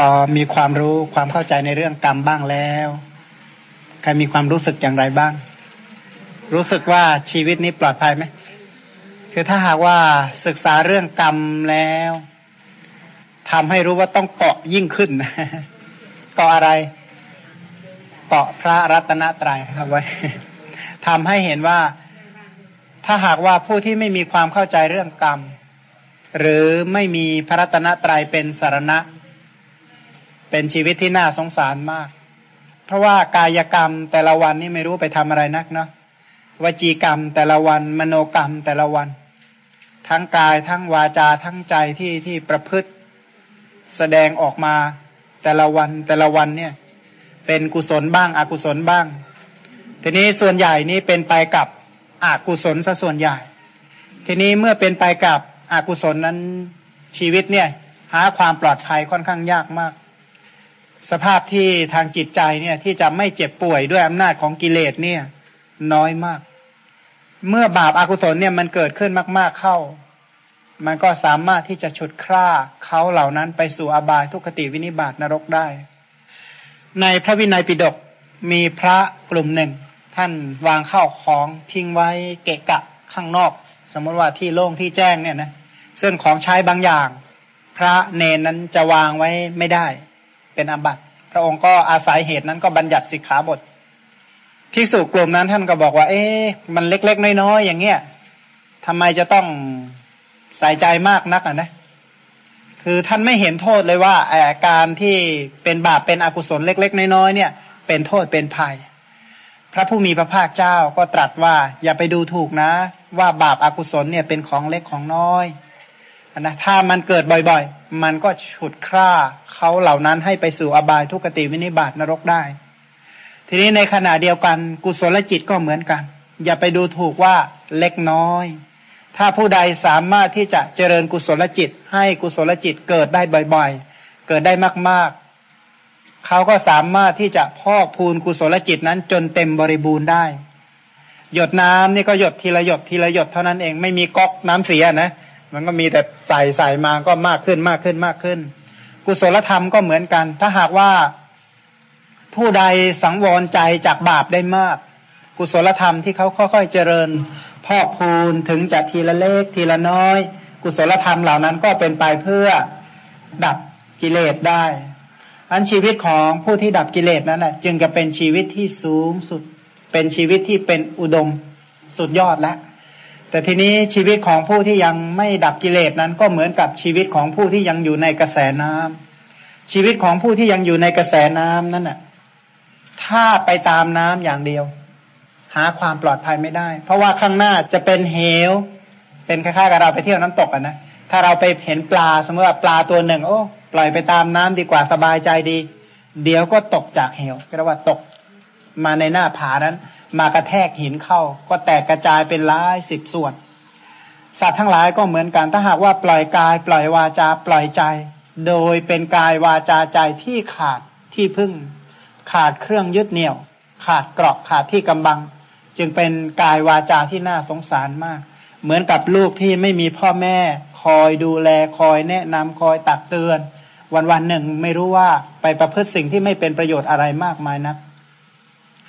พอมีความรู้ความเข้าใจในเรื่องกรรมบ้างแล้วใครมีความรู้สึกอย่างไรบ้าง รู้สึกว่าชีวิตนี้ปลอดภัยไหมคือถ้าหากว่าศึกษาเรื่องกรรมแล้วทำให้รู้ว่าต้องเกาะยิ่งขึ้นเกาะอะไรเกาะพระรัตนตรัยครับไว้ทำให้เห็นว่าถ้าหากว่าผู้ที่ไม่มีความเข้าใจเรื่องกรรม หรือไม่มีพระรัตนตรัยเป็นสารณะ เป็นชีวิตที่น่าสงสารมาก เพราะว่ากายกรรมแต่ละวันนี่ไม่รู้ไปทำอะไรนักเนาะวจีกรรมแต่ละวัน มโนกรรมแต่ละวัน ทั้งกายทั้งวาจาทั้งใจที่ที่ประพฤติแสดงออกมาแต่ละวันแต่ละวันเนี่ย เป็นกุศลบ้างอกุศลบ้าง ทีนี้ส่วนใหญ่นี้เป็นไปกับอกุศลซะส่วนใหญ่ ทีนี้เมื่อเป็นไปกับอกุศลนั้นชีวิตเนี่ย หาความปลอดภัยค่อนข้างยากมาก สภาพที่ทางจิตใจเนี่ยที่จะไม่เจ็บป่วยด้วยอำนาจของกิเลสเนี่ย น้อยมาก เมื่อบาปอากุศลเนี่ยมันเกิดขึ้นมาก ๆเข้า มันก็สามารถที่จะฉุดคร่าเขาเหล่านั้นไปสู่อบายทุกขติวินิบาตนรกได้ ในพระวินัยปิฎกมีพระกลุ่มหนึ่ง ท่านวางข้าวของทิ้งไว้เกะกะข้างนอก สมมติว่าที่โล่งที่แจ้งเนี่ยนะซึ่งของใช้บางอย่าง พระเนนนั้นจะวางไว้ไม่ได้ เป็นอาบัติ พระองค์ก็อาศัยเหตุนั้นก็บัญญัติสิกขาบทที่สุกลุ่มนั้นท่านก็บอกว่า เอ๊ะมันเล็กๆน้อยๆอย่างเงี้ยทำไมจะต้องใส่ใจมากนักอะนะคือท่านไม่เห็นโทษเลยว่าอาการที่เป็นบาปเป็นอกุศลเล็ก ๆ น้อยๆเนี่ย เป็นโทษเป็นภัย พระผู้มีพระภาคเจ้าก็ตรัสว่า อย่าไปดูถูกนะ ว่าบาปอากุศลเนี่ยเป็นของเล็กของน้อย นะถ้ามันเกิดบ่อยๆ มันก็ฉุดคร่าเขาเหล่านั้นให้ไปสู่อบายทุกติวินิบาตนรกได้ ทีนี้ในขณะเดียวกันกุศลจิตก็เหมือนกัน อย่าไปดูถูกว่าเล็กน้อย ถ้าผู้ใดสามารถที่จะเจริญกุศลจิต ให้กุศลจิตเกิดได้บ่อยๆ เกิดได้มากๆ เขาก็สามารถที่จะพอกพูนกุศลจิตนั้นจนเต็มบริบูรณ์ได้ หยดน้ำนี่ก็หยดทีละหยดทีละหยดเท่านั้นเองไม่มีก๊อกน้ำเสียนะ มันก็มีแต่ใส่ใส่มาก็มากขึ้นมากขึ้นมากขึ้น กุศลธรรมก็เหมือนกัน ถ้าหากว่าผู้ใดสังวรใจจากบาปได้มาก กุศลธรรมที่เขาค่อยๆเจริญพอกพูนถึงจะทีละเล็กทีละน้อย กุศลธรรมเหล่านั้นก็เป็นไปเพื่อดับกิเลสได้อันชีวิตของผู้ที่ดับกิเลสนั้นแหละจึงจะเป็นชีวิตที่สูงสุด เป็นชีวิตที่เป็นอุดมสุดยอดแล้ว แต่ทีนี้ชีวิตของผู้ที่ยังไม่ดับกิเลสนั้นก็เหมือนกับชีวิตของผู้ที่ยังอยู่ในกระแสน้ำชีวิตของผู้ที่ยังอยู่ในกระแสน้ำนั้นน่ะ ถ้าไปตามน้ำอย่างเดียว หาความปลอดภัยไม่ได้ เพราะว่าข้างหน้าจะเป็นเหว เป็นคล้ายๆกับเราไปเที่ยวน้ำตกอะนะถ้าเราไปเห็นปลาสมมติว่าปลาตัวหนึ่ง โอ้ ปล่อยไปตามน้ำดีกว่าสบายใจดี เดี๋ยวก็ตกจากเหวเรียกว่าตก มาในหน้าผานั้น มากระแทกหินเข้า ก็แตกกระจายเป็นหลายสิบส่วน สัตว์ทั้งหลายก็เหมือนกันถ้าหากว่าปล่อยกาย ปล่อยวาจาปล่อยใจ โดยเป็นกายวาจาใจที่ขาดที่พึ่ง ขาดเครื่องยึดเหนี่ยว ขาดเกราะขาดที่กำบัง จึงเป็นกายวาจาที่น่าสงสารมาก เหมือนกับลูกที่ไม่มีพ่อแม่คอยดูแลคอยแนะนำคอยตักเตือนวันวันหนึ่งไม่รู้ว่าไปประพฤติสิ่งที่ไม่เป็นประโยชน์อะไรมากมายนัก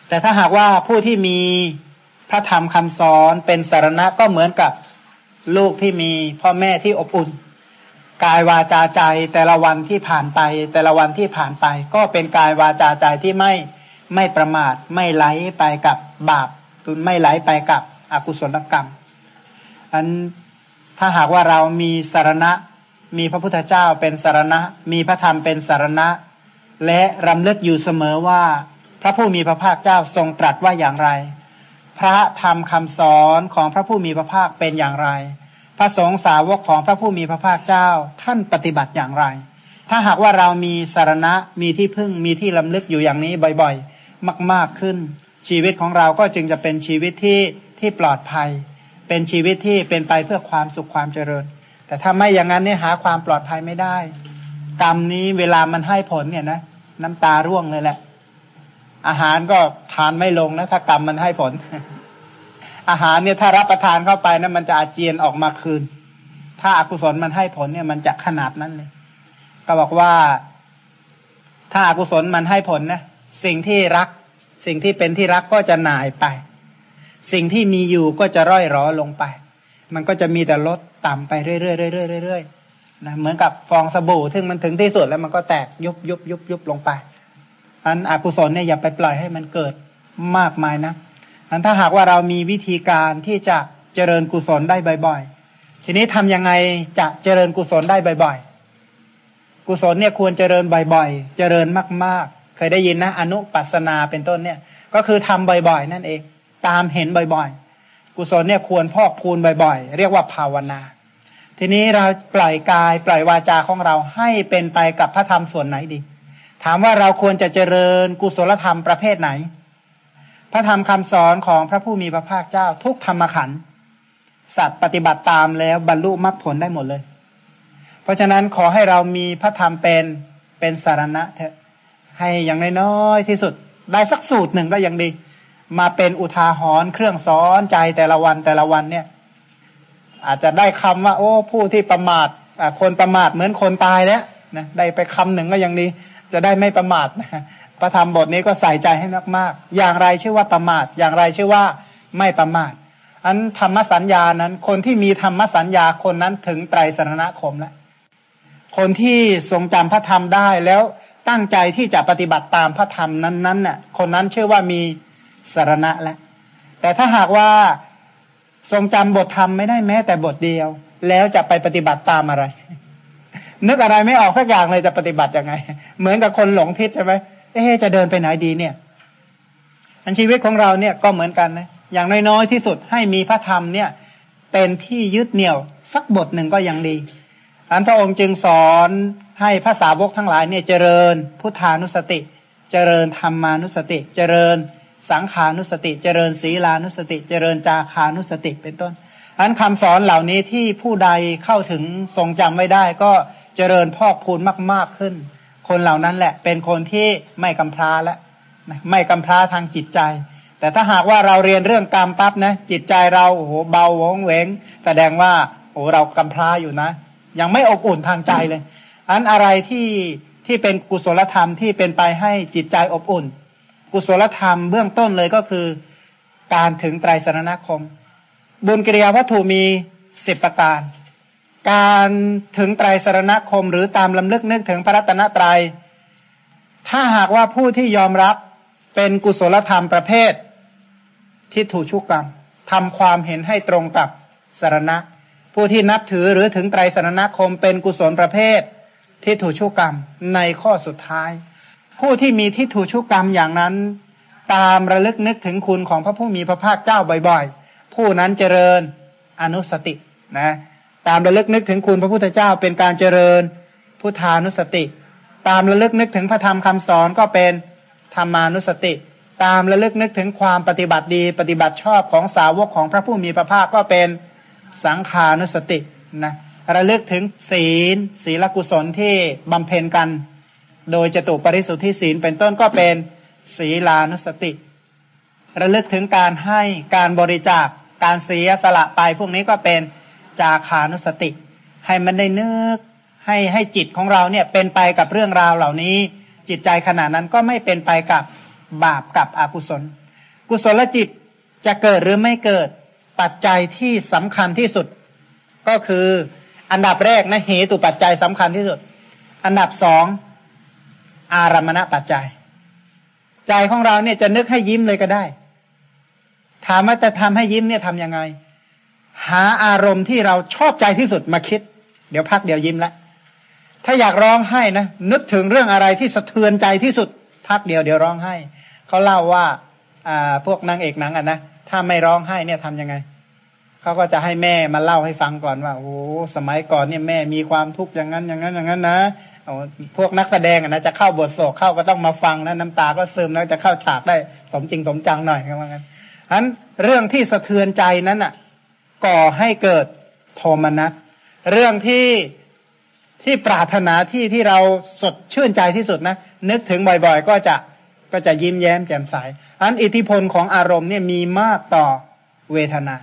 แต่ถ้าหากว่าผู้ที่มีพระธรรมคำสอนเป็นสารณะก็เหมือนกับลูกที่มีพ่อแม่ที่อบอุ่น กายวาจาใจแต่ละวันที่ผ่านไป แต่ละวันที่ผ่านไป ก็เป็นกายวาจาใจที่ไม่ไม่ประมาทไม่ไหลไปกับบาปไม่ไหลไปกับอกุศลกรรมอันถ้าหากว่าเรามีสารณะ มีพระพุทธเจ้าเป็นสารณะ มีพระธรรมเป็นสารณะ และรำลึกอยู่เสมอว่า ระผู้มีพระภาคเจ้าทรงตรัสว่าอย่างไร พระธรรมคำสอนของพระผู้มีพระภาคเป็นอย่างไร พระสงฆ์สาวกของพระผู้มีพระภาคเจ้าท่านปฏิบัติอย่างไร ถ้าหากว่าเรามีสารณะมีที่พึ่งมีที่ลำลึกอยู่อย่างนี้บ่อยๆ มากๆขึ้น ชีวิตของเราก็จึงจะเป็นชีวิตที่ที่ปลอดภัย เป็นชีวิตที่เป็นไปเพื่อความสุขความเจริญ แต่ถ้าไม่อย่างนั้นเนี่ยหาความปลอดภัยไม่ได้ กรรมนี้เวลามันให้ผลเนี่ยนะ น้ำตาร่วงเลยแหละ อาหารก็ทานไม่ลงนะถ้ากรรมมันให้ผล อาหารเนี่ยถ้ารับประทานเข้าไปนะมันจะอาเจียนออกมาคืน ถ้าอากุศลมันให้ผลเนี่ย มันจะขนาดนั้นเลย ก็บอกว่า ถ้าอากุศลมันให้ผลนะสิ่งที่รัก สิ่งที่เป็นที่รักก็จะหน่ายไป สิ่งที่มีอยู่ก็จะร่อยรอลงไป มันก็จะมีแต่ลดต่ำไปเรื่อยๆเรื่อยๆเรื่อยๆนะเหมือนกับฟองสบู่ซึ่งมันถึงที่สุดแล้วมันก็แตกยุบยุบยุบยุบลงไป อันอกุศลเนี่ยอย่าไปปล่อยให้มันเกิดมากมายนะอันถ้าหากว่าเรามีวิธีการที่จะเจริญกุศลได้บ่อย ๆ ทีนี้ทำยังไงจะเจริญกุศลได้บ่อยๆ กุศลเนี่ยควรเจริญบ่อยๆ เจริญมากๆ เคยได้ยินนะอนุปัสนาเป็นต้นเนี่ย ก็คือทำบ่อยๆ นั่นเอง ตามเห็นบ่อยๆ กุศลเนี่ยควรพอกพูนบ่อยๆ เรียกว่าภาวนา ทีนี้เราปล่อยกายปล่อยวาจาของเราให้เป็นไปกับพระธรรมส่วนไหนดี ถามว่าเราควรจะเจริญกุศลธรรมประเภทไหน พระธรรมคำสอนของพระผู้มีพระภาคเจ้าทุกธรรมขันธ์สัตว์ปฏิบัติตามแล้วบรรลุมรรคผลได้หมดเลย เพราะฉะนั้นขอให้เรามีพระธรรมเป็นเป็นสารณะเถอะให้อย่างน้อยที่สุด ได้สักสูตรหนึ่งก็ยังดี มาเป็นอุทาหรณ์เครื่องสอนใจแต่ละวันแต่ละวันเนี่ย อาจจะได้คำว่า โอ้ผู้ที่ประมาทคนประมาทเหมือนคนตายแล้วนะได้ไปคำหนึ่งก็ยังดี จะได้ไม่ประมาทนะพระธรรมบทนี้ก็ใส่ใจให้มากๆ อย่างไรชื่อว่าประมาท อย่างไรชื่อว่าไม่ประมาท อันธรรมสัญญานั้น คนที่มีธรรมสัญญาคนนั้นถึงไตรสรณคมแล้ว คนที่ทรงจำพระธรรมได้แล้วตั้งใจที่จะปฏิบัติตามพระธรรมนั้นๆน่ะ คนนั้นเชื่อว่ามีสารณะแล้ว แต่ถ้าหากว่าทรงจำบทธรรมไม่ได้แม้แต่บทเดียว แล้วจะไปปฏิบัติตามอะไร นึกอะไรไม่ออกสักอย่างเลยจะปฏิบัติยังไง เหมือนกับคนหลงทิศใช่ไหมเอ๊จะเดินไปไหนดีเนี่ย อันชีวิตของเราเนี่ยก็เหมือนกันนะอย่างน้อยๆที่สุดให้มีพระธรรมเนี่ย เป็นที่ยึดเหนี่ยว สักบทหนึ่งก็ยังดีอันพระองค์จึงสอนให้ภาษาวกทั้งหลายเนี่ยเจริญพุทธานุสติ เจริญธรรมานุสติ เจริญสังขานุสติ เจริญศีลานุสติ เจริญจาคานุสติเป็นต้นอันคำสอนเหล่านี้ที่ผู้ใดเข้าถึงทรงจำไม่ได้ก็ เจริญพอกพูนมาก ๆขึ้น คนเหล่านั้นแหละ เป็นคนที่ไม่กำพร้าและไม่กำพร้าทางจิตใจ แต่ถ้าหากว่าเราเรียนเรื่องกรรมปั๊บนะ จิตใจเราโอ้โหเบาวงเวงแสดงว่าโอ้เรากำพร้าอยู่นะ ยังไม่อบอุ่นทางใจเลยอันอะไรที่ที่เป็นกุศลธรรมที่เป็นไปให้จิตใจอบอุ่น กุศลธรรมเบื้องต้นเลยก็คือ การถึงไตรสรณคม บุญกิริยาวัตถุมีสิบประการ การถึงไตรสรณคมหรือตามลำลึกนึกถึงพระรัตนตรยัย ถ้าหากว่าผู้ที่ยอมรับเป็นกุศลธรรมประเภททิฏฐุชุกกรรมทำความเห็นให้ตรงกับสารณะ ผู้ที่นับถือหรือถึงไตรสารณคมเป็นกุศลประเภททิฏฐุชุกกรรมในข้อสุดท้าย ผู้ที่มีทิฏฐุชุกกรรมอย่างนั้น ตามระลึกนึกถึงคุณของพระผู้มีพระภาคเจ้าบ่อยๆ ผู้นั้นเจริญอนุสตินะ ตามระลึกนึกถึงคุณพระพุทธเจ้าเป็นการเจริญพุทธานุสติ ตามระลึกนึกถึงพระธรรมคำสอนก็เป็นธรรมานุสติ ตามระลึกนึกถึงความปฏิบัติดี ปฏิบัติชอบของสาวกของพระผู้มีพระภาคก็เป็นสังขานุสตินะระลึกถึงศีล ศีลกุศลที่บำเพ็ญกัน โดยจตุปริสุทธิศีลเป็นต้นก็เป็นศีลานุสติ ระลึกถึงการให้การบริจาคการเสียสละไปพวกนี้ก็เป็น จาคานุสติ ให้มันได้นึกให้ให้จิตของเราเนี่ยเป็นไปกับเรื่องราวเหล่านี้ จิตใจขณะนั้นก็ไม่เป็นไปกับบาปกับอกุศล กุศลจิตจะเกิดหรือไม่เกิดปัจจัยที่สำคัญที่สุด ก็คืออันดับแรกนะเหตุปัจจัยสำคัญที่สุด อันดับสองอารมณปัจจัย ใจของเราเนี่ยจะนึกให้ยิ้มเลยก็ได้ ถามว่าจะทำให้ยิ้มเนี่ยทํำยังไง หาอารมณ์ที่เราชอบใจที่สุดมาคิด เดี๋ยวพักเดี๋ยวยิ้มละถ้าอยากร้องไห้นะนึกถึงเรื่องอะไรที่สะเทือนใจที่สุด พักเดียวเดี๋ยวร้องไห้เขาเล่าว่า อ่า พวกนางเอกหนังอะนะถ้าไม่ร้องไห้เนี่ยทํำยังไงเขาก็จะให้แม่มาเล่าให้ฟังก่อนว่าโอ้สมัยก่อนเนี่ยแม่มีความทุกข์อย่างนั้นอย่างนั้นอย่างนั้นนะพวกนักแสดงอะนะจะเข้าบทโศกเข้าก็ต้องมาฟังนะน้ำตาก็ซึมแล้วจะเข้าฉากได้สมจริงสมจังหน่อยว่างั้นฉะนั้นเรื่องที่สะเทือนใจนั้นอะ ก่อให้เกิดโทมนัสเรื่องที่ที่ปรารถนาที่ที่เราสดชื่นใจที่สุดนะ นึกถึงบ่อยๆ ก็จะก็จะยิ้มแย้มแจ่มใสอันอิทธิพลของอารมณ์เนี่ยมีมากต่อเวทนา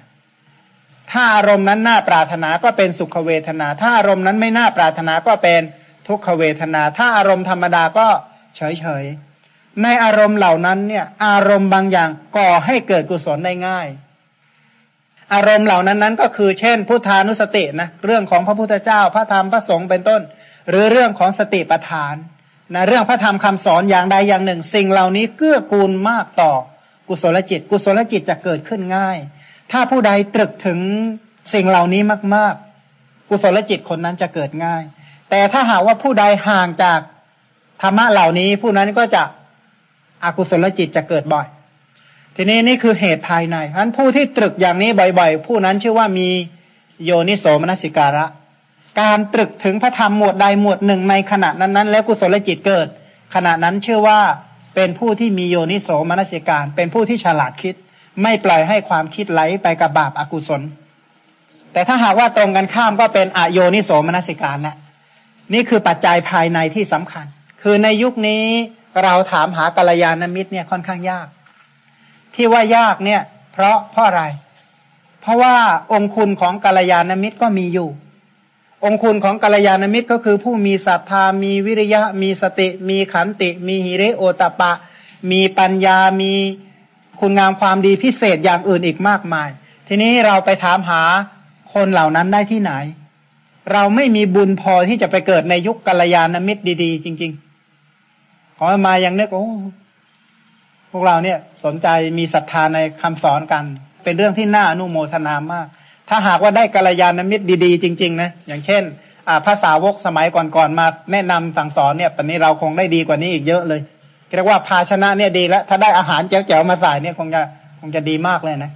ถ้าอารมณ์นั้นน่าปรารถนาก็เป็นสุขเวทนา ถ้าอารมณ์นั้นไม่น่าปรารถนาก็เป็นทุกขเวทนา ถ้าอารมณ์ธรรมดาก็เฉยๆในอารมณ์เหล่านั้นเนี่ย อารมณ์บางอย่างก่อให้เกิดกุศลได้ง่าย อารมณ์เหล่านั้นนั้นก็คือ เช่น พุทธานุสตินะเรื่องของพระพุทธเจ้า พระธรรมพระสงฆ์เป็นต้น หรือเรื่องของสติปัฏฐานนะเรื่องพระธรรมคำสอนอย่างใดอย่างหนึ่ง สิ่งเหล่านี้เกื้อกูลมากต่อ กุศลจิต กุศลจิตจะเกิดขึ้นง่าย ถ้าผู้ใดตรึกถึงสิ่งเหล่านี้มาก ๆ กุศลจิตคนนั้นจะเกิดง่าย แต่ถ้าหากว่าผู้ใดห่างจากธรรมะเหล่านี้ผู้นั้นก็จะอกุศลจิตจะเกิดบ่อย ทีนี้นี่คือเหตุภายในอันผู้ที่ตรึกอย่างนี้บ่อยๆ ผู้นั้นชื่อว่ามีโยนิโสมนสิการะ การตรึกถึงพระธรรมหมวดใดหมวดหนึ่งในขณะนั้นๆ แล้วกุศลจิตเกิด ขณะนั้นชื่อว่าเป็นผู้ที่มีโยนิโสมนสิการ เป็นผู้ที่ฉลาดคิด ไม่ปล่อยให้ความคิดไหลไปกับบาปอากุศล แต่ถ้าหากว่าตรงกันข้ามก็เป็นอโยนิโสมนสิการแหละนี่คือปัจจัยภายในที่สำคัญ คือในยุคนี้เราถามหากัลยาณมิตรเนี่ยค่อนข้างยาก ที่ว่ายากเนี่ย เพราะเพราะอะไร เพราะว่าองคุณของกัลยาณมิตรก็มีอยู่ องคุณของกัลยาณมิตรก็คือผู้มีศรัทธามีวิริยะ มีสติ มีขันติ มีหิริโอตปะ มีปัญญามีคุณงามความดีพิเศษอย่างอื่นอีกมากมาย ทีนี้เราไปถามหาคนเหล่านั้นได้ที่ไหน เราไม่มีบุญพอที่จะไปเกิดในยุคกัลยาณมิตรดี ๆ จริง ๆ ขอมาอยังนึกโอ้ วกเราเนี่ยสนใจมีศรัทธาในคำสอนกัน เป็นเรื่องที่น่าอนุโมทนามาก ถ้าหากว่าได้กัลยาณมิตรดี ๆ จริง ๆ นะ อย่างเช่นอ่าภาษาวกสมัยก่อนๆมาแนะนำสั่งสอนเนี่ยตอนนี้เราคงได้ดีกว่านี้อีกเยอะเลยเรียกว่าภาชนะเนี่ยดีแล้ว ถ้าได้อาหารแจ๋วๆมาใส่เนี่ยคงจะคงจะดีมากเลยนะ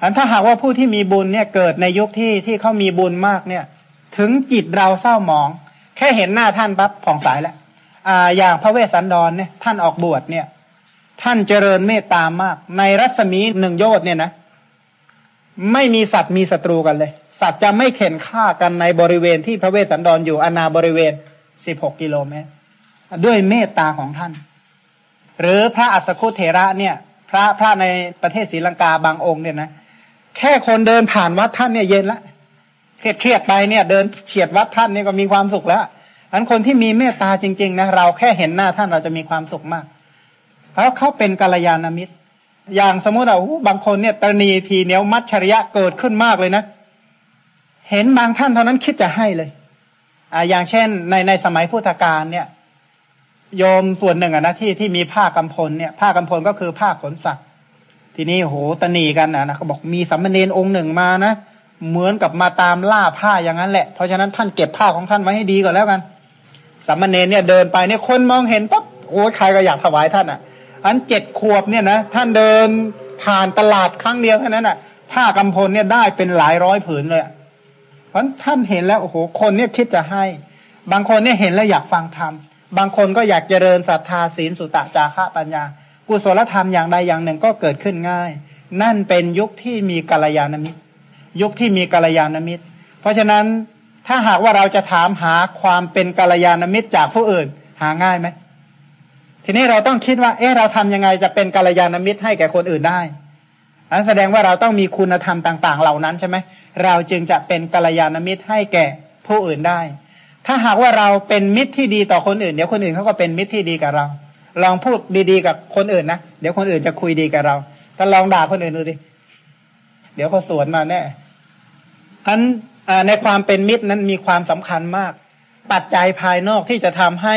อันถ้าหากว่าผู้ที่มีบุญเนี่ยเกิดในยุคที่ที่เขามีบุญมากเนี่ย ถึงจิตเราเศร้าหมอง แค่เห็นหน้าท่านปั๊บผ่องใสแล้วอ่าอย่างพระเวสสันดรเนี่ยท่านออกบวชเนี่ย ท่านเจริญเมตตามาก ในรัศมีหนึ่งโยชน์เนี่ยนะ ไม่มีสัตว์มีศัตรูกันเลย สัตว์จะไม่เข็นฆ่ากันในบริเวณที่พระเวสสันดรออยู่อนาบริเวณสิบหกกิโลเมตร ด้วยเมตตาของท่าน หรือพระอัสสคุเถระเนี่ย พระพระในประเทศศรีลังกาบางองค์เนี่ยนะแค่คนเดินผ่านวัดท่านเนี่ยเย็นละเครียดเครียดไปเนี่ย เดินเฉียดวัดท่านเนี่ยก็มีความสุขแล้วอันคนที่มีเมตตาจริง ๆ นะเราแค่เห็นหน้าท่านเราจะมีความสุขมาก เพราะเขาเป็นกัลยาณมิตร อย่างสมมติเราบางคนเนี่ยตรณีทีเนียวมัดชริยะเกิดขึ้นมากเลยนะ เห็นบางท่านเท่านั้นคิดจะให้เลย อ่าอย่างเช่น ในในสมัยพุทธกาลเนี่ย โยมส่วนหนึ่งอะนะที่ที่มีผ้ากำพลเนี่ยผ้ากำพลก็คือผ้าขนสัตว์ทีนี้โหตนีกันนะนะเขาบอกมีสัมมเนนองค์หนึ่งมานะเหมือนกับมาตามล่าผ้าอย่างนั้นแหละ เพราะฉะนั้นท่านเก็บผ้าของท่านไว้ให้ดีก่อนแล้วกันสามเณรเนี่ยเดินไปเนี่ยคนมองเห็นปั๊บโอ้ยใครก็อยากถวายท่านอะ อันเจ็ดขวบเนี่ยนะท่านเดินผ่านตลาดครั้งเดียวแค่นั้นอะผ้ากำพลเนี่ยได้เป็นหลายร้อยผืนเลยเพราะท่านเห็นแล้วโอ้โหคนเนี่ยคิดจะให้ บางคนเนี่ยเห็นแล้วอยากฟังธรรมบางคนก็อยากเจริญศรัทธาศีลสุตะจาระปัญญากุศลธรรมอย่างใดอย่างหนึ่งก็เกิดขึ้นง่าย นั่นเป็นยุคที่มีกัลยาณมิตร ยุคที่มีกัลยาณมิตร เพราะฉะนั้นถ้าหากว่าเราจะถามหาความเป็นกัลยาณมิตรจากผู้อื่น หาง่ายไหม ทีนี้เราต้องคิดว่า เอ๊ะเราทำยังไงจะเป็นกัลยาณมิตรให้แก่คนอื่นได้อันแสดงว่าเราต้องมีคุณธรรมต่าง ๆ เหล่านั้นใช่ไหมเราจึงจะเป็นกัลยาณมิตรให้แก่ผู้อื่นได้ ถ้าหากว่าเราเป็นมิตรที่ดีต่อคนอื่นเดี๋ยวคนอื่นเขาก็เป็นมิตรที่ดีกับเรา ลองพูดดีๆกับคนอื่นนะเดี๋ยวคนอื่นจะคุยดีกับเราถ้าลองด่าคนอื่นดูดิเดี๋ยวเขาสวนมาแน่อันในความเป็นมิตรนั้นมีความสำคัญมาก ปัจจัยภายนอกที่จะทำให้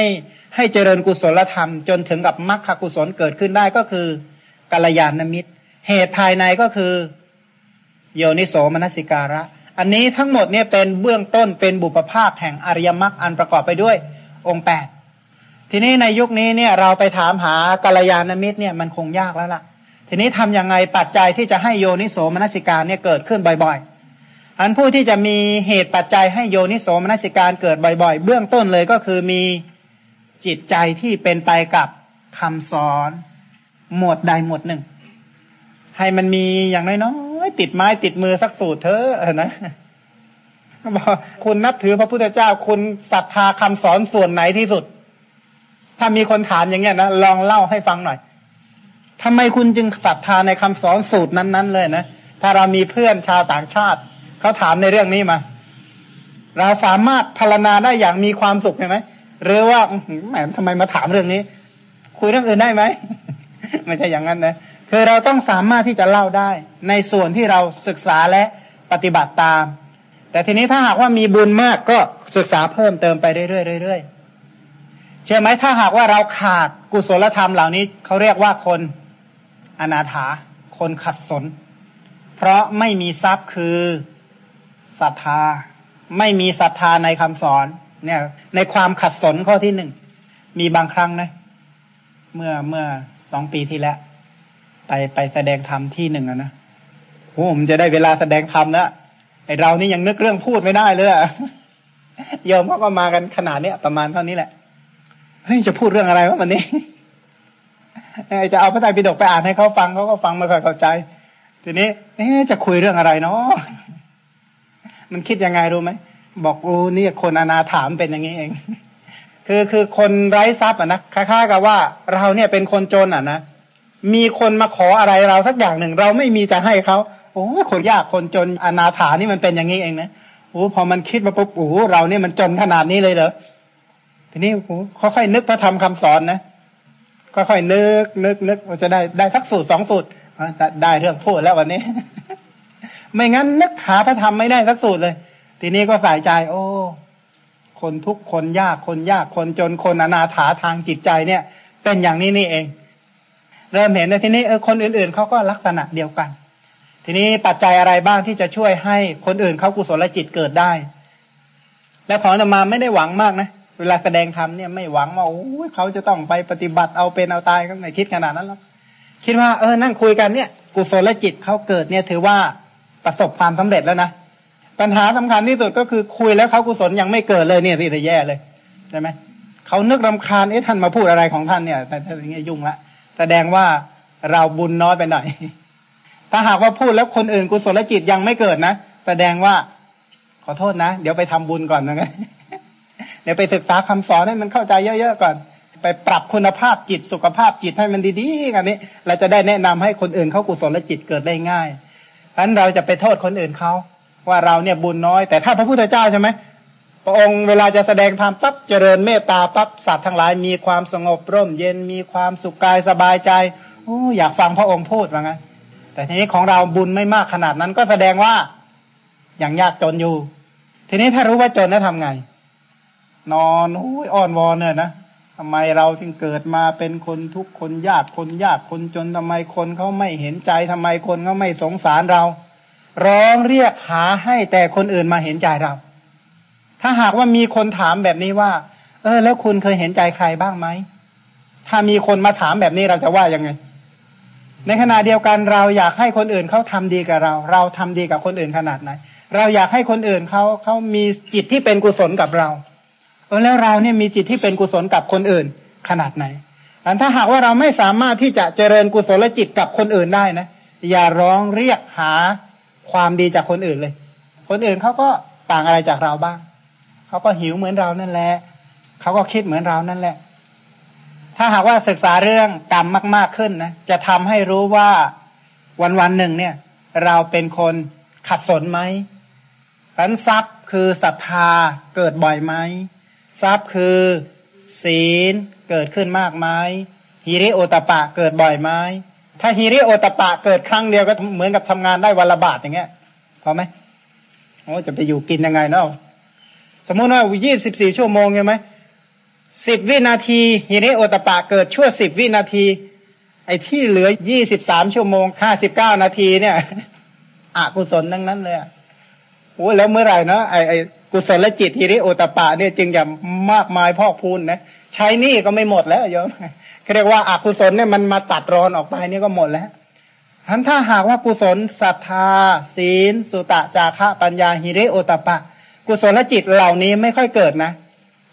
ให้เจริญกุศลธรรมจนถึงกับมรรคกุศลเกิดขึ้นได้ก็คือกัลยาณมิตร เหตุภายในก็คือ โยนิโสมนสิการะ อันนี้ทั้งหมดเนี่ยเป็นเบื้องต้นเป็นบุพภาคแห่งอริยมรรคอันประกอบไปด้วยองค์แปดทีนี้ในยุคนี้เนี่ยเราไปถามหากัลยาณมิตรเนี่ยมันคงยากแล้วล่ะ ทีนี้ทํำยังไงปัจจัยที่จะให้โยนิโสมนสิการเนี่ยเกิดขึ้นบ่อยๆ อันผู้ที่จะมีเหตุปัจจัยให้โยนิโสมนสิการเกิดบ่อยๆ เบื้องต้นเลยก็คือมี จิตใจที่เป็นไปกับคำสอน หมวดใดหมวดหนึ่ง ให้มันมีอย่างน้อยๆติดไม้ติดมือสักสูตรเถอะนะบอกคุณนับถือพระพุทธเจ้าคุณศรัทธาคำสอนส่วนไหนที่สุด ถ้ามีคนถามอย่างเงี้ยนะลองเล่าให้ฟังหน่อยทำไมคุณจึงศรัทธาในคำสอนสูตรนั้น ๆ เลยนะถ้าเรามีเพื่อนชาวต่างชาติเขาถามในเรื่องนี้มา เราสามารถพารณาได้อย่างมีความสุขใช่ไหม หรือว่าแหมทำไมมาถามเรื่องนี้ คุยเรื่องอื่นได้ไหมไม่ใช่อย่างนั้นนะคือเราต้องสามารถที่จะเล่าได้ ในส่วนที่เราศึกษาและปฏิบัติตาม แต่ทีนี้ถ้าหากว่ามีบุญมากก็ศึกษาเพิ่มเติมไปเรื่อยๆเรื่อยๆเชื่อไหมถ้าหากว่าเราขาดกุศลธรรมเหล่านี้เขาเรียกว่าคนอนาถา คนขัดสน เพราะไม่มีทรัพย์คือศรัทธา ไม่มีศรัทธาในคำสอน เนี่ย ในความขัดสนข้อที่หนึ่งมีบางครั้งนะ เมื่อเมื่อสองปีที่แล้ว ไปไปแสดงธรรมที่หนึ่งนะโอ้ผมจะได้เวลาแสดงธรรมแล้วไอเรานี่ยังนึกเรื่องพูดไม่ได้เลยอะโยมเขาก็มากันขนาดเนี้ยประมาณเท่านี้แหละเฮ้ยจะพูดเรื่องอะไรวะวันนี้จะเอาพระไตรปิฎกไปอ่านให้เขาฟังเขาก็ฟังไม่ค่อยเข้าใจ ทีนี้เอจะคุยเรื่องอะไรเนาะมันคิดยังไงรู้ไหม บอกโอ้นี่คนอนาถามเป็นอย่างนี้เอง คือคือคนไร้ทรัพย์อะนะคล้ายๆกับว่าเราเนี่ยเป็นคนจนอะนะมีคนมาขออะไรเราสักอย่างหนึ่ง เราไม่มีจะให้เขาโอ้คนยากคนจนอนาถานี่มันเป็นอย่างนี้เองนะโอ้พอมันคิดมาปุ๊บโอ้เราเนี่ยมันจนขนาดนี้เลยเหรอทีนี้โอ้ค่อยๆนึกพระธรรมคำสอนนะค่อยๆนึกนึกนึกว่าจะได้ได้สักสูตรสองสูตรได้เรื่องพูดแล้ววันนี้ ไม่งั้นนึกหาพระธรรมไม่ได้สักสูตรเลย ทีนี้ก็ใสายใจ โอ้ คนทุกคนยากคนยากคนจนคนอนาถาทางจิตใจเนี่ย เป็นอย่างนี้นี่เอง เริ่มเห็นในทีนี้เออคนอื่น ๆเขาก็ลักษณะเดียวกัน ทีนี้ปัจจัยอะไรบ้างที่จะช่วยให้คนอื่นเขากุศลจิตเกิดได้ และขอจะมาไม่ได้หวังมากนะเวลาแสดงธรรมเนี่ยไม่หวังว่าโอ้เขาจะต้องไปปฏิบัติเอาเป็นเอาตายก็ไม่คิดขนาดนั้นหรอกคิดว่าเออนั่งคุยกันเนี่ย กุศลจิตเขาเกิดเนี่ย ถือว่าประสบความสำเร็จแล้วนะ ปัญหาสำคัญที่สุดก็คือคุยแล้วเขากุศลยังไม่เกิดเลยเนี่ยที่จะแย่เลยใช่ไหมเขานึกรำคาญเอ๊ะท่านมาพูดอะไรของท่านเนี่ย แต่ถ้าอย่างเงี้ยยุ่งละแสดงว่าเราบุญน้อยไปหน่อย ถ้าหากว่าพูดแล้วคนอื่นกุศลจิตยังไม่เกิดนะแสดงว่าขอโทษนะ เดี๋ยวไปทำบุญก่อนนะเดี๋ยวไปศึกษาคำสอนให้มันเข้าใจเยอะๆก่อน ไปปรับคุณภาพจิตสุขภาพจิตให้มันดีๆกันนี้ เราจะได้แนะนำให้คนอื่นเขากุศลจิตเกิดได้ง่ายเพราะนั้นเราจะไปโทษคนอื่นเขา ว่าเราเนี่ยบุญน้อย แต่ถ้าพระพุทธเจ้าใช่ไหมพระองค์เวลาจะแสดงธรรมปั๊บเจริญเมตตาปั๊บสัตว์ทั้งหลายมีความสงบร่มเย็นมีความสุขกายสบายใจโอ้อยากฟังพระองค์พูดว่างั้น แต่ทีนี้ของเราบุญไม่มากขนาดนั้นก็แสดงว่าอย่างยากจนอยู่ ทีนี้ถ้ารู้ว่าจนแล้วทำไง นอนโอ้ยอ้อนวอนเนี่ยนะทำไมเราจึงเกิดมาเป็นคนทุกคนยากคนยากคนจนทำไมคนเขาไม่เห็นใจทำไมคนเขาไม่สงสารเรา ร้องเรียกหาให้แต่คนอื่นมาเห็นใจเรา ถ้าหากว่ามีคนถามแบบนี้ว่า เออ แล้วคุณเคยเห็นใจใครบ้างไหม ถ้ามีคนมาถามแบบนี้เราจะว่ายังไง ในขณะเดียวกันเราอยากให้คนอื่นเขาทำดีกับเรา เราทำดีกับคนอื่นขนาดไหน เราอยากให้คนอื่นเขาเขามีจิตที่เป็นกุศลกับเราเออแล้วเราเนี่ยมีจิตที่เป็นกุศลกับคนอื่นขนาดไหนอันถ้าหากว่าเราไม่สามารถที่จะเจริญกุศลจิตกับคนอื่นได้นะอย่าร้องเรียกหา ความดีจากคนอื่นเลย คนอื่นเขาก็ต่างอะไรจากเราบ้าง เขาก็หิวเหมือนเรานั่นแหละ เขาก็คิดเหมือนเรานั่นแหละ ถ้าหากว่าศึกษาเรื่องกรรมมาก ๆขึ้นนะ จะทำให้รู้ว่าวันวันหนึ่งเนี่ย เราเป็นคนขัดสนไหมรันทรัพย์คือศรัทธาเกิดบ่อยไหมทรัพย์คือ ศีลเกิดขึ้นมากไหมฮิริโอตปะเกิดบ่อยไหม ถ้าฮิริโอตปะเกิดครั้งเดียวก็เหมือนกับทำงานได้วันละบาทอย่างเงี้ยพอไหมโอ้จะไปอยู่กินยังไงเนาะสมมุติว่ายี่สิบสี่ชั่วโมงใช่ไหมสิบวินาทีฮิริโอตปะเกิดชั่วสิบวินาที ไอ้ที่เหลือยี่สิบสามชั่วโมงห้าสิบเก้านาทีเนี่ยอกุศลทั้งนั้นเลยโอ้แล้วเมื่อไหร่เนาะไอ้ไอ้ กุศลจิตฮิริโอตปะเนี่ยจึงจะมากมายพอกพูนนะใช้นี่ก็ไม่หมดแล้วโยมเรียกว่าอากุศลเนี่ยมันมาตัดรอนออกไปนี่ก็หมดแล้วทั้นถ้าหากว่ากุศลศรัทธา ศีล สุตะจาระปัญญาหิริโอตปะ กุศลจิตเหล่านี้ไม่ค่อยเกิดนะ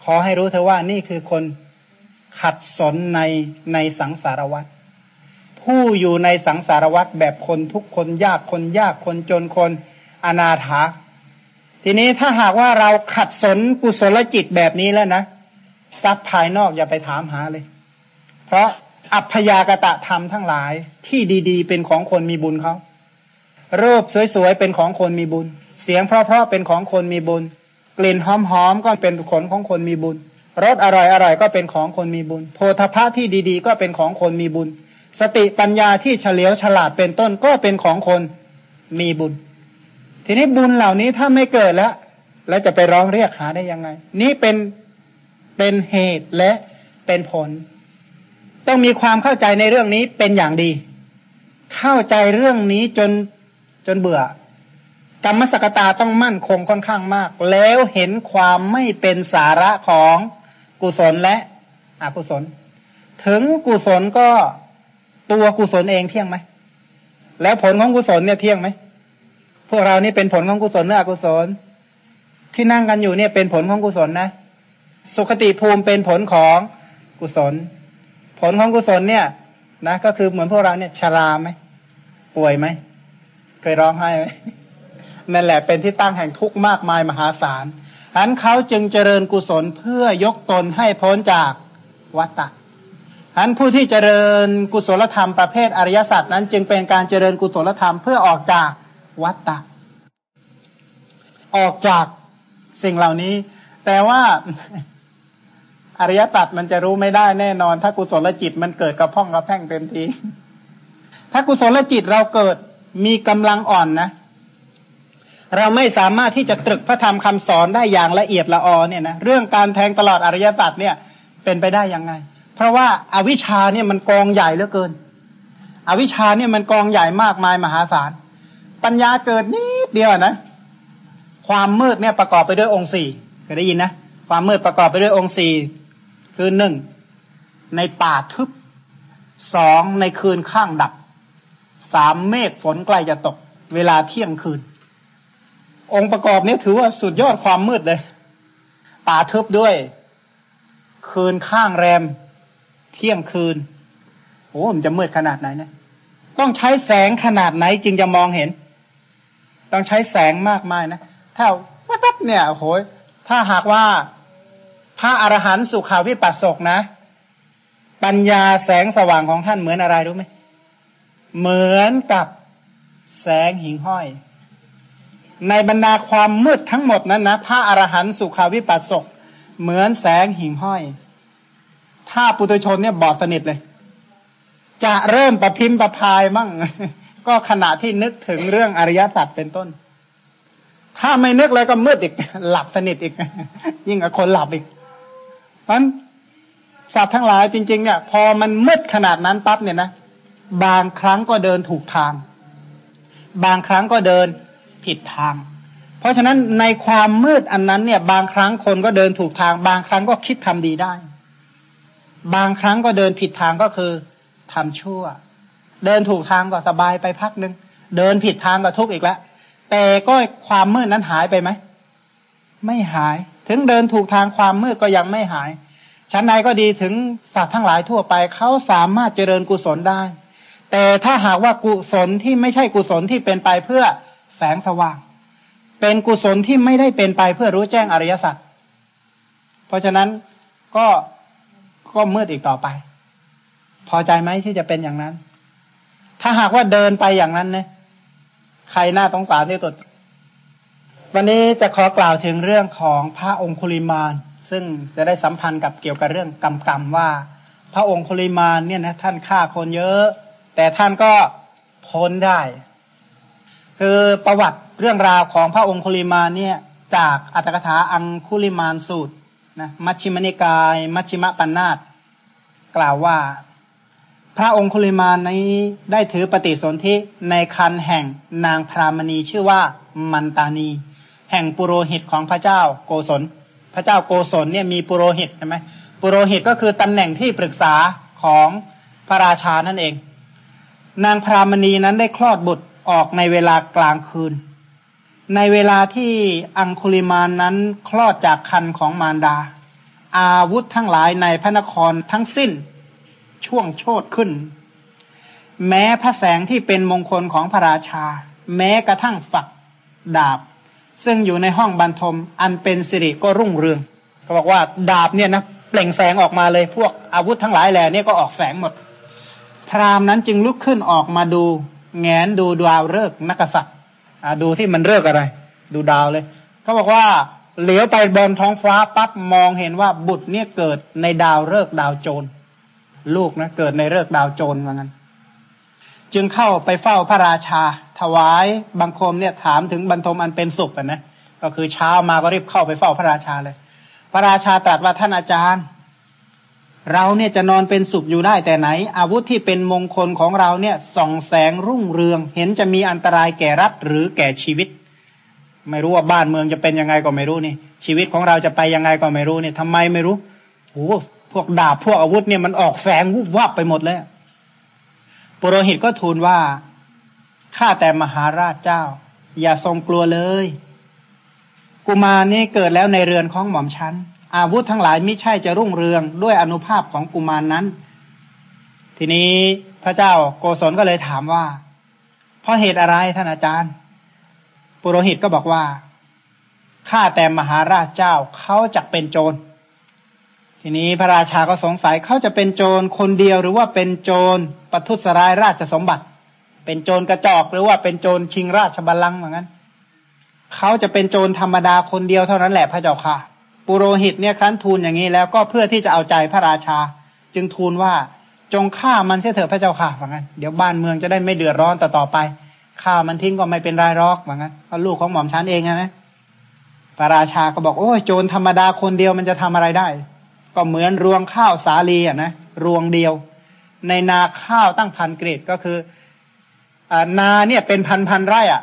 ขอให้รู้เธอว่านี่คือคนขัดสนในในสังสารวัฏผู้อยู่ในสังสารวัฏแบบคนทุกคนยากคนยากคนจนคนอนาถา ทีนี้ถ้าหากว่าเราขัดสนกุศลจิตแบบนี้แล้วนะทรัพย์ภายนอกอย่าไปถามหาเลย เพราะอัพยากตะธรรมทั้งหลายที่ดีๆ เป็นของคนมีบุญเขารูปสวยๆเป็นของคนมีบุญ เสียงเพราะๆเป็นของคนมีบุญ กลิ่นหอมๆก็เป็นขนของคนมีบุญรสอร่อยอร่อยก็เป็นของคนมีบุญ โพธพที่ดีๆ ก็เป็นของคนมีบุญ สติปัญญาที่เฉลียวฉลาดเป็นต้นก็เป็นของคนมีบุญ ทีนี้บุญเหล่านี้ถ้าไม่เกิดแล้ว แล้วจะไปร้องเรียกหาได้ยังไง นี่เป็นเป็นเหตุและเป็นผล ต้องมีความเข้าใจในเรื่องนี้เป็นอย่างดี เข้าใจเรื่องนี้จนจนเบื่อกรรมสกตาต้องมั่นคงค่อนข้างมาก แล้วเห็นความไม่เป็นสาระของกุศลและอกุศล ถึงกุศลก็ตัวกุศลเองเที่ยงไหม แล้วผลของกุศลเนี่ยเที่ยงไหม วกเรานี่เป็นผลของกุศลหรืออกุศล ที่นั่งกันอยู่เนี่ยเป็นผลของกุศลนะ สุขติภูมิเป็นผลของกุศล ผลของกุศลเนี่ยนะก็คือเหมือนพวกเราเนี่ยชราไหมป่วยไหมเคยร้องไห้ไหมนั่นแหละเป็นที่ตั้งแห่งทุกข์มากมายมหาศาลฉะนั้นเขาจึงเจริญกุศลเพื่อยกตนให้พ้นจากวัฏฏะฉะนั้นผู้ที่เจริญกุศลธรรมประเภทอริยสัจนั้น จึงเป็นการเจริญกุศลธรรมเพื่อออกจาก วัฏฏะออกจากสิ่งเหล่านี้ แต่ว่าอริยสัจมันจะรู้ไม่ได้แน่นอน ถ้ากุศลจิตมันเกิดกับพ่องกับแพ่งเต็มที ถ้ากุศลจิตเราเกิดมีกำลังอ่อนนะ เราไม่สามารถที่จะตรึกพระธรรมคำสอนได้อย่างละเอียดละออเนี่ยนะเรื่องการแทงตลอดอริยสัจเนี่ยเป็นไปได้ยังไง เพราะว่าอาวิชชาเนี่ยมันกองใหญ่เหลือเกิน อวิชชาเนี่ยมันกองใหญ่มากมายมหาศาล ปัญญาเกิดนิดเดียวนะความมืดเนี่ยประกอบไปด้วยองค์สี่เคยได้ยินนะความมืดประกอบไปด้วยองค์สี่คือหนึ่งในป่าทึบสองในคืนข้างดับสามเมฆฝนใกล้จะตก เวลาเที่ยงคืน องค์ประกอบนี้ถือว่าสุดยอดความมืดเลย ป่าทึบด้วย คืนข้างแรม เที่ยงคืนโอ้มันจะมืดขนาดไหนเนี่ยต้องใช้แสงขนาดไหนจึงจะมองเห็น ต้องใช้แสงมากมายนะ ถ้าวับเนี่ยโอ้ยถ้าหากว่าพระอรหันต์สุขาวิปัสสกนะ ปัญญาแสงสว่างของท่านเหมือนอะไรรู้ไหมเหมือนกับแสงหิ่งห้อย ในบรรดาความมืดทั้งหมดนั้นนะพระอรหันต์สุขาวิปัสสกเหมือนแสงหิ่งห้อย ถ้าปุถุชนเนี่ยบอดสนิทเลย จะเริ่มประพิมพ์ประพายมั่ง ก็ขณะที่นึกถึงเรื่องอริยสัจเป็นต้น ถ้าไม่นึกเลยก็มืดอีก หลับสนิทอีก ยิ่งกว่าคนหลับอีกเพราะสัตว์ทั้งหลายจริง ๆ เนี่ย พอมันมืดขนาดนั้นปั๊บเนี่ยนะบางครั้งก็เดินถูกทาง บางครั้งก็เดินผิดทาง เพราะฉะนั้นในความมืดอันนั้นเนี่ย บางครั้งคนก็เดินถูกทาง บางครั้งก็คิดทำดีได้ บางครั้งก็เดินผิดทางก็คือทำชั่ว เดินถูกทางก็สบายไปพักหนึ่งเดินผิดทางก็ทุกข์อีกแล้วแต่ก็ความมืดนั้นหายไปไหมไม่หาย ถึงเดินถูกทางความมืดก็ยังไม่หายชั้นใดก็ดีถึงสัตว์ทั้งหลายทั่วไปเขาสามารถเจริญกุศลได้ แต่ถ้าหากว่ากุศลที่ไม่ใช่กุศลที่เป็นไปเพื่อแสงสว่าง เป็นกุศลที่ไม่ได้เป็นไปเพื่อรู้แจ้งอริยสัจเพราะฉะนั้นก็ก็มืดอีกต่อไป พอใจไหมที่จะเป็นอย่างนั้น ถ้าหากว่าเดินไปอย่างนั้นเนี่ยใครหน้าต้องการที่สุด วันนี้จะขอกล่าวถึงเรื่องของพระองคุลิมาน ซึ่งจะได้สัมพันธ์กับเกี่ยวกับเรื่องกรรมกรรมว่า พระองคุลิมานเนี่ยนะท่านฆ่าคนเยอะ แต่ท่านก็พ้นได้ คือประวัติเรื่องราวของพระองคุลิมาเนี่ย จากอัตถกถาอังคุลิมานสูตรนะมัชฌิมนิกาย มัชฌิมปัญนาตกล่าวว่า พระองคุลิมานนี้ได้ถือปฏิสนธิในคันแห่งนางพรามณีชื่อว่ามันตานี แห่งปุโรหิตของพระเจ้าโกศล พระเจ้าโกศลเนี่ยมีปุโรหิตใช่ไหมปุโรหิตก็คือตำแหน่งที่ปรึกษาของพระราชานั่นเอง นางพรามณีนั้นได้คลอดบุตรออกในเวลากลางคืน ในเวลาที่อังคุลิมานนั้นคลอดจากคันของมารดา อาวุธทั้งหลายในพระนครทั้งสิ้น ช่วงโชดขึ้น แม้พระแสงที่เป็นมงคลของพระราชา แม้กระทั่งฝักดาบ ซึ่งอยู่ในห้องบรรทม อันเป็นสิริก็รุ่งเรืองเขาบอกว่าดาบเนี่ยนะเปล่งแสงออกมาเลยพวกอาวุธทั้งหลายแหล่นี่ก็ออกแสงหมด พรามนั้นจึงลุกขึ้นออกมาดูแงนดูดาวฤกษ์นักษัตริย์ดูที่มันเลิกอะไร ดูดาวเลยเขาบอกว่าเหลียวไปบนท้องฟ้าปั๊บมองเห็นว่าบุตรเนี่ยเกิดในดาวฤกษ์ดาวโจร ลูกนะเกิดในฤกษ์ดาวโจรว่างั้น จึงเข้าไปเฝ้าพระราชา ถวายบังคมเนี่ยถามถึงบรรทมอันเป็นสุขนะก็คือเช้ามาก็รีบเข้าไปเฝ้าพระราชาเลย พระราชาตรัสว่าท่านอาจารย์ เราเนี่ยจะนอนเป็นสุขอยู่ได้แต่ไหน อาวุธที่เป็นมงคลของเราเนี่ยส่องแสงรุ่งเรือง เห็นจะมีอันตรายแก่รัฐหรือแก่ชีวิต ไม่รู้ว่าบ้านเมืองจะเป็นยังไงก็ไม่รู้นี่ ชีวิตของเราจะไปยังไงก็ไม่รู้นี่ทำไมไม่รู้โอ้ พวกดาบพวกอาวุธเนี่ยมันออกแสงวุบวับไปหมดเลยปุโรหิตก็ทูลว่าข้าแต่มหาราชเจ้า อย่าทรงกลัวเลย กุมารนี่เกิดแล้วในเรือนของหม่อมชันอาวุธทั้งหลายไม่ใช่จะรุ่งเรืองด้วยอนุภาพของกุมารนนั้น ทีนี้พระเจ้าโกศลก็เลยถามว่า เพราะเหตุอะไรท่านอาจารย์ ปุโรหิตก็บอกว่าข้าแต่มหาราชเจ้าเขาจะเป็นโจร ทีนี้พระราชาก็สงสัยเขาจะเป็นโจรคนเดียวหรือว่าเป็นโจรปัทุสรายราชสมบัติ เป็นโจรกระจอกหรือว่าเป็นโจรชิงราชบัลลังก์เหมือนกันเขาจะเป็นโจรธรรมดาคนเดียวเท่านั้นแหละพระเจ้าค่ะ ปุโรหิตเนี่ยครั้นทูลอย่างนี้แล้วก็เพื่อที่จะเอาใจพระราชา จึงทูลว่าจงฆ่ามันเสียเถิดพระเจ้าค่ะเหมือนกันเดี๋ยวบ้านเมืองจะได้ไม่เดือดร้อนต่อต่อไปฆ่ามันทิ้งก็ไม่เป็นไรรอกเหมือนกันเพราะลูกของหม่อมชันเองนะพระราชาก็บอกโอ้ยโจรธรรมดาคนเดียวมันจะทำอะไรได้ ก็เหมือนรวงข้าวสาลีอะนะรวงเดียว ในนาข้าวตั้งพันเกรดก็คืออนาเนี่ยเป็นพันพันไร่อะ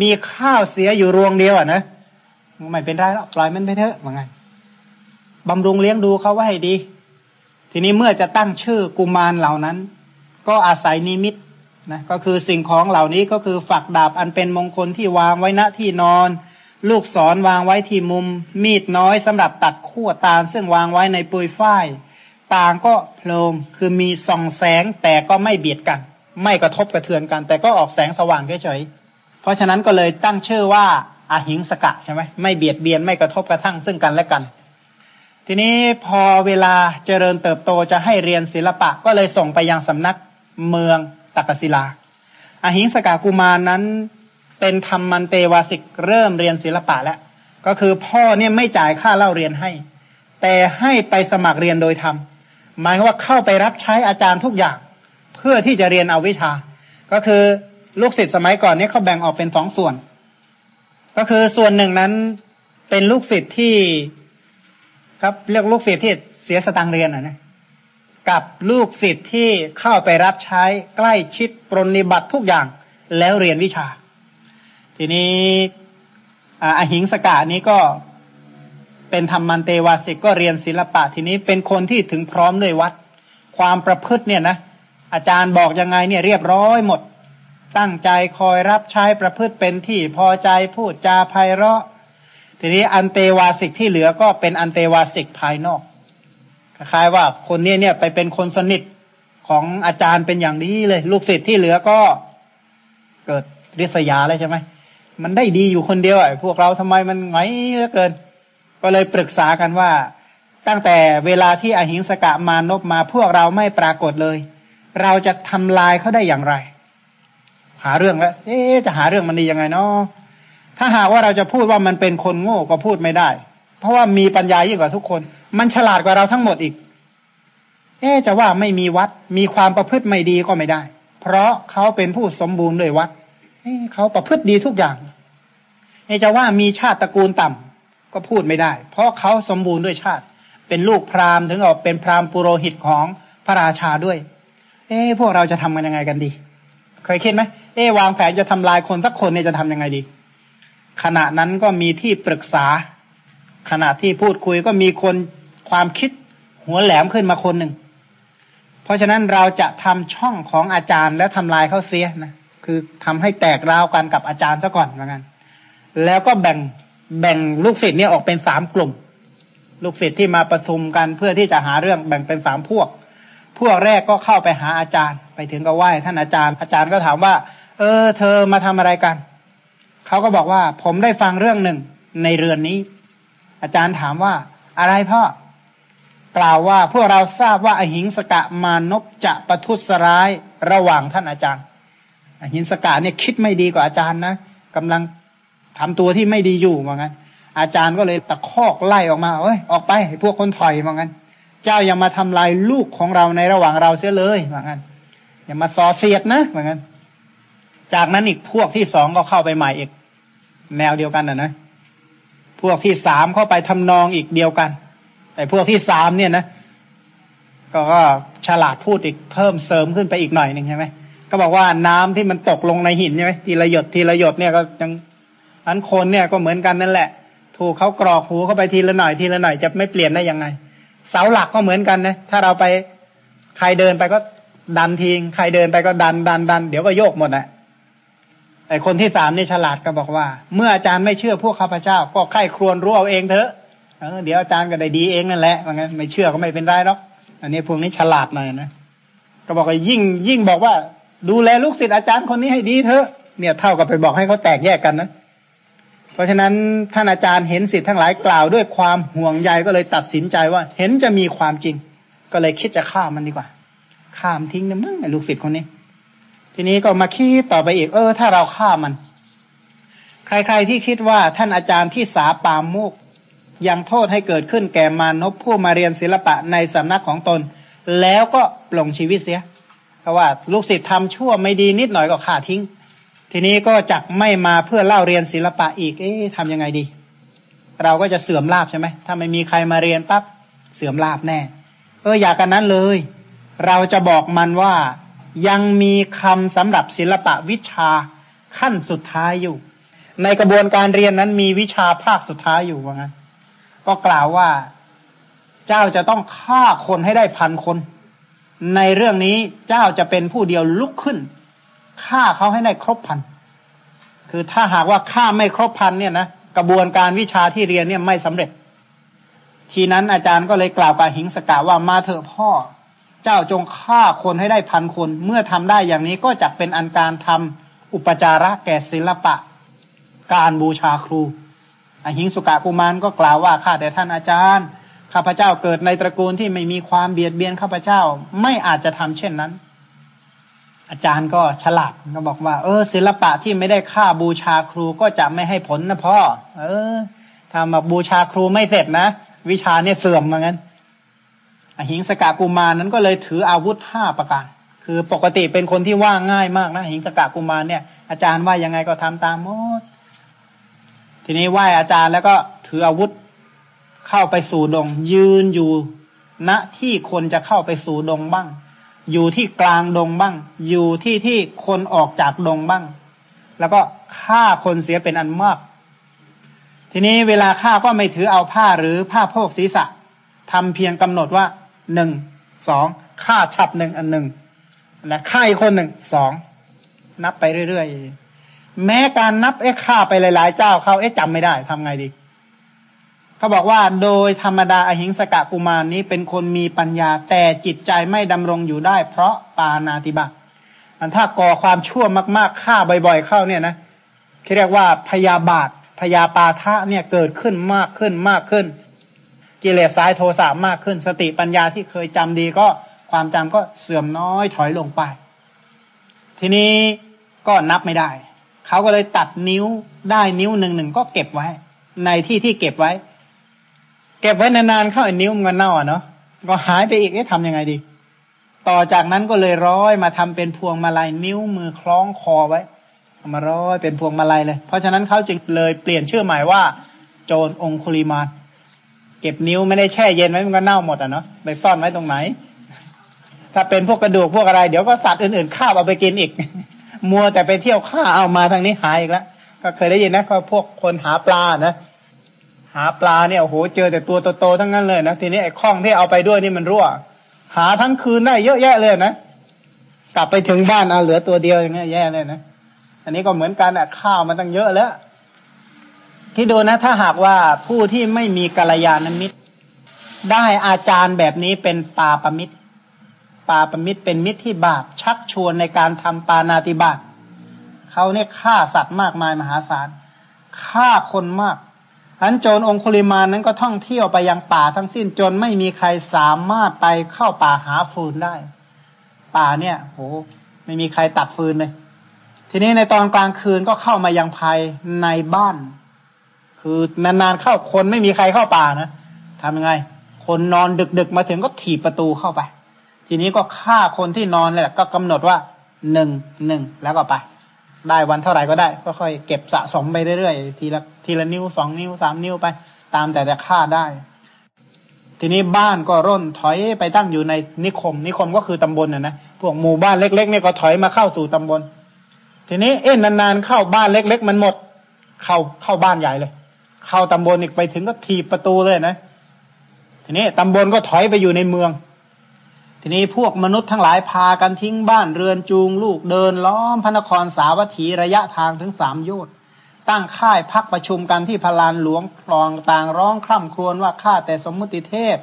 มีข้าวเสียอยู่รวงเดียวอะนะไม่เป็นไรหรอกปล่อยมันไปเถอะเหมือนกันบำรุงเลี้ยงดูเขาไว้ให้ดี ทีนี้เมื่อจะตั้งชื่อกุมารเหล่านั้น ก็อาศัยนิมิตนะก็คือสิ่งของเหล่านี้ก็คือฝักดาบอันเป็นมงคลที่วางไว้ณที่นอน ลูกศรวางไว้ที่มุม มีดน้อยสำหรับตัดขั้วตาลซึ่งวางไว้ในปุยฝ้ายต่างก็โพลงคือมีส่องแสงแต่ก็ไม่เบียดกัน ไม่กระทบกระเทือนกัน แต่ก็ออกแสงสว่างเฉยๆเพราะฉะนั้นก็เลยตั้งชื่อว่าอาหิงสกะใช่ไหมไม่เบียดเบียนไม่กระทบกระทั่งซึ่งกันและกัน ทีนี้พอเวลาเจริญเติบโตจะให้เรียนศิลปะก็เลยส่งไปยังสำนักเมืองตักศิลาอาหิงสกากุมารนนั้น เป็นธรรมมันเตวาสิกเริ่มเรียนศิลปะแล้วก็คือพ่อเนี่ยไม่จ่ายค่าเล่าเรียนให้ แต่ให้ไปสมัครเรียนโดยธรรมหมายว่าเข้าไปรับใช้อาจารย์ทุกอย่าง เพื่อที่จะเรียนเอาวิชา ก็คือลูกศิษย์สมัยก่อนเนี่ยเขาแบ่งออกเป็นสองส่วน ก็คือส่วนหนึ่งนั้นเป็นลูกศิษย์ที่ครับเรียกลูกศิษย์ที่เสียสตังเรียนอะนะกับลูกศิษย์ที่เข้าไปรับใช้ใกล้ชิดปรนิบัติทุกอย่างแล้วเรียนวิชา ทีนี้อหิงสกานี้ก็เป็นธรรมันเตวาสิกก็เรียนศิลปะ ทีนี้เป็นคนที่ถึงพร้อมด้วยวัด ความประพฤติเนี่ยนะอาจารย์บอกยังไงเนี่ยเรียบร้อยหมด ตั้งใจคอยรับใช้ประพฤติเป็นที่พอใจพูดจาไพเราะ ทีนี้อันเตวาสิกที่เหลือก็เป็นอันเตวาสิกภายนอกคล้ายว่าคนนี้เนี่ยไปเป็นคนสนิทของอาจารย์เป็นอย่างนี้เลย ลูกศิษย์ที่เหลือก็เกิดริษยาเลยใช่ไหม มันได้ดีอยู่คนเดียวไอ้พวกเราทำไมมันไงเหลือเกิน ก็เลยปรึกษากันว่า ตั้งแต่เวลาที่อหิงสกะมานพมา พวกเราไม่ปรากฏเลย เราจะทำลายเขาได้อย่างไร หาเรื่องแล้วเอ๊จะหาเรื่องมันดียังไงเนาะถ้าหากว่าเราจะพูดว่ามันเป็นคนโง่ก็พูดไม่ได้ เพราะว่ามีปัญญายิ่งกว่าทุกคน มันฉลาดกว่าเราทั้งหมดอีก เอ๊จะว่าไม่มีวัด มีความประพฤติไม่ดีก็ไม่ได้ เพราะเขาเป็นผู้สมบูรณ์ด้วยวัดเขาประพฤติดีทุกอย่าง จะว่ามีชาติตระกูลต่ำก็พูดไม่ได้ เพราะเขาสมบูรณ์ด้วยชาติ เป็นลูกพราหมณ์ถึงออกเป็นพราหมณ์ปุโรหิตของพระราชาด้วย เอ๊พวกเราจะทำกันยังไงกันดี เคยคิดไหมเอ๊วางแผนจะทำลายคนสักคนเนี่ยจะทํำยังไงดี ขณะนั้นก็มีที่ปรึกษา ขณะที่พูดคุยก็มีคนความคิดหัวแหลมขึ้นมาคนหนึ่งเพราะฉะนั้นเราจะทำช่องของอาจารย์แล้วทำลายเขาเสียนะคือทำให้แตกราวกันกับอาจารย์ซะก่อนเหมือนกัน แล้วก็แบ่งแบ่งลูกศิษย์เนี่ยออกเป็นสามกลุ่ม ลูกศิษย์ที่มาประชุมกันเพื่อที่จะหาเรื่องแบ่งเป็นสามพวก พวกแรกก็เข้าไปหาอาจารย์ ไปถึงก็ไหว้ท่านอาจารย์ อาจารย์ก็ถามว่า เออ เธอมาทำอะไรกันเขาก็บอกว่าผมได้ฟังเรื่องหนึ่งในเรือนนี้ อาจารย์ถามว่า อะไรพ่อกล่าวว่าพวกเราทราบว่าอหิงสกะมานพจะประทุษร้ายระหว่างท่านอาจารย์ อหิงสกะเนี่ยคิดไม่ดีกว่าอาจารย์นะกำลัง ทำตัวที่ไม่ดีอยู่เหมือนกันอาจารย์ก็เลยตะคอกไล่ออกมาเอ้ยออกไปพวกคนถอยว่างั้น เจ้าอย่ามาทำลายลูกของเราในระหว่างเราเสียเลยว่างั้นอย่ามาซอเสียดนะว่างั้น จากนั้นอีกพวกที่สองก็เข้าไปใหม่อีก แนวเดียวกันนะนะพวกที่สามเข้าไปทำนองอีกเดียวกันไอ้พวกที่สามเนี่ยนะก็ก็ฉลาดพูดอีกเพิ่มเสริมขึ้นไปอีกหน่อยหนึ่งใช่ไหมก็บอกว่าน้ำที่มันตกลงในหินใช่ไหมทีละหยดทีละหยดเนี่ยก็ยัง อันคนเนี่ยก็เหมือนกันนั่นแหละ ถูกเขากรอกหูเข้าไปทีละหน่อยทีละหน่อยจะไม่เปลี่ยนได้ยังไง เสาหลักก็เหมือนกันนะถ้าเราไปใครเดินไปก็ดันทิ้งใครเดินไปก็ดันดันดันเดี๋ยวก็โยกหมดแหละไอคนที่สามนี่ฉลาดก็บอกว่า เมื่ออาจารย์ไม่เชื่อพวกข้าพเจ้า ก็ใครครวญรู้เอาเองเถอะเออเดี๋ยวอาจารย์ก็ได้ดีเองนั่นแหละว่างั้นไม่เชื่อก็ไม่เป็นไรหรอกอันนี้พวกนี้ฉลาดหน่อยนะก็บอกว่ายิ่งยิ่งบอกว่า ดูแลลูกศิษย์อาจารย์คนนี้ให้ดีเถอะเนี่ยเท่ากับไปบอกให้เขาแตกแยกกันนะ เพราะฉะนั้นท่านอาจารย์เห็นสิทธิ์ทั้งหลายกล่าวด้วยความห่วงใยก็เลยตัดสินใจว่า เห็นจะมีความจริง ก็เลยคิดจะฆ่ามันดีกว่าฆ่ามทิ้งนะมึงไอ้ลูกศิษย์คนนี้ ทีนี้ก็มาคิดต่อไปอีก เออ ถ้าเราฆ่ามัน ใคร ๆที่คิดว่าท่านอาจารย์ที่สาปามมุกยังโทษให้เกิดขึ้นแก่มานพผู้มาเรียนศิลปะในสำนักของตน แล้วก็ปลงชีวิตเสียเพราะว่าลูกศิษย์ทำชั่วไม่ดีนิดหน่อยก็ฆ่าทิ้ง ทีนี้ก็จักไม่มาเพื่อเล่าเรียนศิลปะอีก เอ๊ะทำยังไงดี เราก็จะเสื่อมลาบใช่ไหม ถ้าไม่มีใครมาเรียนปั๊บเสื่อมลาบแน่ เอออยากกันนั้นเลย เราจะบอกมันว่ายังมีคำสำหรับศิลปะวิชาขั้นสุดท้ายอยู่ ในกระบวนการเรียนนั้นมีวิชาภาคสุดท้ายอยู่ว่างั้น ก็กล่าวว่าเจ้าจะต้องฆ่าคนให้ได้พันคน ในเรื่องนี้เจ้าจะเป็นผู้เดียวลุกขึ้น ฆ่าเขาให้ได้ครบพัน คือถ้าหากว่าฆ่าไม่ครบพันเนี่ยนะกระบวนการวิชาที่เรียนเนี่ยไม่สำเร็จ ทีนั้นอาจารย์ก็เลยกล่าวกับหิงสกาว่ามาเถอะพ่อ เจ้าจงฆ่าคนให้ได้พันคน เมื่อทำได้อย่างนี้ก็จะเป็นอันการทำอุปจาระแก่ศิลปะ การบูชาครูอหิงสุกะกุมารก็กล่าวว่าข้าแต่ท่านอาจารย์ข้าพเจ้าเกิดในตระกูลที่ไม่มีความเบียดเบียนข้าพเจ้าไม่อาจจะทำเช่นนั้น อาจารย์ก็ฉลาดก็บอกว่า เออ ศิลปะที่ไม่ได้ค่าบูชาครูก็จะไม่ให้ผลนะพ่อ เออถ้ามาบูชาครูไม่เสร็จนะ วิชาเนี่ยเสื่อมเหมือนกันอหิงสกะกุมารนั้นก็เลยถืออาวุธห้าประการ คือปกติเป็นคนที่ว่าง่ายมากนะหิงสกะกุมารเนี่ย อาจารย์ว่ายังไงก็ทำตามหมด ทีนี้ไหว้อาจารย์แล้วก็ถืออาวุธเข้าไปสู่ดง ยืนอยู่ณที่คนจะเข้าไปสู่ดงบ้าง อยู่ที่กลางดงบ้าง อยู่ที่ที่คนออกจากดงบ้าง แล้วก็ฆ่าคนเสียเป็นอันมาก ทีนี้เวลาฆ่าก็ไม่ถือเอาผ้าหรือผ้าโพกศีรษะทำเพียงกำหนดว่าหนึ่งสองฆ่าฉับหนึ่งอันหนึ่งและฆ่าอีกคนหนึ่งสองนับไปเรื่อยๆแม้การนับเอ๊ะฆ่าไปหลายๆเจ้าเขาเอ๊ะจำไม่ได้ทำไงดี เขาบอกว่าโดยธรรมดาอหิงสกะกุมารนี้เป็นคนมีปัญญา แต่จิตใจไม่ดำรงอยู่ได้ เพราะปานาติบาอันถ้าก่อความชั่วมากๆฆ่าบ่อย ๆ เข้าเนี่ยนะเรียกว่าพยาบาทพยาปาทะเนี่ยเกิดขึ้นมากขึ้นมากขึ้น กิเลสสายโทสะมากขึ้น สติปัญญาที่เคยจำดีก็ความจำก็เสื่อมน้อยถอยลงไป ทีนี้ก็นับไม่ได้ เขาก็เลยตัดนิ้วได้นิ้วหนึ่งหนึ่งก็เก็บไว้ ในที่ที่เก็บไว้ เก็บไว้นานๆเข้าไอ้นิ้วมันเน่าอะเนาะก็หายไปอีกเอ๊ะทำยังไงดี ต่อจากนั้นก็เลยร้อยมาทำเป็นพวงมาลัยนิ้วมือคล้องคอไว้มาร้อยเป็นพวงมาลัยเลย เพราะฉะนั้นเขาจึงเลยเปลี่ยนชื่อใหม่ว่า โจรองคุลิมานเก็บนิ้วไม่ได้แช่เย็นไว้มันก็เน่าหมดอะเนาะไปซ่อนไว้ตรงไหน ถ้าเป็นพวกกระดูกพวกอะไร เดี๋ยวก็สัตว์อื่นๆข้าวเอาไปกินอีก มัวแต่ไปเที่ยวข้าเอามาทางนี้หายอีกแล้วก็เคยได้ยินนะก็พวกคนหาปลานะ หาปลาเนี่ยโอ้โหเจอแต่ตัวโตๆทั้งนั้นเลยนะทีนี้ไอ้ข้องที่เอาไปด้วยนี่มันรั่ว หาทั้งคืนได้เยอะแยะเลยนะกลับไปถึงบ้านเอาเหลือตัวเดียวอย่างเงี้ยแย่เลยนะอันนี้ก็เหมือนกันอะข้าวมันตั้งเยอะแล้วที่ดูนะถ้าหากว่าผู้ที่ไม่มีกัลยาณมิตร ได้อาจารย์แบบนี้เป็นปาปมิตร ปาปมิตรเป็นมิตรที่บาปชักชวนในการทำปานาติบาตเขาเนี่ยฆ่าสัตว์มากมายมหาศาลฆ่าคนมาก อันโจรองคุลิมานั้นก็ท่องเที่ยวไปยังป่าทั้งสิ้นจนไม่มีใครสามารถไปเข้าป่าหาฟืนได้ ป่าเนี่ยโหไม่มีใครตัดฟืนเลย ทีนี้ในตอนกลางคืนก็เข้ามายังภายในบ้าน คือนานๆเข้าคนไม่มีใครเข้าป่านะทำยังไง คนนอนดึกๆมาถึงก็ถีบประตูเข้าไป ทีนี้ก็ฆ่าคนที่นอนเลยก็กำหนดว่าหนึ่งหนึ่งแล้วก็ไป ได้วันเท่าไหร่ก็ได้ ก็ค่อยเก็บสะสมไปเรื่อยๆทีละทีละนิ้วสองนิ้วสามนิ้วไป ตามแต่จะฆ่าได้ ทีนี้บ้านก็ร่นถอยไปตั้งอยู่ในนิคม นิคมก็คือตำบลนะนะพวกหมู่บ้านเล็กๆเนี่ยก็ถอยมาเข้าสู่ตำบล ทีนี้เอ๊ะนานๆเข้าบ้านเล็ก ๆ มันหมด เข้าเข้าบ้านใหญ่เลย เข้าตำบลอีกไปถึงก็ถีบประตูเลยนะทีนี้ตำบลก็ถอยไปอยู่ในเมือง ทีนี้พวกมนุษย์ทั้งหลายพากันทิ้งบ้านเรือนจูงลูกเดินล้อมพระนครสาวัตถีระยะทางถึงสามโยชน์ตั้งค่ายพักประชุมกันที่พลานหลวงคลองต่างร้องคร่ำครวญว่าข้าแต่สมมุติเทพ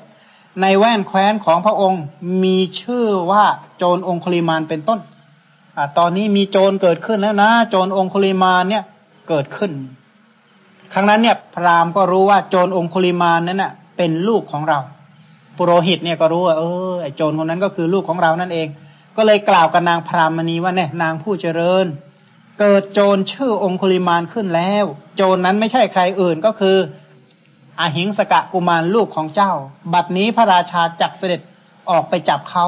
ในแว่นแคว้นของพระองค์มีชื่อว่าโจรองคุลิมานเป็นต้นอตอนนี้มีโจรเกิดขึ้นแล้วนะ โจรองคุลิมานเนี่ยเกิดขึ้น ครั้งนั้นเนี่ยพราหมณ์ก็รู้ว่าโจรองคุลิมานนั้นน่ะเป็นลูกของเรา ปุโรหิตเนี่ยก็รู้ว่าเออไอโจรคนนั้นก็คือลูกของเรานั่นเอง ก็เลยกล่าวกับนางพรามณีว่าเนี่ยนางผู้เจริญ เกิดโจรชื่อองคุลิมานขึ้นแล้ว โจรนั้นไม่ใช่ใครอื่นก็คืออหิงสกะกุมารลูกของเจ้า บัดนี้พระราชาจักเสด็จออกไปจับเขา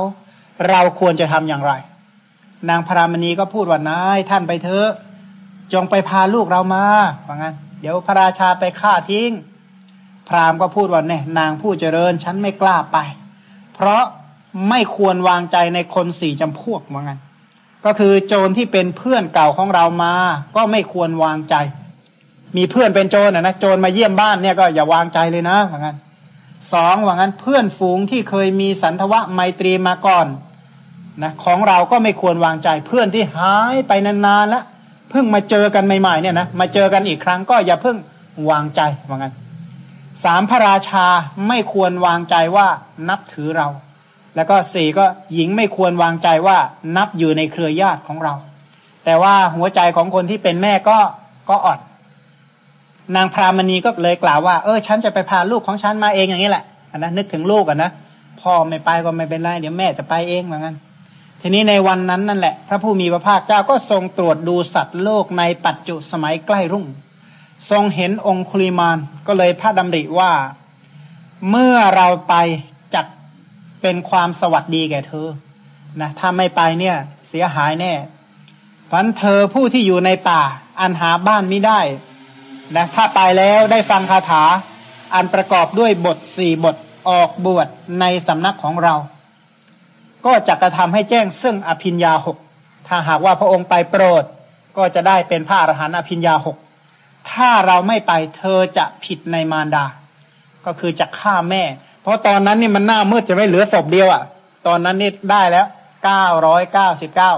เราควรจะทำอย่างไร นางพรามณีก็พูดว่านายท่านไปเถอะ จงไปพาลูกเรามาว่างั้น เดี๋ยวพระราชาไปฆ่าทิ้ง พราหมณ์ก็พูดว่าเนี่ยนางผู้เจริญฉันไม่กล้าไป เพราะไม่ควรวางใจในคนสี่จำพวกว่างั้นก็คือโจรที่เป็นเพื่อนเก่าของเรามา ก็ไม่ควรวางใจ มีเพื่อนเป็นโจรนะนะโจรมาเยี่ยมบ้านเนี่ยก็อย่าวางใจเลยนะว่างั้นสองว่างั้นเพื่อนฝูงที่เคยมีสันทวะไมตรีมาก่อนนะของเราก็ไม่ควรวางใจเพื่อนที่หายไปนานๆแล้วเพิ่งมาเจอกันใหม่ๆเนี่ยนะมาเจอกันอีกครั้งก็อย่าเพิ่งวางใจว่างั้น สามพระราชาไม่ควรวางใจว่านับถือเรา แล้วก็สี่ก็หญิงไม่ควรวางใจว่านับอยู่ในเครือญาติของเรา แต่ว่าหัวใจของคนที่เป็นแม่ก็ก็อ่อนนางพรามณีก็เลยกล่าวว่าเออฉันจะไปพาลูกของฉันมาเองอย่างนี้แหละนนะนึกถึงลูกอะนะพ่อไม่ไปก็ไม่เป็นไรเดี๋ยวแม่จะไปเองเหมือนกันทีนี้ในวันนั้นนั่นแหละ พระผู้มีพระภาคเจ้าก็ทรงตรวจดูสัตว์โลกในปัจจุสมัยใกล้รุ่ง ทรงเห็นองคุลิมานก็เลยพระดำริว่า เมื่อเราไปจักเป็นความสวัสดีแก่เธอนะถ้าไม่ไปเนี่ย เสียหายแน่พันเธอผู้ที่อยู่ในป่า อันหาบ้านไม่ได้นะถ้าไปแล้วได้ฟังคาถา อันประกอบด้วยบทสี่บทออกบวชในสำนักของเรา ก็จะกระทำให้แจ้งซึ่งอภิญญาหกถ้าหากว่าพระองค์ไปโปรด ก็จะได้เป็นพระอรหันต์อภิญญาหก ถ้าเราไม่ไปเธอจะผิดในมารดา ก็คือจะฆ่าแม่ เพราะตอนนั้นนี่มันหน้ามืดจะไม่เหลือศพเดียวอะ่ะ ตอนนั้นนี่ได้แล้วเก้าร้อยเก้าสิบเก้า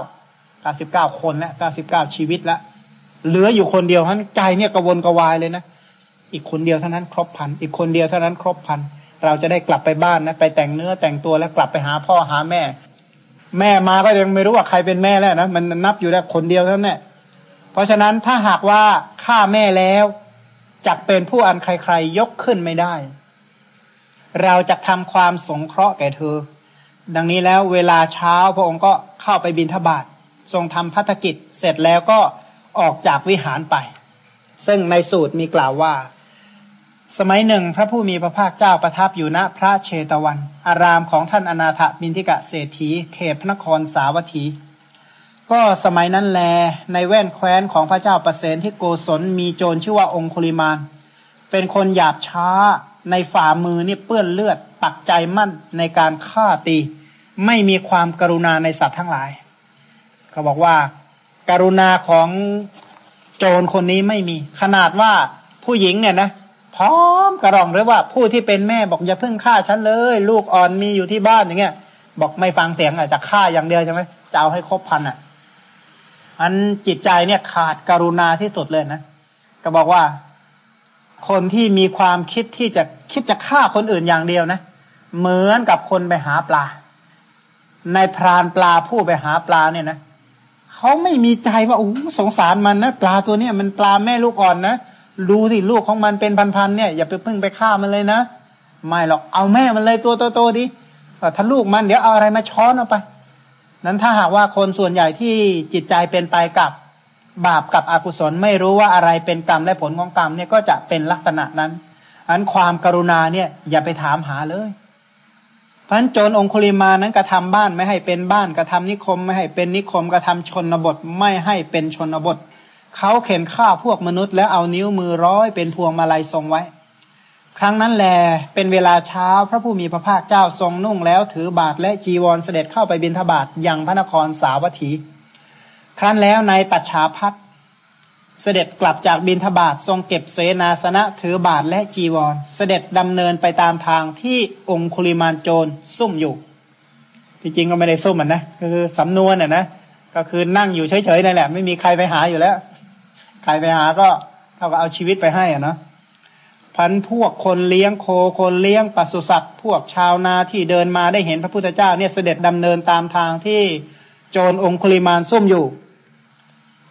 เก้าสิบเก้าคนแล้วเก้าสิบเก้าชีวิตล้วเหลืออยู่คนเดียวทั้นใจเนี่ยกระวนกระวายเลยนะอีกคนเดียวเท่านั้นครบพันอีกคนเดียวเท่านั้นครบพันเราจะได้กลับไปบ้านนะไปแต่งเนื้อแต่งตัวแล้วกลับไปหาพ่อหาแม่ แม่มาก็ยังไม่รู้ว่าใครเป็นแม่แล้วนะมันนับอยู่ได้คนเดียวเท่านั้นแหละ เพราะฉะนั้นถ้าหากว่าฆ่าแม่แล้วจักเป็นผู้อันใครๆยกขึ้นไม่ได้ เราจะทำความสงเคราะห์แก่เธอ ดังนี้แล้วเวลาเช้าพระองค์ก็เข้าไปบินทบาททรงทำพัฒกิจเสร็จแล้วก็ออกจากวิหารไป ซึ่งในสูตรมีกล่าวว่า สมัยหนึ่งพระผู้มีพระภาคเจ้าประทับอยู่ณพระเชตวัน อารามของท่านอนาถบินทิกะเศรษฐีเขตพระนครสาวัตถี ก็สมัยนั้นแล ในแว่นแคว้นของพระเจ้าประเสนที่โกศลมีโจรชื่อว่าองคุลิมาน เป็นคนหยาบช้าในฝ่ามือนี่เปื้อนเลือดปักใจมั่นในการฆ่าตี ไม่มีความกรุณาในสัตว์ทั้งหลาย เขาบอกว่าการุณาของโจรคนนี้ไม่มี ขนาดว่าผู้หญิงเนี่ยนะพร้อมกระรองหรือว่าผู้ที่เป็นแม่บอกอย่าเพิ่งฆ่าฉันเลย ลูกอ่อนมีอยู่ที่บ้านอย่างเงี้ย บอกไม่ฟังเสียงอะจะฆ่าอย่างเดียวใช่ไหมจะเอาให้ครบพันอะ อันจิตใจเนี่ยขาดกรุณาที่สุดเลยนะ ก็บอกว่า คนที่มีความคิดที่จะคิดจะฆ่าคนอื่นอย่างเดียวนะ เหมือนกับคนไปหาปลา ในพรานปลาผู้ไปหาปลาเนี่ยนะเขาไม่มีใจว่าโอ้สงสารมันนะปลาตัวเนี้ยมันปลาแม่ลูกอ่อนนะดูสิลูกของมันเป็นพันๆเนี่ยอย่าไปพึ่งไปฆ่ามันเลยนะไม่หรอกเอาแม่มันเลยตัวโตๆดิถ้าลูกมันเดี๋ยวเอาอะไรมาช้อนเอาไป นั้นถ้าหากว่าคนส่วนใหญ่ที่จิตใจเป็นไปกับบาปกับอกุศลไม่รู้ว่าอะไรเป็นกรรมและผลของกรรมเนี่ยก็จะเป็นลักษณะนั้นอันความกรุณาเนี่ย อย่าไปถามหาเลยเพราะฉะนั้นโจรองคุลิมานั้นกระทาบ้านไม่ให้เป็นบ้านกระทานิคมไม่ให้เป็นนิคมกระทาชนบทไม่ให้เป็นชนบทเขาเข็นฆ่าพวกมนุษย์แล้วเอานิ้วมือร้อยเป็นพวงมาลัยทรงไว้ ครั้งนั้นแลเป็นเวลาเช้าพระผู้มีพระภาคเจ้าทรงนุ่งแล้วถือบาทและจีวรเสด็จเข้าไปบิณฑบาตยังพระนครสาวัตถี ครั้นแล้วในปัจฉาพัฒเสด็จกลับจากบินทบาททรงเก็บเสนาสนะถือบาทและจีวร เสด็จดำเนินไปตามทางที่องคุลิมานโจรซุ่มอยู่ที่จริงก็ไม่ได้ซุ่มอะนะคือสำนวนอะนะก็คือนั่งอยู่เฉยๆนั่นแหละ ไม่มีใครไปหาอยู่แล้ว ใครไปหาก็เท่ากับเอาชีวิตไปให้อะเนาะ พันพวกคนเลี้ยงโคคนเลี้ยงปศุสัตว์ พวกชาวนาที่เดินมาได้เห็นพระพุทธเจ้าเนี่ยเสด็จดำเนินตามทางที่โจรองคุลิมานซุ่มอยู่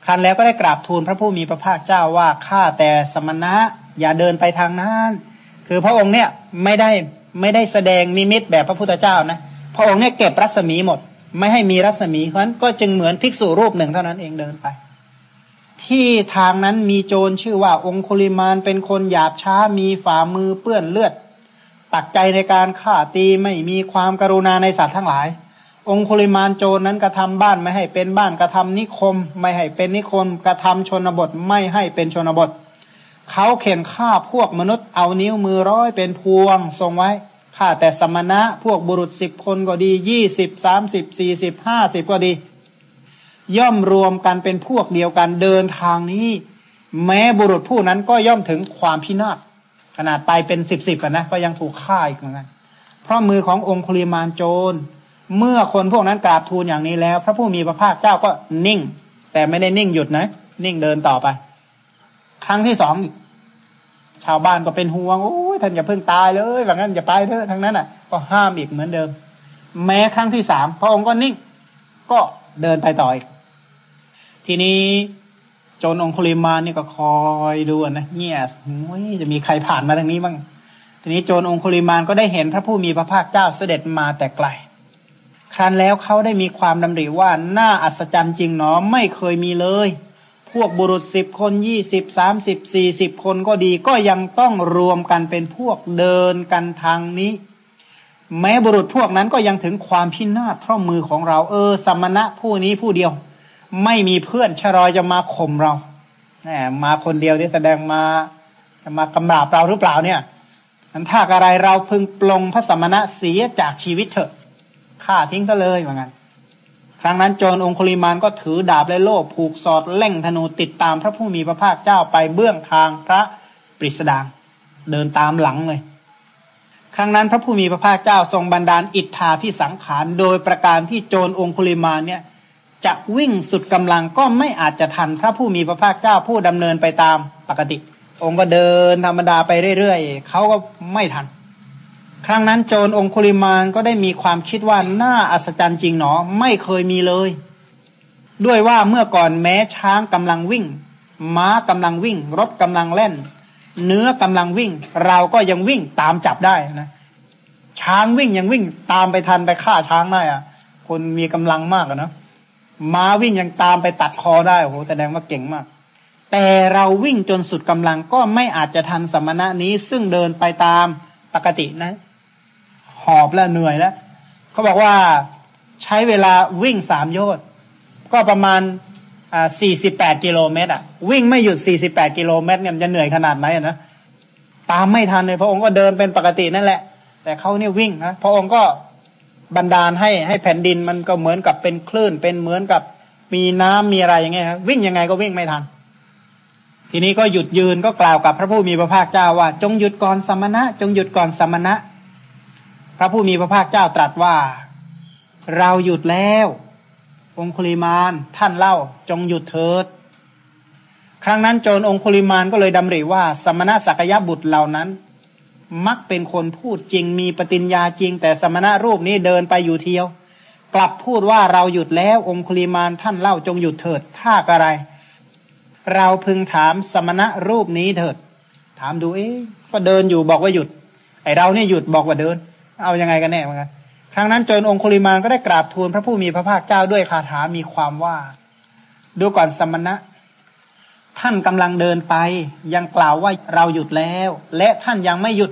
คันแล้วก็ได้กราบทูลพระผู้มีพระภาคเจ้าว่าข้าแต่สมณะ อย่าเดินไปทางนั้น คือพระองค์เนี่ยไม่ได้ไม่ได้แสดงนิมิตแบบพระพุทธเจ้านะ พระองค์เนี่ยเก็บรัศมีหมด ไม่ให้มีรัศมีเพราะนั้นก็จึงเหมือนภิกษุรูปหนึ่งเท่านั้นเองเดินไป ที่ทางนั้นมีโจรชื่อว่าองคุลิมานเป็นคนหยาบช้ามีฝ่ามือเปื้อนเลือดปักใจในการฆ่าตีไม่มีความกรุณาในสัตว์ทั้งหลาย องคุลิมานโจรนั้นกระทำบ้านไม่ให้เป็นบ้านกระทำนิคม ไม่ให้เป็นนิคมกระทำชนบทไม่ให้เป็นชนบท เขาเข็นฆ่าพวกมนุษย์เอานิ้วมือร้อยเป็นพวงทรงไว้ฆ่าแต่สมณะพวกบุรุษสิบคนก็ดียี่สิบสามสิบสี่สิบห้าสิบก็ดี ย่อมรวมกันเป็นพวกเดียวกันเดินทางนี้ แม้บุรุษผู้นั้นก็ย่อมถึงความพินาศขนาดไปเป็นสิบสิบนนะก็ยังถูกฆ่าอีกเหมือนกันเพราะมือขององคุลิมานโจร เมื่อคนพวกนั้นกราบทูลอย่างนี้แล้ว พระผู้มีพระภาคเจ้าก็นิ่ง แต่ไม่ได้นิ่งหยุดนะ นิ่งเดินต่อไป ครั้งที่สองชาวบ้านก็เป็นห่วงโอ้ยท่านอย่าเพิ่งตายเลยแบบนั้นอย่าไปเถอะทั้งนั้นอะ ก็ห้ามอีกเหมือนเดิม แม้ครั้งที่สามพระองค์ก็นิ่ง ก็เดินไปต่ออีก ทีนี้โจนองคุลิมานี่ก็คอยดูนะเงียบจะมีใครผ่านมาทางนี้บ้าง ทีนี้โจนองคุลิมานก็ได้เห็นพระผู้มีพระภาคเจ้าเสด็จมาแต่ไกล ครั้นแล้วเขาได้มีความดำริว่าน่าอัศจรรย์จริงหนอไม่เคยมีเลย พวกบุรุษสิบคนยี่สิบสามสิบสี่สิบคนก็ดีก็ยังต้องรวมกันเป็นพวกเดินกันทางนี้ แม้บุรุษพวกนั้นก็ยังถึงความพินาศเพราะมือของเราเออสมณะผู้นี้ผู้เดียว ไม่มีเพื่อนชรอยจะมาข่มเราแหมมาคนเดียวที่แสดงมาจะมากำราบเราหรือเปล่าเนี่ยอันถ้าอะไรเราพึงปลงพระสมณะเสียจากชีวิตเถอะฆ่าทิ้งก็เลยเหมือนกันครั้งนั้นโจรองคุลิมานก็ถือดาบและโล่ผูกสอดเล่งธนูติดตามพระผู้มีพระภาคเจ้าไปเบื้องทางพระปริสดางเดินตามหลังเลย ครั้งนั้นพระผู้มีพระภาคเจ้าทรงบันดาลอิทธาพิสังขารโดยประการที่โจรองคุลิมานเนี่ย จะวิ่งสุดกำลังก็ไม่อาจจะทันพระผู้มีพระภาคเจ้าผู้ดำเนินไปตามปกติ องค์ก็เดินธรรมดาไปเรื่อยๆเขาก็ไม่ทัน ครั้งนั้นโจรองคุลิมานก็ได้มีความคิดว่าน่าอัศจรรย์จริงหนอไม่เคยมีเลย ด้วยว่าเมื่อก่อนแม้ช้างกำลังวิ่ง ม้ากำลังวิ่ง รถกำลังเล่น เนื้อกำลังวิ่ง เราก็ยังวิ่งตามจับได้นะช้างวิ่งยังวิ่งตามไปทันไปฆ่าช้างได้อะคนมีกำลังมากอะนะ ม้าวิ่งยังตามไปตัดคอได้โอ้โหแสดงว่าเก่งมาก แต่เราวิ่งจนสุดกำลังก็ไม่อาจจะทันสมณะนี้ซึ่งเดินไปตามปกตินะ หอบแล้วเหนื่อยแล้วเขาบอกว่าใช้เวลาวิ่งสามโยชน์ก็ประมาณอ่าสี่สิบแปดกิโลเมตรอะ วิ่งไม่หยุดสี่สิบแปดกิโลเมตรเนี่ยมันจะเหนื่อยขนาดไหนนะตามไม่ทันเลยพระองค์ก็เดินเป็นปกตินั่นแหละ แต่เขาเนี่ยวิ่งนะพระองค์ก็ บันดาลให้ให้แผ่นดินมันก็เหมือนกับเป็นคลื่น เป็นเหมือนกับมีน้ำมีอะไรอย่างเงี้ยครับวิ่งยังไงก็วิ่งไม่ทัน ทีนี้ก็หยุดยืนก็กล่าวกับพระผู้มีพระภาคเจ้าว่า จงหยุดก่อนสมณะ จงหยุดก่อนสมณะ พระผู้มีพระภาคเจ้าตรัสว่า เราหยุดแล้ว องคุลิมานท่านเล่า จงหยุดเถิด ครั้งนั้นโจรองคุลิมานก็เลยดำริว่า สมณะสักยะบุตรเหล่านั้น มักเป็นคนพูดจริงมีปฏิญญาจริง แต่สมณะรูปนี้เดินไปอยู่เที่ยว กลับพูดว่าเราหยุดแล้วองคุลิมานท่านเล่าจงหยุดเถิดท่าอะไร เราพึงถามสมณะรูปนี้เถิด ถามดูเอ๊ะก็เดินอยู่บอกว่าหยุด ไอเราเนี่ยหยุดบอกว่าเดิน เอายังไงกันแน่เหมือนกันครั้งนั้นจรองคุลิมานก็ได้กราบทูลพระผู้มีพระภาคเจ้าด้วยคาถามีความว่า ดูก่อนสมณะท่านกำลังเดินไป ยังกล่าวว่าเราหยุดแล้ว และท่านยังไม่หยุด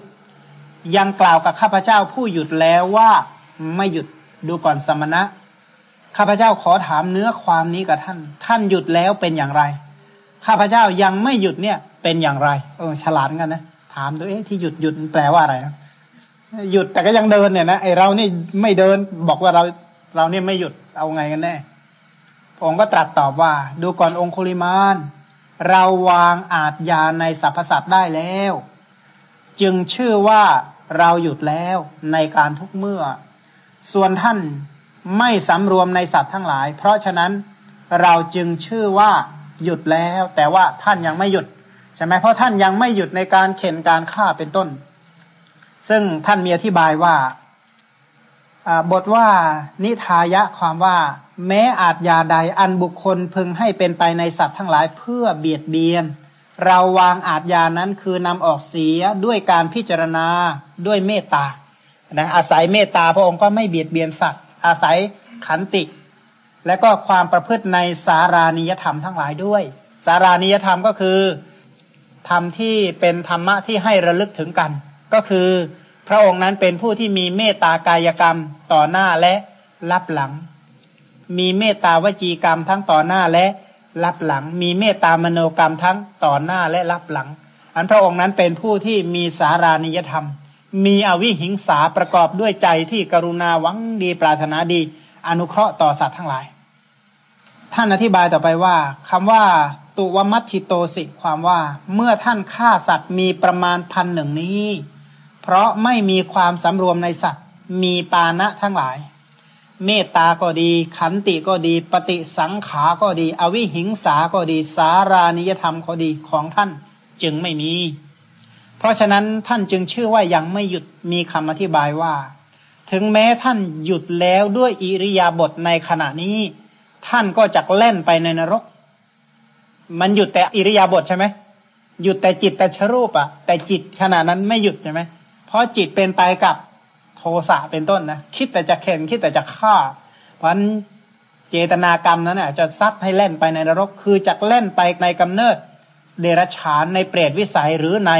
ยังกล่าวกับข้าพเจ้าผู้หยุดแล้วว่าไม่หยุดดูก่อนสมณะ ข้าพเจ้าขอถามเนื้อความนี้กับท่าน ท่านหยุดแล้วเป็นอย่างไร ข้าพเจ้ายังไม่หยุดเนี่ย เป็นอย่างไร เออฉลาดกันนะถามตัวเองที่หยุดหยุดแปลว่าอะไรหยุดแต่ก็ยังเดินเนี่ยนะไอเรานี่ไม่เดินบอกว่าเราเราเนี่ยไม่หยุดเอาไงกันแน่องค์ก็ตรัสตอบว่า ดูก่อนองคุลิมาน เราวางอาจยาในสรรพสัตว์ได้แล้ว จึงชื่อว่าเราหยุดแล้วในการทุกเมื่อ ส่วนท่านไม่สำรวมในสัตว์ทั้งหลาย เพราะฉะนั้นเราจึงชื่อว่าหยุดแล้ว แต่ว่าท่านยังไม่หยุดใช่ไหมเพราะท่านยังไม่หยุดในการเข็นการฆ่าเป็นต้น ซึ่งท่านมีอธิบายว่าบทว่านิทายะความว่า แม้อาจยาใดอันบุคคลพึงให้เป็นไปในสัตว์ทั้งหลายเพื่อเบียดเบียน เราวางอาจยานั้นคือนำออกเสียด้วยการพิจารณาด้วยเมตตานะอาศัยเมตตาพระองค์ก็ไม่เบียดเบียนสัตว์ อาศัยขันติ และก็ความประพฤติในสารานิยธรรมทั้งหลายด้วย สารานิยธรรมก็คือธรรมที่เป็นธรรมะที่ให้ระลึกถึงกัน ก็คือพระองค์นั้นเป็นผู้ที่มีเมตตากายกรรมต่อหน้าและรับหลัง มีเมตตาวจีกรรมทั้งต่อหน้าและ รับหลัง มีเมตตามโนกรรมทั้งต่อหน้าและรับหลัง อันพระองค์นั้นเป็นผู้ที่มีสารานิยธรรม มีอวิหิงสาประกอบด้วยใจที่กรุณาหวังดีปรารถนาดี อนุเคราะห์ต่อสัตว์ทั้งหลาย ท่านอธิบายต่อไปว่าคำว่าตุวมัตทิโตสิความว่าเมื่อท่านฆ่าสัตว์มีประมาณพันหนึ่งนี้ เพราะไม่มีความสำรวมในสัตว์ มีปานะทั้งหลาย เมตตาก็ดี ขันติก็ดี ปฏิสังขาก็ดี อวิหิงสาก็ดี สารานิยธรรมก็ดีของท่านจึงไม่มี เพราะฉะนั้นท่านจึงชื่อว่ายังไม่หยุดมีคำอธิบายว่า ถึงแม้ท่านหยุดแล้วด้วยอิริยาบถในขณะนี้ ท่านก็จะเล่นไปในนรก มันหยุดแต่อิริยาบถใช่ไหมหยุดแต่จิตแต่ชรูปอะแต่จิตขณะนั้นไม่หยุดใช่ไหมเพราะจิตเป็นไปกับ โทสะเป็นต้นนะคิดแต่จะเข็นคิดแต่จะฆ่า เพราะนั้นเจตนากรรมนั้นน่ะจะซัดให้เล่นไปในนรก คือจะเล่นไปในกำเนิด เดรัจฉานในเปรตวิสัยหรือใน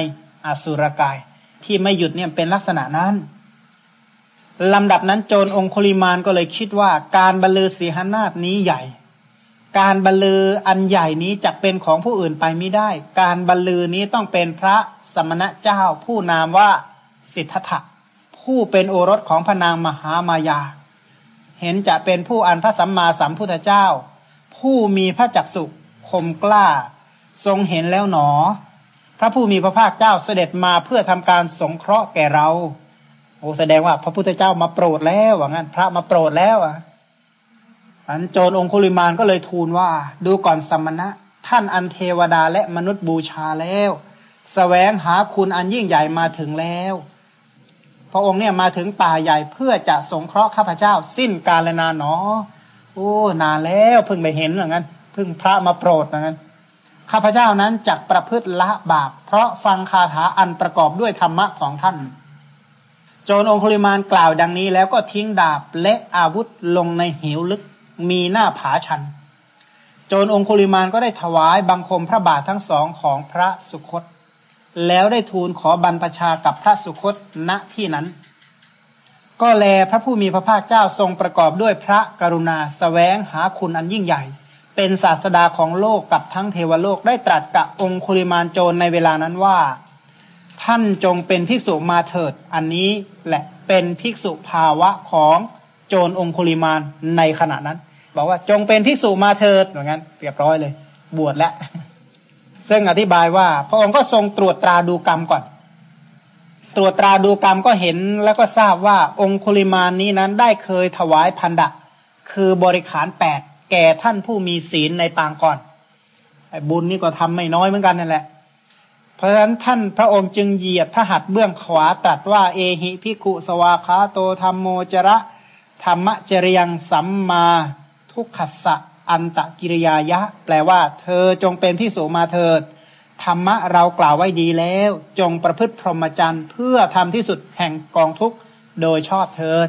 อสุรกาย ที่ไม่หยุดเนี่ยเป็นลักษณะนั้นลำดับนั้นโจรองคุลิมานก็เลยคิดว่า การบรรลือสีหนาฏนี้ใหญ่ การบรรลืออันใหญ่นี้จะเป็นของผู้อื่นไปไม่ได้ การบรรลือนี้ต้องเป็นพระสมณะเจ้าผู้นามว่าสิทธัตถะ ผู้เป็นโอรสของพระนางมหามายา เห็นจะเป็นผู้อันพระสัมมาสัมพุทธเจ้า ผู้มีพระจักสุคมกล้า ทรงเห็นแล้วหนอ พระผู้มีพระภาคเจ้าเสด็จมาเพื่อทำการสงเคราะห์แก่เราโอ้แสดงว่าพระพุทธเจ้ามาโปรดแล้วว่างั้น พระมาโปรดแล้วอะอันโจรองคุลิมานก็เลยทูลว่า ดูก่อนสมณะ ท่านอันเทวดาและมนุษย์บูชาแล้วสแสวงหาคุณอันยิ่งใหญ่มาถึงแล้ว พระองค์เนี่ยมาถึงป่าใหญ่เพื่อจะสงเคราะห์ข้าพเจ้า สิ้นกาลนานหนอโอ้นานแล้วเพิ่งไปเห็นอย่างนั้นเพิ่งพระมาโปรดอย่างนั้นข้าพเจ้านั้นจักประพฤติละบาป เพราะฟังคาถาอันประกอบด้วยธรรมะของท่าน โจรองคุลิมานกล่าวดังนี้ แล้วก็ทิ้งดาบและอาวุธลงในเหวลึกมีหน้าผาชัน โจรองคุลิมานก็ได้ถวายบังคมพระบาททั้งสองของพระสุคต แล้วได้ทูลขอบรรพชากับพระสุคตณที่นั้น ก็แลพระผู้มีพระภาคเจ้าทรงประกอบด้วยพระกรุณาสแสวงหาคุณอันยิ่งใหญ่ เป็นศาสดาของโลกกับทั้งเทวโลกได้ตรัสกับองคุริมานโจรในเวลานั้นว่า ท่านจงเป็นภิกษุมาเถิด อันนี้แหละเป็นภิกษุภาวะของโจรองคุริมานในขณะนั้น บอกว่าจงเป็นภิกษุมาเถิดเหมือนกันเรียบร้อยเลย บวชแล้ว ซึ่งอธิบายว่า พระองค์ก็ทรงตรวจตราดูกรรมก่อน ตรวจตราดูกรรมก็เห็นแล้วก็ทราบว่าองคุลิมานนี้นั้นได้เคยถวายพันดะ คือบริขารแปดแก่ท่านผู้มีศีลในปางก่อนไอ้บุญนี่ก็ทำไม่น้อยเหมือนกันนั่นแหละ เพราะฉะนั้นท่านพระองค์จึงเหยียบพระหัตถ์เบื้องขวาตรัสว่าเอหิพิกุสวาคาโตธรรมโมจระธรรมะจริยังสัมมาทุกขสะ อันตะกิริยายะ แปลว่า เธอจงเป็นที่สูมาเถิดธรรมะเรากล่าวไว้ดีแล้ว จงประพฤติพรหมจรรย์เพื่อทำที่สุดแห่งกองทุกข์โดยชอบเถิด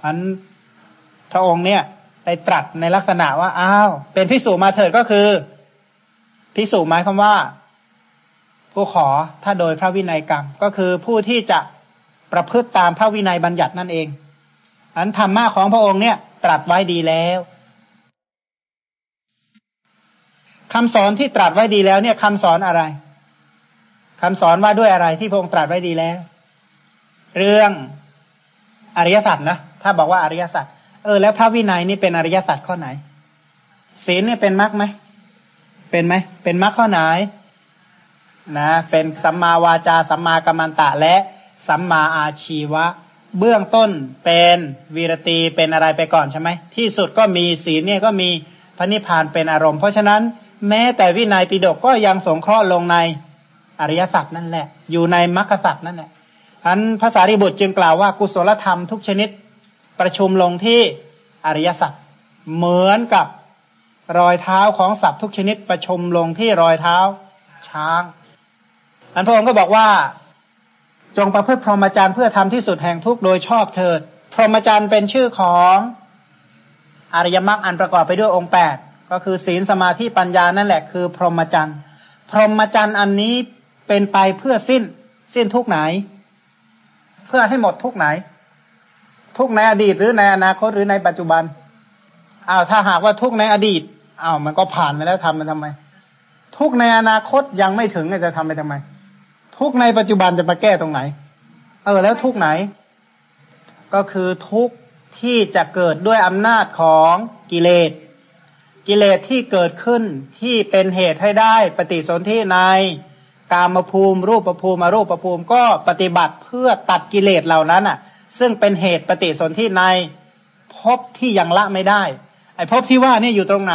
พันพระองค์เนี่ยได้ตรัสในลักษณะว่าอ้าวเป็นพิสูจมาเถิดก็คือพิสูจหมายคำว่า ผู้ขอถ้าโดยพระวินัยกรรม ก็คือผู้ที่จะประพฤติตามพระวินัยบัญญัตินั่นเองอันธรรมะของพระองค์เนี่ย ตรัสไว้ดีแล้ว คำสอนที่ตรัสไว้ดีแล้ว เนี่ยคำสอนอะไรคำสอนว่าด้วยอะไรที่พระองค์ตรัสไว้ดีแล้ว เรื่องอริยสัจนะถ้าบอกว่าอริยสัจเออแล้วพระวินัยนี่เป็นอริยสัจข้อไหน ศีลเนี่ยเป็นมรรคไหมเป็นไหมเป็นมรรคข้อไหนนะเป็นสัมมาวาจาสัมมากัมมันตะและสัมมาอาชีวะ เบื้องต้นเป็นวีรตีเป็นอะไรไปก่อนใช่ไหมที่สุดก็มีศีลเนี่ยก็มีพระนิพพานเป็นอารมณ์ เพราะฉะนั้น แม้แต่วินัยปิฎกก็ยังสงเคราะห์ลงในอริยสัจนั่นแหละ อยู่ในมรรคสัจนั่นแหละอันภาษาริบุตรจึงกล่าวว่ากุศลธรรมทุกชนิดประชุมลงที่อริยสัจเหมือนกับรอยเท้าของสัตว์ทุกชนิดประชุมลงที่รอยเท้าช้าง อันพระองค์ก็บอกว่า จงประพฤติพรหมจรรย์เพื่อทำที่สุดแห่งทุกโดยชอบเถิด พรหมจรรย์เป็นชื่อของอริยมรรคอันประกอบไปด้วยองค์แปด ก็คือศีลสมาธิปัญญานั่นแหละคือ พรหมจรรย์ พรหมจรรย์อันนี้เป็นไปเพื่อสิ้น สิ้นทุกไหน เพื่อให้หมดทุกไหน ทุกในอดีตหรือในอนาคตหรือในปัจจุบันอ้าวถ้าหากว่าทุกในอดีตอ้าวมันก็ผ่านไปแล้วทำมันทำไม ทุกในอนาคตยังไม่ถึงจะทำไปทำไม ทุกในปัจจุบันจะมาแก้ตรงไหน เออ แล้วทุกไหน ก็คือทุกที่จะเกิดด้วยอำนาจของกิเลส กิเลสที่เกิดขึ้นที่เป็นเหตุให้ได้ปฏิสนธิในกามภูมิ รูปภูมิมารูปภูมิก็ปฏิบัติเพื่อตัดกิเลสเหล่านั้นอะ ซึ่งเป็นเหตุปฏิสนธิในภพที่ยังละไม่ได้ ไอ้ภพที่ว่านี่อยู่ตรงไหน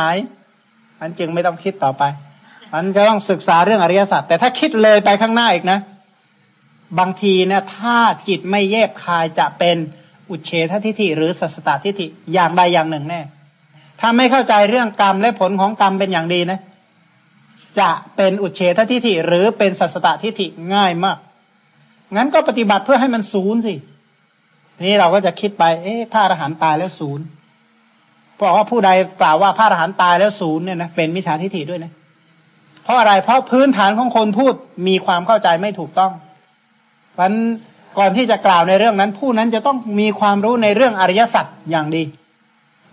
มันจึงไม่ต้องคิดต่อไป มันจะต้องศึกษาเรื่องอริยสัจแต่ถ้าคิดเลยไปข้างหน้าอีกนะ บางทีเนี่ยถ้าจิตไม่แยบคายจะเป็นอุเฉททิฏฐิหรือสัสตตทิฏฐิอย่างใดอย่างหนึ่งแน่ ถ้าไม่เข้าใจเรื่องกรรมและผลของกรรมเป็นอย่างดีนะ จะเป็นอุเฉททิฏฐิหรือเป็นสัสตทิฏฐิง่ายมาก งั้นก็ปฏิบัติเพื่อให้มันศูนย์สินี่เราก็จะคิดไป เอ๊ะพระอรหันต์ตายแล้วศูนย์เพราะว่าผู้ใดกล่าวว่าพระอรหันต์ตายแล้วศูนย์เนี่ยนะเป็นมิจฉาทิฏฐิด้วยนะ เพราะอะไร เพราะพื้นฐานของคนพูดมีความเข้าใจไม่ถูกต้อง เพราะก่อนที่จะกล่าวในเรื่องนั้น ผู้นั้นจะต้องมีความรู้ในเรื่องอริยสัจอย่างดี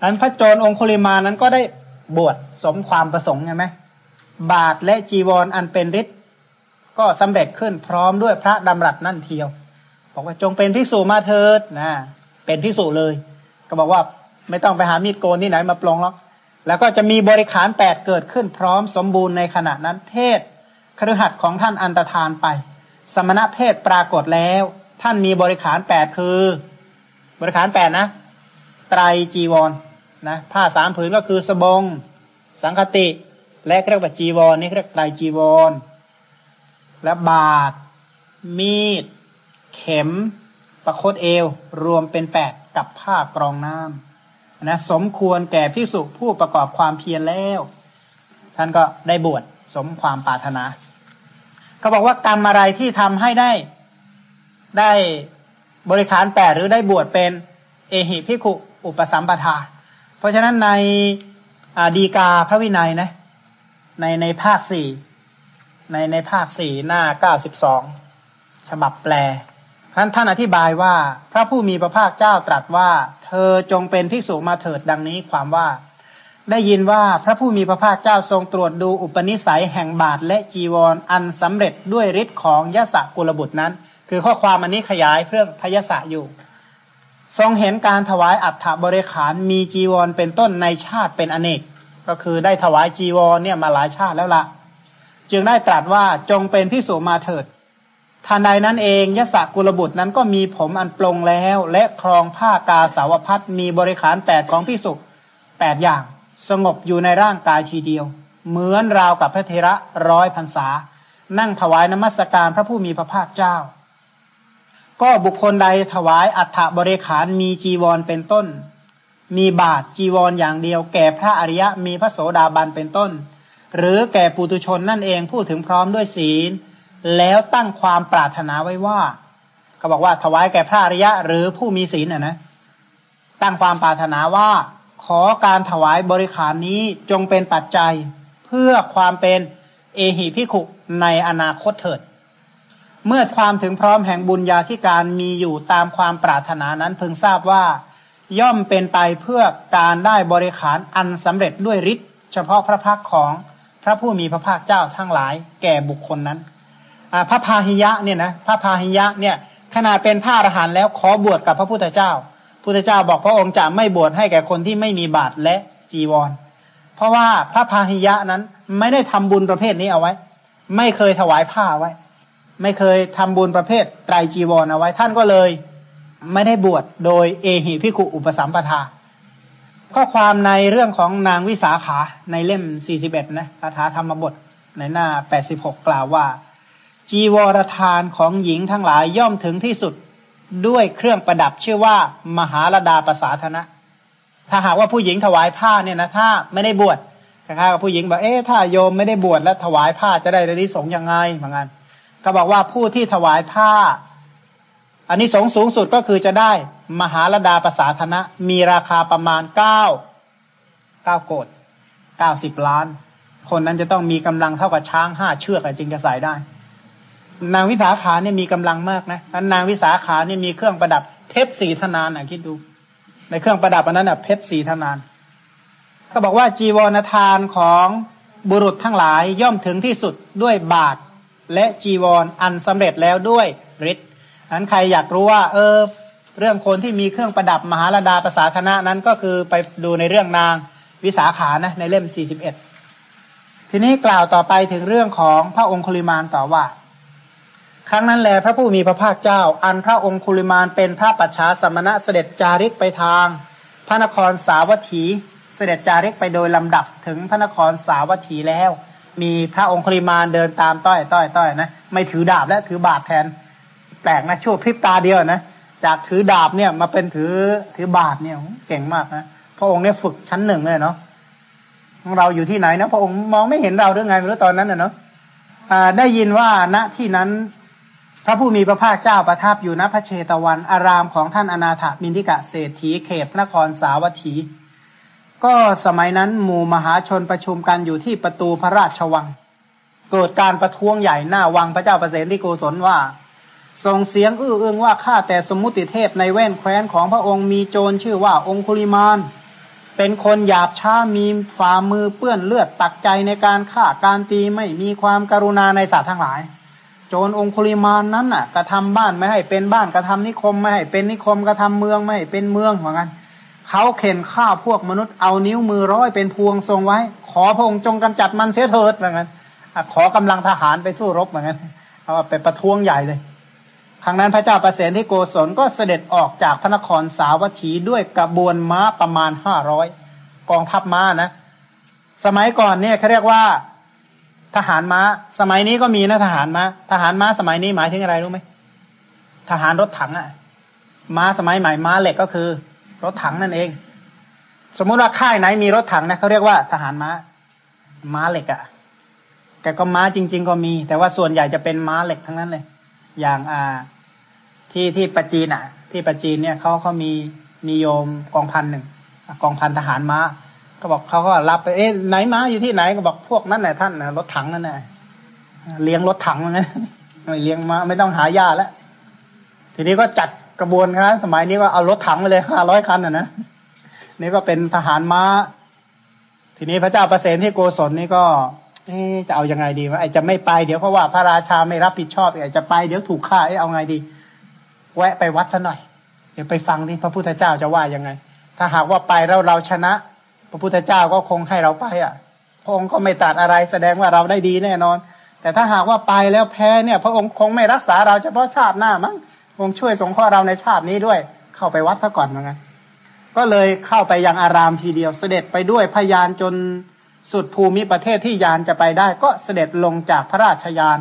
อันพระโจรองคุลิมานั้นก็ได้บวชสมความประสงค์ใช่ไหมบาทและจีวรออันเป็นฤทธิ์ก็สำเร็จขึ้นพร้อมด้วยพระดำรัสนั่นเทียวบอกว่าจงเป็นพิสูมาเถิดนะเป็นพิสูเลย ก็บอกว่าไม่ต้องไปหามีดโกนที่ไหนมาปลงหรอกแล้วก็จะมีบริขารแปดเกิดขึ้นพร้อมสมบูรณ์ในขณะนั้นเพศครหัสของท่านอันตรธานไป สมณะเพศปรากฏแล้ว ท่านมีบริขารแปดคือ บริขารแปดนะ ไตรจีวร นะผ้าสามผืนก็คือสบง สังคติ และเรียกว่าจีวรนี่เรียกไตรจีวร และบาท มีด เข็ม ประคตเอว รวมเป็นแปดกับผ้ากรองน้ำนะสมควรแก่พิสุผู้ประกอบความเพียรแล้ว ท่านก็ได้บวชสมความปรารถนาเขาบอกว่ากรรมอะไรที่ทำให้ได้ได้บริขารแปดหรือได้บวชเป็น เอหิพิคุอุปสัมปทา เพราะฉะนั้นในดีกาพระวินัยนะ ในในภาคสี่ในในภาคสี่หน้าเก้าสิบสองฉบับแปลท่านท่านอธิบายว่า พระผู้มีพระภาคเจ้าตรัสว่า เธอจงเป็นภิกษุมาเถิดดังนี้ความว่า ได้ยินว่าพระผู้มีพระภาคเจ้าทรงตรวจดูอุปนิสัยแห่งบาทและจีวรออันสำเร็จด้วยฤทธิ์ของยศกุลบุตรนั้น คือข้อความอันนี้ขยายเพื่อพยศอยู่ ทรงเห็นการถวายอัฐบริขารมีจีวรเป็นต้นในชาติเป็นอเนก ก็คือได้ถวายจีวรเนี่ยมาหลายชาติแล้วละจึงได้ตรัสว่าจงเป็นภิกษุมาเถิดทันใดนั้นเองยศกุลบุตรนั้นก็มีผมอันปลงแล้ว และครองผ้ากาสาวพัดมีบริขารแปดของพิสุแปดอย่าง สงบอยู่ในร่างกายทีเดียว เหมือนราวกับพระเทระร้อยพรรษา นั่งถวายนมัสการพระผู้มีพระภาคเจ้า ก็บุคคลใดถวายอัฐบริขารมีจีวรเป็นต้น มีบาทจีวรอย่างเดียว แก่พระอริยะมีพระโสดาบันเป็นต้น หรือแก่ปุตุชนนั่นเองพูดถึงพร้อมด้วยศีล แล้วตั้งความปรารถนาไว้ว่าเขาบอกว่าถวายแก่พระอริยะ หรือผู้มีศีลน่ะนะตั้งความปรารถนาว่า ขอการถวายบริขารนี้จงเป็นปัจจัย เพื่อความเป็นเอหิพิขุในอนาคตเถิด เมื่อความถึงพร้อมแห่งบุญญาธิการมีอยู่ตามความปรารถนานั้นพึงทราบว่า ย่อมเป็นไปเพื่อการได้บริขารอันสำเร็จด้วยฤทธิ์เฉพาะพระพักของพระผู้มีพระภาคเจ้าทั้งหลายแก่บุคคลนั้นพระพาหิยะเนี่ยนะพระพาหิยะเนี่ยขนาดเป็นพระอรหันต์แล้วขอบวชกับพระพุทธเจ้าพุทธเจ้าบอกพระองค์จะไม่บวชให้แก่คนที่ไม่มีบาตรและจีวร เพราะว่าพระพาหิยะนั้นไม่ได้ทำบุญประเภทนี้เอาไว้ ไม่เคยถวายผ้าไว้ ไม่เคยทำบุญประเภทไตรจีวรเอาไว้ท่านก็เลย ไม่ได้บวชโดยเอหิพิคุอุปสัมปทา ข้อความในเรื่องของนางวิสาขาในเล่ม 41 นะคาถาธรรมบทในหน้า 86 กล่าวว่า จีวรทานของหญิงทั้งหลายย่อมถึงที่สุดด้วยเครื่องประดับชื่อว่า มหาลดาประสาธนะ ถ้าหากว่าผู้หญิงถวายผ้าเนี่ยนะถ้าไม่ได้บวชนะครับผู้หญิงบอกเอ๊ะถ้าโยมไม่ได้บวชแล้วถวายผ้าจะได้ระดิสงยังไงเหมือนกัน ก็บอกว่าผู้ที่ถวายผ้า อันนี้สงสูงสุดก็คือจะได้มหาลดาประสาธนะ มีราคาประมาณเก้าเก้าโกดเก้าสิบล้าน คนนั้นจะต้องมีกำลังเท่ากับช้างห้าเชือกจึงจะใส่ได้ นางวิสาขาเนี่ยมีกำลังมากนะนางวิสาขาเนี่ยมีเครื่องประดับเพชรสีธนานอะคิดดู ในเครื่องประดับอันนั้นอะเพชรสีธนานเขาบอกว่าจีวรทานของบุรุษทั้งหลายย่อมถึงที่สุดด้วยบาท และจีวรออันสำเร็จแล้วด้วยฤทธิ์นั้นใครอยากรู้ว่า เออ เรื่องคนที่มีเครื่องประดับมหาลดาภาษาธนะนั้นก็คือไปดูในเรื่องนางวิสาขานะในเล่มสี่สิบเอ็ดทีนี้กล่าวต่อไปถึงเรื่องของพระองคุลิมานต่อว่า ครั้งนั้นแลพระผู้มีพระภาคเจ้า อันพระองคุลิมานเป็นพระปัจฉาสมณะเสด็จจาริกไปทาง พระนครสาวัตถี เสด็จจาริกไปโดยลำดับถึงพระนครสาวัตถีแล้ว มีพระองคุลิมานเดินตามต้อยต้อยต้อยนะไม่ถือดาบและถือบาทแทน แปลกนะชั่วพริบตาเดียวนะจากถือดาบเนี่ยมาเป็นถือถือบาทเนี่ยเก่งมากนะพระองค์เนี่ยฝึกชั้นหนึ่งเลยเนาะเราอยู่ที่ไหนนะพระองค์มองไม่เห็นเราหรือไงไม่รู้ตอนนั้นนะเนาะได้ยินว่าณที่นั้น พระผู้มีพระภาคเจ้าประทับอยู่ณพระเชตวันอารามของท่านอนาถมินทิกะเศรษฐีเขตนครสาวัตถี ก็สมัยนั้นหมู่มหาชนประชุมกันอยู่ที่ประตูพระราชวัง เกิดการประท้วงใหญ่หน้าวังพระเจ้าประเสนที่โกศลว่าส่งเสียงอื้อเอื้องว่าข้าแต่สมมุติเทพในแว่นแคว้นของพระองค์มีโจรชื่อว่าองคุลิมาน เป็นคนหยาบช้ามีฝ่ามือเปื้อนเลือดตักใจในการฆ่าการตีไม่มีความกรุณาในสัตว์ทั้งหลาย โจรองคุลิมานนั้นน่ะ กระทาบ้านไม่ให้เป็นบ้านกระทานิคมไม่ให้เป็นนิคมกระทาเมืองไม่ให้เป็นเมืองเหมือนกัน เขาเข็นฆ่าพวกมนุษย์เอานิ้วมือร้อยเป็นพวงทรงไว้ ขอพระองค์จงกำจัดมันเสียเถิดเหมือนกันขอกำลังทหารไปสู้รบเหมือนกันเอาไปประท้วงใหญ่เลย ครั้งนั้นพระเจ้าประเสนที่โกศลก็เสด็จออกจากพระนครสาวัตถีด้วยกระบวนม้าประมาณห้าร้อยกองทัพม้านะ สมัยก่อนเนี่ยเขาเรียกว่าทหารม้า สมัยนี้ก็มีนะทหารม้า ทหารม้าสมัยนี้หมายถึงอะไรรู้ไหมทหารรถถังอะม้าสมัยใหม่ม้าเหล็กก็คือ รถถังนั่นเอง สมมุติว่าค่ายไหนมีรถถังนะเขาเรียกว่าทหารม้า ม้าเหล็กอะ แต่ก็ม้าจริง ๆ ก็มี แต่ว่าส่วนใหญ่จะเป็นม้าเหล็กทั้งนั้นเลย อย่างอ่าที่ที่ปจีนอะ ที่ปจีนเนี่ยเขาเขามีนิยมกองพันหนึ่งกองพันทหารม้าก็บอกเขาก็รับไปเอ๊ะไหนม้าอยู่ที่ไหนก็บอกพวกนั้นแหละท่านนะรถถังนั่นแหละเลี้ยงรถถังนะไม่เลี้ยงมาไม่ต้องหายาแล้วทีนี้ก็จัด กระบวนการสมัยนี้ก็เอารถถังไปเลยห้าร้อยคันอะนะนี่ก็เป็นทหารม้า ทีนี้พระเจ้าประเสนที่โกศลนี่ก็จะเอาอยัางไงดีวะไอจะไม่ไปเดี๋ยวเพราะว่าพระราชาไม่รับผิดชอบไอจะไปเดี๋ยวถูกฆ่าไอเอาไงดี แวะไปวัดซะหน่อย เดี๋ยวไปฟังที่พระพุทธเจ้าจะว่ายังไง ถ้าหากว่าไปแล้วเราชนะ พระพุทธเจ้าก็คงให้เราไปอะพระองค์ก็ไม่ตัดอะไรแสดงว่าเราได้ดีแน่นอน แต่ถ้าหากว่าไปแล้วแพ้เนี่ย พระองค์คงไม่รักษาเราเฉพาะชาติหน้ามั้ง คงช่วยสงเคราะห์เราในชาตินี้ด้วย เข้าไปวัดซะก่อนเหมือนกันก็เลยเข้าไปยังอารามทีเดียว เสด็จไปด้วยพยานจนสุดภูมิประเทศที่ยานจะไปได้ ก็เสด็จลงจากพระราชยาน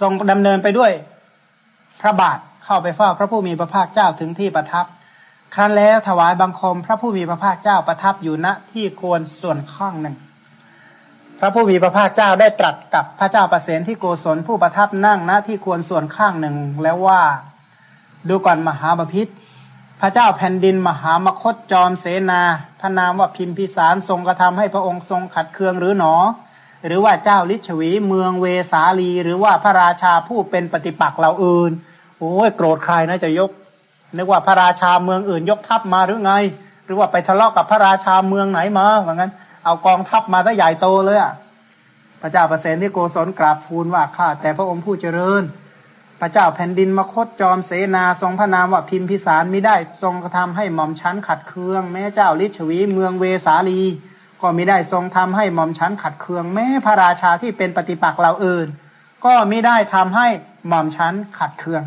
ทรงดำเนินไปด้วยพระบาทเข้าไปเฝ้าพระผู้มีพระภาคเจ้าถึงที่ประทับ ครั้นแล้วถวายบังคมพระผู้มีพระภาคเจ้าประทับอยู่ณที่ควรส่วนข้างหนึ่ง พระผู้มีพระภาคเจ้าได้ตรัสกับพระเจ้าประเสนที่โกศลผู้ประทับนั่งณที่ควรส่วนข้างหนึ่งแล้วว่าดูก่อนมหาบพิษพระเจ้าแผ่นดินมหามคตจอมเสนาพระนามว่าพิมพิสารทรงกระทำให้พระองค์ทรงขัดเคืองหรือหนอ หรือว่าเจ้าลิชวีเมืองเวสาลี หรือว่าพระราชาผู้เป็นปฏิปักษ์เราอื่น โอ้ยโกรธใครนะจะยก นึกว่าพระราชาเมืองอื่นยกทัพมาหรือไง หรือว่าไปทะเลาะกับพระราชาเมืองไหนมาเหมือนกัน เอากองทัพมาซะใหญ่โตเลยอะพระเจ้าประเสนที่โกศลกราบทูลว่าข้าแต่พระองค์ผู้เจริญ พระเจ้าแผ่นดินมคตจอมเสนาทรงพระนามว่าพิมพิสารมิได้ทรงกระทำให้หม่อมชั้นขัดเคือง แม้เจ้าลิชวีเมืองเวสาลี ก็มิได้ทรงทำให้หม่อมชั้นขัดเคือง แม้พระราชาที่เป็นปฏิปักษ์เราอื่น ก็มิได้ทำให้หม่อมชั้นขัดเคือง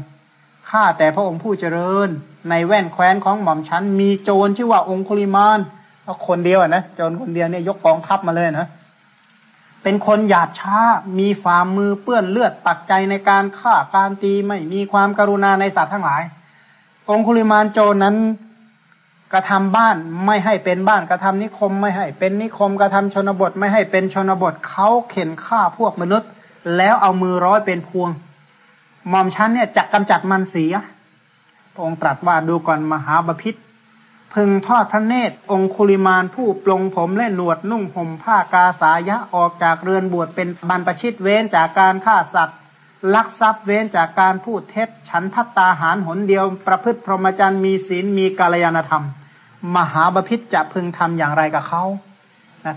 ข้าแต่พระองค์ผู้เจริญ ในแว่นแคว้นของหม่อมชั้นมีโจรชื่อว่าองคุลิมาน คนเดียวนะโจรคนเดียวเนี่ยยกกองทัพมาเลยนะเป็นคนหยาบช้า มีฝ่ามือเปื้อนเลือดตักใจในการฆ่าการตีไม่มีความกรุณาในสัตว์ทั้งหลาย องคุลิมานโจรนั้นกระทำบ้านไม่ให้เป็นบ้านกระทำนิคมไม่ให้ เป็นนิคมกระทำชนบทไม่ให้เป็นชนบทเขาเข็นฆ่าพวกมนุษย์ แล้วเอามือร้อยเป็นพวงหม่อมชั้นเนี่ยจะกำจัดมันเสียพระองค์ตรัสว่าดูก่อนมหาบพิษ พึงทอดพระเนตรองคุลิมานผู้ปลงผมและหนวดนุ่งห่มผ้ากาสายะออกจากเรือนบวชเป็นบรรพชิตเว้นจากการฆ่าสัตว์ลักทรัพย์เว้นจากการพูดเท็จ ฉันพัตตาหารหนเดียว ประพฤติพรหมจรรย์มีศีลมีกาลยานธรรม มหาบพิษจะพึงทำอย่างไรกับเขา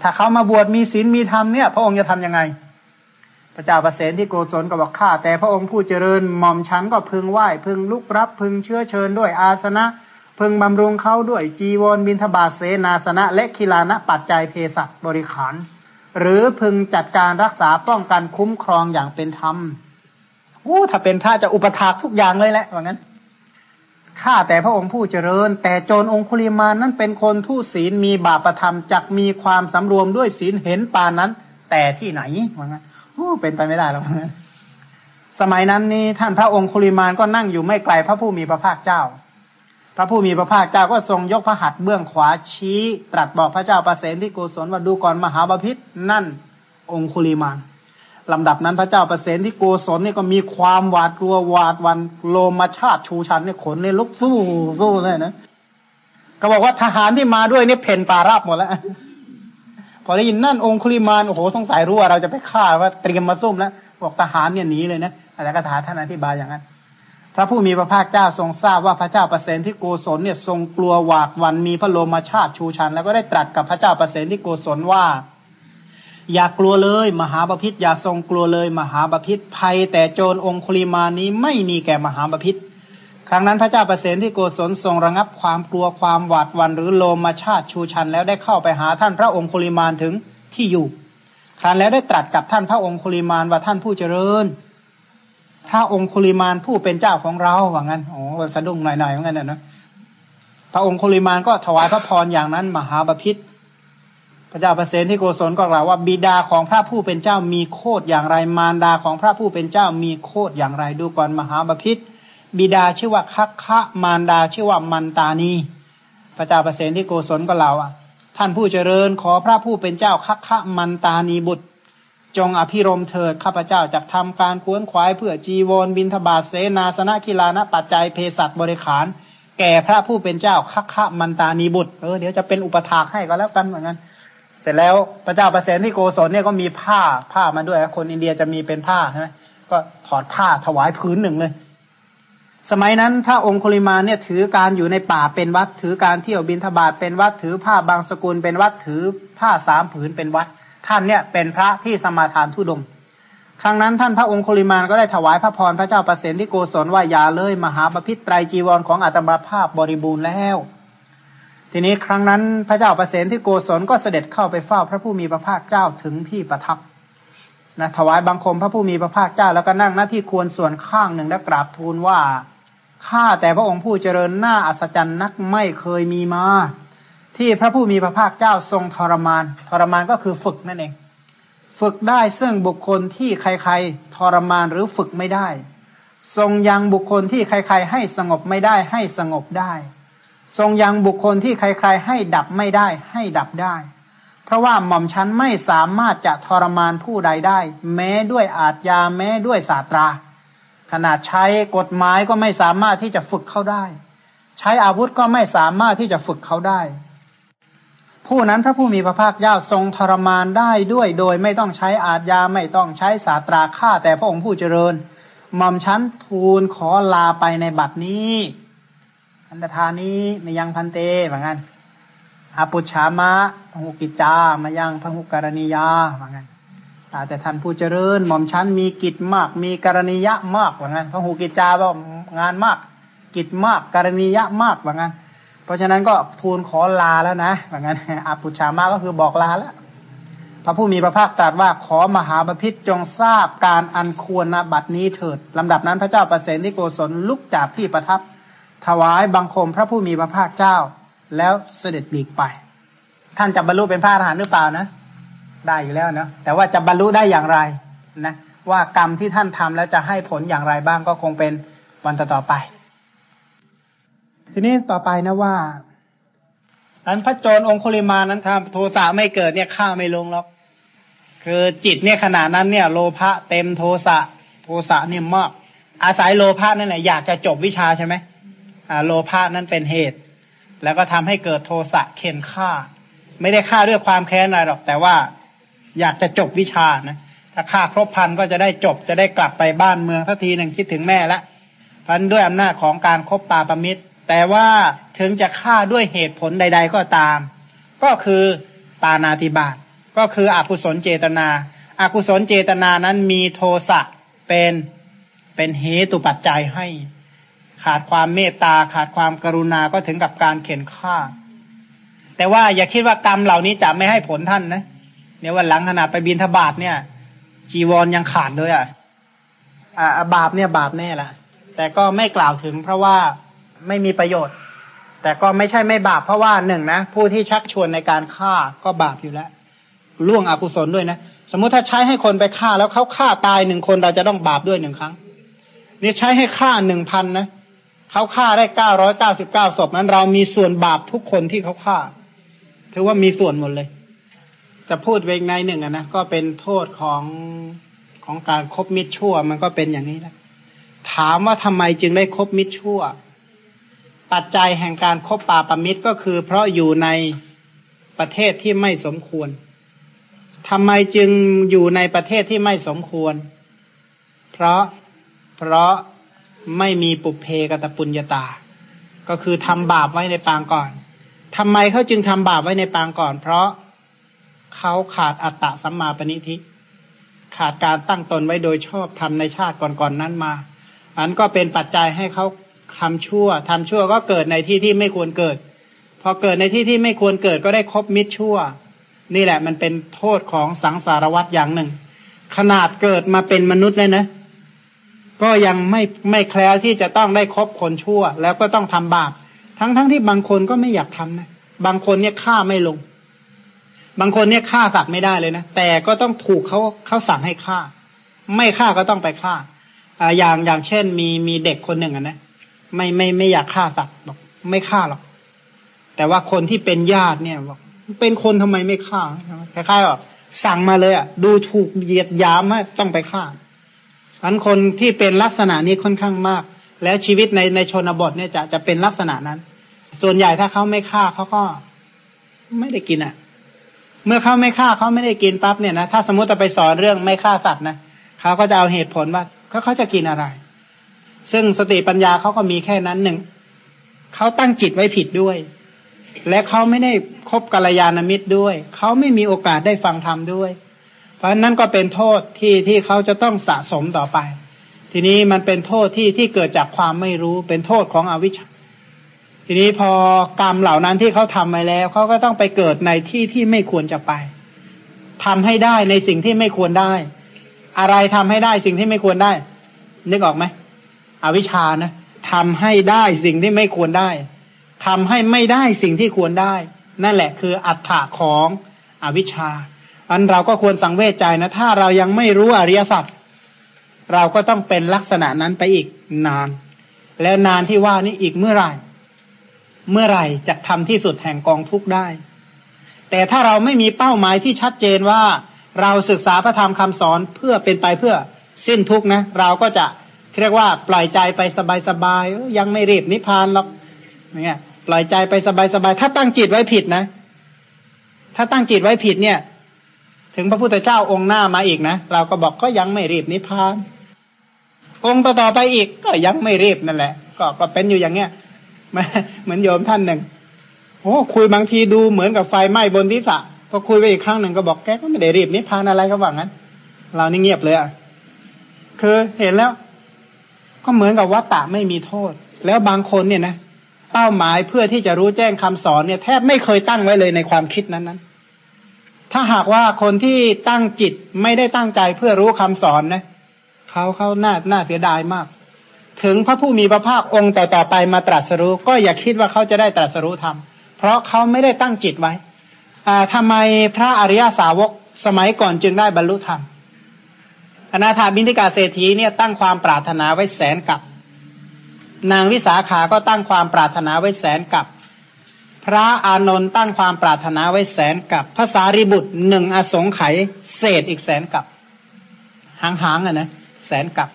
ถ้าเขามาบวชมีศีลมีธรรมเนี่ย พระองค์จะทํำยังไง พระเจ้าประเสนที่โกศลก็บอกข้าแต่พระองค์ผู้เจริญหม่อมฉันก็พึงไหว้พึงลุกรับพึงเชื้อเชิญด้วยอาสนะ พึงบำรุงเขาด้วยจีวรบินทบาทเสนาสนะ และคิลานะปัจจัยเพศัตบริขาร หรือพึงจัดการรักษาป้องกันคุ้มครองอย่างเป็นธรรมอู้ถ้าเป็นพระจะอุปถากทุกอย่างเลยแหละว่างั้นข้าแต่พระองค์ผู้เจริญ แต่โจรองคุลิมานั้นเป็นคนทุศีลมีบาปประธรรมจักมีความสำรวมด้วยศีลเห็นปานนั้น แต่ที่ไหนว่างั้นอู้เป็นไปไม่ได้หรอกสมัยนั้นนี่ท่านพระองค์คุลิมานก็นั่งอยู่ไม่ไกลพระผู้มีพระภาคเจ้า พระผู้มีพระภาคเจ้าก็ทรงยกพระหัตถ์เบื้องขวาชี้ ตรัสบอกพระเจ้าประเสนที่โกศลว่าดูก่อนมหาบาพิษนั่นองคุลีมานลำดับนั้นพระเจ้าประเสนที่โกศลนี่ก็มีความหวาดกลัวหวาดวันโลมาชาติชูชันเนี่ยขนเนี่ยลุกสู้สู้เลยนะก็บอกว่าทหารที่มาด้วยเนี่ยเพ่นปาราบหมดแล้วพอได้ยินนั่นองคุลิมานโอ้โหสงสัยรู้ว่าเราจะไปฆ่าว่าเตรียมมาซุ่มแล้วบอกทหารเนี่ยหนีเลยนะอรรถกถาท่านอธิบายอย่างนั้น พระผู้มีพระภาคเจ้าทรงทราบว่าพระเจ้าปเสนทิโกศลเนี่ยทรงกลัวหวาดหวั่นมีพระโลมาชาติชูชัน แล้วก็ได้ตรัสกับพระเจ้าประเสนที่โกศลว่า อย่ากลัวเลย มหาบพิตรอย่าทรงกลัวเลย มหาบพิตรภัยแต่โจรองคุลิมาลนี้ไม่มีแก่มหาบพิตรครั้งนั้นพระเจ้าปเสนทิโกศลทรงระงับความกลัวความหวาดหวั่นหรือโลมาชาติชูชัน แล้วได้เข้าไปหาท่านพระองคุลิมานถึงที่อยู่ ครั้นแล้วได้ตรัสกับท่านพระองคุลิมานว่าท่านผู้เจริญ พระองคุลิมานผู้เป็นเจ้าของเราว่างั้นโอ้สะดุ้งหน่อยๆเหมือนกันนะพระองคุลิมานก็ถวายพระพรอย่างนั้น มหาบพิษพระเจ้าประเสนที่โกศลก็กล่าวว่าบิดาของพระผู้เป็นเจ้ามีโคดอย่างไร มารดาของพระผู้เป็นเจ้ามีโคดอย่างไรดูก่อนมหาบพิษบิดาชื่อว่าคัคคะมารดาชื่อว่ามันตานีพระเจ้าประเสนที่โกศลก็เล่าอะท่านผู้เจริญขอพระผู้เป็นเจ้าคัคคะมันตานีบุตร จงอภิรมเถิดข้าพเจ้าจะทำการควนขวายเพื่อจีวรบินทบาทเสนาสนะกีฬานะปัจจัยเพศัตบริขาร แก่พระผู้เป็นเจ้าคัคคะมันตานีบุตรเออเดี๋ยวจะเป็นอุปถากให้ก็แล้วกันเหมือนกันเสร็จแล้วพระเจ้าประเสนที่โกศลเนี่ยก็มีผ้าผ้ามาด้วย คนอินเดียจะมีเป็นผ้าใช่ไหมก็ถอดผ้าถวายพื้นหนึ่งเลย สมัยนั้นพระองค์คุลิมาเนี่ยถือการอยู่ในป่าเป็นวัด ถือการเที่ยวบินทบาทเป็นวัดถือผ้าบางสกุลเป็นวัดถือผ้าสามผืนเป็นวัด ท่านเนี่ยเป็นพระที่สมาทานทุดง ครั้งนั้นท่านพระองคุลิมานก็ได้ถวายพระพรพระเจ้าประเสนที่โกศลว่าอย่าเลยมหาปพิตรไตรจีวรของอัตมาภาพบริบูรณ์แล้ว ทีนี้ครั้งนั้นพระเจ้าประเสนที่โกศลก็เสด็จเข้าไปเฝ้าพระผู้มีพระภาคเจ้าถึงที่ประทับนะถวายบังคมพระผู้มีพระภาคเจ้าแล้วก็นั่งหน้าที่ควรส่วนข้างหนึ่งและกราบทูลว่าข้าแต่พระองค์ผู้เจริญหน้าอัศจรรย์นักไม่เคยมีมา ที่พระผู้มีพระภาคเจ้าทรงทรมาน ทรมานก็คือฝึกนั่นเอง ฝึกได้ซึ่งบุคคลที่ใครๆทรมานหรือฝึกไม่ได้ ทรงยังบุคคลที่ใครๆให้สงบไม่ได้ ให้สงบได้ ทรงยังบุคคลที่ใครๆให้ดับไม่ได้ ให้ดับได้ เพราะว่าหม่อมชั้นไม่สามารถจะทรมานผู้ใดได้ แม้ด้วยอาทยาแม้ด้วยศาสตรา ขนาดใช้กฎหมายก็ไม่สามารถที่จะฝึกเขาได้ ใช้อาวุธก็ไม่สามารถที่จะฝึกเขาได้ ผู้นั้นพระผู้มีพระภาคเจ้าทรงทรมานได้ด้วยโดยไม่ต้องใช้อาทยาไม่ต้องใช้สาตราฆ่าแต่พระองค์ผู้เจริญหม่อมชั้นทูลขอลาไปในบัดนี้อันตธานี้มายังพันเตเหมือนกันอาปุชามะพหุกิจจามายังพหุการณียาเหมือนกันแต่ท่านผู้เจริญ หม่อมชั้นมีกิจมาก มีกรณียะมากเหมือนกันพหุกิจจาว่างานมาก กิจมากกรณียะมากเหมือนกัน เพราะฉะนั้นก็ทูลขอลาแล้วนะเหมือนกันอาปุชามะก็คือบอกลาแล้ว พระผู้มีพระภาคตรัสว่าขอมหาบพิษจงทราบการอันควรณบัดนี้เถิดลำดับนั้นพระเจ้าประเสนิโกศลลุกจากที่ประทับ ถวายบังคมพระผู้มีพระภาคเจ้า แล้วเสด็จหลีกไป ท่านจะบรรลุเป็นพระอรหันต์หรือเปล่านะ ได้อยู่แล้วนะแต่ว่าจะบรรลุได้อย่างไรนะว่ากรรมที่ท่านทำแล้วจะให้ผลอย่างไรบ้างก็คงเป็นวันต่อไป ทีนี้ต่อไปนะว่าอันพระโจรองคุลิมานั้นทำโทสะไม่เกิดเนี่ยฆ่าไม่ลงหรอก คือจิตเนี่ยขณะนั้นเนี่ย โลภะเต็มโทสะโทสะเนี่ยมากอาศัยโลภะนั่นแหละอยากจะจบวิชาใช่ไหมอ่า โลภะนั้นเป็นเหตุ แล้วก็ทำให้เกิดโทสะเข็นฆ่า ไม่ได้ฆ่าด้วยความแค้นอะไรหรอก แต่ว่าอยากจะจบวิชานะถ้าฆ่าครบพันก็จะได้จบจะได้กลับไปบ้านเมืองสักทีหนึ่งคิดถึงแม่ละพันด้วยอำนาจของการครบปาประมิตร แต่ว่าถึงจะฆ่าด้วยเหตุผลใด ๆ ก็ตาม ก็คือปานาติบาตก็คืออกุศลเจตนาอากุศลเจตนานั้นมีโทสะเป็นเป็นเหตุปัจจัยให้ ขาดความเมตตาขาดความกรุณาก็ถึงกับการเข็นฆ่า แต่ว่าอย่าคิดว่ากรรมเหล่านี้จะไม่ให้ผลท่านนะเนี่ยวันหลังขนาดไปบินทบาทเนี่ย จีวรยังขาดเลยอะอ่าบาปเนี่ยบาปแน่ละแต่ก็ไม่กล่าวถึงเพราะว่า ไม่มีประโยชน์ แต่ก็ไม่ใช่ไม่บาปเพราะว่าหนึ่งนะผู้ที่ชักชวนในการฆ่าก็บาปอยู่แล้วล่วงอกุศลด้วยนะ สมมุติถ้าใช้ให้คนไปฆ่าแล้วเขาฆ่าตายหนึ่งคนเราจะต้องบาปด้วยหนึ่งครั้ง นี่ใช้ให้ฆ่าหนึ่งพันนะเขาฆ่าได้เก้าร้อยเก้าสิบเก้าศพนั้น เรามีส่วนบาปทุกคนที่เขาฆ่าถือว่ามีส่วนหมดเลย จะพูดเวงในหนึ่งนะก็เป็นโทษของของการครบมิตรชั่ว มันก็เป็นอย่างนี้แหละถามว่าทำไมจึงได้คบมิตรชั่ว ปัจจัยแห่งการครบป่าปมิตรก็คือ เพราะอยู่ในประเทศที่ไม่สมควรทำไมจึงอยู่ในประเทศที่ไม่สมควร เพราะเพราะไม่มีปุเพกตปุญญาตา ก็คือทำบาปไว้ในปางก่อนทำไมเขาจึงทำบาปไว้ในปางก่อน เพราะเขาขาดอัตตะสัมมาปณิธิ ขาดการตั้งตนไว้โดยชอบทำในชาติก่อนๆนนั้นมา อันก็เป็นปัจจัยให้เขา ทำชั่วทำชั่วก็เกิดในที่ที่ไม่ควรเกิด พอเกิดในที่ที่ไม่ควรเกิดก็ได้คบมิตรชั่ว นี่แหละมันเป็นโทษของสังสารวัฏอย่างหนึ่ง ขนาดเกิดมาเป็นมนุษย์เลยนะ ก็ยังไม่ไม่แคล้วที่จะต้องได้คบคนชั่ว แล้วก็ต้องทำบาปทั้งทั้งที่บางคนก็ไม่อยากทำนะบางคนเนี่ยฆ่าไม่ลง บางคนเนี่ยฆ่าสัตว์ไม่ได้เลยนะ แต่ก็ต้องถูกเขาเขาสั่งให้ฆ่า ไม่ฆ่าก็ต้องไปฆ่า อ่าอย่างอย่างเช่น มีมีเด็กคนหนึ่งอะนะ ไม่ไม่ไม่อยากฆ่าสัตว์บอกไม่ฆ่าหรอก แต่ว่าคนที่เป็นญาติเนี่ยบอกเป็นคนทำไมไม่ฆ่าคล้ายๆว่าสั่งมาเลยอะ ดูถูกเหยียดยามว่าต้องไปฆ่าอันคนที่เป็นลักษณะนี้ค่อนข้างมาก แล้วชีวิตในในชนบทเนี่ยจะจะเป็นลักษณะนั้น ส่วนใหญ่ถ้าเขาไม่ฆ่าเขาก็ไม่ได้กินอะ เมื่อเขาไม่ฆ่าเขาไม่ได้กินปั๊บเนี่ยนะถ้าสมมติจะไปสอนเรื่องไม่ฆ่าสัตว์นะเขาก็จะเอาเหตุผลว่าเขาเขาจะกินอะไร ซึ่งสติปัญญาเขาก็มีแค่นั้นหนึ่งเขาตั้งจิตไว้ผิดด้วย และเขาไม่ได้คบกัลยาณมิตรด้วยเขาไม่มีโอกาสได้ฟังธรรมด้วย เพราะนั้นก็เป็นโทษที่ที่เขาจะต้องสะสมต่อไป ทีนี้มันเป็นโทษที่ที่เกิดจากความไม่รู้เป็นโทษของอวิชชาทีนี้พอกรรมเหล่านั้นที่เขาทำไปแล้วเขาก็ต้องไปเกิดในที่ที่ไม่ควรจะไปทำให้ได้ในสิ่งที่ไม่ควรได้ อะไรทำให้ได้สิ่งที่ไม่ควรได้ นึกออกไหม อวิชชานะทำให้ได้สิ่งที่ไม่ควรได้ทำให้ไม่ได้สิ่งที่ควรได้ นั่นแหละคืออัตถะของอวิชชา อันเราก็ควรสังเวชใจนะ ถ้าเรายังไม่รู้อริยสัจเราก็ต้องเป็นลักษณะนั้นไปอีกนาน แล้วนานที่ว่านี้อีกเมื่อไหร่ เมื่อไหร่จะทำที่สุดแห่งกองทุกได้ แต่ถ้าเราไม่มีเป้าหมายที่ชัดเจนว่า เราศึกษาพระธรรมคำสอนเพื่อเป็นไปเพื่อสิ้นทุกนะ เราก็จะ เรียกว่าปล่อยใจไปสบายๆยังไม่รีบนิพพานหรอกเนี่ยปล่อยใจไปสบายๆถ้าตั้งจิตไว้ผิดนะ ถ้าตั้งจิตไว้ผิดเนี่ย ถึงพระพุทธเจ้าองค์หน้ามาอีกนะเราก็บอกก็ยังไม่รีบนิพพาน องค์ต่อไปอีกก็ยังไม่รีบนั่นแหละ ก็ก็เป็นอยู่อย่างเงี้ยเหมือนโยมท่านหนึ่งโอ้คุยบางทีดูเหมือนกับไฟไหม้บนทิศะพอคุยไปอีกครั้งหนึ่งก็บอกแกก็ไม่ได้รีบนิพพานอะไรก็ว่างั้น เรานี่เงียบเลยอะคือเห็นแล้ว ก็เหมือนกับวัตตะไม่มีโทษ แล้วบางคนเนี่ยนะเป้าหมายเพื่อที่จะรู้แจ้งคำสอนเนี่ยแทบไม่เคยตั้งไว้เลยในความคิดนั้นนั้นถ้าหากว่าคนที่ตั้งจิตไม่ได้ตั้งใจเพื่อรู้คำสอนนะเขาเขาน่าน่าเสียดายมาก ถึงพระผู้มีพระภาคองค์ต่อๆไปมาตรัสรู้ ก็อย่าคิดว่าเขาจะได้ตรัสรู้ธรรมเพราะเขาไม่ได้ตั้งจิตไว้อ่าทำไมพระอริยาสาวกสมัยก่อนจึงได้บรรลุธรรม อนาถาบินทิกาเศรษฐีเนี่ยตั้งความปรารถนาไว้แสนกับ นางวิสาขาก็ตั้งความปรารถนาไว้แสนกับ พระอานนท์ตั้งความปรารถนาไว้แสนกับภาษาริบุตรหนึ่งอสงไขยเศษอีกแสนกับหางๆอะนะแสนกับ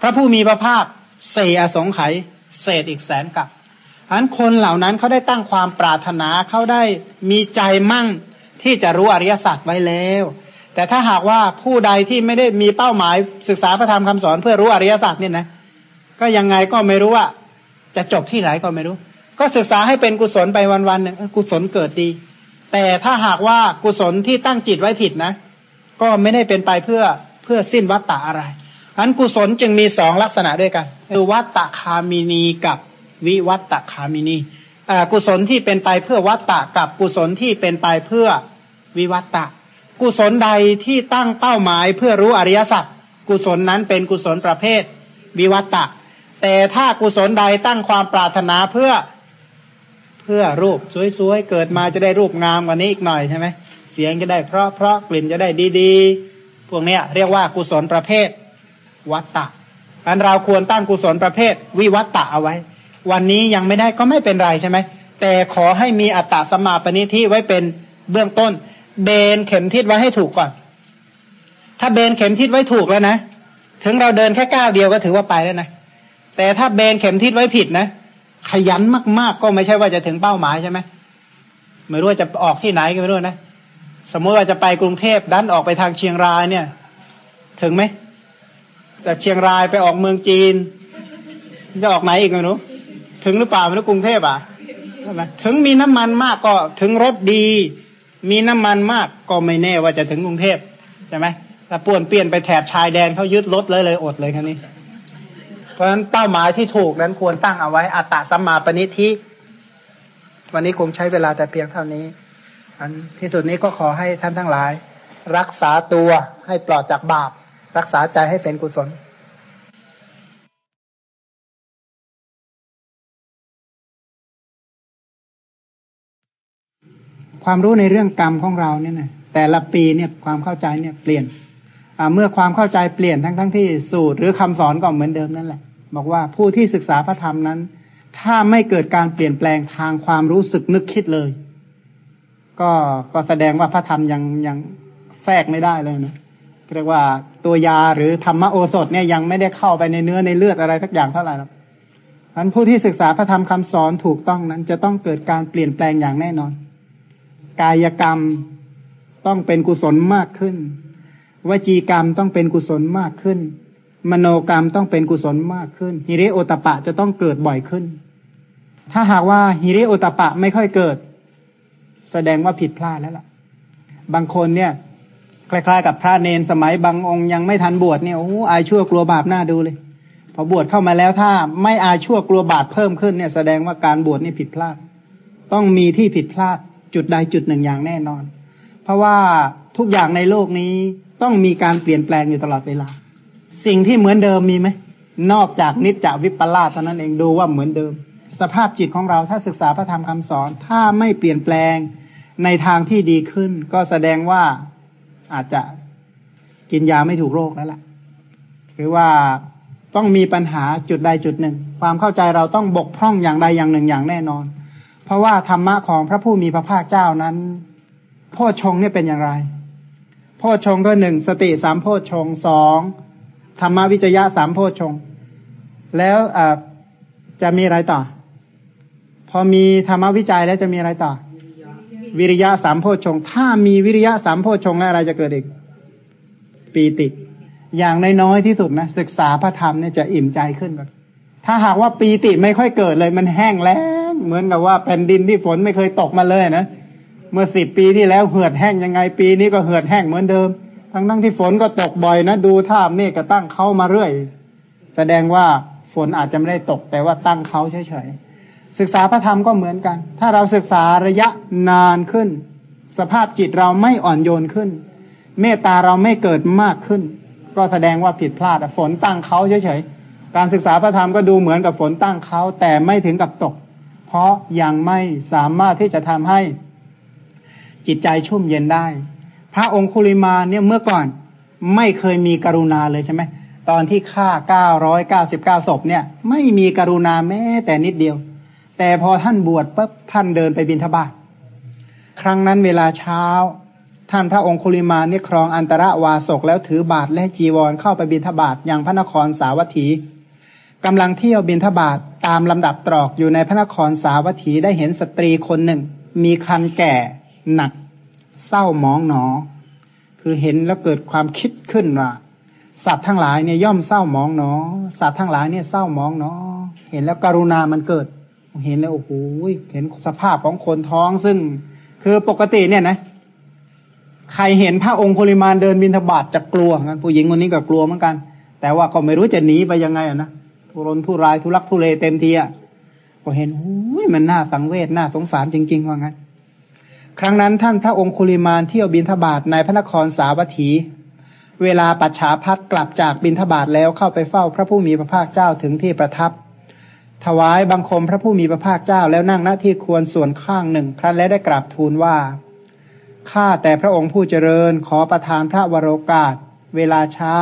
พระผู้มีพระภาคสี่อสงไขยเศษอีกแสนกับอันคนเหล่านั้นเขาได้ตั้งความปรารถนาเขาได้มีใจมั่งที่จะรู้อริยสัจไว้แล้ว แต่ถ้าหากว่าผู้ใดที่ไม่ได้มีเป้าหมายศึกษาพระธรรมคำสอนเพื่อรู้อริยสัจเนี่ยนะก็ยังไงก็ไม่รู้ว่า จะจบที่ไหนก็ไม่รู้ ก็ศึกษาให้เป็นกุศลไปวันๆหนึ่งกุศลเกิดดี แต่ถ้าหากว่ากุศลที่ตั้งจิตไว้ผิดนะ ก็ไม่ได้เป็นไปเพื่อเพื่อสิ้นวัตตะอะไรอันกุศลจึงมีสองลักษณะด้วยกันคือวัตตะคามินีกับวิวัตตคามินีกุศลที่เป็นไปเพื่อวัตตะกับกุศลที่เป็นไปเพื่อวิวัตตะ กุศลใดที่ตั้งเป้าหมายเพื่อรู้อริยสัจกุศลนั้นเป็นกุศลประเภทวิวัตตะ แต่ถ้ากุศลใดตั้งความปรารถนาเพื่อเพื่อรูปสวยๆเกิดมาจะได้รูปงามกว่านี้อีกหน่อยใช่ไหมเสียงจะได้เพราะเพราะกลิ่นจะได้ดีๆ พวกนี้เรียกว่ากุศลประเภทวัตตะอันเราควรตั้งกุศลประเภทวิวัตตะเอาไว้ วันนี้ยังไม่ได้ก็ไม่เป็นไรใช่ไหมแต่ขอให้มีอัตตาสมาปณิที่ไว้เป็นเบื้องต้น เบนเข็มทิศไว้ให้ถูกก่อน ถ้าเบนเข็มทิศไว้ถูกแล้วนะ ถึงเราเดินแค่ก้าวเดียวก็ถือว่าไปแล้วนะ แต่ถ้าเบนเข็มทิศไว้ผิดนะ ขยันมากๆก็ไม่ใช่ว่าจะถึงเป้าหมายใช่ไหม ไม่รู้ว่าจะออกที่ไหนก็ไม่รู้นะ สมมติว่าจะไปกรุงเทพดันออกไปทางเชียงรายเนี่ย ถึงไหมจากเชียงรายไปออกเมืองจีน จะออกไหนอีกไม่รู้ ถึงหรือเปล่าไม่รู้กรุงเทพอะ ถึงมีน้ำมันมากก็ถึงรถดี มีน้ำมันมากก็ไม่แน่ว่าจะถึงกรุงเทพใช่ไหมถ้าป่วนเปลี่ยนไปแถบชายแดนเขายึดรถเลยเลยอดเลยคันนี้ เพราะฉะนั้นเป้าหมายที่ถูกนั้นควรตั้งเอาไว้อัตตาสัมมาปณิทิวันนี้คงใช้เวลาแต่เพียงเท่านี้ อันที่สุดนี้ก็ขอให้ท่านทั้งหลาย รักษาตัวให้ปลอดจากบาป รักษาใจให้เป็นกุศล ความรู้ในเรื่องกรรมของเราเนี่ยนะแต่ละปีเนี่ยความเข้าใจเนี่ยเปลี่ยนเมื่อความเข้าใจเปลี่ยนทั้งทั้งที่สูตรหรือคำสอนก็เหมือนเดิมนั่นแหละ บอกว่าผู้ที่ศึกษาพระธรรมนั้น ถ้าไม่เกิดการเปลี่ยนแปลงทางความรู้สึกนึกคิดเลย ก็ก็แสดงว่าพระธรรมยังยังแฝกไม่ได้เลยนะเรียกว่าตัวยาหรือธรรมโอสถเนี่ยยังไม่ได้เข้าไปในเนื้อในเลือดอะไรสักอย่างเท่าไหร่หรอกอันผู้ที่ศึกษาพระธรรมคำสอนถูกต้องนั้น จะต้องเกิดการเปลี่ยนแปลงอย่างแน่นอน กายกรรมต้องเป็นกุศลมากขึ้น วจีกรรมต้องเป็นกุศลมากขึ้น มโนกรรมต้องเป็นกุศลมากขึ้น ฮิริโอตปะจะต้องเกิดบ่อยขึ้น ถ้าหากว่าฮิริโอตปะไม่ค่อยเกิด แสดงว่าผิดพลาดแล้วล่ะ บางคนเนี่ยคล้ายๆกับพระเนนสมัยบางองค์ยังไม่ทันบวชเนี่ยโอ้อายชั่วกลัวบาปหน้าดูเลย พอบวชเข้ามาแล้วถ้าไม่อายชั่วกลัวบาปเพิ่มขึ้นเนี่ย แสดงว่าการบวชนี่ผิดพลาด ต้องมีที่ผิดพลาด จุดใดจุดหนึ่งอย่างแน่นอน เพราะว่าทุกอย่างในโลกนี้ต้องมีการเปลี่ยนแปลงอยู่ตลอดเวลา สิ่งที่เหมือนเดิมมีไหม นอกจากนิจจวิปลาสเท่านั้นเองดูว่าเหมือนเดิม สภาพจิตของเราถ้าศึกษาพระธรรมคำสอน ถ้าไม่เปลี่ยนแปลงในทางที่ดีขึ้น ก็แสดงว่าอาจจะกินยาไม่ถูกโรคแล้วล่ะ หรือว่าต้องมีปัญหาจุดใดจุดหนึ่ง ความเข้าใจเราต้องบกพร่องอย่างใดอย่างหนึ่งอย่างแน่นอน เพราะว่าธรรมะของพระผู้มีพระภาคเจ้านั้นโพชงเนี่ยเป็นอย่างไรโพชงก็หนึ่งสติสามโพชงสองธรรมวิจยะสามโพชงแล้วจะมีอะไรต่อ พอมีธรรมวิจัยแล้วจะมีอะไรต่อ วิริยะสามโพชงถ้ามีวิริยะสามโพชงแล้วอะไรจะเกิดอีกปีติ อย่างนน้อยที่สุดนะศึกษาพระธรรมเนี่ยจะอิ่มใจขึ้นก่อนถ้าหากว่าปีติไม่ค่อยเกิดเลยมันแห้งแล้ง เหมือนกับว่าแผ่นดินที่ฝนไม่เคยตกมาเลยนะเมื่อสิบปีที่แล้วเหือดแห้งยังไงปีนี้ก็เหือดแห้งเหมือนเดิม ทั้งทั้งที่ฝนก็ตกบ่อยนะดูท่าเมฆก็ตั้งเข้ามาเรื่อย แสดงว่าฝนอาจจะไม่ได้ตกแต่ว่าตั้งเขาเฉยๆศึกษาพระธรรมก็เหมือนกัน ถ้าเราศึกษาระยะนานขึ้น สภาพจิตเราไม่อ่อนโยนขึ้น เมตตาเราไม่เกิดมากขึ้น ก็แสดงว่าผิดพลาดฝนตั้งเขาเฉยๆการศึกษาพระธรรมก็ดูเหมือนกับฝนตั้งเขาแต่ไม่ถึงกับตก เพราะยังไม่สามารถที่จะทำให้จิตใจชุ่มเย็นได้ พระองคุลิมาเนี่ยเมื่อก่อนไม่เคยมีกรุณาเลยใช่ไหมตอนที่ฆ่าเก้าร้อยเก้าสิบเก้าศพเนี่ย ไม่มีกรุณาแม้แต่นิดเดียว แต่พอท่านบวชปุ๊บท่านเดินไปบิณฑบาตครั้งนั้นเวลาเช้า ท่านพระองคุลิมาเนี่ยครองอันตรวาสกแล้วถือบาทและจีวรเข้าไปบิณฑบาตยังพระนครสาวัตถี กำลังเที่ยวบิณฑบาตตามลำดับตรอกอยู่ในพระนครสาวัตถีได้เห็นสตรีคนหนึ่ง มีคันแก่ หนัก เศร้ามองหนอ คือเห็นแล้วเกิดความคิดขึ้นว่าสัตว์ทั้งหลายเนี่ยย่อมเศร้ามองเนาะสัตว์ทั้งหลายเนี่ยเศร้ามองเนาะเห็นแล้วกรุณามันเกิด เห็นแล้วโอ้โหเห็นสภาพของคนท้องซึ่ง คือปกติเนี่ยนะใครเห็นพระองค์ุลิมานเดินบินทบาทจะกลัวงั้นผู้หญิงคนนี้ก็กลัวเหมือนกัน แต่ว่าก็ไม่รู้จะหนีไปยังไงอะนะ ทุรนทุรายทุลักทุเลเต็มทีอะก็เห็นโอ้ยมันน่าสังเวชน่าสงสารจริง ๆ ว่างั้น ครั้งนั้นท่านพระองค์ุลิมานเที่ยวบินทบาทในพระนครสาวัตถี เวลาปัจฉาพัดกลับจากบินทบาทแล้วเข้าไปเฝ้าพระผู้มีพระภาคเจ้าถึงที่ประทับ ถวายบังคมพระผู้มีพระภาคเจ้าแล้วนั่งหน้าที่ควรส่วนข้างหนึ่ง ครั้นแล้วได้กราบทูลว่าข้าแต่พระองค์ผู้เจริญขอประทานพระวโรกาส เวลาเช้า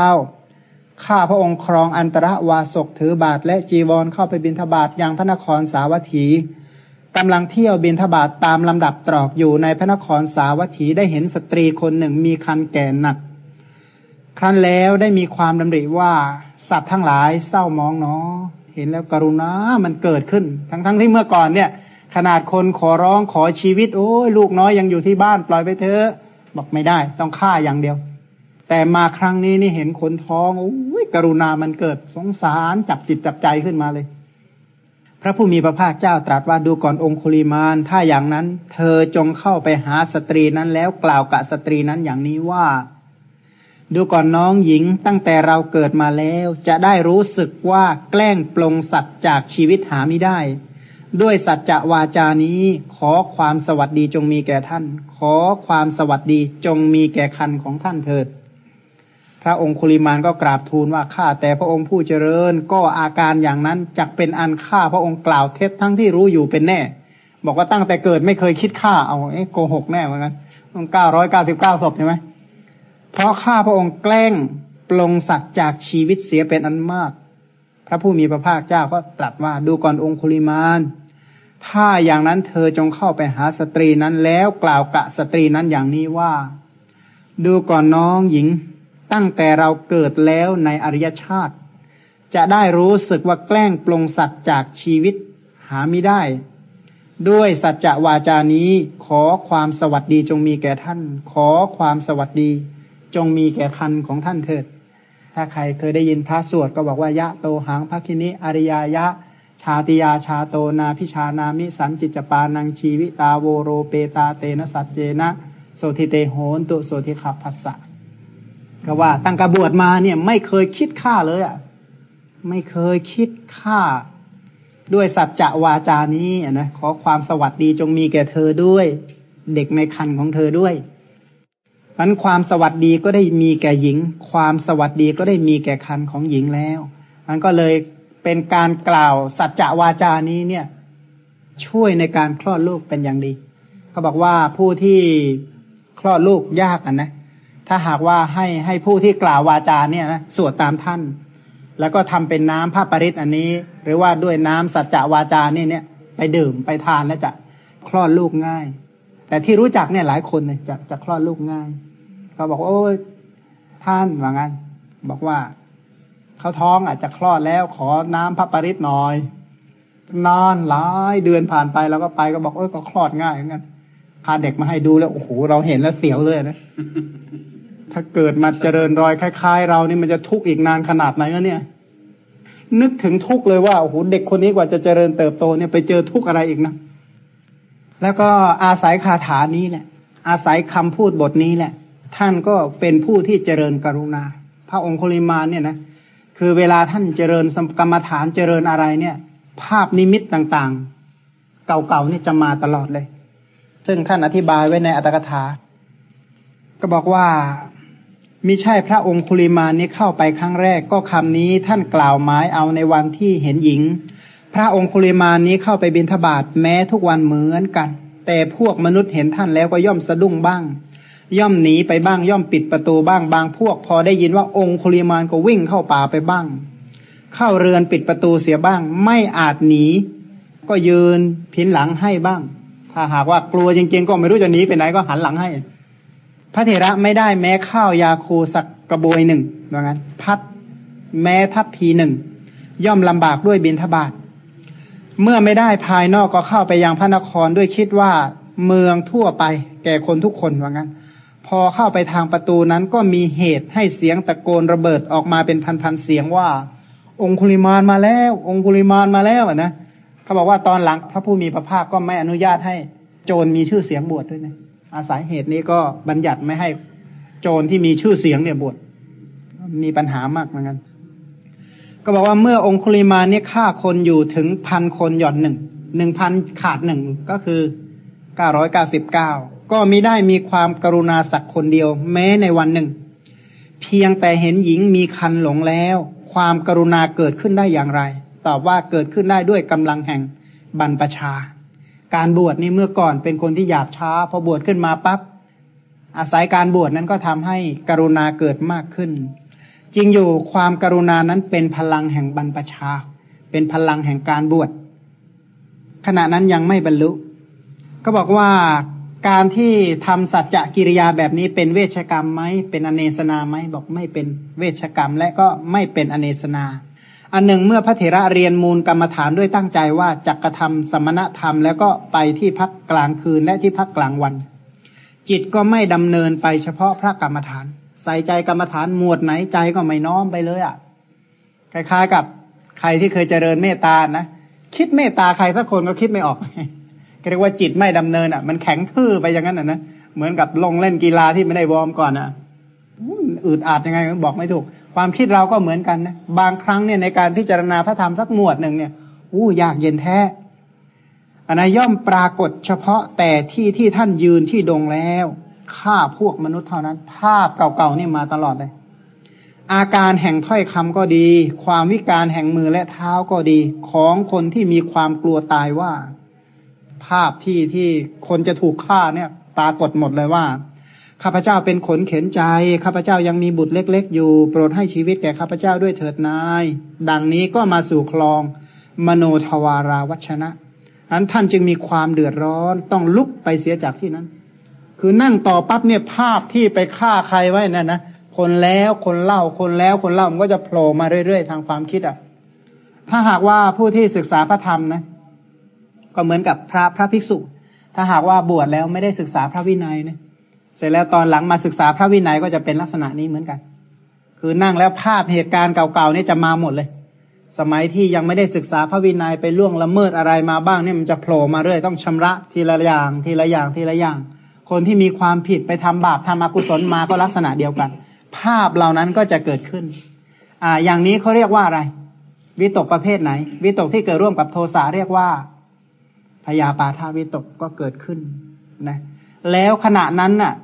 ข้าพระองค์ครองอันตรวาสกถือบาทและจีวรเข้าไปบินทบาทยังพระนครสาวัตถีกำลังเที่ยวบินทบาทตามลำดับตรอกอยู่ในพระนครสาวัตถีได้เห็นสตรีคนหนึ่งมีคันแก่หนัก ครั้นแล้วได้มีความดำริว่าสัตว์ทั้งหลายเศร้ามองเนาะเห็นแล้วกรุณา มันเกิดขึ้น ทั้งๆทที่เมื่อก่อนเนี่ย ขนาดคนขอร้องขอชีวิต โอ้ยลูกน้อยยังอยู่ที่บ้านปล่อยไปเถอะบอกไม่ได้ ต้องฆ่าอย่างเดียว แต่มาครั้งนี้นี่เห็นคนท้องโอ้ยกรุณามันเกิดสงสารจับจิตจับใจขึ้นมาเลย พระผู้มีพระภาคเจ้าตรัสว่าดูก่อนองคุลิมาน ถ้าอย่างนั้น เธอจงเข้าไปหาสตรีนั้นแล้วกล่าวกับสตรีนั้นอย่างนี้ว่า ดูก่อนน้องหญิงตั้งแต่เราเกิดมาแล้ว จะได้รู้สึกว่าแกล้งปลงสัตว์จากชีวิตหาไม่ได้ ด้วยสัจจะวาจานี้ ขอความสวัสดีจงมีแก่ท่าน ขอความสวัสดีจงมีแก่คันของท่านเถิด พระองคุลิมานก็กราบทูลว่าข้าแต่พระองค์ผู้เจริญ ก็อาการอย่างนั้นจักเป็นอันฆ่าพระองค์กล่าวเท็จทั้งที่รู้อยู่เป็นแน่ บอกว่าตั้งแต่เกิดไม่เคยคิดฆ่าเอาเอ๊ะโกหกแน่เหมือนกันต้องเก้าร้อยเก้าสิบเก้าศพใช่ไหมเพราะข้าพระองค์แกล้งปลงสัตว์จากชีวิตเสียเป็นอันมาก พระผู้มีพระภาคเจ้าก็ตรัสว่าดูก่อนองคุลิมานถ้าอย่างนั้นเธอจงเข้าไปหาสตรีนั้นแล้วกล่าวกะสตรีนั้นอย่างนี้ว่า ดูก่อนน้องหญิง ตั้งแต่เราเกิดแล้วในอริยชาติ จะได้รู้สึกว่าแกล้งปลงสัตว์จากชีวิตหาไม่ได้ ด้วยสัจจะวาจานี้ขอความสวัสดีจงมีแก่ท่าน ขอความสวัสดีจงมีแก่คันของท่านเถิด ถ้าใครเคยได้ยินพระสวดก็บอกว่ายะโตหังภคินิอริยายะ ชาติยาชาโตนาพิชานามิสันจิจปานังชีวิตาโวโรเปตาเตนะสัจเจนะโสธิเตโหนตุโสธิขับภัสสะ ก็ว่าตั้งกระบวดมาเนี่ย ไม่เคยคิดฆ่าเลยอะไม่เคยคิดฆ่า ด้วยสัจจะวาจานี้นะขอความสวัสดีจงมีแก่เธอด้วย เด็กในคันของเธอด้วยมันความสวัสดีก็ได้มีแก่หญิง ความสวัสดีก็ได้มีแก่คันของหญิงแล้วมันก็เลยเป็นการกล่าวสัจจะวาจานี้เนี่ย ช่วยในการคลอดลูกเป็นอย่างดีเขาบอกว่าผู้ที่คลอดลูกยากอะนะ ถ้าหากว่าให้ให้ผู้ที่กล่าววาจาเนี่ยนะสวดตามท่าน แล้วก็ทำเป็นน้ำผ้าปริศอันนี้ หรือว่าด้วยน้ำสัจจวาจาเนี่ยเนี่ย ไปดื่มไปทานแล้วจะคลอดลูกง่าย แต่ที่รู้จักเนี่ยหลายคนเนี่ยจะจะคลอดลูกง่ายเขาบอกโอ้ยท่านว่างั้น บอกว่าเขาท้องอาจจะคลอดแล้วขอน้ำพระปริศหน่อย นอนหลายเดือนผ่านไปแล้วก็ไปก็บอกเอ้ยก็คลอดง่ายเหมือนกันพาเด็กมาให้ดูแล้วโอ้โหเราเห็นแล้วเสียวเลยนะ ถ้าเกิดมาเจริญรอยคล้าย ๆ เรานี่มันจะทุกข์อีกนานขนาดไหนแล้วเนี่ย นึกถึงทุกข์เลยว่าโอ้โหเด็กคนนี้กว่าจะเจริญเติบโตเนี่ยไปเจอทุกข์อะไรอีกนะ แล้วก็อาศัยคาถานี้แหละ อาศัยคำพูดบทนี้แหละ ท่านก็เป็นผู้ที่เจริญกรุณา พระองคุลิมานเนี่ยนะคือเวลาท่านเจริญกรรมฐานเจริญอะไรเนี่ย ภาพนิมิตต่างๆ เก่าๆนี่จะมาตลอดเลย ซึ่งท่านอธิบายไว้ในอัตถกถา ก็บอกว่า มิใช่พระองคุลิมานี้เข้าไปครั้งแรกก็คำนี้ท่านกล่าวหมายเอาในวันที่เห็นหญิง พระองคุลิมานนี้เข้าไปบิณฑบาตแม้ทุกวันเหมือนกัน แต่พวกมนุษย์เห็นท่านแล้วก็ย่อมสะดุ้งบ้าง ย่อมหนีไปบ้างย่อมปิดประตูบ้างบางพวกพอได้ยินว่าองคุลิมานก็วิ่งเข้าป่าไปบ้าง เข้าเรือนปิดประตูเสียบ้าง ไม่อาจหนี ก็ยืนพินหลังให้บ้าง ถ้าหากว่ากลัวจริงๆ ก็ไม่รู้จะหนีไปไหนก็หันหลังให้ พระเถระไม่ได้แม้ข้าวยาคูสักกระบวยหนึ่งว่างั้น พัดแม้ทัพพีหนึ่งย่อมลำบากด้วยบินทบาทเมื่อไม่ได้ภายนอกก็เข้าไปยังพระนครด้วยคิดว่าเมืองทั่วไป แก่คนทุกคนว่างั้น พอเข้าไปทางประตูนั้นก็มีเหตุให้เสียงตะโกนระเบิดออกมาเป็นพันๆเสียงว่า องคุลิมานมาแล้ว องคุลิมานมาแล้วนะเขาบอกว่าตอนหลังพระผู้มีพระภาคก็ไม่อนุญาตให้โจรมีชื่อเสียงบวชดด้วยนะ อาศัยเหตุนี้ก็บัญญัติไม่ให้โจรที่มีชื่อเสียงเนี่ยบวชมีปัญหามากเหมือนกัน ก็บอกว่าเมื่อองคุลิมาเนี่ยฆ่าคนอยู่ถึงพันคนหย่อนหนึ่งหนึ่งพันขาดหนึ่งก็คือเก้าร้อยเก้าสิบเก้าก็มิได้มีความกรุณาสักคนเดียว แม้ในวันหนึ่ง เพียงแต่เห็นหญิงมีคันหลงแล้ว ความกรุณาเกิดขึ้นได้อย่างไร ตอบว่าเกิดขึ้นได้ด้วยกำลังแห่งบรรพชา การบวชนี่เมื่อก่อนเป็นคนที่หยาบช้าพอบวชขึ้นมาปับ๊บอาศัยการบวชนั้นก็ทำให้กรุณาเกิดมากขึ้น จริงอยู่ความกรุณานั้นเป็นพลังแห่งบรรพชา เป็นพลังแห่งการบวชขณะนั้นยังไม่บรรลุ ก็บอกว่าการที่ทำสัจจะกิริยาแบบนี้เป็นเวชกรรมไหมเป็นอเนสนาไหมบอกไม่เป็นเวชกรรมและก็ไม่เป็นอเนสนา อันหนึ่งเมื่อพระเถระเรียนมูลกรรมฐานด้วยตั้งใจว่าจักกระทำสมณธรรมแล้วก็ไปที่พักกลางคืนและที่พักกลางวัน จิตก็ไม่ดำเนินไปเฉพาะพระกรรมฐาน ใส่ใจกรรมฐานหมวดไหนใจก็ไม่น้อมไปเลยอะคล้ายๆกับใครที่เคยเจริญเมตตานะคิดเมตตาใครสักคนก็คิดไม่ออกเรียกว่าจิตไม่ดำเนินอะ มันแข็งทื่อไปอย่างนั้นอะนะเหมือนกับลงเล่นกีฬาที่ไม่ได้วอร์มก่อนอะอืดอาดยังไงบอกไม่ถูก ความคิดเราก็เหมือนกันนะบางครั้งเนี่ยในการพิจารณาพระธรรมสักหมวดหนึ่งเนี่ยอู้ยากเย็นแท้อันนั้นย่อมปรากฏเฉพาะแต่ที่ที่ท่านยืนที่ดงแล้วฆ่าพวกมนุษย์เท่านั้น ภาพเก่าๆนี่มาตลอดเลย อาการแห่งถ้อยคำก็ดี ความวิการแห่งมือและเท้าก็ดี ของคนที่มีความกลัวตายว่า ภาพที่ที่คนจะถูกฆ่าเนี่ยปรากฏหมดเลยว่า ข้าพเจ้าเป็นขนเข็นใจ ข้าพเจ้ายังมีบุตรเล็ก ๆ อยู่ โปรดให้ชีวิตแก่ข้าพเจ้าด้วยเถิดนาย ดังนี้ก็มาสู่คลอง มโนทวาราวัชนะอันท่านจึงมีความเดือดร้อนต้องลุกไปเสียจากที่นั้น คือนั่งต่อปั๊บเนี่ยภาพที่ไปฆ่าใครไว้นั่นนะคนแล้วคนเล่าคนแล้วคนเล่ามันก็จะโผล่มาเรื่อยๆ ทางความคิดอะ ถ้าหากว่าผู้ที่ศึกษาพระธรรมนะ ก็เหมือนกับพระพระภิกษุ ถ้าหากว่าบวชแล้วไม่ได้ศึกษาพระวินัยเนี่ย เสร็จแล้วตอนหลังมาศึกษาพระวินัยก็จะเป็นลักษณะนี้เหมือนกัน คือนั่งแล้วภาพเหตุการณ์เก่าๆนี่จะมาหมดเลย สมัยที่ยังไม่ได้ศึกษาพระวินัยไปล่วงละเมิดอะไรมาบ้างเนี่ยมันจะโผล่มาเรื่อยต้องชำระทีละอย่าง ทีละอย่างทีละอย่าง คนที่มีความผิดไปทำบาปทำอกุศลมาก็ลักษณะเดียวกัน ภาพเหล่านั้นก็จะเกิดขึ้น อ่า อย่างนี้เขาเรียกว่าอะไร วิตกประเภทไหน วิตกที่เกิดร่วมกับโทสะเรียกว่าพยาปาทาวิตกก็เกิดขึ้นนะ แล้วขณะนั้นน่ะ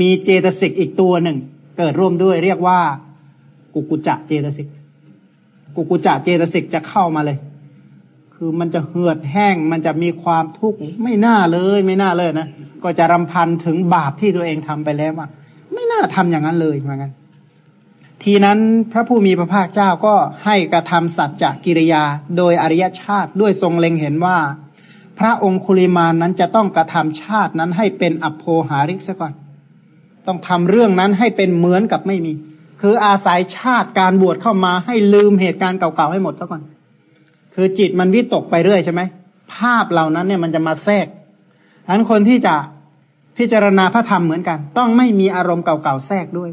มีเจตสิกอีกตัวหนึ่ง เกิดร่วมด้วย เรียกว่า กุกุจะเจตสิก กุกุจะเจตสิกจะเข้ามาเลย คือมันจะเหือดแห้ง มันจะมีความทุกข์ไม่น่าเลย ไม่น่าเลยนะก็จะรำพันถึงบาปที่ตัวเองทำไปแล้วว่าไม่น่าทำอย่างนั้นเลยเหมือนกันทีนั้นพระผู้มีพระภาคเจ้าก็ให้กระทำสัจจกิริยา โดยอริยชาติด้วยทรงเล็งเห็นว่า พระองคุลิมานนั้นจะต้องกระทำชาตินั้นให้เป็นอัพโพหาริกซะก่อน ต้องทำเรื่องนั้นให้เป็นเหมือนกับไม่มี คืออาศัยชาติการบวชเข้ามาให้ลืมเหตุการณ์เก่าๆให้หมดซะก่อน คือจิตมันวิตกไปเรื่อยใช่ไหมภาพเหล่านั้นเนี่ยมันจะมาแทรกฉะนั้นคนที่จะพิจารณาพระธรรมเหมือนกัน ต้องไม่มีอารมณ์เก่าๆแทรกด้วย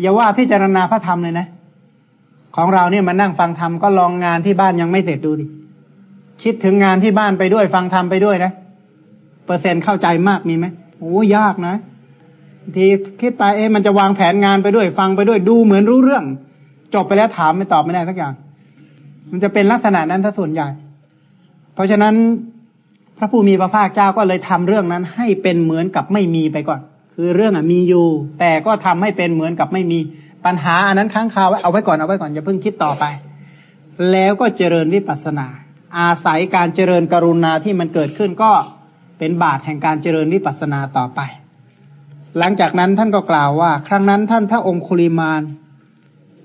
อย่าว่าพิจารณาพระธรรมเลยนะ ของเราเนี่ยมานั่งฟังธรรมก็ลองงานที่บ้านยังไม่เสร็จดูดิคิดถึงงานที่บ้านไปด้วยฟังธรรมไปด้วยนะเปอร์เซ็นต์เข้าใจมากมีไหมโอ้ยากนะ ทีคิดไปเอ๊ะมันจะวางแผนงานไปด้วย ฟังไปด้วยดูเหมือนรู้เรื่อง จบไปแล้วถามไม่ตอบไม่ได้สักอย่าง มันจะเป็นลักษณะนั้นถ้าส่วนใหญ่ เพราะฉะนั้นพระผู้มีพระภาคเจ้าก็เลยทำเรื่องนั้นให้เป็นเหมือนกับไม่มีไปก่อน คือเรื่องอะมีอยู่ แต่ก็ทำให้เป็นเหมือนกับไม่มีปัญหาอันนั้นค้างคาไว้เอาไว้ก่อนเอาไว้ก่อนอย่าเพิ่งคิดต่อไป แล้วก็เจริญวิปัสสนา อาศัยการเจริญกรุณาที่มันเกิดขึ้นก็เป็นบาตแห่งการเจริญวิปัสสนาต่อไป หลังจากนั้นท่านก็กล่าวว่า ครั้งนั้นท่านพระองคุลิมาน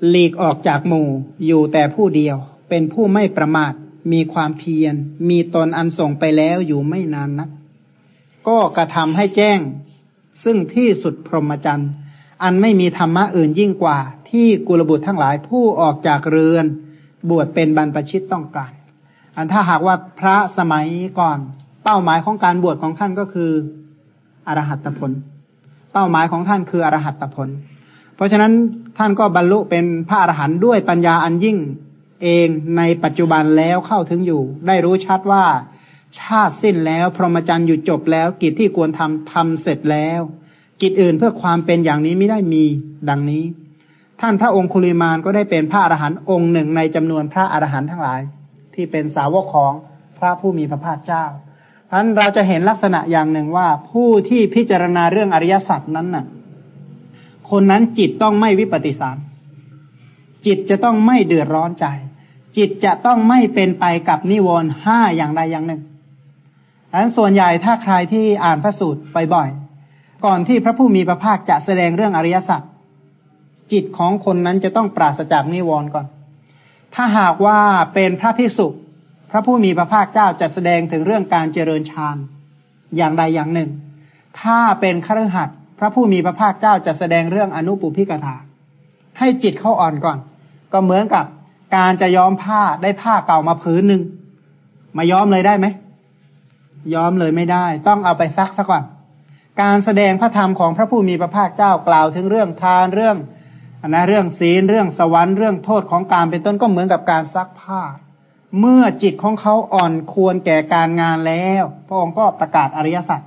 หลีกออกจากหมู่อยู่แต่ผู้เดียว เป็นผู้ไม่ประมาท มีความเพียร มีตนอันส่งไปแล้วอยู่ไม่นานนัก ก็กระทำให้แจ้ง ซึ่งที่สุดพรหมจรรย์ อันไม่มีธรรมะอื่นยิ่งกว่า ที่กุลบุตรทั้งหลายผู้ออกจากเรือน บวชเป็นบรรพชิตต้องการ อันถ้าหากว่าพระสมัยก่อน เป้าหมายของการบวชของท่านก็คือ อรหัตผล เป้าหมายของท่านคืออรหัตผล เพราะฉะนั้นท่านก็บรรลุเป็นพระอรหันต์ด้วยปัญญาอันยิ่งเองในปัจจุบันแล้วเข้าถึงอยู่ ได้รู้ชัดว่า ชาติสิ้นแล้ว พรหมจรรย์อยู่จบแล้ว กิจที่ควรทำทำเสร็จแล้ว กิจอื่นเพื่อความเป็นอย่างนี้ไม่ได้มีดังนี้ ท่านพระองคุลิมานก็ได้เป็นพระอรหันต์องค์หนึ่งในจำนวนพระอรหันต์ทั้งหลาย ที่เป็นสาวกของพระผู้มีพระภาคเจ้า พราะนั้นเราจะเห็นลักษณะอย่างหนึ่งว่า ผู้ที่พิจารณาเรื่องอริยสัจนั้นน่ะ คนนั้นจิตต้องไม่วิปฏิสาร จิตจะต้องไม่เดือดร้อนใจ จิตจะต้องไม่เป็นไปกับนิวรณ์ห้าอย่างใดอย่างหนึ่งดังนั้นส่วนใหญ่ถ้าใครที่อ่านพระสูตรบ่อยๆก่อนที่พระผู้มีพระภาคจะแสดงเรื่องอริยสัจจิตของคนนั้นจะต้องปราศจากนิวรณ์ก่อน ถ้าหากว่าเป็นพระภิกษุ พระผู้มีพระภาคเจ้าจะแสดงถึงเรื่องการเจริญฌานอย่างใดอย่างหนึ่ง ถ้าเป็นคฤหัสพระผู้มีพระภาคเจ้าจะแสดงเรื่องอนุปุพิกถา ให้จิตเข้าอ่อนก่อน ก็เหมือนกับการจะย้อมผ้าได้ผ้าเก่ามาผืนหนึ่งมาย้อมเลยได้ไหมย้อมเลยไม่ได้ ต้องเอาไปซักซะก่อน การแสดงพระธรรมของพระผู้มีพระภาคเจ้ากล่าวถึงเรื่องทานเรื่องนะเรื่องศีลเรื่องสวรรค์เรื่องโทษของการเป็นต้นก็เหมือนกับการซักผ้า เมื่อจิตของเขาอ่อนควรแก่การงานแล้ว พระองค์ก็ประกาศอริยสัจ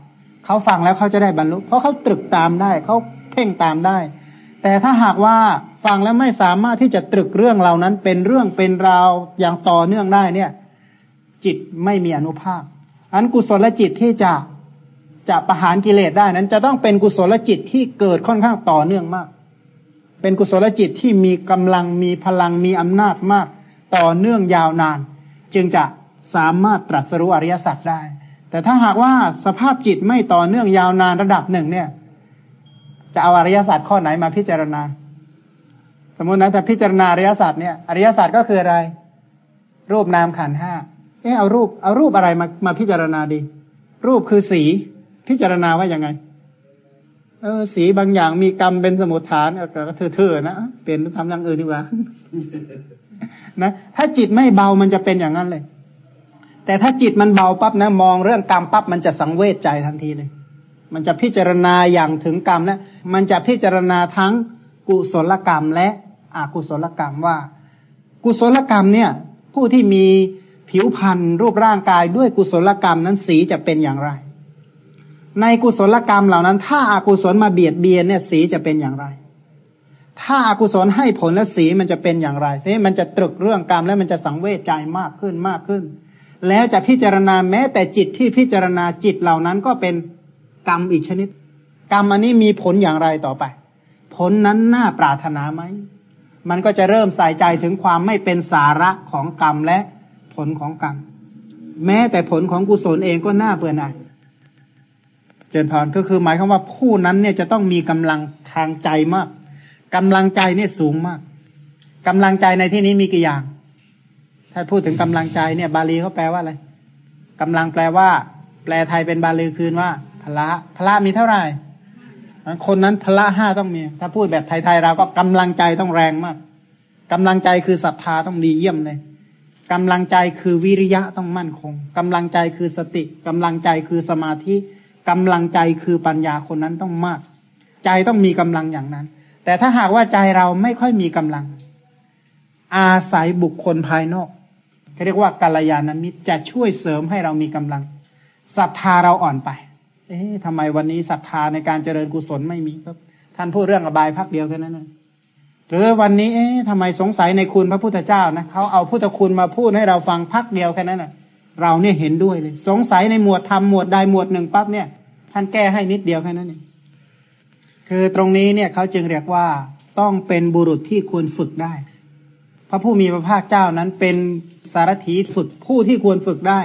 เขาฟังแล้วเขาจะได้บรรลุ เพราะเขาตรึกตามได้เขาเพ่งตามได้ แต่ถ้าหากว่าฟังแล้วไม่สามารถที่จะตรึกเรื่องเหล่านั้น เป็นเรื่องเป็นราวอย่างต่อเนื่องได้เนี่ย จิตไม่มีอนุภาพอันกุศลจิตที่จะจะประหารกิเลสได้นั้น จะต้องเป็นกุศลจิตที่เกิดค่อนข้างต่อเนื่องมาก เป็นกุศลจิตที่มีกำลังมีพลังมีอำนาจมาก ต่อเนื่องยาวนาน จึงจะสามารถตรัสรู้อริยสัจได้ แต่ถ้าหากว่าสภาพจิตไม่ต่อเนื่องยาวนานระดับหนึ่งเนี่ย จะเอาอริยสัจข้อไหนมาพิจารณา สมมตินะถ้าพิจารณาอริยสัจเนี่ยอริยสัจก็คืออะไร รูปนามขันห้าเออเอารูปเอารูปอะไรมามาพิจารณาดี รูปคือสีพิจารณาว่ายังไง เออ สีบางอย่างมีกรรมเป็นสมุทฐานเออเถื่อๆนะเปลี่ยนทำอย่างอื่นดีกว่า นะถ้าจิตไม่เบามันจะเป็นอย่างนั้นเลย แต่ถ้าจิตมันเบาปั๊บนะมองเรื่องกรรมปั๊บมันจะสังเวชใจทันทีเลย มันจะพิจารณาอย่างถึงกรรมนะมันจะพิจารณาทั้งกุศลกรรมและอกุศลกรรมว่า กุศลกรรมเนี่ย ผู้ที่มีผิวพรรณรูปร่างกายด้วยกุศลกรรมนั้นสีจะเป็นอย่างไร ในกุศลกรรมเหล่านั้น ถ้าอากุศลมาเบียดเบียนเนี่ยสีจะเป็นอย่างไร ถ้าอากุศลให้ผลและสีมันจะเป็นอย่างไรนี่มันจะตรึกเรื่องกรรมแล้วมันจะสังเวชใจมากขึ้นมากขึ้น แล้วจะพิจารณาแม้แต่จิตที่พิจารณาจิตเหล่านั้นก็เป็นกรรมอีกชนิด กรรมอันนี้มีผลอย่างไรต่อไป ผลนั้นน่าปรารถนาไหม มันก็จะเริ่มใส่ใจถึงความไม่เป็นสาระของกรรมและผลของกรรม แม้แต่ผลของกุศลเองก็น่าเบื่อหน่ายเจนพรก็คือหมายความว่าผู้นั้นเนี่ยจะต้องมีกำลังทางใจมาก กำลังใจเนี่ยสูงมากกำลังใจในที่นี้มีกี่อย่าง ถ้าพูดถึงกำลังใจเนี่ย บาลีเขาแปลว่าอะไรกำลังแปลว่า แปลไทยเป็นบาลีคืนว่าพละพละมีเท่าไหร่คนนั้นพละห้าต้องมี ถ้าพูดแบบไทยๆเราก็กำลังใจต้องแรงมากกำลังใจคือศรัทธาต้องดีเยี่ยมเลยกำลังใจคือวิริยะต้องมั่นคง กำลังใจคือสติ กำลังใจคือสมาธิกกำลังใจคือปัญญาคนนั้นต้องมาก ใจต้องมีกำลังอย่างนั้น แต่ถ้าหากว่าใจเราไม่ค่อยมีกำลัง อาศัยบุคคลภายนอกเขาเรียกว่ากัลยาณมิตรจะช่วยเสริมให้เรามีกำลังศรัทธาเราอ่อนไป เอ๊ะทำไมวันนี้ศรัทธาในการเจริญกุศลไม่มีครับท่านพูดเรื่องอบายพักเดียวแค่นั้นนะหรือวันนี้ เอ๊ะทำไมสงสัยในคุณพระพุทธเจ้านะเขาเอาพุทธคุณมาพูดให้เราฟังพักเดียวแค่นั้นนะเราเนี่ยเห็นด้วยเลย สงสัยในหมวดธรรมหมวดใดหมวดหนึ่งปั๊บเนี่ย ท่านแก้ให้นิดเดียวแค่นั้นเอง คือตรงนี้เนี่ยเขาจึงเรียกว่าต้องเป็นบุรุษที่ควรฝึกได้ พระผู้มีพระภาคเจ้านั้นเป็นสารถีฝึกผู้ที่ควรฝึกได้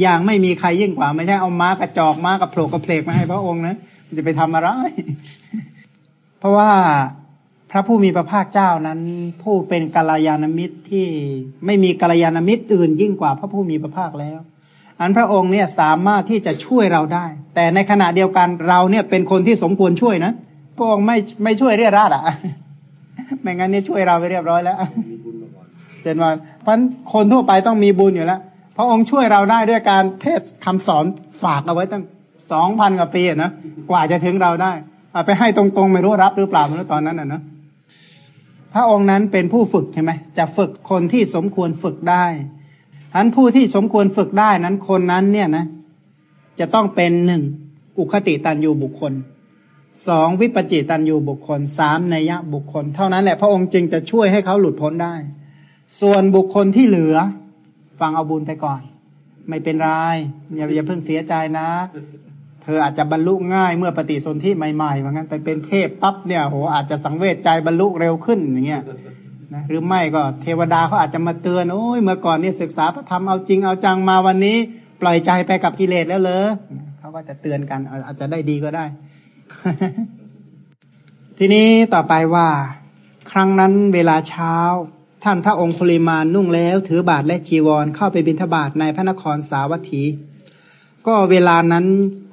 อย่างไม่มีใครยิ่งกว่า ไม่ใช่เอาม้ากระจอกม้ากระโผลกกระเพลกมาให้พระองค์นะจะไปทำอะไร เพราะว่าพระผู้มีพระภาคเจ้านั้น ผู้เป็นกัลยาณมิตรที่ไม่มีกัลยาณมิตรอื่นยิ่งกว่าพระผู้มีพระภาคแล้ว อันพระองค์เนี่ยสามารถที่จะช่วยเราได้ แต่ในขณะเดียวกันเราเนี่ยเป็นคนที่สมควรช่วยนะ พระองค์ไม่ไม่ช่วยเรียราดอะไม่งั้นนี่ช่วยเราไปเรียบร้อยแล้วเจนว่าเพราะคนทั่วไปต้องมีบุญอยู่แล้วพระองค์ช่วยเราได้ด้วยการเทศคำสอนฝากเอาไว้ตั้งสองพันกว่าปีนะกว่าจะถึงเราได้ไปให้ตรงๆไม่รู้รับหรือเปล่าไม่รู้ตอนนั้นอะนะพระองค์นั้นเป็นผู้ฝึกใช่ไหมจะฝึกคนที่สมควรฝึกได้อันผู้ที่สมควรฝึกได้นั้นคนนั้นเนี่ยนะ จะต้องเป็นหนึ่งอุคติตันยูบุคคล สองวิปจิตันยูบุคคลสามนัยะบุคคล เท่านั้นแหละพระองค์จึงจะช่วยให้เขาหลุดพ้นได้ ส่วนบุคคลที่เหลือ ฟังเอาบุญไปก่อน ไม่เป็นไรอย่าอย่าเพิ่งเสียใจนะ เธออาจจะบรรลุง่ายเมื่อปฏิสนธิใหม่ๆว่างั้นไปเป็นเทพปั๊บเนี่ยโหอาจจะสังเวชใจบรรลุเร็วขึ้นอย่างเงี้ยนะหรือไม่ก็เทวดาเขาอาจจะมาเตือนโอ้ยเมื่อก่อนนี่ศึกษาพระธรรมเอาจริงเอาจังมาวันนี้ ปล่อยใจไปกับกิเลสแล้วเลยเขาก็จะเตือนกันอาจจะได้ดีก็ได้ ทีนี้ต่อไปว่า ครั้งนั้นเวลาเช้า ท่านพระองค์คุลิมานนุ่งแล้ว ถือบาทและจีวรเข้าไปบิณฑบาตในพระนครสาวัตถี ก็เวลานั้น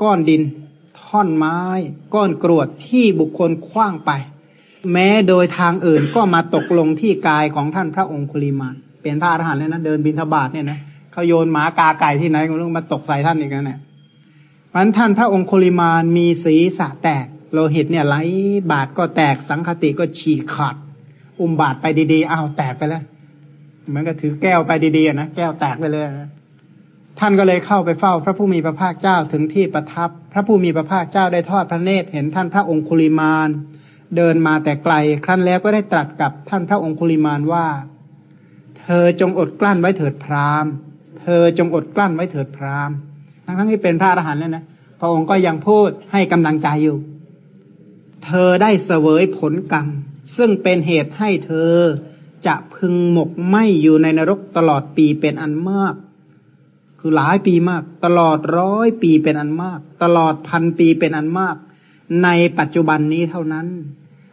ก้อนดิน ท่อนไม้ ก้อนกรวดที่บุคคลคว้างไป แม้โดยทางอื่นก็มาตกลงที่กายของท่านพระองคุลิมานเป็นพระอรหันต์เลยนะเดินบินทบาทเนี่ยนะเขาโยนหมากาไก่ที่ไหนก็ต้องมาตกใส่ท่านอีกนะเนี่ย มันท่านพระองคุลิมานมีศีรษะแตก โลหิตเนี่ยไหลบาดก็แตกสังคติก็ฉีกขาด อุ้มบาดไปดีๆอ้าวแตกไปแล้วเหมือนกับถือแก้วไปดีๆนะแก้วแตกไปเลยท่านก็เลยเข้าไปเฝ้าพระผู้มีพระภาคเจ้าถึงที่ประทับ พระผู้มีพระภาคเจ้าได้ทอดพระเนตรเห็นท่านพระองคุลิมานเดินมาแต่ไกล ครั้นแล้วก็ได้ตรัสกับท่านพระองคุลิมานว่า เธอจงอดกลั้นไว้เถิดพราหมณ์ เธอจงอดกลั้นไว้เถิดพราหมณ์ ทั้งทั้งที่เป็นพระอรหันต์แล้วนะพระองค์ก็ยังพูดให้กำลังใจอยู่ เธอได้เสวยผลกรรม ซึ่งเป็นเหตุให้เธอจะพึงหมกไหมอยู่ในนรกตลอดปีเป็นอันมาก คือหลายปีมาก ตลอดร้อยปีเป็นอันมาก ตลอดพันปีเป็นอันมาก ในปัจจุบันนี้เท่านั้น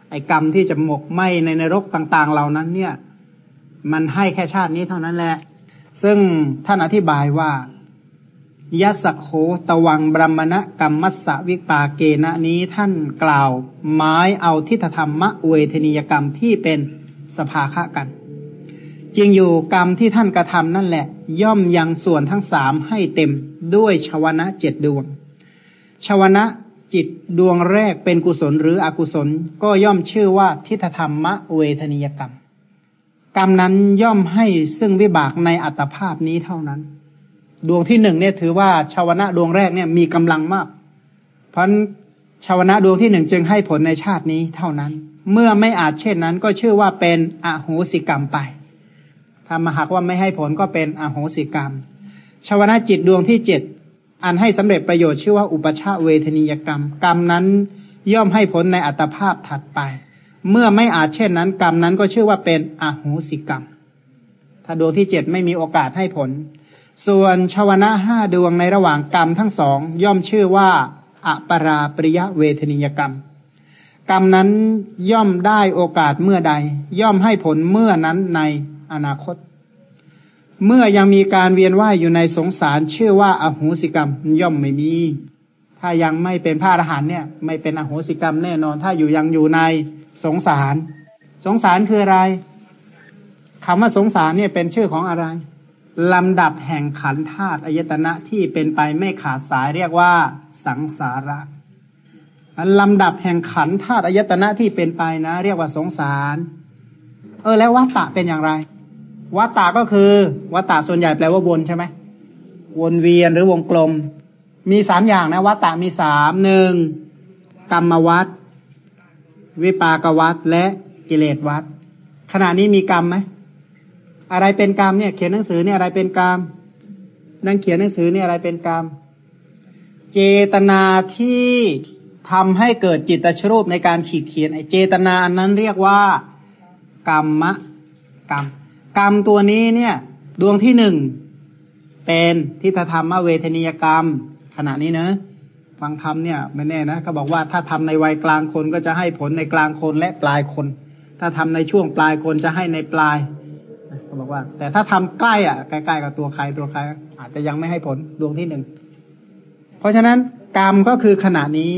ไอ้กรรมที่จะหมกไหมในนรกต่างๆ เหล่านั้นเนี่ย มันให้แค่ชาตินี้เท่านั้นแหละ ซึ่งท่านอธิบายว่า ยัสโคตวังบรมณะกรรมมัสสวิปาเกณะนี้ท่านกล่าวไม้เอาทิฏฐธรรมะเวทนิยกรรมที่เป็นสภาคะกันจริงอยู่กรรมที่ท่านกระทำนั่นแหละ ย่อมยังส่วนทั้งสามให้เต็มด้วยชวนะเจ็ดดวง ชวนะจิตดวงแรกเป็นกุศลหรืออกุศลก็ย่อมชื่อว่าทิฏฐธรรมะเวทนิยกรรม กรรมนั้นย่อมให้ซึ่งวิบากในอัตภาพนี้เท่านั้น ดวงที่หนึ่งเนี่ยถือว่าชาวนะดวงแรกเนี่ยมีกำลังมาก เพราะชาวนะดวงที่หนึ่งจึงให้ผลในชาตินี้เท่านั้น เมื่อไม่อาจเช่นนั้น ก็ชื่อว่าเป็นอโหสิกรรมไปถ้ามาหากว่าไม่ให้ผลก็เป็นอโหสิกรรม ชาวนะจิตดวงที่เจ็ดอันให้สำเร็จประโยชน์ชื่อว่าอุปชาเวทนิยกรรม กรรมนั้นย่อมให้ผลในอัตภาพถัดไป เมื่อไม่อาจเช่นนั้น กรรมนั้นก็ชื่อว่าเป็นอโหสิกรรม ถ้าดวงที่เจ็ดไม่มีโอกาสให้ผล ส่วนชาวนะห้าดวงในระหว่างกรรมทั้งสองย่อมชื่อว่าอปราปริยเวทนิยกรรม กรรมนั้นย่อมได้โอกาสเมื่อใด ย่อมให้ผลเมื่อนั้นในอนาคต เมื่อยังมีการเวียนว่ายอยู่ในสงสารชื่อว่าอโหสิกรรมย่อมไม่มี ถ้ายังไม่เป็นพระอรหันต์เนี่ย ไม่เป็นอโหสิกรรมแน่นอน ถ้าอยู่ยังอยู่ในสงสาร สงสารคืออะไรคำว่าสงสารเนี่ยเป็นชื่อของอะไร ลำดับแห่งขันธาตุอายตนะที่เป็นไปไม่ขาดสายเรียกว่า สังสาระลำดับแห่งขันธาตุอายตนะที่เป็นไปนะ เรียกว่าสงสาร เออแล้ววัตตะเป็นอย่างไรวัตตะก็คือวัตตะส่วนใหญ่แปลว่าวนใช่ไหมวนเวียนหรือวงกลม มีสามอย่างนะวัตตะมีสามหนึ่งกรรมวัตวิปากวัตและกิเลสวัตขณะนี้มีกรรมไหม อะไรเป็นกรรมเนี่ย เขียนหนังสือเนี่ยอะไรเป็นกรรมนั่งเขียนหนังสือเนี่ยอะไรเป็นกรรมเจตนาที่ทำให้เกิดจิตชรูปในการขีดเขียนไอเจตนานั้นเรียกว่ากรรมะกรรม กรรมตัวนี้เนี่ย ดวงที่หนึ่งเป็นทิฏฐธรรมเวทนียกรรม ขณะนี้นะฟังธรรมเนี่ยไม่แน่นะเขาบอกว่าถ้าทำในวัยกลางคนก็จะให้ผลในกลางคนและปลายคน ถ้าทำในช่วงปลายคนจะให้ในปลาย เขาบอกว่า แต่ถ้าทำใกล้อะใกล้ๆกับตัวใครตัวใคร อาจจะยังไม่ให้ผลดวงที่หนึ่ง เพราะฉะนั้นกรรมก็คือขณะนี้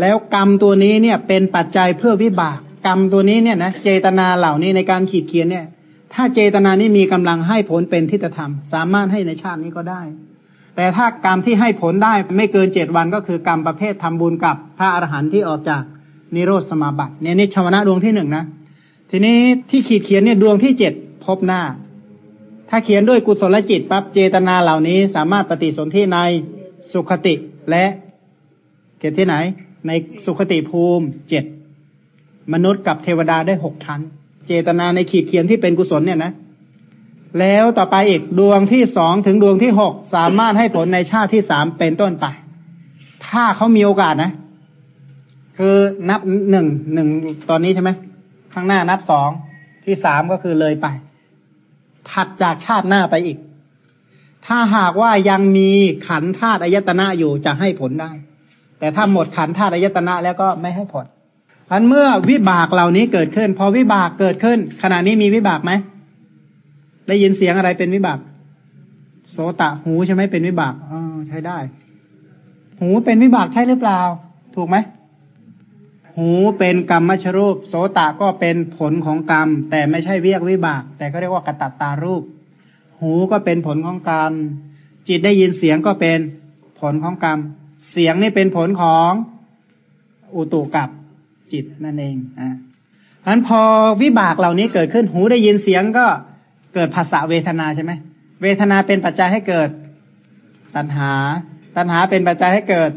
แล้วกรรมตัวนี้เนี่ย เป็นปัจจัยเพื่อวิบาก กรรมตัวนี้เนี่ยนะเจตนาเหล่านี้ในการขีดเขียนเนี่ย ถ้าเจตนานี้มีกำลังให้ผลเป็นทิฏฐธรรม สามารถให้ในชาตินี้ก็ได้ แต่ถ้ากรรมที่ให้ผลได้ไม่เกินเจ็ดวันก็คือกรรมประเภททำบุญกับพระอรหันต์ที่ออกจากนิโรธสมาบัติเนี่ยนี่ชาวนะดวงที่หนึ่งนะทีนี้ที่ขีดเขียนเนี่ยดวงที่เจ็ด พบหน้า ถ้าเขียนด้วยกุศลจิตปั๊บเจตนาเหล่านี้สามารถปฏิสนธิในสุขติและเกิดที่ไหน ในสุขติภูมิเจ็ดมนุษย์กับเทวดาได้หกชั้น เจตนาในขีดเขียนที่เป็นกุศลเนี่ยนะ แล้วต่อไปอีกดวงที่สองถึงดวงที่หกสามารถให้ผลในชาติที่สามเป็นต้นไป ถ้าเขามีโอกาสนะ คือนับหนึ่งหนึ่งตอนนี้ใช่ไหมข้างหน้านับสองที่สามก็คือเลยไป ถัดจากชาติหน้าไปอีก ถ้าหากว่ายังมีขันธาตุอายตนะอยู่จะให้ผลได้ แต่ถ้าหมดขันธาตุอายตนะแล้วก็ไม่ให้ผลอันเมื่อวิบากเหล่านี้เกิดขึ้น พอวิบากเกิดขึ้น ขณะนี้มีวิบากไหมได้ยินเสียงอะไรเป็นวิบาก โสตะหูใช่ไหมเป็นวิบากอ๋อใช้ได้ หูเป็นวิบากใช่หรือเปล่า ถูกไหม หูเป็นกรรมมชรูป โสตะก็เป็นผลของกรรม แต่ไม่ใช่เวียกวิบาก แต่ก็เรียกว่ากระตัตตารูป หูก็เป็นผลของกรรม จิตได้ยินเสียงก็เป็นผลของกรรม เสียงนี่เป็นผลของอุตุกับจิตนั่นเองอ่าฉะนั้นพอวิบากเหล่านี้เกิดขึ้นหูได้ยินเสียงก็เกิดภาษาเวทนาใช่ไหมเวทนาเป็นปัจจัยให้เกิด ตัณหา ตัณหาเป็นปัจจัยให้เกิด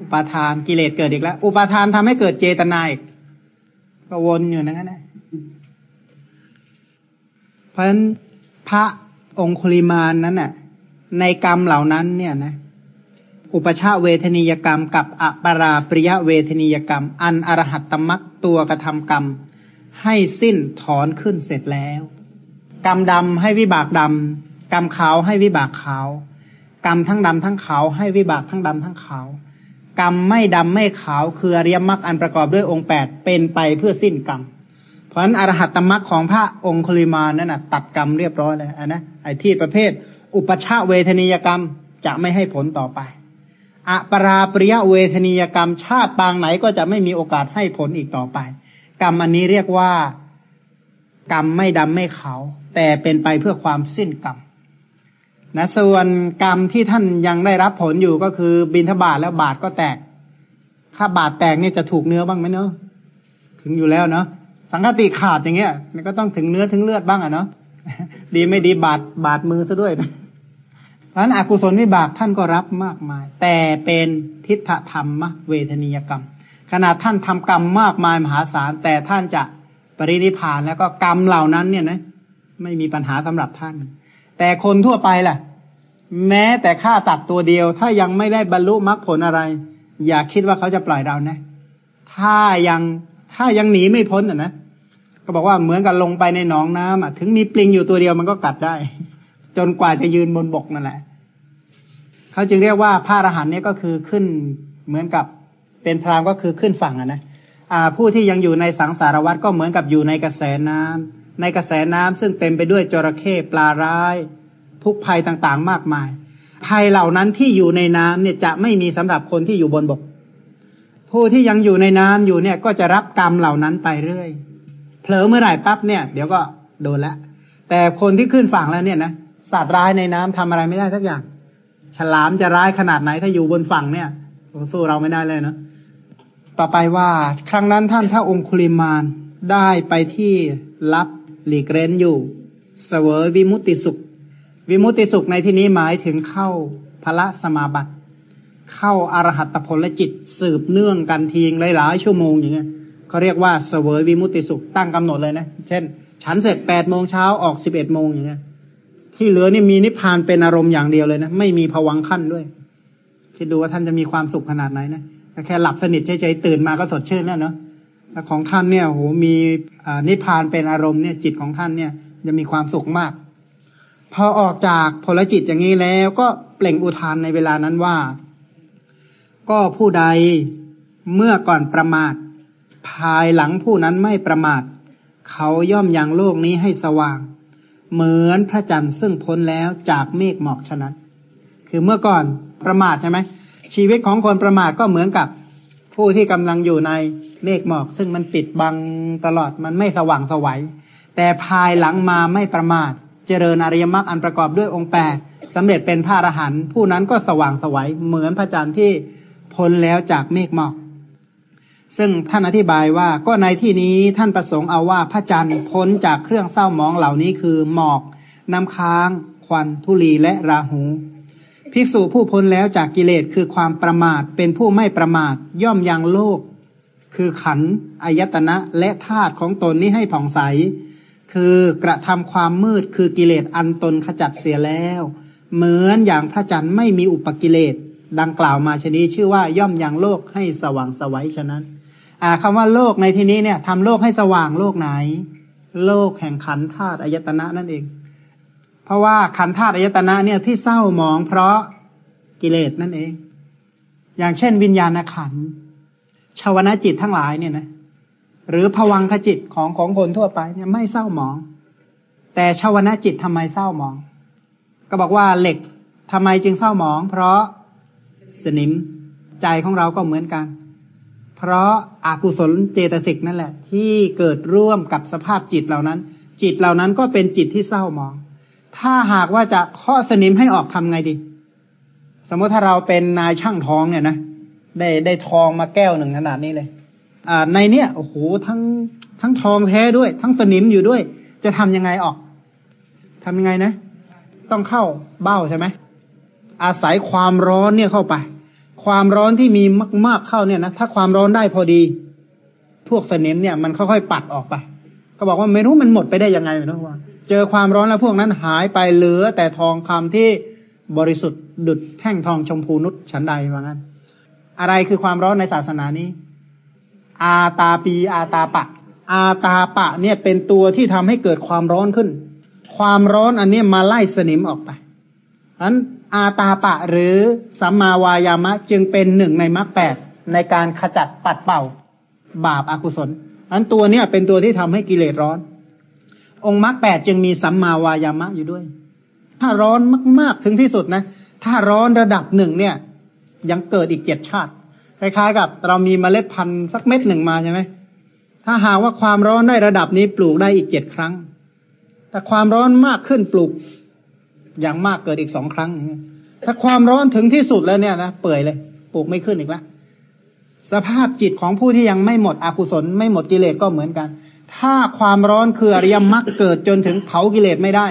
อุปาทานกิเลสเกิดอีกแล้ว อุปาทานทำให้เกิดเจตนาอีกก็วนอยู่นั่นแหละเพราะฉะนั้นพระองคุลิมานนั้นน่ะ ในกรรมเหล่านั้น เนี่ยนะ อุปชาเวทนิยกรรม กับอปราปริยเวทนิยกรรม อันอรหัตตมักตัวกระทำกรรม ให้สิ้นถอนขึ้นเสร็จแล้ว กรรมดำให้วิบากดำกรรมขาวให้วิบากขาว กรรมทั้งดำทั้งขาวให้วิบากทั้งดำทั้งขาว กรรมไม่ดำไม่ขาวคืออริยมรรคอันประกอบด้วยองค์แปดเป็นไปเพื่อสิ้นกรรม เพราะฉะนั้นอรหัตตมรรคของพระองคุลิมานั่นนะตัดกรรมเรียบร้อยเลยนนะไอ้ที่ประเภท อุปชาเวทนียกรรมจะไม่ให้ผลต่อไปอปราปริยเวทนียกรรม ชาติปางไหนก็จะไม่มีโอกาสให้ผลอีกต่อไป กรรมอันนี้เรียกว่า กรรมไม่ดำไม่ขาวแต่เป็นไปเพื่อความสิ้นกรรม นะส่วนกรรมที่ท่านยังได้รับผลอยู่ก็คือบินทบาทแล้วบาทก็แตก ถ้าบาทแตกเนี่ยจะถูกเนื้อบ้างไหมเนาะถึงอยู่แล้วเนาะสังกติขาดอย่างเงี้ย มันก็ต้องถึงเนื้อถึงเลือดบ้างอะเนาะดีไม่ดีบาดบาดมือซะด้วยเพราะนั้นอกุศลวิบากท่านก็รับมากมาย แต่เป็นทิฏฐธรรมเวทนียกรรม ขนาดท่านทำกรรมมากมายมหาศาล แต่ท่านจะปรินิพานแล้วก็กรรมเหล่านั้นเนี่ยนะ ไม่มีปัญหาสำหรับท่าน แต่คนทั่วไปล่ะ แม้แต่ฆ่าตัดตัวเดียว ถ้ายังไม่ได้บรรลุมรรคผลอะไร อย่าคิดว่าเขาจะปล่อยเรานะ ถ้ายังถ้ายังหนีไม่พ้นอะนะก็บอกว่าเหมือนกับลงไปในหนองน้ำอะ ถึงมีปลิงอยู่ตัวเดียวมันก็กัดได้ จนกว่าจะยืนบนบกนั่นแหละเขาจึงเรียกว่าพระอรหันต์เนี่ยก็คือขึ้นเหมือนกับเป็นพรามก็คือขึ้นฝั่งอะนะอ่า ผู้ที่ยังอยู่ในสังสารวัฏก็เหมือนกับอยู่ในกระแสน้ำ ในกระแสน้ำซึ่งเต็มไปด้วยจระเข้ปลาร้าย ทุกภัยต่างๆ มากมาย ภัยเหล่านั้นที่อยู่ในน้ำเนี่ยจะไม่มีสำหรับคนที่อยู่บนบก ผู้ที่ยังอยู่ในน้ำอยู่เนี่ยก็จะรับกรรมเหล่านั้นไปเรื่อยเผลอเมื่อไหร่ปั๊บเนี่ย เดี๋ยวก็โดนละแต่คนที่ขึ้นฝั่งแล้วเนี่ยนะสัตว์ร้ายในน้ำทำอะไรไม่ได้สักอย่าง ฉลามจะร้ายขนาดไหนถ้าอยู่บนฝั่งเนี่ยสู้เราไม่ได้เลยเนาะต่อไปว่า ครั้งนั้นท่านพระองคุลิมานได้ไปที่รับ หลีกเร้นอยู่เสวยวิมุตติสุข วิมุตติสุขในที่นี้หมายถึงเข้าพระสมาบัติ เข้าอารหัตผลจิตสืบเนื่องกันทีงหลายๆชั่วโมงอย่างเงี้ยเขาเรียกว่าเสวยวิมุตติสุขตั้งกำหนดเลยนะ เช่น ฉันเสร็จแปดโมงเช้าออกสิบเอ็ดโมงอย่างเงี้ยที่เหลือนี่มีนิพพานเป็นอารมณ์อย่างเดียวเลยนะไม่มีผวังขั้นด้วยคิดดูว่าท่านจะมีความสุขขนาดไหนนะแค่หลับสนิทเฉยๆตื่นมาก็สดชื่นแล้วเนาะ ของท่านเนี่ยโหมีนิพพานเป็นอารมณ์เนี่ยจิตของท่านเนี่ยจะมีความสุขมาก พอออกจากพลจิตอย่างนี้แล้ว ก็เปล่งอุทานในเวลานั้นว่า ก็ผู้ใดเมื่อก่อนประมาท ภายหลังผู้นั้นไม่ประมาท เขาย่อมยังโลกนี้ให้สว่าง เหมือนพระจันทร์ซึ่งพ้นแล้วจากเมฆหมอกฉะนั้น คือเมื่อก่อนประมาทใช่ไหมชีวิตของคนประมาทก็เหมือนกับผู้ที่กำลังอยู่ใน เมฆหมอก ซึ่งมันปิดบังตลอดมันไม่สว่างสวัยแต่ภายหลังมาไม่ประมาท เจริญอริยมรรคอันประกอบด้วยองค์แปดสำเร็จเป็นพระอรหันต์ผู้นั้นก็สว่างสวัยเหมือนพระจันทร์ที่พ้นแล้วจากเมฆหมอก ซึ่งท่านอธิบายว่าก็ในที่นี้ท่านประสงค์เอาว่าพระจันทร์พ้นจากเครื่องเศร้าหมองเหล่านี้คือหมอกน้ำค้าง ควันทุลีและราหูภิกษุผู้พ้นแล้วจากกิเลสคือความประมาทเป็นผู้ไม่ประมาทย่อมยังโลก คือขันอายตนะและธาตุของตนนี้ให้ผ่องใส คือกระทำความมืดคือกิเลสอันตนขจัดเสียแล้ว เหมือนอย่างพระจันทร์ไม่มีอุปกิเลส ดังกล่าวมาชนี้ชื่อว่าย่อมยังโลกให้สว่างสวัยฉะนั้น อ่าคำว่าโลกในที่นี้เนี่ยทำโลกให้สว่างโลกไหน โลกแห่งขันธาตุอายตนะนั่นเอง เพราะว่าขันธาตุอายตนะเนี่ยที่เศร้าหมองเพราะกิเลสนั่นเอง อย่างเช่น วิญญาณขัน ชาวนะจิตทั้งหลายเนี่ยนะหรือผวังขจิตของของคนทั่วไปเนี่ยไม่เศร้าหมอง แต่ชาวนะจิตทำไมเศร้าหมอง ก็บอกว่าเหล็กทำไมจึงเศร้าหมอง เพราะสนิมใจของเราก็เหมือนกัน เพราะอากุศลเจตสิกนั่นแหละ ที่เกิดร่วมกับสภาพจิตเหล่านั้น จิตเหล่านั้นก็เป็นจิตที่เศร้าหมอง ถ้าหากว่าจะข้อสนิมให้ออกทำไงดี สมมติถ้าเราเป็นนายช่างทองเนี่ยนะ ได้ได้ทองมาแก้วหนึ่งขนาดนี้เลย อ่า ในเนี้ยโอ้โหทั้งทั้งทองแท้ด้วย ทั้งสนิมอยู่ด้วย จะทำยังไงออกทำยังไงนะ ต้องเข้าเบ้าใช่ไหมอาศัยความร้อนเนี่ยเข้าไป ความร้อนที่มีมาก ๆเข้าเนี่ยนะถ้าความร้อนได้พอดี พวกสนิมเนี่ย มันค่อยๆปัดออกไปก็บอกว่าไม่รู้มันหมดไปได้ยังไงไม่รู้ว่าเจอความร้อนแล้วพวกนั้นหายไปเหลือแต่ทองคำที่บริสุทธิ์ดุดแท่งทองชมพูนุชฉันใดว่างั้น อะไรคือความร้อนในศาสนานี้ อาตาปีอาตาปะ อาตาปะเนี่ยเป็นตัวที่ทำให้เกิดความร้อนขึ้น ความร้อนอันนี้มาไล่สนิมออกไปอันอาตาปะหรือสัมมาวายามะจึงเป็นหนึ่งในมรรคแปดในการขจัดปัดเป่า บาปอากุศล อันตัวเนี้ยเป็นตัวที่ทำให้กิเลสร้อน องค์มรรคแปดจึงมีสัมมาวายามะอยู่ด้วย ถ้าร้อนมาก ๆ ถึงที่สุดนะ ถ้าร้อนระดับหนึ่งเนี่ย ยังเกิดอีกเจ็ดชาติคล้ายๆกับ เรามีเมล็ดพันธุ์สักเม็ดหนึ่งมาใช่ไหมถ้าหากว่าความร้อนได้ระดับนี้ปลูกได้อีกเจ็ดครั้ง แต่ความร้อนมากขึ้นปลูกอย่างมากเกิดอีกสองครั้ง ถ้าความร้อนถึงที่สุดแล้วเนี่ยนะเปื่อยเลย ปลูกไม่ขึ้นอีกแล้วสภาพจิตของผู้ที่ยังไม่หมดอกุศล ไม่หมดกิเลสก็เหมือนกัน ถ้าความร้อนคืออริยมรรคเกิดจนถึงเผากิเลสไม่ได้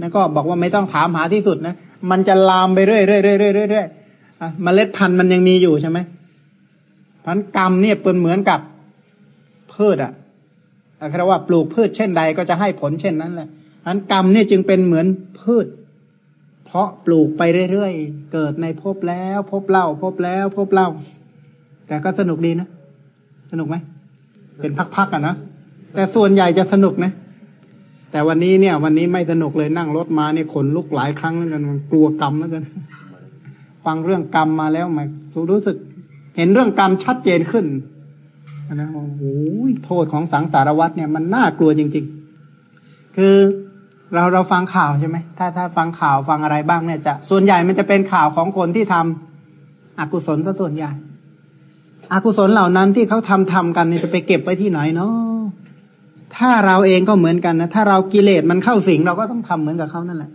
นั่นก็บอกว่าไม่ต้องถามหาที่สุดนะ มันจะลามไปเรื่อยเรื่อย เรื่อยเรื่อยเรื่อยเมล็ดพันธุ์มันยังมีอยู่ใช่ไหมพันกรรมเนี่ยเป็นเหมือนกับพืชอะเรียกว่าปลูกพืชเช่นใดก็จะให้ผลเช่นนั้นแหละพันกรรมเนี่ยจึงเป็นเหมือนพืช เพราะปลูกไปเรื่อยๆ เกิดในพบแล้วพบเล่าพบแล้วพบเล่า แต่ก็สนุกดีนะ สนุกไหม เป็นพักๆอะนะ แต่ส่วนใหญ่จะสนุกนะ แต่วันนี้เนี่ย วันนี้ไม่สนุกเลยนั่งรถมาเนี่ยขนลุกหลายครั้งแล้วกันกลัวกรรมแล้วกัน ฟังเรื่องกรรมมาแล้วมันรู้สึก เห็นเรื่องกรรมชัดเจนขึ้นนะโอ้โหโทษของสังสารวัตเนี่ยมันน่ากลัวจริง ๆ คือเราเราฟังข่าวใช่ไหมถ้าถ้าฟังข่าวฟังอะไรบ้างเนี่ยจะส่วนใหญ่มันจะเป็นข่าวของคนที่ทำอกุศลซะส่วนใหญ่อกุศลเหล่านั้นที่เขาทำทำกันเนี่ยจะไปเก็บไว้ที่ไหนเนาะถ้าเราเองก็เหมือนกันนะถ้าเรากิเลสมันเข้าสิงเราก็ต้องทำเหมือนกับเขานั่นแหละ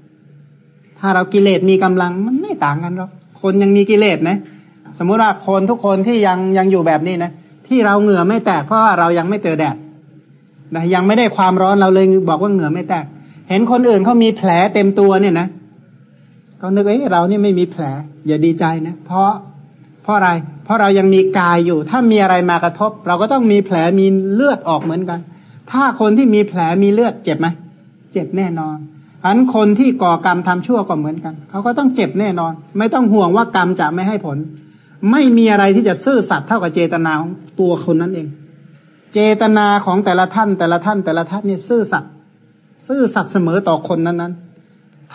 ถ้าเรากิเลสมีกำลังมันไม่ต่างกันหรอก คนยังมีกิเลสนะ สมมุติว่าคนทุกคนที่ยังยังอยู่แบบนี้นะที่เราเหงื่อไม่แตกเพราะว่าเรายังไม่เจอแดดนะยังไม่ได้ความร้อนเราเลยบอกว่าเหงื่อไม่แตก เห็นคนอื่นเขามีแผลเต็มตัวเนี่ยนะก็นึกเอ้เรานี่ไม่มีแผล อย่าดีใจนะเพราะเพราะอะไร เพราะเรายังมีกายอยู่ ถ้ามีอะไรมากระทบ เราก็ต้องมีแผลมีเลือดออกเหมือนกัน ถ้าคนที่มีแผลมีเลือดเจ็บไหมเจ็บแน่นอน อันคนที่ก่อกรรมทำชั่วก็เหมือนกัน เขาก็ต้องเจ็บแน่นอน ไม่ต้องห่วงว่ากรรมจะไม่ให้ผล ไม่มีอะไรที่จะซื่อสัตย์เท่ากับเจตนาของตัวคนนั้นเอง เจตนาของแต่ละท่าน แต่ละท่านแต่ละท่านเนี่ยซื่อสัตย์ซื่อสัตย์เสมอต่อคนนั้นนั้น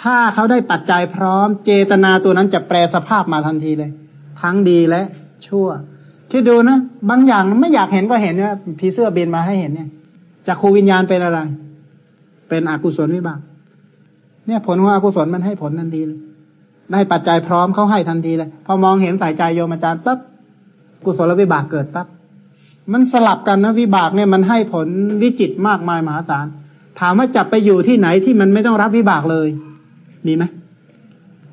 ถ้าเขาได้ปัจจัยพร้อม เจตนาตัวนั้นจะแปลสภาพมาทันทีเลย ทั้งดีและชั่วคิดดูนะบางอย่างไม่อยากเห็นก็เห็นว่าผีเสื้อบินมาให้เห็นเนี่ยจากครูวิญญาณเป็นอะไร เป็นอกุศลวิบาก เนี่ยผลของอกุศลมันให้ผลทันทีเลยได้ปัจจัยพร้อมเขาให้ทันทีเลย พอมองเห็นสายใจโยมอาจารย์ปั๊บกุศลวิบากเกิดปั๊บมันสลับกันนะวิบากเนี่ยมันให้ผลวิจิตมากมายมหาศาลถามว่าจับไปอยู่ที่ไหนที่มันไม่ต้องรับวิบากเลย มีไหม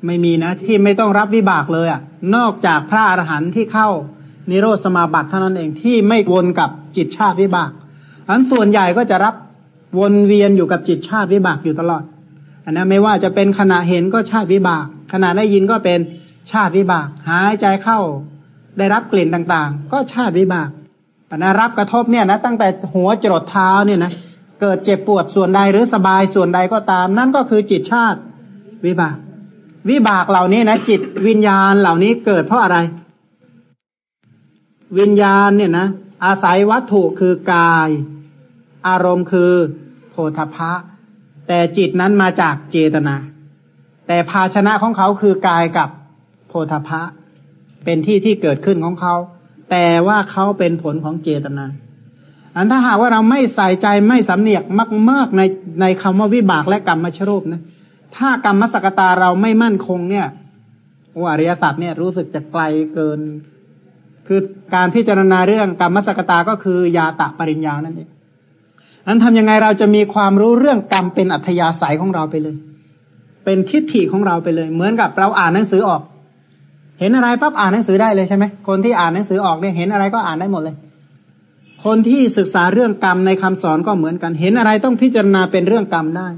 ไม่มีนะที่ไม่ต้องรับวิบากเลยอะ นอกจากพระอรหันต์ที่เข้านิโรธสมาบัติเท่านั้นเองที่ไม่วนกับจิตชาติวิบากอันส่วนใหญ่ก็จะรับวนเวียนอยู่กับจิตชาติวิบากอยู่ตลอด อันนั้นไม่ว่าจะเป็นขณะเห็นก็ชาติวิบาก ขณะได้ยินก็เป็นชาติวิบาก หายใจเข้า ได้รับกลิ่นต่างๆ ก็ชาติวิบากอันนั้นรับกระทบเนี่ยนะตั้งแต่หัวจรดเท้าเนี่ยนะเกิดเจ็บปวดส่วนใดหรือสบายส่วนใดก็ตาม นั่นก็คือจิตชาติวิบาก วิบากเหล่านี้นะจิตวิญญาณเหล่านี้เกิดเพราะอะไร วิญญาณเนี่ยนะอาศัยวัตถุคือกาย อารมณ์คือโพธพะ แต่จิตนั้นมาจากเจตนา แต่ภาชนะของเขาคือกายกับโพธพะ เป็นที่ที่เกิดขึ้นของเขา แต่ว่าเขาเป็นผลของเจตนา อันถ้าหากว่าเราไม่ใส่ใจไม่สำเนียกมากๆในในคำว่าวิบากและกรรมมชรูปนะ ถ้ากรรมสกตาเราไม่มั่นคงเนี่ยว่าอริยสัจเนี่ยรู้สึกจะไกลเกิน คือการพิจารณาเรื่องกรรมสกตาก็คือยาตะปริญญานั่นเอง นั้นทำยังไงเราจะมีความรู้เรื่องกรรมเป็นอัธยาศัยของเราไปเลย เป็นทิฏฐิของเราไปเลย เหมือนกับเราอ่านหนังสือออก เห็นอะไรปั๊บอ่านหนังสือได้เลยใช่ไหมคนที่อ่านหนังสือออกเนี่ยเห็นอะไรก็อ่านได้หมดเลย คนที่ศึกษาเรื่องกรรมในคำสอนก็เหมือนกัน เห็นอะไรต้องพิจารณาเป็นเรื่องกรรมได้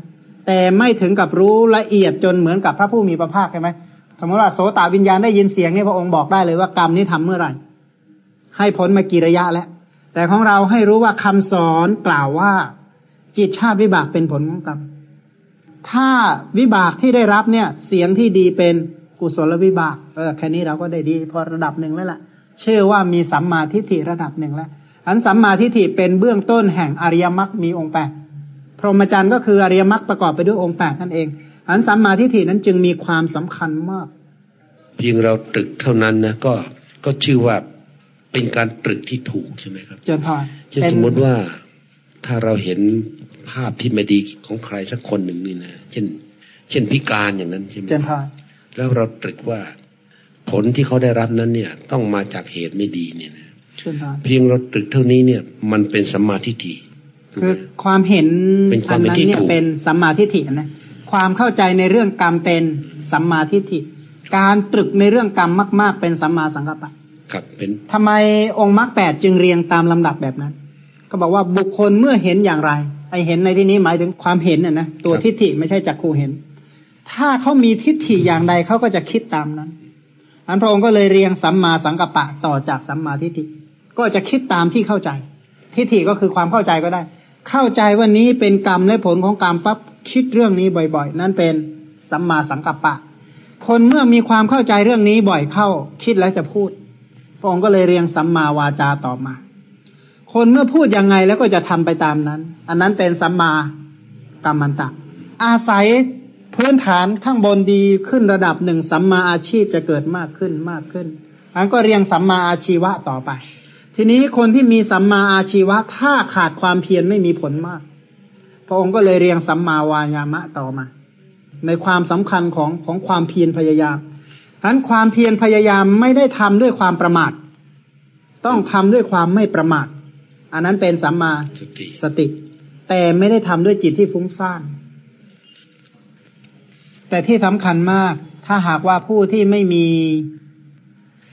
แต่ไม่ถึงกับรู้ละเอียดจนเหมือนกับพระผู้มีพระภาคใช่ไหมสมมติว่าโสตวิญญาณได้ยินเสียงเนี่ยพระองค์บอกได้เลยว่ากรรมนี้ทำเมื่อไหร่ ให้ผลมากี่ระยะแล้ว แต่ของเราให้รู้ว่าคำสอนกล่าวว่า จิตชาติวิบากเป็นผลของกรรมถ้าวิบากที่ได้รับเนี่ย เสียงที่ดีเป็นกุศลวิบากเออแค่นี้เราก็ได้ดีพอระดับหนึ่งแล้วล่ะ เชื่อว่ามีสัมมาทิฏฐิระดับหนึ่งแล้วอันสัมมาทิฏฐิเป็นเบื้องต้นแห่งอริยมรรคมีองค์แปดพรหมจรรย์ก็คืออริยมรรคประกอบไปด้วยองค์แปดนั่นเอง อันสัมมาทิฏฐินั้นจึงมีความสำคัญมาก เพียงเราตึกเท่านั้นนะก็ก็ชื่อว่า เป็นการตรึกที่ถูกใช่ไหมครับเจนพรเช่นสมมติว่าถ้าเราเห็นภาพที่ไม่ดีของใครสักคนหนึ่งนี่นะเช่น เช่นพิการอย่างนั้นใช่ไหมแล้วเราตรึกว่าผลที่เขาได้รับนั้นเนี่ย ต้องมาจากเหตุไม่ดีเนี่ยนะเพียงเราตรึกเท่านี้เนี่ย มันเป็นสัมมาทิฏฐิคือความเห็นอันนั้นเนี่ยเป็นสัมมาทิฏฐินะความเข้าใจในเรื่องกรรมเป็นสัมมาทิฏฐิ การตรึกในเรื่องกรรมมาก ๆ เป็นสัมมาสังกัปปะ ครับเป็นทำไมองค์มรรคแปดจึงเรียงตามลำดับแบบนั้น ก็บอกว่าบุคคลเมื่อเห็นอย่างไรไอเห็นในที่นี้หมายถึงความเห็นน่ะนะตัวทิฏฐิไม่ใช่จักคูเห็น ถ้าเขามีทิฏฐิอย่างใดเขาก็จะคิดตามนั้น อันพระองค์ก็เลยเรียงสัมมาสังกัปปะต่อจากสัมมาทิฏฐิก็จะคิดตามที่เข้าใจ ทิฏฐิก็คือความเข้าใจก็ได้ เข้าใจว่านี้เป็นกรรมและผลของกรรมปั๊บคิดเรื่องนี้บ่อย ๆ นั่นเป็นสัมมาสังกัปปะ คนเมื่อมีความเข้าใจเรื่องนี้บ่อยเข้า คิดแล้วจะพูด พระองค์ก็เลยเรียงสัมมาวาจาต่อมา คนเมื่อพูดยังไงแล้วก็จะทำไปตามนั้น อันนั้นเป็นสัมมากรรมันตะ อาศัยพื้นฐานข้างบนดีขึ้นระดับหนึ่งสัมมาอาชีพจะเกิดมากขึ้นมากขึ้นอันก็เรียงสัมมาอาชีวะต่อไป ทีนี้คนที่มีสัมมาอาชีวะถ้าขาดความเพียรไม่มีผลมาก พระองค์ก็เลยเรียงสัมมาวายามะต่อมา ในความสำคัญของของความเพียรพยายาม อันความเพียรพยายามไม่ได้ทำด้วยความประมาท ต้องทำด้วยความไม่ประมาท อันนั้นเป็นสัมมาสติสติ แต่ไม่ได้ทำด้วยจิตที่ฟุ้งซ่าน แต่ที่สำคัญมาก ถ้าหากว่าผู้ที่ไม่มี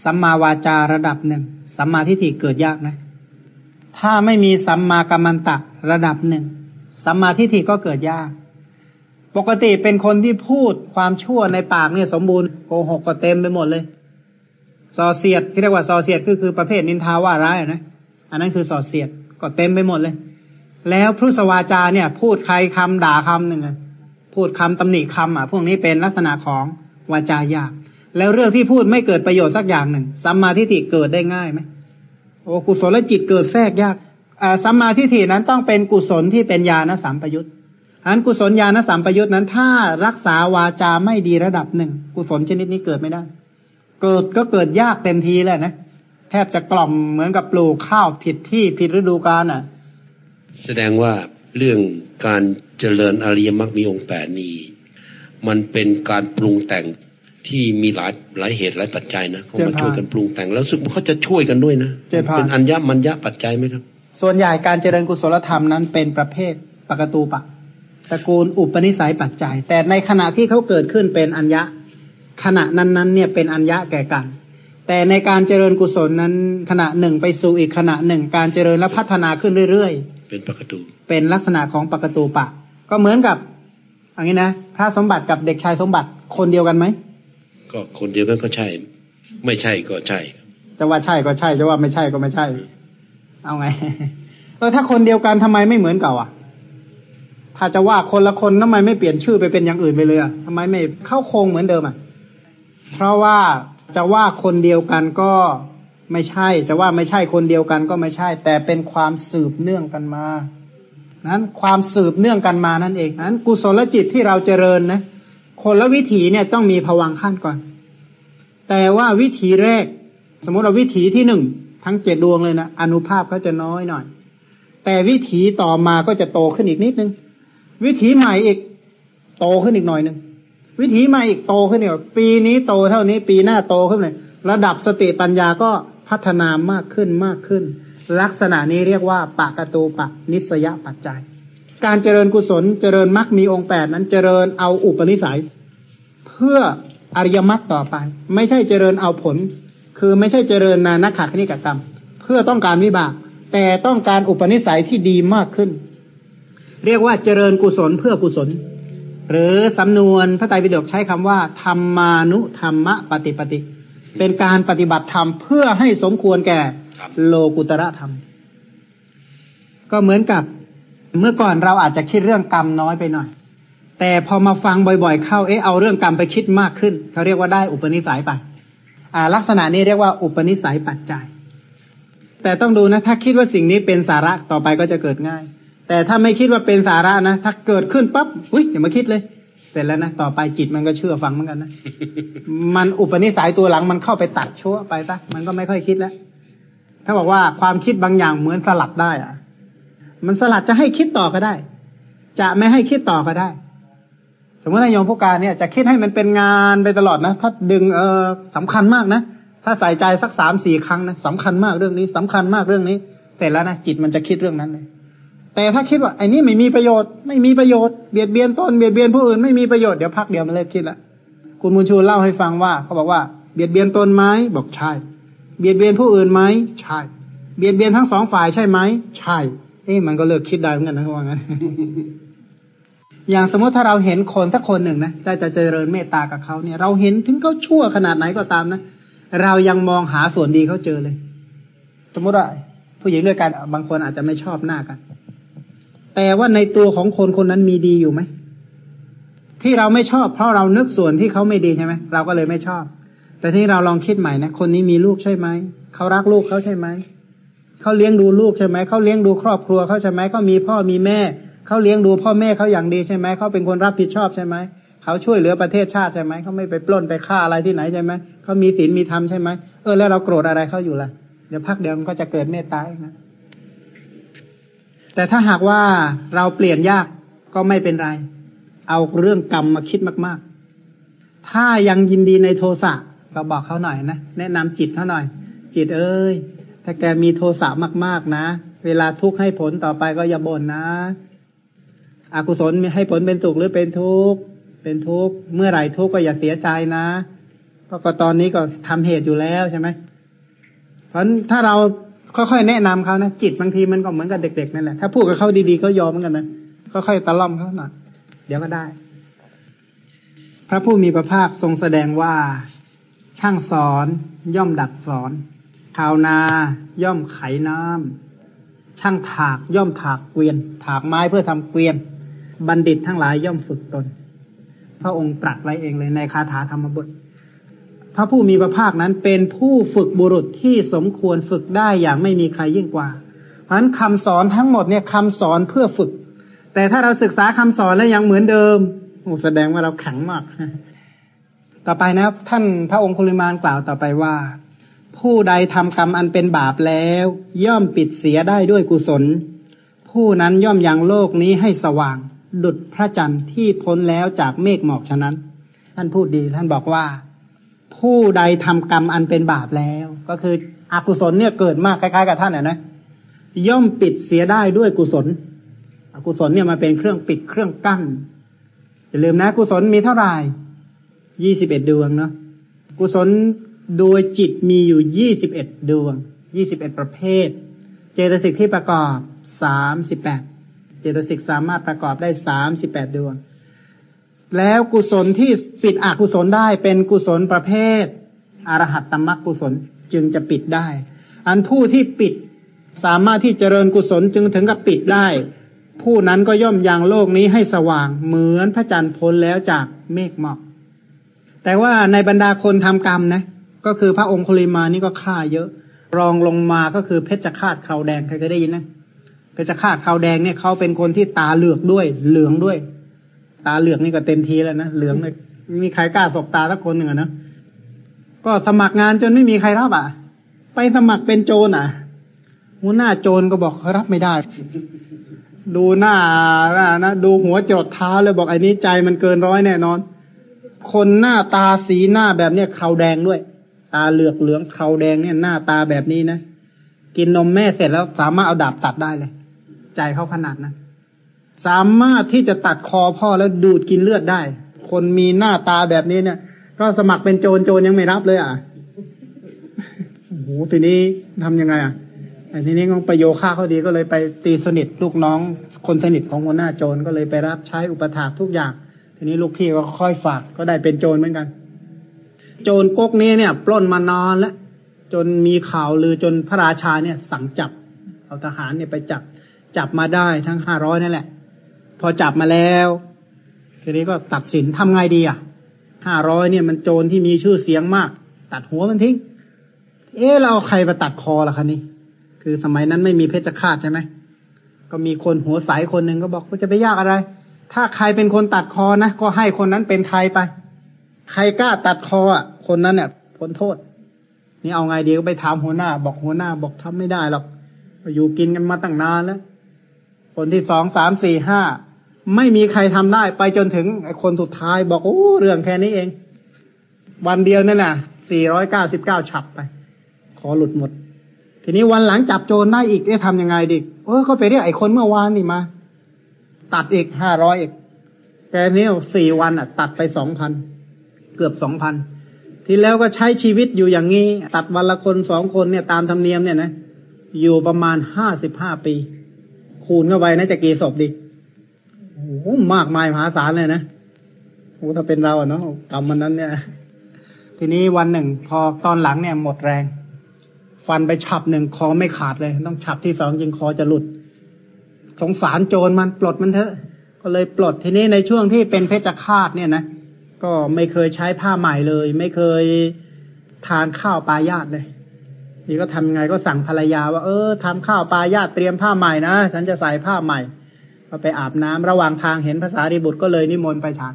สัมมาวาจาระดับหนึ่ง สัมมาทิฏฐิเกิดยากนะ ถ้าไม่มีสัมมากัมมันตะระดับหนึ่ง สัมมาทิฏฐิก็เกิดยาก ปกติเป็นคนที่พูดความชั่วในปากเนี่ยสมบูรณ์โกหกก็เต็มไปหมดเลยซอเสียดที่เรียกว่าซอเสียดก็คือประเภทนินทาว่าร้ายนะอันนั้นคือซอเสียดก็เต็มไปหมดเลย แล้วพุทธวาจาเนี่ย พูดใครคำด่าคำหนึ่งพูดคำตำหนิคำอะ พวกนี้เป็นลักษณะของวาจายาก แล้วเรื่องที่พูดไม่เกิดประโยชน์สักอย่างหนึ่งสัมมาทิฏฐิเกิดได้ง่ายไหมโอ้กุศลจิตเกิดแทรกยากสัมมาทิฏฐินั้นต้องเป็นกุศลที่เป็นญาณสัมปยุต อันกุศลญาณสัมปยุตนั้น ถ้ารักษาวาจาไม่ดีระดับหนึ่ง กุศลชนิดนี้เกิดไม่ได้ เกิดก็เกิดยากเต็มทีเลยนะแทบจะกล่อมเหมือนกับปลูกข้าวผิดที่ผิดฤดูกาลอะ แสดงว่าเรื่องการเจริญอริยมรรคมีองค์แปดนี้มันเป็นการปรุงแต่งที่มีหลายหลายเหตุหลายปัจจัยนะเขามาช่วยกันปรุงแต่งแล้วสุดเขาจะช่วยกันด้วยนะเป็นอัญญมัญญปัจจัยไหมครับ ส่วนใหญ่การเจริญกุศลธรรมนั้นเป็นประเภทปกตูปะ ตระกูลอุปนิสัยปัจจัย แต่ในขณะที่เขาเกิดขึ้นเป็นอัญญะ ขณะนั้นๆเนี่ยเป็นอัญญะแก่กัน แต่ในการเจริญกุศลนั้นขณะหนึ่งไปสู่อีกขณะหนึ่ง การเจริญและพัฒนาขึ้นเรื่อยๆ เป็นปกตูเป็นลักษณะของปกตูปะ ก็เหมือนกับอย่างนี้นะพระสมบัติกับเด็กชายสมบัติคนเดียวกันไหมก็คนเดียวกันก็ใช่ ไม่ใช่ก็ใช่จะว่าใช่ก็ใช่จะว่าไม่ใช่ก็ไม่ใช่ เอาไงเออถ้าคนเดียวกันทำไมไม่เหมือนเก่าอะ ถ้าจะว่าคนละคนทำไมไม่เปลี่ยนชื่อไปเป็นอย่างอื่นไปเลยอะทำไมไม่เข้าโครงเหมือนเดิมอะเพราะว่าจะว่าคนเดียวกันก็ไม่ใช่ จะว่าไม่ใช่คนเดียวกันก็ไม่ใช่ แต่เป็นความสืบเนื่องกันมา นั้นความสืบเนื่องกันมานั่นเองนั้นกุศลจิตที่เราเจริญนะ คนละวิถีเนี่ยต้องมีผวังขั้นก่อน แต่ว่าวิถีแรก สมมติเราวิถีที่หนึ่งทั้งเจ็ดดวงเลยนะอนุภาพเขาจะน้อยหน่อย แต่วิถีต่อมาก็จะโตขึ้นอีกนิดนึง วิถีใหม่อีกโตขึ้นอีกหน่อยหนึ่งวิถีใหมาอีกโตขึ้นเนี่ยปีนี้โตเท่านี้ ปีหน้าโตขึ้นเลยระดับสติปัญญาก็พัฒนามากขึ้นมากขึ้น ลักษณะนี้เรียกว่าปะกตูปะนิสยปัจจัย การเจริญกุศลเจริญมรรคมีองค์แปดนั้นเจริญเอาอุปนิสัย เพื่ออริยมรรคต่อไป ไม่ใช่เจริญเอาผล คือไม่ใช่เจริญนานักขาคณิกกรรม เพื่อต้องการวิบาก แต่ต้องการอุปนิสัยที่ดีมากขึ้น เรียกว่าเจริญกุศลเพื่อกุศล หรือสำนวนพระไตรปิฎกใช้คำว่า ธรรมานุธรรมะปฏิปติ เป็นการปฏิบัติธรรมเพื่อให้สมควรแก่โลกุตระธรรม ก็เหมือนกับเมื่อก่อนเราอาจจะคิดเรื่องกรรมน้อยไปหน่อย แต่พอมาฟังบ่อยๆ เข้าเอ๊ะเอาเรื่องกรรมไปคิดมากขึ้นเขาเรียกว่าได้อุปนิสัยไปอ่าลักษณะนี้เรียกว่าอุปนิสัยปัจจัย แต่ต้องดูนะถ้าคิดว่าสิ่งนี้เป็นสาระต่อไปก็จะเกิดง่าย แต่ถ้าไม่คิดว่าเป็นสาระนะ ถ้าเกิดขึ้นปั๊บอุ้ยอย่ามาคิดเลย เสร็จแล้วนะ ต่อไปจิตมันก็เชื่อฟังเหมือนกันนะ มันอุปนิสัยตัวหลังมันเข้าไปตัดชั่วไปซะมันก็ไม่ค่อยคิดแล้ว ถ้าบอกว่าความคิดบางอย่างเหมือนสลัดได้อะมันสลัดจะให้คิดต่อก็ได้ จะไม่ให้คิดต่อก็ได้ สมมตินายโยมผู้การเนี่ย จะคิดให้มันเป็นงานไปตลอดนะ ถ้าดึงเออสำคัญมากนะ ถ้าใส่ใจสักสามสี่ครั้งนะสำคัญมากเรื่องนี้สำคัญมากเรื่องนี้ เสร็จแล้วนะจิตมันจะคิดเรื่องนั้นเลย แต่ถ้าคิดว่าไอ้นี่ไม่มีประโยชน์ไม่มีประโยชน์เบียดเบียนตนเบียดเบียนผู้อื่นไม่มีประโยชน์เดี๋ยวพักเดียวมันเลิกคิดละคุณมูลชูเล่าให้ฟังว่าเขาบอกว่าเบียดเบียนตนไหมบอกใช่ เบียดเบียนผู้อื่นไหมใช่ เบียดเบียนทั้งสองฝ่ายใช่ไหมใช่ เอ้มันก็เลิกคิดได้เหมือนกันนะว่างั้นอย่างสมมติถ้าเราเห็นคนสักคนหนึ่งนะแต่จะเจริญเมตตากับเขาเนี่ย เราเห็นถึงเขาชั่วขนาดไหนก็ตามนะเรายังมองหาส่วนดีเขาเจอเลย สมมติว่าผู้หญิงด้วยกันบางคนอาจจะไม่ชอบหน้ากัน แต่ว่าในตัวของคนคนนั้นมีดีอยู่ไหมที่เราไม่ชอบ เพราะเรานึกส่วนที่เขาไม่ดีใช่ไหมเราก็เลยไม่ชอบ แต่ที่เราลองคิดใหม่นะคนนี้มีลูกใช่ไหมเขารักลูกเขาใช่ไหมเขาเลี้ยงดูลูกใช่ไหมเขาเลี้ยงดูครอบครัวเขาใช่ไหมเขามีพ่อมีแม่เขาเลี้ยงดูพ่อแม่เขาอย่างดีใช่ไหมเขาเป็นคนรับผิดชอบใช่ไหมเขาช่วยเหลือประเทศชาติใช่ไหมเขาไม่ไปปล้นไปฆ่าอะไรที่ไหนใช่ไหมเขามีศีลมีธรรมใช่ไหมเออแล้วเราโกรธอะไรเขาอยู่ล่ะเดี๋ยวพักเดียวมันก็จะเกิดเมตตาเองนะ แต่ถ้าหากว่าเราเปลี่ยนยากก็ไม่เป็นไร เอาเรื่องกรรมมาคิดมาก ๆ ถ้ายังยินดีในโทสะก็บอกเขาหน่อยนะแนะนำจิตเขาหน่อย จิตเอ้ย ถ้าแกมีโทสะมาก ๆนะ เวลาทุกข์ให้ผลต่อไปก็อย่าบ่นนะ อกุศลมีให้ผลเป็นสุขหรือเป็นทุกข์เป็นทุกข์เมื่อไหร่ทุกข์ก็อย่าเสียใจนะก็ตอนนี้ก็ทำเหตุอยู่แล้วใช่ไหมเพราะถ้าเรา ค่อยๆแนะนำเขานะจิตบางทีมันก็เหมือนกับเด็กๆนั่นแหละถ้าพูดกับเขาดีๆก็ยอมเหมือนกันนะค่อยๆตะล่อมเขาหน่อยเดี๋ยวก็ได้ พระผู้มีพระภาคทรงแสดงว่าช่างสอนย่อมดัดสอนชาวนาย่อมไขน้ำช่างถากย่อมถากเกวียน ถากไม้เพื่อทำเกวียน บัณฑิตทั้งหลายย่อมฝึกตน พระองค์ตรัสไว้เองเลยในคาถาธรรมบท พระผู้มีพระภาคนั้นเป็นผู้ฝึกบุรุษที่สมควรฝึกได้อย่างไม่มีใครยิ่งกว่า เพราะนั้นคำสอนทั้งหมดเนี่ยคำสอนเพื่อฝึก แต่ถ้าเราศึกษาคำสอนแล้วยังเหมือนเดิมโอ้แสดงว่าเราแข็งมาก ต่อไปนะท่านพระองคุลิมานกล่าวต่อไปว่า ผู้ใดทำกรรมอันเป็นบาปแล้ว ย่อมปิดเสียได้ด้วยกุศล ผู้นั้นย่อมยังโลกนี้ให้สว่าง ดุดพระจันทร์ที่พ้นแล้วจากเมฆหมอกฉะนั้น ท่านพูดดีท่านบอกว่า ผู้ใดทำกรรมอันเป็นบาปแล้ว ก็คืออกุศลเนี่ยเกิดมากคล้ายๆกับท่านนะนะย่อมปิดเสียได้ด้วยกุศล อกุศลเนี่ยมาเป็นเครื่องปิดเครื่องกั้นอย่าลืมนะกุศลมีเท่าไหร่ยี่สิบเอ็ดดวงเนาะกุศลโดยจิตมีอยู่ยี่สิบเอ็ดดวงยี่สิบเอ็ดประเภท เจตสิกที่ประกอบสามสิบแปดเจตสิกสามารถประกอบได้สามสิบแปดดวง แล้วกุศลที่ปิดอกุศลได้เป็นกุศลประเภท อรหัตตมรรคกุศลจึงจะปิดได้ อันผู้ที่ปิดสามารถที่เจริญกุศลจึงถึงกับปิดได้ ผู้นั้นก็ย่อมยังโลกนี้ให้สว่างเหมือนพระจันทร์พ้นแล้วจากเมฆหมอก แต่ว่าในบรรดาคนทำกรรมนะ ก็คือพระองคุลิมานี่ก็ฆ่าเยอะ รองลงมาก็คือเพชฌฆาตขาวแดงใครเคยได้ยินนะเพชฌฆาตขาวแดงเนี่ยเขาเป็นคนที่ตาเหลือกด้วยเหลืองด้วย ตาเหลือกนี่ก็เต็มทีแล้วนะเหลืองเลยมีใครกล้าสบตาสักคนหนึ่งอะนะก็สมัครงานจนไม่มีใครรับอะ ไปสมัครเป็นโจรอะหัวหน้าโจรก็บอกรับไม่ได้ ดูหน้านะดูหัวจดเท้าเลยบอกไอ้นี้ใจมันเกินร้อยแน่นอน คนหน้าตาสีหน้าแบบเนี้ยเขาแดงด้วย ตาเหลือกเหลืองเขาแดงเนี่ยหน้าตาแบบนี้นะกินนมแม่เสร็จแล้วสามารถเอาดาบตัดได้เลย ใจเขาขนาดนะั้น สามารถที่จะตัดคอพ่อแล้วดูดกินเลือดได้ คนมีหน้าตาแบบนี้เนี่ย ก็สมัครเป็นโจรโจรยังไม่รับเลยอะโอ้โหทีนี้ทำยังไงอะแต่ทีนี้ของประโยค่าเขาดีก็เลยไปตีสนิทลูกน้อง คนสนิทของหัวหน้าโจรก็เลยไปรับใช้อุปถากทุกอย่าง ทีนี้ลูกพี่ก็ค่อยฝากก็ได้เป็นโจรเหมือนกัน โจรก๊กนี้เนี่ย ปล้นมานานแล้วจนมีข่าวลือจนพระราชาเนี่ยสั่งจับเอาทหารเนี่ยไปจับจับมาได้ทั้งห้าร้อยนั่นแหละ พอจับมาแล้วทีนี้ก็ตัดสินทำไงดีอะห้าร้อยเนี่ยมันโจรที่มีชื่อเสียงมาก ตัดหัวมันทิ้ง เอ๊ะเราเอาใครมาตัดคอล่ะคะนี่คือสมัยนั้นไม่มีเพชฌฆาตใช่ไหมก็มีคนหัวใสคนหนึ่งก็บอกว่าจะไปยากอะไร ถ้าใครเป็นคนตัดคอนะก็ให้คนนั้นเป็นไทยไป ใครกล้าตัดคออะ คนนั้นเนี่ยพ้นโทษ นี่เอาไงดีก็ไปถามหัวหน้า บอกหัวหน้าบอกทำไม่ได้หรอกอยู่กินกันมาตั้งนานแล้วคนที่สองสามสี่ห้า ไม่มีใครทำได้ไปจนถึงไอคนสุดท้ายบอกโอ้เรื่องแค่นี้เอง วันเดียวนั่นน่ะสี่ร้อยเก้าสิบเก้าฉับไป ขอหลุดหมด ทีนี้วันหลังจับโจรได้อีกจะทำยังไงดิเออเขาไปเรียกไอ้คนเมื่อวานนี่มา ตัดอีกห้าร้อยอีกแกนี้สี่วันอะ ตัดไปสองพันเกือบสองพันทีแล้วก็ใช้ชีวิตอยู่อย่างนี้ ตัดวันละคนสองคนเนี่ยตามธรรมเนียมเนี่ยนะอยู่ประมาณห้าสิบห้าปี คูณเข้าไปนะจะกี่ศพดิ โอ้โหมากมายมหาศาลเลยนะโอ้ถ้าเป็นเราอะเนาะกรรมมันนั้นเนี่ย ทีนี้วันหนึ่ง พอตอนหลังเนี่ยหมดแรง ฟันไปฉับหนึ่งคอไม่ขาดเลย ต้องฉับที่สองจึงคอจะหลุด สงสารโจรมันปลดมันเถอะ ก็เลยปลดทีนี้ในช่วงที่เป็นเพชฌฆาตเนี่ยนะก็ไม่เคยใช้ผ้าใหม่เลย ไม่เคยทานข้าวปลายาตเลยนี่ก็ทำไงก็สั่งภรรยาว่าเออทำข้าวปลายาตเตรียมผ้าใหม่นะฉันจะใส่ผ้าใหม่ ก็ไปอาบน้ำระหว่างทางเห็นภาษาริบุตรก็เลยนิมนต์ไปฉัน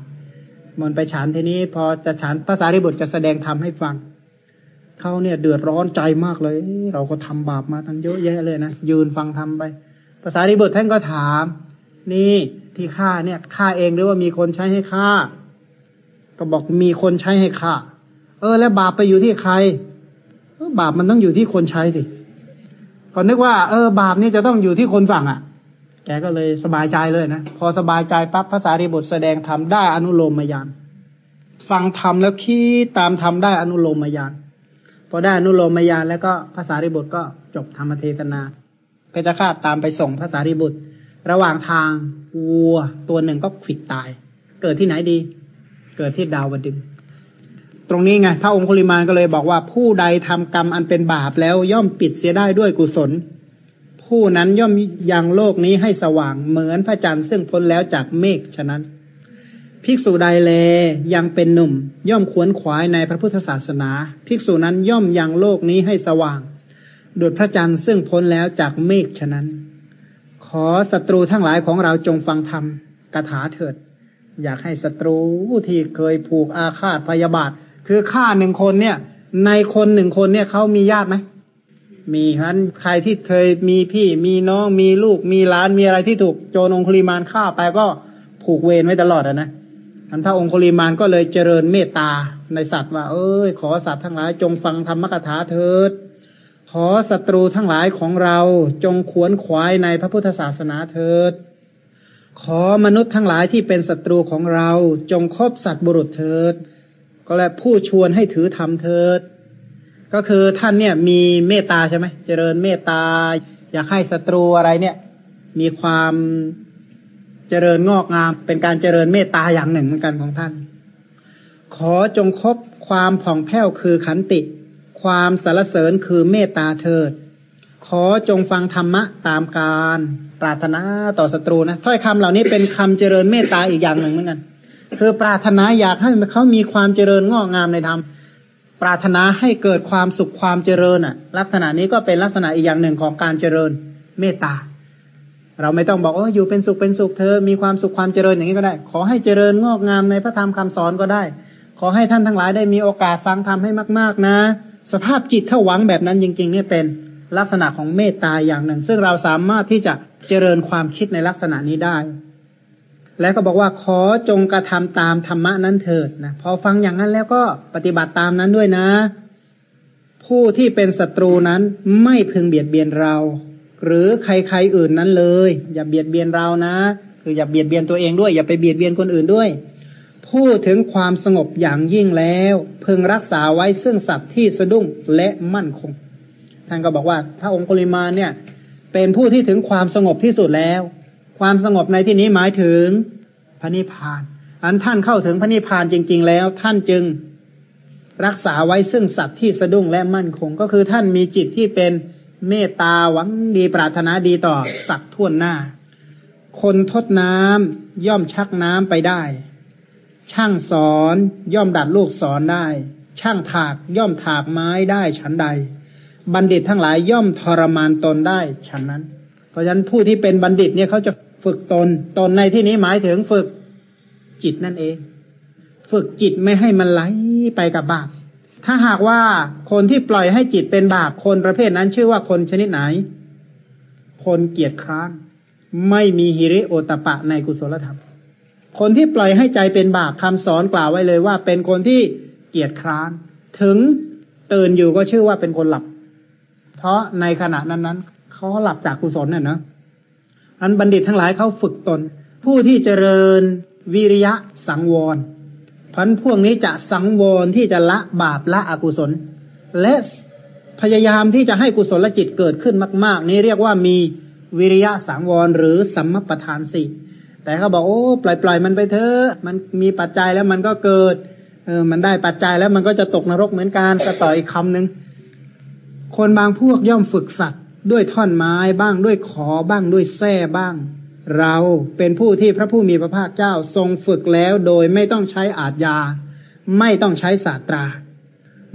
มนต์ไปฉันทีนี้ พอจะฉันภาษาริบุตรจะแสดงธรรมให้ฟังเขาเนี่ยเดือดร้อนใจมากเลย เราก็ทำบาปมาตั้งเยอะแยะเลยนะยืนฟังทำไป ภาษาริบุตรท่านก็ถาม นี่ที่ฆ่าเนี่ยฆ่าเองหรือว่ามีคนใช้ให้ฆ่า ก็บอกมีคนใช้ให้ฆ่า เออ แล้วบาปไปอยู่ที่ใครบาปมันต้องอยู่ที่คนใช้สิก็นึกว่า เออบาปนี่จะต้องอยู่ที่คนสั่งอะ่ะ แกก็เลยสบายใจเลยนะ พอสบายใจปั๊บภาษาริบุตรแสดงธรรมได้อนุโลมมายานฟังธรรมแล้วคิดตามธรรมได้อนุโลมมายานพอได้อนุโลมมายานแล้วก็ภาษาริบุตรก็จบธรรมเทศนาเพชฌฆาตตามไปส่งภาษาริบุตร ระหว่างทางวัวตัวหนึ่งก็ขิดตาย เกิดที่ไหนดี เกิดที่ดาวดึง ตรงนี้ไงพระองคุลิมานก็เลยบอกว่าผู้ใดทำกรรมอันเป็นบาปแล้วย่อมปิดเสียได้ด้วยกุศล ผู้นั้นย่อมยังโลกนี้ให้สว่างเหมือนพระจันทร์ซึ่งพ้นแล้วจากเมฆฉะนั้น ภิกษุใดแลยังเป็นหนุ่ม ย่อมขวนขวายในพระพุทธศาสนา ภิกษุนั้นย่อมยังโลกนี้ให้สว่างดุจพระจันทร์ซึ่งพ้นแล้วจากเมฆฉะนั้น ขอศัตรูทั้งหลายของเราจงฟังธรรมกถาเถิด อยากให้ศัตรูที่เคยผูกอาฆาตพยาบาท คือฆ่าหนึ่งคนเนี่ย ในคนหนึ่งคนเนี่ยเขามีญาติไหม มีครับใครที่เคยมีพี่มีน้องมีลูกมีหลานมีอะไรที่ถูกโจรองคุลิมานฆ่าไปก็ผูกเวรไว้ตลอดนะอันพระองคุลิมานก็เลยเจริญเมตตาในสัตว์ว่า เอ้ย ขอสัตว์ทั้งหลายจงฟังธรรมกถาเถิด ขอศัตรูทั้งหลายของเราจงขวนขวายในพระพุทธศาสนาเถิด ขอมนุษย์ทั้งหลายที่เป็นศัตรูของเราจงคบสัตว์บุรุษเถิด ก็และผู้ชวนให้ถือธรรมเถิด ก็คือท่านเนี่ยมีเมตตาใช่ไหมเจริญเมตตา อยากให้ศัตรูอะไรเนี่ย มีความเจริญงอกงาม เป็นการเจริญเมตตาอย่างหนึ่งเหมือนกันของท่าน ขอจงคบความผ่องแผ้วคือขันติ ความสารเสริญคือเมตตาเถิด ขอจงฟังธรรมะตามการปรารถนาต่อศัตรูนะถ้อยคำเหล่านี้เป็นคำเจริญเมตตาอีกอย่างหนึ่งเหมือนกัน คือปรารถนาอยากให้เขามีความเจริญงอกงามในธรรม ปรารถนาให้เกิดความสุขความเจริญอะ ลักษณะนี้ก็เป็นลักษณะอีกอย่างหนึ่งของการเจริญเมตตา เราไม่ต้องบอกว่าอยู่เป็นสุขเป็นสุขเธอ มีความสุขความเจริญอย่างนี้ก็ได้ ขอให้เจริญงอกงามในพระธรรมคำสอนก็ได้ ขอให้ท่านทั้งหลายได้มีโอกาสฟังธรรมให้มาก ๆ นะ สภาพจิตถ้าหวังแบบนั้นจริงๆเนี่ยเป็นลักษณะของเมตตาอย่างหนึ่ง ซึ่งเราสามารถที่จะเจริญความคิดในลักษณะนี้ได้ แล้วก็บอกว่าขอจงกระทำตามธรรมะนั้นเถิดนะพอฟังอย่างนั้นแล้วก็ปฏิบัติตามนั้นด้วยนะ ผู้ที่เป็นศัตรูนั้นไม่พึงเบียดเบียนเรา หรือใครๆอื่นนั้นเลย อย่าเบียดเบียนเรานะ คืออย่าเบียดเบียนตัวเองด้วย อย่าไปเบียดเบียนคนอื่นด้วย พูดถึงความสงบอย่างยิ่งแล้ว พึงรักษาไว้ซึ่งสัตว์ที่สะดุ้งและมั่นคงท่านก็บอกว่าพระองค์กุลิมาเนี่ย เป็นผู้ที่ถึงความสงบที่สุดแล้ว ความสงบในที่นี้หมายถึงพระนิพพาน อันท่านเข้าถึงพระนิพพานจริง ๆ แล้ว ท่านจึงรักษาไว้ซึ่งสัตว์ที่สะดุ้งและมั่นคง ก็คือท่านมีจิตที่เป็นเมตตาหวังดีปรารถนาดีต่อสัตว์ทั่วหน้า คนทดน้ำย่อมชักน้ำไปได้ ช่างสอนย่อมดัดลูกสอนได้ ช่างถากย่อมถากไม้ได้ฉันใด บัณฑิตทั้งหลายย่อมทรมานตนได้ฉันนั้น เพราะฉะนั้นผู้ที่เป็นบัณฑิตเนี่ยเขาจะ ฝึกตน ตนในที่นี้หมายถึงฝึกจิตนั่นเอง ฝึกจิตไม่ให้มันไหลไปกับบาป ถ้าหากว่าคนที่ปล่อยให้จิตเป็นบาป คนประเภทนั้นชื่อว่าคนชนิดไหน คนเกียจคร้าน ไม่มีฮิริโอตปะในกุศลธรรม คนที่ปล่อยให้ใจเป็นบาปคำสอนกล่าวไว้เลยว่า เป็นคนที่เกียจคร้าน ถึงตื่นอยู่ก็ชื่อว่าเป็นคนหลับ เพราะในขณะนั้นนั้นเขาหลับจากกุศลเนี่ยนะ อันบัณฑิตทั้งหลายเขาฝึกตน ผู้ที่เจริญวิริยะสังวรพันพวกนี้จะสังวรที่จะละบาปละอกุศล และพยายามที่จะให้กุศลจิตเกิดขึ้นมาก ๆ นี้เรียกว่ามีวิริยะสังวรหรือสัมมปทานสี่แต่เขาบอกโอ้ปล่อยปล่อยมันไปเถอะมันมีปัจจัยแล้วมันก็เกิดเออมันได้ปัจจัยแล้วมันก็จะตกนรกเหมือนกันก็ต่ออีกคำหนึ่งคนบางพวกย่อมฝึกสัตว ด้วยท่อนไม้บ้างด้วยขอบ้างด้วยแส้บ้าง เราเป็นผู้ที่พระผู้มีพระภาคเจ้าทรงฝึกแล้วโดยไม่ต้องใช้อาทยา ไม่ต้องใช้ศาสตรา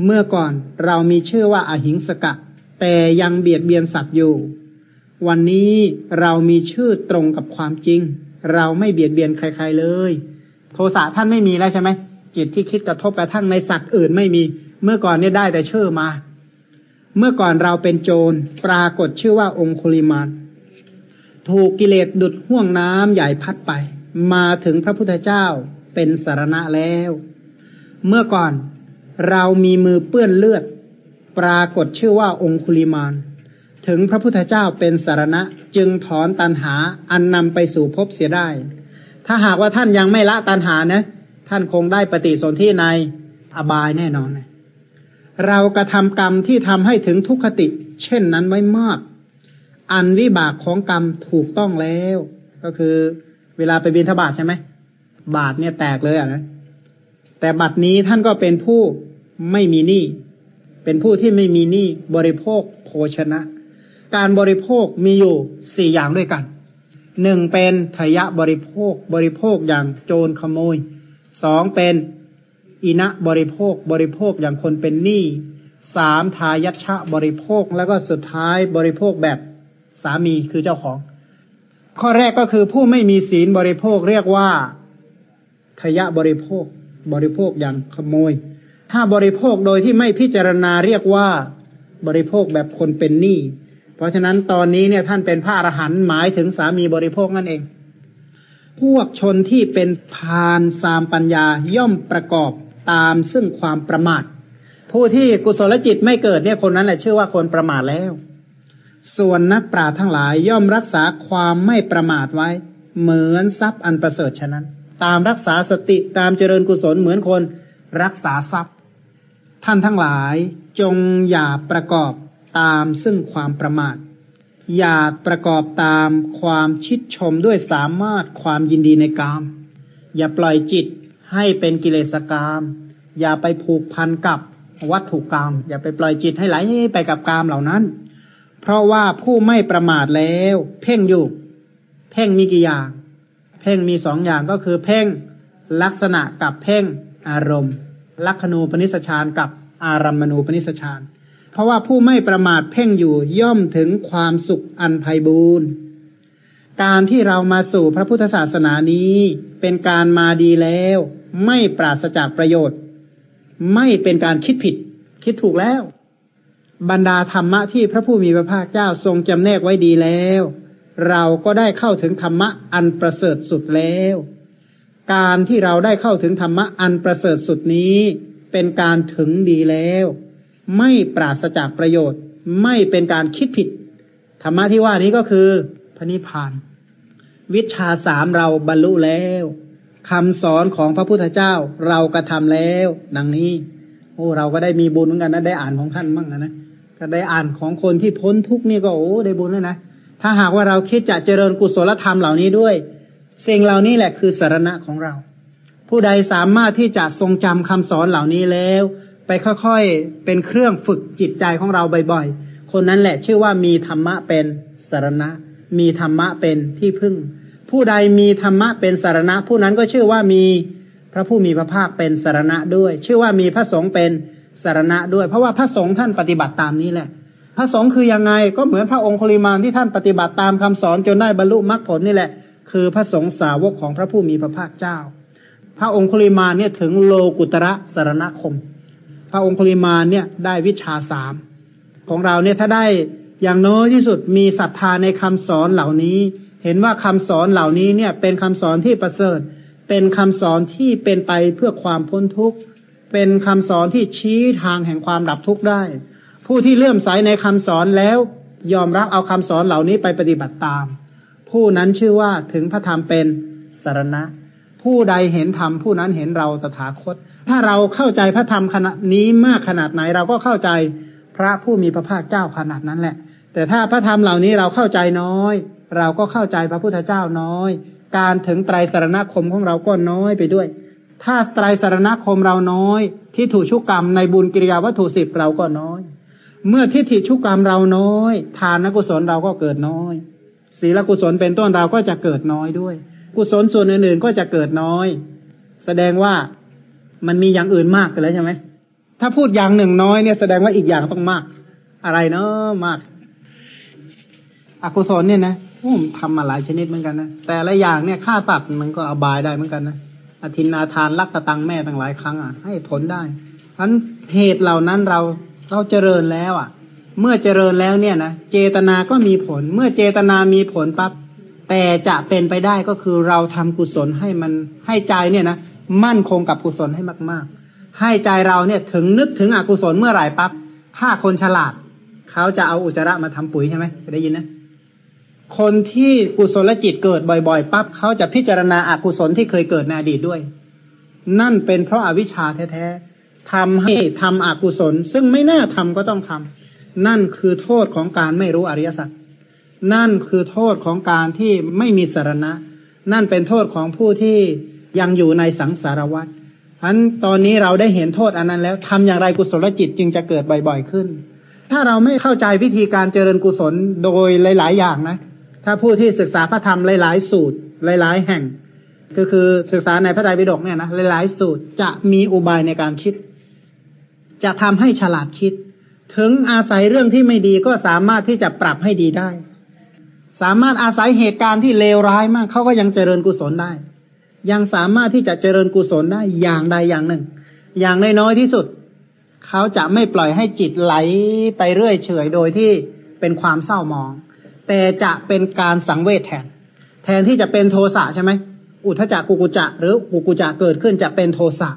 เมื่อก่อนเรามีชื่อว่าอาหิงสกะ แต่ยังเบียดเบียนสัตว์อยู่ วันนี้เรามีชื่อตรงกับความจริง เราไม่เบียดเบียนใคร ๆเลย โทสะท่านไม่มีแล้วใช่ไหมจิตที่คิดกระทบกระทั่งในสัตว์อื่นไม่มี เมื่อก่อนเนี่ยได้แต่ชื่อมา เมื่อก่อนเราเป็นโจรปรากฏชื่อว่าองคุลิมานถูกกิเลสดุดห่วงน้ำใหญ่พัดไป มาถึงพระพุทธเจ้าเป็นสารณะแล้ว เมื่อก่อนเรามีมือเปื้อนเลือด ปรากฏชื่อว่าองคุลิมานถึงพระพุทธเจ้าเป็นสารณะจึงถอนตันหาอันนำไปสู่ภพเสียได้ ถ้าหากว่าท่านยังไม่ละตันหานะ ท่านคงได้ปฏิสนธิในอบายแน่นอนนะ เรากระทำกรรมที่ทำให้ถึงทุกขติ เช่นนั้นไว้มาก อันวิบากของกรรมถูกต้องแล้ว ก็คือ เวลาไปบินทบาทใช่ไหมบาทเนี่ยแตกเลยอะนะแต่บัดนี้ท่านก็เป็นผู้ไม่มีหนี้เป็นผู้ที่ไม่มีหนี้บริโภคโภชนะ การบริโภคมีอยู่สี่อย่างด้วยกันหนึ่งเป็นทยะบริโภคบริโภคอย่างโจรขโมยสองเป็น อินะบริโภคบริโภคอย่างคนเป็นหนี้สามทายัชะบริโภคแล้วก็สุดท้ายบริโภคแบบสามีคือเจ้าของ ข้อแรกก็คือผู้ไม่มีศีลบริโภคเรียกว่าทยะบริโภค บริโภคอย่างขโมย ถ้าบริโภคโดยที่ไม่พิจารณาเรียกว่าบริโภคแบบคนเป็นหนี้เพราะฉะนั้นตอนนี้เนี่ยท่านเป็นพระอรหันต์หมายถึงสามีบริโภคนั่นเอง พวกชนที่เป็นพานสามปัญญาย่อมประกอบ ตามซึ่งความประมาท ผู้ที่กุศลจิตไม่เกิดเนี่ยคนนั้นแหละชื่อว่าคนประมาทแล้ว ส่วนนักปราชญ์ทั้งหลายย่อมรักษาความไม่ประมาทไว้ เหมือนทรัพย์อันประเสริฐฉะนั้น ตามรักษาสติตามเจริญกุศลเหมือนคนรักษาทรัพย์ ท่านทั้งหลายจงอย่าประกอบตามซึ่งความประมาท อย่าประกอบตามความชิดชมด้วยสามารถความยินดีในกาม อย่าปล่อยจิต ให้เป็นกิเลสกรรมอย่าไปผูกพันกับวัตถุกรรม อย่าไปปล่อยจิตให้ไหลไปกับกรรมเหล่านั้น เพราะว่าผู้ไม่ประมาทแล้ว เพ่งอยู่ เพ่งมีกี่อย่าง เพ่งมีสองอย่างก็คือ เพ่งลักษณะกับเพ่งอารมณ์ ลักขณูปนิสชานกับอารัมมณูปนิสชานเพราะว่าผู้ไม่ประมาทเพ่งอยู่ย่อมถึงความสุขอันไพบูรณ์การที่เรามาสู่พระพุทธศาสนานี้เป็นการมาดีแล้ว ไม่ปราศจากประโยชน์ ไม่เป็นการคิดผิด คิดถูกแล้ว บรรดาธรรมะที่พระผู้มีพระภาคเจ้าทรงจำแนกไว้ดีแล้ว เราก็ได้เข้าถึงธรรมะอันประเสริฐสุดแล้ว การที่เราได้เข้าถึงธรรมะอันประเสริฐสุดนี้ เป็นการถึงดีแล้ว ไม่ปราศจากประโยชน์ ไม่เป็นการคิดผิด ธรรมะที่ว่านี้ก็คือพระนิพพาน วิชาสามเราบรรลุแล้ว คำสอนของพระพุทธเจ้าเรากระทำแล้วดังนี้ โอ้เราก็ได้มีบุญเหมือนกันนะได้อ่านของท่านบ้างนะนะก็ได้อ่านของคนที่พ้นทุกนี่ก็โอ้ได้บุญแล้วนะถ้าหากว่าเราคิดจะเจริญกุศลธรรมเหล่านี้ด้วยสิ่งเหล่านี้แหละคือสารณะของเรา ผู้ใดสามารถที่จะทรงจำคำสอนเหล่านี้แล้ว ไปค่อยๆเป็นเครื่องฝึกจิตใจของเราบ่อยๆคนนั้นแหละชื่อว่ามีธรรมะเป็นสารณะ มีธรรมะเป็นที่พึ่ง ผู้ใดมีธรรมะเป็นสารณะ ผู้นั้นก็ชื่อว่ามีพระผู้มีพระภาคเป็นสารณะด้วย ชื่อว่ามีพระสงฆ์เป็นสารณะด้วย เพราะว่าพระสงฆ์ท่านปฏิบัติตามนี้แหละ พระสงฆ์คือยังไงก็เหมือนพระองค์คลิมานที่ท่านปฏิบัติตามคำสอนจนได้บรรลุมรรคผลนี่แหละ คือพระสงฆ์สาวกของพระผู้มีพระภาคเจ้า พระองค์คลิมานเนี่ยถึงโลกุตระสารณคม พระองค์คลิมานเนี่ยได้วิชาสามของเราเนี่ยถ้าได้อย่างน้อยที่สุดมีศรัทธาในคำสอนเหล่านี้ เห็นว่าคำสอนเหล่านี้เนี่ย เป็นคำสอนที่ประเสริฐ เป็นคำสอนที่เป็นไปเพื่อความพ้นทุกข์ เป็นคำสอนที่ชี้ทางแห่งความดับทุกข์ได้ ผู้ที่เลื่อมใสในคำสอนแล้ว ยอมรับเอาคำสอนเหล่านี้ไปปฏิบัติตาม ผู้นั้นชื่อว่าถึงพระธรรมเป็นสารณะ ผู้ใดเห็นธรรมผู้นั้นเห็นเราตถาคต ถ้าเราเข้าใจพระธรรมขณะนี้มากขนาดไหนเราก็เข้าใจพระผู้มีพระภาคเจ้าขนาดนั้นแหละ แต่ถ้าพระธรรมเหล่านี้เราเข้าใจน้อย เราก็เข้าใจพระพุทธเจ้าน้อย การถึงไตรสารณคมของเราก็น้อยไปด้วย ถ้าไตรสารณคมเราน้อยที่ถูกชุกกรรมในบุญกิริยาวัตถุสิบเราก็น้อย เมื่อทิฏฐิชุกกรรมเราน้อย ทานกุศลเราก็เกิดน้อย ศีลกุศลเป็นต้นเราก็จะเกิดน้อยด้วย กุศลส่วนอื่นๆก็จะเกิดน้อย แสดงว่ามันมีอย่างอื่นมากไปแล้วใช่ไหมถ้าพูดอย่างหนึ่งน้อยเนี่ยแสดงว่าอีกอย่างต้องมาก อะไรเนาะมาก อกุศลเนี่ยนะทำมาหลายชนิดเหมือนกันนะแต่ละอย่างเนี่ยฆ่าตัดมันก็อบายได้เหมือนกันนะอธินาทานลักตะตังแม่ตั้งหลายครั้งอะ ให้ผลได้เพราะเหตุเหล่านั้นเราเราเจริญแล้วอะ เมื่อเจริญแล้วเนี่ยนะเจตนาก็มีผล เมื่อเจตนามีผลปั๊บแต่จะเป็นไปได้ก็คือเราทำกุศลให้มันให้ใจเนี่ยนะมั่นคงกับกุศลให้มาก ๆ ให้ใจเราเนี่ยถึงนึกถึงอกุศลเมื่อไหร่ปั๊บถ้าคนฉลาด เขาจะเอาอุจจาระมาทำปุ๋ยใช่ไหมได้ยินนะ คนที่กุศลจิตเกิดบ่อยๆปั๊บเขาจะพิจารณาอากุศลที่เคยเกิดในอดีตด้วย นั่นเป็นเพราะอาวิชชาแท้ๆทำให้ทำอกุศล ซึ่งไม่น่าทำก็ต้องทำนั่นคือโทษของการไม่รู้อริยสัจนั่นคือโทษของการที่ไม่มีสารณะ นั่นเป็นโทษของผู้ที่ยังอยู่ในสังสารวัฏฉะนั้นตอนนี้เราได้เห็นโทษอันนั้นแล้วทำอย่างไรกุศลจิตจึงจะเกิดบ่อยๆขึ้น ถ้าเราไม่เข้าใจวิธีการเจริญกุศลโดยหลาย ๆ อย่างนะ ถ้าผู้ที่ศึกษาพระธรรมหลาย ๆ สูตรหลาย ๆ แห่ง ก็คือศึกษาในพระไตรปิฎกเนี่ยนะหลาย ๆ สูตรจะมีอุบายในการคิด จะทำให้ฉลาดคิด ถึงอาศัยเรื่องที่ไม่ดีก็สามารถที่จะปรับให้ดีได้ สามารถอาศัยเหตุการณ์ที่เลวร้ายมากเขาก็ยังเจริญกุศลได้ ยังสามารถที่จะเจริญกุศลได้อย่างใดอย่างหนึ่ง อย่างน้อยที่สุดเขาจะไม่ปล่อยให้จิตไหลไปเรื่อยเฉยโดยที่เป็นความเศร้ามอง แต่จะเป็นการสังเวชแทน แทนที่จะเป็นโทสะใช่ไหมอุทจักกุกุจะหรือกุกุจะเกิดขึ้นจะเป็นโทสะ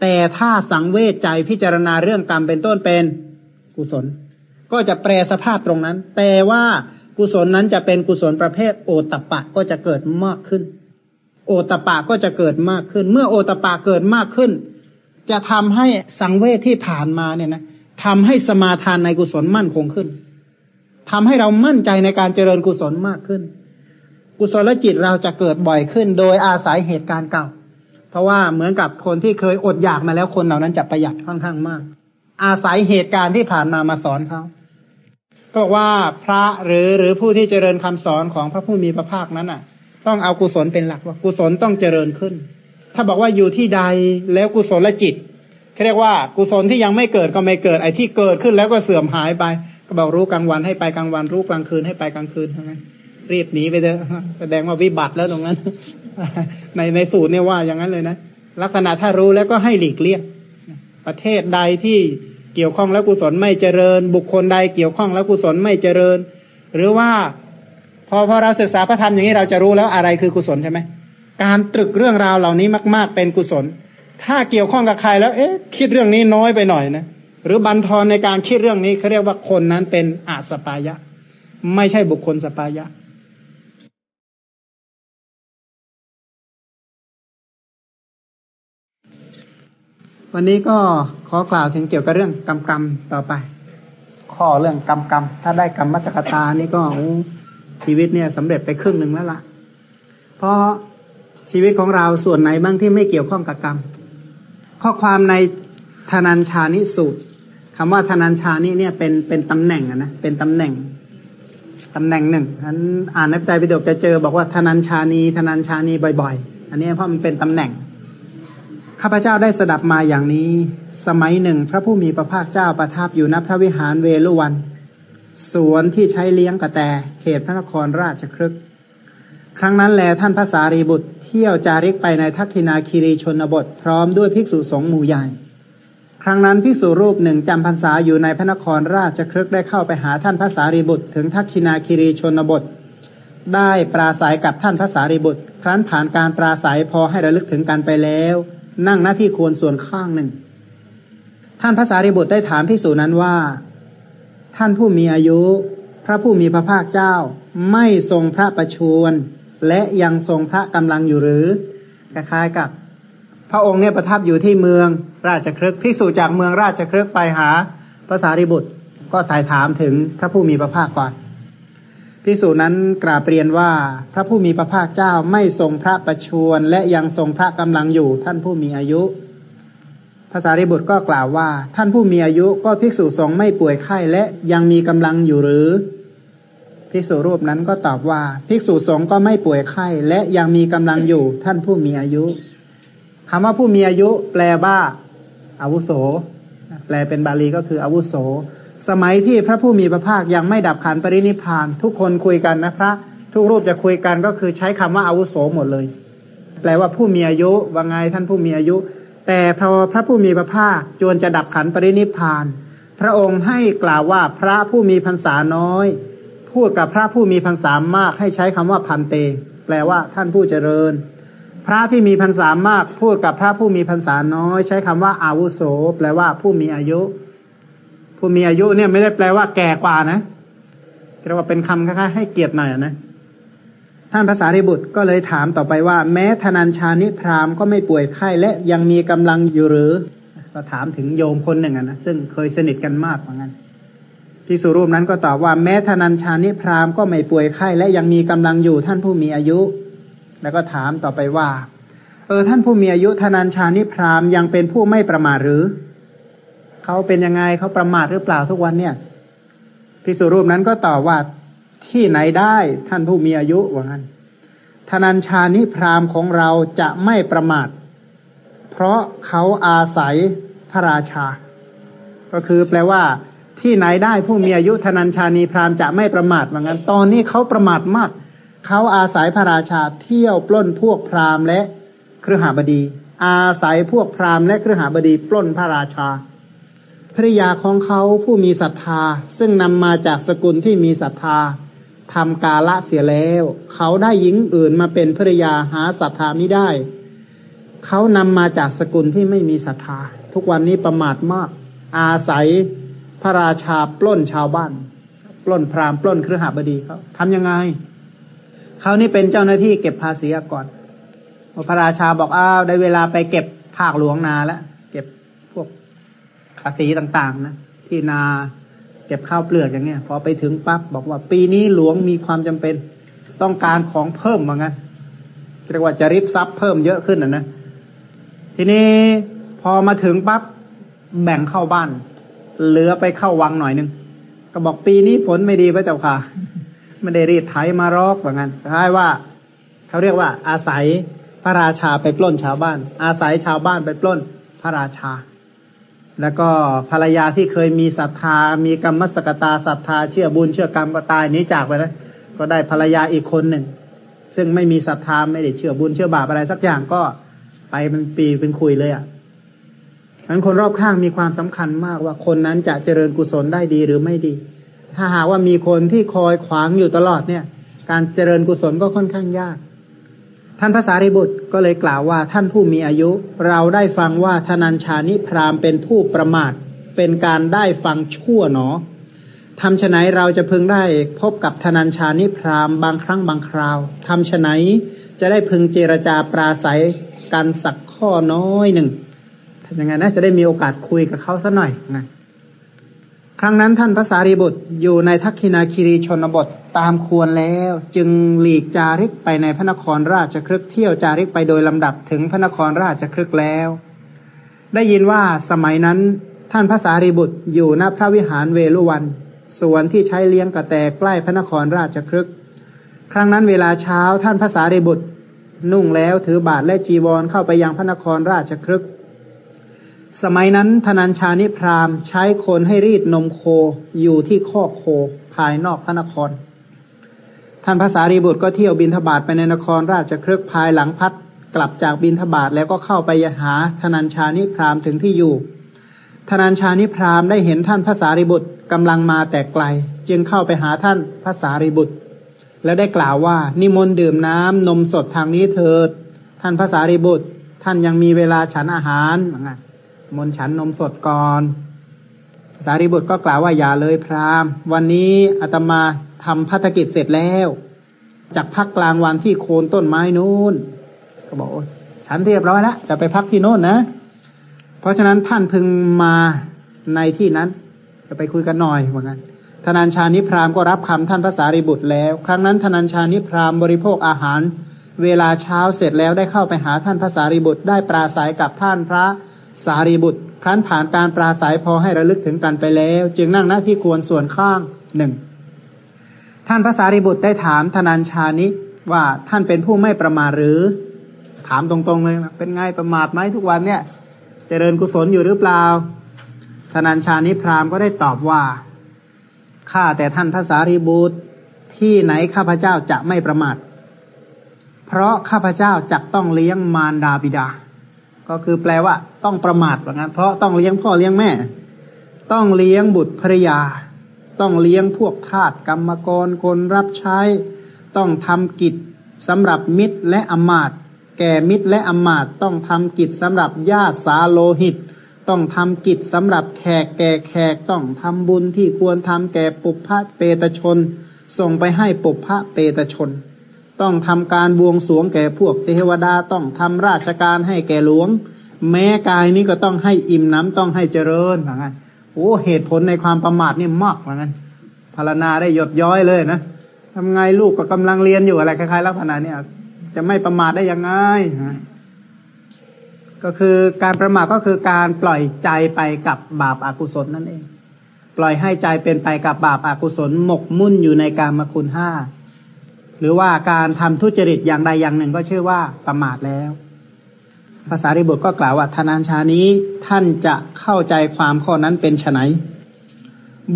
แต่ถ้าสังเวชใจพิจารณาเรื่องกรรมเป็นต้นเป็นกุศล ก็จะแปลสภาพตรงนั้น แต่ว่ากุศลนั้นจะเป็นกุศลประเภทโอตปะก็จะเกิดมากขึ้น โอตปะก็จะเกิดมากขึ้น เมื่อโอตปะเกิดมากขึ้น จะทำให้สังเวชที่ผ่านมาเนี่ยนะทำให้สมาทานในกุศลมั่นคงขึ้น ทำให้เรามั่นใจในการเจริญกุศลมากขึ้น กุศลจิตเราจะเกิดบ่อยขึ้น โดยอาศัยเหตุการณ์เก่า เพราะว่าเหมือนกับคนที่เคยอดอยากมาแล้วคนเหล่านั้นจะประหยัดค่อนข้างมาก อาศัยเหตุการณ์ที่ผ่านมามาสอนเขาก็บอกว่าพระหรือหรือผู้ที่เจริญคำสอนของพระผู้มีพระภาคนั้นอะ ต้องเอากุศลเป็นหลักว่ากุศลต้องเจริญขึ้น ถ้าบอกว่าอยู่ที่ใดแล้วกุศลจิตเขาเรียกว่ากุศลที่ยังไม่เกิดก็ไม่เกิดไอ้ที่เกิดขึ้นแล้วก็เสื่อมหายไป ก็บอกรู้กลางวันให้ไปกลางวัน รู้กลางคืนให้ไปกลางคืนเท่านั้นรีบหนีไปเถอะแสดงว่าวิบัติแล้วตรงนั้น ในในสูตรเนี่ยว่าอย่างนั้นเลยนะลักษณะถ้ารู้แล้วก็ให้หลีกเลี่ยงประเทศใดที่เกี่ยวข้องแล้วกุศลไม่เจริญ บุคคลใดเกี่ยวข้องแล้วกุศลไม่เจริญ หรือว่าพอพอเราศึกษาพระธรรมอย่างนี้เราจะรู้แล้วอะไรคือกุศลใช่ไหมการตรึกเรื่องราวเหล่านี้มาก ๆ เป็นกุศล ถ้าเกี่ยวข้องกับใครแล้ว เอ๊ะ คิดเรื่องนี้น้อยไปหน่อยนะ หรือบันทอนในการคิดเรื่องนี้เขาเรียกว่าคนนั้นเป็นอาสปายะ ไม่ใช่บุคคลสปายะวันนี้ก็ขอกล่าวถึงเกี่ยวกับเรื่องกรรมกรรมต่อไป ข้อเรื่องกรรมกรรมถ้าได้กรรมมัตกตานี่ก็ชีวิตเนี่ยสำเร็จไปครึ่งหนึ่งแล้วละ่ะ เพราะชีวิตของเราส่วนไหนบ้างที่ไม่เกี่ยวข้องกับกรรม ข้อความในธนัญชานิสูตร คำว่าธนัญชานิเนี่ยเป็นเป็นตำแหน่งนะเป็นตำแหน่งตำแหน่งหนึ่งอันอ่านในใจไปดกจะเจอบอกว่าธนัญชานีธนัญชานีบ่อย ๆ อันนี้เพราะมันเป็นตำแหน่ง ข้าพเจ้าได้สดับมาอย่างนี้ สมัยหนึ่ง พระผู้มีพระภาคเจ้าประทับอยู่ณพระวิหารเวลุวัน สวนที่ใช้เลี้ยงกระแต เขตพระนครราชครึก ครั้งนั้นแลท่านพระสารีบุตร เที่ยวจาริกไปในทักษินาคีรีชนบท พร้อมด้วยภิกษุสงฆ์หมู่ใหญ่ ครั้งนั้นภิกษุรูปหนึ่งจำพรรษาอยู่ในพระนครราชครึกได้เข้าไปหาท่านพระสารีบุตร ถึงทักษินาคีรีชนบท ได้ปราศัยกับท่านพระสารีบุตร ครั้นผ่านการปราศัยพอให้ระลึกถึงกันไปแล้ว นั่งหน้าที่ควรส่วนข้างหนึ่ง ท่านพระสารีบุตรได้ถามภิกษุนั้นว่า ท่านผู้มีอายุ พระผู้มีพระภาคเจ้า ไม่ทรงพระประชวรและยังทรงพระกำลังอยู่หรือคล้ายๆกับ พระองค์เนี่ยประทับอยู่ที่เมืองราชครึกพิสูจจากเมืองราชครึกไปหาพระสารีบุตร ก็ถ่ายถามถึงพระผู้มีพระภาคก่อนพิสูจนั้นกราบเรียนว่าพระผู้มีพระภาคเจ้าไม่ทรงพระประชวรและยังทรงพระกำลังอยู่ท่านผู้มีอายุภาษาริบุตรก็กล่าวว่า ท่านผู้มีอายุก็ภิกษุสงฆ์ไม่ป่วยไข้และยังมีกำลังอยู่หรือภิกษุรูปนั้นก็ตอบว่า ภิกษุสงฆ์ก็ไม่ป่วยไข้และยังมีกำลังอยู่ท่านผู้มีอายุ คำว่าผู้มีอายุ แปลว่าอาวุโส แปลเป็นบาลีก็คืออาวุโส สมัยที่พระผู้มีพระภาคยังไม่ดับขันปรินิพาน ทุกคนคุยกันนะพระทุกรูปจะคุยกันก็คือใช้คำว่าอาวุโสหมดเลย แปลว่าผู้มีอายุว่าไงท่านผู้มีอายุ แต่พอพระผู้มีพระภาคจวนจะดับขันปรินิพาน พระองค์ให้กล่าวว่าพระผู้มีพรรษาน้อย พูดกับพระผู้มีพรรษามากให้ใช้คำว่าพันเต แปลว่าท่านผู้เจริญ พระที่มีพรรษามากพูดกับพระผู้มีพรรษาน้อย ใช้คำว่าอาวุโส แปลว่าผู้มีอายุ ผู้มีอายุเนี่ยไม่ได้แปลว่าแก่กว่านะเรียกว่าเป็นคำคล้ายๆให้เกียรติหน่อยนะท่านภาษาริบุตรก็เลยถามต่อไปว่า แม้ธนัญชานิพรามก็ไม่ป่วยไข้และยังมีกำลังอยู่หรือ ก็ถามถึงโยมคนหนึ่งนะซึ่งเคยสนิทกันมากเหมือนกันพิสุรูปนั้นก็ตอบว่าแม้ธนัญชานิพรามก็ไม่ป่วยไข้และยังมีกำลังอยู่ท่านผู้มีอายุ แล้วก็ถามต่อไปว่า เออ ท่านผู้มีอายุธนัญชานิพรามยังเป็นผู้ไม่ประมาทหรือ เขาเป็นยังไงเขาประมาทหรือเปล่าทุกวันเนี่ยพิสุรูปนั้นก็ตอบว่าที่ไหนได้ท่านผู้มีอายุว่างั้นธนัญชานิพรามของเราจะไม่ประมาท เพราะเขาอาศัยพระราชา ก็คือแปลว่าที่ไหนได้ผู้มีอายุธนัญชานีพรามจะไม่ประมาทว่างั้น ตอนนี้เขาประมาทมาก เขาอาศัยพระราชาเที่ยวปล้นพวกพราหมณ์และเครือหาบดี อาศัยพวกพราหมณ์และเครือหาบดีปล้นพระราชาภริยาของเขาผู้มีศรัทธา ซึ่งนำมาจากสกุลที่มีศรัทธาทำกาละเสียแล้ว เขาได้หญิงอื่นมาเป็นภริยาหาศรัทธาไม่ได้ เขานำมาจากสกุลที่ไม่มีศรัทธา ทุกวันนี้ประมาทมาก อาศัยพระราชาปล้นชาวบ้าน ปล้นพราหมณ์ปล้นเครือหาบดีเขาทำยังไง เขานี่เป็นเจ้าหน้าที่เก็บภาษีก่อนพระราชาบอกอ้าวได้เวลาไปเก็บภาคหลวงนาแล้วเก็บพวกภาษีต่างๆ นะที่นาเก็บข้าวเปลือกอย่างเงี้ย พอไปถึงปั๊บบอกว่าปีนี้หลวงมีความจำเป็น ต้องการของเพิ่มเหมือนกันเรียกว่าจะริบทรัพย์เพิ่มเยอะขึ้นอะนะทีนี้พอมาถึงปั๊บแบ่งเข้าบ้าน เหลือไปเข้าวังหน่อยนึงก็บอกปีนี้ฝนไม่ดีพระเจ้าค่ะ ไม่ได้รีดไถมารอกเหมือนกันคล้ายว่าเขาเรียกว่า อาศัยพระราชาไปปล้นชาวบ้าน อาศัยชาวบ้านไปปล้นพระราชา แล้วก็ภรรยาที่เคยมีศรัทธา มีกรรมสกตาศรัทธาเชื่อบุญเชื่อกรรมก็ตายนี้จากไปแล้วก็ได้ภรรยาอีกคนหนึ่ง ซึ่งไม่มีศรัทธาไม่ได้เชื่อบุญเชื่อบาปอะไรสักอย่างก็ไปเป็นปีเป็นคุยเลยอะนั้นคนรอบข้างมีความสำคัญมากว่าคนนั้นจะเจริญกุศลได้ดีหรือไม่ดี ถ้าหากว่ามีคนที่คอยขวางอยู่ตลอดเนี่ย การเจริญกุศลก็ค่อนข้างยาก ท่านพระสารีบุตรก็เลยกล่าวว่าท่านผู้มีอายุ เราได้ฟังว่าธนัญชานิพรามเป็นผู้ประมาท เป็นการได้ฟังชั่วหนอทำฉไนเราจะพึงได้พบกับธนัญชานิพรามบางครั้งบางคราวทำฉไนจะได้พึงเจรจาปราศัยกันสักข้อน้อยหนึ่งทำยังไงนะจะได้มีโอกาสคุยกับเขาสักหน่อยไง ครั้งนั้นท่านพระสารีบุตรอยู่ในทักขินาคิรีชนบทตามควรแล้ว จึงหลีกจาริกไปในพระนครราชครึกเที่ยวจาริกไปโดยลำดับถึงพระนครราชครึกแล้ว ได้ยินว่าสมัยนั้นท่านพระสารีบุตรอยู่ณพระวิหารเวลุวันสวนที่ใช้เลี้ยงกระแตใกล้พระนครราชครึก ครั้งนั้นเวลาเช้าท่านพระสารีบุตร นุ่งแล้วถือบาทและจีวรเข้าไปยังพระนครราชครึก สมัยนั้นธนัญชานิพรามใช้คนให้รีดนมโคอยู่ที่ข้อโคภายนอกพระนคร ท่านภาษารีบุตรก็เที่ยวบินทบาทไปในนครราชเครือภายหลังพัดกลับจากบินทบาทแล้วก็เข้าไปหาธนัญชานิพรามถึงที่อยู่ธนัญชานิพรามได้เห็นท่านภาษารีบุตรกำลังมาแต่ไกล จึงเข้าไปหาท่านภาษารีบุตร แล้วได้กล่าวว่า นิมนต์ดื่มน้ำนมสดทางนี้เถิด ท่านภาษารีบุตร ท่านยังมีเวลาฉันอาหารเหมือนกัน มนฉันนมสดก่อนสารีบุตรก็กล่าวว่าอย่าเลยพราหมณ์ วันนี้อาตมาทำพัฒกิจเสร็จแล้วจากพักกลางวันที่โคนต้นไม้นู้นก็บอกฉันเรียบร้อยแล้วจะไปพักที่โน่นนะ เพราะฉะนั้นท่านพึงมาในที่นั้น จะไปคุยกันหน่อยเหมือนกันธนัญชานิพรามก็รับคำท่านพระสารีบุตรแล้ว ครั้งนั้นธนัญชานิพรามบริโภคอาหาร เวลาเช้าเสร็จแล้วได้เข้าไปหาท่านพระสารีบุตรได้ปราศัยกับท่านพระ สารีบุตร ครั้นผ่านการปราศัยพอให้ระลึกถึงกันไปแล้ว จึงนั่งหน้าที่ควรส่วนข้างหนึ่งท่านพระสารีบุตรได้ถามธนัญชานิว่าท่านเป็นผู้ไม่ประมาทหรือ ถามตรงๆเลย เป็นไงประมาทไหมทุกวันเนี่ยจเจริญกุศลอยู่หรือเปล่าธนัญชานิพรามก็ได้ตอบว่าข้าแต่ท่านพระสารีบุตรที่ไหนข้าพเจ้าจะไม่ประมาทเพราะข้าพเจ้าจักต้องเลี้ยงมารดาบิดา ก็คือแปลว่า ต้องประมาทแบบนั้น เพราะต้องเลี้ยงพ่อเลี้ยงแม่ ต้องเลี้ยงบุตรภรยา ต้องเลี้ยงพวกทาสกรรมกรคนรับใช้ ต้องทำกิจสำหรับมิตรและอมาตแก่มิตรและอมาตต้องทำกิจสำหรับญาติสาโลหิต ต้องทำกิจสำหรับแขกแก่แขกต้องทำบุญที่ควรทำแก่ปุพพะเปตชน ส่งไปให้ปุพพะเปตชน ต้องทำการบวงสวงแก่พวกเทวดาต้องทำราชการให้แก่หลวง แม้กายนี้ก็ต้องให้อิ่มน้ำต้องให้เจริญเหมือนกันโอ้เหตุผลในความประมาทนี่มากเหมือนกันพารณาได้หยดย้อยเลยนะทำไงลูกก็กำลังเรียนอยู่อะไรคล้ายๆลักษณะเนี่ยจะไม่ประมาทได้ยังไงก็คือการประมาทก็คือการปล่อยใจไปกับบาปอากุศลนั่นเอง ปล่อยให้ใจเป็นไปกับบาปอากุศลหมกมุ่นอยู่ในการมคุณห้า หรือว่าการทำทุจริตอย่างใดอย่างหนึ่งก็ชื่อว่าประมาทแล้วภาษาริบุตรก็กล่าวว่าธนานชานี้ท่านจะเข้าใจความข้อนั้นเป็นไน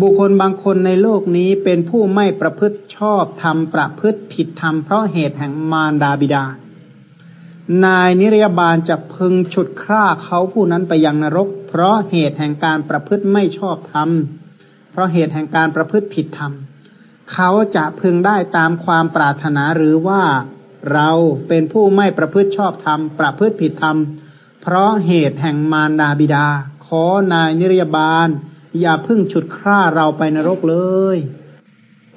บุคคลบางคนในโลกนี้เป็นผู้ไม่ประพฤติชอบทำประพฤติผิดธรรมเพราะเหตุแห่งมารดาบิดา นายนิรยาบาลจะพึงฉุดคร่าเขาผู้นั้นไปยังนรก เพราะเหตุแห่งการประพฤติไม่ชอบธรรมเพราะเหตุแห่งการประพฤติผิดธรรม เขาจะพึงได้ตามความปรารถนาหรือว่าเราเป็นผู้ไม่ประพฤติชอบธรรม ประพฤติผิดธรรม เพราะเหตุแห่งมารดาบิดา ขอนายนิรยาบาล อย่าพึ่งฉุดคร่าเราไปนรกเลย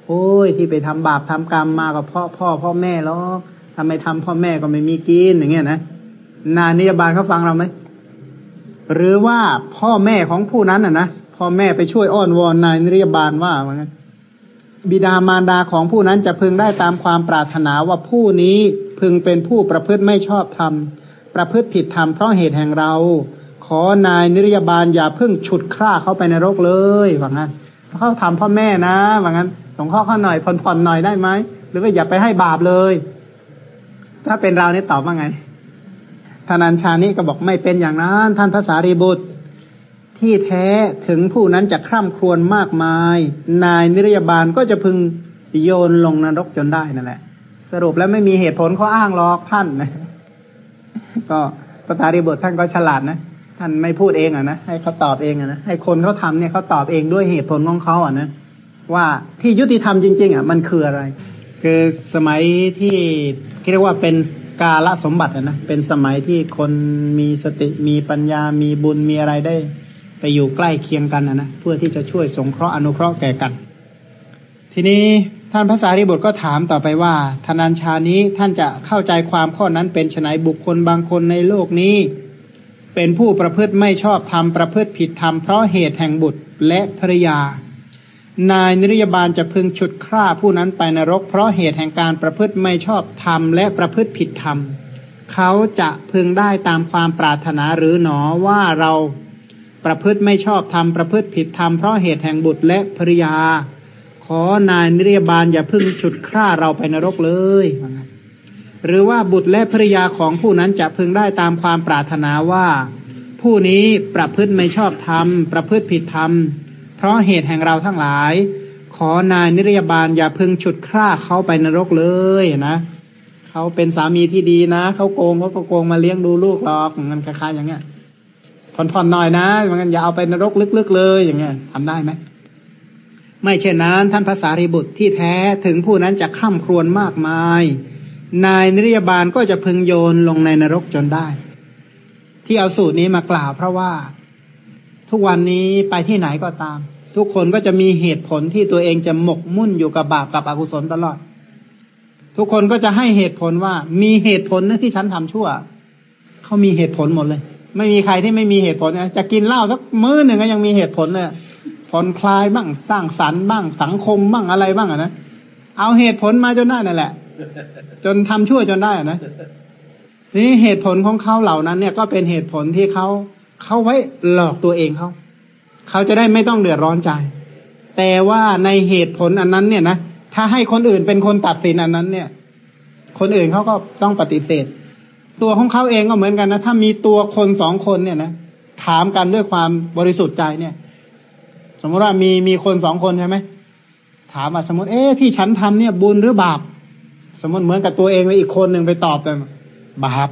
โอ้ยที่ไปทำบาปทำกรรมมากับพ่อพ่อพ่อแม่หรอกทำไมทำพ่อแม่ก็ไม่มีกินอย่างเงี้ยนะ นานิยบาลเขาฟังเราไหมหรือว่าพ่อแม่ของผู้นั้นอะนะพ่อแม่ไปช่วยอ้อนวอนนายนิรยบาลว่าว่างั้น บิดามารดาของผู้นั้นจะพึงได้ตามความปรารถนาว่าผู้นี้พึงเป็นผู้ประพฤติไม่ชอบธรรม ประพฤติผิดธรรมเพราะเหตุแห่งเรา ขอนายนิรยาบาลอย่าเพิ่งฉุดคร่าเข้าไปในโรคเลยว่างั้นเขาทำพ่อแม่นะว่างั้นสงข้อข้อหน่อยผ่อนผ่อนหน่อยได้ไหมหรือว่าอย่าไปให้บาปเลย ถ้าเป็นเราเนี่ยตอบว่าไงธนัญชานี่ก็บอกไม่เป็นอย่างนั้น ท่านภาษารีบุตร ที่แท้ถึงผู้นั้นจะคร่ำครวญมากมาย นายนิรยาบาลก็จะพึงโยนลงนรกจนได้นั่นแหละ สรุปแล้วไม่มีเหตุผลเขาอ้างหรอกท่านนะก็ภาษารีบุตท่านก็ฉลาดนะท่านไม่พูดเองอะนะให้เขาตอบเองอะนะให้คนเขาทาเนี่ยเขาตอบเองด้วยเหตุผลของเขาอะนะว่าที่ยุติธรรมจริง ๆ อะ มันคืออะไร คือสมัยที่เรียกว่าเป็นกาละสมบัตินะเป็นสมัยที่คนมีสติมีปัญญามีบุญมีอะไรได้ ไปอยู่ใกล้เคียงกันนะนะเพื่อที่จะช่วยสงเคราะห์อนุเคราะห์แก่กัน ทีนี้ท่านพระสารีบุตรก็ถามต่อไปว่าธนัญชานี้ท่านจะเข้าใจความข้อนั้นเป็นไนบุคคลบางคนในโลกนี้ เป็นผู้ประพฤติไม่ชอบธรรมประพฤติผิดธรรมเพราะเหตุแห่งบุตรและภรยา นายนิรยาบาลจะพึงฉุดคร่าผู้นั้นไปนรก เพราะเหตุแห่งการประพฤติไม่ชอบธรรมและประพฤติผิดธรรมเขาจะพึงได้ตามความปรารถนาหรือหนอว่าเรา ประพฤติไม่ชอบธรรมประพฤติผิดธรรมเพราะเหตุแห่งบุตรและภริยา ขอนายนิรยาบาลอย่าพึ่งฉุดคร่าเราไปนรกเลยหรือว่าบุตรและภริยาของผู้นั้นจะพึงได้ตามความปรารถนาว่า ผู้นี้ประพฤติไม่ชอบธรรม ประพฤติผิดธรรม เพราะเหตุแห่งเราทั้งหลาย ขอนายนิรยาบาลอย่าพึงฉุดคร่าเขาไปนรกเลยนะเขาเป็นสามีที่ดีนะเขาโกงเขาก็โกงมาเลี้ยงดูลูกหรอกมันคล้ายๆอย่างเงี้ย ผ่อนๆหน่อยนะมันอย่าเอาไปนรกลึกๆเลย อย่างเงี้ยทำได้ไหมไม่เช่นนั้นท่านภาษารีบุตรที่แท้ถึงผู้นั้นจะข้ามครวนมากมาย นายนิยาบาลก็จะพึงโยนลงในนรกจนได้ ที่เอาสูตรนี้มากล่าวเพราะว่า ทุกวันนี้ไปที่ไหนก็ตาม ทุกคนก็จะมีเหตุผลที่ตัวเองจะหมกมุ่นอยู่กับบาปกับอกุศลตลอด ทุกคนก็จะให้เหตุผลว่า มีเหตุผลนะที่ฉันทำชั่วเขามีเหตุผลหมดเลย ไม่มีใครที่ไม่มีเหตุผลนะจะกินเหล้าสักมื้อหนึ่งก็ยังมีเหตุผลเลยผ่อนคลายบ้างสร้างสรรค์บ้างสังคมบ้างอะไรบ้างอะนะเอาเหตุผลมาจนได้นั่นแหละ จนทำชั่วจนได้นะนี่เหตุผลของเขาเหล่านั้น เนี่ยก็เป็นเหตุผลที่เขาเขาไว้หลอกตัวเองเขาเขาจะได้ไม่ต้องเดือดร้อนใจ แต่ว่าในเหตุผลอันนั้นเนี่ยนะถ้าให้คนอื่นเป็นคนตัดสินอันนั้นเนี่ย คนอื่นเขาก็ต้องปฏิเสธ ตัวของเขาเองก็เหมือนกันนะ ถ้ามีตัวคนสองคนเนี่ยนะถามกันด้วยความบริสุทธิ์ใจเนี่ย สมมติว่ามีมีคนสองคนใช่ไหมถามว่าสมมติเอ๊ะที่ฉันทำเนี่ย บุญหรือบาป สมมติเหมือนกับตัวเองเลยอีกคนหนึ่งไปตอบกันบาป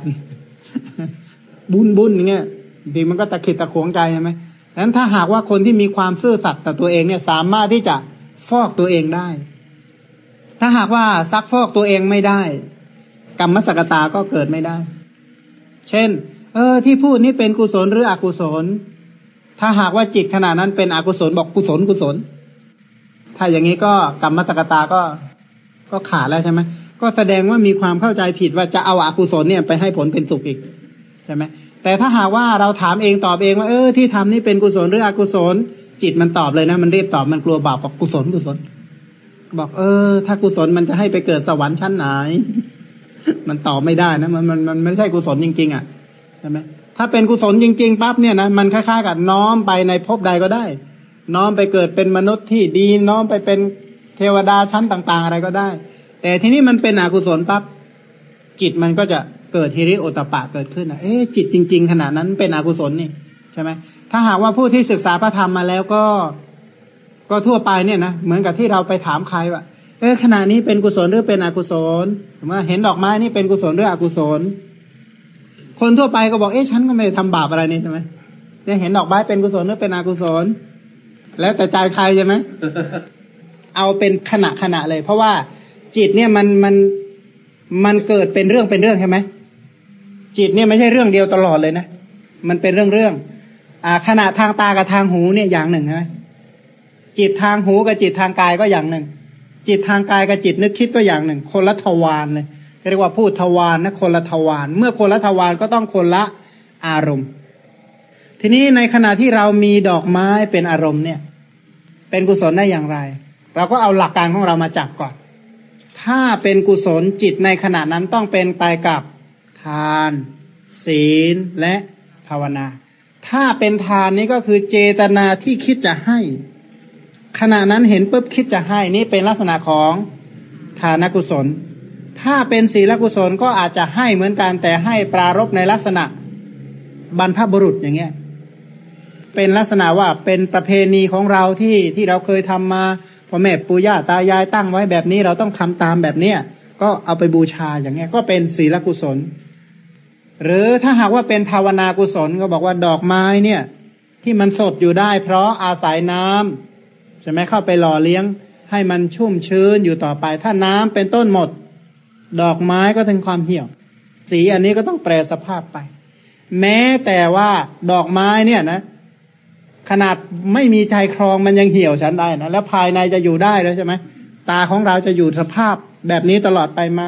บุญบุญอย่างเงี้ยดีมันก็ตะขิดตะขวงใจใช่ไหมดังนั้นถ้าหากว่าคนที่มีความซื่อสัตย์ต่อตัวเองเนี่ยสามารถที่จะฟอกตัวเองได้ ถ้าหากว่าซักฟอกตัวเองไม่ได้ กรรมสกตาก็เกิดไม่ได้ เช่น เออ ที่พูดนี้เป็นกุศลหรืออกุศล ถ้าหากว่าจิตขณะนั้นเป็นอกุศลบอกกุศลกุศล ถ้าอย่างนี้ก็กรรมตกตาก็ก็ขาดแล้วใช่ไหมก็แสดงว่ามีความเข้าใจผิดว่าจะเอาอากุศลเนี่ยไปให้ผลเป็นสุขอีกใช่ไหมแต่ถ้าหากว่าเราถามเองตอบเองว่าเออที่ทำนี่เป็นกุศลหรืออกุศล จิตมันตอบเลยนะ มันรีบตอบมันกลัวบาปบอกกุศลกุศล บอกเออ ถ้ากุศลมันจะให้ไปเกิดสวรรค์ชั้นไหน มันตอบไม่ได้นะมันมันมันไม่ใช่กุศลจริง ๆ อะใช่ไหมถ้าเป็นกุศลจริง ๆปั๊บเนี่ยนะมันคล้ายๆกับน้อมไปในภพใดก็ได้ น้อมไปเกิดเป็นมนุษย์ที่ดี น้อมไปเป็นเทวดาชั้นต่าง ๆ อะไรก็ได้ แต่ทีนี้มันเป็นอกุศลปั๊บจิตมันก็จะเกิดฮิริโอตปะเกิดขึ้นนะเอ๊ะจิตจริง ๆ ขนาดนั้นเป็นอกุศลนี่ใช่ไหมถ้าหากว่าผู้ที่ศึกษาพระธรรมมาแล้วก็ ก็ทั่วไปเนี่ยนะเหมือนกับที่เราไปถามใครว่า เออขณะนี้เป็นกุศลหรือเป็นอกุศลสมมติเห็นดอกไม้นี่เป็นกุศลหรืออกุศล คนทั่วไปก็บอกเอ๊ะฉันก็ไม่ได้ทำบาปอะไรนี่ใช่ไหมเนี่ยเห็นดอกไม้เป็นกุศลหรือเป็นอกุศล แล้วแต่ใจใครใช่ไหมเอาเป็นขณะขณะเลย เพราะว่าจิตเนี่ยมันมันมันเกิดเป็นเรื่องเป็นเรื่องใช่ไหมจิตเนี่ยไม่ใช่เรื่องเดียวตลอดเลยนะมันเป็นเรื่องเรื่องอ่าขณะทางตากับทางหูเนี่ยอย่างหนึ่งใช่ไหมจิตทางหูกับจิตทางกายก็อย่างหนึ่ง จิตทางกายกับจิตนึกคิดก็อย่างหนึ่ง คนละทวารเลยเรียกว่าพูดทวารนะคนละทวารเมื่อคนละทวารก็ต้องคนละอารมณ์ ทีนี้ในขณะที่เรามีดอกไม้เป็นอารมณ์เนี่ย เป็นกุศลได้อย่างไร เราก็เอาหลักการของเรามาจับก่อน ถ้าเป็นกุศลจิตในขณะนั้นต้องเป็นไปกับทาน ศีลและภาวนา ถ้าเป็นทานนี้ก็คือเจตนาที่คิดจะให้ ขณะนั้นเห็นปุ๊บคิดจะให้นี่เป็นลักษณะของทานกุศล ถ้าเป็นศีลกุศลก็อาจจะให้เหมือนกันแต่ให้ปรารบในลักษณะบรรพบุรุษอย่างเงี้ย เป็นลักษณะว่าเป็นประเพณีของเราที่ที่เราเคยทำมาพ่อแม่ปู่ย่าตายายตั้งไว้แบบนี้เราต้องทำตามแบบเนี้ยก็เอาไปบูชาอย่างเงี้ย ก็เป็นศีลกุศล หรือถ้าหากว่าเป็นภาวนากุศลก็บอกว่าดอกไม้เนี่ย ที่มันสดอยู่ได้ เพราะอาศัยน้ำ ใช่ไหมเข้าไปหล่อเลี้ยง ให้มันชุ่มชื้นอยู่ต่อไป ถ้าน้ำเป็นต้นหมด ดอกไม้ก็ถึงความเหี่ยว สีอันนี้ก็ต้องแปรสภาพไป แม้แต่ว่าดอกไม้เนี่ยนะ ขนาดไม่มีใจครองมันยังเหี่ยวฉันได้นะแล้วภายในจะอยู่ได้แล้วใช่ไหมตาของเราจะอยู่สภาพแบบนี้ตลอดไปไหม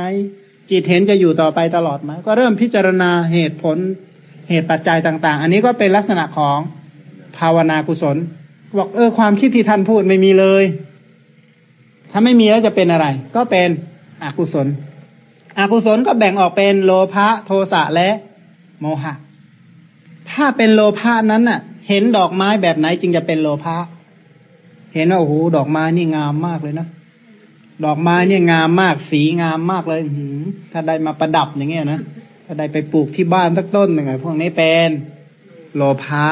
จิตเห็นจะอยู่ต่อไปตลอดไหมก็เริ่มพิจารณาเหตุผลเหตุปัจจัยต่าง ๆ อันนี้ก็เป็นลักษณะของภาวนากุศล บอกเออความคิดที่ท่านพูดไม่มีเลย ถ้าไม่มีแล้วจะเป็นอะไร ก็เป็นอกุศล อกุศลก็แบ่งออกเป็นโลภะโทสะและโมหะ ถ้าเป็นโลภะนั้นน่ะ เห็นดอกไม้แบบไหนจึงจะเป็นโลภะเห็นว่าโอ้โหดอกไม้นี่งามมากเลยนะดอกไม้เนี่ยงามมากสีงามมากเลยหืถ้าได้มาประดับอย่างเงี้ยนะถ้าได้ไปปลูกที่บ้านสักต้นหนึ่งไงพวกนี้เป็นโลภะ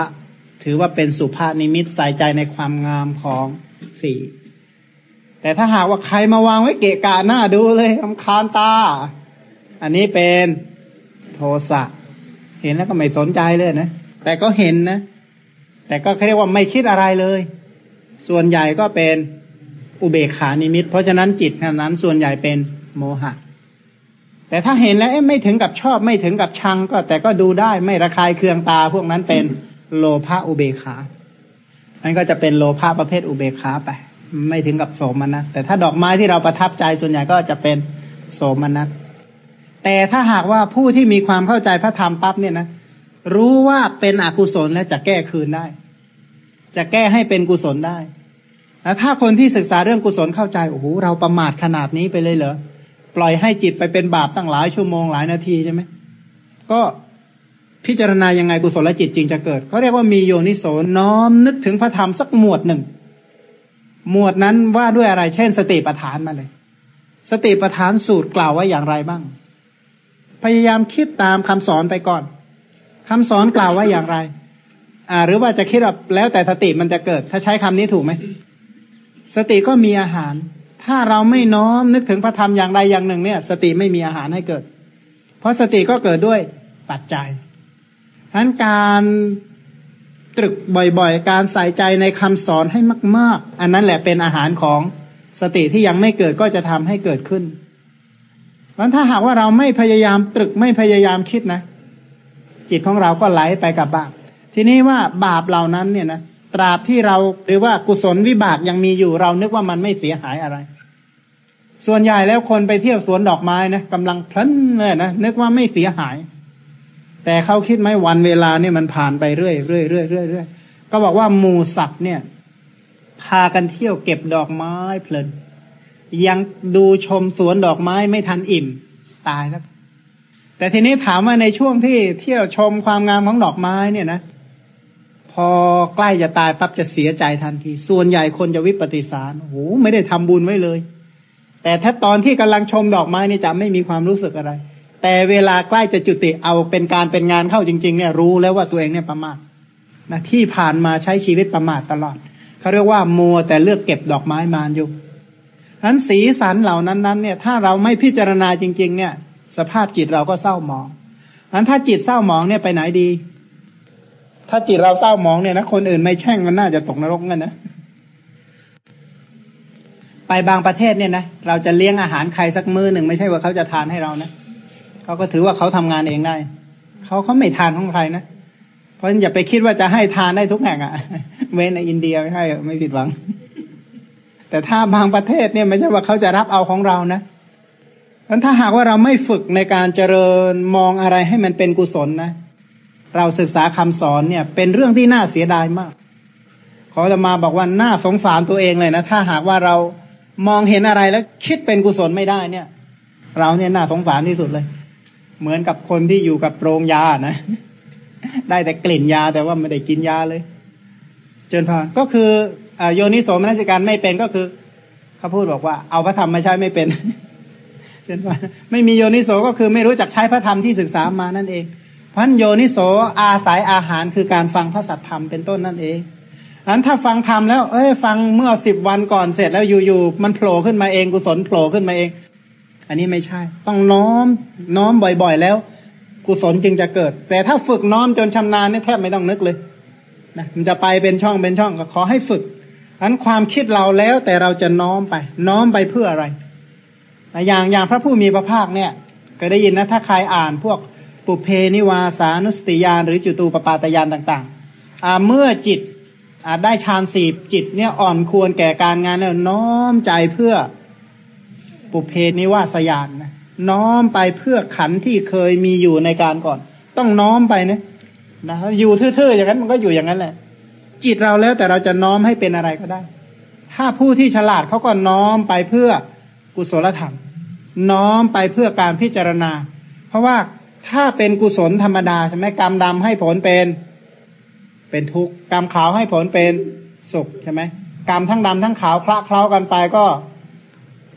ถือว่าเป็นสุภาพนิมิตใส่ใจในความงามของสีแต่ถ้าหากว่าใครมาวางไว้เกะกะหน้าดูเลยทำคานตา อันนี้เป็นโทสะเห็นแล้วก็ไม่สนใจเลยนะ แต่ก็เห็นนะ แต่ก็เรียกว่าไม่คิดอะไรเลย ส่วนใหญ่ก็เป็นอุเบกขานิมิต เพราะฉะนั้นจิตนั้น ส่วนใหญ่เป็นโมหะ แต่ถ้าเห็นแล้วไม่ถึงกับชอบไม่ถึงกับชังก็แต่ก็ดูได้ไม่ระคายเคืองตาพวกนั้นเป็น โลภะอุเบขาอันก็จะเป็นโลภะประเภทอุเบขาไป ไม่ถึงกับโสมนัสแต่ถ้าดอกไม้ที่เราประทับใจส่วนใหญ่ก็จะเป็นโสมนัสแต่ถ้าหากว่าผู้ที่มีความเข้าใจพระธรรมปั๊บเนี่ยนะรู้ว่าเป็นอกุศลและจะแก้คืนได้ จะแก้ให้เป็นกุศลได้แล้วถ้าคนที่ศึกษาเรื่องกุศลเข้าใจโอ้โหเราประมาทขนาดนี้ไปเลยเหรอปล่อยให้จิตไปเป็นบาปตั้งหลายชั่วโมงหลายนาทีใช่ไหมก็ พิจารณายังไงกุศลจิตจริงจะเกิดเขาเรียกว่ามีโยนิโสน้อมนึกถึงพระธรรมสักหมวดหนึ่ง หมวดนั้นว่าด้วยอะไร เช่น สติปัฏฐานมาเลย สติปัฏฐานสูตรกล่าวไว้อย่างไรบ้าง พยายามคิดตามคำสอนไปก่อนคำสอนกล่าวไว้อย่างไร อ่า หรือว่าจะคิดแบบแล้วแต่สติมันจะเกิด ถ้าใช้คำนี้ถูกไหมสติก็มีอาหาร ถ้าเราไม่น้อมนึกถึงพระธรรมอย่างใดอย่างหนึ่งเนี่ย สติไม่มีอาหารให้เกิด เพราะสติก็เกิดด้วยปัจจัย ฉะนั้นการตรึกบ่อยๆ การใส่ใจในคำสอนให้มาก ๆ อันนั้นแหละเป็นอาหารของสติที่ยังไม่เกิดก็จะทำให้เกิดขึ้นเพราะถ้าหากว่าเราไม่พยายามตรึกไม่พยายามคิดนะ จิตของเราก็ไหลไปกับบาป ทีนี้ว่าบาปเหล่านั้นเนี่ยนะตราบที่เราหรือว่ากุศลวิบากยังมีอยู่เรานึกว่ามันไม่เสียหายอะไร ส่วนใหญ่แล้วคนไปเที่ยวสวนดอกไม้นะกำลังเพลินเลยนะนึกว่าไม่เสียหาย แต่เขาคิดไหมวันเวลาเนี่ยมันผ่านไปเรื่อยเรื่อยเรื่อยเรื่อยเรื่อยก็บอกว่าหมูสัตว์เนี่ย พากันเที่ยวเก็บดอกไม้เพลิน ยังดูชมสวนดอกไม้ไม่ทันอิ่ม ตายแล้ว แต่ทีนี้ถามว่าในช่วงที่เที่ยวชมความงามของดอกไม้เนี่ยนะ พอใกล้จะตายปั๊บจะเสียใจทันที ส่วนใหญ่คนจะวิปฏิสารโอ้โหไม่ได้ทำบุญไว้เลย แต่ถ้าตอนที่กำลังชมดอกไม้นี่จะไม่มีความรู้สึกอะไร แต่เวลาใกล้จะจุติเอาเป็นการเป็นงานเข้าจริง ๆ เนี่ยรู้แล้วว่าตัวเองเนี่ยประมาทนะที่ผ่านมาใช้ชีวิตประมาทตลอดเขาเรียกว่ามัวแต่เลือกเก็บดอกไม้มาอยู่นั้นสีสันเหล่านั้นนั้นเนี่ย ถ้าเราไม่พิจารณาจริง ๆ เนี่ย สภาพจิตเราก็เศร้าหมองนั้นถ้าจิตเศร้าหมองเนี่ยไปไหนดี ถ้าจิตเราเศร้าหมองเนี่ยนะคนอื่นไม่แช่งมันน่าจะตกนรกกันนะไปบางประเทศเนี่ยนะเราจะเลี้ยงอาหารใครสักมื้อหนึ่งไม่ใช่ว่าเขาจะทานให้เรานะ เขาก็ถือว่าเขาทำงานเองได้เขาเขาไม่ทานของใครนะเพราะฉะนั้นอย่าไปคิดว่าจะให้ทานได้ทุกแห่งอะ่ะเว้นในอินเดียไม่ให้ไม่ผิดหวัง แต่ถ้าบางประเทศเนี่ยไม่ใช่ว่าเขาจะรับเอาของเรานะเพราะถ้าหากว่าเราไม่ฝึกในการเจริญมองอะไรให้มันเป็นกุศลนะ เราศึกษาคำสอนเนี่ย เป็นเรื่องที่น่าเสียดายมากขอจะมาบอกว่าน่าสงสารตัวเองเลยนะถ้าหากว่าเรามองเห็นอะไรแล้วคิดเป็นกุศลไม่ได้เนี่ย เราเนี่ยน่าสงสารที่สุดเลย เหมือนกับคนที่อยู่กับโรงยานะ ได้แต่กลิ่นยาแต่ว่าไม่ได้กินยาเลยเจนพานก็คืออโยนิโสมนัสิการไม่เป็นก็คือเขาพูดบอกว่า เอาพระธรรมมาใช้ไม่เป็นเจนพานไม่มีโยนิโสก็คือไม่รู้จักใช้พระธรรมที่ศึกษามานั่นเองพันโยนิโสอาศัยอาหารคือการฟังพระสัทธรรมเป็นต้นนั่นเองอันถ้าฟังธรรมแล้ว เอ้ย ฟังเมื่อสิบวันก่อนเสร็จแล้วอยู่ๆมันโผล่ขึ้นมาเองกุศลโผล่ขึ้นมาเอง อันนี้ไม่ใช่ ต้องน้อม น้อมบ่อยๆแล้ว กุศลจึงจะเกิด แต่ถ้าฝึกน้อมจนชำนาญนี่แทบไม่ต้องนึกเลยนะมันจะไปเป็นช่องเป็นช่องก็ขอให้ฝึกอันความคิดเราแล้วแต่เราจะน้อมไป น้อมไปเพื่ออะไรอย่างอย่างพระผู้มีพระภาคเนี่ยเคยได้ยินนะถ้าใครอ่านพวกปุเพนิวาสานุสติยานหรือจุตูปปาตยานต่างๆเมื่อจิตได้ฌานสีจิตเนี่ยอ่อนควรแก่การงานแล้วน้อมใจเพื่อ ปุเพนิวาสยานนะน้อมไปเพื่อขันที่เคยมีอยู่ในการก่อน ต้องน้อมไปนะนะอยู่ทื่อๆอย่างนั้นมันก็อยู่อย่างนั้นแหละ จิตเราแล้วแต่เราจะน้อมให้เป็นอะไรก็ได้ ถ้าผู้ที่ฉลาดเขาก็น้อมไปเพื่อกุศลธรรม น้อมไปเพื่อการพิจารณา เพราะว่าถ้าเป็นกุศลธรรมดาใช่ไหมกรรมดำให้ผลเป็น เป็นทุกข์กรรมขาวให้ผลเป็นสุขใช่ไหมกรรมทั้งดำทั้งขาวคละเคล้ากันไปก็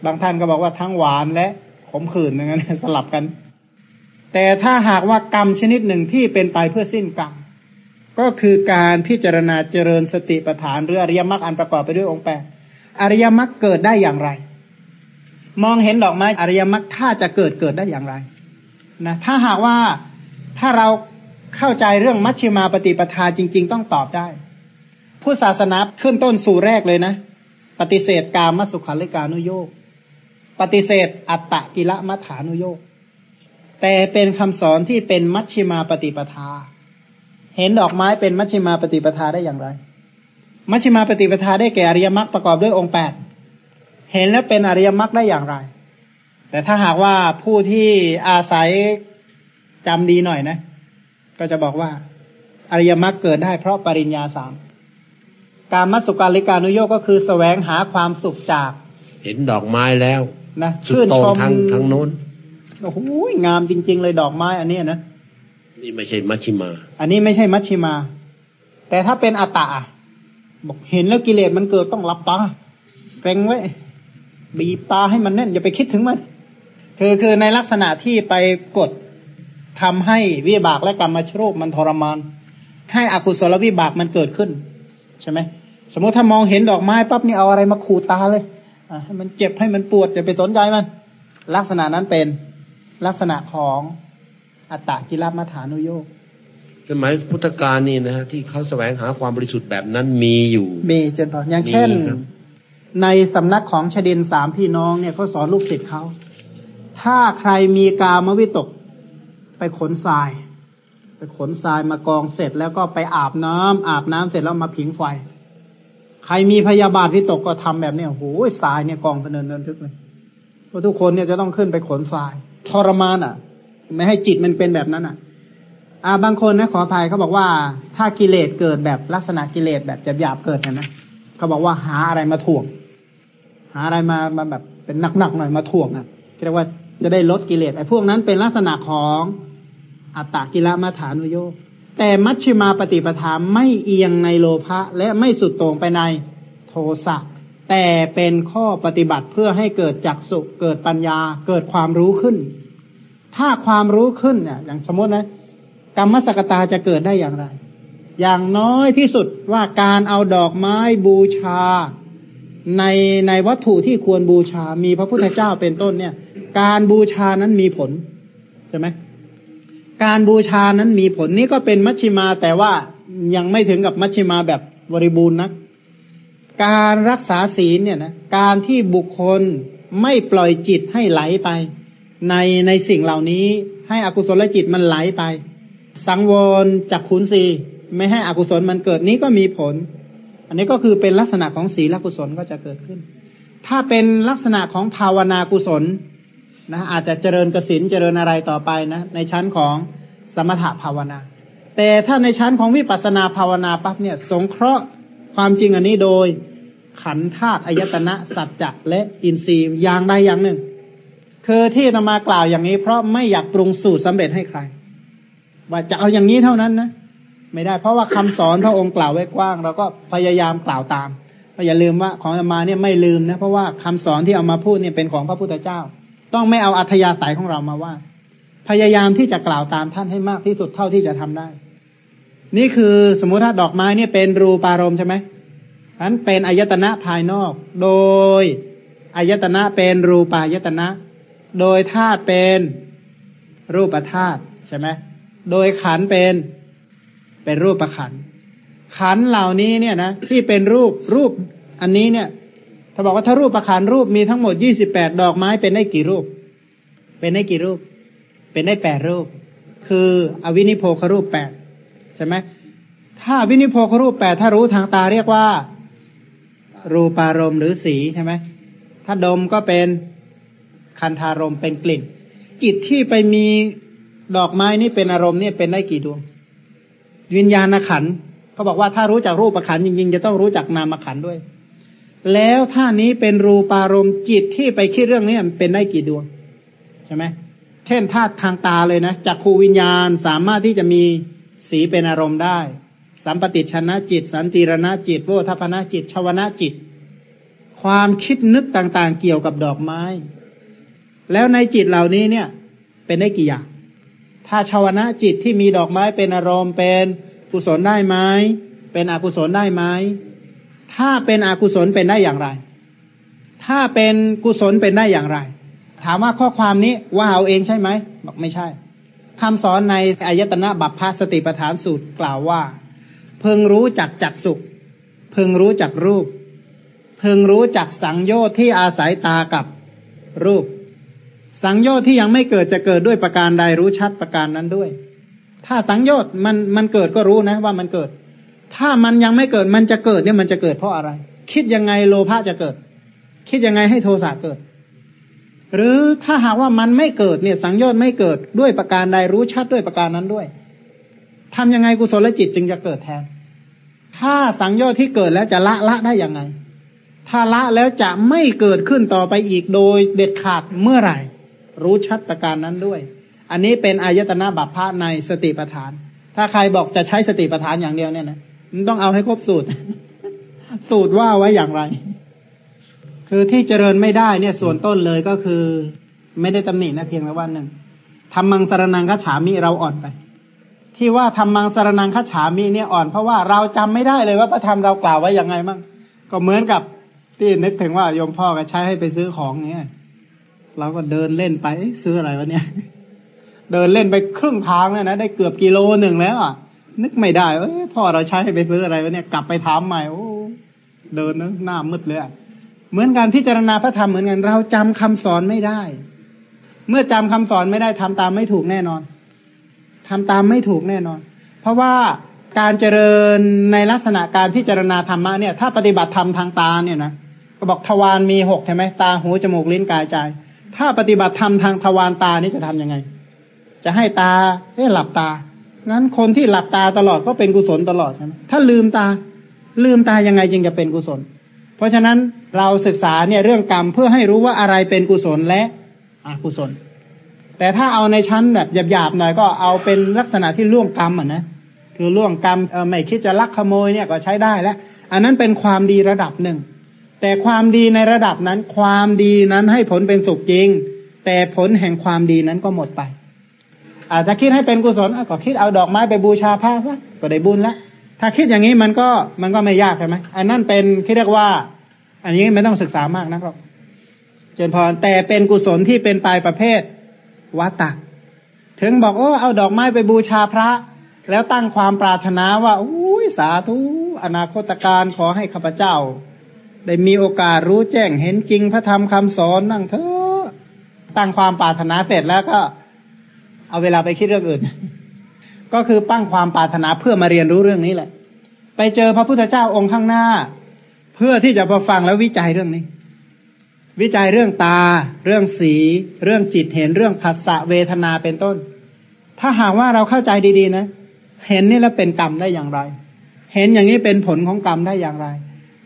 บางท่านก็บอกว่าทั้งหวานและขมขื่นอย่างนั้นสลับกัน แต่ถ้าหากว่ากรรมชนิดหนึ่งที่เป็นไปเพื่อสิ้นกรรมก็คือการพิจารณาเจริญสติปัฏฐานหรืออริยมรรคอันประกอบไปด้วยองค์แปดอริยมรรคเกิดได้อย่างไร มองเห็นดอกไม้อริยมรรคถ้าจะเกิดเกิดได้อย่างไรนะถ้าหากว่าถ้าเราเข้าใจเรื่องมัชฌิมาปฏิปทาจริง ๆ ต้องตอบได้ ผู้ศาสนาขึ้นต้นสู่แรกเลยนะ ปฏิเสธกามสุขาริกานุโยก ปฏิเสธอัตตกิละมัฐานุโยกแต่เป็นคำสอนที่เป็นมัชฌิมาปฏิปทา เห็นดอกไม้เป็นมัชฌิมาปฏิปทาได้อย่างไร มัชฌิมาปฏิปทาได้แก่อริยมรรคประกอบด้วยองค์แปดเห็นแล้วเป็นอริยมรรคได้อย่างไร แต่ถ้าหากว่าผู้ที่อาศัยจำดีหน่อยนะ ก็จะบอกว่า อริยมรรคเกิดได้เพราะปริญญาสามการมัสุการิการุโยกก็คือแสวงหาความสุขจาก เห็นดอกไม้แล้ว นะชื่นชมทางทางโน้นโอ้โหงามจริง ๆ เลยดอกไม้ อันนี้นะนี่ไม่ใช่มัชชิมา อันนี้ไม่ใช่มัชชิมา แต่ถ้าเป็นอัตตะบอกเห็นแล้วกิเลสมันเกิดต้องรับตาเกรงไว้ บีบตาให้มันแน่น อย่าไปคิดถึงมันคือคือในลักษณะที่ไปกดทำให้วิบากและกรรมชรูปมันทรมาน ให้อกุศลวิบากมันเกิดขึ้น ใช่ไหมสมมติถ้ามองเห็นดอกไม้ปั๊บนี่เอาอะไรมาขูดตาเลยอ่า ให้มันเจ็บให้มันปวดจะไปสนใจมัน ลักษณะนั้นเป็นลักษณะของอัตตกิลมัฐานุโยกสมัยพุทธกาลนี่นะฮะที่เขาแสวงหาความบริสุทธิ์แบบนั้นมีอยู่ มีจนพออย่างเช่น ในสำนักของชดินสามพี่น้องเนี่ยเขาสอนลูกศิษย์เขาถ้าใครมีกามวิตก ไปขนทราย ไปขนทรายมากองเสร็จแล้วก็ไปอาบน้ำอาบน้ำเสร็จแล้วมาผิงไฟ ใครมีพยาบาทที่ตกก็ทำแบบนี้โอ้โหทรายเนี่ยกองเนินเนินทึกเลยเพราะทุกคนเนี่ยจะต้องขึ้นไปขนทราย ทรมานอะ ไม่ให้จิตมันเป็นแบบนั้นอะ อ่าบางคนนะขออภัยเขาบอกว่า ถ้ากิเลสเกิดแบบลักษณะกิเลสแบบจะหยาบเกิดนะนะเขาบอกว่าหาอะไรมาถ่วง หาอะไรมามาแบบเป็นหนักๆหน่อยมาถ่วงอะเรียกว่าจะได้ลดกิเลสไอ้พวกนั้นเป็นลักษณะของอัตตกิลมาฐานุโยก แต่มัชฌิมาปฏิปทาไม่เอียงในโลภะและไม่สุดโต่งไปในโทสะแต่เป็นข้อปฏิบัติเพื่อให้เกิดจักสุเกิดปัญญาเกิดความรู้ขึ้น ถ้าความรู้ขึ้นเนี่ย อย่างสมมตินะกรรมสกตาจะเกิดได้อย่างไร อย่างน้อยที่สุดว่าการเอาดอกไม้บูชา ในในวัตถุที่ควรบูชา มีพระพุทธเจ้าเป็นต้นเนี่ย การบูชานั้นมีผลใช่ไหม การบูชานั้นมีผลนี้ก็เป็นมัชชิมาแต่ว่ายังไม่ถึงกับมัชชิมาแบบบริบูรณ์นัก การรักษาศีลเนี่ยนะการที่บุคคลไม่ปล่อยจิตให้ไหลไป ในในสิ่งเหล่านี้ ให้อกุศลจิตมันไหลไป สังวรจากขุนศีไม่ให้อกุศลมันเกิดนี้ก็มีผล อันนี้ก็คือเป็นลักษณะของศีลกุศลก็จะเกิดขึ้น ถ้าเป็นลักษณะของภาวนากุศล นะอาจจะเจริญกสินเจริญอะไรต่อไปนะในชั้นของสมถะภาวนา แต่ถ้าในชั้นของวิปัสสนาภาวนาปั๊บเนี่ย สงเคราะห์ความจริงอันนี้โดยขันธาตุอายตนะสัจจะและอินทรีย์อย่างใดอย่างหนึ่ง คือที่นำมากล่าวอย่างนี้ เพราะไม่อยากปรุงสูตรสำเร็จให้ใคร ว่าจะเอาอย่างนี้เท่านั้นนะไม่ได้เพราะว่าคำสอนพระองค์กล่าวไว้กว้าง เราก็พยายามกล่าวตามอย่าลืมว่าของอามาเนี่ยไม่ลืมนะเพราะว่าคำสอนที่เอามาพูดเนี่ยเป็นของพระพุทธเจ้า ต้องไม่เอาอัธยาศัยของเรามาว่า พยายามที่จะกล่าวตามท่านให้มากที่สุดเท่าที่จะทำได้ นี่คือสมมุติถ้าดอกไม้เนี่ยเป็นรูปารมณ์ใช่ไหมนั้นเป็นอายตนะภายนอก โดยอายตนะเป็นรูปายตนะ โดยธาตุเป็นรูปธาตุใช่ไหมโดยขันเป็นเป็นรูปประขัน ขันเหล่านี้เนี่ยนะที่เป็นรูปรูปอันนี้เนี่ย ถ้าบอกว่าถ้ารูปประคานรูปมีทั้งหมดยี่สิบแปดดอกไม้เป็นได้กี่รูป เป็นได้กี่รูป เป็นได้แปดรูป คืออวินิโพครูปแปดใช่ไหมถ้าวินิโพครูปแปดถ้ารู้ทางตาเรียกว่า รูปารมณ์หรือสีใช่ไหมถ้าดมก็เป็นคันธารมเป็นกลิ่น จิตที่ไปมีดอกไม้นี่เป็นอารมณ์เนี่ยเป็นได้กี่ดวง วิญญาณขันเขาบอกว่าถ้ารู้จักรูปขันจริงๆจะต้องรู้จักนามขันด้วย แล้วท่านี้เป็นรูปารมณ์จิตที่ไปคิดเรื่องนี้มันเป็นได้กี่ดวงใช่ไหมเช่นธาตุทางตาเลยนะจักขูวิญญาณสามารถที่จะมีสีเป็นอารมณ์ได้ สัมปติชนะจิต สันติรณจิตโวทัพนะจิตชวนะจิต ความคิดนึกต่างๆเกี่ยวกับดอกไม้ แล้วในจิตเหล่านี้เนี่ย เป็นได้กี่อย่างถ้าชาวนะจิตที่มีดอกไม้เป็นอารมณ์เป็นกุศลได้ไหมเป็นอกุศลได้ไหม ถ้าเป็นอกุศลเป็นได้อย่างไร ถ้าเป็นกุศลเป็นได้อย่างไร ถามว่าข้อความนี้ว่าเอาเองใช่ไหมบอกไม่ใช่คำสอนในอายตนะบัพพาสติปฐานสูตรกล่าวว่า เพึงรู้จักจักสุขเพึงรู้จักรูป เพึงรู้จักสังโยชน์ที่อาศัยตากับรูป สังโยชน์ที่ยังไม่เกิดจะเกิดด้วยประการใดรู้ชัดประการนั้นด้วย ถ้าสังโยชน์มันมันเกิดก็รู้นะว่ามันเกิด ถ้ามันยังไม่เกิดมันจะเกิดเนี่ยมันจะเกิดเพราะอะไร คิดยังไงโลภะจะเกิด คิดยังไงให้โทสะเกิด หรือถ้าหากว่ามันไม่เกิดเนี่ย สังโยชน์ไม่เกิดด้วยประการใดรู้ชัดด้วยประการนั้นด้วยทำยังไงกุศลจิตจึงจะเกิดแทน ถ้าสังโยชน์ที่เกิดแล้วจะละละได้ยังไง ถ้าละแล้วจะไม่เกิดขึ้นต่อไปอีกโดยเด็ดขาดเมื่อไหร่ รู้ชัดประการนั้นด้วย อันนี้เป็นอายตนะบัพพะในสติปัฏฐาน ถ้าใครบอกจะใช้สติปัฏฐานอย่างเดียวเนี่ยนะ มันต้องเอาให้ครบสูตร สูตรว่าไว้อย่างไร คือที่เจริญไม่ได้เนี่ยส่วนต้นเลยก็คือ ไม่ได้ตำหนินะเพียงแต่ว่าหนึ่งทำมังสารนังคฉามิเราอ่อนไป ที่ว่าทำมังสารนังคฉามิเนี่ยอ่อนเพราะว่าเราจำไม่ได้เลยว่าพระธรรมเรากล่าวไว้อยังไงมั่งก็เหมือนกับที่นึกถึงว่าโยมพ่อก็ใช้ให้ไปซื้อของเนี่ยเราก็เดินเล่นไปซื้ออะไรวะเนี่ย เดินเล่นไปครึ่งทางเลยนะได้เกือบกิโลหนึ่งแล้วอะ นึกไม่ได้เอ้ยพ่อเราใช้ให้ไปซื้ออะไรวะเนี่ยกลับไปถามใหม่โอ้เดินนะหน้ามืดเลยเหมือนการพิจารณาพระธรรมเหมือนกัน เราจำคำสอนไม่ได้ เมื่อจำคำสอนไม่ได้ทำตามไม่ถูกแน่นอนทำตามไม่ถูกแน่นอน เพราะว่าการเจริญในลักษณะการพิจารณาธรรมะเนี่ย ถ้าปฏิบัติธรรมทางตาเนี่ยนะก็บอกทวารมีหกใช่ไหมตาหูจมูกลิ้นกายใจ ถ้าปฏิบัติธรรมทางทวารตานี่จะทํำยังไง จะให้ตาเอ๊หลับตา งั้นคนที่หลับตาตลอดก็เป็นกุศลตลอดใช่ไหมถ้าลืมตา ลืมตายังไงจึงจะเป็นกุศล เพราะฉะนั้นเราศึกษาเนี่ยเรื่องกรรมเพื่อให้รู้ว่าอะไรเป็นกุศลและอกุศล แต่ถ้าเอาในชั้นแบบหยาบๆหน่อยก็เอาเป็นลักษณะที่ล่วงกรรมอะนะคือล่วงกรรมไม่คิดจะลักขโมยเนี่ยก็ใช้ได้แล้ว อันนั้นเป็นความดีระดับหนึ่ง แต่ความดีในระดับนั้น ความดีนั้นให้ผลเป็นสุขจริง แต่ผลแห่งความดีนั้นก็หมดไป อาจจะคิดให้เป็นกุศลก็คิดเอาดอกไม้ไปบูชาพระซะก็ได้บุญแล้วถ้าคิดอย่างนี้มันก็มันก็ไม่ยากใช่ไหมอันนั้นเป็นที่เรียกว่า อันนี้ไม่ต้องศึกษามากนะครับเจนพรแต่เป็นกุศลที่เป็นปลายประเภทวัตตะถึงบอกโอ้เอาดอกไม้ไปบูชาพระ แล้วตั้งความปรารถนาว่าอุ้ยสาธุอนาคตการขอให้ข้าพเจ้า ได้มีโอกาสรู้แจ้งเห็นจริงพระธรรมคำสอนนั่งเถอะตั้งความปรารถนาเสร็จแล้วก็ เอาเวลาไปคิดเรื่องอื่น ก็คือปั้งความปรารถนาเพื่อมาเรียนรู้เรื่องนี้แหละ ไปเจอพระพุทธเจ้าองค์ข้างหน้า เพื่อที่จะมาฟังแล้ววิจัยเรื่องนี้ วิจัยเรื่องตา เรื่องสี เรื่องจิตเห็นเรื่องภาษะเวทนาเป็นต้น ถ้าหากว่าเราเข้าใจดีๆนะ เห็นนี่แล้วเป็นกรรมได้อย่างไร เห็นอย่างนี้เป็นผลของกรรมได้อย่างไร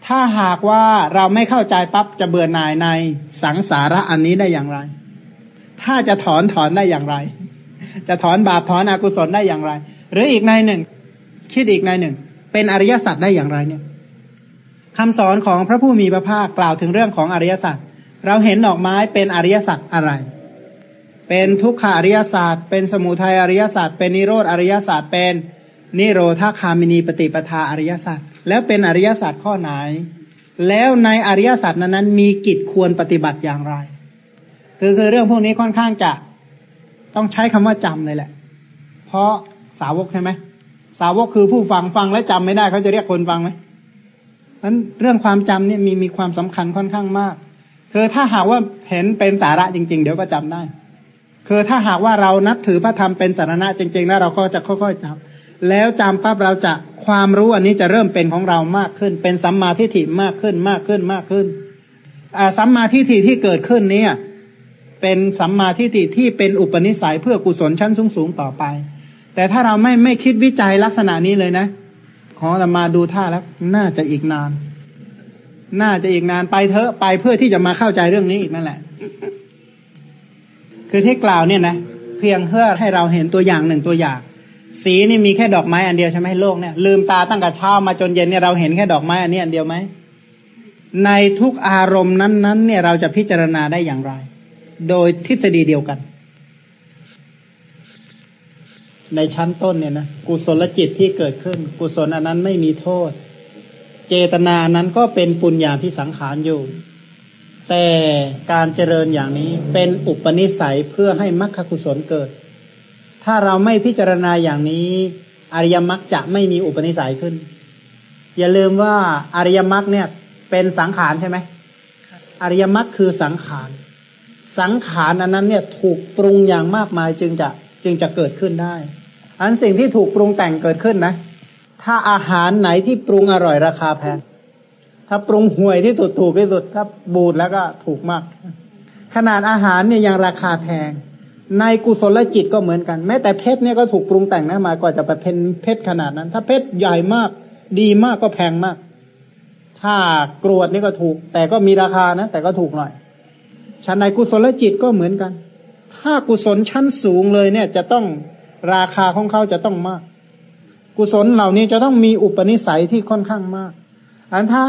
ถ้าหากว่าเราไม่เข้าใจปั๊บจะเบื่อหน่ายในสังสาระอันนี้ได้อย่างไร ถ้าจะถอนถอนได้อย่างไร จะถอนบาปถอนอกุศลได้อย่างไร หรืออีกในหนึ่ง คิดอีกในหนึ่ง เป็นอริยสัจได้อย่างไรเนี่ยคำสอนของพระผู้มีพระภาคกล่าวถึงเรื่องของอริยสัจเราเห็นดอกไม้เป็นอริยสัจอะไร เป็นทุกขาอริยศาสตร์ เป็นสมุทัยอริยศาสตร์ เป็นนิโรธอริยศาสตร์ เป็นนิโรธาคามินีปฏิปทาอริยศาสตร์ แล้วเป็นอริยศาสตร์ข้อไหน แล้วในอริยศาสตร์นั้นมีกิจควรปฏิบัติอย่างไร คือคือเรื่องพวกนี้ค่อนข้างจะ ต้องใช้คำว่าจำเลยแหละ เพราะสาวกใช่ไหมสาวกคือผู้ฟังฟังแล้วจำไม่ได้เขาจะเรียกคนฟังไหมนั้นเรื่องความจำเนี่ยมีมีความสำคัญค่อนข้างมาก คือถ้าหากว่าเห็นเป็นสาระจริง ๆ เดี๋ยวก็จำได้ คือถ้าหากว่าเรานับถือพระธรรมเป็นสารณะจริงๆนะเราก็จะค่อยๆจำแล้วจำปั๊บเราจะความรู้อันนี้จะเริ่มเป็นของเรามากขึ้น เป็นสัมมาทิฏฐิมากขึ้นมากขึ้นมากขึ้นอ่าสัมมาทิฏฐิที่เกิดขึ้นเนี่ย เป็นสัมมาทิฏฐิที่เป็นอุปนิสัยเพื่อกุศลชั้นสูงๆต่อไป แต่ถ้าเราไม่ไม่คิดวิจัยลักษณะนี้เลยนะ ขอแต่มาดูท่าแล้ว น่าจะอีกนาน น่าจะอีกนานไปเถอะไปเพื่อที่จะมาเข้าใจเรื่องนี้อีกนั่นแหละ คือที่กล่าวเนี่ยนะเพียงเพื่อให้เราเห็นตัวอย่างหนึ่งตัวอย่าง สีนี่มีแค่ดอกไม้อันเดียวใช่ไหมโลกเนี่ยลืมตาตั้งแต่เช้ามาจนเย็นเนี่ยเราเห็นแค่ดอกไม้อันนี้อันเดียวไหมในทุกอารมณ์นั้นๆ เนี่ยเราจะพิจารณาได้อย่างไร โดยทฤษฎีเดียวกัน ในชั้นต้นเนี่ยนะกุศลจิตที่เกิดขึ้น กุศลอันนั้นไม่มีโทษ เจตนานั้นก็เป็นปุญญาที่สังขารอยู่ แต่การเจริญอย่างนี้เป็นอุปนิสัยเพื่อให้มรรคกุศลเกิด ถ้าเราไม่พิจารณาอย่างนี้อริยมรรคจะไม่มีอุปนิสัยขึ้น อย่าลืมว่าอริยมรรคเนี่ย เป็นสังขารใช่ไหมอริยมรรคคือสังขาร สังขารอันนั้นเนี่ยถูกปรุงอย่างมากมายจึงจะจึงจะเกิดขึ้นได้ อันสิ่งที่ถูกปรุงแต่งเกิดขึ้นนะ ถ้าอาหารไหนที่ปรุงอร่อยราคาแพง ถ้าปรุงห่วยที่สุดถูกที่สุด ถ้าบูดแล้วก็ถูกมาก ขนาดอาหารเนี่ยยังราคาแพง ในกุศลจิตก็เหมือนกัน แม้แต่เพชรเนี่ยก็ถูกปรุงแต่งนะมากว่าจะไปเป็นเพชรขนาดนั้น ถ้าเพชรใหญ่มากดีมากก็แพงมาก ถ้ากรวดนี่ก็ถูก แต่ก็มีราคานะ แต่ก็ถูกหน่อย ชั้นในกุศลจิตก็เหมือนกัน ถ้ากุศลชั้นสูงเลยเนี่ยจะต้องราคาของเขาจะต้องมาก กุศลเหล่านี้จะต้องมีอุปนิสัยที่ค่อนข้างมาก อันถ้า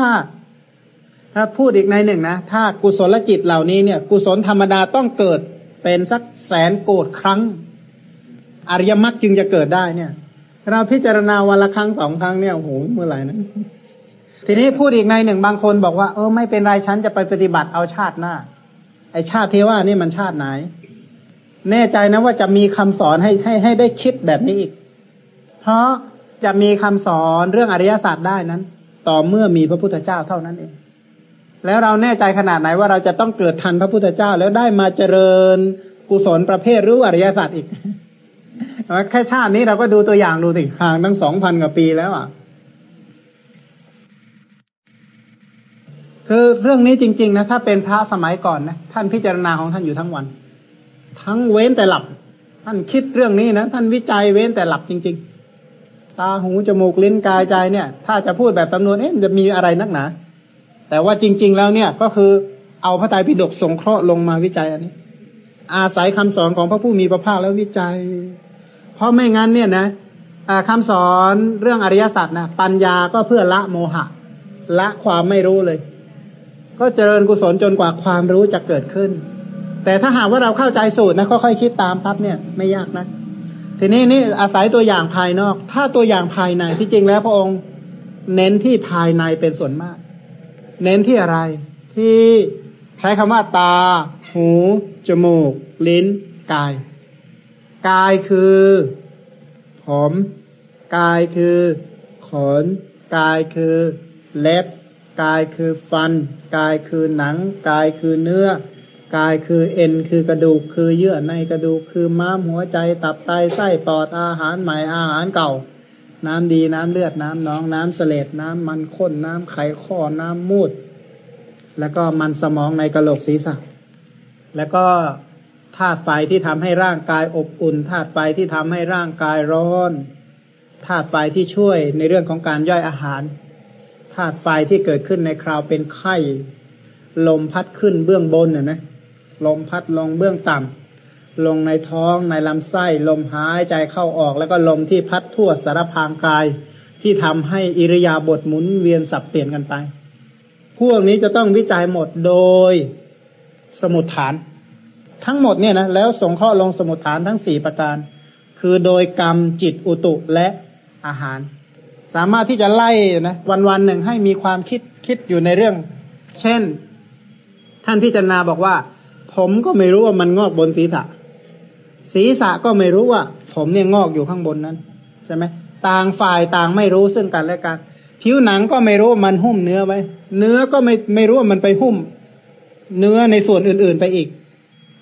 ถ้าพูดอีกในหนึ่งนะ ถ้ากุศลจิตเหล่านี้เนี่ย กุศลธรรมดาต้องเกิดเป็นสักแสนโกดครั้ง อริยมรรคจึงจะเกิดได้เนี่ย เราพิจารณาวันละครั้งสองครั้งเนี่ยโอ้โหเมื่อไหร่นะทีนี้พูดอีกในหนึ่งบางคนบอกว่า เออไม่เป็นไรฉันจะไปปฏิบัติเอาชาติหน้า ไอชาติเทว่านี่มันชาติไหน แน่ใจนะว่าจะมีคำสอนให้ให้ให้ได้คิดแบบนี้อีก เพราะจะมีคำสอนเรื่องอริยศาสตร์ได้นั้น ต่อเมื่อมีพระพุทธเจ้าเท่านั้นเอง แล้วเราแน่ใจขนาดไหนว่าเราจะต้องเกิดทันพระพุทธเจ้าแล้วได้มาเจริญกุศลประเภทรู้อริยศาสัจอีกแค่ชาตินี้เราก็ดูตัวอย่างดูสิห่างตั้งสองพันกว่าปีแล้วอะ คือเรื่องนี้จริง ๆ นะ ถ้าเป็นพระสมัยก่อนนะท่านพิจารณาของท่านอยู่ทั้งวัน ทั้งเว้นแต่หลับ ท่านคิดเรื่องนี้นะท่านวิจัยเว้นแต่หลับจริง ๆ ตาหูจมูกลิ้นกายใจเนี่ย ถ้าจะพูดแบบจำนวนเอ๊ะจะมีอะไรนักหนา แต่ว่าจริง ๆ แล้วเนี่ยก็คือเอาพระไตรปิฎกสงเคราะห์ลงมาวิจัยอันนี้ อาศัยคำสอนของพระผู้มีพระภาคแล้ววิจัย เพราะไม่งั้นเนี่ยนะคำสอนเรื่องอริยสัจนะปัญญาก็เพื่อละโมหะ ละความไม่รู้เลย ก็เจริญกุศลจนกว่าความรู้จะเกิดขึ้น แต่ถ้าหากว่าเราเข้าใจสูตรนะค่อยๆคิดตามปั๊บเนี่ยไม่ยากนะทีนี้นี่อาศัยตัวอย่างภายนอก ถ้าตัวอย่างภายในที่จริงแล้วพระองค์เน้นที่ภายในเป็นส่วนมาก เน้นที่อะไร ที่ใช้คำว่าตา หู จมูก ลิ้น กาย กายคือผม กายคือขน กายคือเล็บ กายคือฟัน กายคือหนัง กายคือเนื้อ กายคือเอ็นคือกระดูกคือเยื่อในกระดูกคือม้ามหัวใจตับไตไส้ปอดอาหารใหม่อาหารเก่า น้ำดีน้ำเลือดน้ำน้องน้ำเสลดน้ำมันข้นน้ำไขข้อน้ำมูด แล้วก็มันสมองในกระโหลกศีรษะ แล้วก็ธาตุไฟที่ทำให้ร่างกายอบอุ่นธาตุไฟที่ทำให้ร่างกายร้อนธาตุไฟที่ช่วยในเรื่องของการย่อยอาหาร ธาตุไฟที่เกิดขึ้นในคราวเป็นไข้ลมพัดขึ้นเบื้องบนน่ะนะลมพัดลงเบื้องต่ำลงในท้องในลำไส้ ลมหายใจเข้าออก แล้วก็ลมที่พัดทั่วสารพางกาย ที่ทำให้อิริยาบถหมุนเวียนสับเปลี่ยนกันไป พวกนี้จะต้องวิจัยหมดโดยสมุดฐาน ทั้งหมดเนี่ยนะแล้วส่งข้อลงสมุดฐานทั้งสี่ประการ คือโดยกรรมจิตอุตุและอาหาร สามารถที่จะไล่นะวันวันหนึ่งให้มีความคิดคิดอยู่ในเรื่อง เช่น ท่านพิจารณาบอกว่า ผมก็ไม่รู้ว่ามันงอกบนศีรษะ ศีรษะก็ไม่รู้ว่า ผมเนี่ยงอกอยู่ข้างบนนั้นใช่ไหมต่างฝ่ายต่างไม่รู้ซึ่งกันและกันผิวหนังก็ไม่รู้ว่ามันหุ้มเนื้อไว้ เนื้อก็ไม่ไม่รู้ว่ามันไปหุ้ม เนื้อในส่วนอื่น ๆไปอีก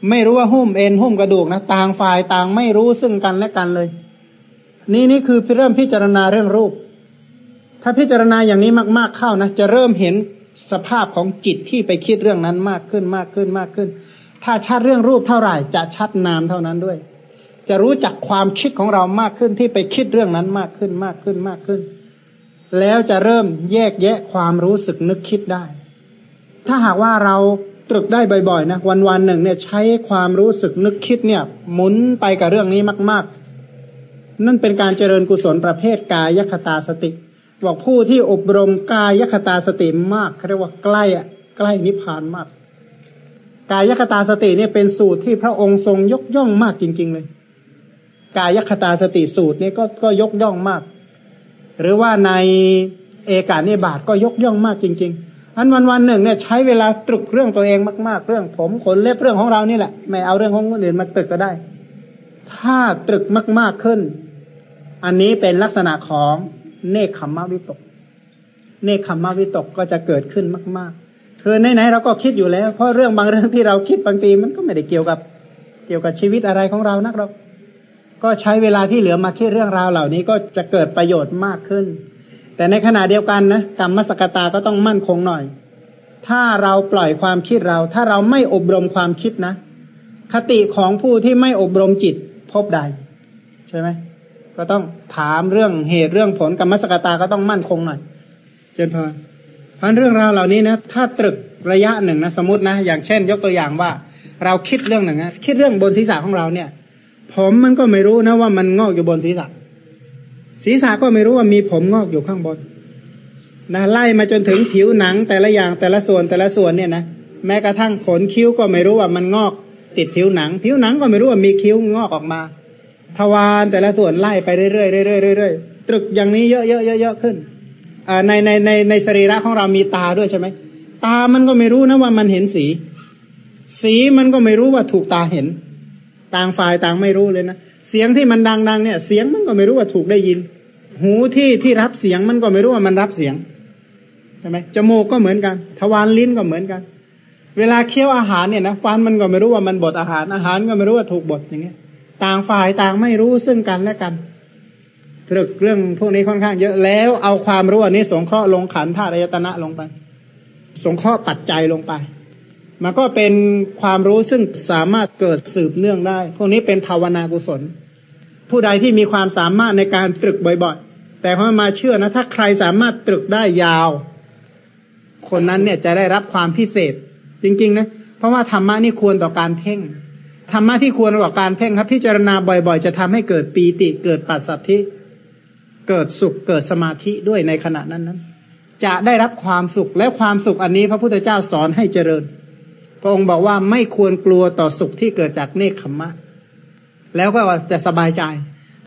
ไม่รู้ว่าหุ้มเอ็นหุ้มกระดูกนะต่างฝ่ายต่างไม่รู้ซึ่งกันและกันเลย นี่นี่คือเริ่มพิจารณาเรื่องรูป ถ้าพิจารณาอย่างนี้มากๆเข้านะจะเริ่มเห็นสภาพของจิตที่ไปคิดเรื่องนั้นมากขึ้นมากขึ้นมากขึ้น ถ้าชัดเรื่องรูปเท่าไหร่จะชัดนามเท่านั้นด้วย จะรู้จักความคิดของเรามากขึ้นที่ไปคิดเรื่องนั้นมากขึ้นมากขึ้นมากขึ้น แล้วจะเริ่มแยกแยะความรู้สึกนึกคิดได้ ถ้าหากว่าเราตรึกได้บ่อยๆนะวันวันหนึ่งเนี่ยใช้ความรู้สึกนึกคิดเนี่ย หมุนไปกับเรื่องนี้มาก ๆ นั่นเป็นการเจริญกุศลประเภทกายคตาสติ บอกผู้ที่อบรมกายคตาสติมากเขาเรียกว่าใกล้อะใกล้นิพพานมาก กายคตาสติเนี่ยเป็นสูตรที่พระองค์ทรงยกย่องมากจริง ๆ เลย กายคตาสติสูตรเนี้ก็ก็ยกย่องมาก หรือว่าในเอกานิบาตก็ยกย่องมากจริง ๆ อันวันวันหนึ่งเนี่ยใช้เวลาตรึกเรื่องตัวเองมาก ๆ เรื่องผมขนเล็บเรื่องของเรานี่แหละ ไม่เอาเรื่องของคนอื่นมาตรึกก็ได้ ถ้าตรึกมาก ๆขึ้น อันนี้เป็นลักษณะของ เนคขมมวิตก เนคขมมวิตกก็จะเกิดขึ้นมาก ๆ คือไหนๆเราก็คิดอยู่แล้ว เพราะเรื่องบางเรื่องที่เราคิดบางทีมันก็ไม่ได้เกี่ยวกับ เกี่ยวกับชีวิตอะไรของเรานักหรอกก็ใช้เวลาที่เหลือมาคิดเรื่องราวเหล่านี้ก็จะเกิดประโยชน์มากขึ้น แต่ในขณะเดียวกันนะกรรมสกตาก็ต้องมั่นคงหน่อย ถ้าเราปล่อยความคิดเรา ถ้าเราไม่อบรมความคิดนะ คติของผู้ที่ไม่อบรมจิตพบใด ใช่ไหม ก็ต้องถามเรื่องเหตุเรื่องผลกรรมสกตาก็ต้องมั่นคงหน่อย เจนพรเพราะเรื่องราวเหล่านี้นะ ถ้าตรึกระยะหนึ่งนะสมมตินะ อย่างเช่น ยกตัวอย่างว่า เราคิดเรื่องหนึ่งนะคิดเรื่องบนศีรษะของเราเนี่ย ผมมันก็ไม่รู้นะว่ามันงอกอยู่บนศีรษะ ศีรษะก็ไม่รู้ว่ามีผมงอกอยู่ข้างบนนะไล่มาจนถึงผิวหนังแต่ละอย่างแต่ละส่วนแต่ละส่วนเนี่ยนะแม้กระทั่งขนคิ้วก็ไม่รู้ว่ามันงอก ติดผิวหนัง ผิวหนังก็ไม่รู้ว่ามีคิ้วงอกออกมา ทวารแต่ละส่วนไล่ไปเรื่อยๆเรื่อยๆเรื่อยๆตรึกอย่างนี้เยอะๆเยอะๆขึ้นในในในในสรีระของเรามีตาด้วยใช่ไหมตามันก็ไม่รู้นะว่ามันเห็นสี สีมันก็ไม่รู้ว่าถูกตาเห็น ต่างฝ่ายต่างไม่รู้เลยนะเสียงที่มันดังๆเนี่ย เสียงมันก็ไม่รู้ว่าถูกได้ยิน หูที่ที่รับเสียงมันก็ไม่รู้ว่ามันรับเสียงใช่ไหมจมูกก็เหมือนกัน ทวารลิ้นก็เหมือนกัน เวลาเคี้ยวอาหารเนี่ยนะฟันมันก็ไม่รู้ว่ามันบดอาหารอาหารก็ไม่รู้ว่าถูกบดอย่างเงี้ย ต่างฝ่ายต่างไม่รู้ซึ่งกันและกันตรึกเรื่องพวกนี้ค่อนข้างเยอะแล้วเอาความรู้อันนี้สงเคราะห์ลงขันธาตุอายตนะลงไป สงเคราะห์ปัจจัยลงไป มันก็เป็นความรู้ซึ่งสามารถเกิดสืบเนื่องได้ พวกนี้เป็นภาวนากุศล ผู้ใดที่มีความสามารถในการตรึกบ่อยๆ แต่พอมาเชื่อนะ ถ้าใครสามารถตรึกได้ยาว คนนั้นเนี่ยจะได้รับความพิเศษจริง ๆ นะ เพราะว่าธรรมะนี่ควรต่อการเพ่ง ธรรมะที่ควรต่อการเพ่งครับพิจารณาบ่อย ๆ จะทำให้เกิดปีติเกิดปัสสัทธิเกิดสุขเกิดสมาธิด้วยในขณะนั้นนั้น จะได้รับความสุขและความสุขอันนี้พระพุทธเจ้าสอนให้เจริญ พระองค์บอกว่าไม่ควรกลัวต่อสุขที่เกิดจากเนคขมมะแล้วก็จะสบายใจ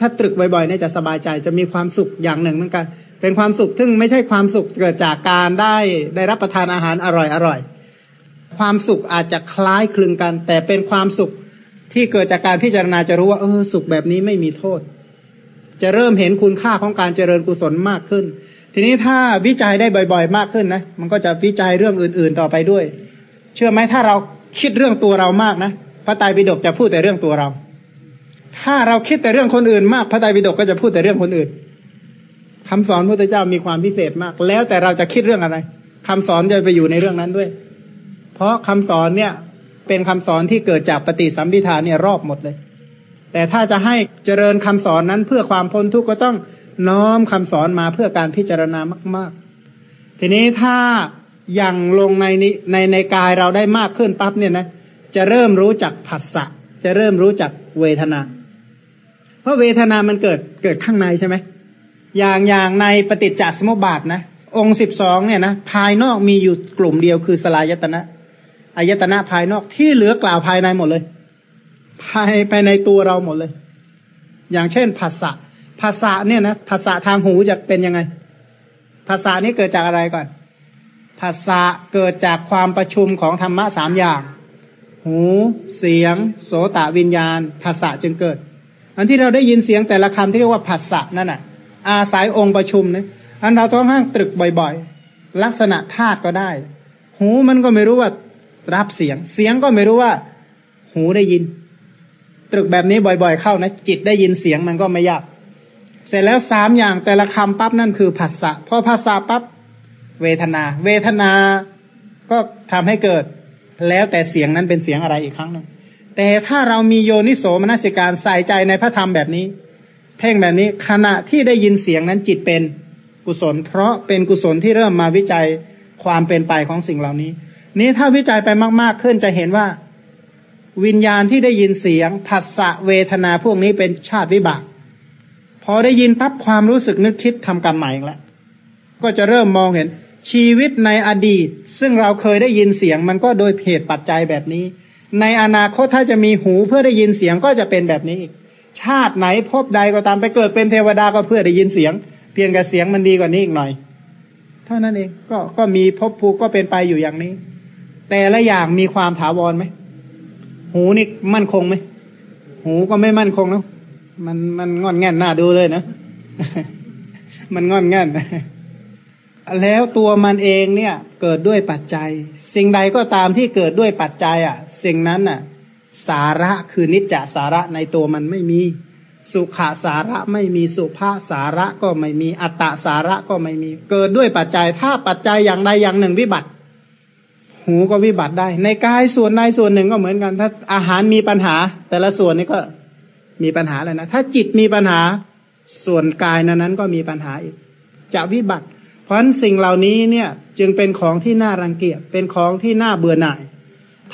ถ้าตรึกบ่อยๆเนี่ยจะสบายใจจะมีความสุขอย่างหนึ่งเหมือนกัน เป็นความสุขซึ่งไม่ใช่ความสุขเกิดจากการได้ได้รับประทานอาหารอร่อยๆความสุขอาจจะคล้ายคลึงกัน แต่เป็นความสุข ที่เกิดจากการพิจารณาจะรู้ว่า เออ สุขแบบนี้ไม่มีโทษ จะเริ่มเห็นคุณค่าของการเจริญกุศลมากขึ้น ทีนี้ถ้าวิจัยได้บ่อย ๆ มากขึ้นนะมันก็จะวิจัยเรื่องอื่น ๆ ต่อไปด้วย เชื่อไหมถ้าเราคิดเรื่องตัวเรามากนะพระไตรปิฎกจะพูดแต่เรื่องตัวเรา ถ้าเราคิดแต่เรื่องคนอื่นมาก พระไตรปิฎกก็จะพูดแต่เรื่องคนอื่นคำสอนพระพุทธเจ้ามีความพิเศษมาก แล้วแต่เราจะคิดเรื่องอะไรคำสอนจะไปอยู่ในเรื่องนั้นด้วย เพราะคำสอนเนี่ย เป็นคำสอนที่เกิดจากปฏิสัมพิธาเนี่ยรอบหมดเลย แต่ถ้าจะให้เจริญคำสอนนั้นเพื่อความพ้นทุกข์ก็ต้องน้อมคำสอนมาเพื่อการพิจารณามากๆ ทีนี้ถ้าอย่างลงในนี้ในในกายเราได้มากขึ้นปั๊บเนี่ยนะจะเริ่มรู้จักผัสสะจะเริ่มรู้จักเวทนา เพราะเวทนามันเกิดเกิดข้างในใช่ไหมอย่างอย่างในปฏิจจสมุปบาทนะองค์สิบสองเนี่ยนะภายนอกมีอยู่กลุ่มเดียวคือสลายตนะ อายตนะภายนอกที่เหลือกล่าวภายในหมดเลย ภายไปในตัวเราหมดเลย อย่างเช่นภาษาภาษาเนี่ยนะภาษาทางหูจะเป็นยังไง ภาษานี้เกิดจากอะไรก่อน ภาษาเกิดจากความประชุมของธรรมะสามอย่าง หู เสียง โสตวิญญาณ ภาษาจึงเกิด อันที่เราได้ยินเสียงแต่ละคำที่เรียกว่าภาษานั่นน่ะ อาศัยองค์ประชุมนะอันเราต้องห้างตรึกบ่อยๆ ลักษณะธาตุก็ได้ หูมันก็ไม่รู้ว่า รับเสียง เสียงก็ไม่รู้ว่า หูได้ยิน ตรึกแบบนี้บ่อยๆเข้านะ จิตได้ยินเสียงมันก็ไม่ยาก เสร็จแล้วสามอย่างแต่ละคำปั๊บนั่นคือภาษะพอภาษาปั๊บเวทนา เวทนาก็ทำให้เกิด แล้วแต่เสียงนั้นเป็นเสียงอะไรอีกครั้งหนึ่งแต่ถ้าเรามีโยนิโสมนสิการใส่ใจในพระธรรมแบบนี้ เพ่งแบบนี้ขณะที่ได้ยินเสียงนั้นจิตเป็นกุศล เพราะเป็นกุศลที่เริ่มมาวิจัยความเป็นไปของสิ่งเหล่านี้ นี้ถ้าวิจัยไปมาก ๆ ขึ้นจะเห็นว่า วิญญาณที่ได้ยินเสียงผัสสะเวทนาพวกนี้เป็นชาติวิบาก พอได้ยินปั๊บความรู้สึกนึกคิดทำกรรมใหม่แล้วก็จะเริ่มมองเห็นชีวิตในอดีต ซึ่งเราเคยได้ยินเสียงมันก็โดยเหตุปัจจัยแบบนี้ ในอนาคตถ้าจะมีหูเพื่อได้ยินเสียงก็จะเป็นแบบนี้อีกชาติไหนพบใดก็ตามไปเกิดเป็นเทวดาก็เพื่อได้ยินเสียง เพียงแต่เสียงมันดีกว่านี้อีกหน่อย เท่านั้นเองก็ก็มีพบภูก็เป็นไปอยู่อย่างนี้ แต่ละอย่างมีความถาวรไหม หูนี่มั่นคงไหม หูก็ไม่มั่นคงแล้วมันมันงอนแง่นหน้าดูเลยนะ มันงอนแง่นแล้วตัวมันเองเนี่ย เกิดด้วยปัจจัย สิ่งใดก็ตามที่เกิดด้วยปัจจัย อะ สิ่งนั้นอะ สาระคือนิจจสาระในตัวมันไม่มี สุขาสาระไม่มีสุภาสาระก็ไม่มีอัตตสาระก็ไม่มี เกิดด้วยปัจจัย ถ้าปัจจัยอย่างใดอย่างหนึ่งวิบัติ หูก็วิบัติได้ ในกายส่วนใดส่วนหนึ่งก็เหมือนกัน ถ้าอาหารมีปัญหา แต่ละส่วนนี้ก็มีปัญหาเลยนะ ถ้าจิตมีปัญหาส่วนกายนั้นนั้นก็มีปัญหาอีก จะวิบัติ เพราะฉะนั้นสิ่งเหล่านี้เนี่ยจึงเป็นของที่น่ารังเกียจเป็นของที่น่าเบื่อหน่าย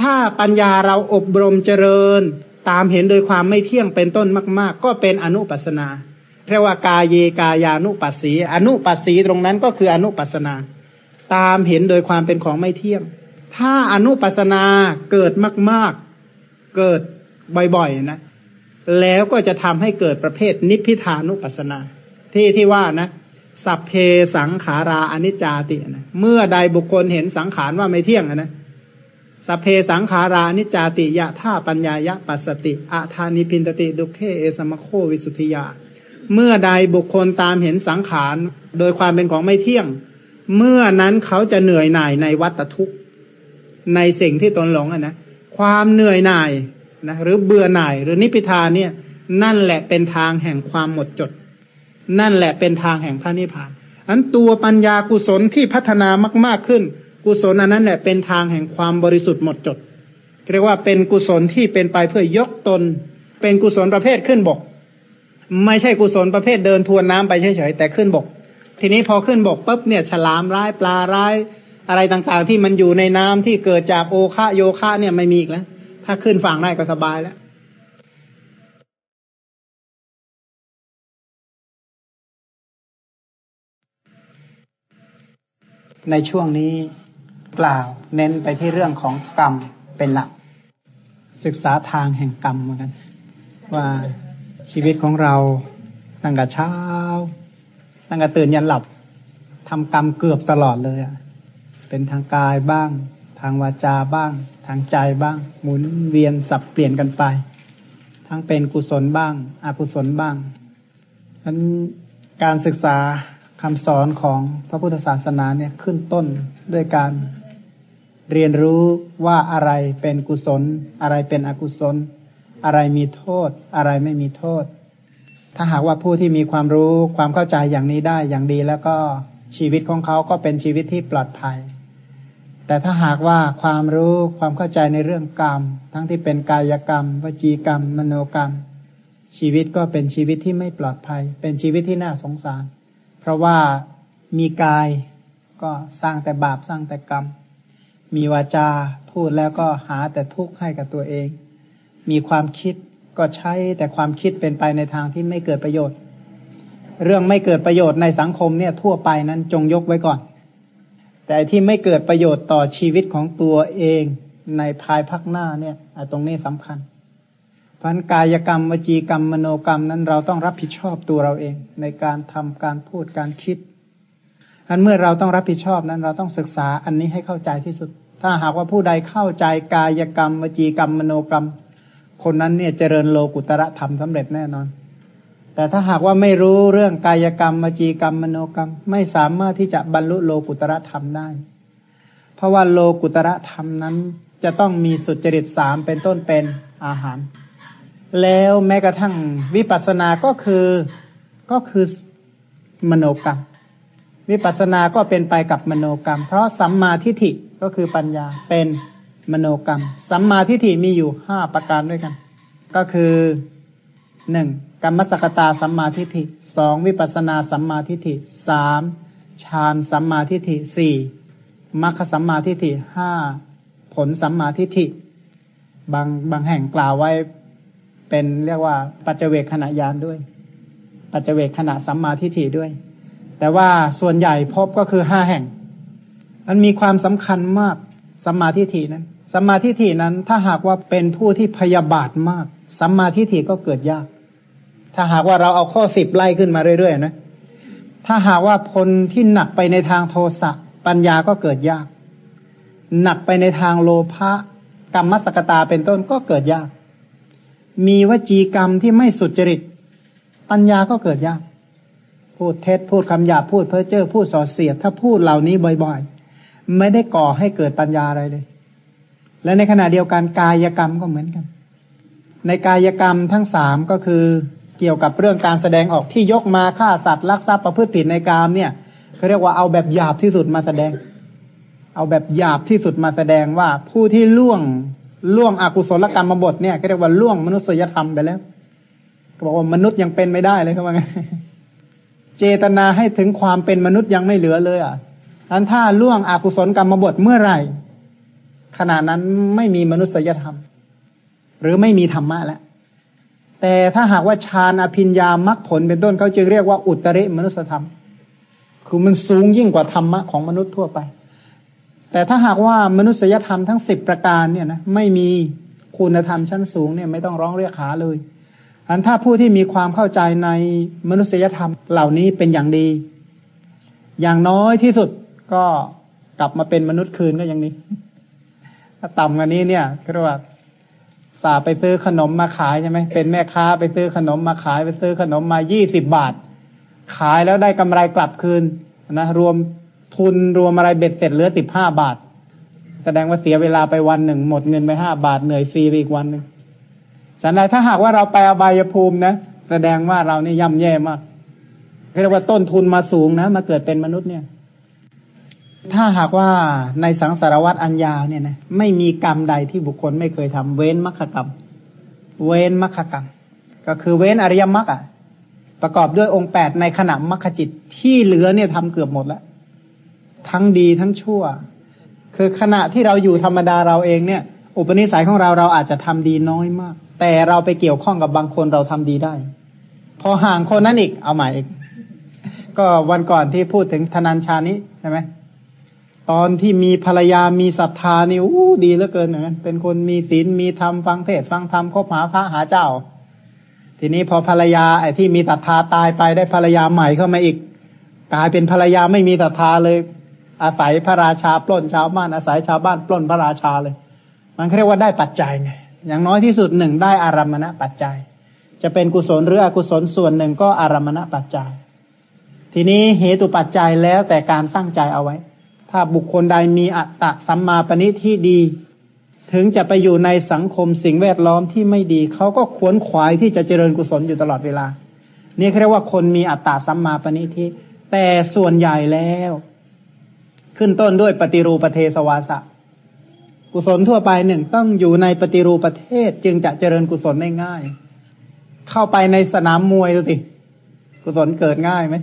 ถ้าปัญญาเราอบรมเจริญ ตามเห็นโดยความไม่เที่ยงเป็นต้นมาก ๆ ก็เป็นอนุปัสนาเรียกว่ากายเยกายานุปัสสี อนุปัสสีตรงนั้นก็คืออนุปัสนา ตามเห็นโดยความเป็นของไม่เที่ยง ถ้าอนุปัสนาเกิดมาก ๆ เกิดบ่อยๆนะ แล้วก็จะทำให้เกิดประเภทนิพพิทานุปัสนา ที่ที่ว่านะ สัพเพสังขาราอนิจจาตินะเมื่อใดบุคคลเห็นสังขารว่าไม่เที่ยงนะสัพเพสังขารานิจจาติยะท่าปัญญายะปัสสติอาธานิพินตติดุเคเอสมโควิสุทธิยา เมื่อใดบุคคลตามเห็นสังขาร โดยความเป็นของไม่เที่ยง เมื่อนั้นเขาจะเหนื่อยหน่ายในวัตทุกข์ ในสิ่งที่ตนหลงอะนะความเหนื่อยหน่ายนะหรือเบื่อหน่ายหรือนิพพิทานเนี่ย นั่นแหละเป็นทางแห่งความหมดจด นั่นแหละเป็นทางแห่งพระนิพพานอันตัวปัญญากุศลที่พัฒนามาก ๆขึ้น กุศลอันนั้นแหละเป็นทางแห่งความบริสุทธิ์หมดจดเรียกว่าเป็นกุศลที่เป็นไปเพื่อยกตน เป็นกุศลประเภทขึ้นบก ไม่ใช่กุศลประเภทเดินทวนน้ำไปเฉยๆแต่ขึ้นบก ทีนี้พอขึ้นบกปุ๊บเนี่ยฉลามร้ายปลาร้าย อะไรต่างๆที่มันอยู่ในน้ำที่เกิดจากโอคะโยคะเนี่ยไม่มีอีกแล้ว ถ้าขึ้นฝั่งได้ก็สบายแล้วในช่วงนี้กล่าวเน้นไปที่เรื่องของกรรมเป็นหลัก ศึกษาทางแห่งกรรมเหมือนกัน ว่าชีวิตของเราตั้งแต่เช้า ตั้งแต่ตื่นยันหลับทำกรรมเกือบตลอดเลยอะ เป็นทางกายบ้าง ทางวาจาบ้าง ทางใจบ้าง หมุนเวียนสับเปลี่ยนกันไป ทั้งเป็นกุศลบ้าง อกุศลบ้างฉะนั้นการศึกษาคำสอนของพระพุทธศาสนาเนี่ยขึ้นต้นด้วยการเรียนรู้ว่าอะไรเป็นกุศล อะไรเป็นอกุศล อะไรมีโทษ อะไรไม่มีโทษ ถ้าหากว่าผู้ที่มีความรู้ความเข้าใจอย่างนี้ได้อย่างดีแล้วก็ชีวิตของเขาก็เป็นชีวิตที่ปลอดภัย แต่ถ้าหากว่าความรู้ความเข้าใจในเรื่องกรรม ทั้งที่เป็นกายกรรม วจีกรรม มโนกรรม ชีวิตก็เป็นชีวิตที่ไม่ปลอดภัย เป็นชีวิตที่น่าสงสาร เพราะว่ามีกายก็สร้างแต่บาปสร้างแต่กรรม มีวาจาพูดแล้วก็หาแต่ทุกข์ให้กับตัวเอง มีความคิดก็ใช้แต่ความคิดเป็นไปในทางที่ไม่เกิดประโยชน์ เรื่องไม่เกิดประโยชน์ในสังคมเนี่ยทั่วไปนั้นจงยกไว้ก่อน แต่ที่ไม่เกิดประโยชน์ต่อชีวิตของตัวเองในภายภาคหน้าเนี่ยตรงนี้สำคัญพันกายกรรมวจีกรรมมโนกรรมนั้นเราต้องรับผิดชอบตัวเราเอง ในการทำการพูดการคิดอันเมื่อเราต้องรับผิดชอบนั้น เราต้องศึกษาอันนี้ให้เข้าใจที่สุด ถ้าหากว่าผู้ใดเข้าใจกายกรรมวจีกรรมมโนกรรม คนนั้นเนี่ยเจริญโลกุตระธรรมสำเร็จแน่นอน แต่ถ้าหากว่าไม่รู้เรื่องกายกรรมวจีกรรมมโนกรรม ไม่สามารถที่จะบรรลุโลกุตระธรรมได้ เพราะว่าโลกุตระธรรมนั้นจะต้องมีสุจริตสามเป็นต้นเป็นอาหาร แล้วแม้กระทั่งวิปัสสนาก็คือก็คือมโนกรรม วิปัสสนาก็เป็นไปกับมโนกรรม เพราะสัมมาทิฏฐิก็คือปัญญาเป็นมโนกรรม สัมมาทิฏฐิมีอยู่ห้าประการด้วยกัน ก็คือหนึ่ง กรรมสกตาสัมมาทิฏฐิสองวิปัสนาสัมมาทิฏฐิสามฌานสัมมาทิฏฐิสี่มรรคสัมมาทิฏฐิห้าผลสัมมาทิฏฐิ บางบางแห่งกล่าวไว้เป็นเรียกว่าปัจเจเวกขณะยานด้วย ปัจเจเวกขณะสัมมาทิฏฐิด้วย แต่ว่าส่วนใหญ่พบก็คือห้าแห่ง มันมีความสำคัญมากสัมมาทิฏฐินั้นสัมมาทิฏฐินั้นถ้าหากว่าเป็นผู้ที่พยาบาทมากสัมมาทิฏฐิก็เกิดยาก ถ้าหากว่าเราเอาข้อสิบไล่ขึ้นมาเรื่อยๆนะ ถ้าหากว่าพลที่หนักไปในทางโทสะปัญญาก็เกิดยาก หนักไปในทางโลภะกรรมสกตาเป็นต้นก็เกิดยาก มีวจีกรรมที่ไม่สุจริต ปัญญาก็เกิดยาก พูดเท็จพูดคำหยาพูดเพ้อเจ้อพูดส่อเสียด ถ้าพูดเหล่านี้บ่อยๆ ไม่ได้ก่อให้เกิดปัญญาอะไรเลย และในขณะเดียวกันกายกรรมก็เหมือนกัน ในกายกรรมทั้งสามก็คือ เกี่ยวกับเรื่องการแสดงออกที่ยกมาฆ่าสัตว์ลักทรัพย์ประพฤติผิดในกามเนี่ยเขาเรียกว่าเอาแบบหยาบที่สุดมาแสดง เอาแบบหยาบที่สุดมาแสดงว่าผู้ที่ล่วงล่วงอกุศลกรรมมาบทเนี่ยเขาเรียกว่าล่วงมนุษยธรรมไปแล้วเขาบอกว่ามนุษย์ยังเป็นไม่ได้เลยเขาว่าไงเจตนาให้ถึงความเป็นมนุษย์ยังไม่เหลือเลยอะอันถ้าล่วงอกุศลกรรมบทเมื่อไหร่ ขณะนั้นไม่มีมนุษยธรรม หรือไม่มีธรรมะแล้ว แต่ถ้าหากว่าฌานอภิญญามรรคผลเป็นต้นเขาจึงเรียกว่าอุตริมนุสธรรม คือมันสูงยิ่งกว่าธรรมะของมนุษย์ทั่วไป แต่ถ้าหากว่ามนุษยธรรมทั้งสิบประการเนี่ยนะไม่มีคุณธรรมชั้นสูงเนี่ยไม่ต้องร้องเรียกหาเลยอันถ้าผู้ที่มีความเข้าใจในมนุษยธรรมเหล่านี้เป็นอย่างดี อย่างน้อยที่สุดก็กลับมาเป็นมนุษย์คืนก็ยังนี้ ถ้าต่ำกว่านี้เนี่ยเรียกว่า สาไปซื้อขนมมาขายใช่ไหมเป็นแม่ค้าไปซื้อขนมมาขายไปซื้อขนมมายี่สิบบาท ขายแล้วได้กำไรกลับคืนนะรวมทุนรวมอะไรเบ็ดเสร็จเหลือสิบห้าบาท แสดงว่าเสียเวลาไปวันหนึ่ง หมดเงินไปห้าบาทเหนื่อยฟรีไปอีกวันหนึ่งสันใดถ้าหากว่าเราไปอบายภูมินะแสดงว่าเรานี่ย่ำแย่มากเรียกว่าต้นทุนมาสูงนะ มาเกิดเป็นมนุษย์เนี่ย ถ้าหากว่าในสังสารวัตรอัญญาวเนี่ยนะไม่มีกรรมใดที่บุคคลไม่เคยทำเว้นมรรคกรรม เว้นมรรคกรรม ก็คือเว้นอริยมรรคอะ ประกอบด้วยองค์แปดในขณะมรรคจิตที่เหลือเนี่ยทำเกือบหมดแล้ว ทั้งดีทั้งชั่ว คือขณะที่เราอยู่ธรรมดาเราเองเนี่ย อุปนิสัยของเราเราอาจจะทำดีน้อยมาก แต่เราไปเกี่ยวข้องกับบางคนเราทำดีได้ พอห่างคนนั้นอีกเอาใหม่อีก ก็วันก่อนที่พูดถึงธนัญชานี้ใช่ไหม ตอนที่มีภรรยามีศรัทธานี่อู้ดีเหลือเกินเหมือนกันเป็นคนมีศีลมีธรรมฟังเทศฟังธรรมคบหาพระหาเจ้า ทีนี้พอภรรยาไอ้ที่มีศรัทธาตายไปได้ภรรยาใหม่เข้ามาอีก กลายเป็นภรรยาไม่มีศรัทธาเลย อาศัยพระราชาปล้นชาวบ้านอาศัยชาวบ้านปล้นพระราชาเลย มันเรียกว่าได้ปัจจัยไงอย่างน้อยที่สุดหนึ่งได้อารมณะปัจจัย จะเป็นกุศลหรืออกุศลส่วนหนึ่งก็อารมณะปัจจัย ทีนี้เหตุปัจจัยแล้วแต่การตั้งใจเอาไว้ ถ้าบุคคลใดมีอัตตะสัมมาปณิที่ดี ถึงจะไปอยู่ในสังคมสิ่งแวดล้อมที่ไม่ดี เขาก็ขวนขวายที่จะเจริญกุศลอยู่ตลอดเวลา นี่เรียกว่าคนมีอัตตาสัมมาปณิทิแต่ส่วนใหญ่แล้ว ขึ้นต้นด้วยปฏิรูปเทสวาสะกุศลทั่วไปหนึ่งต้องอยู่ในปฏิรูปประเทศจึงจะเจริญกุศลได้ง่าย เข้าไปในสนามมวยดูสิ กุศลเกิดง่ายไหม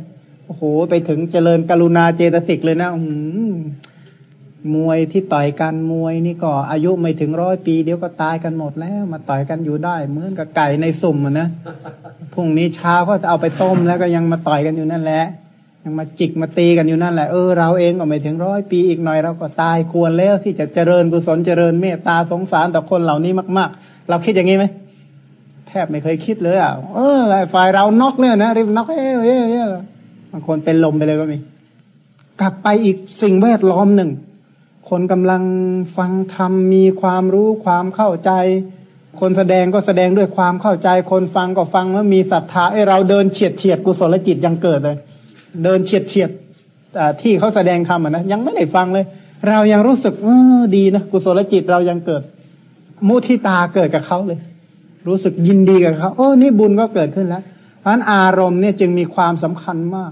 อ้โหไปถึงเจริญกรุณาเจตสิกเลยนะอืมวยที่ต่อยกันมวยนี่ก็ อายุไม่ถึงร้อยปี เดี๋ยวก็ตายกันหมดแล้ว มาต่อยกันอยู่ได้เหมือนกับไก่ในสุ่มนะพรุ่งนี้เช้าก็จะเอาไปต้มแล้วก็ยังมาต่อยกันอยู่นั่นแหละยังมาจิกมาตีกันอยู่นั่นแหละเออเราเองก็ไม่ถึงร้อยปีอีกหน่อยเราก็ตายควรแล้วที่จะเจริญกุศลเจริญเมตตาสงสารต่อคนเหล่านี้มาก ๆ เราคิดอย่างนี้ไหมแทบไม่เคยคิดเลยอะเออฝ่ายเรานอกเนี่ยนะริมนอกเอ้ยเอ้ย บางคนเป็นลมไปเลยก็มี กลับไปอีกสิ่งแวดล้อมหนึ่ง คนกำลังฟังธรรมมีความรู้ความเข้าใจ คนแสดงก็แสดงด้วยความเข้าใจ คนฟังก็ฟังแล้วมีศรัทธาไอ้เราเดินเฉียดเฉียดกุศลจิตยังเกิดเลย เดินเฉียดเฉียดที่เขาแสดงธรรมนะยังไม่ได้ฟังเลย เรายังรู้สึกเออดีนะกุศลจิตเรายังเกิด มุทิตาเกิดกับเขาเลย รู้สึกยินดีกับเขาโอ้นี่บุญก็เกิดขึ้นแล้วเพราะนั้นอารมณ์เนี่ยจึงมีความสำคัญมาก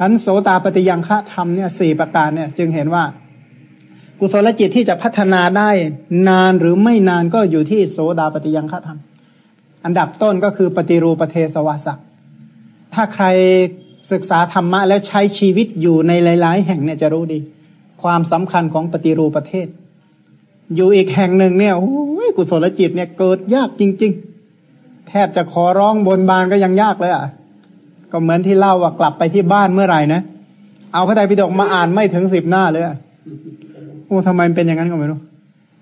อันโสตาปฏิยังฆะธรรมเนี่ยสี่ประการเนี่ย จึงเห็นว่า กุศลจิตที่จะพัฒนาได้นานหรือไม่นานก็อยู่ที่โสดาปฏิยังฆะธรรม อันดับต้นก็คือปฏิรูปเทสวาสะถ้าใครศึกษาธรรมะแล้วใช้ชีวิตอยู่ในหลาย ๆ แห่งเนี่ยจะรู้ดี ความสำคัญของปฏิรูปประเทศ อยู่อีกแห่งหนึ่งเนี่ยโอ้ยกุศลจิตเนี่ยเกิดยากจริง ๆ แทบจะขอร้องบนบานก็ยังยากเลยอะ ก็เหมือนที่เล่าว่ากลับไปที่บ้านเมื่อไหร่นะ เอาพระไตรปิฎกมาอ่านไม่ถึงสิบหน้าเลยโอ้ทำไมเป็นอย่างนั้นก็ไม่รู้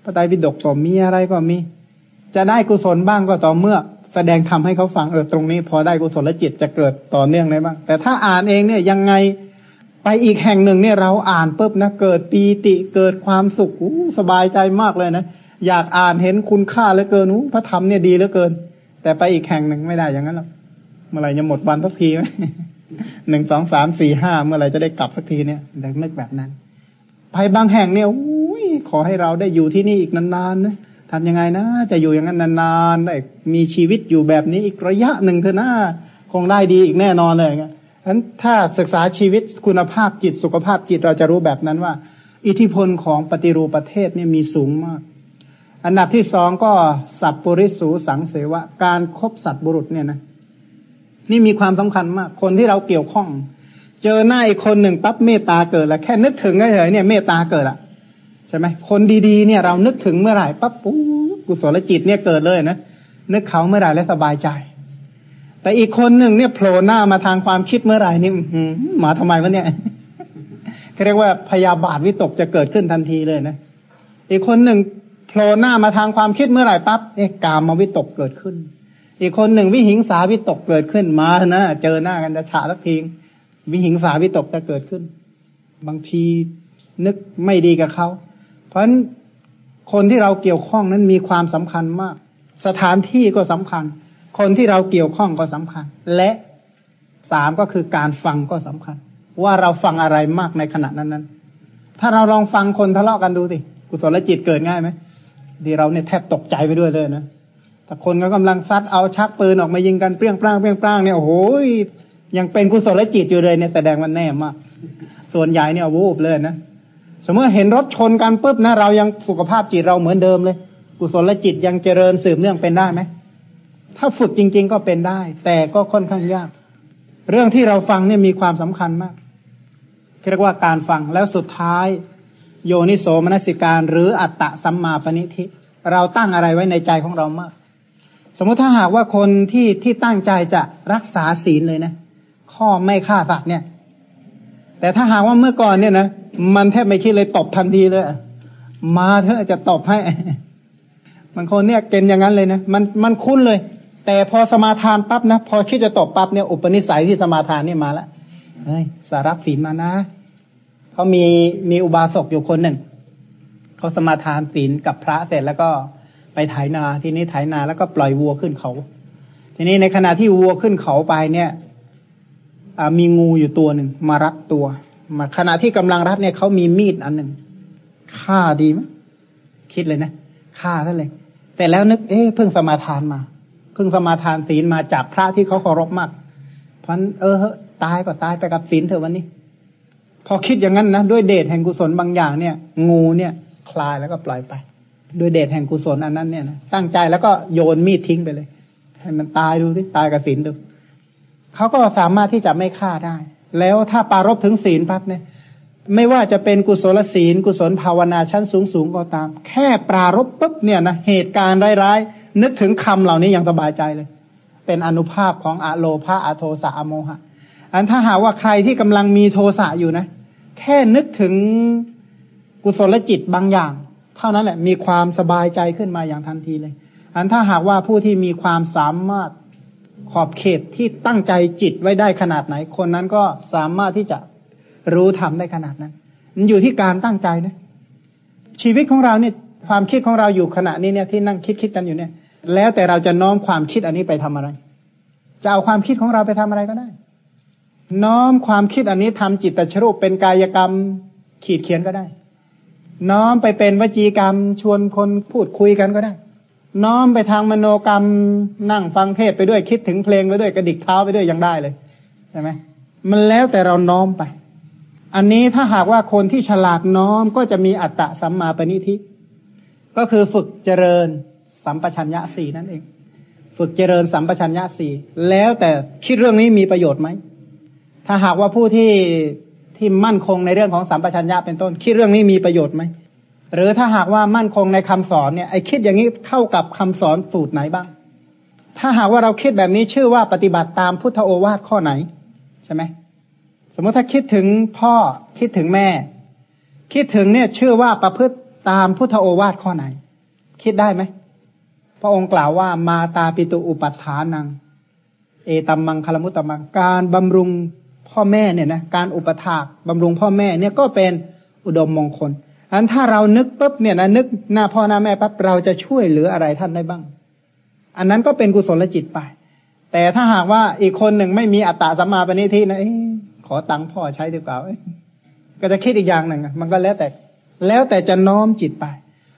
พระไตรปิฎกก็มีอะไรก็มี จะได้กุศลบ้างก็ต่อเมื่อ แสดงทำให้เขาฟังเออตรงนี้ พอได้กุศลจิตจะเกิดต่อเนื่องได้บ้าง แต่ถ้าอ่านเองเนี่ยยังไงไปอีกแห่งหนึ่งเนี่ยเราอ่านปุ๊บนะเกิดปีติเกิดความสุขสบายใจมากเลยนะอยากอ่านเห็นคุณค่าเหลือเกินพระธรรมเนี่ยดีเหลือเกิน แต่ไปอีกแห่งหนึ่งไม่ได้อย่างนั้นหรอก เมื่อไรจะหมดวันสักทีไหมหนึ่งสองสามสี่ห้าเมื่อไรจะได้กลับสักทีเนี่ยแต่นึกแบบนั้น ไปบางแห่งเนี่ยอุ้ยขอให้เราได้อยู่ที่นี่อีกนานๆนะทำยังไงนะจะอยู่อย่างนั้นนานๆได้มีชีวิตอยู่แบบนี้อีกระยะหนึ่งเถอะนะคงได้ดีอีกแน่นอนเลยงั้นฉะนั้นถ้าศึกษาชีวิตคุณภาพจิตสุขภาพจิตเราจะรู้แบบนั้นว่า อิทธิพลของปฏิรูปประเทศเนี่ยมีสูงมาก อันดับที่สองก็สัพปริสูสังเสวะการครบสัตบุรุษเนี่ยนะ นี่มีความสำคัญมาก คนที่เราเกี่ยวข้อง เจอหน้าอีกคนหนึ่งปั๊บเมตตาเกิดแล้วแค่นึกถึงเฉยเนี่ยเมตตาเกิดละใช่ไหมคนดีๆเนี่ยเรานึกถึงเมื่อไหร่ปั๊บปุ๊บกุศลจิตเนี่ยเกิดเลยนะนึกเขาเมื่อไหร่แล้วสบายใจ แต่อีกคนหนึ่งเนี่ยโผล่หน้ามาทางความคิดเมื่อไหร่นี่หมาทำไมวะเนี่ยเรียกว่าพยาบาทวิตกจะเกิดขึ้นทันทีเลยนะอีกคนหนึ่งโผล่หน้ามาทางความคิดเมื่อไหร่ปั๊บเอ๊ะกามมาวิตกเกิดขึ้น อีกคนหนึ่งวิหิงสาวิตกเกิดขึ้นมานะเจอหน้ากันจะฉาสักทีวิหิงสาวิตกจะเกิดขึ้น บางทีนึกไม่ดีกับเขา เพราะฉะนั้นคนที่เราเกี่ยวข้องนั้นมีความสำคัญมาก สถานที่ก็สำคัญ คนที่เราเกี่ยวข้องก็สำคัญ และสามก็คือการฟังก็สำคัญ ว่าเราฟังอะไรมากในขณะนั้นนั้นถ้าเราลองฟังคนทะเลาะกันดูสิกุศลจิตเกิดง่ายไหมดีเราเนี่ยแทบตกใจไปด้วยเลยนะ คนก็กำลังซัดเอาชักปืนออกมายิงกันเปรี้ยงปร้างเปรี้ยงปร้างเนี่ยโอ้โหยังเป็นกุศลจิตอยู่เลยเนี่ยแสดงว่าแน่มากส่วนใหญ่เนี่ยวูบเลยนะสมมติเห็นรถชนกันปุ๊บนะเรายังสุขภาพจิตเราเหมือนเดิมเลย กุศลจิตยังเจริญสืบเนื่องเป็นได้ไหมถ้าฝึกจริง ๆ ก็เป็นได้ แต่ก็ค่อนข้างยาก เรื่องที่เราฟังเนี่ยมีความสำคัญมากเรียกว่าการฟังแล้วสุดท้าย โยนิโสมนสิการหรืออัตตะสัมมาปณิธิ เราตั้งอะไรไว้ในใจของเรามาก สมมติถ้าหากว่าคนที่ที่ตั้งใจจะรักษาศีลเลยนะ ข้อไม่ฆ่าสัตว์เนี่ย แต่ถ้าหากว่าเมื่อก่อนเนี่ยนะมันแทบไม่คิดเลยตบทันทีเลย มาเถอจะตบให้มันคนเนี่ยเกณฑ์อย่างนั้นเลยนะมันมันคุ้นเลย แต่พอสมาทานปั๊บนะพอคิดจะตบปั๊บเนี่ยอุปนิสัยที่สมาทานนี่มาแล้วเฮ้ยสารับศีลมานะเขามีมีอุบาสกอยู่คนหนึ่งเขาสมาทานศีลกับพระเสร็จแล้วก็ ไปไถนา ทีนี้ไถนาแล้วก็ปล่อยวัวขึ้นเขา ทีนี้ในขณะที่วัวขึ้นเขาไปเนี่ยมีงูอยู่ตัวหนึ่งมารัดตัวมาขณะที่กำลังรัดเนี่ยเขามีมีดอันหนึ่งฆ่าดีไหมคิดเลยนะฆ่าท่านเลย แต่แล้วนึก เอ๊ะเพิ่งสมาทานมา เพิ่งสมาทานศีลมาจากพระที่เขาเคารพมาก เพราะเออตายก็ตายไปกับศีลเถอะวันนี้ พอคิดอย่างนั้นนะด้วยเดชแห่งกุศลบางอย่างเนี่ย งูเนี่ย คลายแล้วก็ปล่อยไป ด้วยเดชแห่งกุศลอันนั้นเนี่ยนะตั้งใจแล้วก็โยนมีดทิ้งไปเลย ให้มันตายดูสิตายกับศีลดูเขาก็สามารถที่จะไม่ฆ่าได้ แล้วถ้าปารบถึงศีลปั๊บเนี่ย ไม่ว่าจะเป็นกุศลศีล กุศลภาวนาชั้นสูงสูงก็ตาม แค่ปรารบปุ๊บเนี่ยนะเหตุการณ์ร้ายๆนึกถึงคำเหล่านี้ยังสบายใจเลย เป็นอนุภาพของอะโลภาอะโทสะอะโมหะ อันถ้าหากว่าใครที่กำลังมีโทสะอยู่นะ แค่นึกถึงกุศลจิตบางอย่าง ท่านั้นแหละมีความสบายใจขึ้นมาอย่างทันทีเลยอันถ้าหากว่าผู้ที่มีความสามารถขอบเขตที่ตั้งใจจิตไว้ได้ขนาดไหน คนนั้นก็สามารถที่จะรู้ทำได้ขนาดนั้น มันอยู่ที่การตั้งใจนะชีวิตของเราเนี่ยความคิดของเราอยู่ขณะนี้เนี่ยที่นั่งคิดคิดกันอยู่เนี่ย แล้วแต่เราจะน้อมความคิดอันนี้ไปทำอะไร จะเอาความคิดของเราไปทำอะไรก็ได้ น้อมความคิดอันนี้ทำจิตตชรูปเป็นกายกรรมขีดเขียนก็ได้ น้อมไปเป็นวจีกรรม ชวนคนพูดคุยกันก็ได้ น้อมไปทางมโนกรรมนั่งฟังเทศไปด้วยคิดถึงเพลงไปด้วยกระดิกเท้าไปด้วยยังได้เลยใช่ไหมมันแล้วแต่เราน้อมไป อันนี้ถ้าหากว่าคนที่ฉลาดน้อมก็จะมีอัตตะสัมมาปณิทิก็คือฝึกเจริญสัมปชัญญะสี่นั่นเอง ฝึกเจริญสัมปชัญญะสี่แล้วแต่คิดเรื่องนี้มีประโยชน์ไหมถ้าหากว่าผู้ที่ ที่มั่นคงในเรื่องของสัมปชัญญะเป็นต้น คิดเรื่องนี้มีประโยชน์ไหมหรือถ้าหากว่ามั่นคงในคำสอนเนี่ยไอคิดอย่างนี้เข้ากับคำสอนสูตรไหนบ้าง ถ้าหากว่าเราคิดแบบนี้ชื่อว่าปฏิบัติตามพุทธโอวาทข้อไหนใช่ไหมสมมติถ้าคิดถึงพ่อคิดถึงแม่ คิดถึงเนี่ยชื่อว่าประพฤติตามพุทธโอวาทข้อไหน คิดได้ไหมพระองค์กล่าวว่ามาตาปิตุอุปัฏฐานัง เอตัมมังคลมุตตมังการบำรุง พ่อแม่เนี่ยนะการอุปถากบำรุงพ่อแม่เนี่ยก็เป็นอุดมมงคลอันถ้าเรานึกปุ๊บเนี่ยนะนึกหน้าพ่อหน้าแม่ปั๊บเราจะช่วยเหลืออะไรท่านได้บ้าง อันนั้นก็เป็นกุศลจิตไป แต่ถ้าหากว่าอีกคนหนึ่งไม่มีอัตตาสัมมาปณิทินะขอตังค์พ่อใช้ดีกว่าก็จะคิดอีกอย่างหนึ่งมันก็แล้วแต่ แล้วแต่จะน้อมจิตไป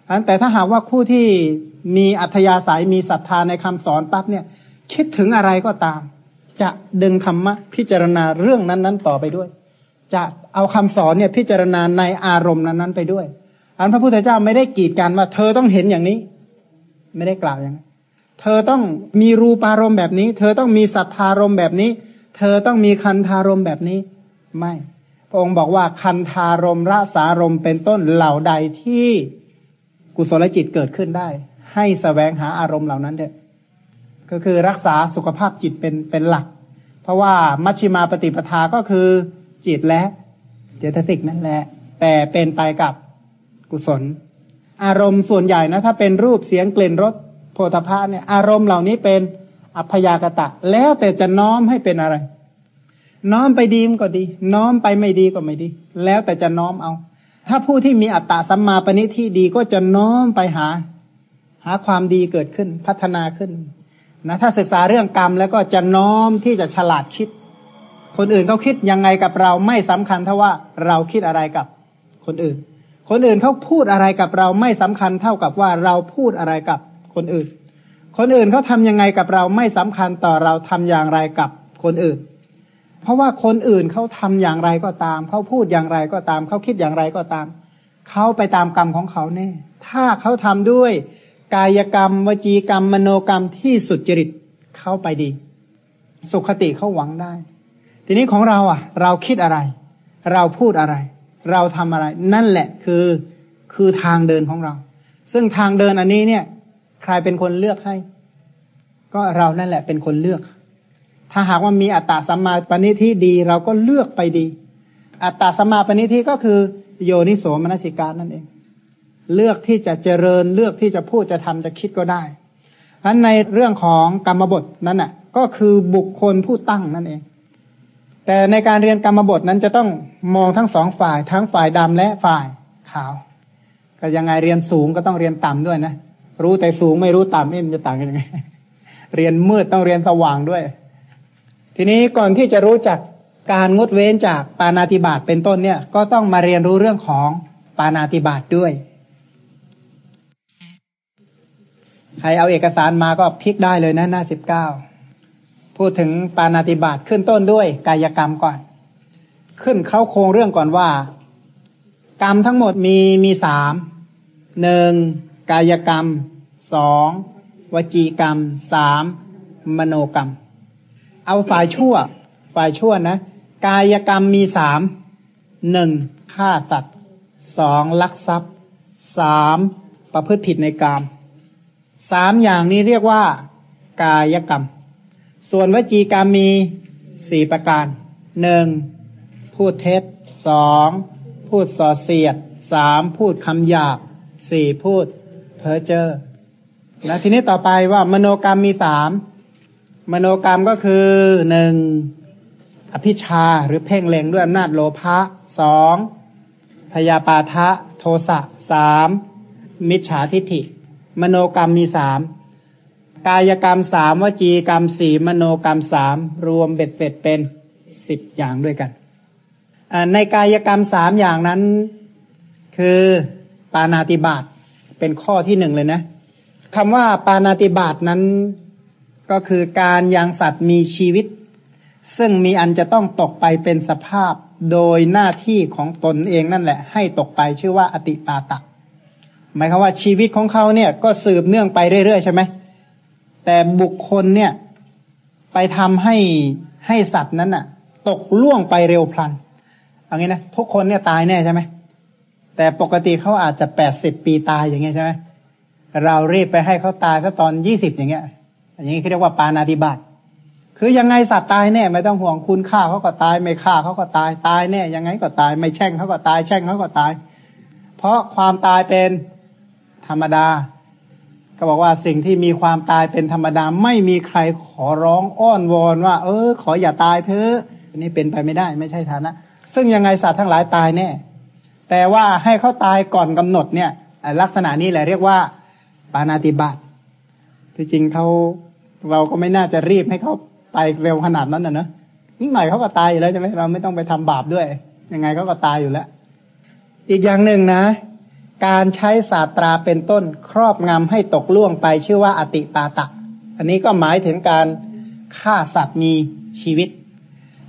อันแต่ถ้าหากว่าผู้ที่มีอัธยาศัยมีศรัทธาในคำสอนปั๊บเนี่ย คิดถึงอะไรก็ตาม จะดึงธรรมะพิจารณาเรื่องนั้นๆต่อไปด้วย จะเอาคำสอนเนี่ยพิจารณาในอารมณ์นั้นๆไปด้วย อันพระพุทธเจ้าไม่ได้กีดกันว่า เธอต้องเห็นอย่างนี้ ไม่ได้กล่าวอย่างนั้นเธอต้องมีรูปารมณ์แบบนี้ เธอต้องมีสัทธารมณ์แบบนี้ เธอต้องมีคันธารมณ์แบบนี้ ไม่ พระองค์บอกว่าคันธารมระสารมเป็นต้นเหล่าใดที่กุศลจิตเกิดขึ้นได้ ให้สแสวงหาอารมณ์เหล่านั้นเถอะ ก็คือรักษาสุขภาพจิตเป็นเป็นหลัก เพราะว่ามัชฌิมาปฏิปทาก็คือจิตและเจตสิกนั่นแหละ แต่เป็นไปกับกุศล อารมณ์ส่วนใหญ่นะถ้าเป็นรูปเสียงกลิ่นรสโพธภาเนี่ยอารมณ์เหล่านี้เป็นอัพยากตะ แล้วแต่จะน้อมให้เป็นอะไร น้อมไปดีมก็ดี น้อมไปไม่ดีก็ไม่ดี แล้วแต่จะน้อมเอา ถ้าผู้ที่มีอัตตาสัมมาปณิที่ดีก็จะน้อมไปหา หาความดีเกิดขึ้นพัฒนาขึ้น นะถ้าศึกษาเรื่องกรรมแล้วก็จะน้อมที่จะฉลาดคิด คนอื่นเขาคิดยังไงกับเราไม่สำคัญเท่าว่าเราคิดอะไรกับคนอื่น คนอื่นเขาพูดอะไรกับเราไม่สำคัญเท่ากับว่าเราพูดอะไรกับคนอื่น คนอื่นเขาทำยังไงกับเราไม่สำคัญต่อเราทำอย่างไรกับคนอื่น เพราะว่าคนอื่นเขาทำอย่างไรก็ตามเขาพูดอย่างไรก็ตามเขาคิดอย่างไรก็ตามเขาไปตามกรรมของเขาแน่ ถ้าเขาทำด้วย กายกรรม วจีกรรม มโนกรรมที่สุดจริตเข้าไปดี สุขติเขาหวังได้ ทีนี้ของเราอะ เราคิดอะไร เราพูดอะไร เราทำอะไร นั่นแหละคือคือทางเดินของเรา ซึ่งทางเดินอันนี้เนี่ย ใครเป็นคนเลือกให้ ก็เรานั่นแหละเป็นคนเลือก ถ้าหากว่ามีอัตตาสัมมาปณิที่ดี เราก็เลือกไปดี อัตตาสัมมาปณิที่ก็คือ โยนิโสมนสิการนั่นเอง เลือกที่จะเจริญเลือกที่จะพูดจะทำจะคิดก็ได้อันในเรื่องของกรรมบทนั้นน่ะ ก็คือบุคคลผู้ตั้งนั่นเอง แต่ในการเรียนกรรมบทนั้นจะต้องมองทั้งสองฝ่าย ทั้งฝ่ายดำและฝ่ายขาว ก็ยังไงเรียนสูงก็ต้องเรียนต่ำด้วยนะรู้แต่สูงไม่รู้ต่ำนี่มันจะต่างกันยังไง เรียนมืดต้องเรียนสว่างด้วย ทีนี้ก่อนที่จะรู้จักการงดเว้นจากปานาติบาตเป็นต้นเนี่ย ก็ต้องมาเรียนรู้เรื่องของปานาติบาตด้วย ใครเอาเอกสารมาก็พลิกได้เลยนะหน้าสิบเก้าพูดถึงปานาติบาตขึ้นต้นด้วยกายกรรมก่อน ขึ้นเข้าโครงเรื่องก่อนว่า กรรมทั้งหมดมีมีสามหนึ่งกายกรรมสองวจีกรรมสามมโนกรรม เอาฝ่ายชั่ว ฝ่ายชั่วนะ กายกรรมมีสามหนึ่งฆ่าสัตว์สองลักทรัพย์สามประพฤติผิดในกรรม สามอย่างนี้เรียกว่า กายกรรม ส่วนวจีกรรมมีสี่ประการหนึ่งพูดเท็จสองพูดส่อเสียดสามพูดคำหยาบสี่พูดเพ้อเจ้อแล้วทีนี้ต่อไปว่ามโนกรรมมีสามมโนกรรมก็คือหนึ่งอภิชาหรือเพ่งเล็งด้วยอำนาจโลภะสองพยาปาทะโทสะสามมิจฉาทิฏฐิ มโนกรรมมีสามกายกรรมสามวจีกรรมสี่มโนกรรมสามรวมเบ็ดเสร็จเป็นสิบอย่างด้วยกันในกายกรรมสามอย่างนั้น คือปานาติบาตเป็นข้อที่หนึ่งเลยนะคำว่าปานาติบาตนั้นก็คือการยังสัตว์มีชีวิต ซึ่งมีอันจะต้องตกไปเป็นสภาพโดยหน้าที่ของตนเองนั่นแหละ ให้ตกไปชื่อว่าอติปาตัก หมายความว่าชีวิตของเขาเนี่ยก็สืบเนื่องไปเรื่อยๆใช่ไหมแต่บุคคลเนี่ย ไปทำให้ให้สัตว์นั้นน่ะตกล่วงไปเร็วพลันอย่างนี้นะทุกคนเนี่ยตายแน่ใช่ไหมแต่ปกติเขาอาจจะแปดสิบปีตายอย่างเงี้ยใช่ไหมเรารีบไปให้เขาตายซะตอนยี่สิบอย่างเงี้ย อย่างนี้เขาเรียกว่าปานาติบาตคือยังไงสัตว์ตายแน่ไม่ต้องห่วงคุณฆ่าเขาก็ตายไม่ฆ่าเขาก็ตายตายแน่ยังไงก็ตายไม่แช่งเขาก็ตายแช่งเขาก็ตาย เพราะความตายเป็น ธรรมดา ก็บอกว่าสิ่งที่มีความตายเป็นธรรมดา ไม่มีใครขอร้องอ้อนวอนว่า เออ ขออย่าตายเถอะอันนี้เป็นไปไม่ได้ ไม่ใช่ฐานะ ซึ่งยังไงสัตว์ทั้งหลายตายแน่แต่ว่าให้เขาตายก่อนกำหนดเนี่ย ลักษณะนี้แหละเรียกว่าปานาติบาตที่จริงเขาเราก็ไม่น่าจะรีบให้เขาตายเร็วขนาดนั้นนะเนอะนิดหน่อยเขาก็ตายอยู่แล้วใช่ไหมเราไม่ต้องไปทำบาปด้วย ยังไงเขาก็ตายอยู่แล้ว อีกอย่างหนึ่งนะ การใช้ศาสตราเป็นต้นครอบงำให้ตกล่วงไปชื่อว่าอติปาตะ อันนี้ก็หมายถึงการฆ่าสัตว์มีชีวิต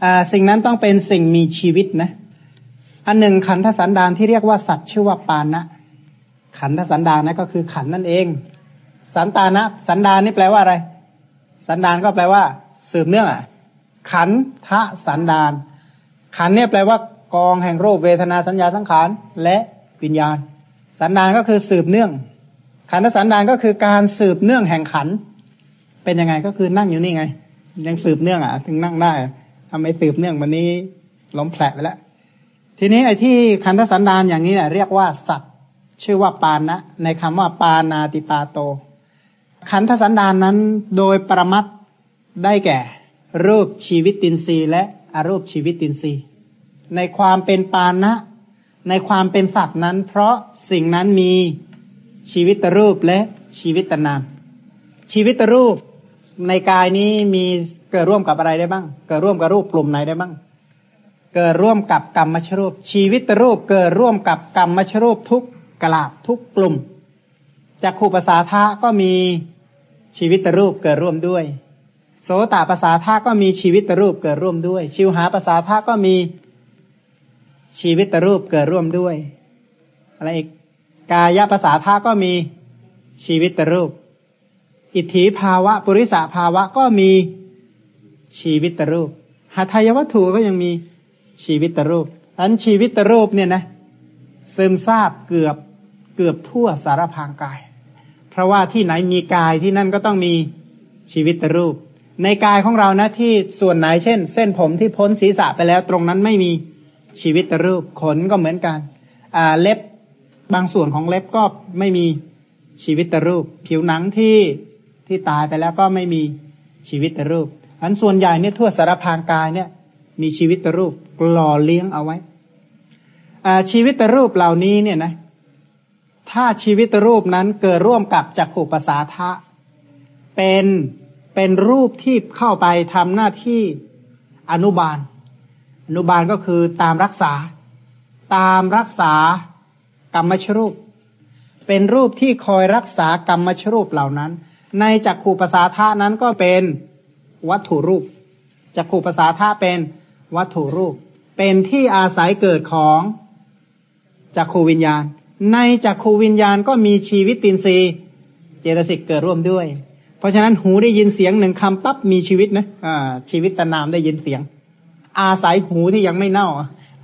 อ่าสิ่งนั้นต้องเป็นสิ่งมีชีวิตนะ อันหนึ่งขันธสันดานที่เรียกว่าสัตว์ชื่อว่าปานะ ขันธสันดานนะก็คือขันนั่นเอง สันตานะ สันดานนี่แปลว่าอะไร สันดานก็แปลว่า สืบเนื่องอะ ขันทะสันดาน ขันเนี่ยแปลว่ากองแห่งรูปเวทนาสัญญาสังขารและวิญญาณ สันดานก็คือสืบเนื่อง ขันธสันดานก็คือการสืบเนื่องแห่งขัน เป็นยังไงก็คือนั่งอยู่นี่ไง ยังสืบเนื่องอะ ถึงนั่งได้ทำไมสืบเนื่องวันนี้ล้มแผลไปแล้ว ทีนี้ไอ้ที่ขันธสันดานอย่างนี้เนี่ยเรียกว่าสัตว์ชื่อว่าปานนะในคำว่าปานาติปาโต ขันธสันดานนั้นโดยประมัดได้แก่ รูปชีวิตตินทรีและอรูปชีวิตตินทรีในความเป็นปานะ ในความเป็นสัตว์นั้น เพราะ สิ่งนั้นมีชีวิตรูปและชีวิตนาม ชีวิตรูปในกายนี้มีเกิดร่วมกับอะไรได้บ้าง เกิดร่วมกับรูปกลุ่มไหนได้บ้าง เกิดร่วมกับกรรมมชรูป ชีวิตรูปเกิดร่วมกับกรรมมชรูปทุกกลาบทุกกลุ่มจากขูปสาทะก็มีชีวิตรูปเกิดร่วมด้วย โสตภาษาท่าก็มีชีวิตรูปเกิดร่วมด้วย ชิวหาภาษาท่าก็มีชีวิตรูปเกิดร่วมด้วย อะไรอีก กายภาษาท่าก็มีชีวิตรูป อิทธิภาวะ ปุริสาภาวะก็มีชีวิตรูปหาทายวัตถุก็ยังมีชีวิตรูปอันชีวิตรูปเนี่ยนะซึมซาบเกือบเกือบทั่วสารพางกาย เพราะว่าที่ไหนมีกายที่นั่นก็ต้องมีชีวิตรูป ในกายของเรานะที่ส่วนไหนเช่น เส้นผมที่พ้นศีรษะไปแล้วตรงนั้นไม่มีชีวิตรูปขนก็เหมือนกัน อ่าเล็บ บางส่วนของเล็บก็ไม่มีชีวิตรูป ผิวหนังที่ที่ตายไปแล้วก็ไม่มีชีวิตรูปอันส่วนใหญ่เนี่ยทั่วสารพางกายเนี่ย มีชีวิตรูปหล่อเลี้ยงเอาไว้ชีวิตรูปเหล่านี้เนี่ยนะ ถ้าชีวิตรูปนั้นเกิดร่วมกับจักขุปสาทะเป็นเป็นรูปที่เข้าไปทำหน้าที่อนุบาล อนุบาลก็คือตามรักษา ตามรักษา กรรมชรูป เป็นรูปที่คอยรักษากรรมชรูปเหล่านั้น ในจักขุปสาษาทะนั้นก็เป็นวัตถุรูปจักขุปสาษาทะเป็นวัตถุรูป เป็นที่อาศัยเกิดของจักขูวิญญาณ ในจักขูวิญญาณก็มีชีวิตตินทรีย์เจตสิกเกิดร่วมด้วย เพราะฉะนั้นหูได้ยินเสียงหนึ่งคำปั๊บมีชีวิตนะอ่าชีวิตตนามได้ยินเสียง อาศัยหูที่ยังไม่เน่า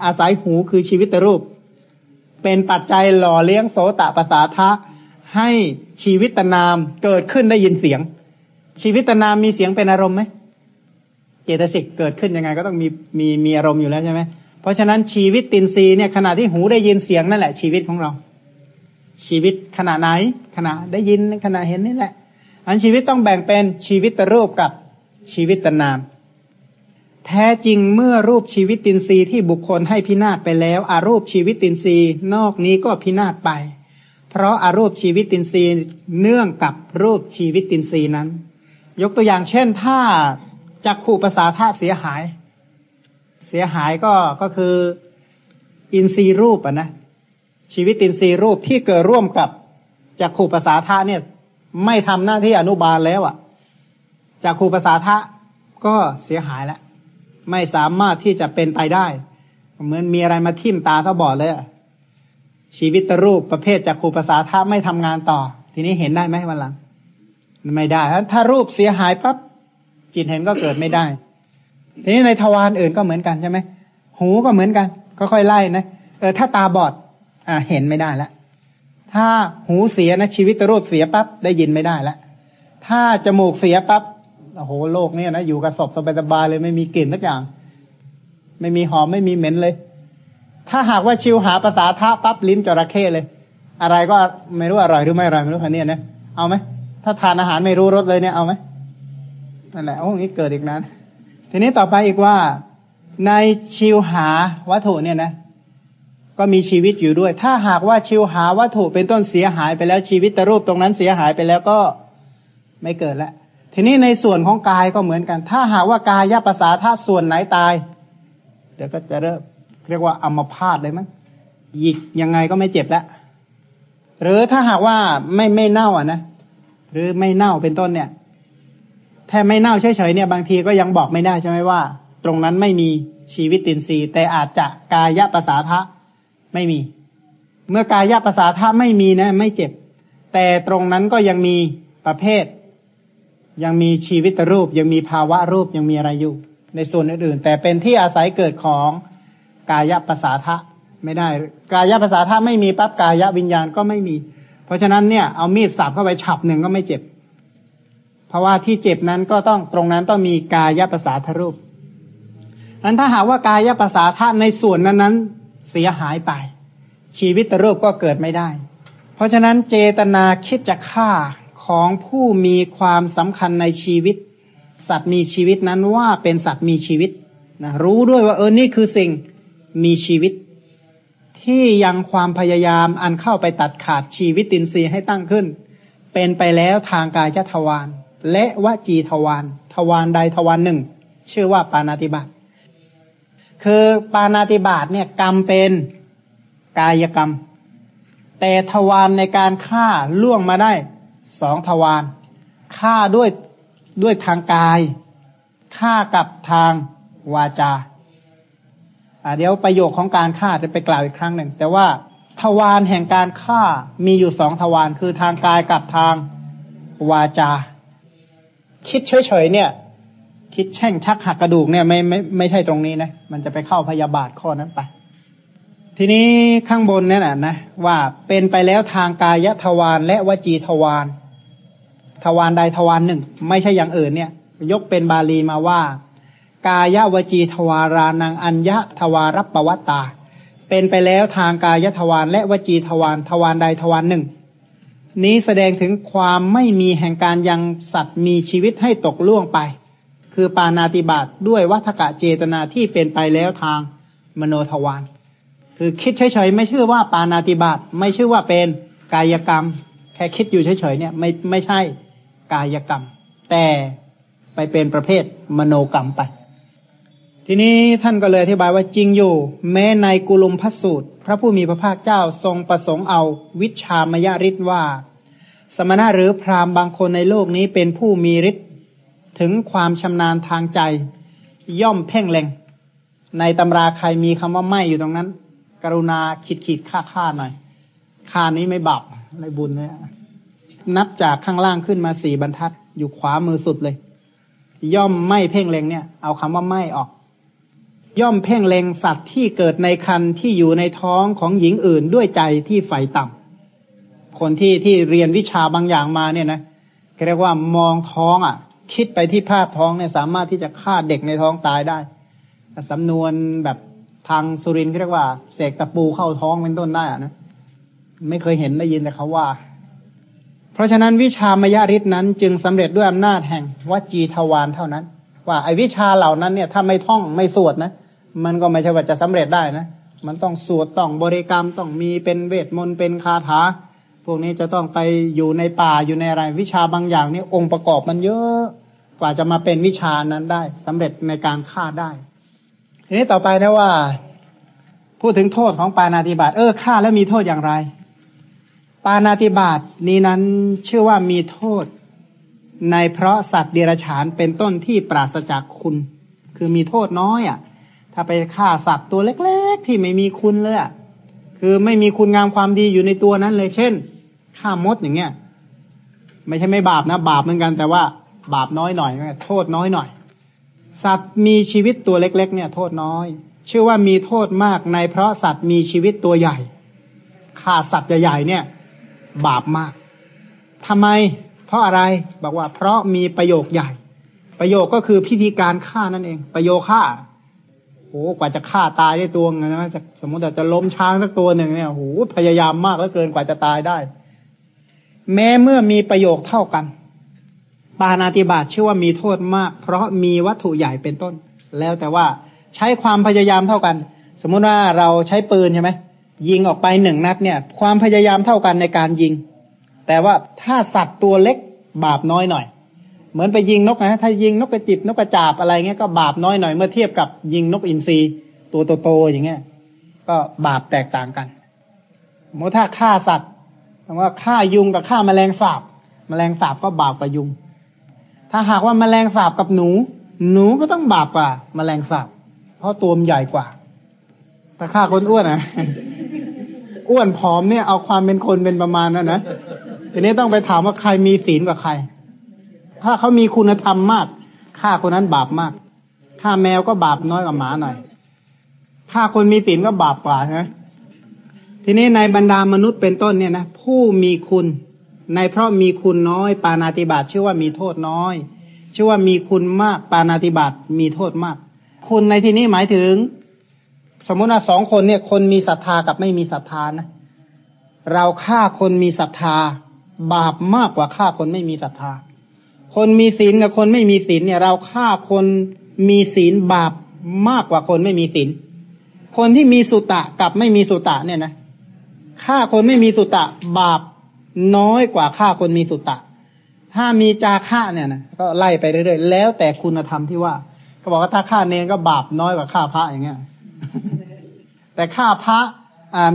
อาศัยหูคือชีวิตรูป เป็นปัจจัยหล่อเลี้ยงโสตประสาทะให้ชีวิตนามเกิดขึ้นได้ยินเสียง ชีวิตนามมีเสียงเป็นอารมณ์ไหมเจตสิกเกิดขึ้นยังไงก็ต้องมีมีมีอารมณ์อยู่แล้วใช่ไหมเพราะฉะนั้นชีวิตินทรีย์เนี่ยขณะที่หูได้ยินเสียงนั่นแหละชีวิตของเรา ชีวิตขณะไหน ขณะได้ยินขณะเห็นนี่แหละ อันชีวิตต้องแบ่งเป็นชีวิตตรูปกับชีวิตตนาม แท้จริงเมื่อรูปชีวิตินทรีย์ที่บุคคลให้พินาศไปแล้วอรูปชีวิตินทรีย์นอกนี้ก็พินาศไป เพราะอรูปชีวิตินทรีย์เนื่องกับรูปชีวิตินทรีย์นั้น ยกตัวอย่างเช่นถ้าจักขู่ภาษาท่าเสียหาย เสียหายก็ก็คืออินทรีย์รูปอะนะชีวิตอินทรีย์รูปที่เกิดร่วมกับจักขู่ภาษาธาเนี่ย ไม่ทำหน้าที่อนุบาลแล้วอะจักขู่ภาษาธาก็เสียหายแล้ว ไม่สามารถที่จะเป็นไปได้ เหมือนมีอะไรมาทิ่มตาเขาบอดเลยชีวิตรูปประเภทจักขู่ภาษาธาไม่ทำงานต่อ ทีนี้เห็นได้ไหมวันหลัง ไม่ได้ถ้ารูปเสียหายปั๊บจิตเห็นก็เกิดไม่ได้ ทีนี้ในทวารอื่นก็เหมือนกันใช่ไหมหูก็เหมือนกัน ก็ค่อยไล่นะเออถ้าตาบอด อ่าเห็นไม่ได้ละถ้าหูเสียนะชีวิตรูปเสียปั๊บได้ยินไม่ได้ละถ้าจมูกเสียปั๊บ โอ้โหโลกเนี้นะอยู่กับศพสบายๆเลยไม่มีกลิ่นสักอย่าง ไม่มีหอมไม่มีเหม็นเลย ถ้าหากว่าชิวหาภาษาท่าปั๊บลิ้นจระเข้เลย อะไรก็ไม่รู้อร่อยหรือไม่อร่อยไม่รู้คันนี้นะเอาไหมถ้าทานอาหารไม่รู้รสเลยเนี่ยเอาไหมนั่นแหละโอ้ยเกิดอีกนั้น ทีนี้ต่อไปอีกว่าในชิวหาวัตถุเนี่ยนะ ก็มีชีวิตอยู่ด้วย ถ้าหากว่าชิวหาวัตถุเป็นต้นเสียหายไปแล้วชีวิตตรูปตรงนั้นเสียหายไปแล้วก็ไม่เกิดแล้ว ทีนี้ในส่วนของกายก็เหมือนกัน ถ้าหากว่ากายภาษาถ้าส่วนไหนตาย เดี๋ยวก็จะเริ่มเรียกว่าอัมพาตเลยมั้งหยิกยังไงก็ไม่เจ็บแล้วหรือถ้าหากว่าไม่ไม่เน่าอะนะหรือไม่เน่าเป็นต้นเนี่ยแค่ไม่เน่าเฉยๆเนี่ย บางทีก็ยังบอกไม่ได้ใช่ไหมว่า ตรงนั้นไม่มีชีวิตตินทรีย์ แต่อาจจะกายะภาษาทะไม่มี เมื่อกายะภาษาทะไม่มีนะ ไม่เจ็บ แต่ตรงนั้นก็ยังมีประเภท ยังมีชีวิตรูป ยังมีภาวะรูปยังมีอะไรอยู่ ในส่วนอื่นๆ แต่เป็นที่อาศัยเกิดของกายะภาษาทะไม่ได้ กายะภาษาทะไม่มีปั๊บกายะวิญญาณก็ไม่มี เพราะฉะนั้นเนี่ยเอามีดสับเข้าไปฉับหนึ่งก็ไม่เจ็บ เพราะว่าที่เจ็บนั้นก็ต้องตรงนั้นต้องมีกายภาษาทรูปอันถ้าหากว่ากายภาษาธาในส่วนนั้นนั้นเสียหายไป ชีวิตรูปก็เกิดไม่ได้ เพราะฉะนั้นเจตนาคิดจะฆ่า ของผู้มีความสำคัญในชีวิต สัตว์มีชีวิตนั้นว่าเป็นสัตว์มีชีวิตนะรู้ด้วยว่าเออนี่คือสิ่งมีชีวิต ที่ยังความพยายามอันเข้าไปตัดขาดชีวิตตินทรีย์ให้ตั้งขึ้น เป็นไปแล้วทางกายทวารและวจีทวารทวารใดทวารหนึ่ง ชื่อว่าปานาติบาตคือปานาติบาตเนี่ยกรรมเป็นกายกรรม แต่ทวารในการฆ่าล่วงมาได้ สองทวารฆ่าด้วยด้วยทางกายฆ่ากับทางวาจาเดี๋ยวประโยคของการฆ่าจะไปกล่าวอีกครั้งหนึ่ง แต่ว่าทวารแห่งการฆ่ามีอยู่สองทวารคือทางกายกับทางวาจา คิดเฉยๆเนี่ย คิดแช่งชักหักกระดูกเนี่ยไม่ไม่ไม่ใช่ตรงนี้นะมันจะไปเข้าพยาบาทข้อนั้นไป ทีนี้ข้างบนเนี่ยนะนะว่าเป็นไปแล้วทางกายทวารและวจีทวาร ทวารใดทวารหนึ่ง ไม่ใช่อย่างอื่นเนี่ย ยกเป็นบาลีมาว่า กายวจีทวารานังอัญญะทวารับปวัตตา เป็นไปแล้วทางกายทวารและวจีทวารทวารใดทวารหนึ่ง นี้แสดงถึงความไม่มีแห่งการยังสัตว์มีชีวิตให้ตกล่วงไป คือปานาติบาตด้วยวัฏกะเจตนาที่เป็นไปแล้วทางมโนทวารคือคิดเฉยๆไม่ชื่อว่าปานาติบาตไม่ชื่อว่าเป็นกายกรรม แค่คิดอยู่เฉยๆเนี่ยไม่ไม่ใช่ กายกรรม แต่ไปเป็นประเภทมโนกรรมไป ทีนี้ท่านก็เลยอธิบายว่าจริงอยู่ แม้ในกุลุมพสูตร พระผู้มีพระภาคเจ้าทรงประสงค์เอาวิชามยฤทธิ์ว่า สมณะหรือพราหมณ์บางคนในโลกนี้เป็นผู้มีฤทธิ์ถึงความชำนาญทางใจ ย่อมเพ่งเล็ง ในตำราใครมีคำว่าไม่อยู่ตรงนั้น กรุณาขีดขีดค่าค่าหน่อยค่านี้ไม่บาปในบุญเนี่ย นับจากข้างล่างขึ้นมาสี่บรรทัด อยู่ขวามือสุดเลย ย่อมไม่เพ่งเล็งเนี่ย เอาคำว่าไม่ออก ย่อมเพ่งเล็งสัตว์ที่เกิดในคันที่อยู่ในท้องของหญิงอื่นด้วยใจที่ใฝ่ต่ำคนที่ที่เรียนวิชาบางอย่างมาเนี่ยนะเรียกว่ามองท้องอะ คิดไปที่ภาพท้องเนี่ยสามารถที่จะฆ่าเด็กในท้องตายได้สำนวนแบบทางสุรินทร์เรียกว่าเสกตะปูเข้าท้องเป็นต้นได้อะนะไม่เคยเห็นได้ยินแต่เขาว่า ราะฉะนั้นวิชามยาริษนั้นจึงสำเร็จด้วยอำนาจแห่งวจีทวารเท่านั้น ว่าไอวิชาเหล่านั้นเนี่ยถ้าไม่ท่องไม่สวดนะ มันก็ไม่ใช่ว่าจะสำเร็จได้นะ มันต้องสวดต้องบริกรรมต้องมีเป็นเวทมนต์เป็นคาถา พวกนี้จะต้องไปอยู่ในป่าอยู่ในอะไรวิชาบางอย่างนี่องค์ประกอบมันเยอะกว่าจะมาเป็นวิชานั้นได้สำเร็จในการฆ่าได้ ทีนี้ต่อไปนะว่า พูดถึงโทษของปานาติบาตเออฆ่าแล้วมีโทษอย่างไร ปานาติบาตนี้นั้นชื่อว่ามีโทษ ในเพราะสัตว์เดรัจฉานเป็นต้นที่ปราศจากคุณ คือมีโทษน้อยอะ ถ้าไปฆ่าสัตว์ตัวเล็ก ๆ ที่ไม่มีคุณเลยอะคือไม่มีคุณงามความดีอยู่ในตัวนั้นเลย เช่นฆ่ามดอย่างเงี้ย ไม่ใช่ไม่บาปนะ บาปเหมือนกัน แต่ว่าบาปน้อยหน่อยโทษน้อยหน่อย สัตว์มีชีวิตตัวเล็ก ๆ เนี่ย โทษน้อย ชื่อว่ามีโทษมากในเพราะสัตว์มีชีวิตตัวใหญ่ฆ่าสัตว์ใหญ่ๆเนี่ย บาปมากทำไม เพราะอะไรบอกว่า เพราะมีประโยคใหญ่ ประโยคก็คือพิธีการฆ่านั่นเอง ประโยคฆ่าโอ้กว่าจะฆ่าตายได้ตัวนึงนะสมมติจะล้มช้างสักตัวหนึ่งเนี่ยโอ้พยายามมากแล้วเกินกว่าจะตายได้ แม้เมื่อมีประโยคเท่ากัน ปานาติบาตชื่อว่ามีโทษมาก เพราะมีวัตถุใหญ่เป็นต้น แล้วแต่ว่าใช้ความพยายามเท่ากัน สมมุติว่าเราใช้ปืนใช่ไหม ยิงออกไปหนึ่งนัดเนี่ย ความพยายามเท่ากันในการยิง แต่ว่าถ้าสัตว์ตัวเล็กบาปน้อยหน่อย เหมือนไปยิงนกนะถ้ายิงนกกระจิบนกกระจาบอะไรเงี้ยก็บาปน้อยหน่อยเมื่อเทียบกับยิงนกอินทรีตัวโตๆอย่างเงี้ย ก็บาปแตกต่างกันสมมติถ้าฆ่าสัตว์แว่าฆ่ายุงกับฆ่าแมลงสาบแมลงสาบก็บาปกว่ายุง ถ้าหากว่าแมลงสาบกับหนู หนูก็ต้องบาปกว่าแมลงสาบเพราะตัวมันใหญ่กว่า ถ้าฆ่าคนอ้วนนะ อ้วนผอมเนี่ยเอาความเป็นคนเป็นประมาณนั้นนะทีนี้ต้องไปถามว่าใครมีศีลกว่าใคร ถ้าเขามีคุณธรรมมากฆ่าคนนั้นบาปมากฆ่าแมวก็บาปน้อยกว่าหมาหน่อยฆ่าคนมีศีลก็บาปกว่านะทีนี้ในบรรดามนุษย์เป็นต้นเนี่ยนะผู้มีคุณในเพราะมีคุณน้อย ปานาติบาตชื่อว่ามีโทษน้อย ชื่อว่ามีคุณมาก ปานาติบาตมีโทษมาก คุณในที่นี้หมายถึง สมมติว่าสองคนเนี่ย คนมีศรัทธากับไม่มีศรัทธานะ เราฆ่าคนมีศรัทธา บาปมากกว่าฆ่าคนไม่มีศรัทธา คนมีศีลกับคนไม่มีศีลเนี่ย เราฆ่าคนมีศีลบาปมากกว่าคนไม่มีศีล คนที่มีสุตะกับไม่มีสุตะเนี่ยนะฆ่าคนไม่มีสุตะ บาปน้อยกว่าฆ่าคนมีสุตะ ถ้ามีจาฆ่าเนี่ยนะก็ไล่ไปเรื่อยๆแล้วแต่คุณธรรมที่ว่า ก็บอกว่าถ้าฆ่าเนรก็บาปน้อยกว่าฆ่าพระอย่างเงี้ย แต่ฆ่าพระ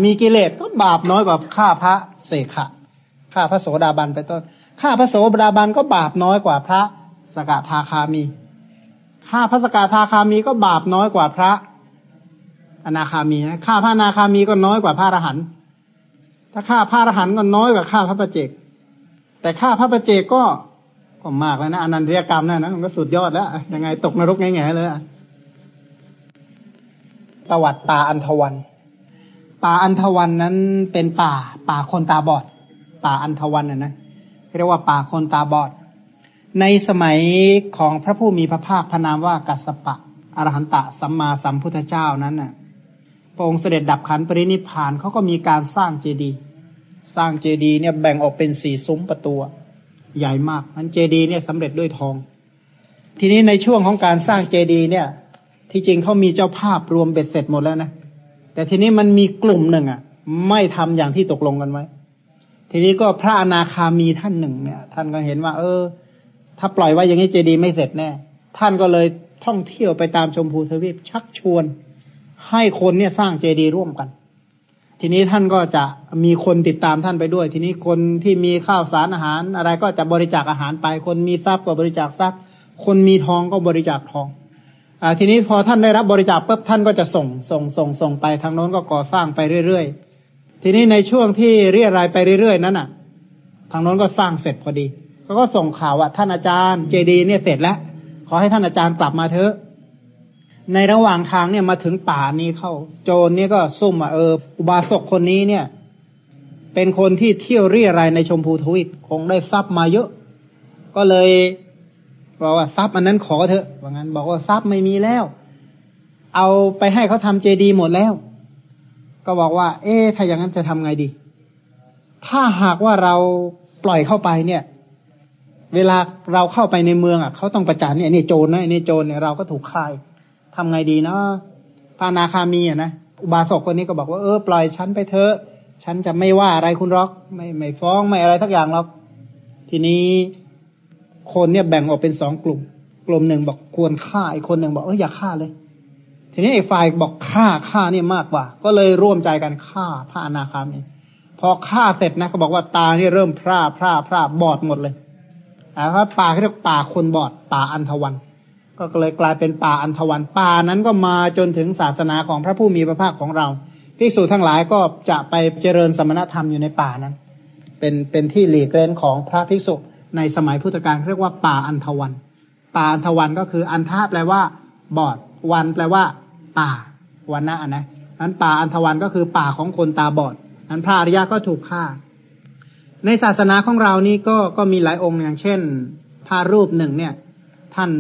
มีกิเลสก็บาปน้อยกว่าฆ่าพระเสกขะฆ่าพระโสดาบันไปต้นฆ่าพระโสดาบันก็บาปน้อยกว่าพระสกทาคามีฆ่าพระสกทาคามีก็บาปน้อยกว่าพระอนาคามีนะฆ่าพระอนาคามีก็น้อยกว่าพระอรหันต์ถ้าฆ่าพระอรหันต์ก็น้อยกว่าฆ่าพระประเจก แต่ฆ่าพระประเจกก็ก็มากแล้วนะอนันตริยกรรมนั่นนะมันก็สุดยอดแล้วยังไงตกนรกง่ๆเลย ประวัติป่าอันทวัน ป่าอันทวันนั้นเป็นป่า ป่าคนตาบอด ป่าอันทวันนะนะเรียกว่าป่าคนตาบอด ในสมัยของพระผู้มีพระภาคพระนามว่ากัสสปะอรหันตะสัมมาสัมพุทธเจ้านั้นน่ะพระองค์เสด็จดับขันปรินิพานเขาก็มีการสร้างเจดีย์สร้างเจดีย์เนี่ยแบ่งออกเป็นสี่ซุ้มประตูใหญ่มากนั้นเจดีย์เนี่ยสำเร็จด้วยทอง ทีนี้ในช่วงของการสร้างเจดีย์เนี่ย ที่จริงเขามีเจ้าภาพรวมเบ็ดเสร็จหมดแล้วนะแต่ทีนี้มันมีกลุ่มหนึ่งอะ ไม่ทำอย่างที่ตกลงกันไว้ ทีนี้ก็พระอนาคามีท่านหนึ่งเนี่ย ท่านก็เห็นว่า เออ ถ้าปล่อยไว้อย่างนี้เจดีย์ไม่เสร็จแน่ ท่านก็เลยท่องเที่ยวไปตามชมพูทวีปชักชวน ให้คนเนี่ยสร้างเจดีย์ร่วมกัน ทีนี้ท่านก็จะมีคนติดตามท่านไปด้วย ทีนี้คนที่มีข้าวสารอาหาร อะไรก็จะบริจาคอาหารไป คนมีทรัพย์ก็บริจาคทรัพย์ คนมีทองก็บริจาคทอง ทีนี้พอท่านได้รับบริจาคปุ๊บท่านก็จะส่งส่งส่งส่งไปทางโน้นก็ก่อสร้างไปเรื่อยๆ ทีนี้ในช่วงที่เรียรายไปเรื่อยๆ นั้นอะ ทางโน้นก็สร้างเสร็จพอดีเขาก็ส่งข่าวว่าท่านอาจารย์เจดีเนี่ยเสร็จแล้ว ขอให้ท่านอาจารย์กลับมาเถอะ ในระหว่างทางเนี่ยมาถึงป่านี้เข้า โจรเนี่ยก็ซุ่มอะเอออุบาสกคนนี้เนี่ย เป็นคนที่เที่ยวเรียรายในชมพูทวีปคงได้ทรัพย์มาเยอะ ก็เลย บอกว่าทรัพย์อันนั้นขอเถอะว่างั้น บอกว่าทรัพย์ไม่มีแล้ว เอาไปให้เขาทำเจดีหมดแล้ว ก็บอกว่า เอ๊ะถ้าอย่างนั้นจะทำไงดี ถ้าหากว่าเราปล่อยเข้าไปเนี่ย เวลาเราเข้าไปในเมืองอะเขาต้องประจานเนี่ยนี่โจรนะนี่โจรเนี่ยเราก็ถูกฆ่าทำไงดีเนาะพานาคามีอะนะอุบาสกคนนี้ก็บอกว่าเออปล่อยฉันไปเถอะ ฉันจะไม่ว่าอะไรคุณรอก ไม่ไม่ฟ้องไม่อะไรทักอย่างหรอก ทีนี้ คนเนี่ยแบ่งออกเป็นสองกลุ่ม กลุ่มหนึ่งบอกควรฆ่าอีกคนหนึ่งบอกเอออย่าฆ่าเลย ทีนี้ไอ้ฝ่ายบอกฆ่าฆ่าเนี่ยมากกว่า ก็เลยร่วมใจกันฆ่าพระอนาคามีพอฆ่าเสร็จนะเขาบอกว่าตาเนี่ยเริ่มพร่าพร่าพร่าบอดหมดเลยอ่าครับป่าเขาเรียกป่าคนบอดป่าอันทวัน ก็เลยกลายเป็นป่าอันทวันป่านั้นก็มาจนถึงศาสนาของพระผู้มีพระภาคของเราภิกษุทั้งหลายก็จะไปเจริญสมณธรรมอยู่ในป่านั้น เป็นเป็นที่หลีกเล่นของพระภิกษุ ในสมัยพุทธกาลเรียกว่าป่าอันทวัน ป่าอันทวันก็คืออันทาแปลว่า บอด วันแปลว่า ป่า วันนะนะอันป่าอันทวันก็คือป่าของคนตาบอดอันพระอริยะก็ถูกฆ่า ในศาสนาของเรานี่ก็ก็มีหลายองค์อย่างเช่น พระรูปหนึ่งเนี่ย ท่าน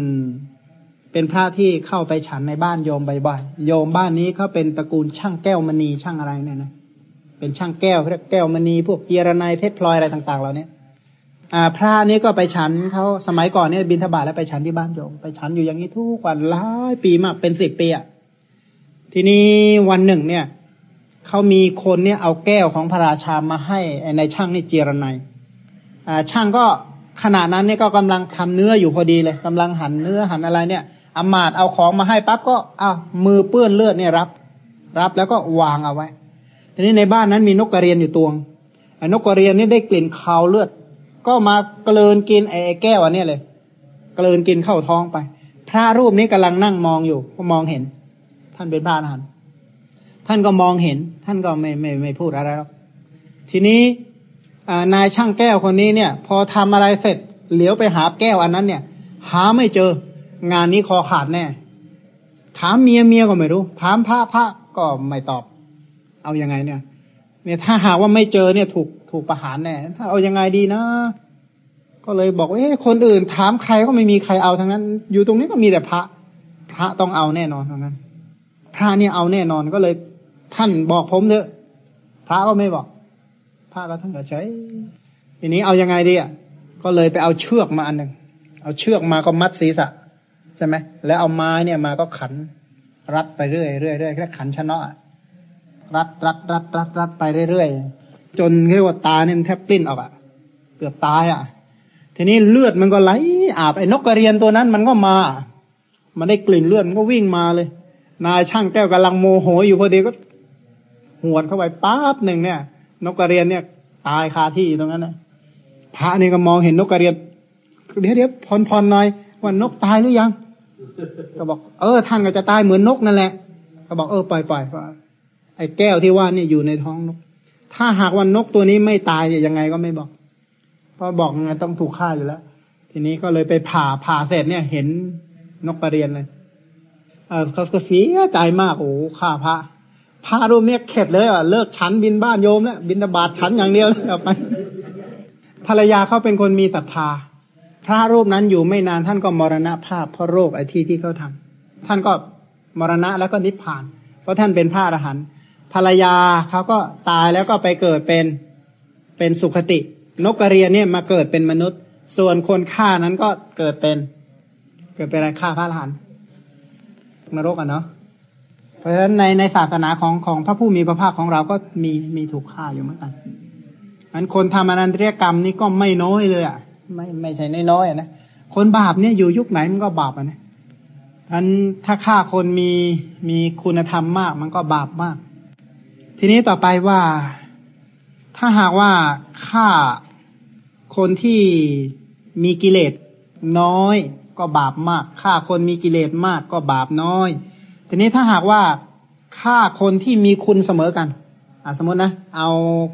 เป็นพระที่เข้าไปฉันในบ้านโยมบ่อยๆโยมบ้านนี้เขาเป็นตระกูลช่างแก้วมณีช่างอะไรเนี่ยนะเป็นช่างแก้วเรียกแก้วมณีพวกเกียรนายเพชรพลอยอะไรต่างๆเหล่านี้ อ่าพระนี้ก็ไปฉันเขาสมัยก่อนเนี่ยบินทบาทแล้วไปฉันที่บ้านโยมไปฉันอยู่อย่างนี้ทุกวันหลายปีมากเป็นสิบปีอะทีนี้วันหนึ่งเนี่ยเขามีคนเนี่ยเอาแก้วของพระราชามาให้ในช่างนี่เจรนายอ่าช่างก็ขณะนั้นเนี่ยก็กำลังทำเนื้ออยู่พอดีเลยกำลังหั่นเนื้อหั่นอะไรเนี่ยอามาตเอาของมาให้ปั๊บก็อ้าวมือเปื้อนเลือดเนี่ยรับ รับแล้วก็วางเอาไว้ ทีนี้ในบ้านนั้นมีนกกระเรียนอยู่ตวงนกกระเรียนนี่ได้กลิ่นคาวเลือด ก็มากลืนกินไอ้แก้วอันนี้เลยกลืนกินเข้าท้องไป พระรูปนี้กำลังนั่งมองอยู่ก็มองเห็น ท่านเป็นพระอรหันต์ท่านก็มองเห็น ท่านก็ไม่ไม่ไม่พูดอะไรหรอกทีนี้นายช่างแก้วคนนี้เนี่ย พอทำอะไรเสร็จเหลียวไปหาแก้วอันนั้นเนี่ย หาไม่เจอ งานนี้คอขาดแน่ ถามเมียเมียก็ไม่รู้ ถามพระพระก็ไม่ตอบ เอาอยัางไงเนี่ย เนี่ยถ้าหากว่าไม่เจอเนี่ยถูก ถูกประหารแน่ ถ้าเอายังไงดีนะ ก็เลยบอกเอ้คนอื่นถามใครก็ไม่มีใครเอาทั้งนั้น อยู่ตรงนี้ก็มีแต่พระ พระต้องเอาแน่นอนทั้งนั้น พระเนี่ยเอาแน่นอนก็เลย ท่านบอกผมเถอะ พระก็ไม่บอก พระก็ท่านก็ใช้ทีนี้เอายังไงดีอะ ก็เลยไปเอาเชือกมาอันหนึ่ง เอาเชือกมาก็มัดศีรษะใช่ไหม แล้วเอาไม้เนี่ยมาก็ขัน รัดไปเรื่อยเรื่อยเรื่อยแค่ขันชนะรัดรัดรัดรัดรัดไปเรื่อยๆ จนเรียกว่าตาเนี่ยแทบปลิ้นออกอะเกือบตายอะทีนี้เลือดมันก็ไหลอาบไอ้นกกระเรียนตัวนั้นมันก็มา มันได้กลิ่นเลือดมันก็วิ่งมาเลย นายช่างแก้วกำลังโมโหอยู่พอดีก็หวนเข้าไปปั๊บหนึ่งเนี่ย นกกระเรียนเนี่ย ตายคาที่ตรงนั้นนะพระนี่ก็มองเห็นนกกระเรียนเดี๋ยวเดี๋ยวพรพรหน่อยว่านกตายหรือยัง ก็บอก เออท่านก็จะตายเหมือนนกนั่นแหละ ก็บอกเออปล่อยปล่อยไอ้แก้วที่ว่านี่อยู่ในท้องนก ถ้าหากว่านกตัวนี้ไม่ตายเนี่ยยังไงก็ไม่บอกเพราะบอกยังไงต้องถูกฆ่าอยู่แล้ว ทีนี้ก็เลยไปผ่าผ่าเสร็จเนี่ย เห็นนกกระเรียนเลยเออเขาก็เสียใจมากโอ้ฆ่าพระพระรูปเนี้ยเข็ดเลยอะเลิกฉันบินบ้านโยมแล้วบินบาตฉันอย่างเดียวเลยไปภรรยาเขาเป็นคนมีศรัทธา พระรูปนั้นอยู่ไม่นานท่านก็มรณภาพเพราะโรคไอที่ที่เขาทำท่านก็มรณะแล้วก็นิพพาน เพราะท่านเป็นพระอรหันต์ ภรรยาเขาก็ตายแล้วก็ไปเกิดเป็นเป็นสุขติ นกกระเรียนเนี่ยมาเกิดเป็นมนุษย์ ส่วนคนฆ่านั้นก็เกิดเป็น เกิดเป็นอะไรฆ่าพระอรหันต์นรกอะเนาะเพราะฉะนั้นในในศาสนาของของพระผู้มีพระภาคของเราก็มีมีถูกฆ่าอยู่เหมือนกันอันคนทำอนันตริยกรรมนี่ก็ไม่น้อยเลยอะ ไม่ไม่ใช่น้อยๆนะคนบาปเนี่ยอยู่ยุคไหนมันก็บาปอะนะอันถ้าฆ่าคนมีมีคุณธรรมมาก มันก็บาปมาก ทีนี้ต่อไปว่าถ้าหากว่าฆ่าคนที่มีกิเลสน้อยก็บาปมากฆ่าคนมีกิเลสมากก็บาปน้อย ทีนี้ถ้าหากว่าฆ่าคนที่มีคุณเสมอกันอ่าสมมตินะเอา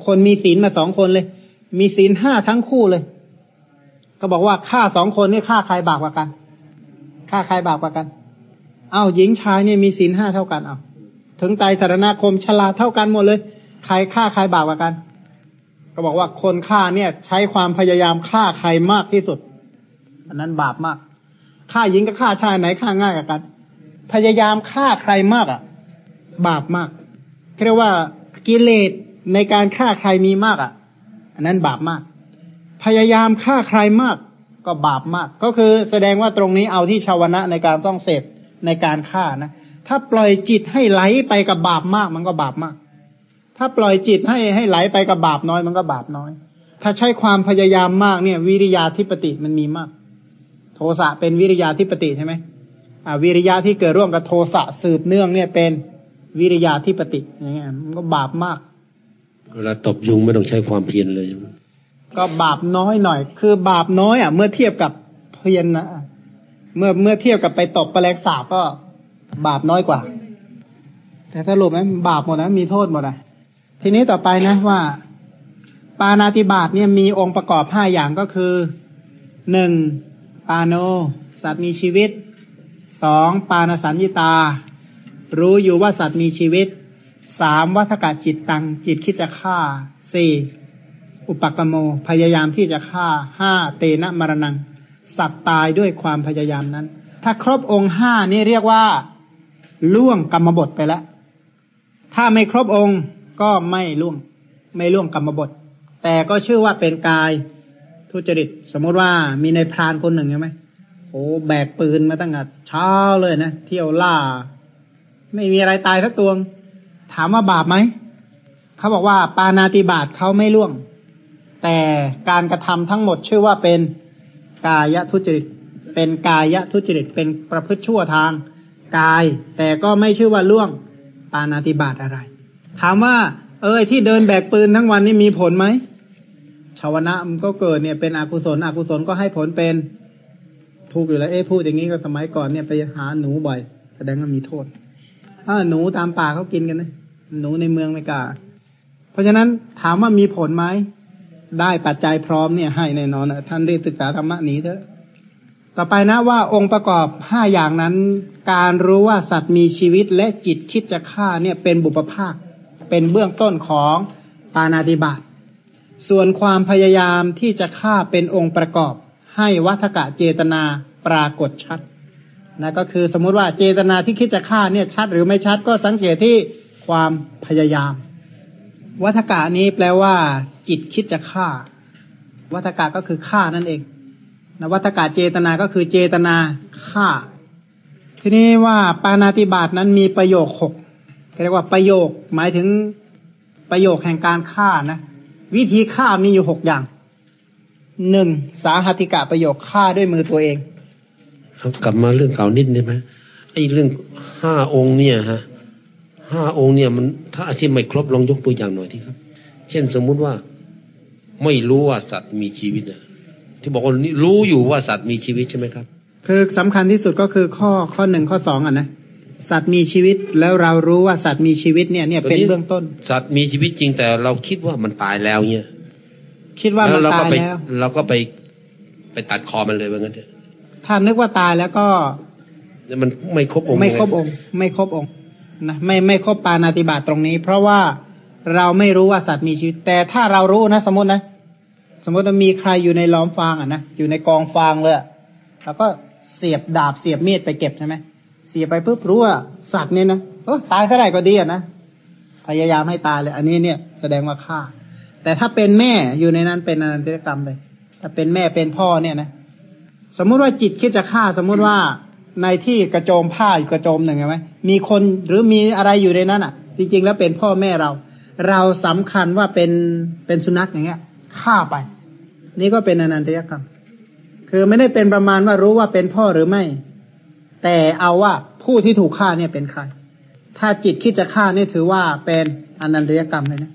คนมีศีลมาสองคนเลย มีศีลห้าทั้งคู่เลย ก็บอกว่าฆ่าสองคนนี่ฆ่าใครบาปกว่ากันฆ่าใครบาปกว่ากัน เอาหญิงชายเนี่ยมีศีลห้าเท่ากันเอา ถึงไตสารณคมฉลาดเท่ากันหมดเลย ใครฆ่าใครบาปกว่ากัน ก็บอกว่าคนฆ่าเนี่ย ใช้ความพยายามฆ่าใครมากที่สุด อันนั้นบาปมากฆ่าหญิงกับฆ่าชายไหนฆ่าง่ายกว่ากัน พยายามฆ่าใครมากอะ บาปมากเรียกว่ากิเลสในการฆ่าใครมีมากอะ อันนั้นบาปมาก พยายามฆ่าใครมากก็บาปมาก ก็คือแสดงว่าตรงนี้เอาที่ชาวนะในการต้องเสพในการฆ่านะ ถ้าปล่อยจิตให้ไหลไปกับบาปมาก มันก็บาปมาก ถ้าปล่อยจิตให้ให้ไหลไปกับบาปน้อย มันก็บาปน้อย ถ้าใช้ความพยายามมากเนี่ย วิริยาธิปติมันมีมาก โทสะเป็นวิริยาธิปติใช่ไหมอ่าวิริยะที่เกิดร่วมกับโทสะสืบเนื่องเนี่ยเป็นวิริยาธิปติอย่างเงี้ยมันก็บาปมาก เวลาตบยุงไม่ต้องใช้ความเพียรเลย ก็บาปน้อยหน่อย คือบาปน้อยอะ เมื่อเทียบกับเพียรนะเมื่อเมื่อเทียบกับไปตบแปลงสาบก็ บาปน้อยกว่า แต่สรุปไหมบาปหมดนะมีโทษหมดอะ ทีนี้ต่อไปนะว่า ปานาติบาตเนี่ยมีองค์ประกอบห้าอย่างก็คือหนึ่งปาโน สัตว์มีชีวิตสองปานสัญญตา รู้อยู่ว่าสัตว์มีชีวิตสามวัฏกะจิตตังจิตคิดจะฆ่าสี่อุปกรโมพยายามที่จะฆ่าห้าเตนะมรณัง สัตว์ตายด้วยความพยายามนั้น ถ้าครบองค์ห้านี่เรียกว่า ล่วงกรรมบทไปแล้วถ้าไม่ครบองค์ก็ไม่ล่วง ไม่ล่วงกรรมบท แต่ก็ชื่อว่าเป็นกายทุจริต สมมติว่ามีในพรานคนหนึ่งใช่ไหมโอ้แบกปืนมาตั้งแต่เช้าเลยนะเที่ยวล่า ไม่มีอะไรตายสักตัวถามว่าบาปไหมเขาบอกว่าปานาติบาตเขาไม่ล่วง แต่การกระทำทั้งหมดชื่อว่าเป็นกายทุจริต เป็นกายทุจริตเป็นประพฤติชั่วทาง กาย แต่ก็ไม่ชื่อว่าล่วงปานาติบาตอะไร ถามว่า เอ้ยที่เดินแบกปืนทั้งวันนี่มีผลไหมชาวนะมันก็เกิดเนี่ยเป็นอกุศลอกุศลก็ให้ผลเป็นถูกอยู่แล้ว เอ๊พูดอย่างนี้ก็สมัยก่อนเนี่ยไปหาหนูบ่อย แสดงว่ามีโทษถ้าหนูตามป่าเขากินกันนะหนูในเมืองไม่กล้าเพราะฉะนั้นถามว่ามีผลไหมได้ปัจจัยพร้อมเนี่ยให้แน่นอนนะท่านได้ศึกษาธรรมะนี้เถอะ ต่อไปนะว่าองค์ประกอบห้าอย่างนั้น การรู้ว่าสัตว์มีชีวิตและจิตคิดจะฆ่าเนี่ยเป็นบุปภาค เป็นเบื้องต้นของปานาติบาตส่วนความพยายามที่จะฆ่าเป็นองค์ประกอบ ให้วัฏกะเจตนาปรากฏชัดนะก็คือสมมุติว่าเจตนาที่คิดจะฆ่าเนี่ยชัดหรือไม่ชัดก็สังเกตที่ความพยายาม วัฏกะนี้แปลว่า จิตคิดจะฆ่า วัฏกะก็คือฆ่านั่นเอง นวัฏกะเจตนาก็คือเจตนาฆ่า ทีนี้ว่าปานาติบาตนั้นมีประโยคหกเรียกว่าประโยคหมายถึงประโยคแห่งการฆ่านะ วิธีฆ่ามีอยู่หกอย่างหนึ่งสาหัติกะประโยคฆ่าด้วยมือตัวเองกลับมาเรื่องเก่านิดได้ไหมไอ้เรื่องห้าองค์เนี่ยฮะห้าองค์เนี่ยมันถ้าอธิบายครบลองยกตัวอย่างหน่อยที่ครับ เช่นสมมุติว่า ไม่รู้ว่าสัตว์มีชีวิตนะ ที่บอกว่านี่รู้อยู่ว่าสัตว์มีชีวิตใช่ไหมครับ คือสำคัญที่สุดก็คือข้อข้อหนึ่งข้อสองอะนะสัตว์มีชีวิตแล้วเรารู้ว่าสัตว์มีชีวิตเนี่ยเนี่ยเป็นเบื้องต้น สัตว์มีชีวิตจริงแต่เราคิดว่ามันตายแล้วเนี่ยคิดว่ามันเราตาก็ยไปแล้วเราก็ไปไปตัดคอมันเลยว่างั้นเถอะถ้านึกว่าตายแล้วก็แล้วมันไม่ครบองค์ไม่ครบองค์ ไม่ครบองค์นะไม่ไม่ครบปานาติบาตตรงนี้ เพราะว่าเราไม่รู้ว่าสัตว์มีชีวิต แต่ถ้าเรารู้นะ สมมตินะ สมมติว่ามีใครอยู่ในล้อมฟางอะนะอยู่ในกองฟางเลยแล้วก็เสียบดาบเสียบมีดไปเก็บใช่ไหมเสียบไปปุ๊บรู้ว่าสัตว์เนี่ยนะเออตายเท่าไหร่ก็ดีอะนะพยายามให้ตายเลย อันนี้เนี่ยแสดงว่าฆ่า แต่ถ้าเป็นแม่อยู่ในนั้นเป็นอนันติกรรมเลยถ้าเป็นแม่เป็นพ่อเนี่ยนะสมมุติว่าจิตคิดจะฆ่า สมมุติว่าในที่กระโจมผ้าอยู่กระโจมหนึ่งใช่ไหมมีคนหรือมีอะไรอยู่ในนั้นอะ จริงๆแล้วเป็นพ่อแม่เรา เราสำคัญว่าเป็นเป็นสุนัขอย่างเงี้ยฆ่าไป นี่ก็เป็นอนันตริยกรรม คือไม่ได้เป็นประมาณว่ารู้ว่าเป็นพ่อหรือไม่ แต่เอาว่าผู้ที่ถูกฆ่าเนี่ยเป็นใคร ถ้าจิตคิดจะฆ่านี่ถือว่าเป็นอนันตริยกรรมเลยนะ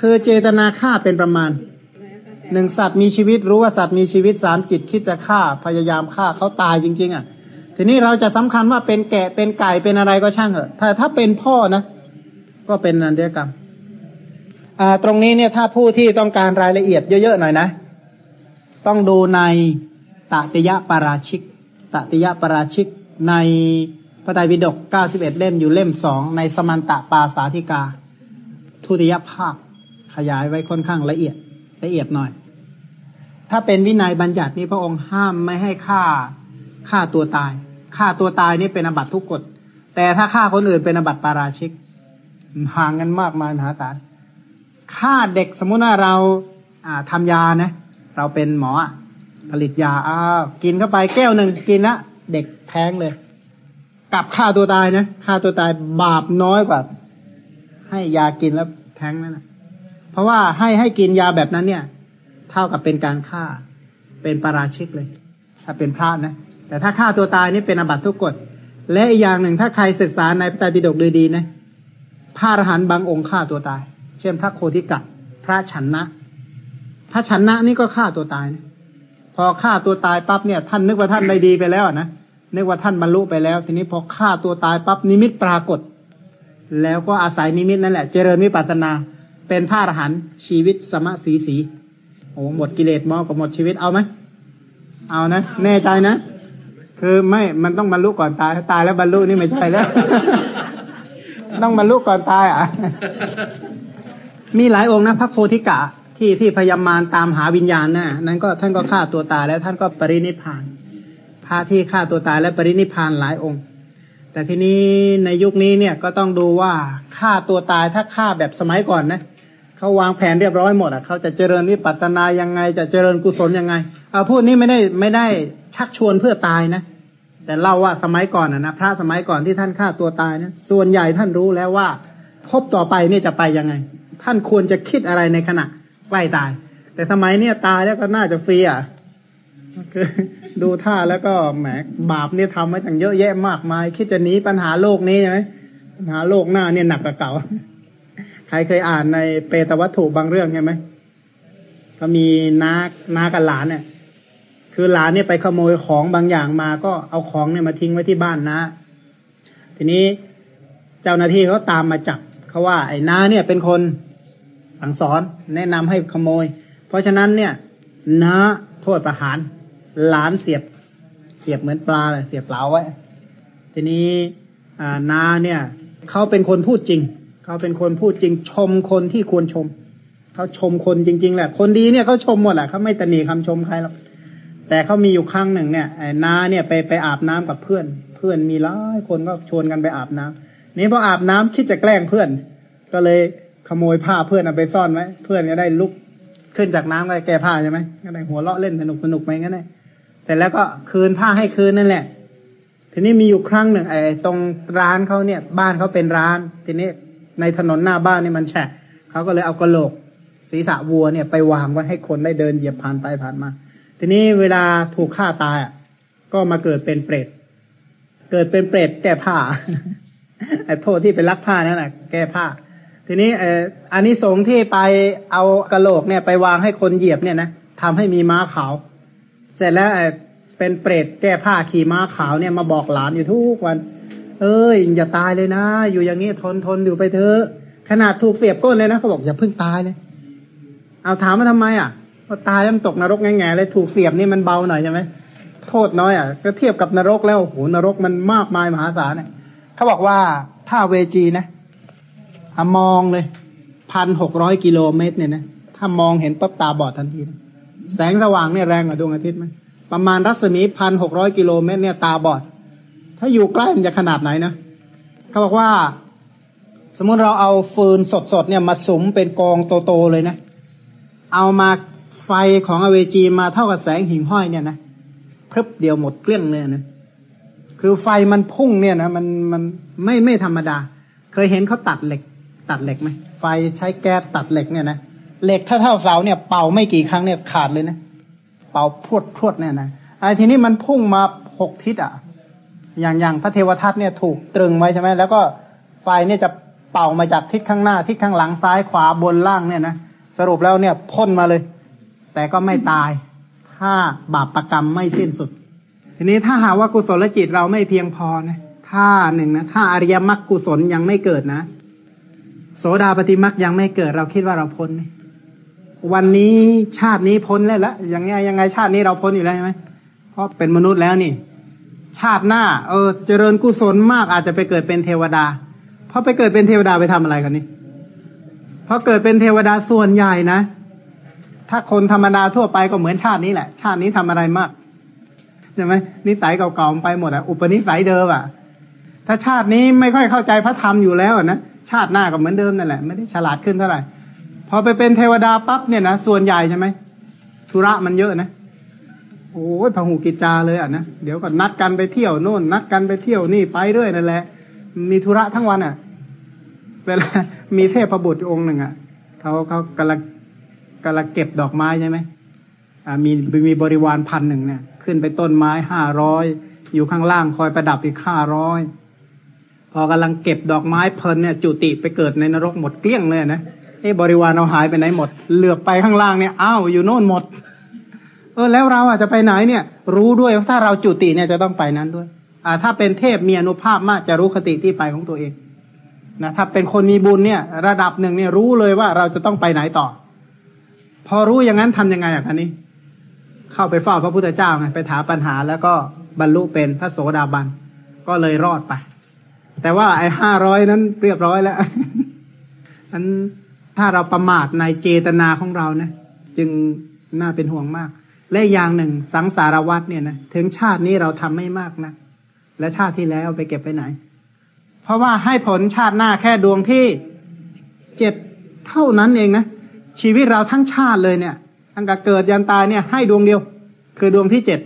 คือเจตนาฆ่าเป็นประมาณหนึ่งสัตว์มีชีวิตรู้ว่าสัตว์มีชีวิตสามจิตคิดจะฆ่าพยายามฆ่าเขาตายจริง ๆ อะ ทีนี้เราจะสำคัญว่าเป็นแกะเป็นไก่เป็นอะไรก็ช่างเถอะถ้าถ้าเป็นพ่อนะ ก็เป็นอนันตริยกรรม อ่า ตรงนี้เนี่ยถ้าผู้ที่ต้องการรายละเอียดเยอะ ๆ หน่อยนะ ต้องดูในตติยปาราชิกตติยปาราชิกในพระไตรปิฎก91เอ็ดเล่มอยู่เล่มสองในสมันตะปาสาธิกา ทุติยภาค ขยายไว้ค่อนข้างละเอียดละเอียดหน่อย ถ้าเป็นวินัยบัญญัตินี้พระองค์ห้ามไม่ให้ฆ่าฆ่าตัวตายฆ่าตัวตายนี่เป็นอบัตทุกกฎ แต่ถ้าฆ่าคนอื่นเป็นอบัตปาราชิกห่างกันมากมายมหาศาลฆ่าเด็กสมมุติว่าเราอ่าทำยานะ เราเป็นหมอผลิตยาอ้าวกินเข้าไปแก้วหนึ่งกินละเด็กแท้งเลยกลับฆ่าตัวตายนะฆ่าตัวตายบาปน้อยกว่า ให้ยากินแล้วแท้งนั่นนะเพราะว่าให้ให้กินยาแบบนั้นเนี่ย เท่ากับเป็นการฆ่า เป็นปาราชิกเลย ถ้าเป็นพระนะแต่ถ้าฆ่าตัวตายนี่เป็นอบัตทุกกฎและอีกอย่างหนึ่งถ้าใครศึกษาในพระไตรปิฎกดีๆนะพระอรหันต์บางองค์ฆ่าตัวตาย เช่นพระโคติกะพระฉันนะ พระฉันนะนี่ก็ฆ่าตัวตายนะพอฆ่าตัวตายปั๊บเนี่ย ท่านนึกว่าท่านได้ดีไปแล้วนะนึกว่าท่านบรรลุไปแล้ว ทีนี้พอฆ่าตัวตายปั๊บนิมิตปรากฏ แล้วก็อาศัยนิมิตนั่นแหละ เจริญวิปัสนา เป็นพระอรหันต์ชีวิตสมะสีสีโอ้หมดกิเลสมอกับหมดชีวิตเอาไหมเอานะแน่ใจนะคือไม่มันต้องบรรลุก่อนตายถ้าตายแล้วบรรลุนี่ไม่ใช่แล้ว ต้องบรรลุก่อนตายอะมีหลายองค์นะพระโคทิกะ ที่ที่พยามารตามหาวิญญาณน่ะนั้นก็ท่านก็ฆ่าตัวตายแล้วท่านก็ปรินิพานพระที่ฆ่าตัวตายและปรินิพานหลายองค์ แต่ทีนี้ในยุคนี้เนี่ยก็ต้องดูว่าฆ่าตัวตายถ้าฆ่าแบบสมัยก่อนนะเขาวางแผนเรียบร้อยหมดอะเขาจะเจริญวิปัสสนายังไง จะเจริญกุศลยังไงเอาพูดนี้ไม่ได้ไม่ได้ชักชวนเพื่อตายนะแต่เล่าว่าสมัยก่อนนะนะพระสมัยก่อนที่ท่านฆ่าตัวตายนะส่วนใหญ่ท่านรู้แล้วว่าพบต่อไปนี่จะไปยังไง ท่านควรจะคิดอะไรในขณะ ใกล้ตาย แต่สมัยเนี้ยตายแล้วก็น่าจะฟรีอะคือดูท่าแล้วก็แหมบาปเนี่ยทำไว้ตั้งเยอะแยะมากมาย คิดจะหนีปัญหาโลกนี้ใช่ไหมปัญหาโลกหน้าเนี่ยหนักกว่าเก่า ใครเคยอ่านในเปตวัตถุบางเรื่องใช่ไหมก็มีน้าน้ากับหลานเนี่ย คือหลานเนี่ยไปขโมยของบางอย่างมาก็เอาของเนี่ยมาทิ้งไว้ที่บ้านนะทีนี้เจ้าหน้าที่เขาตามมาจับเขาว่า ไอ้น้าเนี่ยเป็นคน สั่งสอนแนะนำให้ขโมย เพราะฉะนั้นเนี่ยน้าโทษประหาร หลานเสียบ เสียบเหมือนปลาเลยเสียบเปล่าไว้ ทีนี้นาเนี่ยเขาเป็นคนพูดจริงเขาเป็นคนพูดจริง ชมคนที่ควรชมเขาชมคนจริง ๆ แหละ คนดีเนี่ยเขาชมหมดแหละเขาไม่ตนีคำชมใครหรอกแต่เขามีอยู่ครั้งหนึ่งเนี่ยนาเนี่ยไปไปอาบน้ำกับเพื่อน เพื่อนมีหลายคนก็ชวนกันไปอาบน้ำนี่พออาบน้ำคิดจะแกล้งเพื่อน ก็เลย ขโมยผ้าเพื่อนเอาไปซ่อนไว้เพื่อนก็ได้ลุกขึ้นจากน้ำก็แก้ผ้าใช่ไหมก็ได้หัวเราะเล่นสนุกสนุกไปงั้นเลยแต่แล้วก็คืนผ้าให้คืนนั่นแหละ ทีนี้มีอยู่ครั้งหนึ่งไอ้ตรงร้านเขาเนี่ย บ้านเขาเป็นร้าน ทีนี้ในถนนหน้าบ้านนี่มันแฉะเขาก็เลยเอากระโหลก ศีรษะวัวเนี่ยไปวางไว้ให้คนได้เดินเหยียบผ่านไปผ่านมา ทีนี้เวลาถูกฆ่าตายอะ ก็มาเกิดเป็นเปรตเกิดเป็นเปรตแก้ผ้าไอ้โทษที่เป็นลักผ้านั่นแหละแก้ผ้า ทีนี้เอออันนี้สงที่ไปเอากระโหลกเนี่ย ไปวางให้คนเหยียบเนี่ยนะทำให้มีม้าขาว เสร็จแล้วเป็นเปรตแก้ผ้าขี่ม้าขาวเนี่ยมาบอกหลานอยู่ทุกวัน เอ้ยอย่าตายเลยนะ อยู่อย่างนี้ทนทนอยู่ไปเถอะขนาดถูกเสียบก้นเลยนะเขาบอกอย่าเพิ่งตายเลย เอาถามมาทำไมอะพอตายแล้วมันตกนรกแง่ๆเลยถูกเสียบนี่มันเบาหน่อยใช่ไหมโทษน้อยอะก็เทียบกับนรกแล้วโอ้โหนรกมันมากมายมหาศาลเนี่ยเขาบอกว่าถ้าเวจีนะ มองเลยพันหกร้อยกิโลเมตรเนี่ยนะถ้ามองเห็นปั๊บตาบอดทันทีนะแสงสว่างเนี่ยแรงกว่าดวงอาทิตย์ไหมประมาณรัศมีพันหกร้อยกิโลเมตรเนี่ยตาบอด ถ้าอยู่ใกล้มันจะขนาดไหนนะเขาบอกว่า สมมุติเราเอาฟืนสดๆเนี่ยมาสุมเป็นกองโตๆเลยนะ เอามาไฟของอเวจีมาเท่ากับแสงหิ่งห้อยเนี่ยนะพรึบเดียวหมดเกลี้ยงเลยนะคือไฟมันพุ่งเนี่ยนะมันมันไม่ไม่ธรรมดา เคยเห็นเขาตัดเหล็ก ตัดเหล็กไหมไฟใช้แก๊สตัดเหล็กเนี่ยนะเหล็กถ้าเท่าเสาเนี่ยเป่าไม่กี่ครั้งเนี่ยขาดเลยนะเป่าพรวดพรวดเนี่ยนะไอ้ทีนี้มันพุ่งมาหกทิศอะ อย่างอย่างพระเทวทัตเนี่ยถูกตรึงไว้ใช่ไหมแล้วก็ไฟเนี่ยจะเป่ามาจากทิศข้างหน้าทิศข้างหลังซ้ายขวาบนล่างเนี่ยนะสรุปแล้วเนี่ยพ่นมาเลย แต่ก็ไม่ตายถ้าบาปประกรรมไม่สิ้นสุด ทีนี้ถ้าหาว่ากุศลจิตเราไม่เพียงพอนะถ้าหนึ่งนะถ้าอริยมรรคกุศลยังไม่เกิดนะ โสดาปฏิมรรคยังไม่เกิดเราคิดว่าเราพ้นไหมวันนี้ชาตินี้พ้นแล้วละยังไงยังไงชาตินี้เราพ้นอยู่แล้วใช่ไหมเพราะเป็นมนุษย์แล้วนี่ ชาติหน้า เออ เจริญกุศลมากอาจจะไปเกิดเป็นเทวดาเพราะไปเกิดเป็นเทวดาไปทำอะไรกันนี่เพราะเกิดเป็นเทวดาส่วนใหญ่นะถ้าคนธรรมดาทั่วไปก็เหมือนชาตินี้แหละ ชาตินี้ทำอะไรมากใช่ไหมนิสัยเก่าๆไปหมดอะอุปนิสัยเดิมอะ ถ้าชาตินี้ไม่ค่อยเข้าใจพระธรรมอยู่แล้วนะ ชาติหน้าก็เหมือนเดิมนั่นแหละ ไม่ได้ฉลาดขึ้นเท่าไหร่ พอไปเป็นเทวดาปั๊บเนี่ยนะส่วนใหญ่ใช่ไหมธุระมันเยอะนะโอ้ยพหูกิจจาเลยอะนะเดี๋ยวก็นัดกันไปเที่ยวโน่น นัดกันไปเที่ยวนี่ไปเรื่อยนั่นแหละ มีธุระทั้งวันอะ เวลามีเทพบุตรองค์หนึ่งอะเขาเขากำลังกำลังเก็บดอกไม้ใช่ไหมอ่ามีมีบริวารพันหนึ่งเนี่ย ขึ้นไปต้นไม้ห้าร้อยอยู่ข้างล่างคอยประดับอีกห้าร้อย พอกำลังเก็บดอกไม้เพลินเนี่ยจุติไปเกิดในนรกหมดเกลี้ยงเลยนะเอ้บริวารเราหายไปไหนหมด เหลือบไปข้างล่างเนี่ยอ้าวอยู่โน่นหมด เออแล้วเราอาจจะไปไหนเนี่ย รู้ด้วยว่าถ้าเราจุติเนี่ยจะต้องไปนั้นด้วย อ่า ถ้าเป็นเทพมีอนุภาพมากจะรู้คติที่ไปของตัวเองนะถ้าเป็นคนมีบุญเนี่ย ระดับหนึ่งเนี่ยรู้เลยว่าเราจะต้องไปไหนต่อ พอรู้อย่างนั้นทํำยังไงอะคันนี้ เข้าไปเฝ้าพระพุทธเจ้าไงไปถามปัญหาแล้วก็บรรลุเป็นพระโสดาบันก็เลยรอดไป แต่ว่าไอ้ห้าร้อยนั้นเรียบร้อยแล้วอันถ้าเราประมาทในเจตนาของเรานะจึงน่าเป็นห่วงมาก และอย่างหนึ่งสังสารวัตเนี่ยนะถึงชาตินี้เราทำไม่มากนะและชาติที่แล้วไปเก็บไปไหน เพราะว่าให้ผลชาติหน้าแค่ดวงที่เจ็ดเท่านั้นเองนะชีวิตเราทั้งชาติเลยเนี่ยตั้งแต่เกิดยันตายเนี่ย ให้ดวงเดียว คือดวงที่เจ็ด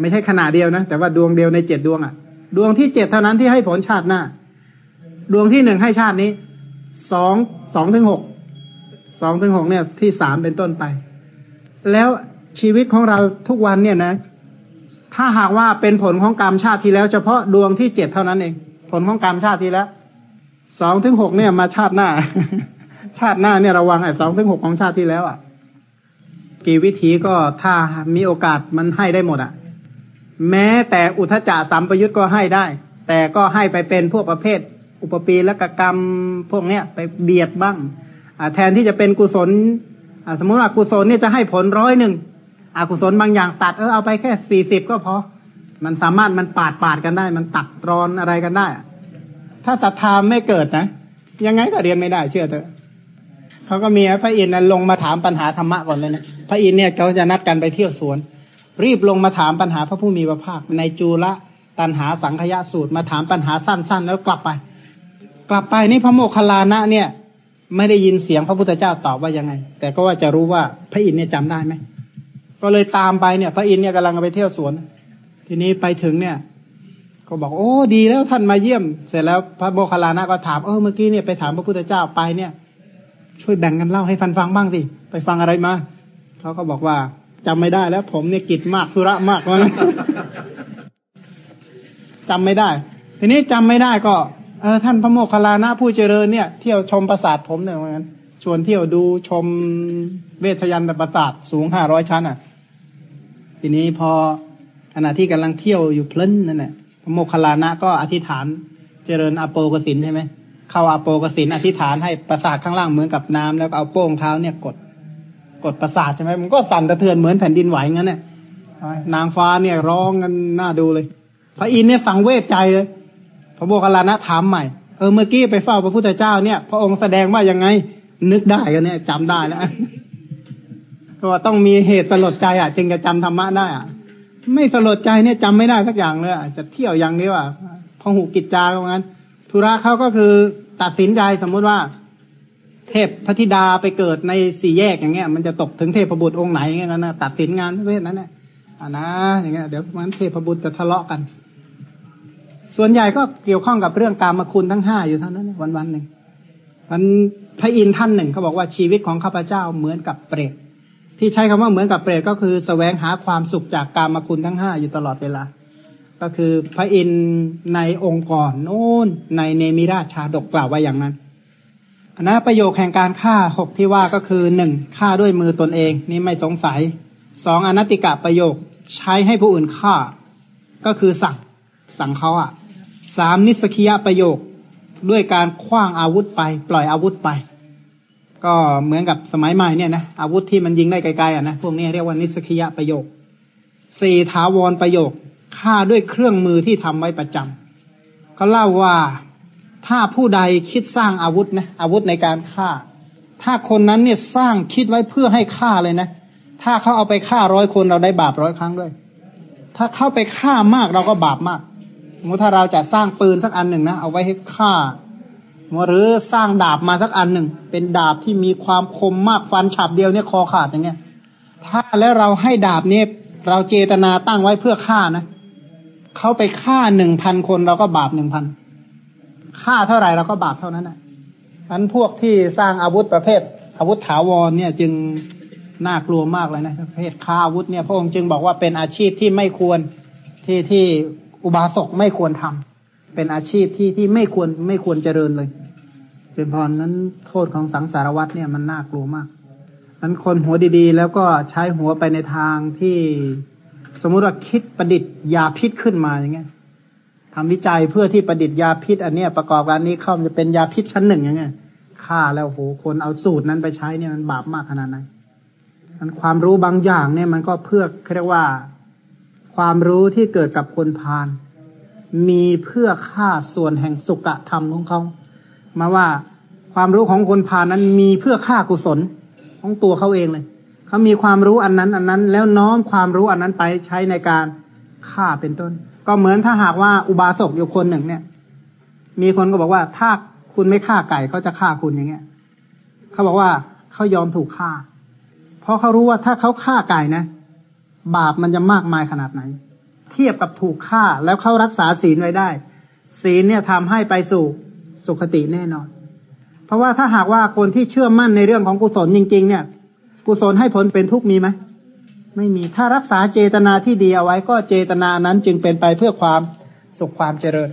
ไม่ใช่ขนาดเดียวนะแต่ว่าดวงเดียวในเจ็ดดวงอะ่ะ ดวงที่เจ็ดเท่านั้นที่ให้ผลชาติหน้า ดวงที่หนึ่งให้ชาตินี้สองสองถึงหกสองถึงหกเนี่ยที่สามเป็นต้นไป แล้วชีวิตของเราทุกวันเนี่ยนะ ถ้าหากว่าเป็นผลของกรรมชาติที่แล้วเฉพาะดวงที่เจ็ดเท่านั้นเอง ผลของกรรมชาติที่แล้วสองถึงหกเนี่ยมาชาติหน้า ชาติหน้าเนี่ยระวังไอ้สองถึงหกของชาติที่แล้วอะ กี่วิธีก็ถ้ามีโอกาสมันให้ได้หมดอะ แม้แต่อุทจจะสัมปยุตก็ให้ได้ แต่ก็ให้ไปเป็นพวกประเภท อุปปีและกกรรมพวกเนี้ยไปเบียดบ้างแทนที่จะเป็นกุศลสมมติว่ากุศลเนี่ยจะให้ผลร้อยหนึ่งอกุศลบางอย่างตัดเออเอาไปแค่สี่สิบก็พอ มันสามารถมันปาดปาดกันได้ มันตัดรอนอะไรกันได้ ถ้าศรัทธาไม่เกิดนะ ยังไงก็เรียนไม่ได้เชื่อเถอะเขาก็มีพระอินทร์ลงมาถามปัญหาธรรมะก่อนเลยนะพระอินทร์เนี่ยเขาจะนัดกันไปเที่ยวสวน รีบลงมาถามปัญหาพระผู้มีพระภาค ในจูละตันหาสังขยะสูตรมาถามปัญหาสั้น ๆ แล้วกลับไป กลับไปนี่พระโมคคัลลานะเนี่ย ไม่ได้ยินเสียงพระพุทธเจ้าตอบว่ายังไง แต่ก็ว่าจะรู้ว่าพระอินทร์เนี่ยจำได้ไหมก็เลยตามไปเนี่ย พระอินทร์เนี่ยกำลังไปเที่ยวสวน ทีนี้ไปถึงเนี่ย ก็บอกโอ้ดีแล้วท่านมาเยี่ยม เสร็จแล้วพระโมคคัลลานะก็ถามเออเมื่อกี้เนี่ยไปถามพระพุทธเจ้าไปเนี่ย ช่วยแบ่งกันเล่าให้ฟันฟังบ้างสิไปฟังอะไรมาเขาก็บอกว่า จำไม่ได้แล้ว ผมเนี่ยกิจมากธุระมากว่านะจำไม่ได้ ทีนี้จำไม่ได้ก็เออท่านพระโมคคัลลานะผู้เจริญเนี่ยเที่ยวชมปราสาทผมเนี่ยเหมือนกันชวนเที่ยวดูชมเวทยันตปราสาทสูงห้าร้อยชั้นอะ ทีนี้พอขณะที่กำลังเที่ยวอยู่เพลินนั่นแหละพระโมคคัลลานะก็อธิษฐานเจริญอโปกสินใช่ไหมเข้าอโปกสินอธิษฐานให้ปราสาทข้างล่างเหมือนกับน้ำแล้วก็เอาโป้งเท้าเนี่ยกด กดปราสาทใช่ไหมมันก็สั่นสะเทือนเหมือนแผ่นดินไหวงั้นเนี่ยนางฟ้าเนี่ยร้องกันน่าดูเลย พระอินทร์เนี่ยสังเวชใจเลย พระโมคคัลลานะถามใหม่เออเมื่อกี้ไปเฝ้าพระพุทธเจ้าเนี่ย พระองค์แสดงว่ายังไง นึกได้กันเนี่ยจำได้แล้วก็ว่าต้องมีเหตุสลดใจอะ จึงจะจำธรรมะได้อะ ไม่สลดใจเนี่ยจำไม่ได้สักอย่างเลยจะเที่ยวอย่างนี้ว่าพหุกิจจาว่างั้นธุระเขาก็คือตัดสินใจสมมุติว่า เทพพระธิดาไปเกิดในสี่แยกอย่างเงี้ย มันจะตกถึงเทพบุตรองค์ไหนอย่างเงี้ยนะตัดสินงานประเภทนั้นเนี่ยอ่านะ อย่างเงี้ยเดี๋ยวมันเทพบุตรจะทะเลาะกัน ส่วนใหญ่ก็เกี่ยวข้องกับเรื่องการมคุณทั้งห้าอยู่เท่านั้นวันวันหนึ่งมันพระอินทร์ท่านหนึ่งเขาบอกว่าชีวิตของข้าพเจ้าเหมือนกับเปรตที่ใช้คำว่าเหมือนกับเปรตก็คือสแสวงหาความสุขจากการมคุณทั้งห้าอยู่ตลอดเวลา ก็คือพระอินทร์ในองค์ก่อนโน้นในเนมิราชชาดกกล่าวไว้อย่างนั้น นนะประโยคแห่งการฆ่าหกที่ว่าก็คือหนึ่งฆ่าด้วยมือตนเอง นี่ไม่สงสัยสองอนัตติกะประโยคใช้ให้ผู้อื่นฆ่า ก็คือสั่งสั่งเขาอะสามนิสกิยะประโยคด้วยการคว้างอาวุธไป ปล่อยอาวุธไป ก็เหมือนกับสมัยใหม่เนี่ยนะอาวุธที่มันยิงได้ไกลๆอะนะพวกนี้เรียกว่านิสกิยะประโยคสี่ถาวรประโยคฆ่าด้วยเครื่องมือที่ทำไว้ประจำเขาเล่าว่า ถ้าผู้ใดคิดสร้างอาวุธนะอาวุธในการฆ่า ถ้าคนนั้นเนี่ยสร้างคิดไว้เพื่อให้ฆ่าเลยนะ ถ้าเขาเอาไปฆ่าร้อยคนเราได้บาปร้อยครั้งด้วย ถ้าเข้าไปฆ่ามากเราก็บาปมากสมมติถ้าเราจะสร้างปืนสักอันหนึ่งนะเอาไว้ให้ฆ่าหรือสร้างดาบมาสักอันหนึ่งเป็นดาบที่มีความคมมากฟันฉับเดียวเนี่ยคอขาดอย่างเงี้ย ถ้าแล้วเราให้ดาบเนี่ยเราเจตนาตั้งไว้เพื่อฆ่านะเขาไปฆ่าหนึ่งพันคนเราก็บาปหนึ่งพัน ฆ่าเท่าไหร่เราก็บาปเท่านั้นนะอันพวกที่สร้างอาวุธประเภท อาวุธถาวรเนี่ยจึงน่ากลัวมากเลยนะประเภทฆ่าอาวุธเนี่ยพระองค์จึงบอกว่าเป็นอาชีพที่ไม่ควรที่ที่อุบาสกไม่ควรทำเป็นอาชีพที่ที่ไม่ควรไม่ควรเจริญเลยเป็นพรนั้นโทษของสังสารวัตเนี่ยมันน่ากลัวมากนั้นคนหัวดีๆ แล้วก็ใช้หัวไปในทางที่สมมุติว่าคิดประดิษฐ์ยาพิษขึ้นมาอย่างเงี้ย ทำวิจัยเพื่อที่ประดิษฐ์ยาพิษ อันเนี้ยประกอบกันนี้เข้าจะเป็นยาพิษชั้นหนึ่งอย่างเงี้ยฆ่าแล้วโหคนเอาสูตรนั้นไปใช้เนี่ยมันบาปมากขนาดไหนมันความรู้บางอย่างเนี่ยมันก็เพื่อเรียกว่า ความรู้ที่เกิดกับคนพาลมีเพื่อฆ่าส่วนแห่งสุกธรรมของเขามาว่าความรู้ของคนพาลนั้นมีเพื่อฆ่ากุศลของตัวเขาเองเลยเขามีความรู้อันนั้น อันนั้น แล้วน้อมความรู้อันนั้นไปใช้ในการฆ่าเป็นต้น ก็เหมือนถ้าหากว่าอุบาสกอยู่คนหนึ่งเนี่ย มีคนก็บอกว่าถ้าคุณไม่ฆ่าไก่เขาจะฆ่าคุณอย่างเงี้ยเขาบอกว่าเขายอมถูกฆ่า เพราะเขารู้ว่าถ้าเขาฆ่าไก่นะ บาปมันจะมากมายขนาดไหน เทียบกับถูกฆ่าแล้วเขารักษาศีลไว้ได้ ศีลเนี่ยทำให้ไปสู่สุขติแน่นอน เพราะว่าถ้าหากว่าคนที่เชื่อมั่นในเรื่องของกุศลจริง ๆ เนี่ย กุศลให้ผลเป็นทุกข์มีไหม ไม่มีถ้ารักษาเจตนาที่ดีเอาไว้ก็เจตนานั้นจึงเป็นไปเพื่อความสุขความเจริญ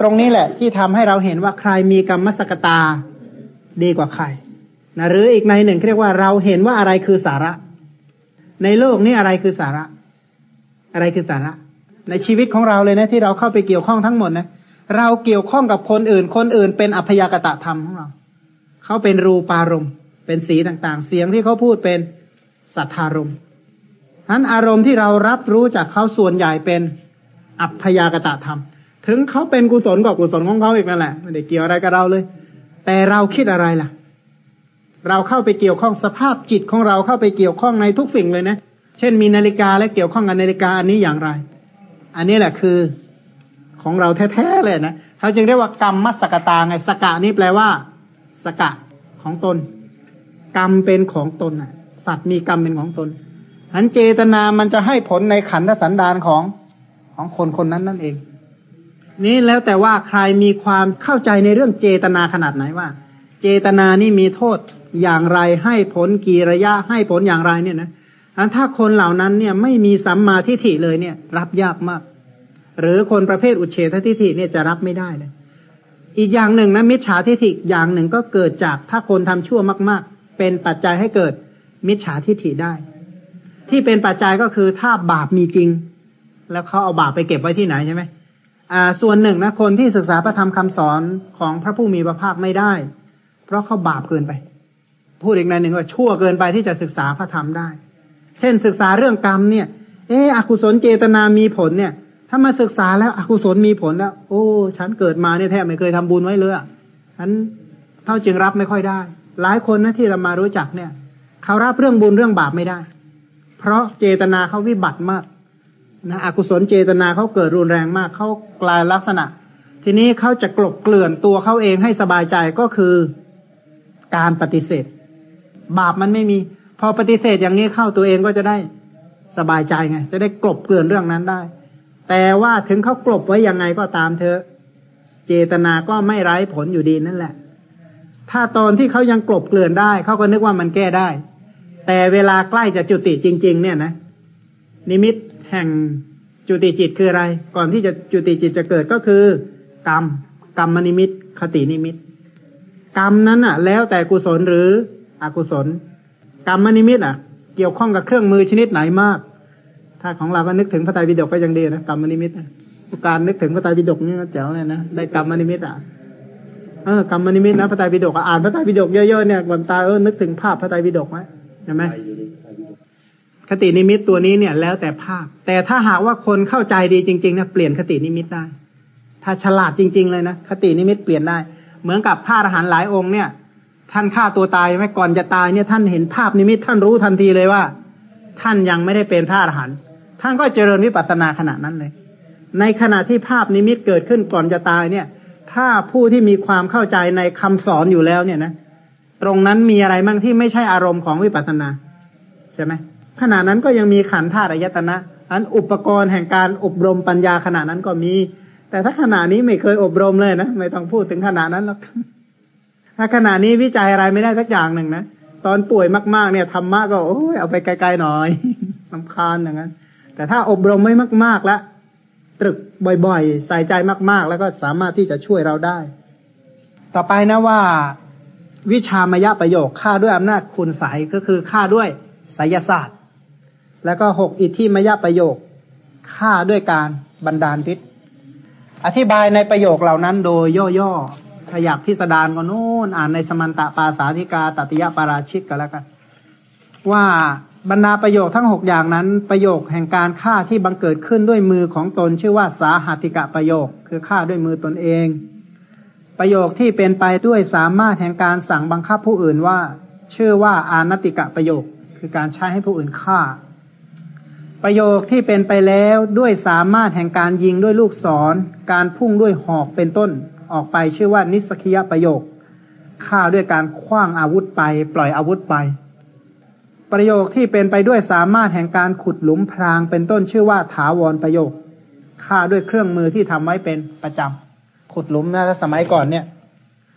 ตรงนี้แหละที่ทำให้เราเห็นว่าใครมีกรรมสกตาดีกว่าใครนะหรืออีกในหนึ่งเรียกว่าเราเห็นว่าอะไรคือสาระ ในโลกนี้อะไรคือสาระ อะไรคือสาระ ในชีวิตของเราเลยนะที่เราเข้าไปเกี่ยวข้องทั้งหมดนะเราเกี่ยวข้องกับคนอื่น คนอื่นเป็นอัพยากตะธรรมของเราเขาเป็นรูปารมณ์เป็นสีต่างๆ เสียงที่เขาพูดเป็นสัทธารมณ์ นั้นอารมณ์ที่เรารับรู้จากเขาส่วนใหญ่เป็นอัพยากตะธรรม ถึงเขาเป็นกุศลกับกุศลของเขาอีกนั่นแหละไม่ได้เกี่ยวอะไรกับเราเลย แต่เราคิดอะไรล่ะ เราเข้าไปเกี่ยวข้องสภาพจิตของเราเข้าไปเกี่ยวข้องในทุกสิ่งเลยนะ เช่นมีนาฬิกาและเกี่ยวข้องกับนาฬิกาอันนี้อย่างไร อันนี้แหละคือของเราแท้ๆเลยนะเขาจึงเรียกว่ากรรมมัสกตาไงสกะนี่แปลว่า สกะของตน กรรมเป็นของตนอะ สัตว์มีกรรมเป็นของตน อันเจตนามันจะให้ผลในขันธสันดานของของคนคนนั้นนั่นเอง นี่แล้วแต่ว่าใครมีความเข้าใจในเรื่องเจตนาขนาดไหนว่า เจตนานี่มีโทษอย่างไรให้ผลกี่ระยะให้ผลอย่างไรเนี่ยนะอันถ้าคนเหล่านั้นเนี่ยไม่มีสัมมาทิฏฐิเลยเนี่ย รับยากมาก หรือคนประเภทอุเฉททิฏฐิเนี่ยจะรับไม่ได้เลยอีกอย่างหนึ่งนะมิจฉาทิฏฐิอย่างหนึ่งก็เกิดจากถ้าคนทำชั่วมาก ๆ เป็นปัจจัยให้เกิดมิจฉาทิฏฐิได้ ที่เป็นปัจจัยก็คือถ้าบาปมีจริง แล้วเขาเอาบาปไปเก็บไว้ที่ไหนใช่ไหมอ่า ส่วนหนึ่งนะคนที่ศึกษาพระธรรมคำสอนของพระผู้มีพระภาคไม่ได้ เพราะเขาบาปเกินไป พูดอีกในหนึ่งว่าชั่วเกินไปที่จะศึกษาพระธรรมได้ เช่นศึกษาเรื่องกรรมเนี่ย เอออกุศลเจตนามีผลเนี่ย ถ้ามาศึกษาแล้วอกุศลมีผลแล้ว โอ้ ฉันเกิดมาเนี่ยแทบไม่เคยทำบุญไว้เลยฉันเท่าจึงรับไม่ค่อยได้ หลายคนนะที่เรามารู้จักเนี่ย เขารับเรื่องบุญเรื่องบาปไม่ได้ เพราะเจตนาเขาวิบัติมากนะอกุศลเจตนาเขาเกิดรุนแรงมากเขากลายลักษณะ ทีนี้เขาจะกลบเกลื่อนตัวเขาเองให้สบายใจก็คือการปฏิเสธ บาปมันไม่มี พอปฏิเสธอย่างนี้เข้าตัวเองก็จะได้สบายใจไง จะได้กลบเกลื่อนเรื่องนั้นได้ แต่ว่าถึงเขากลบไว้ยังไงก็ตามเธอเจตนาก็ไม่ไร้ผลอยู่ดีนั่นแหละ ถ้าตอนที่เขายังกลบเกลื่อนได้เขาก็นึกว่ามันแก้ได้ แต่เวลาใกล้จะจุติจริง ๆ เนี่ยนะ นิมิตแห่งจุติจิตคืออะไร ก่อนที่จะจุติจิตจะเกิดก็คือ กรรม กรรมนิมิต คตินิมิต กรรมนั้นอะ แล้วแต่กุศลหรือ อกุศล กรรมนิมิตอะ เกี่ยวข้องกับเครื่องมือชนิดไหนมาก ถ้าของเราก็นึกถึงพระไตรปิฎกก็ยังดีนะกรรมนิมิตการนึกถึงพระไตรปิฎกนี่ก็แจ๋วเลยนะได้กรรมนิมิตอะเออกรรมนิมิตนะพระไตรปิฎกอ่านพระไตรปิฎกเยอะๆเนี่ยวันตาเออนึกถึงภาพพระไตรปิฎกไหม เห็นไหมคตินิมิตตัวนี้เนี่ย แล้วแต่ภาพ แต่ถ้าหากว่าคนเข้าใจดีจริงๆนะเปลี่ยนคตินิมิตได้ ถ้าฉลาดจริง ๆ เลยนะคตินิมิตเปลี่ยนได้ เหมือนกับพระอรหันต์หลายองค์เนี่ย ท่านฆ่าตัวตายไหมก่อนจะตายเนี่ย ท่านเห็นภาพนิมิตท่านรู้ทันทีเลยว่า ท่านยังไม่ได้เป็นพระอรหันต์ท่านก็เจริญวิปัสสนาขณะนั้นเลย ในขณะที่ภาพนิมิตเกิดขึ้นก่อนจะตายเนี่ย ถ้าผู้ที่มีความเข้าใจในคำสอนอยู่แล้วเนี่ยนะ ตรงนั้นมีอะไรบ้างที่ไม่ใช่อารมณ์ของวิปัสสนาใช่ไหมขณะนั้นก็ยังมีขันธ์ธาตุอายตนะอันอุปกรณ์แห่งการอบรมปัญญาขณะนั้นก็มี แต่ถ้าขณะนี้ไม่เคยอบรมเลยนะไม่ต้องพูดถึงขณะนั้นหรอกถ้าขณะนี้วิจัยอะไรไม่ได้สักอย่างหนึ่งนะตอนป่วยมากๆเนี่ยธรรมะก็โอ้ยเอาไปไกลๆหน่อยลำคาญอย่างนั้น แต่ถ้าอบรมไม่มากๆแล้วตรึกบ่อยๆ ใส่ใจมากๆ แล้วก็สามารถที่จะช่วยเราได้ ต่อไปนะว่า วิชามยประโยคฆ่าด้วยอำนาจคุณใสก็คือฆ่าด้วยไสยศาสตร์ แล้วก็หกอิทธิมยประโยคฆ่าด้วยการบันดาลทิศอธิบายในประโยคเหล่านั้นโดยย่อๆถ้าอยากพิสดารก็นู่นอ่านในสมันตะปาสาธิกาตติยปาราชิกกันแล้วกัน ว่าบรรดาประโยคทั้งหกอย่างนั้น ประโยคแห่งการฆ่าที่บังเกิดขึ้นด้วยมือของตนชื่อว่าสาหัติกะประโยค คือฆ่าด้วยมือตนเอง ประโยคที่เป็นไปด้วยสามารถแห่งการสั่งบังคับผู้อื่นว่า ชื่อว่าอานติกะประโยคคือการใช้ให้ผู้อื่นฆ่า ประโยคที่เป็นไปแล้วด้วยสามารถแห่งการยิงด้วยลูกศร การพุ่งด้วยหอกเป็นต้นออกไปชื่อว่านิสกิยประโยคฆ่าด้วยการคว้างอาวุธไป ปล่อยอาวุธไป ประโยคที่เป็นไปด้วยสามารถแห่งการขุดหลุมพรางเป็นต้นชื่อว่าถาวรประโยคฆ่าด้วยเครื่องมือที่ทำไว้เป็นประจำ ขุดหลุมนะถ้าสมัยก่อนเนี่ย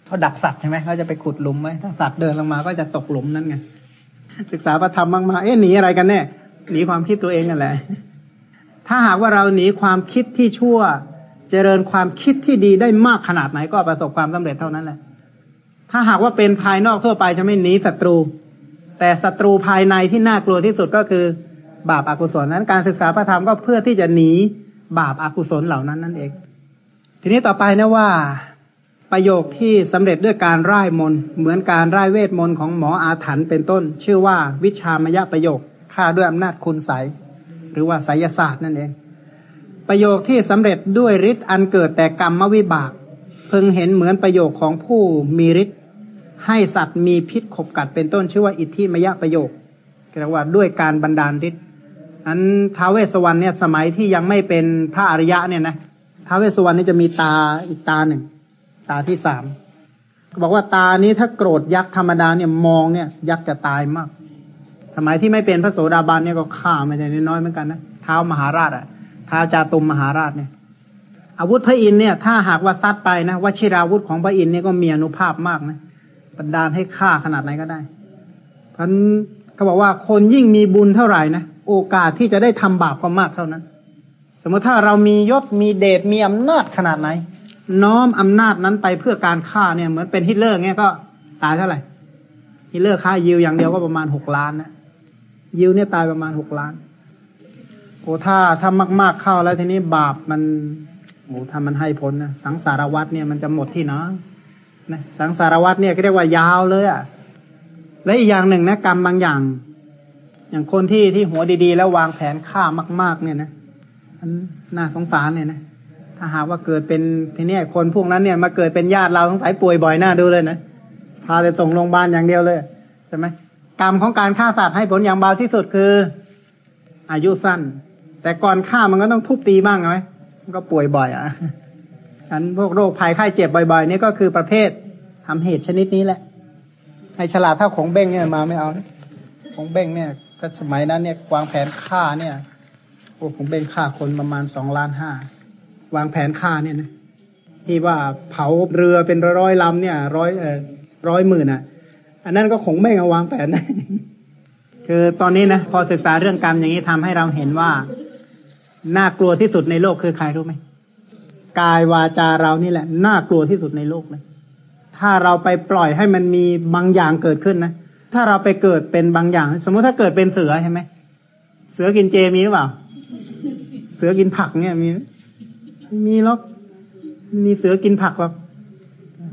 เขาดักสัตว์ใช่ไหมเขาจะไปขุดหลุมไว้ถ้าสัตว์เดินลงมาก็จะตกหลุมนั่นไงศึกษาพระธรรมมากๆเอ๊ะหนีอะไรกันแน่หนีความคิดตัวเองนั่นแหละ ถ้าหากว่าเราหนีความคิดที่ชั่ว เจริญความคิดที่ดีได้มากขนาดไหนก็ประสบความสำเร็จเท่านั้นแหละ ถ้าหากว่าเป็นภายนอกทั่วไปจะไม่หนีศัตรู แต่ศัตรูภายในที่น่ากลัวที่สุดก็คือบาปอากุศลนั้น การศึกษาพระธรรมก็เพื่อที่จะหนีบาปอากุศลเหล่านั้นนั่นเอง ทีนี้ต่อไปนะว่าประโยคที่สำเร็จด้วยการร่ายมนเหมือนการร่ายเวทมนต์ของหมออาถรรพ์เป็นต้น ชื่อว่าวิชามยะประโยคฆ่าด้วยอำนาจคุณใสหรือว่าไสยศาสตร์นั่นเอง ประโยคที่สำเร็จด้วยฤทธิ์อันเกิดแต่กรรมวิบากเพึงเห็นเหมือนประโยคของผู้มีฤทธิ์ให้สัตว์มีพิษขบกัดเป็นต้น ชื่อว่าอิทธิมยะประโยคเรียกว่าด้วยการบันดาลฤทธิ์อันท้าวเวสสวรรณเนี่ยสมัยที่ยังไม่เป็นพระอริยะเนี่ยนะ ท้าเวสสวรรณนี่จะมีตาอีกตาหนึ่ง ตาที่สามบอกว่าตานี้ถ้าโกรธยักษ์ธรรมดาเนี่ยมองเนี่ย ยักษ์จะตายมาก สมัยที่ไม่เป็นพระโสดาบันเนี่ยก็ฆ่าไม่ได้น้อยเหมือนกันนะเท้ามหาราชอะเท้าจาตุมมหาราชเนี่ย อาวุธพระอินเนี่ย ถ้าหากว่าซัดไปนะวชิราวุธของพระอินเนี่ยก็มีอนุภาพมากนะบันดาลให้ฆ่าขนาดไหนก็ได้ท่านเขาบอกว่าคนยิ่งมีบุญเท่าไหร่นะโอกาสที่จะได้ทำบาปก็มากเท่านั้น สมมติถ้าเรามียศมีเดชมีอำนาจขนาดไหน น้อมอำนาจนั้นไปเพื่อการฆ่าเนี่ยเหมือนเป็นฮิตเลอร์เงี้ยก็ตายเท่าไหร่ฮิตเลอร์ฆ่ายิวอย่างเดียวก็ประมาณหกล้านนะยิวเนี่ยตายประมาณหกล้านโอ้ถ้าถ้ามาก ๆเข้าแล้วทีนี้บาปมันโอ้ถ้ามันให้ผลนะสังสารวัตเนี่ยมันจะหมดที่เนาะนะสังสารวัตเนี่ยก็เรียกว่ายาวเลยอะ่ะและอีกอย่างหนึ่งนะกรรมบางอย่าง อย่างคนที่ที่หัวดีๆ แล้ววางแผนฆ่ามาก ๆ เนี่ยนะ นน่าสงสารเนี่ยนะถ้าหากว่าเกิดเป็นทีนี้คนพวกนั้นเนี่ยมาเกิดเป็นญาติเราสงสัยป่วยบ่อยหน้าดูเลยนะพาไปส่งโรงพยาบาลอย่างเดียวเลยใช่ไหมกรรมของการฆ่าสัตว์ให้ผลอย่างเบาที่สุดคือ อายุสั้น แต่ก่อนฆ่ามันก็ต้องทุบตีบ้างไหมมันก็ป่วยบ่อยอะอันพวกโรคภัยไข้เจ็บบ่อยๆนี่ก็คือประเภททำเหตุชนิดนี้แหละให้ฉลาดเท่าของเบ้งเนี่ยมาไม่เอาของเบ้งเนี่ย ก็สมัยนั้นเนี่ย วางแผนฆ่าเนี่ย โอ้ของเบ้งฆ่าคนประมาณสองล้านห้าวางแผนฆ่าเนี่ยนะที่ว่าเผาเรือเป็นร้อยลำเนี่ย ร้อยเอ่อร้อยหมื่นอะ อันนั้นก็คงไม่เอาวางแผนนะคือตอนนี้นะพอศึกษาเรื่องกรรมอย่างนี้ทำให้เราเห็นว่า น่ากลัวที่สุดในโลกคือใครรู้ไหมกายวาจาเรานี่แหละ น่ากลัวที่สุดในโลกเลยถ้าเราไปปล่อยให้มันมีบางอย่างเกิดขึ้นนะถ้าเราไปเกิดเป็นบางอย่าง สมมุติถ้าเกิดเป็นเสือใช่ไหมเสือกินเจมีหรือเปล่า เสือกินผักเนี่ย มี มีหรอกมีเสือกินผักแบบ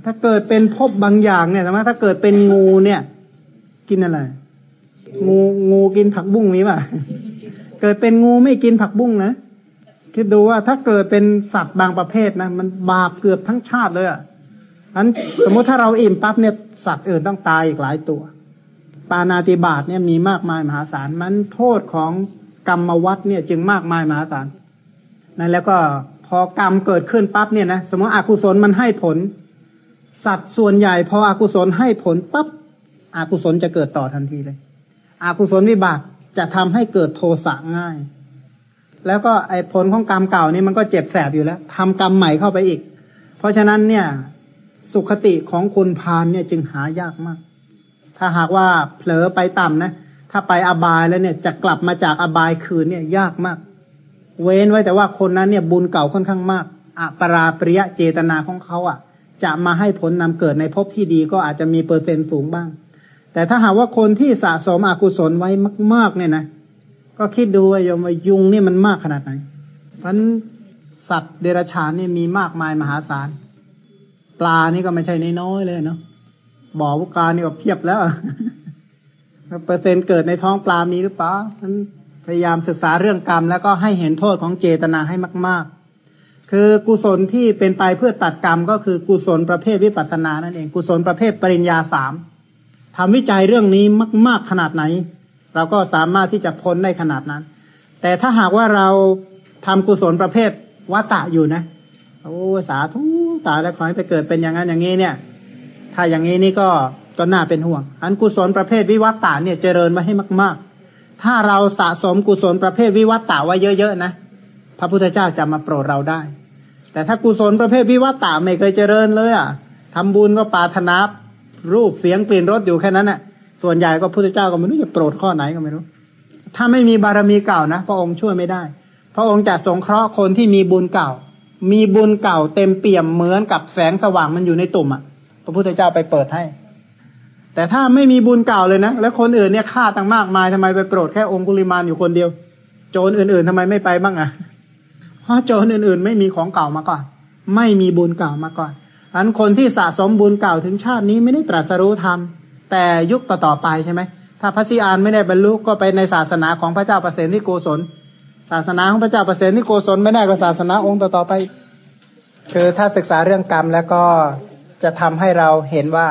ถ้าเกิดเป็นพบบางอย่างเนี่ยสมมติถ้าเกิดเป็นงูเนี่ย กินอะไร งูงูกินผักบุ้งนี้ป่ะ เกิดเป็นงูไม่กินผักบุ้งนะคิดดูว่าถ้าเกิดเป็นสัตว์บางประเภทนะมันบาปเกือบทั้งชาติเลยอะอันสมมุติถ้าเราอิ่มปั๊บเนี่ยสัตว์อื่นต้องตายอีกหลายตัว ปานาติบาตเนี่ยมีมากมายมหาศาลมันโทษของ กรรมวัดเนี่ยจึงมากมายมหาศาลนั่นแล้วก็พอกรรมเกิดขึ้นปั๊บเนี่ยนะสมมติอกุศลมันให้ผล สัตว์ส่วนใหญ่พออกุศลให้ผลปั๊บอกุศลจะเกิดต่อทันทีเลยอกุศลวิบากจะทำให้เกิดโทสะง่าย แล้วก็ไอผลของกรรมเก่านี่มันก็เจ็บแสบอยู่แล้วทำกรรมใหม่เข้าไปอีก เพราะฉะนั้นเนี่ย สุขติของคนพาลเนี่ยจึงหายากมาก ถ้าหากว่าเผลอไปต่ำนะ ถ้าไปอบายแล้วเนี่ยจะกลับมาจากอบายคืนเนี่ยยากมาก เว้นไว้แต่ว่าคนนั้นเนี่ยบุญเก่าค่อนข้างมากอะปราปริยะเจตนาของเขาอะ จะมาให้ผลนำเกิดในภพที่ดีก็อาจจะมีเปอร์เซ็นต์สูงบ้าง แต่ถ้าหากว่าคนที่สะสมอกุศลไว้มาก ๆ เนี่ยนะ ก็คิดดูว่าโยมว่ายุงนี่มันมากขนาดไหน เพราะสัตว์เดรัจฉานนี่มีมากมายมหาศาล ปลานี่ก็ไม่ใช่น้อยเลยเนาะบ่อวุกานี่ก็เพียบแล้ว เปอร์เซ็นต์เกิดในท้องปลามีหรือเปล่านั้นพยายามศึกษาเรื่องกรรม แล้วก็ให้เห็นโทษของเจตนาให้มาก ๆ คือกุศลที่เป็นไปเพื่อตัดกรรม ก็คือกุศลประเภทวิปัสสนานั่นเอง กุศลประเภทปริญญาสามทำวิจัยเรื่องนี้มาก ๆขนาดไหน เราก็สามารถที่จะพ้นได้ขนาดนั้น แต่ถ้าหากว่าเราทำกุศลประเภทวัตะอยู่นะโอ้สาธุตาแล้วขอให้ไปเกิดเป็นอย่างนั้นอย่างนี้เนี่ย ถ้าอย่างนี้นี่ก็ ก็น่าเป็นห่วง อันกุศลประเภทวิวัตตาเนี่ยเจริญไว้ให้มาก ๆ ถ้าเราสะสมกุศลประเภทวิวัตตาไว้เยอะๆนะ พระพุทธเจ้าจะมาโปรดเราได้ แต่ถ้ากุศลประเภทวิวัตตาไม่เคยเจริญเลยอะทำบุญก็ปาถนารูปเสียงกลิ่นรสอยู่แค่นั้นแหละส่วนใหญ่ก็พุทธเจ้าก็ไม่รู้จะโปรดข้อไหนก็ไม่รู้ ถ้าไม่มีบารมีเก่านะพระองค์ช่วยไม่ได้ พระองค์จะสงเคราะห์คนที่มีบุญเก่า มีบุญเก่าเต็มเปี่ยมเหมือนกับแสงสว่างมันอยู่ในตุ่มอะ พระพุทธเจ้าไปเปิดให้ แต่ถ้าไม่มีบุญเก่าเลยนะ แล้วคนอื่นเนี่ยฆ่าตั้งมากมายทำไมไปโปรดแค่องคุลิมานอยู่คนเดียว โจรอื่นๆทำไมไม่ไปบ้างอะ เพราะโจรอื่นๆ ไม่มีของเก่ามาก่อน ไม่มีบุญเก่ามาก่อนอันคนที่สะสมบุญเก่าถึงชาตินี้ไม่ได้ตรัสรู้ธรรมแต่ยุคต่อๆไปใช่ไหมถ้าพระสีอานไม่ได้บรรลุก็ไปในศาสนาของพระเจ้าประเสนิโกศล ศาสนาของพระเจ้าประเสนิโกศลไม่ได้ก็ศาสนาองค์ต่อๆไป คือถ้าศึกษาเรื่องกรรมแล้วก็จะทำให้เราเห็นว่า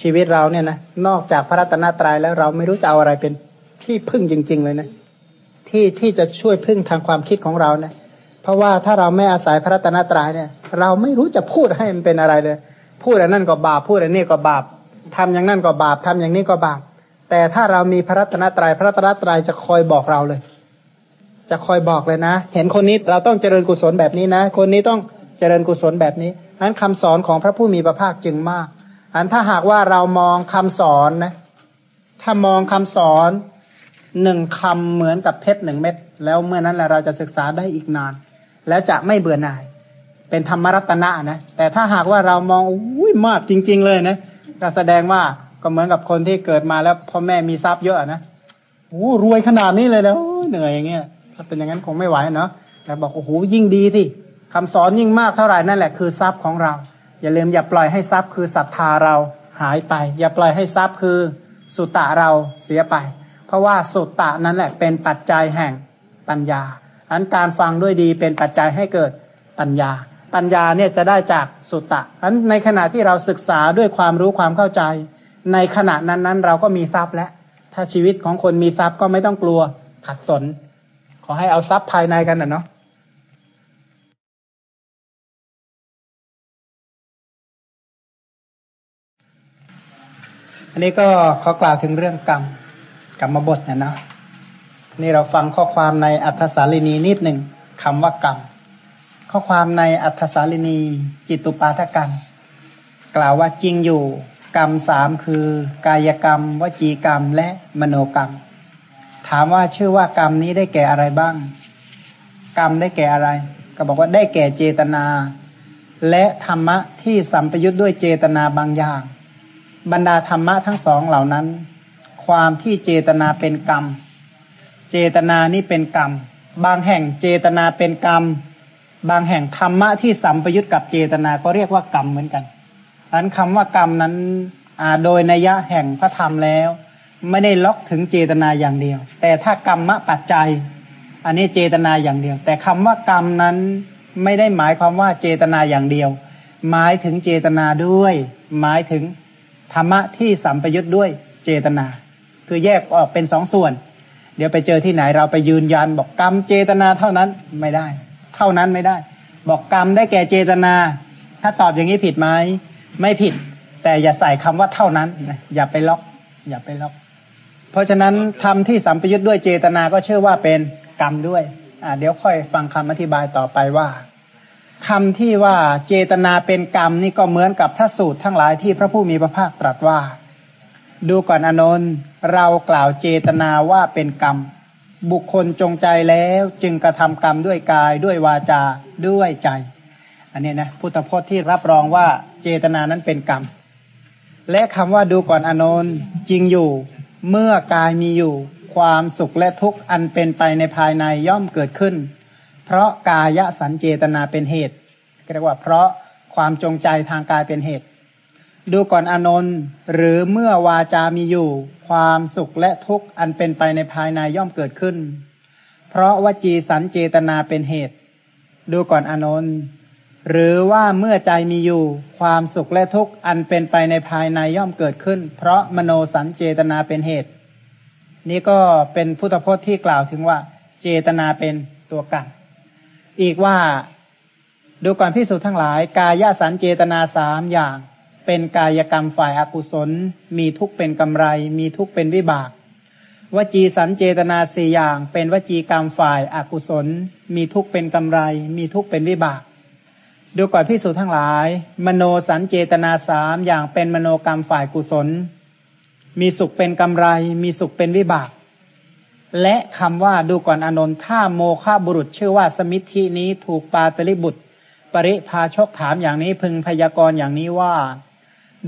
ชีวิตเราเนี่ยนะนอกจากพระรัตนตรัยแล้วเราไม่รู้จะเอาอะไรเป็นที่พึ่งจริง ๆ เลยนะที่ที่จะช่วยพึ่งทางความคิดของเราเนะเพราะว่าถ้าเราไม่อาศัยพระรัตนตรัยเนี่ย เราไม่รู้จะพูดให้มันเป็นอะไรเลย พูดอันนั้นก็บาปพูดอันนี้ก็บาปทำอย่างนั้นก็บาปทำอย่างนี้ก็บาป แต่ถ้าเรามีพระรัตนตรยัยพระรัตนตรัยจะคอยบอกเราเลย จะคอยบอกเลยนะ เห็นคนนี้เราต้องเจริญกุศลแบบนี้นะ คนนี้ต้องเจริญกุศลแบบนี้อันคำสอนของพระผู้มีพระภาคจึงมาก อันถ้าหากว่าเรามองคำสอนนะ ถ้ามองคำสอนหนึ่งคำเหมือนกับเพชรหนึ่งเม็ดแล้วเมื่อนั้นแหละเราจะศึกษาได้อีกนาน แล้วจะไม่เบื่อหน่าย เป็นธรรมรัตนะนะ แต่ถ้าหากว่าเรามองอุ้ยมากจริง ๆ เลยนะก็แสดงว่าก็เหมือนกับคนที่เกิดมาแล้วพ่อแม่มีทรัพย์เยอะนะโอ้รวยขนาดนี้เลยแล้วเหนื่อยอย่างเงี้ยถ้าเป็นอย่างนั้นคงไม่ไหวเนาะแต่บอกโอ้โหยิ่งดีสิคำสอนยิ่งมากเท่าไหร่นั่นแหละคือทรัพย์ของเรา อย่าลืมอย่าปล่อยให้ทรัพย์คือศรัทธาเราหายไป อย่าปล่อยให้ทรัพย์คือสุตตะเราเสียไป เพราะว่าสุตตะนั้นแหละเป็นปัจจัยแห่งปัญญาอันการฟังด้วยดีเป็นปัจจัยให้เกิดปัญญา ปัญญาเนี่ยจะได้จากสุตตะอันในขณะที่เราศึกษาด้วยความรู้ความเข้าใจ ในขณะนั้นนั้นเราก็มีทรัพย์แล้วถ้าชีวิตของคนมีทรัพย์ก็ไม่ต้องกลัวขัดสน ขอให้เอาทรัพย์ภายในกันนะเนาะ อันนี้ก็ขอกล่าวถึงเรื่องกรรมกรรมบทนะเนะนี่เราฟังข้อความในอัธสาลินีนิดหนึ่งคำว่ากรรม ข้อความในอัธสาลินีจิตตุปาทกันกล่าวว่าจริงอยู่ กรรมสามคือ กายกรรม วจีกรรม และมโนกรรม ถามว่าชื่อว่ากรรมนี้ได้แก่อะไรบ้าง กรรมได้แก่อะไร ก็บอกว่าได้แก่เจตนา และธรรมะที่สัมปยุทธ์ด้วยเจตนาบางอย่าง บรรดาธรรมะทั้งสองเหล่านั้น ความที่เจตนาเป็นกรรม เจตนานี่เป็นกรรม บางแห่งเจตนาเป็นกรรม บางแห่งธรรมะที่สัมปยุตกับเจตนาก็เรียกว่ากรรมเหมือนกันอันคำว่ากรรมนั้นโดยนัยะแห่งพระธรรมแล้ว ไม่ได้ล็อกถึงเจตนาอย่างเดียว แต่ถ้ากรรมะปัจจัย อันนี้เจตนาอย่างเดียว แต่คำว่ากรรมนั้นไม่ได้หมายความว่าเจตนาอย่างเดียว หมายถึงเจตนาด้วย หมายถึง ธรรมะที่สัมปยุตด้วยเจตนา คือแยกออกเป็นสองส่วน เดี๋ยวไปเจอที่ไหนเราไปยืนยันบอกกรรมเจตนาเท่านั้นไม่ได้ เท่านั้นไม่ได้ บอกกรรมได้แก่เจตนา ถ้าตอบอย่างนี้ผิดไหมไม่ผิด แต่อย่าใส่คำว่าเท่านั้นอย่าไปล็อก อย่าไปล็อก เพราะฉะนั้นทำที่สัมปยุทธ์ด้วยเจตนาก็เชื่อว่าเป็นกรรมด้วยอ่าเดี๋ยวค่อยฟังคำอธิบายต่อไปว่า คำที่ว่าเจตนาเป็นกรรมนี่ก็เหมือนกับพระสูตรทั้งหลายที่พระผู้มีพระภาคตรัสว่า ดูก่อนอนนท์เรากล่าวเจตนาว่าเป็นกรรม บุคคลจงใจแล้วจึงกระทำกรรมด้วยกายด้วยวาจาด้วยใจ อันนี้นะพุทธพจน์ที่รับรองว่าเจตนานั้นเป็นกรรม และคำว่าดูก่อนอนนท์จริงอยู่ เมื่อกายมีอยู่ ความสุขและทุกข์อันเป็นไปในภายในย่อมเกิดขึ้น เพราะกายสันเจตนาเป็นเหตุเรียกว่าเพราะความจงใจทางกายเป็นเหตุ ดูก่อนอนนท์หรือเมื่อวาจามีอยู่ ความสุขและทุกข์อันเป็นไปในภายในย่อมเกิดขึ้น เพราะวจีสันเจตนาเป็นเหตุ ดูก่อนอนนท์หรือว่าเมื่อใจมีอยู่ ความสุขและทุกข์อันเป็นไปในภายในย่อมเกิดขึ้น เพราะมโนสันเจตนาเป็นเหตุ นี่ก็เป็นพุทธพจน์ที่กล่าวถึงว่า เจตนาเป็นตัวกัน อีกว่าดูก่อนพิสูจน์ทั้งหลาย กายสันเจตนาสามอย่าง เป็นกายกรรมฝ่ายอากุศล มีทุกเป็นกำไร มีทุกเป็นวิบาก วจีสันเจตนาสี่อย่าง เป็นวจีกรรมฝ่ายอากุศล มีทุกเป็นกำไร มีทุกเป็นวิบาก ดูก่อนพิสูจทั้งหลาย มโนสันเจตนาสามอย่างเป็นมโนกรรมฝ่ายกุศล มีสุขเป็นกำไร มีสุขเป็นวิบาก และคำว่าดูก่อนอนนท์ถ้าโมฆะบุรุษชื่อว่าสมิทธินี้ถูกปาตริบุตร ปริพาชกถามอย่างนี้พึงพยากรณ์อย่างนี้ว่า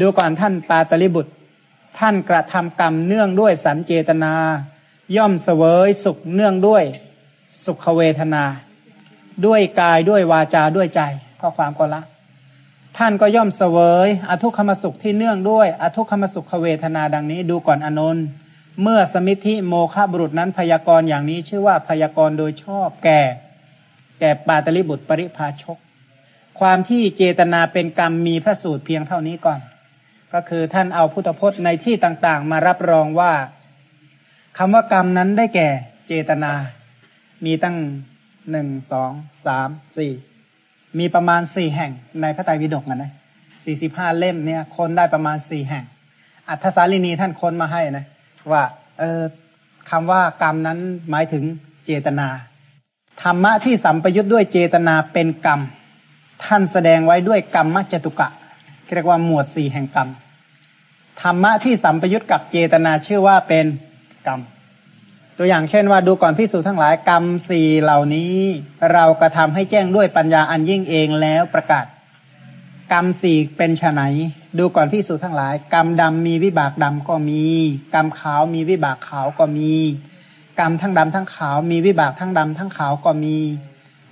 ดูก่อนท่านปาตลิบุตร ท่านกระทำกรรมเนื่องด้วยสันเจตนา ย่อมเสวยสุขเนื่องด้วยสุขเวทนา ด้วยกายด้วยวาจาด้วยใจข้อความก็ละ ท่านก็ย่อมเสวยอทุกขมสุขที่เนื่องด้วย อทุกขมสุขเวทนาดังนี้ ดูก่อนอนนท์ เมื่อสมิธิโมฆะบุรุษนั้นพยากรณ์อย่างนี้ชื่อว่าพยากรณ์โดยชอบแก่ แก่ปาตลิบุตรปริภาชก ความที่เจตนาเป็นกรรมมีพระสูตรเพียงเท่านี้ก่อน ก็คือท่านเอาพุทธพจน์ในที่ต่างๆ มารับรองว่าคำว่ากรรมนั้นได้แก่เจตนา มีตั้งหนึ่งสองสามสี่มีประมาณสี่แห่งในพระไตรปิฎกนะสี่สิบห้าเล่มเนี่ย คนได้ประมาณสี่แห่ง อัทธสาลินีท่านค้นมาให้นะ ว่าเออคำว่ากรรมนั้นหมายถึงเจตนาธรรมะที่สัมปยุทธ์ด้วยเจตนาเป็นกรรม ท่านแสดงไว้ด้วยกรรมมัจจตุกะเรียกว่าหมวดสี่แห่งกรรมธรรมะที่สัมปยุตกับเจตนาชื่อว่าเป็นกรรม ตัวอย่างเช่นว่าดูก่อนพิสูจทั้งหลายกรรมสี่เหล่านี้ เรากระทำให้แจ้งด้วยปัญญาอันยิ่งเองแล้วประกาศ กรรมสี่เป็นไฉนดูก่อนพิสูจทั้งหลาย กรรมดำมีวิบากดำก็มี กรรมขาวมีวิบากขาวก็มี กรรมทั้งดำทั้งขาว มีวิบากทั้งดำทั้งขาวก็มี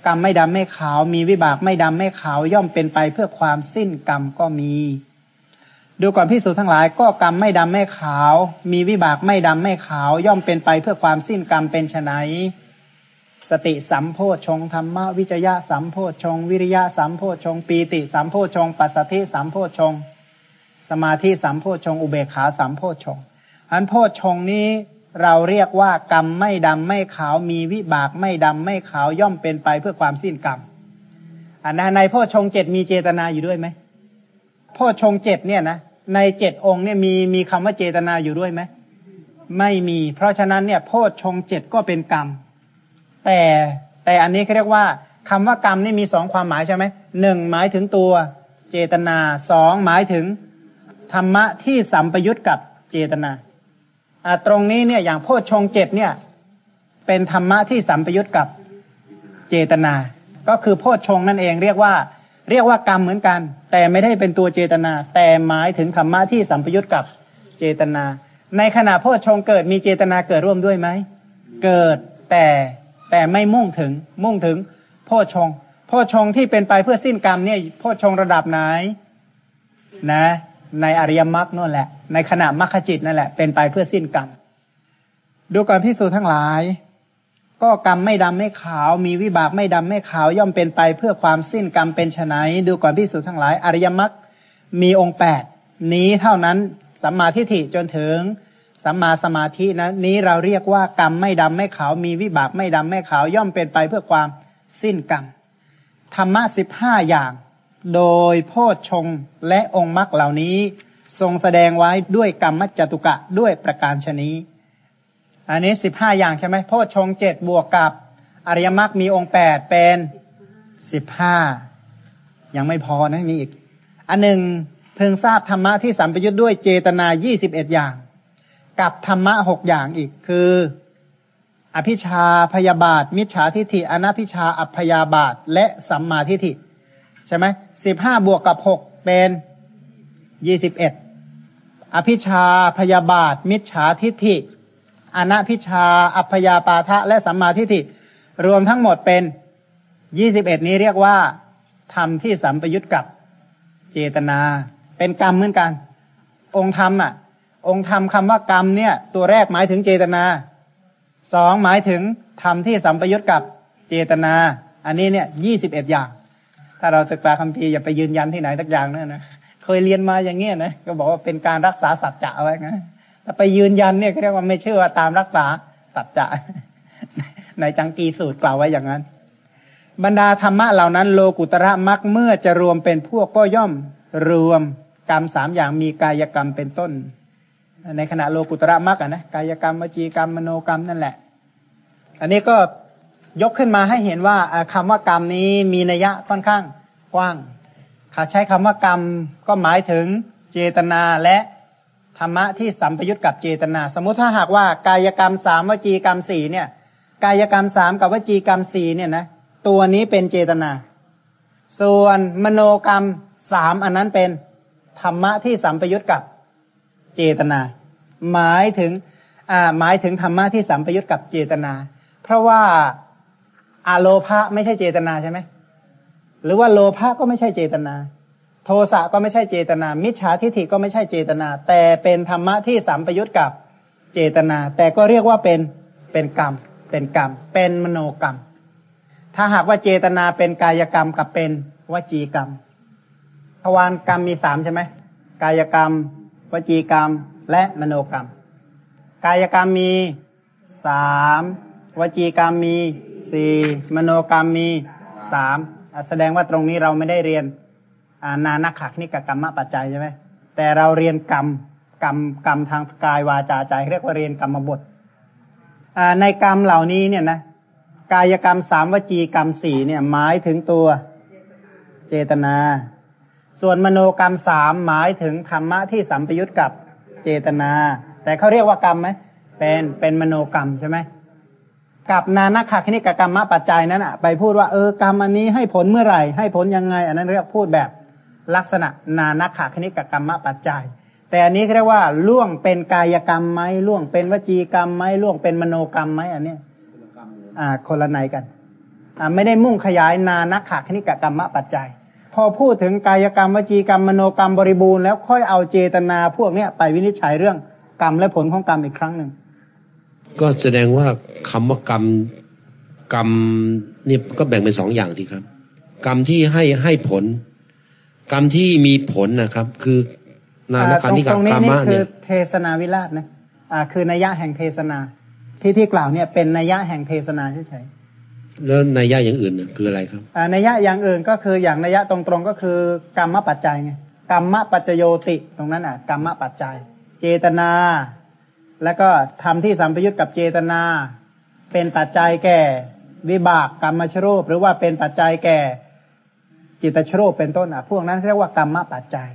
กรรมไม่ดำไม่ขาว มีวิบากไม่ดำไม่ขาวย่อมเป็นไปเพื่อความสิ้นกรรมก็มี ดูก่อนพิสูจทั้งหลาย ก็กรรมไม่ดำไม่ขาว มีวิบากไม่ดำไม่ขาว ย่อมเป็นไปเพื่อความสิ้นกรรมเป็นไฉน สติสัมโพชฌงธรรมวิจยะสัมโพชฌงวิริยะสัมโพชฌงปีติสัมโพชฌงปัสสติสัมโพชฌงสมาธิสัมโพชฌงอุเบกขาสัมโพชฌงอันโพชฌงนี้เราเรียกว่ากรรมไม่ดำไม่ขาวมีวิบากไม่ดำไม่ขาวย่อมเป็นไปเพื่อความสิ้นกรรมอันนั้นในโพชฌงเจ็ดมีเจตนาอยู่ด้วยไหมโพชฌงเจ็ดเนี่ยนะในเจ็ดองค์เนี่ยมีมีคำว่าเจตนาอยู่ด้วยไหมไม่มี เพราะฉะนั้นเนี่ยโพชฌงเจ็ดก็เป็นกรรม แต่แต่อันนี้เขาเรียกว่าคำว่ากรรมนี่มีสองความหมายใช่ไหมหนึ่งหมายถึงตัวเจตนาสองหมายถึงธรรมะที่สัมปยุตกับเจตนาอ่าตรงนี้เนี่ยอย่างโพชฌงเจ็ดเนี่ย เป็นธรรมะที่สัมปยุตกับเจตนา ก็คือโพชฌงนั่นเองเรียกว่า เรียกว่ากรรมเหมือนกัน แต่ไม่ได้เป็นตัวเจตนา แต่หมายถึงธรรมะที่สัมพยุตกับเจตนา ในขณะพ่อชงเกิดมีเจตนาเกิดร่วมด้วยไหมเกิดแต่ แต่ไม่มุ่งถึง มุ่งถึงพ่อชงพ่อชงที่เป็นไปเพื่อสิ้นกรรมเนี่ยพ่อชงระดับไหน นะ ในอริยมรรคนั่นแหละ ในขณะมรรคจิตนั่นแหละ เป็นไปเพื่อสิ้นกรรมดูก่อนพิสูจน์ทั้งหลาย ก็กรรมไม่ดำไม่ขาว มีวิบากไม่ดำไม่ขาว ย่อมเป็นไปเพื่อความสิ้นกรรมเป็นไนดูก่อนพิสูจน์ทั้งหลาย อริยมรรคมีองค์แปดนี้เท่านั้นสัมมาทิฏฐิจนถึง สัมมาสมาธินะนี้เราเรียกว่ากรรมไม่ดำไม่ขาวมีวิบากไม่ดำไม่ขาวย่อมเป็นไปเพื่อความสิ้นกรรมธรรมะสิบห้าอย่าง โดยโพชฌงและองค์มรรคเหล่านี้ ทรงแสดงไว้ด้วยกรรมมัจจตุกะด้วยประการชนี้อันนี้สิบห้าอย่างใช่ไหมโพชฌงเจ็ดบวกกับอริยมรรคมีองค์แปดเป็นสิบห้ายังไม่พอนะมีอีก อันหนึ่งเพิ่งทราบธรรมะที่สัมปยุทธ์ด้วยเจตนายี่สิบเอ็ดอย่าง กับธรรมะหกอย่างอีกคือ อภิชาพยาบาท มิจฉาทิฏฐิอนัพิชาอัพยาบาท และสัมมาทิฏฐิใช่ไหมสิบห้าบวกกับหกเป็นยี่สิบเอ็ดอภิชาพยาบาท มิจฉาทิฏฐิอนัพิชาอัพยาปาทะ และสัมมาทิฏฐิ รวมทั้งหมดเป็นยี่สิบเอ็ดนี้เรียกว่าธรรมที่สัมปยุตกับเจตนา เป็นกรรมเหมือนกัน องค์ธรรมอะ องค์ธรรมคำว่ากรรมเนี่ย ตัวแรกหมายถึงเจตนาสองหมายถึงธรรมที่สัมปยุตกับเจตนา อันนี้เนี่ยยี่สิบเอ็ดอย่าง ถ้าเราศึกษาคำพีอย่าไปยืนยันที่ไหนสักอย่างนั่นนะเคยเรียนมาอย่างเงี้ยนะก็บอกว่าเป็นการรักษาสัจจะไว้ไงถ้าไปยืนยันเนี่ยเรียกว่าไม่เชื่อว่าตามรักษาสัจจะในจังกีสูตรกล่าวไว้อย่างนั้น บรรดาธรรมะเหล่านั้น โลกุตระมักเมื่อจะรวมเป็นพวกก็ย่อมรวมกรรมสามอย่างมีกายกรรมเป็นต้น ในขณะโลกุตระมักอะนะกายกรรมวจีกรรมมโนกรรมนั่นแหละ อันนี้ก็ยกขึ้นมาให้เห็นว่าคำว่ากรรมนี้มีนัยยะค่อนข้างกว้างขาใช้คำว่ากรรมก็หมายถึงเจตนาและธรรมะที่สัมปยุตกับเจตนา สมมุติถ้าหากว่ากายกรรมสามวจีกรรมสี่เนี่ย กายกรรมสามกับวจีกรรมสี่เนี่ยนะตัวนี้เป็นเจตนา ส่วนมโนกรรมสามอันนั้นเป็นธรรมะที่สัมปยุตกับ เจตนา หมายถึงอ่าหมายถึงธรรมะที่สัมปยุตกับเจตนา เพราะว่าอาโลภะไม่ใช่เจตนาใช่ไหมหรือว่าโลภะก็ไม่ใช่เจตนา โทสะก็ไม่ใช่เจตนา มิจฉาทิฏฐิก็ไม่ใช่เจตนา แต่เป็นธรรมะที่สัมปยุตกับเจตนา แต่ก็เรียกว่าเป็นเป็นกรรม เป็นกรรม เป็นมโนกรรม ถ้าหากว่าเจตนาเป็นกายกรรมกับเป็นวจีกรรมทวารกรรมมีสามใช่ไหมกายกรรม วจีกรรมและมโนกรรม กายกรรมมีสามวจีกรรมมีสี่มโนกรรมมีสามแสดงว่าตรงนี้เราไม่ได้เรียนนานักขักนี่กับกรรมปัจจัยใช่ไหมแต่เราเรียนกรรมกรรมกรรมทางกายวาจาใจเรียกว่าเรียนกรรมบทในกรรมเหล่านี้เนี่ยนะกายกรรมสามวจีกรรมสี่เนี่ยหมายถึงตัวเจตนา ส่วนมโนกรรมสามหมายถึงธรรมะที่สัมปยุตกับเจตนา แต่เขาเรียกว่ากรรมไหมเป็นเป็นมโนกรรมใช่ไหมกับนานาคาคณิกกรรมปัจจัยนั้นอะไปพูดว่าเออกรรมอันนี้ให้ผลเมื่อไหร่ ให้ผลยังไง อันนั้นเรียกพูดแบบลักษณะนานาคาคณิกกรรมปัจจัย แต่อันนี้เรียกว่าล่วงเป็นกายกรรมไหมล่วงเป็นวจีกรรมไหมล่วงเป็นมโนกรรมไหมอันนี้อ่าคนละในกันอ่าไม่ได้มุ่งขยายนานาคาคณิกกรรมปัจจัย พอพูดถึงกายกรรมวจีกรรมมโนกรรมบริบูรณ์แล้วค่อยเอาเจตนาพวกเนี้ยไปวินิจฉัยเรื่องกรรมและผลของกรรมอีกครั้งหนึ่งก็แสดงว่าคำว่ากรรมกรรมนี่ก็แบ่งเป็นสองอย่างทีครับ กรรมที่ให้ให้ผล กรรมที่มีผลนะครับ คือนานาคันธิกรรมนี้กรรนี่มะคืเนี่อยเทศนาวิราชนะอ่า คือนัยยะแห่งเทศนา ที่ที่กล่าวเนี่ยเป็นนัยยะแห่งเทศนาเฉย แล้วนัยยะอย่างอื่นน่ะคืออะไรครับอนัยยะอย่างอื่นก็คืออย่างนัยยะตรงๆก็คือกรรมปัจจัยไงกรรมปัจจโยติตรงนั้นอะกรรมปัจจัย เจตนา แล้วก็ทำที่สัมปยุตกับเจตนา เป็นปัจจัยแก่ วิบากกรรมชรูป หรือว่าเป็นปัจจัยแก่จิตชรูปเป็นต้นอะ พวกนั้นเรียกว่ากรรมปัจจัย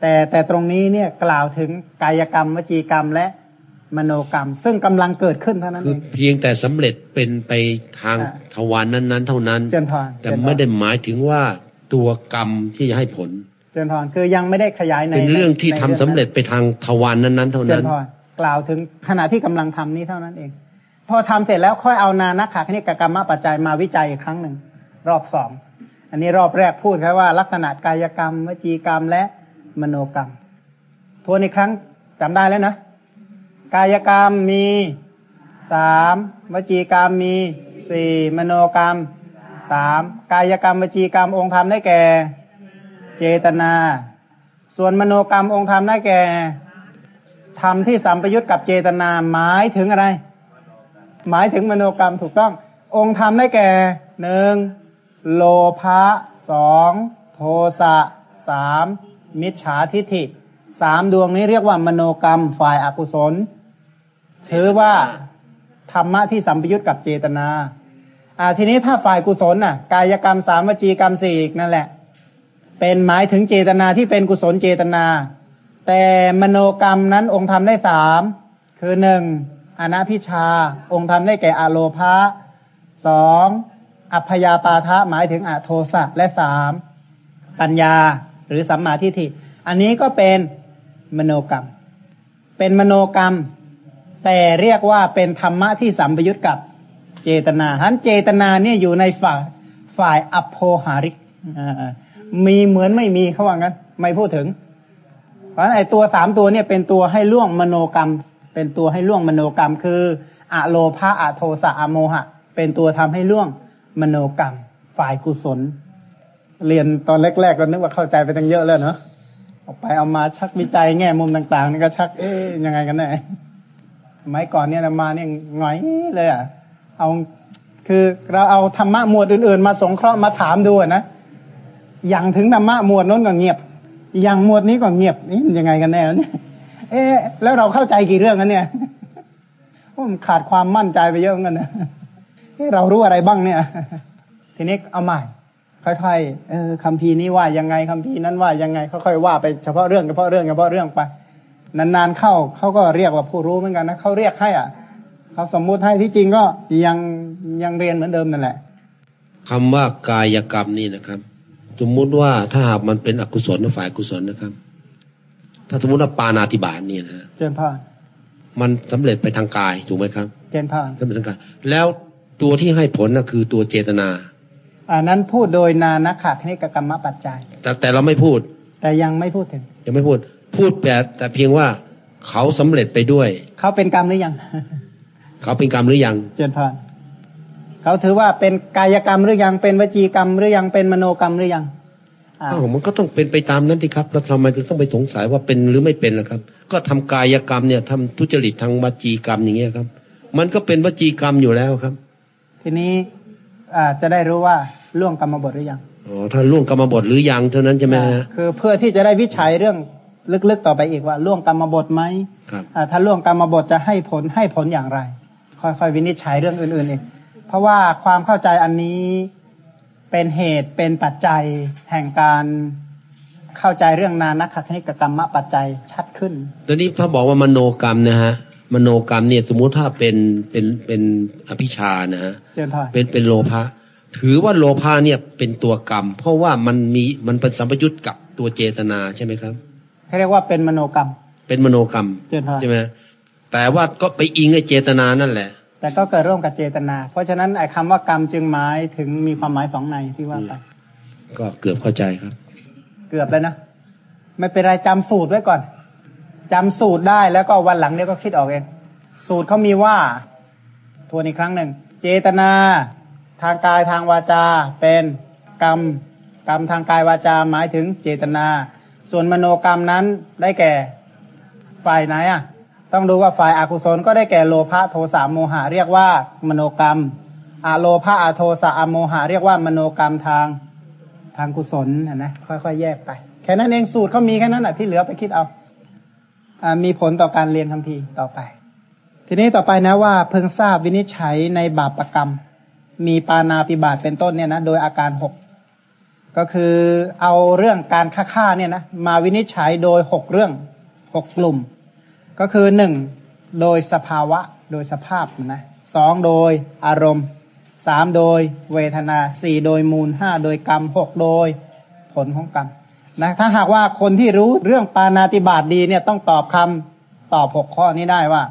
แต่แต่ตรงนี้เนี่ยกล่าวถึงกายกรรมวจีกรรมและ มโนกรรม ซึ่งกำลังเกิดขึ้นเท่านั้นคืเอองเพียงแต่สำเร็จเป็นไปทางอ่าทวารนั้น ๆ เท่านั้นเจนพรแต่ไม่ได้หมายถึงว่าตัวกรรมที่จะให้ผลเจนพรคือยังไม่ได้ขยายในเป็นเรื่องที่ในทำสำเร็จไปทางทวารนั้น ๆ เท่าเจนั้นนพรกล่าวถึงขณะที่กำลังทำนี้เท่านั้นเอง พอทำเสร็จแล้วค่อยเอานานักขาคณิกกรรมปัจจัยมาวิจัยอีกครั้งหนึ่งรอบสองอันนี้รอบแรกพูดแค่ว่าลักษณะกายกรรม วจีกรรมและมโนกรรมทวนอีกครั้งจำได้แล้วนะ กายกรรมมีสามวจีกรรมมีสี่มโนกรรมสามกายกรรมวจีกรรมองค์ธรรมได้แก่ เจตนา ส่วนมโนกรรมองค์ธรรมได้แก่ธรรมที่สัมปยุตกับเจตนาหมายถึงอะไร หมายถึงมโนกรรมถูกต้อง องค์ธรรมได้แก่หนึ่งโลภะสองโทสะสามมิจฉาทิฏฐิสามดวงนี้เรียกว่ามโนกรรมฝ่ายอากุศล ถือว่าธรรมะที่สัมปยุตกับเจตนา อ่า ทีนี้ถ้าฝ่ายกุศลน่ะ กายกรรมสามวจีกรรมสี่นั่นแหละ เป็นหมายถึงเจตนาที่เป็นกุศลเจตนา แต่มโนกรรมนั้นองค์ธรรมได้สามคือหนึ่งอนาพิชา องค์ธรรมได้แก่อโลภะสองอัพยาปาทะหมายถึงอโทสะและสามปัญญาหรือสัมมาทิฏฐิ อันนี้ก็เป็นมโนกรรม เป็นมโนกรรม แต่เรียกว่าเป็นธรรมะที่สัมปยุตกับเจตนาฮันเจตนาเนี่ยอยู่ในฝ่ายฝ่ายอโพหาริกมีเหมือนไม่มีเขาว่างั้น ไม่พูดถึง เพราะฉะนั้นไอ้ตัวสามตัวเนี่ยเป็นตัวให้ล่วงมโนกรรม เป็นตัวให้ล่วงมโนกรรม คืออะโลภะอะโทสะอะโมหะ เป็นตัวทำให้ล่วงมโนกรรม ฝ่ายกุศล เรียนตอนแรก ๆ ก็นึกว่าเข้าใจไปตั้งเยอะแล้วเนาะออกไปเอามาชักวิจัยแง่มุมต่างๆนี่ก็ชักเอ๊ยยังไงกันแน่ มัยก่อนเนี่ยมาเนี่ยหงอยเลยอะ เอาคือเราเอาธรรมะหมวดอื่นๆ มาสงเคราะห์มาถามดูนะอย่างถึงธรรมะหมวดนั้นก็เงียบ อย่างหมวดนี้ก็เงียบนี่ยังไงกันแน่เนี่ยเอ๊ะแล้วเราเข้าใจกี่เรื่องกันเนี่ยว่ามันขาดความมั่นใจไปเยอะเหมือนกันนะเอ๊ะเรารู้อะไรบ้างเนี่ย ทีนี้เอาใหม่ค่อยๆเออคำพีร์นี้ว่ายังไงคำพีร์นั้นว่ายังไงค่อยๆว่าไปเฉพาะเรื่องเฉพาะเรื่องเฉพาะเรื่องไป นานๆเข้าเขาก็เรียกว่าผู้รู้เหมือนกันนะเขาเรียกให้อะเขาสมมุติให้ที่จริงก็ยังยังเรียนเหมือนเดิมนั่นแหละคำว่ากายกรรมนี่นะครับ สมมุติว่าถ้าหากมันเป็นอกุศลหรือฝ่ายกุศลนะครับ ถ้าสมมติว่าปานาติบาตเนี่ยนะฮะเจนพานมันสำเร็จไปทางกายถูกไหมครับ เจนพานสำเร็จทางกายแล้วตัวที่ให้ผลนะคือตัวเจตนาอันนั้นพูดโดยนานักขะคณิกกรรมปัจจัย แต่แต่เราไม่พูด แต่ยังไม่พูดถึงยังไม่พูด พูดแต่แต่เพียงว่าเขาสำเร็จไปด้วย เขาเป็นกรรมหรือยัง เขาเป็นกรรมหรือยัง เจนพานเขาถือว่าเป็นกายกรรมหรือยัง เป็นวจีกรรมหรือยังเป็นมโนกรรมหรือยังอ่าอ้าวมันก็ต้องเป็นไปตามนั้นที่ครับ แล้วทำไมถึงต้องไปสงสัยว่าเป็นหรือไม่เป็นล่ะครับ ก็ทำกายกรรมเนี่ยทำทุจริตทางวจีกรรมอย่างเงี้ยครับ มันก็เป็นวจีกรรมอยู่แล้วครับ ทีนี้อ่าจะได้รู้ว่าล่วงกรรมบทหรือยังอ๋อถ้าล่วงกรรมบทหรือยังเท่านั้นใช่ไหมฮะคือเพื่อที่จะได้วิจัยเรื่อง ลึกๆต่อไปอีกว่าล่วงกรรมบทไหมครับอ่าถ้าล่วงกรรมบทจะให้ผลให้ผลอย่างไร ค่อยๆวินิจฉัยเรื่องอื่นๆอีกเพราะว่าความเข้าใจอันนี้เป็นเหตุเป็นปัจจัยแห่งการเข้าใจเรื่องนานักขณิกกรรมปัจจัยชัดขึ้นตอนนี้ถ้าบอกว่ามโนกรรมนะฮะมโนกรรมเนี่ยสมมุติถ้าเป็นเป็นเป็นอภิชานะฮะเจนพานเป็นเป็นโลภะถือว่าโลภะเนี่ยเป็นตัวกรรม เพราะว่ามันมีมันเป็นสัมปยุตกับตัวเจตนาใช่ไหมครับ เขาเรียกว่าเป็นมโนกรรม เป็นมโนกรรมเจนพานใช่ไหมแต่ว่าก็ไปอิงไอ้เจตนานั่นแหละ แต่ก็เกิดร่วมกับเจตนา เพราะฉะนั้นไอ้คำว่ากรรมจึงหมายถึงมีความหมายสองในที่ว่าไปก็เกือบเข้าใจครับ เกือบแล้วนะไม่เป็นไรจำสูตรไว้ก่อนจำสูตรได้แล้วก็วันหลังเดี๋ยวก็คิดออกเองสูตรเขามีว่าทวนอีกครั้งหนึ่งเจตนา ทางกายทางวาจา เป็นกรรม กรรมทางกายวาจาหมายถึงเจตนา ส่วนมโนกรรมนั้นได้แก่ฝ่ายไหนอะ ต้องดูว่าฝ่ายอากุศลก็ได้แก่โลภะโทสะโมหะเรียกว่ามโนกรรมอะโลภะอะโทสะอะโมหะเรียกว่ามโนกรรมทางทางกุศลนะนะค่อยๆแยกไป แค่นั้นเองสูตรเขามีแค่นั้นแหะที่เหลือไปคิดเอาอามีผลต่อการเรียนคำพีต่อไป ทีนี้ต่อไปนะว่าเพิ่งทราบวินิจฉัยในบาปรกรรม มีปานาปิบาตเป็นต้นเนี่ยนะโดยอาการหก ก็คือเอาเรื่องการฆ่าฆ่าเนี่ยนะมาวินิจฉัยโดยหกเรื่องหกกลุ่ม ก็คือหนึ่งโดยสภาวะโดยสภาพนะสองโดยอารมณ์สามโดยเวทนาสี่โดยมูลห้าโดยกรรมหกโดยผลของกรรมนะถ้าหากว่าคนที่รู้เรื่องปานาติบาตดีเนี่ยต้องตอบคำตอบหกข้อนี้ได้ว่า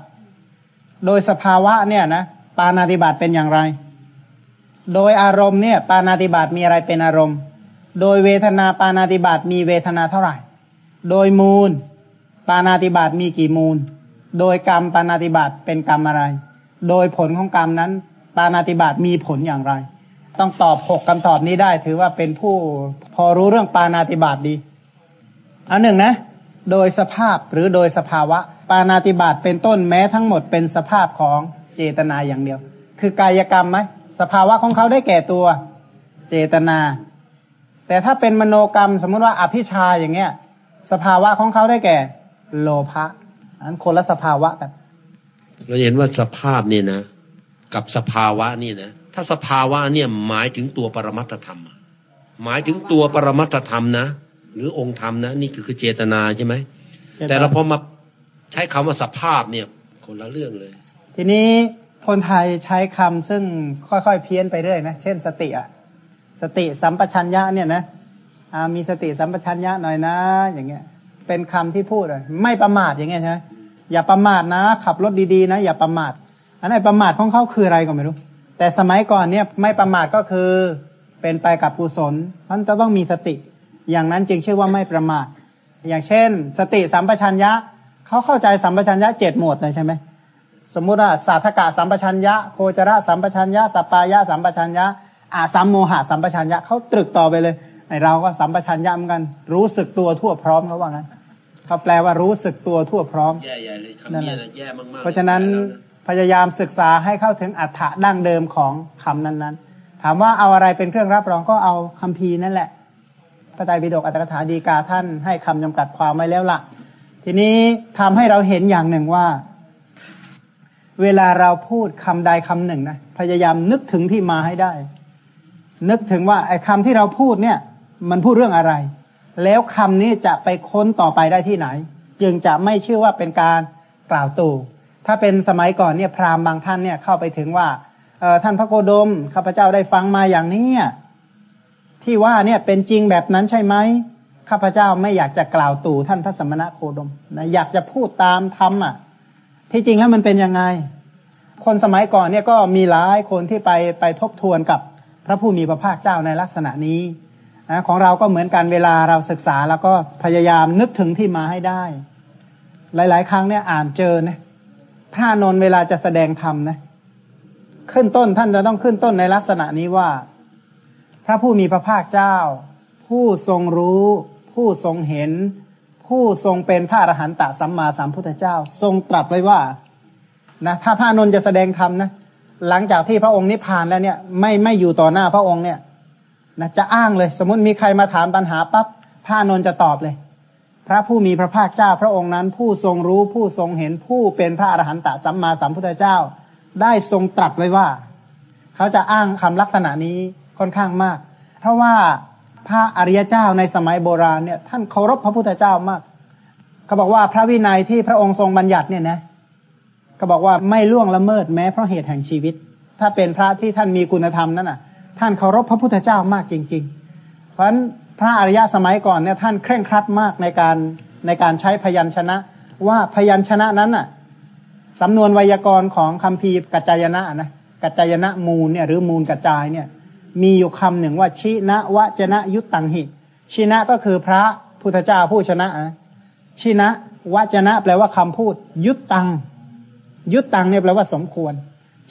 โดยสภาวะเนี่ยนะปานาติบาตเป็นอย่างไร โดยอารมณ์เนี่ย ปานาติบาตมีอะไรเป็นอารมณ์ โดยเวทนาปานาติบาตมีเวทนาเท่าไหร่ โดยมูล ปานาติบาตมีกี่มูล โดยกรรมปานาติบาตเป็นกรรมอะไร โดยผลของกรรมนั้น ปานาติบาตมีผลอย่างไร ต้องตอบหกคำตอบนี้ได้ ถือว่าเป็นผู้พอรู้เรื่องปานาติบาตดีอันหนึ่งนะ โดยสภาพหรือโดยสภาวะ ปานาติบาตเป็นต้นแม้ทั้งหมดเป็นสภาพของเจตนาอย่างเดียว คือกายกรรมไหมสภาวะของเขาได้แก่ตัว เจตนา แต่ถ้าเป็นมโนกรรม สมมุติว่าอภิชาอย่างเงี้ย สภาวะของเขาได้แก่ โลภะอันคนละสภาวะกัน เราเห็นว่าสภาพเนี่ยนะ กับสภาวะนี่นะ ถ้าสภาวะเนี่ยหมายถึงตัวปรมัตถธรรมอะหมายถึงตัวปรมัตถธรรมนะ หรือองค์ธรรมนะ นี่คือคือเจตนาใช่ไหม แต่เราพอมาใช้คำว่าสภาพเนี่ยคนละเรื่องเลย ทีนี้คนไทยใช้คำซึ่งค่อยๆเพี้ยนไปเรื่อยนะ เช่นสติอะ สติสัมปชัญญะเนี่ยนะอ่ามีสติสัมปชัญญะหน่อยนะ อย่างเงี้ย เป็นคำที่พูดเลยไม่ประมาทอย่างเงี้ยใช่ไหมอย่าประมาทนะ ขับรถดีๆนะ อย่าประมาท อันไหนประมาทของเขาคืออะไรก็ไม่รู้ แต่สมัยก่อนเนี่ยไม่ประมาทก็คือเป็นไปกับกุศลมันจะต้องมีสติ อย่างนั้นจึงชื่อว่าไม่ประมาท อย่างเช่น สติสัมปชัญญะเขาเข้าใจสัมปชัญญะเจ็ดหมวดเลยใช่ไหมสมมุติว่าสาธกะสัมปชัญญะโคจระสัมปชัญญะสปปายะสัมปชัญญะ อาสัมโมหะสัมปชัญญะเขาตรึกต่อไปเลยไอเราก็สัมปชัญญะเหมือนกัน รู้สึกตัวทั่วพร้อมเขาว่างั้นเขาแปลว่ารู้สึกตัวทั่วพร้อมแย่ๆเลยนั่คำนแหนี้ละนะแย่มากๆเพราะฉะนั้นพยายามศึกษาให้เข้าถึงอัฏฐะดั้งเดิมของคำนั้นๆ ถามว่าเอาอะไรเป็นเครื่องรับรองก็เอาคัมภีร์นั่นแหละพระไตรปิฎกอัตถกถาดีกาท่านให้คำจำกัดความไว้แล้วล่ะ ทีนี้ทำให้เราเห็นอย่างหนึ่งว่า เวลาเราพูดคำใดคำหนึ่งนะพยายามนึกถึงที่มาให้ได้ นึกถึงว่าไอ้คำที่เราพูดเนี่ย มันพูดเรื่องอะไร แล้วคำนี้จะไปค้นต่อไปได้ที่ไหน จึงจะไม่ชื่อว่าเป็นการกล่าวตู่ ถ้าเป็นสมัยก่อนเนี่ยพราหมณ์บางท่านเนี่ยเข้าไปถึงว่าเออท่านพระโคดมข้าพเจ้าได้ฟังมาอย่างนี้ที่ว่าเนี่ยเป็นจริงแบบนั้นใช่ไหมข้าพเจ้าไม่อยากจะกล่าวตู่ท่านพระสมณะโคดมนะอยากจะพูดตามธรรมอะ ที่จริงแล้วมันเป็นยังไง คนสมัยก่อนเนี่ยก็มีหลายคนที่ไปไปทบทวนกับ พระผู้มีพระภาคเจ้าในลักษณะนี้นะของเราก็เหมือนกันเวลาเราศึกษาแล้วก็พยายามนึกถึงที่มาให้ได้ หลาย ๆ ครั้งเนี่ยอ่านเจอนะพระนนเวลาจะแสดงธรรมนะขึ้นต้นท่านจะต้องขึ้นต้นในลักษณะนี้ว่า พระผู้มีพระภาคเจ้า ผู้ทรงรู้ ผู้ทรงเห็น ผู้ทรงเป็นพระอรหันตสัมมาสัมพุทธเจ้า ทรงตรัสไว้ว่านะถ้าพระนนจะแสดงธรรมนะ หลังจากที่พระองค์นิพพานแล้วเนี่ย ไม่ไม่อยู่ต่อหน้าพระองค์เนี่ยนะจะอ้างเลย สมมติมีใครมาถามปัญหาปั๊บพระนนจะตอบเลย พระผู้มีพระภาคเจ้าพระองค์นั้น ผู้ทรงรู้ผู้ทรงเห็นผู้เป็นพระอรหันตสัมมาสัมพุทธเจ้า ได้ทรงตรัสไว้ว่า เขาจะอ้างคำลักษณะนี้ค่อนข้างมาก เพราะว่าพระอริยเจ้าในสมัยโบราณเนี่ย ท่านเคารพพระพุทธเจ้ามาก เขาบอกว่าพระวินัยที่พระองค์ทรงบัญญัติเนี่ยนะ ก็บอกว่าไม่ล่วงละเมิดแม้เพราะเหตุแห่งชีวิต ถ้าเป็นพระที่ท่านมีคุณธรรมนั่นน่ะ ท่านเคารพพระพุทธเจ้ามากจริง ๆ เพราะฉะนั้นพระอริยะสมัยก่อนเนี่ยท่านเคร่งครัดมากในการในการใช้พยัญชนะ ว่าพยัญชนะนั้นน่ะสำนวนไวยากรณ์ของคำพีกัจจายนะนะกัจจายนะมูลเนี่ยหรือมูลกัจจายเนี่ย มีอยู่คำหนึ่งว่าชินะวะจนะยุตตังหิ ชินะก็คือพระพุทธเจ้าผู้ชนะนะชินะวจนะแปลว่าคำพูด ยุตตัง ยุตตังเนี่ยแปลว่าสมควร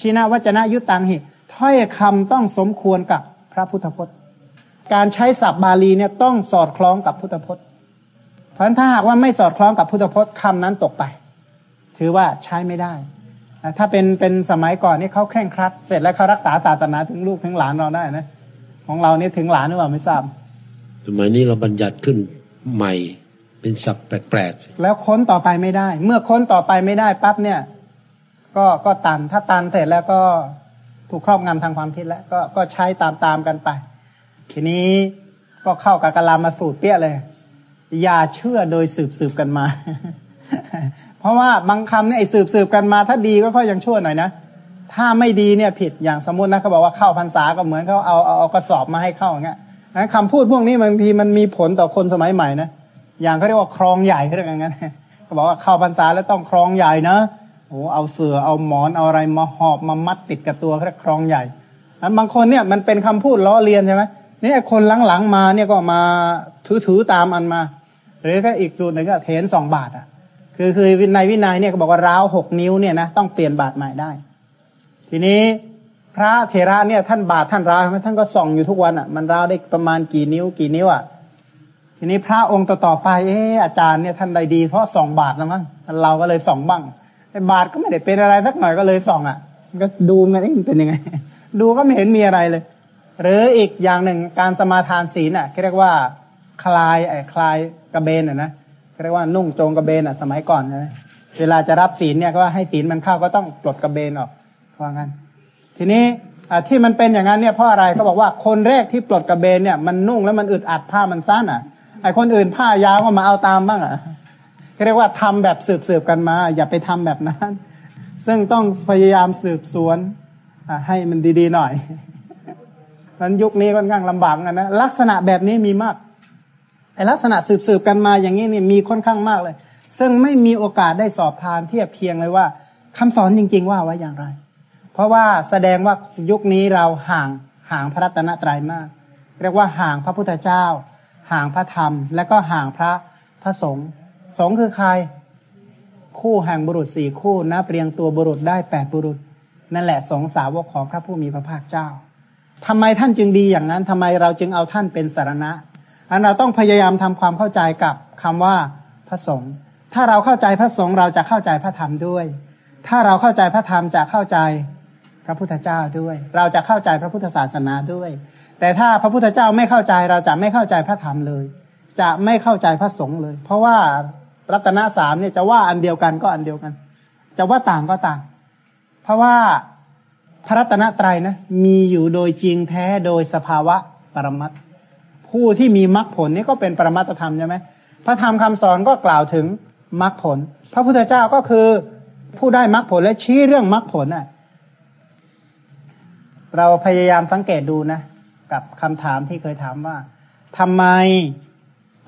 ชินะวจนะยุตตังหิถ้อยคำต้องสมควรกับพระพุทธพจน์ การใช้ศัพท์บาลีเนี่ยต้องสอดคล้องกับพุทธพจน์ เพราะถ้าหากว่าไม่สอดคล้องกับพุทธพจน์คำนั้นตกไป ถือว่าใช้ไม่ได้ถ้าเป็นเป็นสมัยก่อนนี่เขาแข่งครัด เสร็จแล้วเขารักษาศาสนาถึงลูกถึงหลานเราได้นะของเรานี่ถึงหลานหรือเปล่าไม่ทราบสมัยนี้เราบัญญัติขึ้นใหม่เป็นศัพท์แปลกๆแล้วค้นต่อไปไม่ได้ เมื่อค้นต่อไปไม่ได้ปั๊บเนี่ย ก็ก็ตัน ถ้าตันเสร็จแล้วก็ถูกครอบงำทางความคิดแล้ว ก็ก็ใช้ตามตามกันไป ทีนี้ก็เข้ากับกะลามาสูตรเปี้ยเลย อย่าเชื่อโดยสืบสืบกันมา เพราะว่าบางคำเนี่ยไอ้สืบสืบกันมา ถ้าดีก็ค่อยยังชั่วหน่อยนะถ้าไม่ดีเนี่ยผิดอย่างสมมตินะเขาบอกว่าเข้าพรรษาก็เหมือนเขาเอาเอาเอากระสอบมาให้เข้าอย่างเงี้ยคำพูดพวกนี้บางทีมันมีผลต่อคนสมัยใหม่นะอย่างเขาเรียกว่าครองใหญ่เขาเรียกอย่างนั้นเขาบอกว่าเข้าพรรษาแล้วต้องครองใหญ่นะ โอ้เอาเสือเอาหมอนเอาอะไรมาหอบมามัดติดกับตัวเขาเรียกครองใหญ่อันบางคนเนี่ยมันเป็นคำพูดล้อเลียนใช่ไหมนี่คนหลังๆมาเนี่ยก็มาถือๆตามอันมา หรือก็อีกสูตรหนึ่งก็เทนสองบาทอะ คือคือในวินัยเนี่ยก็บอกว่าร้าวหกนิ้วเนี่ยนะต้องเปลี่ยนบาทใหม่ได้ ทีนี้พระเทระเนี่ยท่านบาทท่านร้าวท่านก็ส่องอยู่ทุกวันอะมันร้าวได้ประมาณกี่นิ้วกี่นิ้วอะทีนี้พระองค์ต่อๆไปเอออาจารย์เนี่ยท่านใดดีเพราะสองบาทแล้วมั้งเราก็เลยส่องบ้าง ไอ้บาทก็ไม่ได้เป็นอะไรสักหน่อยก็เลยส่องอะก็ดูมันเป็นยังไง ดูก็ไม่เห็นมีอะไรเลย หรืออีกอย่างหนึ่งการสมาทานศีลอะเรียกว่า คลายไอ้คลายกระเบนอะนะเรียกว่านุ่งโจงกระเบนอะ สมัยก่อนนะเวลาจะรับศีลเนี่ยก็ว่าให้ศีลมันเข้าก็ต้องปลดกระเบนออกเพราะงั้น ทีนี้ที่มันเป็นอย่างนั้นเนี่ยเพราะอะไรเขาบอกว่าคนแรกที่ปลดกระเบนเนี่ยมันนุ่งแล้วมันอึดอัดผ้ามันสั้นอะไอคนอื่นผ้ายาวก็มาเอาตามบ้างอะ เรียกว่าทำแบบสืบสืบกันมา อย่าไปทำแบบนั้น ซึ่งต้องพยายามสืบสวนให้มันดีๆหน่อยนั้นยุคนี้ค่อนข้างลำบากกันะลักษณะแบบนี้มีมากไอลักษณะสืบสืบกันมาอย่างนี้นี่มีค่อนข้างมากเลย ซึ่งไม่มีโอกาสได้สอบทานเทียบเพียงเลยว่าคำสอนจริง ๆ ว่าไว้อย่างไร เพราะว่าแสดงว่ายุคนี้เราห่างห่างพระรัตนตรัยมาก เรียกว่าห่างพระพุทธเจ้า ห่างพระธรรม และก็ห่างพระพระสงฆ์ งฆ์คือใคร คู่แห่งบุรุษสี่คู่นับเรียงตัวบุรุษได้แปดบุรุษ นั่นแหละสงสาวกของพระผู้มีพระภาคเจ้าทำไมท่านจึงดีอย่างนั้นทำไมเราจึงเอาท่านเป็นสารณะ อันเราต้องพยายามทำความเข้าใจกับคำว่าพระสงฆ์ถ้าเราเข้าใจพระสงฆ์เราจะเข้าใจพระธรรมด้วย ถ้าเราเข้าใจพระธรรมจะเข้าใจพระพุทธเจ้าด้วย เราจะเข้าใจพระพุทธศาสนาด้วย แต่ถ้าพระพุทธเจ้าไม่เข้าใจเราจะไม่เข้าใจพระธรรมเลย จะไม่เข้าใจพระสงฆ์เลย เพราะว่า รัตนสามเนี่ยจะว่าอันเดียวกันก็อันเดียวกัน จะว่าต่างก็ต่าง เพราะว่าพระรัตนตรัยนะมีอยู่โดยจริงแท้โดยสภาวะปรมัตผู้ที่มีมรรคผลนี่ก็เป็นปรมัตธรรมใช่ไหมพระธรรมคำสอนก็กล่าวถึงมรรคผล พระพุทธเจ้าก็คือผู้ได้มรรคผลและชี้เรื่องมรรคผลน่ะ เราพยายามสังเกตดูนะ กับคำถามที่เคยถามว่าทำไม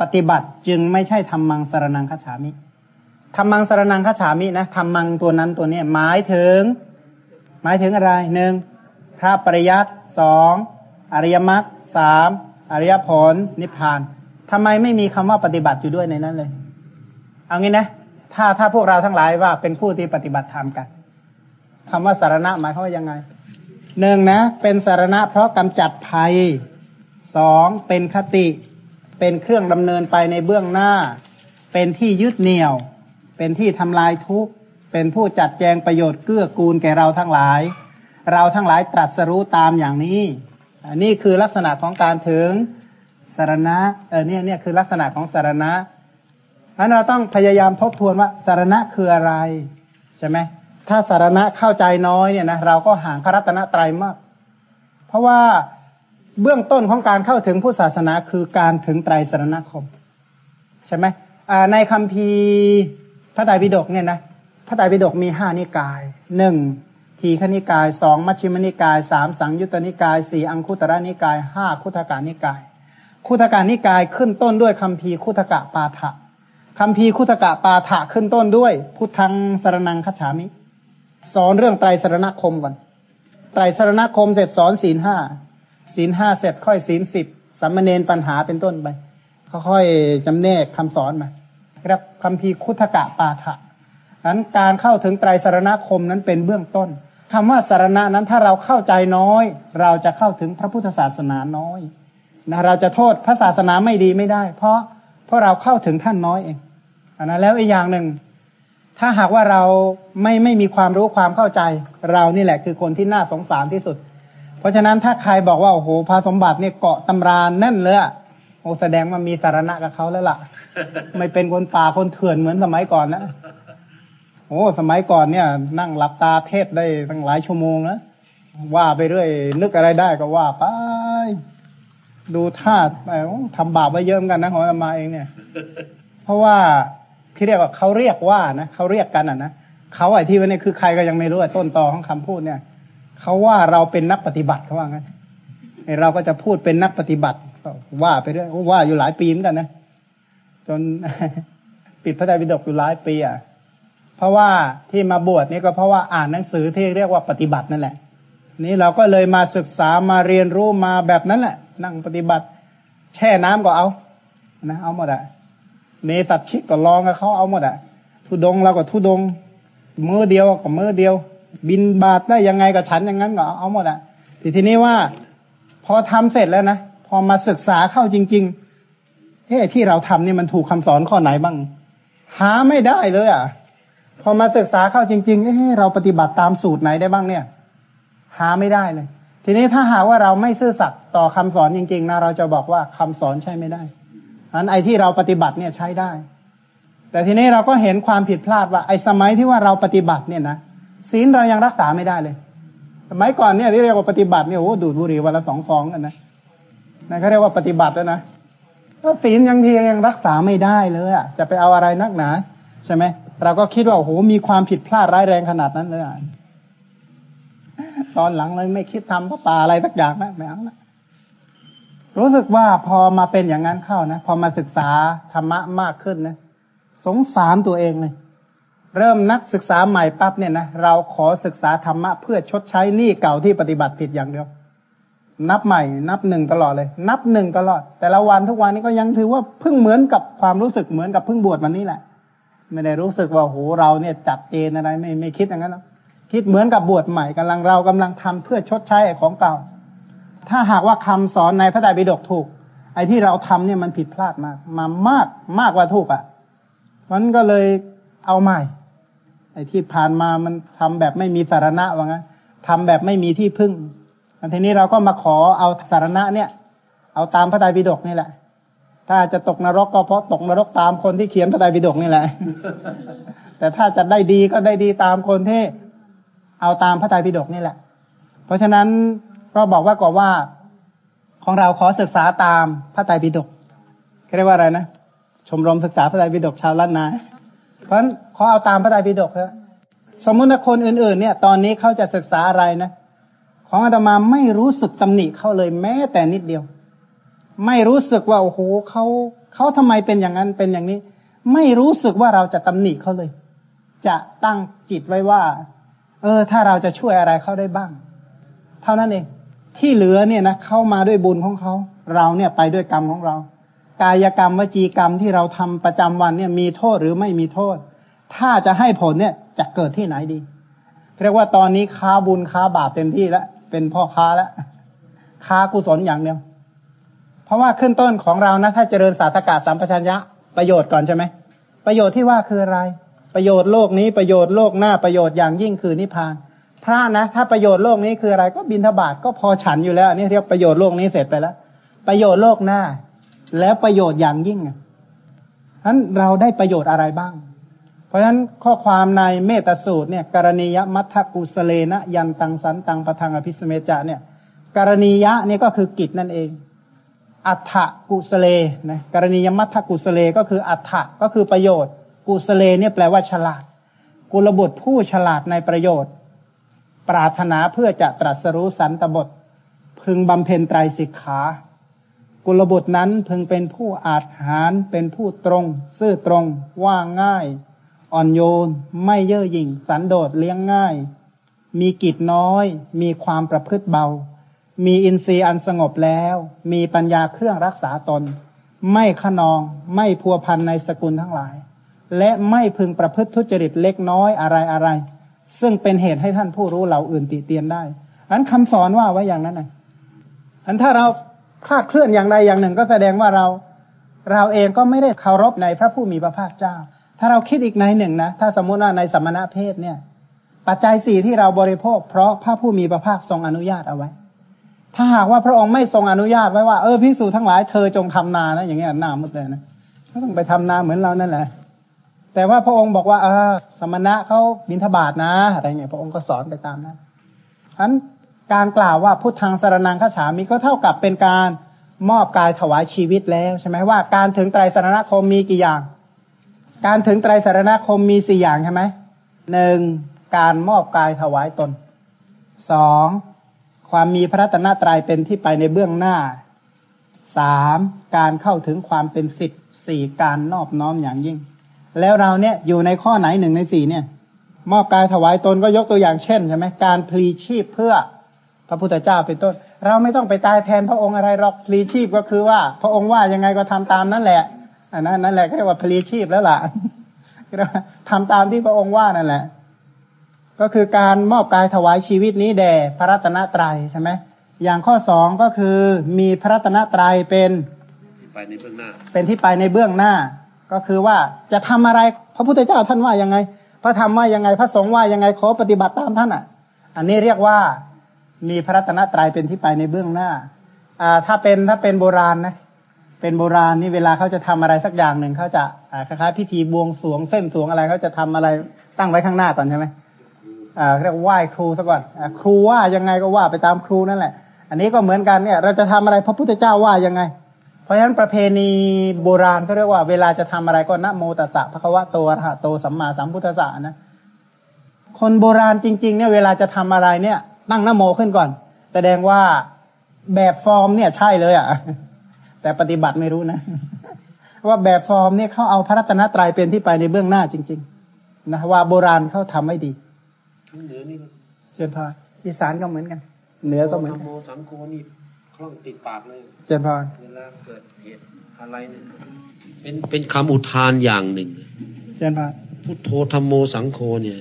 ปฏิบัติจึงไม่ใช่ทำมังสารนังคฉามิทำมังสารนังคฉามินะทำมังตัวนั้นตัวนี้หมายถึง หมายถึงอะไรหนึ่งพระปริยัติสองอริยมรรคสามอริยผลนิพพานทำไมไม่มีคำว่าปฏิบัติอยู่ด้วยในนั้นเลย เอางี้นะ ถ้าถ้าพวกเราทั้งหลายว่าเป็นผู้ที่ปฏิบัติธรรมกันคำว่าสารณะหมายเขาว่ายังไงหนึ่งนะ เป็นสารณะเพราะกำจัดภัยสองเป็นคติ เป็นเครื่องดำเนินไปในเบื้องหน้า เป็นที่ยึดเหนี่ยว เป็นที่ทำลายทุกข์ เป็นผู้จัดแจงประโยชน์เกื้อกูลแก่เราทั้งหลาย เราทั้งหลายตรัสรู้ตามอย่างนี้อันนี้คือลักษณะของการถึงสารณะเออเนี่ยเนี่ยคือลักษณะของสารณะเพราะเราต้องพยายามทบทวนว่าสารณะคืออะไรใช่ไหมถ้าสารณะเข้าใจน้อยเนี่ยนะเราก็ห่างพระรัตนตรัยมาก เพราะว่า เบื้องต้นของการเข้าถึงผู้ศาสนาคือการถึงไตรสรณคม ใช่ไหมในคำพีพระไตรปิฎกเนี่ยนะพระไตรปิฎกมีห้านิกายหนึ่งทีฆนิกายสองมัชฌิมนิกายสามสังยุตตนิกายสี่อังคุตระนิกายห้าคุถการนิกาย คุถการนิกายขึ้นต้นด้วยคำพีคุถกะปาฐะคำพีคุถกะปาฐะขึ้นต้นด้วย พุทธังสรนังคัจฉามิ สอนเรื่องไตรสรณคมก่อนไตรสรณคมเสร็จสอนศีลห้า ศีลห้าเสร็จค่อยศีลสิบสัมมเนนปัญหาเป็นต้นไปค่อยๆจำแนกคำสอนมาเรียกคำพีคุถกะปาฐะนั้นการเข้าถึงไตรสารณคมนั้นเป็นเบื้องต้นคำว่าสารณะนั้นถ้าเราเข้าใจน้อย เราจะเข้าถึงพระพุทธศาสนาน้อยนะเราจะโทษพระศาสนาไม่ดีไม่ได้ เพราะเพราะเราเข้าถึงท่านน้อยเองอันนั้นแล้วอีกอย่างหนึ่ง ถ้าหากว่าเราไม่ไม่มีความรู้ความเข้าใจ เรานี่แหละคือคนที่น่าสงสารที่สุด ราะฉะนั้นถ้าใครบอกว่าโอ้โหพระสมบัติเนี่ยเกาะตำราแน่นเลยโอ้แสดงว่ามีสารณะกับเขาแล้วล่ะ ไม่เป็นคนป่าคนเถื่อนเหมือนสมัยก่อนนะโอ้สมัยก่อนเนี่ย นั่งหลับตาเทศได้ตั้งหลายชั่วโมงนะว่าไปเรื่อย นึกอะไรได้ก็ว่าไป ดูท่าทำบาปไว้เยอะเหมือนกันนะของอามาเองเนี่ย เพราะว่าที่เรียกว่าเขาเรียกว่านะเขาเรียกกันอะนะเขาไอ้ที่ว่านี่คือใครก็ยังไม่รู้ต้นตอของคำพูดเนี่ย เขาว่าเราเป็นนักปฏิบัติเขาว่างั้นเราก็จะพูดเป็นนักปฏิบัติว่าไปเรื่อยว่าอยู่หลายปีเหมือนกันนะจนปิดพระไตรปิฎกอยู่หลายปีอะเพราะว่าที่มาบวชนี่ก็เพราะว่าอ่านหนังสือที่เรียกว่าปฏิบัตินั่นแหละ นี่เราก็เลยมาศึกษามาเรียนรู้มาแบบนั้นแหละ นั่งปฏิบัติ แช่น้ำก็เอานะเอาหมดอะเนตัดชิกก็ลองกับเขาเอาหมดอะทุดงเราก็ทุดงมือเดียวกับมือเดียว บินบาทได้ยังไงกับฉันอย่างนั้นก็เอาหมดอะทีทีนี้ว่าพอทำเสร็จแล้วนะพอมาศึกษาเข้าจริง ๆเฮ้ที่เราทำนี่มันถูกคำสอนข้อไหนบ้าง หาไม่ได้เลยอะ พอมาศึกษาเข้าจริง ๆเฮ้เราปฏิบัติตามสูตรไหนได้บ้างเนี่ย หาไม่ได้เลย ทีนี้ถ้าหาว่าเราไม่ซื่อสัตย์ต่อคำสอนจริง ๆนะเราจะบอกว่าคำสอนใช่ไม่ได้อันไอที่เราปฏิบัติเนี่ยใช้ได้ แต่ทีนี้เราก็เห็นความผิดพลาดว่าไอสมัยที่ว่าเราปฏิบัติเนี่ยนะ ศีลเรายังรักษาไม่ได้เลยสมัยก่อนเนี่ยที่เรียกว่าปฏิบัติเนี่ยโอ้ดูดบุหรี่วันละสองฟองกันนะนั่นเขาเรียกว่าปฏิบัติแล้วนะถ้าศีลยังทียังรักษาไม่ได้เลยอะจะไปเอาอะไรนักหนา ใช่ไหมเราก็คิดว่าโอ้โหมีความผิดพลาดร้ายแรงขนาดนั้นเลยอะตอนหลังเลยไม่คิดทำพระป่าอะไรสักอย่างนะไม่เอาละรู้สึกว่าพอมาเป็นอย่างนั้นเข้านะพอมาศึกษาธรรมะมากขึ้นนะสงสารตัวเองเลย เริ่มนักศึกษาใหม่ปั๊บเนี่ยนะเราขอศึกษาธรรมะเพื่อชดใช้หนี้เก่าที่ปฏิบัติผิดอย่างเดียว นับใหม่ นับหนึ่งตลอดเลย นับหนึ่งตลอด แต่ละวันทุกวันนี้ก็ยังถือว่าเพิ่งเหมือนกับความรู้สึกเหมือนกับเพิ่งบวชวันนี้แหละ ไม่ได้รู้สึกว่าโหเราเนี่ยจัดเจนอะไรไม่ไม่คิดอย่างนั้นหรอกคิดเหมือนกับบวชใหม่กำลังเรากำลังทำเพื่อชดใช้ของเก่า ถ้าหากว่าคำสอนในพระไตรปิฎกถูก ไอ้ที่เราทำเนี่ยมันผิดพลาดมาก มามากมากกว่าถูกอะ่ะมันก็เลยเอาใหม่ ไอ้ที่ผ่านมามันทำแบบไม่มีสารณะว่างั้นทำแบบไม่มีที่พึ่งอันทีนี้เราก็มาขอเอาสารณะเนี่ย เอาตามพระไตรปิฎกนี่แหละ ถ้าจะตกนรกก็เพราะตกนรกตามคนที่เขียนพระไตรปิฎกนี่แหละ แต่ถ้าจะได้ดีก็ได้ดีตามคนที่เอาตามพระไตรปิฎกนี่แหละ เพราะฉะนั้นก็บอกว่าก่อว่าของเราขอศึกษาตามพระไตรปิฎกเรียกว่าอะไรนะ ชมรมศึกษาพระไตรปิฎกชาวล้านนา ราะฉะนั้นขอเอาตามพระไตรปิฎกเถอะสมมุติคนอื่นๆ เนี่ย ตอนนี้เขาจะศึกษาอะไรนะ ของอาตมาไม่รู้สึกตำหนิเขาเลยแม้แต่นิดเดียว ไม่รู้สึกว่าโอ้โหเขาเขาทำไมเป็นอย่างนั้นเป็นอย่างนี้ ไม่รู้สึกว่าเราจะตำหนิเขาเลย จะตั้งจิตไว้ว่า เออ ถ้าเราจะช่วยอะไรเขาได้บ้าง เท่านั้นเองที่เหลือเนี่ยนะเข้ามาด้วยบุญของเขา เราเนี่ยไปด้วยกรรมของเรา กายกรรมวจีกรรมที่เราทำประจำวันเนี่ยมีโทษหรือไม่มีโทษ ถ้าจะให้ผลเนี่ยจะเกิดที่ไหนดี เรียกว่าตอนนี้ค้าบุญค้าบาปเต็มที่แล้วเป็นพ่อค้าแล้วค้ากุศลอย่างเดียวเพราะว่าขึ้นต้นของเรานะถ้าเจริญสาธกาสัมปชัญญะประโยชน์ก่อนใช่ไหมประโยชน์ที่ว่าคืออะไร ประโยชน์โลกนี้ประโยชน์โลกหน้าประโยชน์อย่างยิ่งคือนิพพานพระนะถ้าประโยชน์โลกนี้คืออะไรก็บินทบาทก็พอฉันอยู่แล้วนนี้เรียกประโยชน์โลกนี้เสร็จไปแล้ว ประโยชน์โลกหน้า แล้วประโยชน์อย่างยิ่งนั้นเราได้ประโยชน์อะไรบ้าง เพราะฉะนั้นข้อความในเมตสูตรเนี่ยกรณียมัทธกุสเลนะยันตังสันตังปะทังอภิสเมจาเนี่ยกรณียะเนี่ยก็คือกิจนั่นเอง อัฏฐกุสเลนะกรณียมัทธกุสเลก็คืออัฏฐก็คือประโยชน์ กุสเลเนี่ยแปลว่าฉลาด กุลบุตรผู้ฉลาดในประโยชน์ ปรารถนาเพื่อจะตรัสรู้สันตบท พึงบำเพ็ญไตรสิกขา กุลบุตรนั้นพึงเป็นผู้อาจหารเป็นผู้ตรง ซื่อตรง ว่าง่าย อ่อนโยน ไม่เย่อหยิ่ง สันโดษเลี้ยงง่าย มีกิจน้อย มีความประพฤติเบา มีอินทรีย์อันสงบแล้ว มีปัญญาเครื่องรักษาตน ไม่ขนอง ไม่พัวพันในสกุลทั้งหลาย และไม่พึงประพฤติทุจริตเล็กน้อยอะไรอะไร ซึ่งเป็นเหตุให้ท่านผู้รู้เหล่าอื่นติเตียนได้อันคำสอนว่าไว้อย่างนั้นไงอันถ้าเรา คลาดเคลื่อนอย่างใดอย่างหนึ่งก็แสดงว่าเรา เราเองก็ไม่ได้เคารพในพระผู้มีพระภาคเจ้า ถ้าเราคิดอีกในหนึ่งนะ ถ้าสมมติว่าในสมณะเพศเนี่ย ปัจจัยสี่ที่เราบริโภค เพราะพระผู้มีพระภาคทรงอนุญาตเอาไว้ ถ้าหากว่าพระองค์ไม่ทรงอนุญาตไว้ว่าเออพิสูจทั้งหลายเธอจงทำนานะอย่างเงี้ยหน้ามุดเลยนะก็ต้องไปทำนาเหมือนเรานั่นแหละแต่ว่าพระองค์บอกว่าเออสมณะเขาบินทบาทนะอะไรเงี้ยพระองค์ก็สอนไปตามนั้นฉะนั้น การกล่าวว่าพุทธังสารนังข้าฉามีก็เท่ากับเป็นการมอบกายถวายชีวิตแล้วใช่ไหมว่าการถึงไตรสารณคมมีกี่อย่าง การถึงไตรสารณคมมีสี่อย่างใช่ไหมหนึ่งการมอบกายถวายตนสองความมีพระตนตรัยเป็นที่ไปในเบื้องหน้าสามการเข้าถึงความเป็นสิทธิ์สี่การนอบน้อมอย่างยิ่ง แล้วเราเนี่ยอยู่ในข้อไหนหนึ่งในสี่เนี่ย มอบกายถวายตนก็ยกตัวอย่างเช่นใช่ไหมการพลีชีพเพื่อ พระพุทธเจ้าเป็นต้น เราไม่ต้องไปตายแทนพระองค์อะไรหรอกพลีชีพก็คือว่า พระองค์ว่ายังไงก็ทำตามนั่นแหละอันนั้นนั่นแหละก็เรียกว่าพลีชีพแล้วล่ะทำตามที่พระองค์ว่านั่นแหละ ก็คือการมอบกายถวายชีวิตนี้แด่พระรัตนตรัยใช่ไหมอย่างข้อสองก็คือมีพระรัตนตรัยเป็นที่ไปในเบื้องหน้าเป็นที่ไปในเบื้องหน้า ก็คือว่าจะทำอะไรพระพุทธเจ้าท่านว่ายังไง พระธรรมว่ายังไงพระสงฆ์ว่ายังไงขอปฏิบัติตามท่านอะ อันนี้เรียกว่า มีพระรัตนตรัยเป็นที่ไปในเบื้องหน้า อ่า ถ้าเป็นถ้าเป็นโบราณนะ เป็นโบราณนี่เวลาเขาจะทำอะไรสักอย่างหนึ่งเขาจะอ่าคล้ายๆพิธีบวงสวงเส้นสวงอะไรเขาจะทำอะไรตั้งไว้ข้างหน้าก่อนใช่ไหมอ่าเรียกไหว้ครูซะก่อนอครูว่ายังไงก็ว่าไปตามครูนั่นแหละ อันนี้ก็เหมือนกันเนี่ย เราจะทำอะไรพระพุทธเจ้าว่ายังไง เพราะฉะนั้นประเพณีโบราณเขาเรียกว่าเวลาจะทำอะไรก็นะโมตัสสะพระควะโตอะระหะโตสัมมาสัมพุทธัสสะนะคนโบราณจริง ๆ เนี่ยเวลาจะทำอะไรเนี่ย ตั้งนโมขึ้นก่อน แสดงว่าแบบฟอร์มเนี่ยใช่เลยอะ่ะ แต่ปฏิบัติไม่รู้นะ ว่าแบบฟอร์มเนี่ยเขาเอาพระรัตนตรัยเป็นที่ไปในเบื้องหน้าจริง ๆ นะว่าโบราณเขาทำไม่ดีทั้งเหนือนี่เจนพรอีสานก็เหมือนกันเหนือก็เหมือนธรกัรนโมสังโฆนี่คล่องติดปากเลย เจนพรเวลาเกิดเหตุอะไรเนี่ยเป็นเป็นคำอุทานอย่างหนึ่ง เจนพรพุทโธธรรมโมสังโฆเนี่ย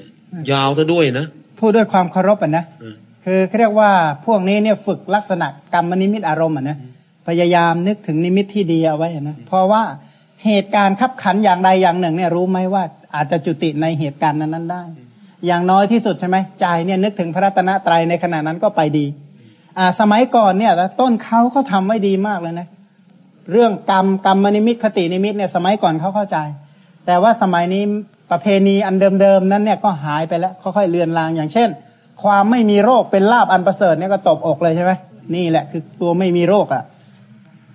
ยาวซะด้วยนะพูดด้วยความเคารพอะนะเออ คือเขาเรียกว่าพวกนี้เนี่ยฝึกลักษณะกรรมนิมิตอารมณ์อะนะพยายามนึกถึงนิมิตที่ดีเอาไว้อะนะเพราะว่าเหตุการณ์คับขันอย่างใดอย่างหนึ่ง เนี่ยรู้ไหมว่าอาจจะจุติในเหตุการณ์นั้นๆได้ อย่างน้อยที่สุดใช่ไหมใจเนี่ยนึกถึงพระรัตนตรัยในขณะนั้นก็ไปดีอ่าสมัยก่อนเนี่ยต้นเขาเขาทำไว้ดีมากเลยนะเรื่องกรรมกรรมนิมิตคตินิมิตเนี่ยสมัยก่อนเขาเข้าใจ แต่ว่าสมัยนี้ประเพณีอันเดิมๆนั้นเนี่ยก็หายไปแล้วค่อยๆเลือนรางอย่างเช่น ความไม่มีโรคเป็นลาบอันประเสริฐเนี่ยก็ตบอกเลยใช่ไหมนี่แหละคือตัวไม่มีโรคอะ่ะ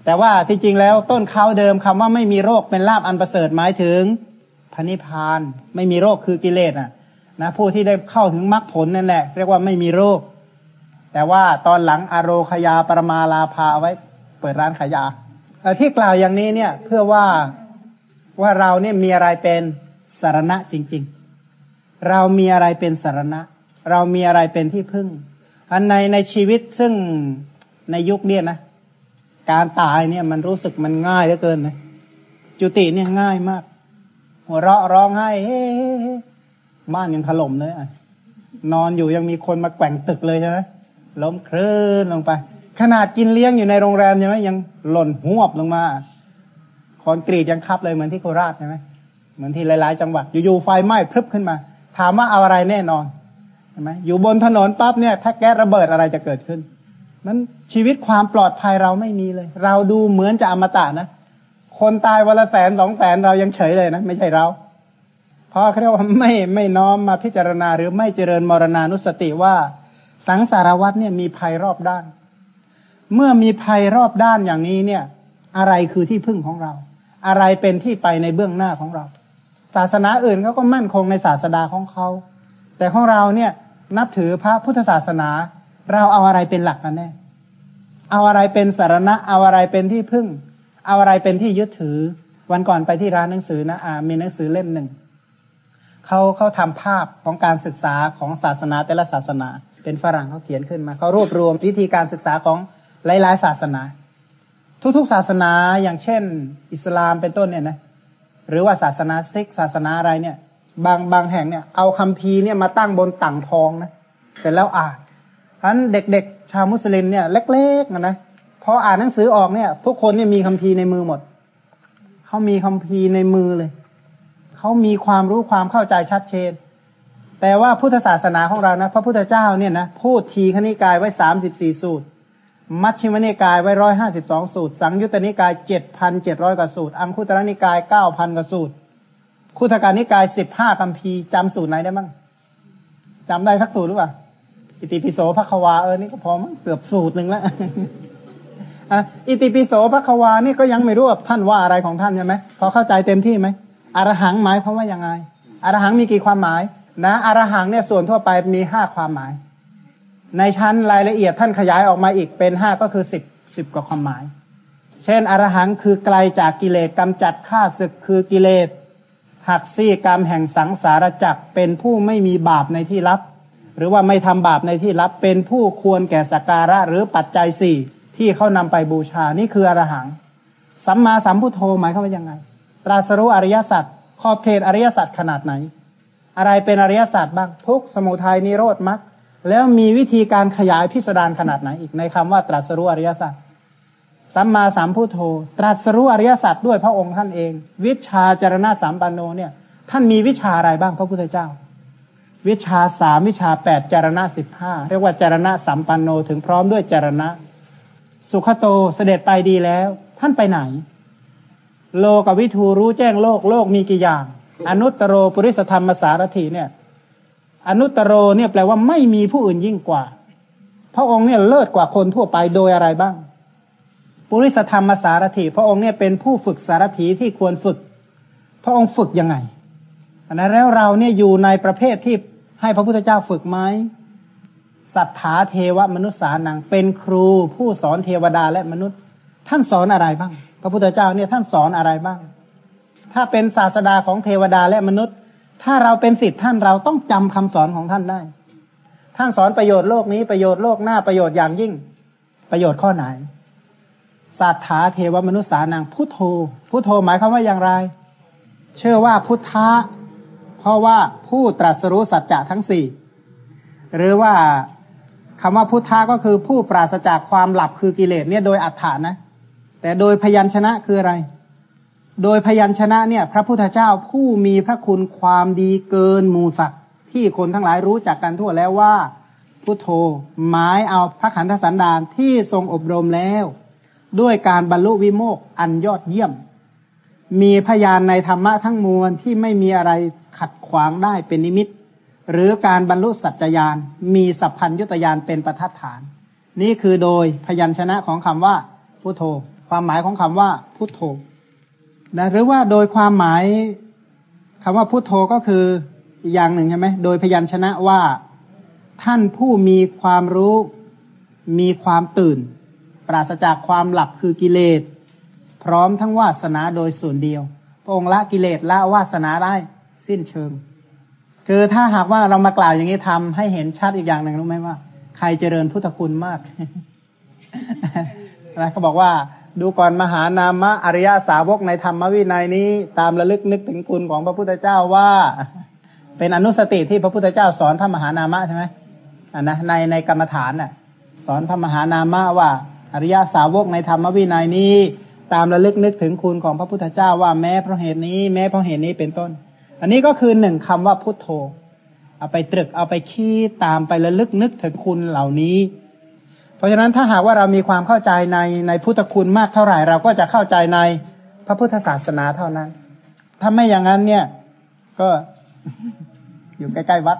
แต่ว่าที่จริงแล้วต้นเขาเดิมคำว่าไม่มีโรคเป็นลาบอันประเสริฐหมายถึงพระนิพพาน ไม่มีโรคคือกิเลสอะ นะผู้ที่ได้เข้าถึงมรรคผลนั่นแหละ เรียกว่าไม่มีโรค แต่ว่าตอนหลังอโรคยาปรมาลาภาไว้ เปิดร้านขายยาที่กล่าวอย่างนี้เนี่ย เพื่อว่าว่าเราเนี่ยมีอะไรเป็นสารณะจริง ๆ เรามีอะไรเป็นสารณะ เรามีอะไรเป็นที่พึ่ง อันในในชีวิตซึ่งในยุคเนี่ยนะ การตายเนี่ยมันรู้สึกมันง่ายเหลือเกินนะจุติเนี่ยง่ายมาก หัวเราะร้องไห้เฮ้บ้านยังถล่มเลยอะนอนอยู่ยังมีคนมาแกว่งตึกเลยใช่ไหมล้มคลื่นลงไป ขนาดกินเลี้ยงอยู่ในโรงแรมใช่ไหมยังหล่นหวบลงมาคอนกรีตยังคับเลยเหมือนที่โคราชใช่ไหมเหมือนที่หลาย ๆ จังหวัดอยู่ๆไฟไหม้พรึบขึ้นมา ถามว่าเอาอะไรแน่นอน ช่ไหมอยู่บนถนนปั๊บเนี่ย ถ้าแก๊สระเบิดอะไรจะเกิดขึ้นนั้นชีวิตความปลอดภัยเราไม่มีเลย เราดูเหมือนจะอมตะนะคนตายวันละแสนสองแสนเรายังเฉยเลยนะไม่ใช่เรา เพราะเขาเรียกว่าไม่ไม่น้อมมาพิจารณาหรือไม่เจริญมรณานุสติว่า สังสารวัตเนี่ยมีภัยรอบด้าน เมื่อมีภัยรอบด้านอย่างนี้เนี่ย อะไรคือที่พึ่งของเรา อะไรเป็นที่ไปในเบื้องหน้าของเรา ศาสนาอื่นเขาก็มั่นคงในศาสดาของเขาแต่ของเราเนี่ย นับถือพระพุทธศาสนา เราเอาอะไรเป็นหลักกันแน่เอาอะไรเป็นสารณะ เอาอะไรเป็นที่พึ่ง เอาอะไรเป็นที่ยึดถือ วันก่อนไปที่ร้านหนังสือนะอ่ามีหนังสือเล่มหนึ่งเขาเขาทำภาพของการศึกษาของศาสนาแต่ละศาสนา เป็นฝรั่งเขาเขียนขึ้นมาเขารวบรวมวิธีการศึกษาของหลายๆศาสนา ทุกๆศาสนาอย่างเช่น อิสลามเป็นต้นเนี่ยนะหรือว่าศาสนาซิกศาสนาอะไรเนี่ย บางบางแห่งเนี่ย เอาคัมภีเนี่ยมาตั้งบนต่างทองนะเสร็จแล้วอ่านฉะนั้นเด็กๆ ชาวมุสลิมเนี่ย เล็กๆนะพออ่านหนังสือออกเนี่ย ทุกคนเนี่ยมีคัมภีในมือหมดเขามีคัมภีในมือเลยเขามีความรู้ความเข้าใจชัดเจนแต่ว่าพุทธศาสนาของเรานะ พระพุทธเจ้าเนี่ยนะพูดทีคณิกายไว้สามสิบสี่สูตร มัชฌิมนิกายไว้ร้อยห้าสิบสองสูตร สังยุตตนิกายเจ็ดพันเจ็ดร้อยกว่าสูตร อังคุตรนิกายเก้าพันกว่าสูตร คุตการนิกายสิบห้าคำพีจำสูตรไหนได้บ้างจำได้ทักสูตรหรือเปล่าอิติปิโสพระควาเออนี่ก็พอมั้งเกือบสูตรหนึ่งแล้วอะอิติปิโสพระควานี่ก็ยังไม่รู้ว่าท่านว่าอะไรของท่านใช่ไหมพอเข้าใจเต็มที่ไหมอรหังหมายเพราะว่ายังไงอรหังมีกี่ความหมาย นะอรหังเนี่ยส่วนทั่วไปมีห้าความหมาย ในชั้นรายละเอียดท่านขยายออกมาอีกเป็นห้าก็คือสิบสิบกว่าความหมาย เช่น อรหังคือไกลจากกิเลสกำจัดข้าศึกคือกิเลส หักซี่กรรมแห่งสังสารจักเป็นผู้ไม่มีบาปในที่ลับ หรือว่าไม่ทำบาปในที่ลับ เป็นผู้ควรแก่สักการะหรือปัจจัยสี่ที่เขานำไปบูชานี่คืออรหัง สัมมาสัมพุทโธหมายเขาว่ายังไง ตราสรู้อริยสัจขอบเขตอริยสัจขนาดไหน อะไรเป็นอริยสัจบ้างทุกสมุทัยนิโรธมรรคแล้วมีวิธีการขยายพิสดารขนาดไหนอีกในคำว่าตรัสรู้อริยสัจ สัมมาสัมพุทโธตรัสรู้อริยสัจด้วยพระองค์ท่านเอง วิชาจารณะสามปันโนเนี่ย ท่านมีวิชาอะไรบ้างพระพุทธเจ้า วิชาสามวิชาแปดจารณะสิบห้าเรียกว่าจารณะสัมปันโนถึงพร้อมด้วยจารณะ สุขโตเสด็จไปดีแล้ว ท่านไปไหน โลกวิทูรู้แจ้งโลกโลกมีกี่อย่าง อนุตตรโรปุริสธรรมสารถีเนี่ย อนุตตรโรเนี่ยแปลว่าไม่มีผู้อื่นยิ่งกว่า พระองค์เนี่ยเลิศกว่าคนทั่วไปโดยอะไรบ้าง ปุริสธรรมสารถีพระองค์เนี่ยเป็นผู้ฝึกสารถีที่ควรฝึก พระองค์ฝึกยังไงอันนั้นแล้วเราเนี่ยอยู่ในประเภทที่ให้พระพุทธเจ้าฝึกไหมสัทธาเทวมนุษย์สานังเป็นครูผู้สอนเทวดาและมนุษย์ ท่านสอนอะไรบ้าง พระพุทธเจ้าเนี่ยท่านสอนอะไรบ้าง ถ้าเป็นศาสดาของเทวดาและมนุษย์ ถ้าเราเป็นสิทธิ์ท่านเราต้องจำคำสอนของท่านได้ ท่านสอนประโยชน์โลกนี้ประโยชน์โลกหน้าประโยชน์อย่างยิ่ง ประโยชน์ข้อไหน สัทธาเทวมนุษย์สานังพุทโธพุทโธหมายความว่าอย่างไร เชื่อว่าพุทธะเพราะว่าผู้ตรัสรู้สัจจะทั้งสี่หรือว่าคำว่าพุทธะก็คือผู้ปราศจากความหลับคือกิเลสเนี่ยโดยอัฏฐานะ แต่โดยพยัญชนะคืออะไร โดยพยัญชนะเนี่ย พระพุทธเจ้าผู้มีพระคุณความดีเกินมูสัตว์ที่คนทั้งหลายรู้จักกันทั่วแล้วว่าพุทโธหมายเอาพระขันธสันดานที่ทรงอบรมแล้ว ด้วยการบรรลุวิโมกอันยอดเยี่ยม มีพยานในธรรมะทั้งมวลที่ไม่มีอะไรขัดขวางได้เป็นนิมิต หรือการบรรลุสัจจยานมีสัพพัญยุตยานเป็นประทัดฐาน นี่คือโดยพยัญชนะของคำว่าพุทโธ ความหมายของคำว่าพุทโธนะหรือว่าโดยความหมายคำว่าพุทโธก็คืออย่างหนึ่งใช่ไหมโดยพยัญชนะว่าท่านผู้มีความรู้มีความตื่น ปราศจากความหลับคือกิเลส พร้อมทั้งวาสนาโดยส่วนเดียว พระองค์ละกิเลสละวาสนาได้สิ้นเชิง คือถ้าหากว่าเรามากล่าวอย่างนี้ทำให้เห็นชัดอีกอย่างหนึ่งรู้ไหมว่า ใครเจริญพุทธคุณมากนะเขาบอกว่าดูก่อนมหานามะอริยสาวกในธรรมวินัยนี้ ตามระลึกนึกถึงคุณของพระพุทธเจ้าว่า เป็นอนุสติที่พระพุทธเจ้าสอนพระมหานามะใช่ไหมอ่านะในในกรรมฐานน่ะ สอนพระมหานามะว่า อริยสาวกในธรรมวินัยนี้ ตามระลึกนึกถึงคุณของพระพุทธเจ้าว่าแม้เพราะเหตุนี้แม้เพราะเหตุนี้เป็นต้น อันนี้ก็คือหนึ่งคำว่าพุทโธ เอาไปตรึกเอาไปคิดตามไประลึกนึกถึงคุณเหล่านี้ เพราะฉะนั้นถ้าหากว่าเรามีความเข้าใจในในพุทธคุณมากเท่าไหร่เราก็จะเข้าใจในพระพุทธศาสนาเท่านั้น ถ้าไม่อย่างนั้นเนี่ย ก็อยู่ใกล้ ๆ วัด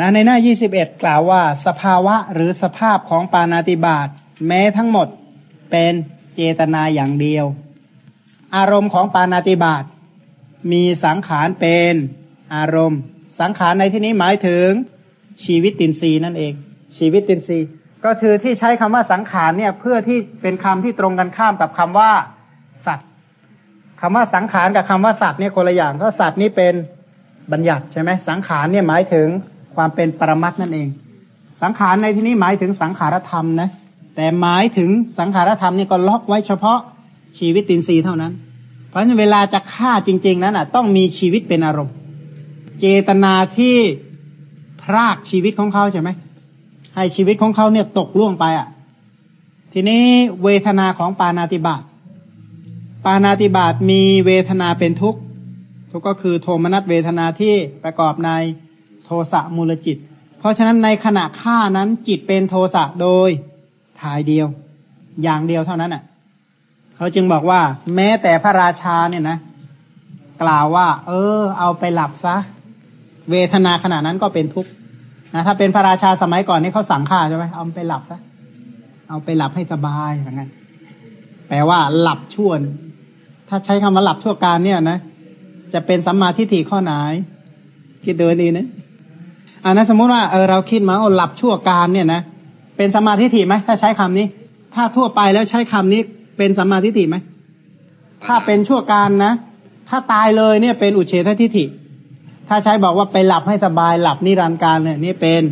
นะในหน้า 21 กล่าวว่า สภาวะหรือสภาพของปานาติบาต แม้ทั้งหมดเป็นเจตนาอย่างเดียว อารมณ์ของปานาติบาตมีสังขารเป็นอารมณ์ สังขารในที่นี้หมายถึงชีวิตตินทรีย์นั่นเอง ชีวิตตินทรีย์ก็คือที่ใช้คำว่าสังขารเนี่ย เพื่อที่เป็นคำที่ตรงกันข้ามกับคำว่า สัตว์คำว่าสังขารกับคำว่าสัตว์เนี่ยคนละอย่างเพราะสัตว์นี่เป็นบัญญัติใช่ไหมสังขารเนี่ยหมายถึงความเป็นปรมัตนั่นเอง สังขารในที่นี้หมายถึงสังขารธรรมนะ แต่หมายถึงสังขารธรรมนี่ก็ล็อกไว้เฉพาะชีวิตตินทรีย์เท่านั้น เพราะฉะนั้นเวลาจะฆ่าจริง ๆ นั้นอะ ต้องมีชีวิตเป็นอารมณ์ เจตนาที่พรากชีวิตของเขาใช่ไหมให้ชีวิตของเขาเนี่ยตกล่วงไปอะ ทีนี้เวทนาของปานาติบาตปานาติบาตมีเวทนาเป็นทุกข์ทุกข์ก็คือโทมนัสเวทนาที่ประกอบในโทสะมูลจิต เพราะฉะนั้นในขณะฆ่านั้นจิตเป็นโทสะโดย ทายเดียว อย่างเดียวเท่านั้นอะ เขาจึงบอกว่า แม้แต่พระราชาเนี่ยนะ กล่าวว่า เออ เอาไปหลับซะ เวทนาขณะนั้นก็เป็นทุกข์นะถ้าเป็นพระราชาสมัยก่อนนี่เขาสั่งฆ่าใช่ไหมเอาไปหลับซะเอาไปหลับให้สบายอย่างนั้นแปลว่าหลับชั่วถ้าใช้คำว่าหลับชั่วการเนี่ยนะจะเป็นสัมมาทิฏฐิข้อไหน คิดดูดีนะอันนั้นสมมติว่าเออเราคิดมาโอ้หลับชั่วการเนี่ยนะ เป็นสัมมาทิฏฐิไหมถ้าใช้คำนี้ ถ้าทั่วไปแล้วใช้คำนี้ เป็นสัมมาทิฏฐิไหมถ้าเป็นชั่วการนะ ถ้าตายเลยเนี่ยเป็นอุเฉททิฏฐิ ถ้าใช้บอกว่าไปหลับให้สบายหลับนิรันดร์การเนี่ยนี่เป็น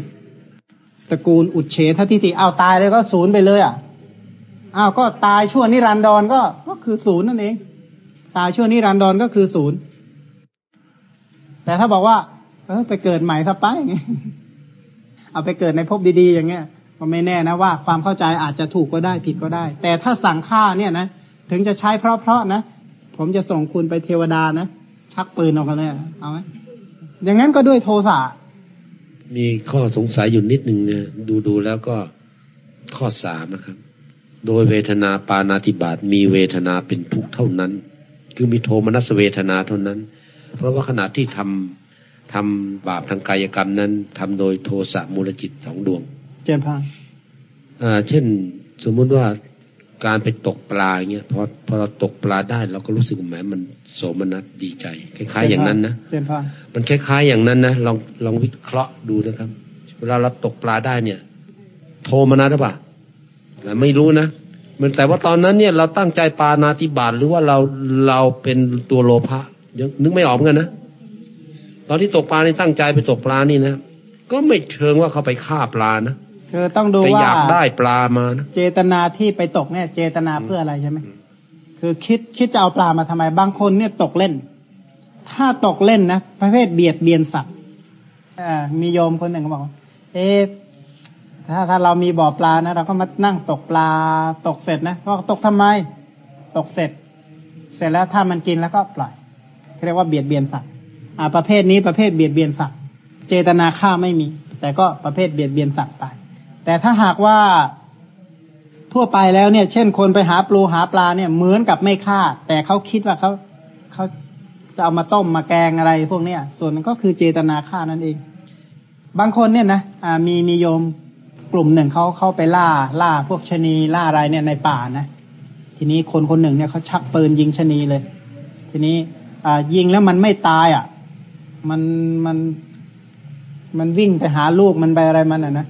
ตระกูลอุเฉททิฏฐิเอาตายเลยก็ศูนย์ไปเลยอะอ้าวก็ตายชั่วนิรันดรก็ก็คือศูนย์นั่นเอง ตายชั่วนิรันดรก็คือศูนย์แต่ถ้าบอกว่า เออไปเกิดใหม่ซะไปเอาไปเกิดในภพดีๆอย่างเงี้ย ก็ไม่แน่นะว่า ความเข้าใจอาจจะถูกก็ได้ผิดก็ได้ แต่ถ้าสั่งฆ่าเนี่ยนะถึงจะใช้เพราะๆนะ ผมจะส่งคุณไปเทวดานะ ชักปืนออกมาเลยเอาไหมอย่างนั้นก็ด้วยโทสะมีข้อสงสัยอยู่นิดหนึ่งเนี่ยดูดูแล้วก็ข้อสามนะครับ โดยเวทนาปานาติบาตมีเวทนาเป็นทุกข์เท่านั้น คือมีโทมนัสเวทนาเท่านั้น เพราะว่าขณะที่ทำทำบาปทางกายกรรมนั้นทำโดยโทสะมูลจิตสองดวง เจนพังอ่า เช่น สมมุติว่าการไปตกปลาอย่างเงี้ยพอพอเราตกปลาได้เราก็รู้สึกแหมมันโสมนัสดีใจ คล้ายๆอย่างนั้นนะเจนพังมันคล้ายๆอย่างนั้นนะลองลองวิเคราะห์ดูนะครับเวลาเราตกปลาได้เนี่ย โทมนัสหรือเปล่าแต่ไม่รู้นะมันแต่ว่าตอนนั้นเนี่ยเราตั้งใจปานาติบาตหรือว่าเราเราเป็นตัวโลภะยังนึกไม่ออกเหมือนกันนะตอนที่ตกปลานี่ตั้งใจไปตกปลานี่นะก็ไม่เชิงว่าเขาไปฆ่าปลานะ คือต้องดูแต่ว่าอยากได้ปลามานะเจตนาที่ไปตกเนี่ย เจตนาเพื่ออะไรใช่ไหมคือคิดคิดจะเอาปลามาทำไม บางคนเนี่ยตกเล่น ถ้าตกเล่นนะประเภทเบียดเบียนสัตว์อ่ามีโยมคนหนึ่งเขาบอกว่าเอ๊ะถ้าถ้าเรามีบ่อปลานะเราก็มานั่งตกปลาตกเสร็จนะก็ตกทำไม ตกเสร็จ เสร็จแล้วถ้ามันกินแล้วก็ปล่อยเรียกว่าเบียดเบียนสัตว์อ่า ประเภทนี้ประเภทเบียดเบียนสัตว์ เจตนาฆ่าไม่มี แต่ก็ประเภทเบียดเบียนสัตว์ไป แต่ถ้าหากว่าทั่วไปแล้วเนี่ย เช่นคนไปหาปลูหาปลาเนี่ยเหมือนกับไม่ฆ่า แต่เขาคิดว่าเขาเขาจะเอามาต้มมาแกงอะไรพวกเนี้ยส่วนนั้นก็คือเจตนาฆ่านั่นเอง บางคนเนี่ยนะอ่ามีมีโยมกลุ่มหนึ่งเขาเข้าไปล่าล่าพวกชะนีล่าอะไรเนี่ยในป่านะทีนี้คนคนหนึ่งเนี่ยเขาชักปืนยิงชะนีเลย ทีนี้อ่ายิงแล้วมันไม่ตายอะ มันมันมันวิ่งไปหาลูกมันไปอะไรมันอะนะ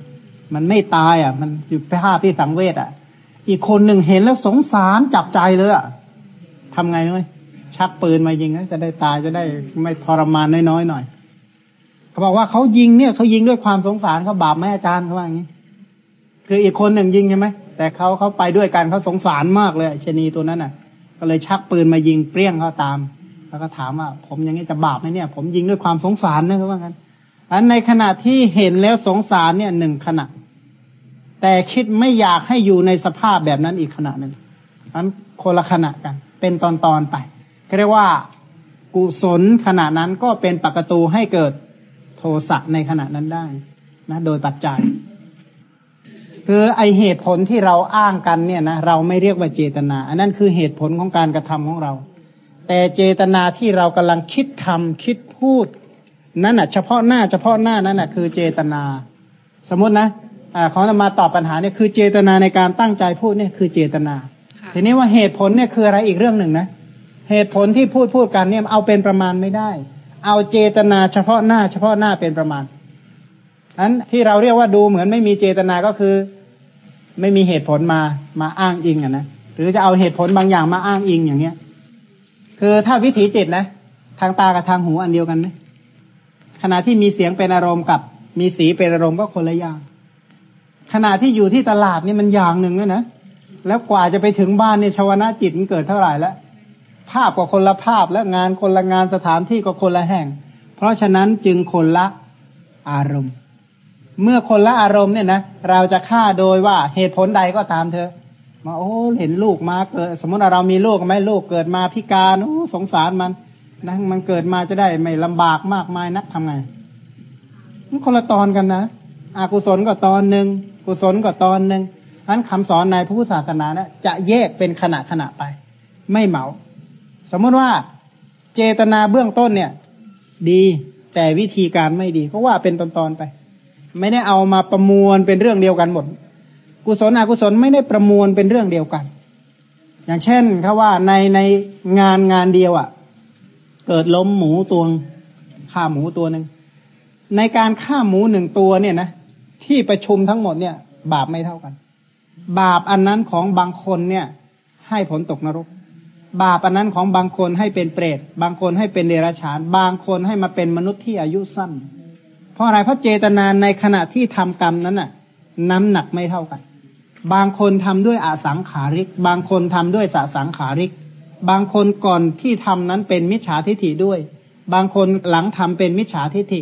มันไม่ตายอะ มันอยู่ภาพที่สังเวชอะ อีกคนหนึ่งเห็นแล้วสงสารจับใจเลยอะทำไงน้อยชักปืนมายิงนะจะได้ตายจะได้ไม่ทรมานน้อยๆหน่อยเขาบอกว่าเขายิงเนี่ยเขายิงด้วยความสงสารเขาบาปไหมอาจารย์เขาว่าอย่างนี้คืออีกคนหนึ่งยิงใช่ไหมแต่เขาเขาไปด้วยกันเขาสงสารมากเลยชนีตัวนั้นอะ ก็เลยชักปืนมายิงเปรี้ยงเขาตาม แล้วก็ถามว่า ผมอย่างนี้จะบาปไหมเนี่ย ผมยิงด้วยความสงสารนะเขาว่างั้น อันในขณะที่เห็นแล้วสงสารเนี่ยหนึ่งขณะ แต่คิดไม่อยากให้อยู่ในสภาพแบบนั้นอีกขณะหนึ่งอันคนละขณะกัน เป็นตอนๆไปเรียกว่ากุศลขณะนั้นก็เป็นปกตูให้เกิดโทสะในขณะนั้นได้ นะ โดยปัจจัย คือไอเหตุผลที่เราอ้างกันเนี่ยนะเราไม่เรียกว่าเจตนา อันนั้นคือเหตุผลของการกระทำของเรา แต่เจตนาที่เรากำลังคิดทำคิดพูด นั่นน่ะเฉพาะหน้าเฉพาะหน้านั่นน่ะคือเจตนา สมมตินะอ่าของจะมาตอบปัญหาเนี่ยคือเจตนาในการตั้งใจพูดเนี่ยคือเจตนา ทีนี้ว่าเหตุผลเนี่ยคืออะไรอีกเรื่องหนึ่งนะ เหตุผลที่พูดพูดกันเนี่ยเอาเป็นประมาณไม่ได้ เอาเจตนาเฉพาะหน้าเฉพาะหน้าเป็นประมาณนั้นที่เราเรียกว่าดูเหมือนไม่มีเจตนาก็คือ ไม่มีเหตุผลมามาอ้างอิงอะนะหรือจะเอาเหตุผลบางอย่างมาอ้างอิงอย่างเนี้ย คือถ้าวิถีจิตนะ ทางตากับทางหูอันเดียวกันไหม ขณะที่มีเสียงเป็นอารมณ์กับ มีสีเป็นอารมณ์ก็คนละอย่างขณะที่อยู่ที่ตลาดนี่มันอย่างหนึ่งนะนะแล้วกว่าจะไปถึงบ้านเนี่ยชาวนะจิตมันเกิดเท่าไหร่แล้ว ภาพก็คนละภาพและงานคนละงานสถานที่ก็คนละแห่ง เพราะฉะนั้นจึงคนละอารมณ์ เมื่อคนละอารมณ์เนี่ยนะเราจะฆ่าโดยว่าเหตุผลใดก็ตามเธอมาโอ้เห็นลูกมาเกิด สมมติเรามีลูกไหมลูกเกิดมาพิการโอ้สงสารมัน นะมันเกิดมาจะได้ไม่ลำบากมากมายนักทำไงมันคนละตอนกันนะอากุศลก็ตอนหนึ่งกุศลก็ตอนหนึ่งนั้นคำสอนในพระพุทธศาสนานะจะแยกเป็นขณะขณะไป ไม่เหมา สมมติว่าเจตนาเบื้องต้นเนี่ย ดีแต่วิธีการไม่ดีก็ว่าเป็นตอนๆไป ไม่ได้เอามาประมวลเป็นเรื่องเดียวกันหมด กุศลอกุศลไม่ได้ประมวลเป็นเรื่องเดียวกัน อย่างเช่นเขาว่าในในงานงานเดียวอะ่ะ เกิดล้มหมูตัวฆ่าหมูตัวหนึ่งในการฆ่าหมูหนึ่งตัวเนี่ยนะที่ประชุมทั้งหมดเนี่ย บาปไม่เท่ากัน บาปอันนั้นของบางคนเนี่ย ให้ผลตกนรก บาปอันนั้นของบางคนให้เป็นเปรตบางคนให้เป็นเดรัจฉาน บางคนให้มาเป็นมนุษย์ที่อายุสั้น เพราะอะไรเพราะเจตนาในขณะที่ทำกรรมนั้นน่ะ น้ำหนักไม่เท่ากัน บางคนทำด้วยอาสังขาริก บางคนทำด้วยสสังขาริก บางคนก่อนที่ทำนั้นเป็นมิจฉาทิฏฐิด้วย บางคนหลังทำเป็นมิจฉาทิฏฐิ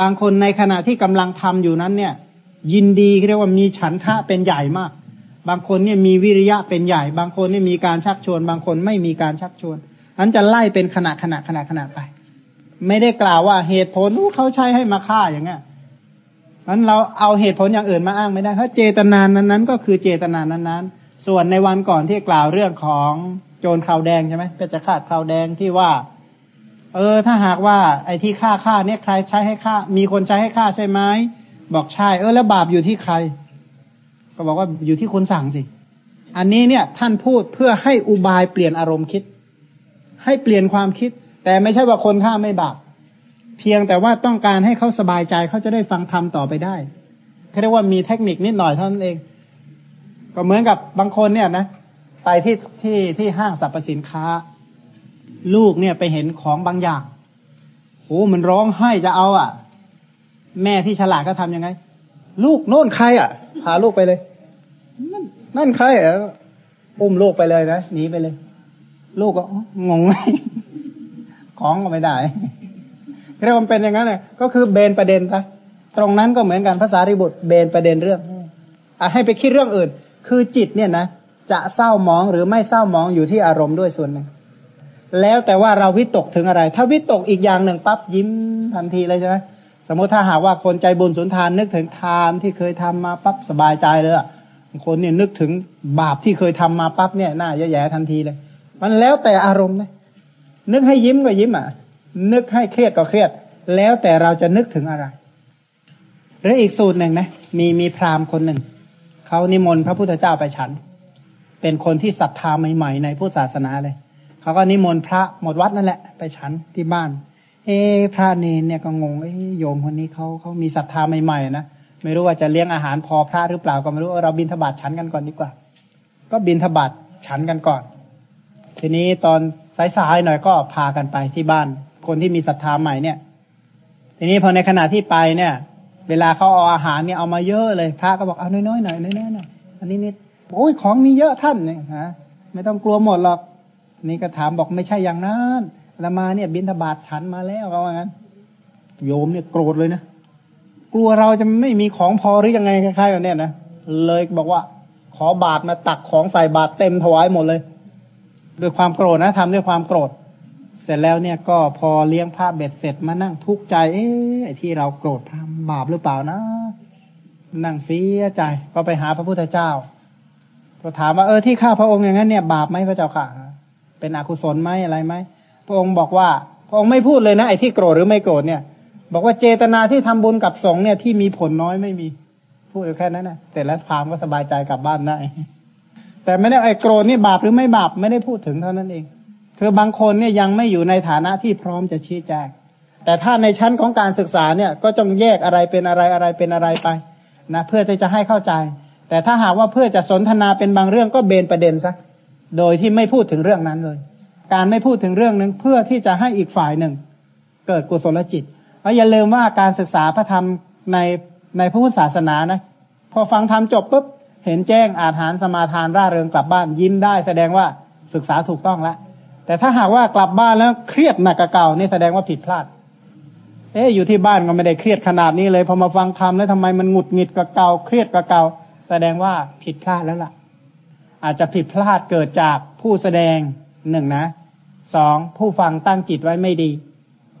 บางคนในขณะที่กำลังทำอยู่นั้นเนี่ย ยินดีเรียกว่ามีฉันทะเป็นใหญ่มาก บางคนเนี่ยมีวิริยะเป็นใหญ่ บางคนเนี่ยมีการชักชวน บางคนไม่มีการชักชวนอันจะไล่เป็นขณะขณะขณะขณะไป ไม่ได้กล่าวว่าเหตุผลเขาใช้ให้มาฆ่าอย่างเงี้ยนั้นเราเอาเหตุผลอย่างอื่นมาอ้างไม่ได้เพราะเจตนานั้นนั้นก็คือเจตนานั้นนั้นส่วนในวันก่อนที่กล่าวเรื่องของ โจรคราวแดงใช่ไหมเปจะขาดคราวแดงที่ว่า เออ ถ้าหากว่า ไอ้ที่ฆ่าฆ่าเนี่ยใครใช้ให้ฆ่า มีคนใช้ให้ฆ่าใช่ไหมบอกใช่เออแล้วบาปอยู่ที่ใคร ก็บอกว่าอยู่ที่คนสั่งสิ อันนี้เนี่ย ท่านพูดเพื่อให้อุบายเปลี่ยนอารมณ์คิด ให้เปลี่ยนความคิด แต่ไม่ใช่ว่าคนฆ่าไม่บาปเพียงแต่ว่าต้องการให้เขาสบายใจเขาจะได้ฟังธรรมต่อไปได้เขาเรียกว่ามีเทคนิคนิดหน่อยเท่านั้นเอง ก็เหมือนกับบางคนเนี่ยนะ ไปที่ที่ที่ห้างสรรพสินค้า ลูกเนี่ยไปเห็นของบางอย่างโหมันร้องไห้จะเอาอะ แม่ที่ฉลาดก็ทํำยังไง ลูกโน่นใครอะพาลูกไปเลย นั่นนั่นใครอะอุ้มลูกไปเลยนะหนีไปเลย ลูกก็งงไหมของก็ไม่ได้เรียกว่าเป็นอย่างนั้นเลยก็คือเบนประเด็นซะตรงนั้นก็เหมือนกันภาษาริบุตรเบนประเด็นเรื่องอะให้ไปคิดเรื่องอื่น คือจิตเนี่ยนะ จะเศร้ามองหรือไม่เศร้ามองอยู่ที่อารมณ์ด้วยส่วนหนึ่ง แล้วแต่ว่าเราวิตกถึงอะไร ถ้าวิตกอีกอย่างหนึ่งปั๊บยิ้มทันทีเลยใช่ไหมสมมติถ้าหากว่าคนใจบุญสุนทานนึกถึงทานที่เคยทำมาปั๊บสบายใจเลยอะคนเนี่ยนึกถึงบาปที่เคยทำมาปั๊บเนี่ยหน้าแย่ๆทันทีเลย มันแล้วแต่อารมณ์นะนึกให้ยิ้มก็ยิ้มอะ นึกให้เครียดก็เครียด แล้วแต่เราจะนึกถึงอะไรหรืออีกสูตรหนึ่งนะมีมีพราหมณ์คนหนึ่งเขานิมนต์พระพุทธเจ้าไปฉัน เป็นคนที่ศรัทธาใหม่ๆ ในพุทธศาสนาเลย เขาก็นิมนต์พระหมดวัดนั่นแหละ ไปฉันที่บ้าน เอ๊พระเนนเนี่ยก็งงเอ้โยมคนนี้เขาเขามีศรัทธาใหม่ๆนะไม่รู้ว่าจะเลี้ยงอาหารพอพระหรือเปล่าก็ไม่รู้เราบินทบาทฉันกันก่อนดีกว่า ก็บินทบาทฉันกันก่อน ทีนี้ตอนสายๆหน่อยก็พากันไปที่บ้าน คนที่มีศรัทธาใหม่เนี่ย ทีนี้พอในขณะที่ไปเนี่ย เวลาเขาเอาอาหารเนี่ยเอามาเยอะเลย พระก็บอกเอาน้อยๆหน่อยน้อยๆหน่อยอันนี้นิด โอ้ยของมีเยอะท่านเนี่ยฮะไม่ต้องกลัวหมดหรอก นี่ก็ถามบอกไม่ใช่อย่างนั้นละมาเนี่ย บินทบาทฉันมาแล้วเขาว่างั้น โยมเนี่ยโกรธเลยนะกลัวเราจะไม่มีของพอหรือยังไงคล้ายๆกันเนี่ยนะเลยบอกว่า ขอบาทมาตักของใส่บาทเต็มถวายหมดเลยด้วยความโกรธนะทำด้วยความโกรธ เสร็จแล้วเนี่ยก็พอเลี้ยงผ้าเบ็ดเสร็จมานั่งทุกข์ใจ เอ๊ะที่เราโกรธทำบาปหรือเปล่านะ นั่งเสียใจก็ไปหาพระพุทธเจ้า ก็ถามว่าเออที่ข้าพระองค์อย่างนั้นเนี่ยบาปไหมพระเจ้าค่ะ เป็นอกุศลไหมอะไรไหมพระองค์บอกว่า พระองค์ไม่พูดเลยนะไอ้ที่โกรธหรือไม่โกรธเนี่ย บอกว่าเจตนาที่ทำบุญกับสงฆ์เนี่ยที่มีผลน้อยไม่มี พูดแค่นั้นนะแต่แล้วพามก็สบายใจกลับบ้านได้แต่ไม่ได้ไอ้โกรธนี่บาปหรือไม่บาปไม่ได้พูดถึงเท่านั้นเองคือบางคนเนี่ยยังไม่อยู่ในฐานะที่พร้อมจะชี้แจงแต่ถ้าในชั้นของการศึกษาเนี่ย ก็ต้องแยกอะไรเป็นอะไรอะไรเป็นอะไรไปนะเพื่อที่จะให้เข้าใจ แต่ถ้าหากว่าเพื่อจะสนทนาเป็นบางเรื่องก็เบนประเด็นซะโดยที่ไม่พูดถึงเรื่องนั้นเลย การไม่พูดถึงเรื่องหนึ่งเพื่อที่จะให้อีกฝ่ายหนึ่ง เกิดกุศลจิตเพราะอย่าลืมว่าการศึกษาพระธรรมในในพระพุทธศาสนานะ พอฟังธรรมจบปุ๊บเห็นแจ้งอาหารสมาทานร่าเริงกลับบ้านยิ้มได้ แสดงว่าศึกษาถูกต้องแล้วแต่ถ้าหากว่ากลับบ้านแล้วเครียดหนักกว่าเก่านี่แสดงว่าผิดพลาด เอ๊อยู่ที่บ้านก็ไม่ได้เครียดขนาดนี้เลยพอมาฟังธรรมแล้วทำไมมันหงุดหงิดกับเก่าเครียดกับเก่า แสดงว่าผิดพลาดแล้วล่ะ อาจจะผิดพลาดเกิดจากผู้แสดงหนึ่งนะสองผู้ฟังตั้งจิตไว้ไม่ดี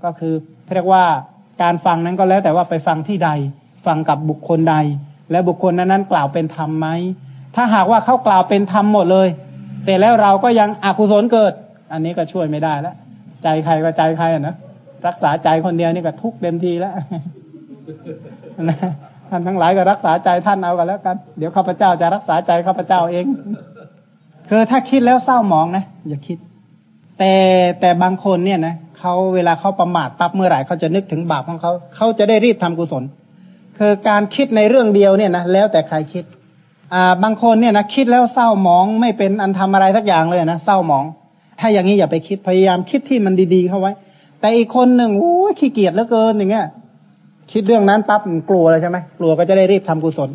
ก็คือเรียกว่าการฟังนั้นก็แล้วแต่ว่าไปฟังที่ใด ฟังกับบุคคลใด และบุคคลนั้นนั้นกล่าวเป็นธรรมไหมถ้าหากว่าเขากล่าวเป็นธรรมหมดเลย เสร็จแล้วเราก็ยังอกุศลเกิด อันนี้ก็ช่วยไม่ได้แล้วใจใครก็ใจใครอะนะรักษาใจคนเดียวนี่ก็ทุกเต็มทีแล้ว ท่านทั้งหลายก็รักษาใจท่านเอากันแล้วกัน เดี๋ยวข้าพเจ้าจะรักษาใจข้าพเจ้าเอง คือถ้าคิดแล้วเศร้าหมองนะอย่าคิด แต่แต่บางคนเนี่ยนะเขาเวลาเขาประมาทปั๊บเมื่อไหร่เขาจะนึกถึงบาปของเขาเขาจะได้รีบทำกุศล คือการคิดในเรื่องเดียวเนี่ยนะแล้วแต่ใครคิด อ่าบางคนเนี่ยนะคิดแล้วเศร้าหมองไม่เป็นอันทำอะไรสักอย่างเลยนะเศร้าหมอง ถ้าอย่างนี้อย่าไปคิดพยายามคิดที่มันดีๆเข้าไว้ แต่อีกคนหนึ่งโอ้ขี้เกียจเหลือเกินอย่างเงี้ย คิดเรื่องนั้นปั๊บกลัวเลยใช่ไหมกลัวก็จะได้รีบทำกุศล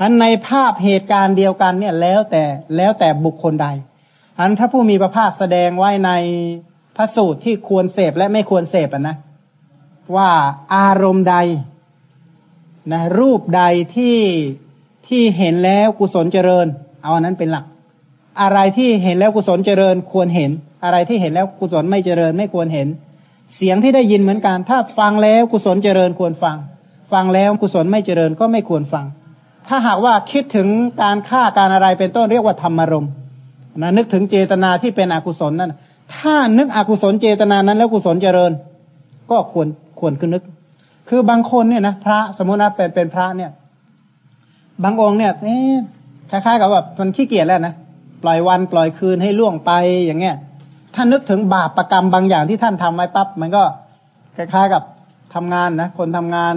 อันในภาพเหตุการณ์เดียวกันเนี่ยแล้วแต่แล้วแต่บุคคลใด อันถ้าผู้มีพระภาคแสดงไว้ในพระสูตรที่ควรเสพและไม่ควรเสพอะนะ ว่าอารมณ์ใดนะรูปใดที่ที่เห็นแล้วกุศลเจริญ เอาอันนั้นเป็นหลัก อะไรที่เห็นแล้วกุศลเจริญควรเห็น อะไรที่เห็นแล้วกุศลไม่เจริญไม่ควรเห็น เสียงที่ได้ยินเหมือนกัน ถ้าฟังแล้วกุศลเจริญควรฟัง ฟังแล้วกุศลไม่เจริญก็ไม่ควรฟัง ถ้าหากว่าคิดถึงการฆ่าการอะไรเป็นต้นเรียกว่าธรรมารมนะนึกถึงเจตนาที่เป็นอกุศลนั่นถ้านึกอกุศลเจตนานั้น แล้วกุศลเจริญ ก็ควรควรคือนึก คือบางคนเนี่ยนะพระสมมตินะเป็นเป็นพระเนี่ย บางองค์เนี่ยคล้ายๆกับแบบมันขี้เกียจแล้วนะปล่อยวันปล่อยคืนให้ล่วงไปอย่างเงี้ย ถ้านึกถึงบาปประกรรมบางอย่างที่ท่านทำไว้ปั๊บมันก็คล้ายๆกับทำงานนะคนทำงาน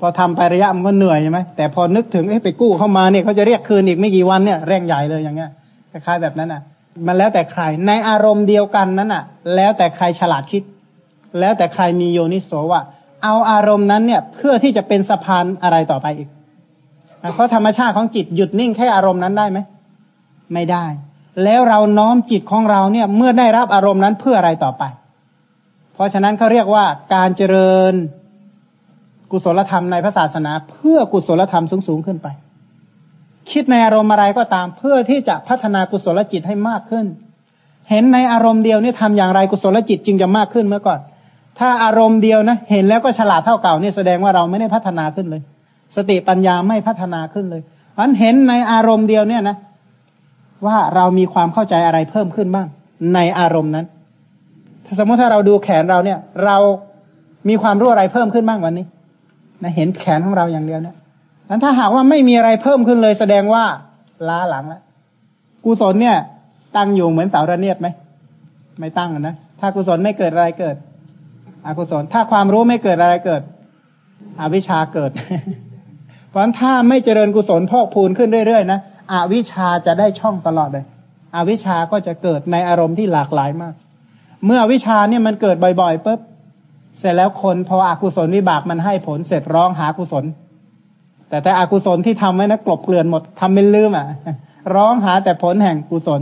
พอทำไประยะมันก็เหนื่อยใช่ไหมแต่พอนึกถึงเอ๊ะไปกู้เข้ามาเนี่ยเขาจะเรียกคืนอีกไม่กี่วันเนี่ยแรงใหญ่เลยอย่างเงี้ยคล้ายๆแบบนั้นอะ มันแล้วแต่ใครในอารมณ์เดียวกันนั้นอะ แล้วแต่ใครฉลาดคิด แล้วแต่ใครมีโยนิโสว่าเอาอารมณ์นั้นเนี่ย เพื่อที่จะเป็นสะพานอะไรต่อไปอีกเพราะธรรมชาติของจิตหยุดนิ่งแค่อารมณ์นั้นได้ไหมไม่ได้ แล้วเราน้อมจิตของเราเนี่ย เมื่อได้รับอารมณ์นั้นเพื่ออะไรต่อไป เพราะฉะนั้นเขาเรียกว่าการเจริญกุศลธรรมในพระศาสนา เพื่อกุศลธรรมสูงๆขึ้นไป คิดในอารมณ์อะไรก็ตามเพื่อที่จะพัฒนากุศลจิตให้มากขึ้น เห็นในอารมณ์เดียวนี่ทำอย่างไรกุศลจิตจึงจะมากขึ้นเมื่อก่อน ถ้าอารมณ์เดียวนะเห็นแล้วก็ฉลาดเท่าเก่านี่แสดงว่าเราไม่ได้พัฒนาขึ้นเลย สติปัญญาไม่พัฒนาขึ้นเลยเพราะเห็นในอารมณ์เดียวเนี่ยนะ ว่าเรามีความเข้าใจอะไรเพิ่มขึ้นบ้าง ในอารมณ์นั้น ถ้าสมมติถ้าเราดูแขนเราเนี่ย เรามีความรู้อะไรเพิ่มขึ้นบ้างวันนี้นะเห็นแขนของเราอย่างเดียวเนี่ยนั้นถ้าหากว่าไม่มีอะไรเพิ่มขึ้นเลยแสดงว่าล้าหลังแล้วกุศลเนี่ย ตั้งอยู่เหมือนเสาระเนียดไหมไม่ตั้งนะถ้ากุศลไม่เกิดอะไรเกิด อกุศลถ้าความรู้ไม่เกิดอะไรเกิด อวิชชาเกิด เพราะฉะนั้นถ้าไม่เจริญกุศลพอกพูนขึ้นเรื่อยๆนะ อวิชชาจะได้ช่องตลอดเลยอวิชชาก็จะเกิดในอารมณ์ที่หลากหลายมาก เมื่อวิชาเนี่ยมันเกิดบ่อยๆปุ๊บเสร็จแล้วคนพออกุศลวิบากมันให้ผลเสร็จร้องหากุศล แต่แต่อกุศลที่ทำไว้นะกลบเกลื่อนหมดทำเป็นลืมอะ ร้องหาแต่ผลแห่งกุศล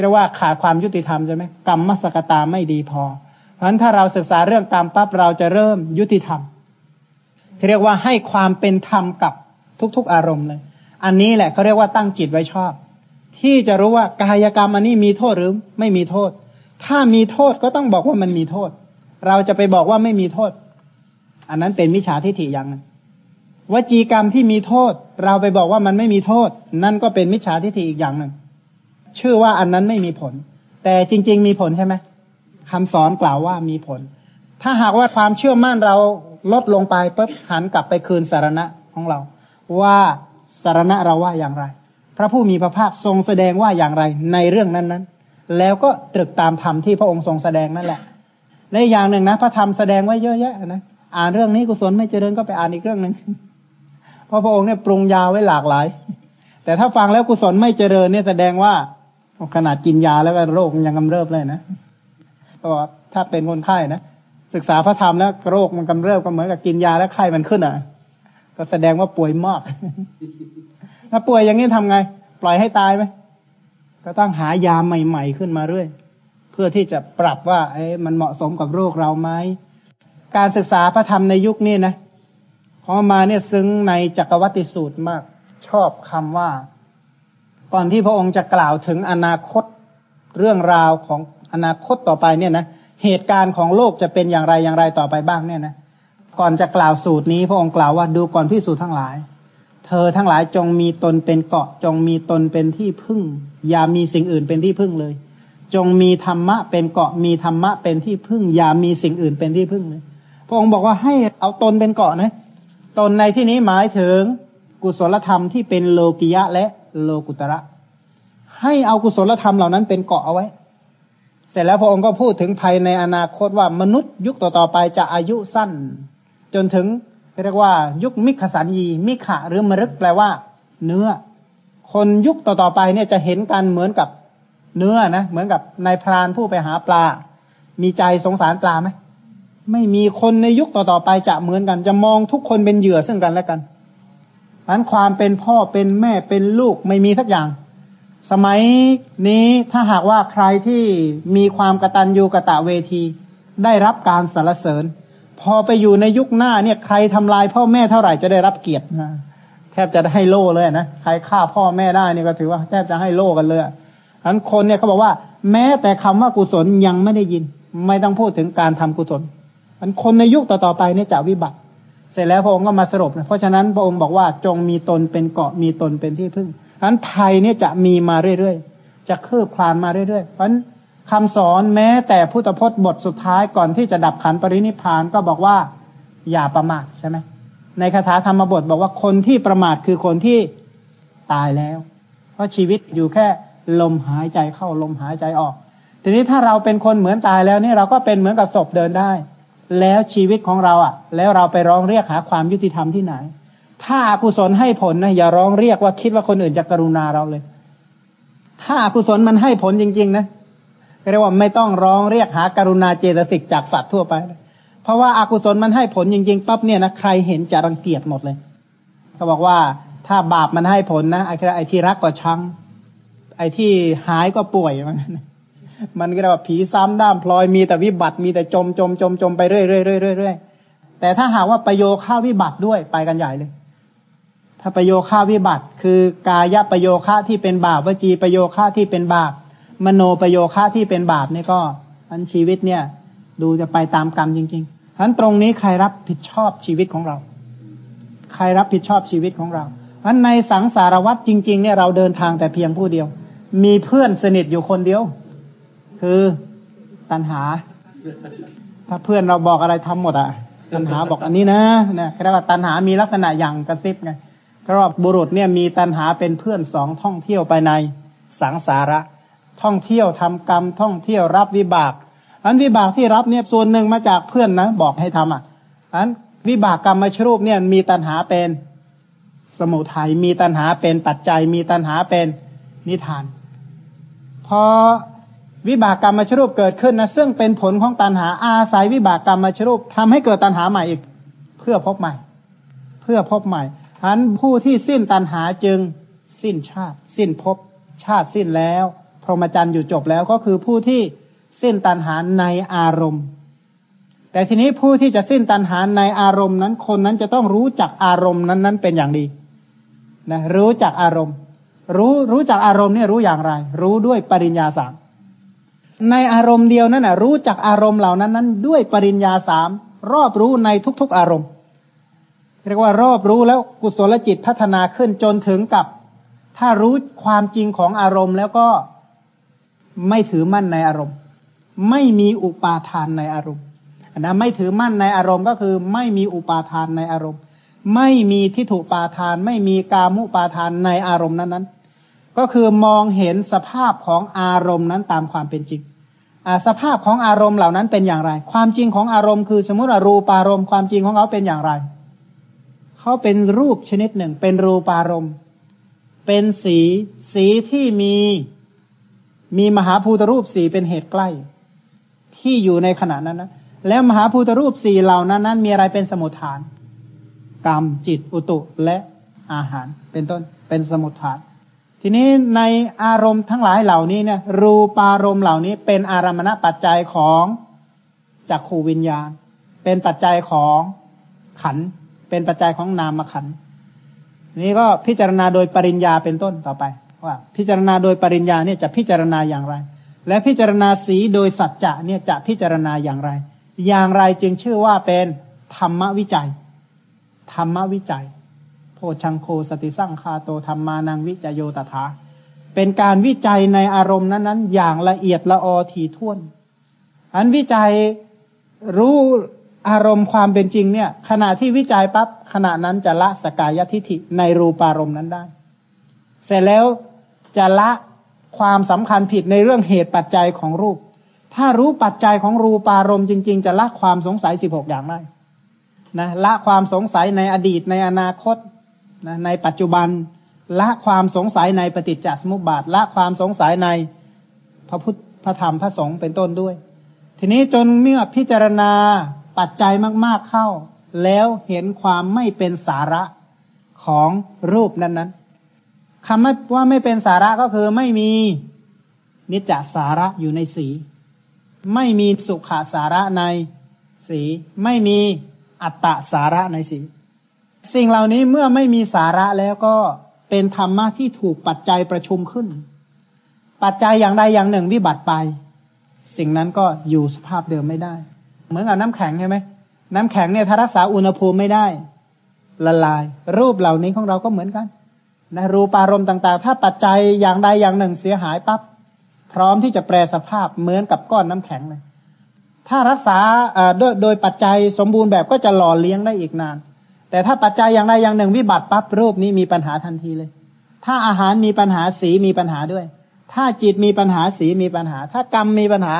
เรียกว่าขาดความยุติธรรมใช่ไหมกรรมมสกตาไม่ดีพอ เพราะฉะนั้นถ้าเราศึกษาเรื่องกรรมปั๊บเราจะเริ่มยุติธรรมที่เรียกว่าให้ความเป็นธรรมกับทุก ๆ อารมณ์เลย อันนี้แหละเขาเรียกว่าตั้งจิตไว้ชอบ ที่จะรู้ว่ากายกรรมอันนี้มีโทษหรือไม่มีโทษ ถ้ามีโทษก็ต้องบอกว่ามันมีโทษ เราจะไปบอกว่าไม่มีโทษ อันนั้นเป็นมิจฉาทิฏฐิอย่างนึงวจีกรรมที่มีโทษ เราไปบอกว่ามันไม่มีโทษ นั่นก็เป็นมิจฉาทิฏฐิอีกอย่างหนึ่งชื่อว่าอันนั้นไม่มีผล แต่จริง ๆ มีผลใช่ไหมคำสอนกล่าวว่ามีผล ถ้าหากว่าความเชื่อมั่นเราลดลงไปปุ๊บหันกลับไปคืนสารณะของเรา ว่า สารณะเราว่าอย่างไร พระผู้มีพระภาคทรงแสดงว่าอย่างไรในเรื่องนั้นนั้นแล้วก็ตรึกตามธรรมที่พระองค์ทรงแสดงนั่นแหละและอย่างหนึ่งนะพระธรรมแสดงไว้เยอะแยะนะอ่านเรื่องนี้กุศลไม่เจริญก็ไปอ่านอีกเรื่องหนึ่งเพราะพระองค์เนี่ยปรุงยาไว้หลากหลาย แต่ถ้าฟังแล้วกุศลไม่เจริญเนี่ยแสดงว่าขนาดกินยาแล้วก็โรคมันยังกำเริบเลยนะก็ถ้าเป็นคนไข้นะศึกษาพระธรรมแล้วโรคมันกำเริบก็เหมือนกับกินยาแล้วไข้มันขึ้นอะ ก็แสดงว่าป่วยมาก ถ้าป่วยอย่างนี้ทำไง ปล่อยให้ตายไหมก็ต้องหายาใหม่ ๆ ขึ้นมาเรื่อย เพื่อที่จะปรับว่า เอ้มันเหมาะสมกับโรคเราไหมการศึกษาพระธรรมในยุคนี้นะพอมาเนี่ยซึ้งในจักรวัติสูตรมาก ชอบคำว่า ก่อนที่พระองค์จะกล่าวถึงอนาคตเรื่องราวของอนาคตต่อไปเนี่ยนะเหตุการณ์ของโลกจะเป็นอย่างไรอย่างไรต่อไปบ้างเนี่ยนะ ก่อนจะกล่าวสูตรนี้พระองค์กล่าวว่าดูก่อนพิสูจน์ทั้งหลาย เธอทั้งหลายจงมีตนเป็นเกาะ จงมีตนเป็นที่พึ่ง อย่ามีสิ่งอื่นเป็นที่พึ่งเลย จงมีธรรมะเป็นเกาะมีธรรมะเป็นที่พึ่ง อย่ามีสิ่งอื่นเป็นที่พึ่งเลยพระองค์บอกว่าให้เอาตนเป็นเกาะนะตนในที่นี้หมายถึงกุศลธรรมที่เป็นโลกิยะและโลกุตระ ให้เอากุศลธรรมเหล่านั้นเป็นเกาะเอาไว้ เสร็จแล้วพระองค์ก็พูดถึงภายในอนาคตว่ามนุษย์ยุคต่อๆไปจะอายุสั้น จนถึงเรียกว่า ยุคมิขสันยี มิขะหรือมรึกแปลว่า เนื้อ คนยุคต่อๆไปเนี่ยจะเห็นกันเหมือนกับเนื้อนะเหมือนกับนายพรานผู้ไปหาปลา มีใจสงสารปลาไหมไม่มีคนในยุคต่อๆไปจะเหมือนกัน จะมองทุกคนเป็นเหยื่อซึ่งกันและกันนั้นความเป็นพ่อเป็นแม่เป็นลูกไม่มีสักอย่าง สมัยนี้ถ้าหากว่าใครที่มีความกระตันยูกระตะเวที ได้รับการสรรเสริญ พอไปอยู่ในยุคหน้าเนี่ยใครทำลายพ่อแม่เท่าไหร่จะได้รับเกียรตินะแทบจะให้โล่เลยนะใครฆ่าพ่อแม่ได้เนี่ยก็ถือว่าแทบจะให้โล่กันเลยอันคนเนี่ยเขาบอกว่า แม้แต่คำว่ากุศลยังไม่ได้ยิน ไม่ต้องพูดถึงการทำกุศลอันคนในยุคต่อๆไปเนี่ยจะวิบัติเสร็จแล้วพระองค์ก็มาสรุปนะเพราะฉะนั้นพระองค์บอกว่าจงมีตนเป็นเกาะมีตนเป็นที่พึ่งอันภัยเนี่ยจะมีมาเรื่อยๆจะคืบคลานมาเรื่อยๆเพราะนั้น คำสอนแม้แต่พุทธพจน์บทสุดท้ายก่อนที่จะดับขันปรินิพานก็บอกว่า อย่าประมาทใช่ไหมในคาถาธรรมบทบอกว่าคนที่ประมาทคือคนที่ตายแล้ว เพราะชีวิตอยู่แค่ลมหายใจเข้าลมหายใจออก ทีนี้ถ้าเราเป็นคนเหมือนตายแล้วนี่เราก็เป็นเหมือนกับศพเดินได้ แล้วชีวิตของเราอะ แล้วเราไปร้องเรียกหาความยุติธรรมที่ไหน ถ้าอากุศลให้ผลนะอย่าร้องเรียกว่าคิดว่าคนอื่นจะกรุณาเราเลย ถ้าอากุศลมันให้ผลจริงๆนะ เรียกว่าไม่ต้องร้องเรียกหาการุณาเจตสิกจากสัตว์ทั่วไป เพราะว่าอากุศลมันให้ผลจริงๆปั๊บเนี่ยนะใครเห็นจะรังเกียจหมดเลยเขาบอกว่าถ้าบาปมันให้ผลนะไอ้ที่รักก็ชัง ไอ้ที่หายก็ป่วยมันมันก็เรียกว่าผีซ้ำด้ามพลอยมีแต่วิบัติมีแต่จมจมจมจมไปเรื่อยเรื่อยเรื่อยเรื่อยแต่ถ้าหากว่าประโยค่าวิบัติด้วยไปกันใหญ่เลย ถ้าประโยค่าวิบัติ คือกายประโยค่าที่เป็นบาปวจีประโยค่าที่เป็นบาป มโนประโยค่าที่เป็นบาปนี่ก็อันชีวิตเนี่ย ดูจะไปตามกรรมจริงๆฉะนั้นตรงนี้ใครรับผิดชอบชีวิตของเรา ใครรับผิดชอบชีวิตของเราเพราะในสังสารวัตรจริง ๆ เนี่ยเราเดินทางแต่เพียงผู้เดียว มีเพื่อนสนิทอยู่คนเดียว คือตัณหา ถ้าเพื่อนเราบอกอะไรทำหมดอะ ตัณหาบอกอันนี้นะเนี่ยเรียกว่าตัณหามีลักษณะอย่างกระซิบไงก็ว่าบุรุษเนี่ยมีตัณหาเป็นเพื่อนสองท่องเที่ยวไปในสังสาระ ท่องเที่ยวทำกรรม ท่องเที่ยวรับวิบาก อันวิบากที่รับเนี่ยส่วนหนึ่งมาจากเพื่อนนะบอกให้ทำอะ อันวิบากกรรมมาชรูปเนี่ยมีตัณหาเป็นสมุทัยมีตัณหาเป็นปัจจัย มีตัณหาเป็นนิทาน พอวิบากกรรมมาชรูปเกิดขึ้นนะซึ่งเป็นผลของตัณหาอาศัยวิบากกรรมมาชรูปทำให้เกิดตัณหาใหม่อีก เพื่อพบใหม่ เพื่อพบใหม่ฉะนั้นผู้ที่สิ้นตัณหาจึงสิ้นชาติ สิ้นพบชาติสิ้นแล้ว พรหมจรรย์อยู่จบแล้วก็คือผู้ที่สิ้นตัณหาในอารมณ์ แต่ทีนี้ผู้ที่จะสิ้นตัณหาในอารมณ์นั้น คนนั้นจะต้องรู้จักอารมณ์นั้นนั้นเป็นอย่างดีนะรู้จักอารมณ์ รู้รู้จักอารมณ์เนี่ยรู้อย่างไร รู้ด้วยปริญญาสามในอารมณ์เดียวนั้นนะรู้จักอารมณ์เหล่านั้นนั้น ด้วยปริญญาสามรอบรู้ในทุกๆอารมณ์ เรียกว่ารอบรู้แล้วกุศลจิตพัฒนาขึ้นจนถึงกับ ถ้ารู้ความจริงของอารมณ์แล้วก็ ไม่ถือมั่นในอารมณ์ ไม่มีอุปาทานในอารมณ์นะไม่ถือมั่นในอารมณ์ก็คือ ไม่มีอุปาทานในอารมณ์ ไม่มีทิฏฐุปาทาน ไม่มีกามุปาทานในอารมณ์นั้นนั้นก็คือมองเห็นสภาพของอารมณ์นั้นตามความเป็นจริงสภาพของอารมณ์เหล่านั้นเป็นอย่างไร ความจริงของอารมณ์คือสมมติว่ารูปารมณ์ความจริงของเขาเป็นอย่างไร เขาเป็นรูปชนิดหนึ่ง เป็นรูปารมณ์ เป็นสี สีที่มี มีมหาภูตรูปสี่เป็นเหตุใกล้ ที่อยู่ในขณะนั้นนะแล้วมหาภูตรูปสี่เหล่านั้นนั้น มีอะไรเป็นสมุทฐาน กรรมจิตอุตุและอาหาร เป็นต้นเป็นสมุทฐาน ทีนี้ในอารมณ์ทั้งหลายเหล่านี้เนี่ย รูปารมณ์เหล่านี้เป็นอารมณปัจจัยของจักขูวิญญาณ เป็นปัจจัยของขัน เป็นปัจจัยของนามขันนี้ก็พิจารณาโดยปริญญาเป็นต้นต่อไป ว่าพิจารณาโดยปริญญาเนี่ยจะพิจารณาอย่างไร และพิจารณาสีโดยสัจจะเนี่ยจะพิจารณาอย่างไร อย่างไรจึงชื่อว่าเป็นธรรมวิจัย ธรรมวิจัย โพชังโคสติสั่งคาโตธรรมานังวิจโยตถาเป็นการวิจัยในอารมณ์นั้นๆ อย่างละเอียดละออทีท่วน อันวิจัยรู้อารมณ์ความเป็นจริงเนี่ย ขณะที่วิจัยปั๊บขณะนั้นจะละสกายทิฐิในรูปารมณ์นั้นได้ เสร็จแล้ว จะละความสำคัญผิดในเรื่องเหตุปัจจัยของรูป ถ้ารู้ปัจจัยของรูปารมณ์จริง ๆ จะละความสงสัยสิบหกอย่างได้นะละความสงสัยในอดีตในอนาคตนะในปัจจุบัน ละความสงสัยในปฏิจจสมุปบาท ละความสงสัยในพระพุทธพระธรรมพระสงฆ์เป็นต้นด้วย ทีนี้จนเมื่อพิจารณาปัจจัยมาก ๆเข้า แล้วเห็นความไม่เป็นสาระของรูปนั้นๆ คำว่าไม่เป็นสาระก็คือไม่มีนิจจสาระอยู่ในสี ไม่มีสุขสาระในสี ไม่มีอัตตสาระในสี สิ่งเหล่านี้เมื่อไม่มีสาระแล้วก็เป็นธรรมะที่ถูกปัจจัยประชุมขึ้น ปัจจัยอย่างใดอย่างหนึ่งวิบัติไป สิ่งนั้นก็อยู่สภาพเดิมไม่ได้ เหมือนกับน้ำแข็งใช่ไหมน้ำแข็งเนี่ยถ้ารักษาอุณหภูมิไม่ได้ ละลาย รูปเหล่านี้ของเราก็เหมือนกัน นะรูปารมณ์ต่างๆ ถ้าปัจจัยอย่างใดอย่างหนึ่งเสียหายปับ๊บพร้อมที่จะแปลสภาพเหมือนกับก้อนน้ำแข็งเลย ถ้ารักษาโดยโดยปัจจัยสมบูรณ์แบบก็จะหล่อเลี้ยงได้อีกนาน แต่ถ้าปัจจัยอย่างใดอย่างหนึ่งวิบัติปั๊บรูปนี้มีปัญหาทันทีเลย ถ้าอาหารมีปัญหาสีมีปัญหาด้วย ถ้าจิตมีปัญหาสีมีปัญหา ถ้ากรรมมีปัญหา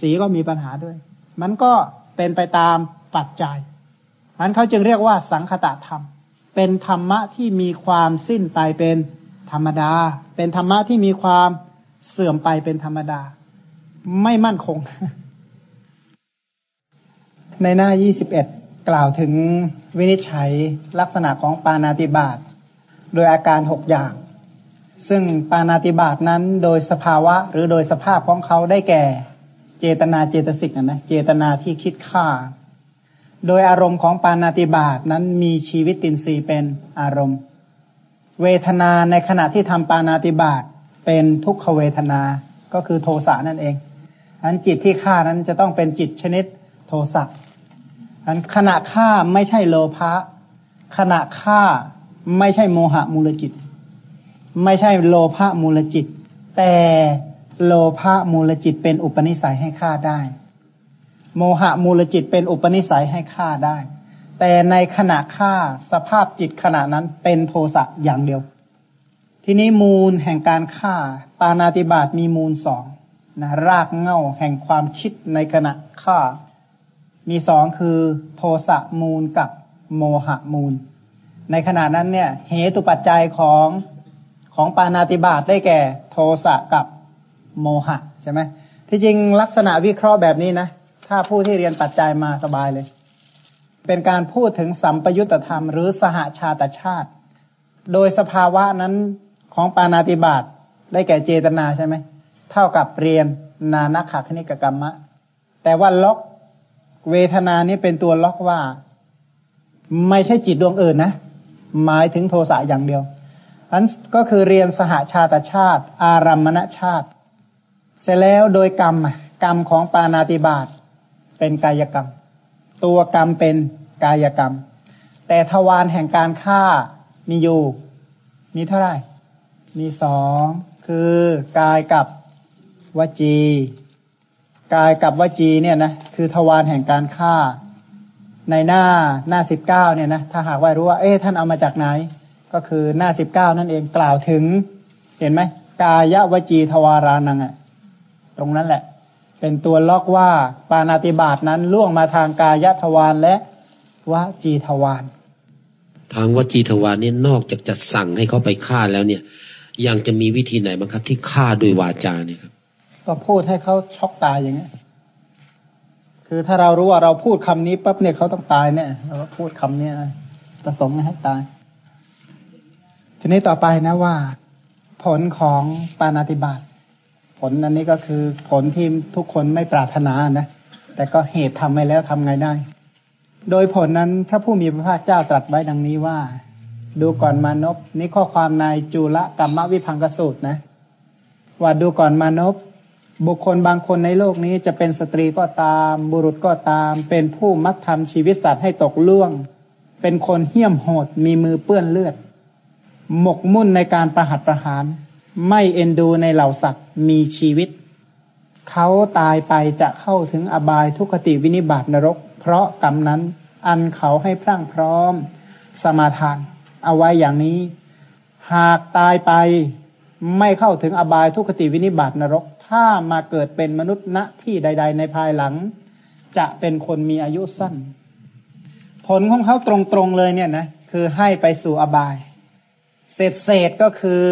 สีก็มีปัญหาด้วย มันก็เป็นไปตามปัจจัยมันเขาจึงเรียกว่าสังคตะธรรม เป็นธรรมะที่มีความสิ้นไปเป็นธรรมดา เป็นธรรมะที่มีความเสื่อมไปเป็นธรรมดา ไม่มั่นคง ในหน้า 21 กล่าวถึงวินิจฉัยลักษณะของปานาติบาตโดยอาการหกอย่าง ซึ่งปานาติบาตนั้นโดยสภาวะหรือโดยสภาพของเขาได้แก่ เจตนาเจตสิกนะเจตนาที่คิดฆ่า โดยอารมณ์ของปานาติบาตนั้นมีชีวิตตินทรีย์เป็นอารมณ์ เวทนาในขณะที่ทำปานาติบาตเป็นทุกขเวทนาก็คือโทสะนั่นเองอันจิตที่ฆ่านั้นจะต้องเป็นจิตชนิดโทสะอันขณะฆ่าไม่ใช่โลภะขณะฆ่าไม่ใช่โมหะมูลจิต ไม่ใช่โลภะมูลจิต แต่โลภะมูลจิตเป็นอุปนิสัยให้ฆ่าได้ โมหะมูลจิตเป็นอุปนิสัยให้ฆ่าได้ แต่ในขณะฆ่าสภาพจิตขณะนั้นเป็นโทสะอย่างเดียว ทีนี้มูลแห่งการฆ่า ปานาติบาตมีมูลสองนะรากเง่าแห่งความคิดในขณะฆ่า มีสองคือโทสะมูลกับโมหะมูล ในขณะนั้นเนี่ยเหตุปัจจัยของของปานาติบาตได้แก่โทสะกับโมหะใช่ไหมที่จริงลักษณะวิเคราะห์แบบนี้นะ ถ้าผู้ที่เรียนปัจจัยมาสบายเลย เป็นการพูดถึงสัมปยุตธรรม หรือสหาชาตชาติ โดยสภาวะนั้นของปานาติบาตได้แก่เจตนาใช่ไหม เท่ากับเรียนนานักขคณิกกรรมะ แต่ว่าล็อกเวทนานี้เป็นตัวล็อกว่า ไม่ใช่จิตดวงอื่นนะ หมายถึงโทสะอย่างเดียวอันก็คือเรียนสหาชาตชาติ อารัมมณชาติ เสร็จแล้วโดยกรรมกรรมของปานาติบาต เป็นกายกรรม ตัวกรรมเป็นกายกรรม แต่ทวารแห่งการฆ่ามีอยู่ มีเท่าไหร่ มีสองคือกายกับวจี กายกับวจีเนี่ยนะคือทวารแห่งการฆ่า ในหน้าหน้าสิบเก้าเนี่ยนะถ้าหากว่ารู้ว่าเอ๊ะท่านเอามาจากไหน ก็คือหน้าสิบเก้านั่นเองกล่าวถึง เห็นไหมกายวจีทวารานังอะตรงนั้นแหละ เป็นตัวล็อกว่าปานาติบาตนั้นล่วงมาทางกายทวารและวจีทวารทางวจีทวารนี่นอกจากจะสั่งให้เขาไปฆ่าแล้วเนี่ย ยังจะมีวิธีไหนบ้างครับ ที่ฆ่าด้วยวาจาเนี่ยครับ ก็พูดให้เขาช็อกตายอย่างเงี้ยคือถ้าเรารู้ว่าเราพูดคำนี้ปั๊บเนี่ยเขาต้องตายเนี่ยเราพูดคำเนี้ยประสงค์ให้ตาย ทีนี้ต่อไปนะว่า ผลของปานาติบาต ผลอันนี้ก็คือผลที่ทุกคนไม่ปรารถนานะ แต่ก็เหตุทำไปแล้วทำไงได้ โดยผลนั้นพระผู้มีพระภาคเจ้าตรัสไว้ดังนี้ว่า ดูก่อนมานพนี่ข้อความในจุลกรรมวิพังกสูตรนะว่าดูก่อนมานพบุคคลบางคนในโลกนี้จะเป็นสตรีก็ตาม บุรุษก็ตาม เป็นผู้มักทำชีวิตสัตว์ให้ตกล่วง เป็นคนเหี้ยมโหดมีมือเปื้อนเลือด หมกมุ่นในการประหัตประหาร ไม่เอ็นดูในเหล่าสัตว์มีชีวิต เขาตายไปจะเข้าถึงอบายทุกขติวินิบาตนรก เพราะกรรมนั้นอันเขาให้พรั่งพร้อม สมาทาน เอาไว้อย่างนี้ หากตายไปไม่เข้าถึงอบายทุกขติวินิบาตนรก ถ้ามาเกิดเป็นมนุษย์ณที่ใด ๆ ในภายหลัง จะเป็นคนมีอายุสั้น ผลของเขาตรงๆเลยเนี่ยนะคือให้ไปสู่อบาย เศษเศษก็คือ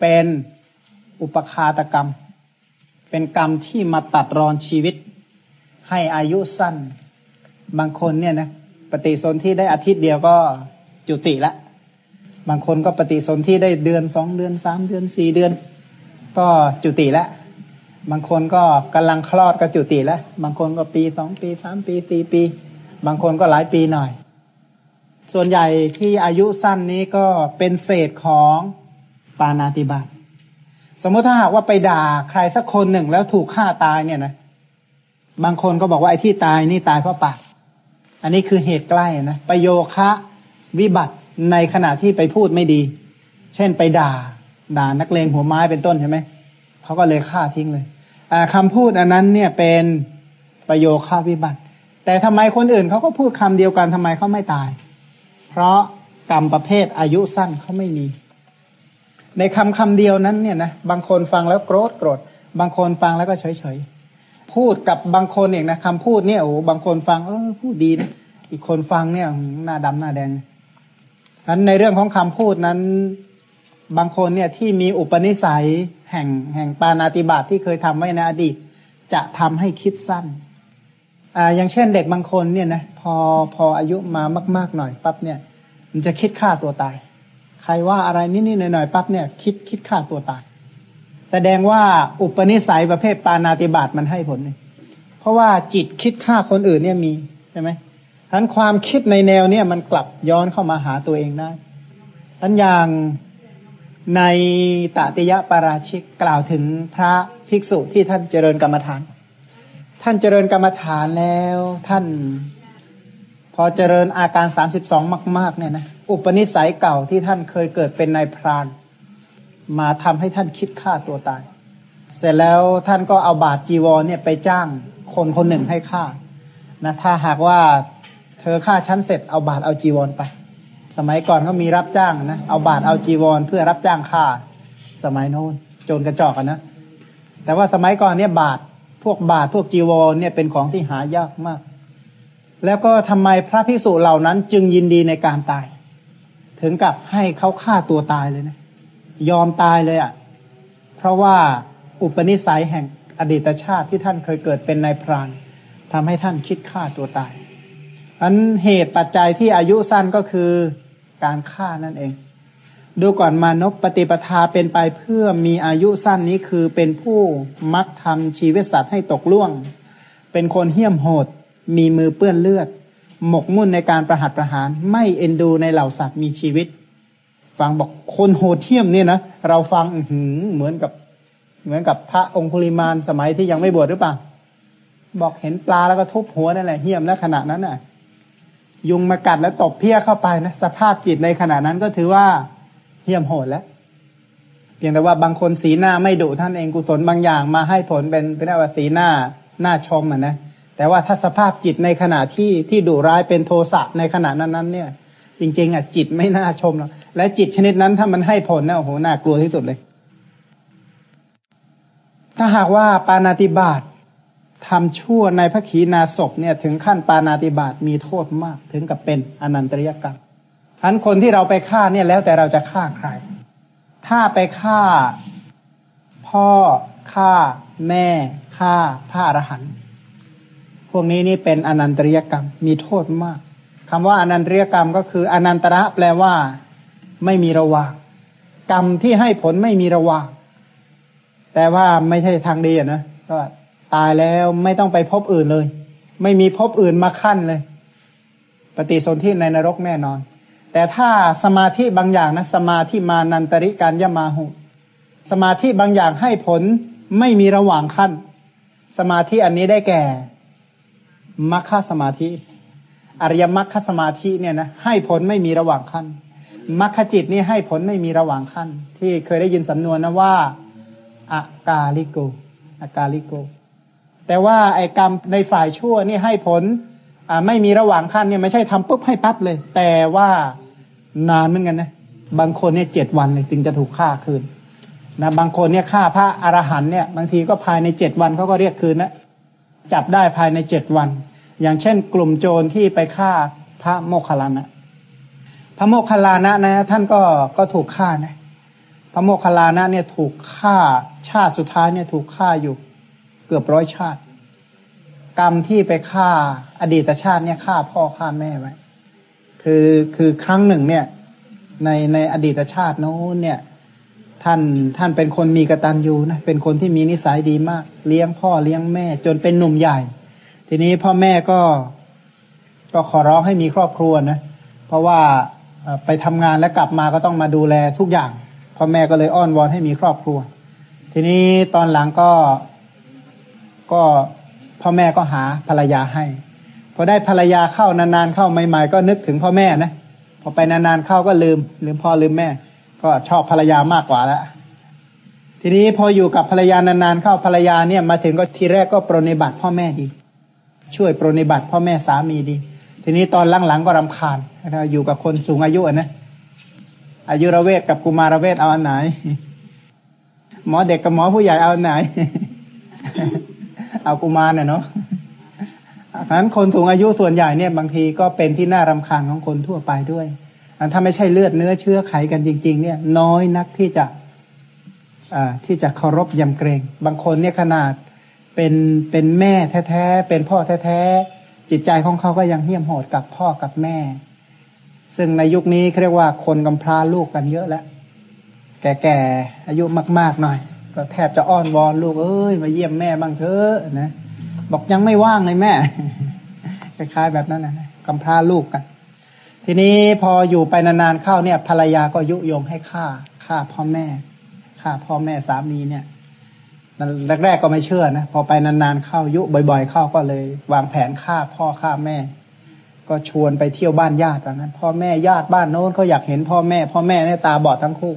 เป็นอุปคาตกรรม เป็นกรรมที่มาตัดรอนชีวิต ให้อายุสั้น บางคนเนี่ยนะปฏิสนธิได้อาทิตย์เดียวก็จุติละ บางคนก็ปฏิสนธิได้เดือนสองเดือนสามเดือนสี่เดือน ก็จุติละ บางคนก็กำลังคลอดก็จุติแล้วบางคนก็ปีสองปีสามปีสี่ปี บางคนก็หลายปีหน่อย ส่วนใหญ่ที่อายุสั้นนี้ก็เป็นเศษของ ปานาติบาตสมมติถ้าหากว่าไปด่าใครสักคนหนึ่งแล้วถูกฆ่าตายเนี่ยนะ บางคนก็บอกว่าไอ้ที่ตายนี่ตายเพราะปาก อันนี้คือเหตุใกล้นะประโยคะวิบัติในขณะที่ไปพูดไม่ดี เช่นไปด่า ด่านักเลงหัวไม้เป็นต้นใช่ไหม เขาก็เลยฆ่าทิ้งเลยคำพูดอันนั้นเนี่ยเป็นประโยค่าวิบัติ แต่ทำไมคนอื่นเขาก็พูดคำเดียวกันทำไมเขาไม่ตาย เพราะกรรมประเภทอายุสั้นเขาไม่มี ในคำคำเดียวนั้นเนี่ยนะบางคนฟังแล้วโกรธโกรธบางคนฟังแล้วก็เฉยเฉยพูดกับบางคนเองนะคำพูดเนี่ยโอ้บางคนฟังเออพูดดีนะอีกคนฟังเนี่ยหน้าดำหน้าแดงอันในเรื่องของคำพูดนั้น บางคนเนี่ยที่มีอุปนิสัยแห่งแห่งปานาติบาตทที่เคยทำไว้ในอดีต จะทำให้คิดสั้นอ่าอย่างเช่นเด็กบางคนเนี่ยนะพอพออายุมามาก ๆหน่อยปั๊บเนี่ย มันจะคิดฆ่าตัวตาย รว่าอะไรนิดๆหน่อยๆปั๊บเนี่ยคิดคิดฆ่าตัวตาย แสดงว่าอุปนิสัยประเภทปานาติบาตมันให้ผลเลยเพราะว่าจิตคิดฆ่าคนอื่นเนี่ยมีใช่ไหมทั้นความคิดในแนวเนี่ยมันกลับย้อนเข้ามาหาตัวเองได้ทั้นอย่างในตติยะปาราชิกกล่าวถึงพระภิกษุที่ท่านเจริญกรรมฐาน ท่านเจริญกรรมฐานแล้วท่าน พอเจริญอาการสามสิบสองมาก ๆ เนี่ยนะ อุปนิสัยเก่าที่ท่านเคยเกิดเป็นนายพราน มาทำให้ท่านคิดฆ่าตัวตาย เสร็จแล้วท่านก็เอาบาทจีวรเนี่ยไปจ้างคนคนหนึ่งให้ฆ่านะถ้าหากว่าเธอฆ่าฉันเสร็จเอาบาทเอาจีวรไป สมัยก่อนเขามีรับจ้างนะเอาบาทเอาจีวรเพื่อรับจ้างค่า สมัยโน้นโจรกระจอกกันนะแต่ว่าสมัยก่อนเนี่ยบาทพวกบาทพวกจีวรเนี่ยเป็นของที่หายากมาก แล้วก็ทำไมพระพิสุเหล่านั้นจึงยินดีในการตาย ถึงกับให้เขาฆ่าตัวตายเลยนะ ยอมตายเลยอะ่ะ เพราะว่าอุปนิสัยแห่งอดีตชาติที่ท่านเคยเกิดเป็นนายพรานทำให้ท่านคิดฆ่าตัวตายอันเหตุปัจจัยที่อายุสั้นก็คือการฆ่านั่นเอง ดูก่อนมานพปฏิปทาเป็นไปเพื่อมีอายุสั้นนี้คือเป็นผู้มักทำชีวิตสัตว์ให้ตกล่วง เป็นคนเหี้ยมโหด มีมือเปื้อนเลือด หมกมุ่นในการประหัตประหาร ไม่เอ็นดูในเหล่าสัตว์มีชีวิต ฟังบอกคนโหดเหี้ยมเนี่ยนะเราฟังหืเหมือนกับ เหมือนกับพระองคุลิมานสมัยที่ยังไม่บวชหรือเปล่าบอกเห็นปลาแล้วก็ทุบหัวนั่นแหละเหี้ยมแล้วขณะนั้นน่ะ ยุงมากัดแล้วตบเพี้ยเข้าไปนะสภาพจิตในขณะนั้นก็ถือว่าเหี้ยมโหดแล้วเพียงแต่ว่าบางคนสีหน้าไม่ดุท่านเองกุศลบางอย่างมาให้ผลเป็นเป็นว่าสีหน้าหน้าชมอะนะ แต่ว่าถ้าสภาพจิตในขณะที่ที่ดุร้ายเป็นโทสะในขณะนั้นนั้นเนี่ย จริง ๆอะจิตไม่น่าชมหรอกและจิตชนิดนั้นถ้ามันให้ผลนะโอ้โหน่ากลัวที่สุดเลย ถ้าหากว่าปานาติบาตทำชั่วในพระขีณาศพเนี่ย ถึงขั้นปานาติบาตมีโทษมากถึงกับเป็นอนันตริยกรรมอันคนที่เราไปฆ่าเนี่ยแล้วแต่เราจะฆ่าใคร ถ้าไปฆ่าพ่อฆ่าแม่ฆ่าพระอรหันต์ พวกนี้นี่เป็นอนันตริยกรรมมีโทษมากคำว่าอนันตริยกรรมก็คือ อนันตระแปลว่า ไม่มีระวางกรรมที่ให้ผลไม่มีระวางแต่ว่าไม่ใช่ทางดีอะนะก็ตายแล้วไม่ต้องไปพบอื่นเลย ไม่มีพบอื่นมาขั้นเลย ปฏิสนธิในนรกแน่นอน แต่ถ้าสมาธิบางอย่างนะสมาธิมานันตริการยมาหุสมาธิบางอย่างให้ผลไม่มีระหว่างขั้น สมาธิอันนี้ได้แก่ มัคคสมาธิ อริยมัคคสมาธิเนี่ยนะให้ผลไม่มีระหว่างขั้นมัคคจิตนี่ให้ผลไม่มีระหว่างขั้น ที่เคยได้ยินสำนวนนะว่าอากาลิโกอากาลิโก แต่ว่าไอ้กรรมในฝ่ายชั่วนี่ให้ผลอ่าไม่มีระหว่างขั้นเนี่ยไม่ใช่ทำปุ๊บให้ปั๊บเลย แต่ว่านานเหมือนกันนะบางคนเนี่ยเจ็ดวันเลยจึงจะถูกฆ่าคืนนะบางคนเนี่ยฆ่าพระอรหันเนี่ย บางทีก็ภายในเจ็ดวันเขาก็เรียกคืนนะจับได้ภายในเจ็ดวัน อย่างเช่น กลุ่มโจรที่ไปฆ่าพระโมคคัลลานะพระโมคคัลลานะนะ ท่านก็ก็ถูกฆ่านะพระโมคคัลลานะเนี่ยถูกฆ่าชาติสุดท้ายเนี่ยถูกฆ่าอยู่เกือบร้อยชาติ กรรมที่ไปฆ่าอดีตชาติเนี่ยฆ่าพ่อฆ่าแม่ไว้คือคือครั้งหนึ่งเนี่ย ในในอดีตชาติโน้นเนี่ย ท่านท่านเป็นคนมีกระตัญญูนะเป็นคนที่มีนิสัยดีมาก เลี้ยงพ่อเลี้ยงแม่ จนเป็นหนุ่มใหญ่ ทีนี้พ่อแม่ก็ก็ขอร้องให้มีครอบครัวนะ เพราะว่าไปทำงานแล้วกลับมาก็ต้องมาดูแลทุกอย่างพ่อแม่ก็เลยอ้อนวอนให้มีครอบครัว ทีนี้ตอนหลังก็ก็พ่อแม่ก็หาภรรยาให้พอได้ภรรยาเข้านานๆเข้าใหม่ๆก็นึกถึงพ่อแม่นะพอไปนานๆเข้าก็ลืม ลืมพ่อลืมแม่ ก็ชอบภรรยามากกว่าแล้วทีนี้พออยู่กับภรรยานานๆเข้าภรรยาเนี่ยมาถึงก็ทีแรกก็ปรนิบัติพ่อแม่ดี ช่วยปรนิบัติพ่อแม่สามีดี ทีนี้ตอนหลังๆก็รำคาญอยู่กับคนสูงอายุนะอายุระเวทกับกุมารเวทเอาอันไหน หมอเด็กกับหมอผู้ใหญ่เอาอันไหน เอากุมารน่ะเนาะฉะนั้นคนสูงอายุส่วนใหญ่เนี่ยบางทีก็เป็นที่น่ารำคาญของคนทั่วไปด้วยถ้าไม่ใช่เลือดเนื้อเชื้อไขกันจริง ๆ เนี่ย น้อยนักที่จะอ่าที่จะเคารพยำเกรง บางคนเนี่ยขนาด เป็นเป็นแม่แท้ๆ เป็นพ่อแท้ๆ จิตใจของเขาก็ยังเหี้ยมโหดกับพ่อกับแม่ ซึ่งในยุคนี้เรียกว่าคนกำพร้าลูกกันเยอะแล้ว แก่ๆ อายุมาก ๆ หน่อย ก็แทบจะอ้อนวอนลูกเอ้ยมาเยี่ยมแม่บ้างเถอะนะ บอกยังไม่ว่างเลยแม่ คล้ายๆแบบนั้นนะกำพร้าลูกกัน ทีนี้พออยู่ไปนานๆเข้าเนี่ย ภรรยาก็ยุยงให้ฆ่าฆ่าพ่อแม่ฆ่าพ่อแม่สามีเนี่ย แรกๆก็ไม่เชื่อนะพอไปนานๆเข้ายุบ่อย ๆ เข้าก็เลย วางแผนฆ่าพ่อฆ่าแม่ ก็ชวนไปเที่ยวบ้านญาติอย่างนั้น พ่อแม่ญาติบ้านโน้นเขาอยากเห็นพ่อแม่ พ่อแม่เนี่ยตาบอดทั้งคู่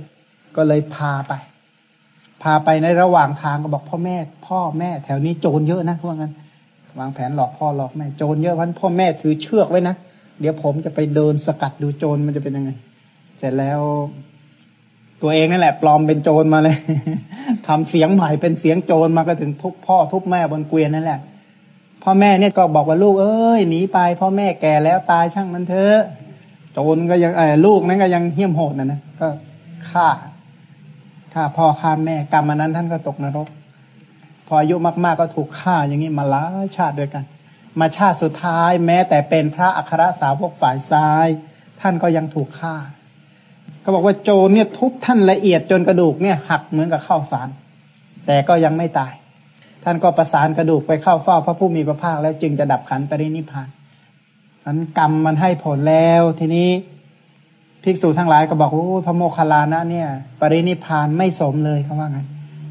ก็เลยพาไป พาไปในระหว่างทางก็บอกพ่อแม่ พ่อแม่แถวนี้โจรเยอะนะพวกนั้น วางแผนหลอกพ่อหลอกแม่โจรเยอะวันพ่อแม่ถือเชือกไว้นะเดี๋ยวผมจะไปเดินสกัดดูโจรมันจะเป็นยังไง เสร็จแล้ว ตัวเองนั่นแหละ ปลอมเป็นโจรมาเลยทำเสียงใหม่เป็นเสียงโจรมาก็ถึงทุบพ่อทุบแม่บนเกวียนนั่นแหละ พ่อแม่เนี่ยก็บอกว่าลูกเอ้ยหนีไป พ่อแม่แก่แล้วตายช่างมันเถอะโจรก็ยังไอ้ลูกนั้นก็ยังเหี้ยมโหดนะนะก็ฆ่าฆ่าพ่อฆ่าแม่กรรมมันนั้นท่านก็ตกนรก พออายุมาก ๆก็ถูกฆ่าอย่างนี้มาหลาชาติด้วยกัน มาชาติสุดท้ายแม้แต่เป็นพระอัครสาวกฝ่ายซ้าย ท่านก็ยังถูกฆ่า ก็บอกว่าโจรเนี่ยทุบท่านละเอียดจนกระดูกเนี่ยหักเหมือนกับข้าวสาร แต่ก็ยังไม่ตาย ท่านก็ประสานกระดูกไปเข้าเฝ้าพระผู้มีพระภาคแล้วจึงจะดับขันปรินิพานนั้นกรรมมันให้ผลแล้ว ทีนี้ภิกษุทั้งหลายก็บอกโอ้พระโมคคัลลานะเนี่ย ปรินิพานไม่สมเลยเขาว่างั้น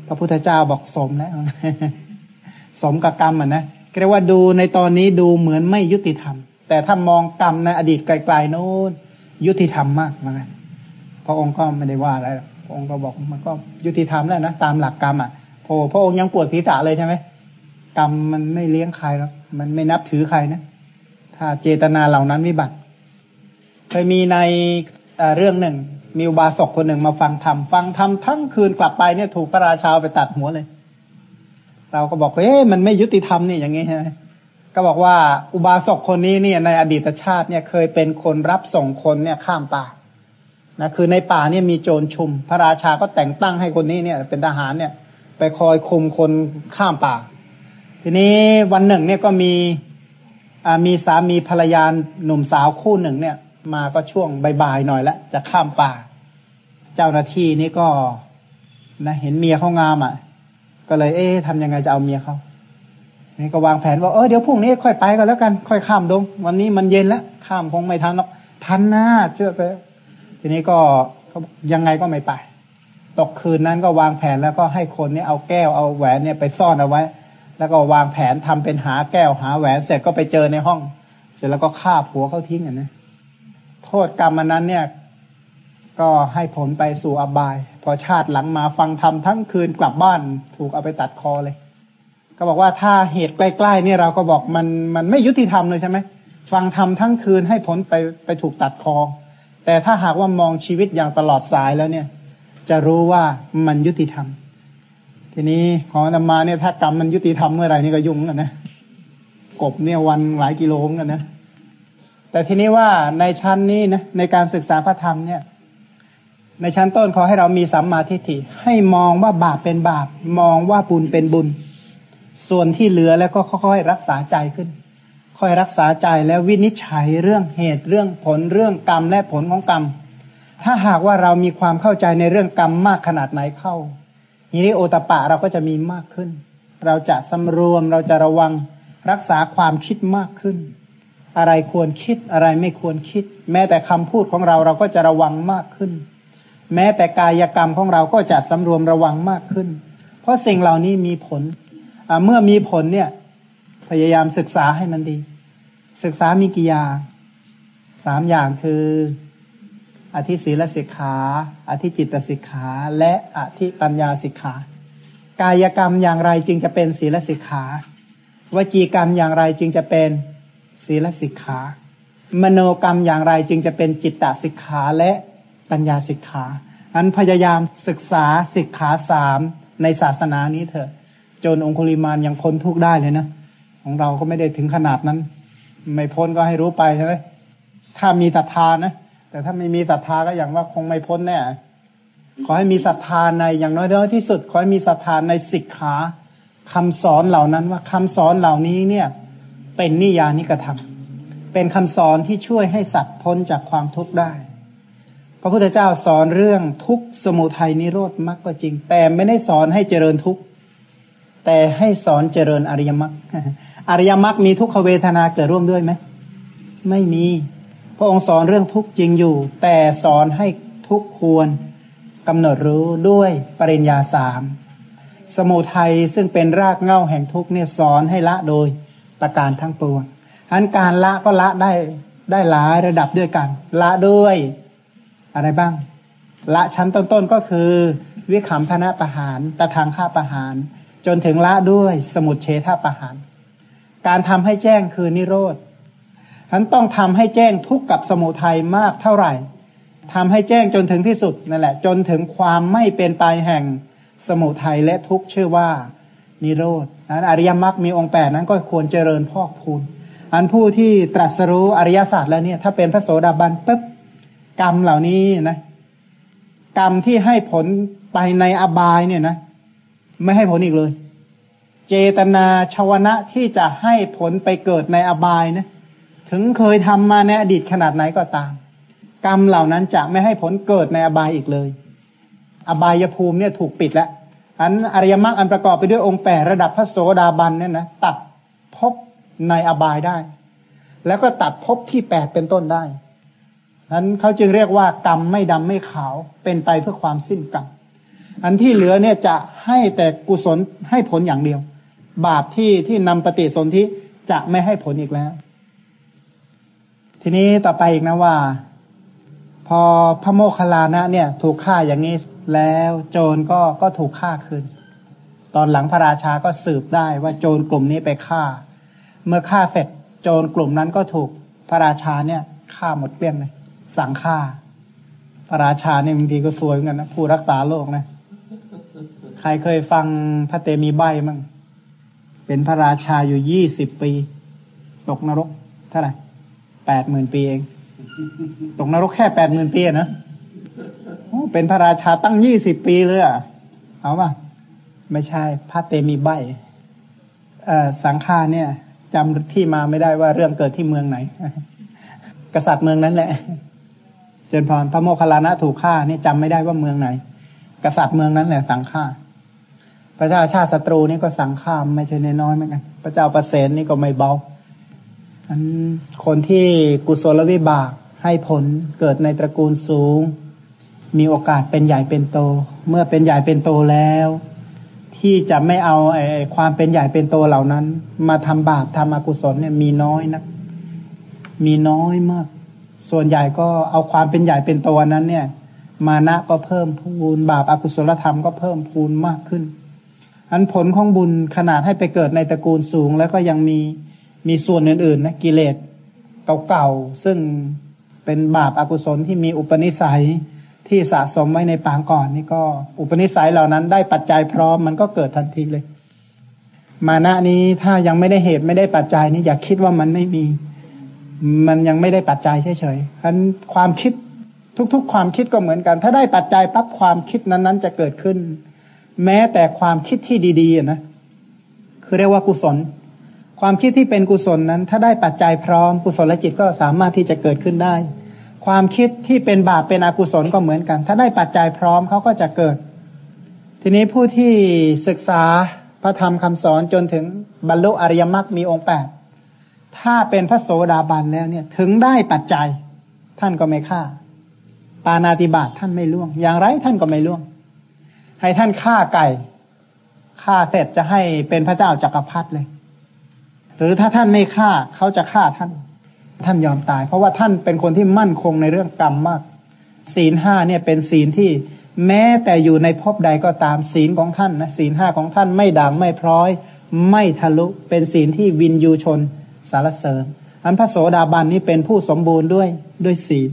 พระพุทธเจ้าบอกสมแล้วสมกับกรรมอะนะเรียกว่าดูในตอนนี้ดูเหมือนไม่ยุติธรรม แต่ถ้ามองกรรมในอดีตไกลๆโน้นยุติธรรมมากเหมือนกัน ระองค์ก็ไม่ได้ว่าอะไรพระองค์ก็บอกมันก็ยุติธรรมแล้วนะตามหลักกรรมอะโอ้พระองค์ยังปวดศีรษะเลยใช่ไหมกรรมมันไม่เลี้ยงใครหรอกมันไม่นับถือใครนะถ้าเจตนาเหล่านั้นวิบัติเคยมีในเรื่องหนึ่ง มีอุบาสกคนหนึ่งมาฟังธรรมฟังธรรมทั้งคืนกลับไปเนี่ยถูกพระราชาไปตัดหัวเลย เราก็บอกเอ๊ะมันไม่ยุติธรรมนี่อย่างนี้ใช่ไหมก็บอกว่าอุบาสกคนนี้เนี่ยในอดีตชาติเนี่ยเคยเป็นคนรับส่งคนเนี่ยข้ามป่า นะคือในป่าเนี่ยมีโจรชุม พระราชาก็แต่งตั้งให้คนนี้เนี่ย เป็นทหารเนี่ย ไปคอยคุมคนข้ามป่า ทีนี้วันหนึ่งเนี่ยก็มีมีสามีภรรยาหนุ่มสาวคู่หนึ่งเนี่ย มาก็ช่วงบ่ายๆหน่อยแล้วจะข้ามป่า เจ้าหน้าที่นี่ก็นะเห็นเมียเขางามอะ ก็เลย เอ๊ะทำยังไงจะเอาเมียเขานี่ก็วางแผนว่าเออเดี๋ยวพรุ่งนี้ค่อยไปก็แล้วกัน ค่อยข้ามดง วันนี้มันเย็นแล้วข้ามคงไม่ทันหรอกทันนะเชื่อไป ทีนี้ก็ยังไงก็ไม่ไป ตกคืนนั้นก็วางแผนแล้วก็ให้คนนี้เอาแก้วเอาแหวนเนี่ยไปซ่อนเอาไว้ แล้วก็วางแผนทำเป็นหาแก้วหาแหวนเสร็จก็ไปเจอในห้อง เสร็จแล้วก็ฆ่าผัวเขาทิ้งอะนะโทษกรรมมันนั้นเนี่ย ก็ให้ผลไปสู่อบาย พอชาติหลังมาฟังธรรมทั้งคืนกลับบ้านถูกเอาไปตัดคอเลย ก็บอกว่าถ้าเหตุใกล้ๆเนี่ยเราก็บอกมันมันไม่ยุติธรรมเลยใช่ไหมฟังธรรมทั้งคืนให้ผลไปไปถูกตัดคอ แต่ถ้าหากว่ามองชีวิตอย่างตลอดสายแล้วเนี่ย จะรู้ว่ามันยุติธรรม ทีนี้ของนำมาเนี่ยถ้ากรรมมันยุติธรรมเมื่อไหร่นี่ก็ยุ่งกันนะกบเนี่ยวันหลายกิโลกันนะแต่ทีนี้ว่าในชั้นนี้นะในการศึกษาพระธรรมเนี่ย ในชั้นต้นขอให้เรามีสัมมาทิฏฐิให้มองว่าบาปเป็นบาป มองว่าบุญเป็นบุญ ส่วนที่เหลือแล้วก็ค่อยๆรักษาใจขึ้น คอยรักษาใจแล้ววินิจฉัยเรื่องเหตุเรื่องผลเรื่องกรรมและผลของกรรม ถ้าหากว่าเรามีความเข้าใจในเรื่องกรรมมากขนาดไหนเข้านี้โอตปะเราก็จะมีมากขึ้น เราจะสำรวมเราจะระวังรักษาความคิดมากขึ้น อะไรควรคิดอะไรไม่ควรคิด แม้แต่คำพูดของเราเราก็จะระวังมากขึ้น แม้แต่กายกรรมของเราก็จะสำรวมระวังมากขึ้น เพราะสิ่งเหล่านี้มีผลเมื่อมีผลเนี่ย พยายามศึกษาให้มันดี ศึกษามีกี่อย่างสามอย่างคือ อธิศีลสิกขา อธิจิตสิกขา และอธิปัญญาสิกขา กายกรรมอย่างไรจึงจะเป็นศีลสิกขาวจีกรรมอย่างไรจึงจะเป็นศีลสิกขามโนกรรมอย่างไรจึงจะเป็นจิตตสิกขาและปัญญาสิกขาอันพยายามศึกษาสิกขาสามในศาสนานี้เถอะ จนองคุลิมานยังพ้นทุกได้เลยนะ ของเราก็ไม่ได้ถึงขนาดนั้น ไม่พ้นก็ให้รู้ไปใช่ไหมถ้ามีศรัทธานะแต่ถ้าไม่มีศรัทธาก็อย่างว่าคงไม่พ้นแน่ขอให้มีศรัทธาในอย่างน้อยๆที่สุด ขอให้มีศรัทธาในสิกขาคำสอนเหล่านั้นว่าคำสอนเหล่านี้เนี่ย เป็นนิยานิกระทำเป็นคำสอนที่ช่วยให้สัตว์พ้นจากความทุกข์ได้ พระพุทธเจ้าสอนเรื่องทุกข์สมุทัยนิโรธมรรคก็จริง แต่ไม่ได้สอนให้เจริญทุกข์แต่ให้สอนเจริญอริยมรรค อริยมรรคมีทุกขเวทนาเกิดร่วมด้วยไหมไม่มี พระองค์สอนเรื่องทุกจริงอยู่ แต่สอนให้ทุกควรกำหนดรู้ด้วยปริญญาสามสมุทัยซึ่งเป็นรากเหง้าแห่งทุกเนี่ยสอนให้ละโดยประการทั้งปวงอันการละก็ละได้ได้หลายระดับด้วยกัน ละด้วยอะไรบ้าง ละชั้นต้นๆก็คือ วิขำพนะประหารตะทางฆ่าประหาร จนถึงละด้วยสมุดเฉทประหาร การทำให้แจ้งคือนิโรธฉันต้องทำให้แจ้งทุกข์กับสมุทัยมากเท่าไหร่ทำให้แจ้งจนถึงที่สุดนั่นแหละ จนถึงความไม่เป็นไปแห่งสมุทัยและทุกข์ชื่อว่านิโรธนั้นอริยมรรคมีองค์แปดนั้นก็ควรเจริญพอกพูนอันผู้ที่ตรัสรู้อริยศาสตร์แล้วเนี่ย ถ้าเป็นพระโสดาบันปุ๊บกรรมเหล่านี้นะ กรรมที่ให้ผลไปในอบายเนี่ยนะ ไม่ให้ผลอีกเลย เจตนาชาวนะที่จะให้ผลไปเกิดในอบายนะ ถึงเคยทำมาในอดีตขนาดไหนก็ตาม กรรมเหล่านั้นจะไม่ให้ผลเกิดในอบายอีกเลย อบายภูมิเนี่ยถูกปิดแล้วอันอริยมรรคอันประกอบไปด้วยองค์แปดระดับพระโสดาบันเนี่ยนะตัดภพในอบายได้ แล้วก็ตัดภพที่แปดเป็นต้นได้นั้นเขาจึงเรียกว่ากรรมไม่ดำไม่ขาวเป็นไปเพื่อความสิ้นกรรมอันที่เหลือเนี่ยจะให้แต่กุศลให้ผลอย่างเดียว บาปที่ที่นำปฏิสนธิจะไม่ให้ผลอีกแล้ว ทีนี้ต่อไปอีกนะว่า พอพระโมคคัลลานะ เนี่ย ถูกฆ่าอย่างนี้แล้วโจรก็ก็ถูกฆ่าคืนตอนหลังพระราชาก็สืบได้ว่าโจรกลุ่มนี้ไปฆ่า เมื่อฆ่าเสร็จโจรกลุ่มนั้นก็ถูกพระราชาเนี่ยฆ่าหมดเกลี้ยงเลยสั่งฆ่า พระราชาเนี่ยบางทีก็สวยเหมือนกันนะผู้รักษาโลกนะ ใครเคยฟังพระเตมีใบมั้ง เป็นพระราชาอยู่ยี่สิบปี ตกนรกเท่าไหร่แปดหมื่นปีเอง ตกนรกแค่แปดหมื่นปีนะเป็นพระราชาตั้งยี่สิบปีเลยอะเอาป่ะไม่ใช่พระเตมีใบสังฆาเนี่ยจำที่มาไม่ได้ว่าเรื่องเกิดที่เมืองไหน กษัตริย์เมืองนั้นแหละ เจนพรพระโมคคัลลานะถูกฆ่านี่จำไม่ได้ว่าเมืองไหน กษัตริย์เมืองนั้นแหละสังฆา พระเจ้าชาติศัตรูนี่ก็สั่งฆามไม่ใช่น้อยเหมือนกัน พระเจ้าประเสนนี่ก็ไม่เบาอันคนที่กุศลวิบากให้ผลเกิดในตระกูลสูง มีโอกาสเป็นใหญ่เป็นโต เมื่อเป็นใหญ่เป็นโตแล้ว ที่จะไม่เอาไอ้ความเป็นใหญ่เป็นโตเหล่านั้น มาทำบาปทำอกุศลเนี่ยมีน้อยนะมีน้อยมาก ส่วนใหญ่ก็เอาความเป็นใหญ่เป็นโตนั้นเนี่ย มานะก็เพิ่มพูนบาปอากุศลธรรมก็เพิ่มพูนมากขึ้น อันผลของบุญขนาดให้ไปเกิดในตระกูลสูง แล้วก็ยังมีมีส่วนอื่นๆนะกิเลสเก่าๆซึ่งเป็นบาปอากุศลที่มีอุปนิสัยที่สะสมไว้ในปางก่อนนี่ก็อุปนิสัยเหล่านั้นได้ปัจจัยพร้อมมันก็เกิดทันทีเลย มานะนี้ถ้ายังไม่ได้เหตุไม่ได้ปัจจัยนี่อย่าคิดว่ามันไม่มี มันยังไม่ได้ปัจจัยเฉยๆฉะนั้นความคิดทุกๆ ความคิดก็เหมือนกัน ถ้าได้ปัจจัยปั๊บความคิดนั้นๆ จะเกิดขึ้น แม้แต่ความคิดที่ดีๆนะคือเรียกว่ากุศล ความคิดที่เป็นกุศลนั้น ถ้าได้ปัจจัยพร้อมกุศลจิตก็สามารถที่จะเกิดขึ้นได้ ความคิดที่เป็นบาปเป็นอกุศลก็เหมือนกัน ถ้าได้ปัจจัยพร้อมเขาก็จะเกิด ทีนี้ผู้ที่ศึกษาพระธรรมคำสอนจนถึงบรรลุอริยมรรคมีองค์แปดถ้าเป็นพระโสดาบันแล้วเนี่ย ถึงได้ปัจจัย ท่านก็ไม่ฆ่า ปานาติบาตท่านไม่ล่วง อย่างไรท่านก็ไม่ล่วง ให้ท่านฆ่าไก่ฆ่าเสร็จจะให้เป็นพระเจ้าจักรพรรดิเลย หรือถ้าท่านไม่ฆ่าเขาจะฆ่าท่าน ท่านยอมตาย เพราะว่าท่านเป็นคนที่มั่นคงในเรื่องกรรมมาก ศีลห้าเนี่ยเป็นศีลที่แม้แต่อยู่ในภพใดก็ตามศีลของท่านนะศีลห้าของท่านไม่ด่างไม่พร้อย ไม่ทะลุเป็นศีลที่วินยูชนสารเสริญอันพระโสดาบันนี้เป็นผู้สมบูรณ์ด้วยด้วยศีล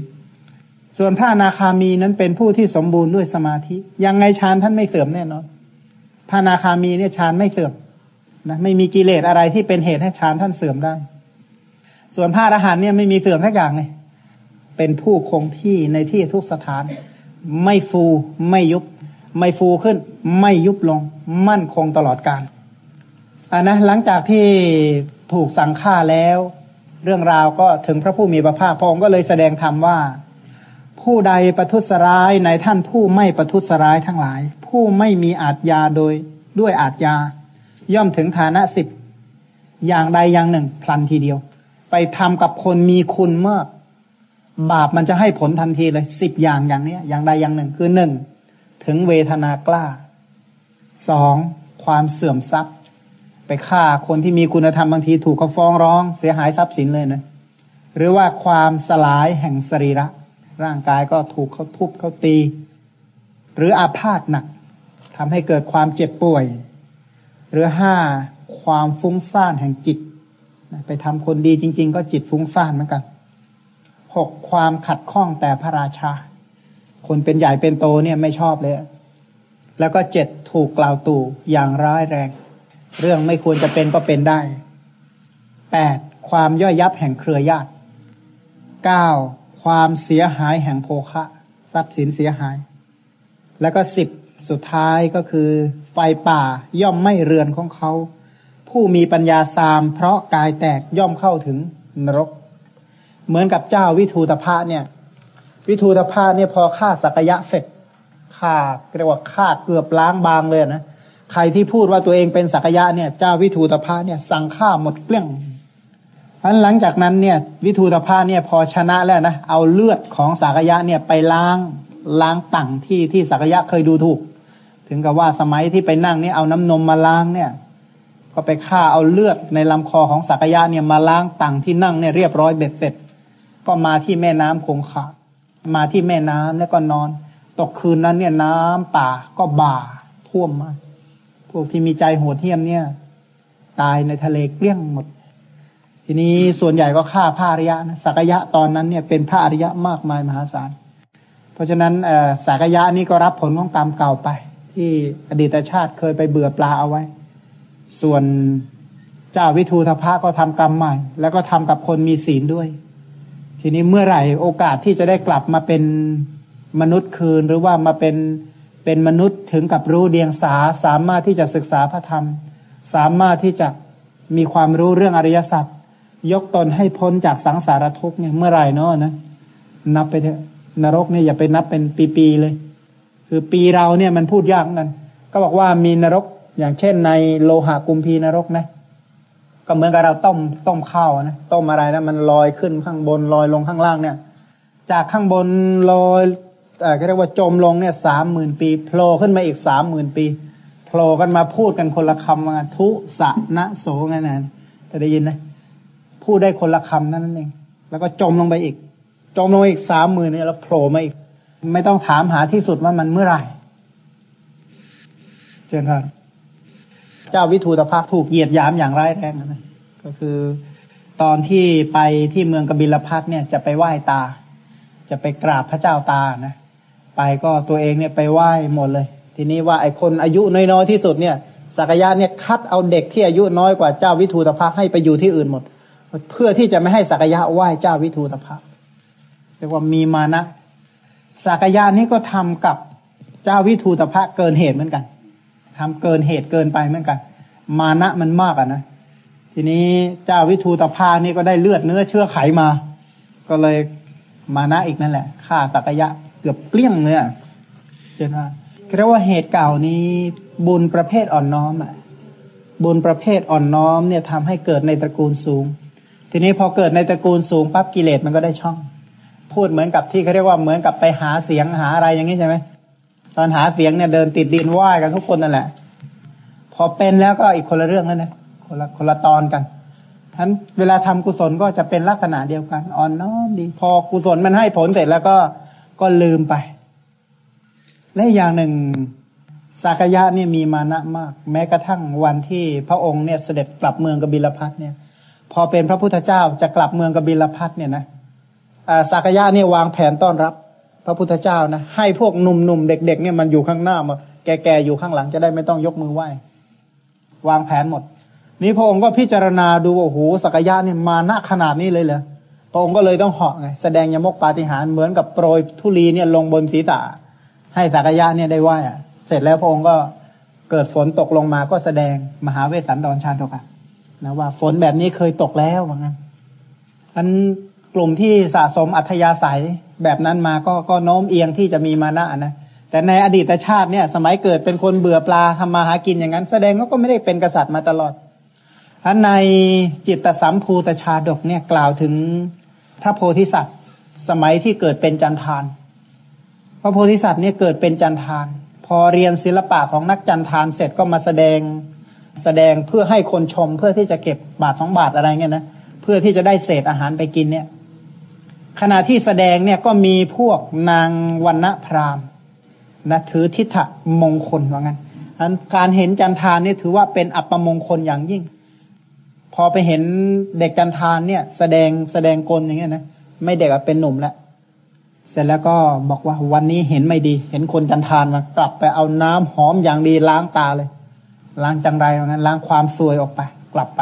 ส่วนพระอนาคามีนั้นเป็นผู้ที่สมบูรณ์ด้วยสมาธิ ยังไงฌานท่านไม่เสื่อมแน่นอนพระอนาคามีเนี่ยฌานไม่เสื่อมนะไม่มีกิเลสอะไรที่เป็นเหตุให้ฌานท่านเสื่อมได้ ส่วนพระอรหันเนี่ยไม่มีเสื่อมทักอย่างเลยเป็นผู้คงที่ในที่ทุกสถาน ไม่ฟูไม่ยุบ ไม่ฟูขึ้น ไม่ยุบลง มั่นคงตลอดกาลอ่านะหลังจากที่ถูกสั่งฆ่าแล้ว เรื่องราวก็ถึงพระผู้มีพระภาคพระองค์ก็เลยแสดงธรรมว่า ผู้ใดประทุษร้ายในท่านผู้ไม่ประทุษร้ายทั้งหลาย ผู้ไม่มีอาจยาโดยด้วยอาจยา ย่อมถึงฐานะสิบอย่างใดอย่างหนึ่ง พลันทีเดียว ไปทำกับคนมีคุณมากบาปมันจะให้ผลทันทีเลยสิบอย่างอย่างนี้อย่างใดอย่างหนึ่งคือหนึ่งถึงเวทนากล้าสองความเสื่อมทรัพย์ ไปฆ่าคนที่มีคุณธรรมบางทีถูกเขาฟ้องร้อง เสียหายทรัพย์สินเลยนะหรือว่าความสลายแห่งสรีระ ร่างกายก็ถูกเขาทุบเขาตี หรืออาพาธหนักทำให้เกิดความเจ็บป่วย หรือห้าความฟุ้งซ่านแห่งจิต ไปทำคนดีจริง ๆ ก็จิตฟุ้งซ่านเหมือนกันหกความขัดข้องแต่พระราชา คนเป็นใหญ่เป็นโตเนี่ยไม่ชอบเลย แล้วก็เจ็ดถูกกล่าวตู่อย่างร้ายแรง เรื่องไม่ควรจะเป็นก็เป็นได้แปดความย่อยยับแห่งเครือญาติเก้า ความเสียหายแห่งโภคะ ทรัพย์สินเสียหาย แล้วก็สิบสุดท้ายก็คือ ไฟป่าย่อมไม่เรือนของเขา ผู้มีปัญญาสาม เพราะกายแตกย่อมเข้าถึงนรก เหมือนกับเจ้าวิทูตภะเนี่ย วิทูตภะเนี่ยพอฆ่าสักยะเสร็จฆ่าเรียกว่าฆ่าเกือบล้างบางเลยนะใครที่พูดว่าตัวเองเป็นสักยะเนี่ย เจ้าวิทูตภะเนี่ย สั่งฆ่าหมดเกลี้ยง อันหลังจากนั้นเนี่ยวิทูตภาเนี่ยพอชนะแล้วนะเอาเลือดของสากยะเนี่ยไปล้างล้างตั่งที่ที่สากยะเคยดูถูก ถึงกับว่าสมัยที่ไปนั่งนี่เอาน้ำนมมาล้างเนี่ย ก็ไปฆ่าเอาเลือดในลำคอของสากยะเนี่ยมาล้างตั่งที่นั่งเนี่ยเรียบร้อยเบ็ดเสร็จ ก็มาที่แม่น้ำคงคามาที่แม่น้ำแล้วก็นอน ตกคืนนั้นเนี่ยน้ำป่าก็บ่าท่วมมา พวกที่มีใจโหดเหี้ยมเนี่ย ตายในทะเลเกลี้ยงหมด ทีนี้ส่วนใหญ่ก็ฆ่าพระอริยะนะสักยะตอนนั้นเนี่ยเป็นพระอริยะมากมายมหาศาล เพราะฉะนั้นสักยะนี่ก็รับผลของกรรมเก่าไป ที่อดีตชาติเคยไปเบื่อปลาเอาไว้ ส่วนเจ้าวิทูธภาก็ทำกรรมใหม่ แล้วก็ทำกับคนมีศีลด้วย ทีนี้เมื่อไหร่โอกาสที่จะได้กลับมาเป็นมนุษย์คืนหรือว่ามาเป็นเป็นมนุษย์ถึงกับรู้เดียงสาสามารถที่จะศึกษาพระธรรม สามารถที่จะมีความรู้เรื่องอริยสัจ ยกตนให้พ้นจากสังสารทุกข์เนี่ยเมื่อไหร่เนาะนะนับไปเถอะนรกเนี่ยอย่าไปนับเป็นปีๆเลย คือปีเราเนี่ยมันพูดยากกัน ก็บอกว่ามีนรกอย่างเช่นในโลหะกุมพีนรกนะ ก็เหมือนกับเราต้มต้มข้าวนะต้มอะไรแล้วมันลอยขึ้นข้างบนลอยลงข้างล่างเนี่ย จากข้างบนลอยเอ่อเรียกว่าจมลงเนี่ยสามหมื่นปีโผล่ขึ้นมาอีกสามหมื่นปีโผล่กันมาพูดกันคนละคำว่าทุสะนะโสงั้นนะจะได้ยินไหม พูดได้คนละคำนั่นเอง แล้วก็จมลงไปอีก จมลงอีกสามหมื่นเนี่ยแล้วโผล่มาอีก ไม่ต้องถามหาที่สุดว่ามันเมื่อไหร่ เจนครับ เจ้าวิทูตภาคถูกเหยียดยามอย่างร้ายแรงนะก็คือตอนที่ไปที่เมืองกบิลพัทเนี่ยจะไปไหว้ตา จะไปกราบพระเจ้าตานะ ไปก็ตัวเองเนี่ยไปไหว้หมดเลย ทีนี้ว่าไอ้คนอายุน้อยๆที่สุดเนี่ยสักยะเนี่ยคัดเอาเด็กที่อายุน้อยกว่าเจ้าวิทูตภาคให้ไปอยู่ที่อื่นหมด เพื่อที่จะไม่ให้สักยะไหว้เจ้าวิทูตภาคเรียกว่ามีมานะสักยะนี่ก็ทำกับเจ้าวิทูตภาคเกินเหตุเหมือนกันทำเกินเหตุเกินไปเหมือนกัน มานะมันมากอะนะทีนี้เจ้าวิทูตภานี่ก็ได้เลือดเนื้อเชื่อไขมา ก็เลยมานะอีกนั่นแหละฆ่าสักยะเกือบเปลี่ยงเลยเจนว่าเรียกว่าเหตุเก่านี้บุญประเภทอ่อนน้อมอะบุญประเภทอ่อนน้อมเนี่ยทำให้เกิดในตระกูลสูง ทีนี้พอเกิดในตระกูลสูงปั๊บกิเลสมันก็ได้ช่อง พูดเหมือนกับที่เขาเรียกว่าเหมือนกับไปหาเสียงหาอะไรอย่างนี้ใช่ไหมตอนหาเสียงเนี่ยเดินติดดินไหว้กันทุกคนนั่นแหละ พอเป็นแล้วก็อีกคนละเรื่องแล้วนะคนละคนละตอนกันฉะนั้นเวลาทำกุศลก็จะเป็นลักษณะเดียวกันอ่อนน้อมดี พอกุศลมันให้ผลเสร็จแล้วก็ก็ลืมไป และอย่างหนึ่งสักยะเนี่ยมีมานะมาก แม้กระทั่งวันที่พระองค์เนี่ยเสด็จกลับเมืองกบิลพัทเนี่ย พอเป็นพระพุทธเจ้าจะกลับเมืองกบิลพัทเนี่ยนะสักยะเนี่ยวางแผนต้อนรับ พระพุทธเจ้านะให้พวกหนุ่มๆเด็ก ๆ เนี่ยมันอยู่ข้างหน้ามาแก่ๆอยู่ข้างหลังจะได้ไม่ต้องยกมือไหว้ วางแผนหมด นี้พระองค์ก็พิจารณาดูโอ้โหสักยะเนี่ยมาหนะขนาดนี้เลยเหรอพระองค์ก็เลยต้องเหาะไงแสดงยมกปาฏิหาริย์เหมือนกับโปรยธุลีเนี่ยลงบนศีรษะให้สักยะเนี่ยได้ไหว้อะเสร็จแล้วพระองค์ก็เกิดฝนตกลงมาก็แสดงมหาเวสสันดรชาดกอะ นะว่าฝนแบบนี้เคยตกแล้วว่างั้นอันกลุ่มที่สะสมอัธยาศัยแบบนั้นมาก็ก็โน้มเอียงที่จะมีมานะนะแต่ในอดีตชาติเนี่ย สมัยเกิดเป็นคนเบื่อปลาทำมาหากินอย่างนั้น แสดงว่าก็ไม่ได้เป็นกษัตริย์มาตลอดอันในจิตตสัมภูตชาดกเนี่ยกล่าวถึงพระโพธิสัตว์ สมัยที่เกิดเป็นจันทาน พระโพธิสัตว์เนี่ยเกิดเป็นจันทาน พอเรียนศิลปะของนักจันทานเสร็จก็มาแสดง แสดงเพื่อให้คนชมเพื่อที่จะเก็บบาทสองบาทอะไรเงี้ยนะเพื่อที่จะได้เศษอาหารไปกินเนี่ย ขณะที่แสดงเนี่ยก็มีพวกนางวันณพราหมณ์นะถือทิฏฐมงคลว่างั้นอันการเห็นจันทานนี่ถือว่าเป็นอัปมงคลอย่างยิ่ง พอไปเห็นเด็กจันทานเนี่ย แสดงแสดงกลอย่างเงี้ยนะไม่เด็กอะเป็นหนุ่มแล้วเสร็จแล้วก็บอกว่าวันนี้เห็นไม่ดี เห็นคนจันทานมากลับไปเอาน้ำหอมอย่างดีล้างตาเลย ล้างจังไรว่างั้นล้างความซวยออกไป กลับไป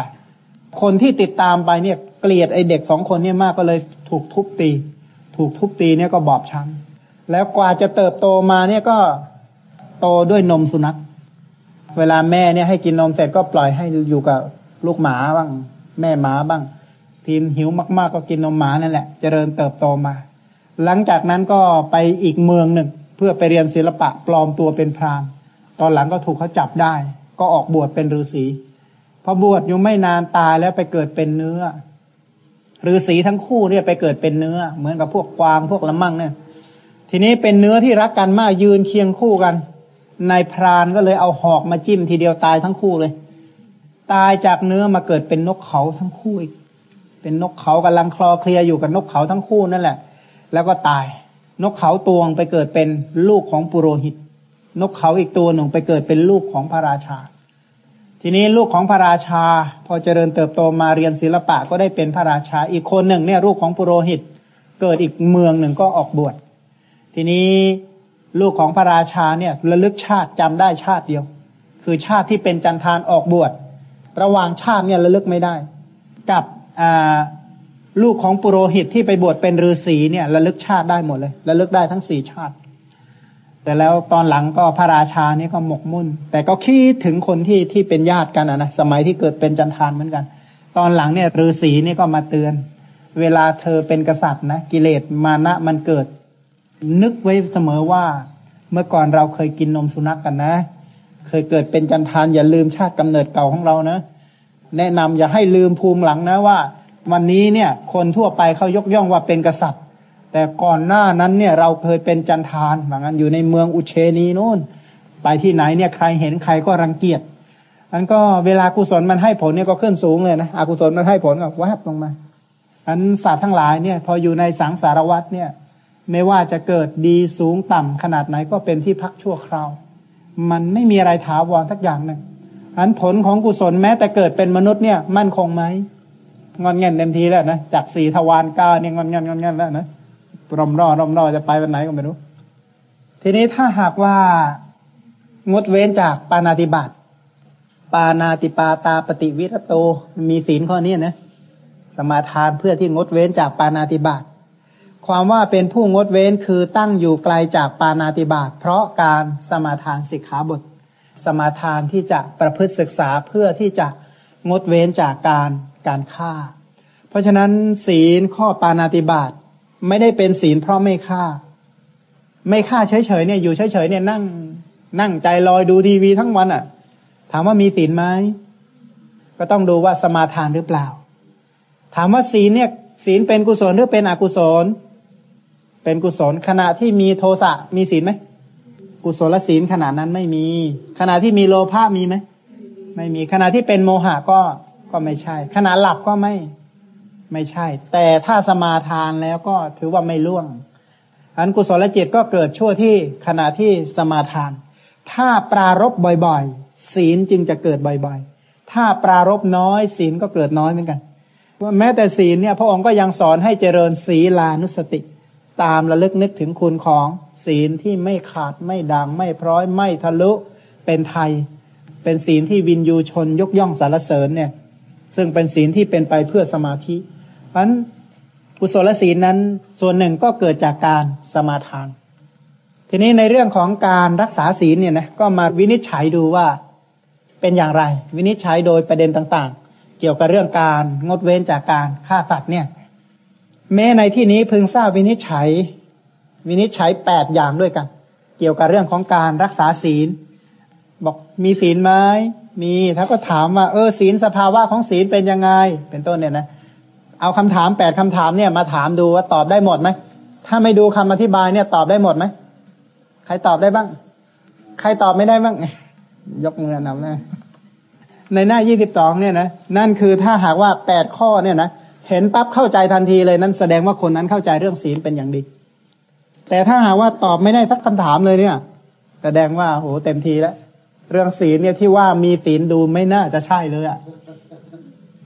คนที่ติดตามไปเนี่ยเกลียดไอเด็กสองคนเนี่ยมากก็เลยถูกทุบตี ถูกทุบตีเนี่ยก็บอบช้ำแล้วกว่าจะเติบโตมาเนี่ยก็โตด้วยนมสุนัข เวลาแม่เนี่ยให้กินนมเสร็จก็ปล่อยให้อยู่กับลูกหมาบ้าง แม่หมาบ้าง ทีมหิวมากๆก็กินนมหมานั่นแหละ เจริญเติบโตมา หลังจากนั้นก็ไปอีกเมืองหนึ่ง เพื่อไปเรียนศิลปะปลอมตัวเป็นพรามตอนหลังก็ถูกเขาจับได้ ก็ออกบวชเป็นฤาษีพอบวชอยู่ไม่นานตายแล้วไปเกิดเป็นเนื้อฤาษีทั้งคู่เนี่ยไปเกิดเป็นเนื้อ เหมือนกับพวกกวางพวกละมั่งเนี่ย ทีนี้เป็นเนื้อที่รักกันมากยืนเคียงคู่กันนายพรานก็เลยเอาหอกมาจิ้มทีเดียวตายทั้งคู่เลย ตายจากเนื้อมาเกิดเป็นนกเขาทั้งคู่อีกเป็นนกเขากำลังคลอเคลียอยู่กับนกเขาทั้งคู่นั่นแหละ แล้วก็ตาย นกเขาตัวงไปเกิดเป็นลูกของปุโรหิต นกเขาอีกตัวหนึ่งไปเกิดเป็นลูกของพระราชา ทีนี้ลูกของพระราชา พอเจริญเติบโตมาเรียนศิลปะก็ได้เป็นพระราชา อีกคนหนึ่งเนี่ยลูกของปุโรหิต เกิดอีกเมืองหนึ่งก็ออกบวช ทีนี้ลูกของพระราชาเนี่ยระลึกชาติจำได้ชาติเดียว คือชาติที่เป็นจันทานออกบวช ระหว่างชาติเนี่ยระลึกไม่ได้ กับลูกของปุโรหิตที่ไปบวชเป็นฤาษีเนี่ยระลึกชาติได้หมดเลยระลึกได้ทั้งสี่ชาติ แต่แล้วตอนหลังก็พระราชานี่ก็หมกมุ่น แต่ก็คิดถึงคนที่ที่เป็นญาติกันนะสมัยที่เกิดเป็นจันทานเหมือนกัน ตอนหลังเนี่ยฤาษีนี่ก็มาเตือน เวลาเธอเป็นกษัตริย์นะกิเลสมานะมันเกิด นึกไว้เสมอว่าเมื่อก่อนเราเคยกินนมสุนัขกกันนะ เคยเกิดเป็นจันทานอย่าลืมชาติกำเนิดเก่าของเรานะแนะนำอย่าให้ลืมภูมิหลังนะว่า วันนี้เนี่ย คนทั่วไปเขายกย่องว่าเป็นกษัตริย์ แต่ก่อนหน้านั้นเนี่ยเราเคยเป็นจันทานบางอันอยู่ในเมืองอุเชนีนู่น ไปที่ไหนเนี่ยใครเห็นใครก็รังเกียจอันก็เวลากุศลมันให้ผลเนี่ยก็ขึ้นสูงเลยนะอกุศลมันให้ผลก็แวบลงมาอันสัตว์ทั้งหลายเนี่ย พออยู่ในสังสารวัฏเนี่ย ไม่ว่าจะเกิดดีสูงต่ำขนาดไหนก็เป็นที่พักชั่วคราว มันไม่มีอะไรถาวรสักอย่างหนึ่งอันผลของกุศลแม้แต่เกิดเป็นมนุษย์เนี่ยมั่นคงไหมงอนเงินเต็มทีแล้วนะจากสี่ทวารก้าเนี่ยงอนเงินงอนเงินแล้วนะ รอมรอรอมรอจะไปวันไหนก็ไม่รู้ ทีนี้ถ้าหากว่างดเว้นจากปานาติบาตปานาติปาตาปฏิวิรโตมีศีลข้อนี้นะสมาทานเพื่อที่งดเว้นจากปานาติบาตความว่าเป็นผู้งดเว้นคือตั้งอยู่ไกลจากปานาติบาตเพราะการสมาทานสิกขาบท สมาทานที่จะประพฤติศึกษาเพื่อที่จะงดเว้นจากการการฆ่า เพราะฉะนั้นศีลข้อปานาติบาต ไม่ได้เป็นศีลเพราะไม่ฆ่า ไม่ฆ่าเฉยๆเนี่ยอยู่เฉยๆเนี่ยนั่ง นั่งใจลอยดูทีวีทั้งวันอะ่ะ ถามว่ามีศีลไหมก็ต้องดูว่าสมาทานหรือเปล่า ถามว่าศีลเนี่ย ศีลเป็นกุศลหรือเป็นอกุศล เป็นกุศลขณะที่มีโทสะมีศีลไหมกุศลศีลขณะนั้นไม่มี ขณะที่มีโลภะมีไหมไม่มีขณะที่เป็นโมหะก็ก็ไม่ใช่ ขณะหลับก็ไม่ ไม่ใช่ แต่ถ้าสมาทานแล้วก็ถือว่าไม่ล่วง อันกุศลจิตก็เกิดชั่วที่ขณะที่สมาทาน ถ้าปรารบบ่อยๆ ศีลจึงจะเกิดบ่อยๆ ถ้าปรารบน้อยศีลก็เกิดน้อยเหมือนกันว่าแม้แต่ศีลเนี่ยพระองค์ก็ยังสอนให้เจริญศีลานุสติ ตามระลึกนึกถึงคุณของศีลที่ไม่ขาดไม่ดังไม่พร้อยไม่ทะลุเป็นไทย เป็นศีลที่วินยูชนยกย่องสรรเสริญเนี่ย ซึ่งเป็นศีลที่เป็นไปเพื่อสมาธิ พราะกุศลศีลนั้นส่วนหนึ่งก็เกิดจากการสมาทาน ทีนี้ในเรื่องของการรักษาศีลเนี่ยนะก็มาวินิจฉัยดูว่าเป็นอย่างไร วินิจฉัยโดยประเด็นต่างๆ เกี่ยวกับเรื่องการงดเว้นจากการฆ่าสัตว์เนี่ยแม้ในที่นี้พึงทราบวินิจฉัย วินิจฉัยแปดอย่างด้วยกัน เกี่ยวกับเรื่องของการรักษาศีล บอกมีศีลไหมมีถ้าก็ถามว่าเออศีลสภาวะของศีลเป็นยังไง เป็นต้นเนี่ยนะ เอาคำถามแปดคำถามเนี่ยมาถามดูว่าตอบได้หมดไหม ถ้าไม่ดูคำอธิบายเนี่ยตอบได้หมดไหม ใครตอบได้บ้าง ใครตอบไม่ได้บ้าง ยกมือนำหนะในหน้ายี่สิบสองเนี่ยนะ นั่นคือถ้าหากว่าแปดข้อเนี่ยนะ เห็นปั๊บเข้าใจทันทีเลยนั่นแสดงว่าคนนั้นเข้าใจเรื่องศีลเป็นอย่างดี แต่ถ้าหากว่าตอบไม่ได้สักคำถามเลยเนี่ย แสดงว่าโหเต็มทีแล้ว เรื่องศีลเนี่ยที่ว่ามีศีลดูไม่น่าจะใช่เลยอะ่ะ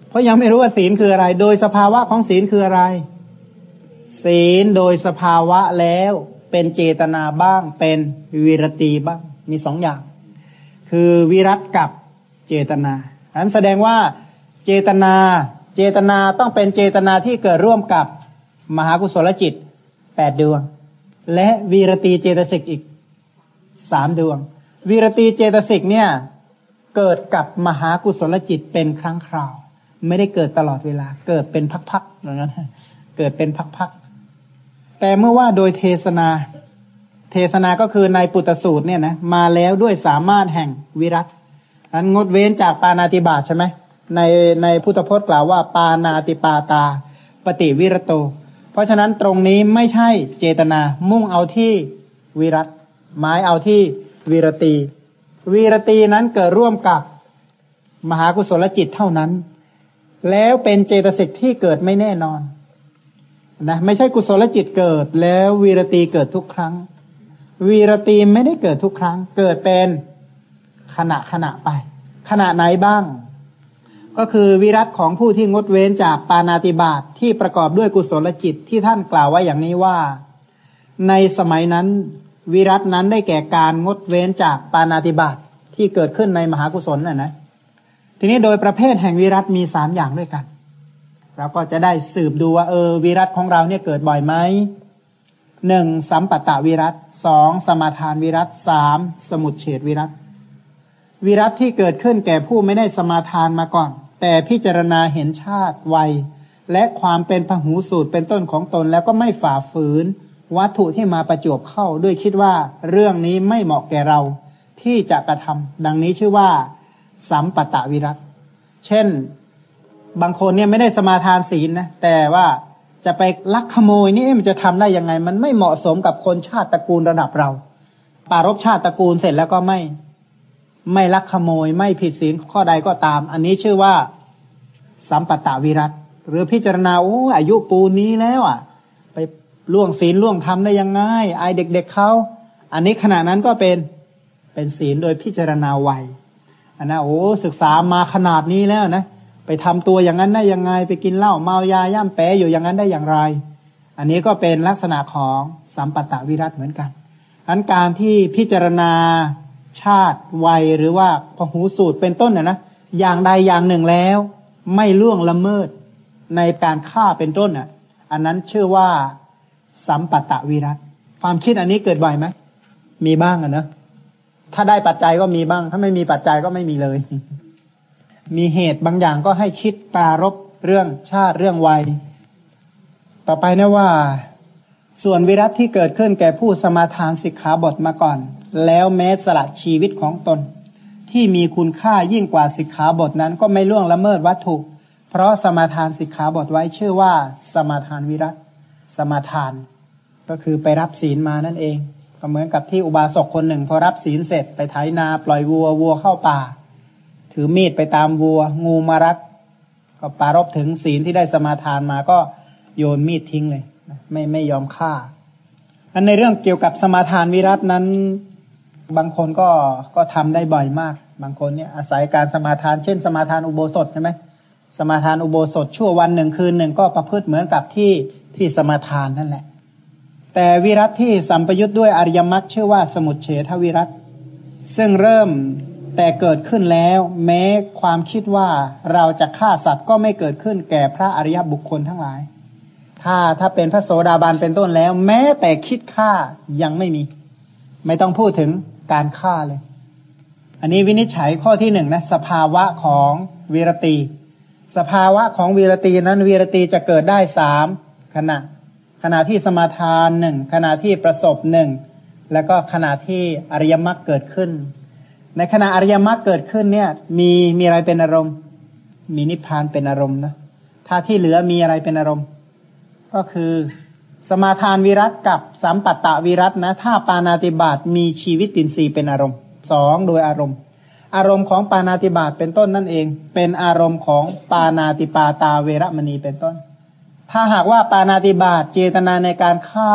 เพราะยังไม่รู้ว่าศีลคืออะไร โดยสภาวะของศีลคืออะไร ศีลโดยสภาวะแล้วเป็นเจตนาบ้าง เป็นวิรตีบ้าง มีสองอย่าง คือวิรัตกับเจตนาอันแสดงว่าเจตนา เจตนาต้องเป็นเจตนาที่เกิดร่วมกับมหากุศลจิตแปดดวง และวีรตีเจตสิกอีกสามดวง วีรตีเจตสิกเนี่ย เกิดกับมหากุศลจิตเป็นครั้งคราว ไม่ได้เกิดตลอดเวลา เกิดเป็นพักๆอย่างนั้นเกิดเป็นพักๆแต่เมื่อว่าโดยเทศนา เทศนาก็คือในปุตตสูตรเนี่ยนะมาแล้วด้วยสามารถแห่งวิรัตอันงดเว้นจากปานาติบาตใช่ไหมในในพุทธพจน์กล่าวว่าปานาติปาตา ปฏิวิรโต เพราะฉะนั้นตรงนี้ไม่ใช่เจตนามุ่งเอาที่วิรัตหมายเอาที่วีรตีวีรตีนั้นเกิดร่วมกับมหากุศลจิตเท่านั้น แล้วเป็นเจตสิกที่เกิดไม่แน่นอนนะไม่ใช่กุศลจิตเกิด แล้ววีรตีเกิดทุกครั้ง วีรตีไม่ได้เกิดทุกครั้ง เกิดเป็นขณะขณะไป ขณะไหนบ้าง ก็คือวิรัตของผู้ที่งดเว้นจากปานาติบาตทที่ประกอบด้วยกุศลจิตที่ท่านกล่าวไว้อย่างนี้ว่า ในสมัยนั้น วิรัตนั้นได้แก่การงดเว้นจากปานาติบาตทที่เกิดขึ้นในมหากุศลน่ะนะ ทีนี้โดยประเภทแห่งวิรัตมีสามอย่างด้วยกัน เราก็จะได้สืบดูว่าเออวิรัตของเราเนี่ยเกิดบ่อยไหมหนึ่งสัมปตะวิรัตสองสมาทานวิรัตสามสมุดเฉดวิรัตวิรัตที่เกิดขึ้นแก่ผู้ไม่ได้สมาทานมาก่อน แต่พิจารณาเห็นชาติวัย และความเป็นพหูสูตรเป็นต้นของตนแล้วก็ไม่ฝ่าฝืน วัตถุที่มาประจวบเข้าด้วยคิดว่าเรื่องนี้ไม่เหมาะแก่เรา ที่จะกระทำดังนี้ชื่อว่า สัมปตะวิรัตเช่น บางคนเนี่ยไม่ได้สมาทานศีลนะแต่ว่าจะไปลักขโมยนี่มันจะทำได้ยังไง มันไม่เหมาะสมกับคนชาติตระกูลระดับเรา ปารบชาติตระกูลเสร็จแล้วก็ไม่ ไม่ลักขโมย ไม่ผิดศีลข้อใดก็ตาม อันนี้ชื่อว่าสัมปตะวิรัตหรือพิจารณาโอ้อายุปูนี้แล้วอะ ไปล่วงศีลล่วงธรรมได้ยังไงไอเด็กๆเเขาอันนี้ขณะนั้นก็เป็นเป็นศีลโดยพิจารณาวัย อันนะโอ้ศึกษามาขนาดนี้แล้วนะไปทำตัวอย่างนั้นได้ยังไง ไปกินเหล้าเมายาย่ำแปะอยู่อย่างนั้นได้อย่างไร อันนี้ก็เป็นลักษณะของสัมปตะวิรัตเหมือนกันอันการที่พิจารณาชาติวัยหรือว่าพหูสูตรเป็นต้นน่ะนะอย่างใดอย่างหนึ่งแล้ว ไม่ล่วงละเมิดในการฆ่าเป็นต้นอะ อันนั้นชื่อว่าสัมปตะวิรัตความคิดอันนี้เกิดบ่อยไหมมีบ้างอะนะ ถ้าได้ปัจจัยก็มีบ้าง ถ้าไม่มีปัจจัยก็ไม่มีเลย มีเหตุบางอย่างก็ให้คิดปรารบเรื่องชาติเรื่องวัย ต่อไปนะว่า ส่วนวิรัตที่เกิดขึ้นแก่ผู้สมาทานสิกขาบทมาก่อน แล้วแม้สละชีวิตของตน ที่มีคุณค่ายิ่งกว่าสิกขาบทนั้นก็ไม่ล่วงละเมิดวัตถุ เพราะสมาทานสิกขาบทไว้ชื่อว่า สมาทานวิรัตสมาทาน ก็คือไปรับศีลมานั่นเอง ก็เหมือนกับที่อุบาสกคนหนึ่ง พอรับศีลเสร็จไปไถนาปล่อยวัววัวเข้าป่า ถือมีดไปตามวัว งูมารัดก็ปารบถึงศีลที่ได้สมาทานมาก็โยนมีดทิ้งเลย ไม่ไม่ยอมฆ่าอันในเรื่องเกี่ยวกับสมาทานวิรัตนั้น บางคนก็ก็ทำได้บ่อยมาก บางคนเนี่ยอาศัยการสมาทาน เช่น สมาทานอุโบสถใช่ไหมสมาทานอุโบสถชั่ววันหนึ่งคืนหนึ่งก็ประพฤติเหมือนกับที่ที่สมาทานนั่นแหละ แต่วิรัตที่สัมปยุทธ์ด้วยอริยมรรคชื่อว่าสมุทเฉทวิรัตซึ่งเริ่มแต่เกิดขึ้นแล้ว แม้ความคิดว่าเราจะฆ่าสัตว์ก็ไม่เกิดขึ้นแก่พระอริยบุคคลทั้งหลาย ถ้าถ้าเป็นพระโสดาบันเป็นต้นแล้ว แม้แต่คิดฆ่ายังไม่มี ไม่ต้องพูดถึงการฆ่าเลย อันนี้วินิจฉัยข้อที่หนึ่งนะสภาวะของวีรตี สภาวะของวีรตีนั้นวีรตีจะเกิดได้สามขณะ ขณะที่สมาทานหนึ่งขณะที่ประสบหนึ่งแล้วก็ขณะที่อริยมรรคเกิดขึ้น ในขณะอริยมรรคเกิดขึ้นเนี่ย มีมีอะไรเป็นอารมณ์ มีนิพพานเป็นอารมณ์นะถ้าที่เหลือมีอะไรเป็นอารมณ์ ก็คือสมาทานวิรัตกับสัมปัตตวิรัตนะ ถ้าปานาติบาตมีชีวิตตินทรีย์เป็นอารมณ์สองโดยอารมณ์ อารมณ์ของปานาติบาตเป็นต้นนั่นเอง เป็นอารมณ์ของปานาติปาตาเวรมณีเป็นต้น ถ้าหากว่าปานาติบาตเจตนาในการฆ่า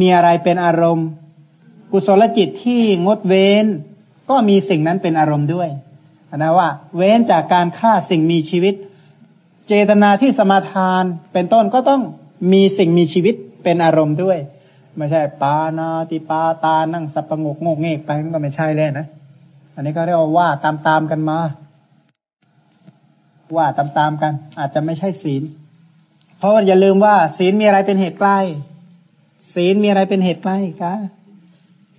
มีอะไรเป็นอารมณ์ กุศลจิตที่งดเว้น ก็มีสิ่งนั้นเป็นอารมณ์ด้วยนะว่า เว้นจากการฆ่าสิ่งมีชีวิต เจตนาที่สมาทานเป็นต้นก็ต้องมีสิ่งมีชีวิตเป็นอารมณ์ด้วย ไม่ใช่ปานาติปาตานั่งสับประงกงกเงกไปมันก็ไม่ใช่เลยนะ อันนี้ก็เรียกว่าว่าตามตามกันมา ว่าตามตามกัน อาจจะไม่ใช่ศีล เพราะอย่าลืมว่า ศีลมีอะไรเป็นเหตุใกล้ ศีลมีอะไรเป็นเหตุใกล้คะ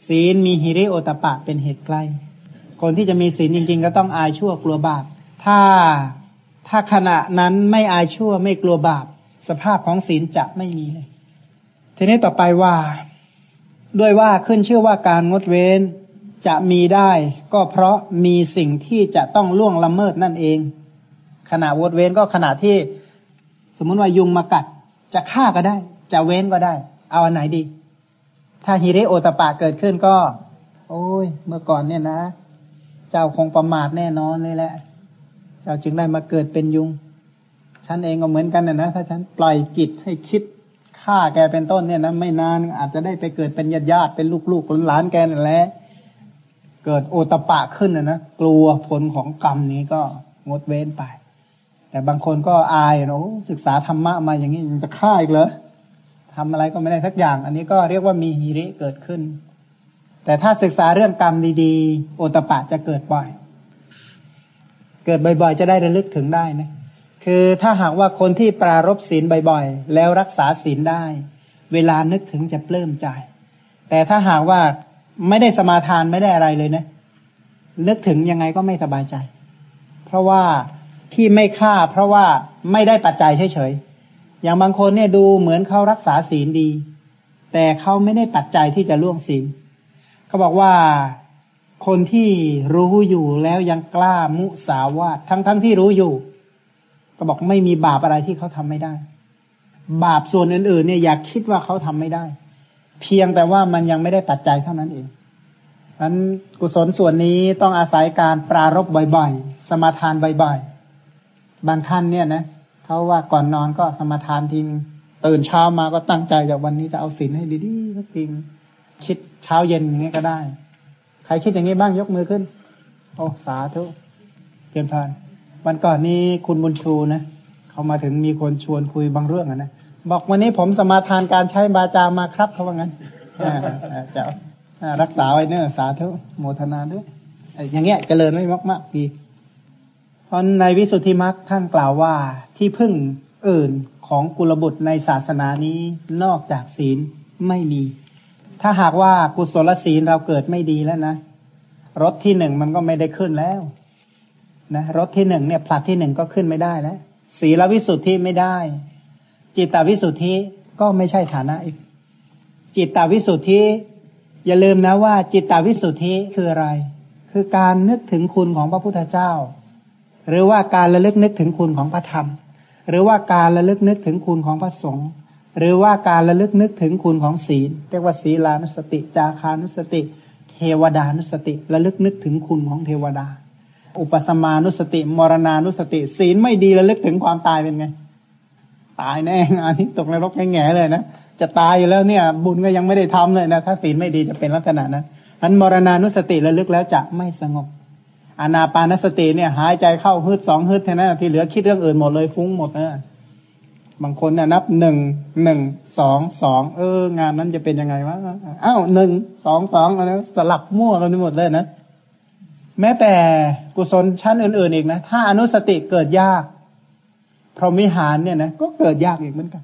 ศีลมีฮิริโอตปะเป็นเหตุใกล้ คนที่จะมีศีลจริง ๆ ก็ต้องอายชั่วกลัวบาป ถ้าถ้าขณะนั้นไม่อายชั่วไม่กลัวบาป สภาพของศีลจะไม่มีเลยทีนี้ต่อไปว่า ด้วยว่าขึ้นชื่อว่าการงดเว้นจะมีได้ ก็เพราะมีสิ่งที่จะต้องล่วงละเมิดนั่นเอง ขณะงดเว้นก็ขณะที่ มมติว่ายุงมากัด จะฆ่าก็ได้ จะเว้นก็ได้ เอาอันไหนดี ถ้าฮิริโอตปาเกิดขึ้นก็ โอ้ย เมื่อก่อนเนี่ยนะ เจ้าคงประมาทแน่นอนเลยแหละ เจ้าจึงได้มาเกิดเป็นยุง ฉันเองก็เหมือนกันนะนะถ้าฉันปล่อยจิตให้คิดฆ่าแกเป็นต้นเนี่ยนะไม่นานอาจจะได้ไปเกิดเป็นญาติญาติเป็นลูกๆหลานแกนั่นแหละเกิดโอตปะขึ้นนะนะกลัวผลของกรรมนี้ก็งดเว้นไป แต่บางคนก็อายเนาะศึกษาธรรมะมาอย่างนี้ยังจะฆ่าอีกเหรอทำอะไรก็ไม่ได้สักอย่าง อันนี้ก็เรียกว่ามีฮิริเกิดขึ้น แต่ถ้าศึกษาเรื่องกรรมดีๆ โอตปะจะเกิดบ่อย เกิดบ่อยๆ จะได้ระลึกถึงได้นะคือถ้าหากว่าคนที่ปรารบศีลบ่อยๆ แล้วรักษาศีลได้ เวลานึกถึงจะปลื้มใจ แต่ถ้าหากว่าไม่ได้สมาทานไม่ได้อะไรเลยนะ นึกถึงยังไงก็ไม่สบายใจ เพราะว่า ที่ไม่ฆ่า เพราะว่าไม่ได้ปัจจัยเฉยๆ อย่างบางคนเนี่ยดูเหมือนเขารักษาศีลดี แต่เขาไม่ได้ปัจจัยที่จะล่วงศีลเขาบอกว่าคนที่รู้อยู่แล้วยังกล้ามุสาวาททั้งๆทที่รู้อยู่ ก็บอกไม่มีบาปอะไรที่เขาทำไม่ได้ บาปส่วนอื่นๆ เนี่ยอยากคิดว่าเขาทำไม่ได้ เพียงแต่ว่ามันยังไม่ได้ปัจจัยเท่านั้นเองนั้นกุศลส่วนนี้ต้องอาศัยการปรารบบ่อยๆ สมาทานบ่อยๆ บางท่านเนี่ยนะเขาว่าก่อนนอนก็สมาทานทิ้งตื่นเช้ามาก็ตั้งใจจากวันนี้จะเอาศีลให้ดีๆสักทีคิดเช้าเย็นอย่างนี้ก็ได้ ใครคิดอย่างนี้บ้างยกมือขึ้น โอ้สาธุเจริญพานวันก่อนนี้คุณบุญชูนะเขามาถึงมีคนชวนคุยบางเรื่องนะบอกวันนี้ผมสมาทานการใช้บาจามาครับเขาว่างั้นจะรักษาไว้เนอะสาธุโมทนาด้วยอย่างเงี้ยเจริญไม่มากมากดี เพราะในวิสุทธิมรรคท่านกล่าวว่าที่พึ่งอื่นของกุลบุตรในศาสนานี้นอกจากศีลไม่มี ถ้าหากว่ากุศลศีลเราเกิดไม่ดีแล้วนะรถที่หนึ่งมันก็ไม่ได้ขึ้นแล้ว นะรถที่หนึ่งเนี่ยผลัดที่หนึ่งก็ขึ้นไม่ได้แล้วศีลวิสุทธิไม่ได้ จิตตวิสุทธิก็ไม่ใช่ฐานะอีก จิตตวิสุทธิ อย่าลืมนะว่า จิตตวิสุทธิคืออะไร คือการนึกถึงคุณของพระพุทธเจ้า หรือว่าการระลึกนึกถึงคุณของพระธรรม หรือว่าการระลึกนึกถึงคุณของพระสงฆ์หรือว่าการระลึกนึกถึงคุณของศีลเรียกว่าศีลานุสติ จาคานุสติ เทวดานุสติระลึกนึกถึงคุณของเทวดา อุปสมานุสติ มรณานุสติ ศีลไม่ดีระลึกถึงความตายเป็นไง ตายแน่งานนี้ตกนรกแง่เลยนะจะตายอยู่แล้วเนี่ย บุญก็ยังไม่ได้ทำเลยนะถ้าศีลไม่ดีจะเป็นลักษณะนั้นอันมรณานุสติระลึกแล้วจะไม่สงบ อนาปานสติเนี่ย หายใจเข้าฮึดสองฮึดเท่านั้นที่เหลือคิดเรื่องอื่นหมดเลยฟุ้งหมดนะบางคนน่ะนับหนึ่งหนึ่งสองสองเออ งานนั้นจะเป็นยังไงวะอ้าวหนึ่งสองสองอะไรสลับมั่วกันไปหมดเลยนะแม้แต่กุศลชั้นอื่นๆอีกนะถ้าอนุสติเกิดยากพรหมิหารเนี่ยนะก็เกิดยากอีกเหมือนกัน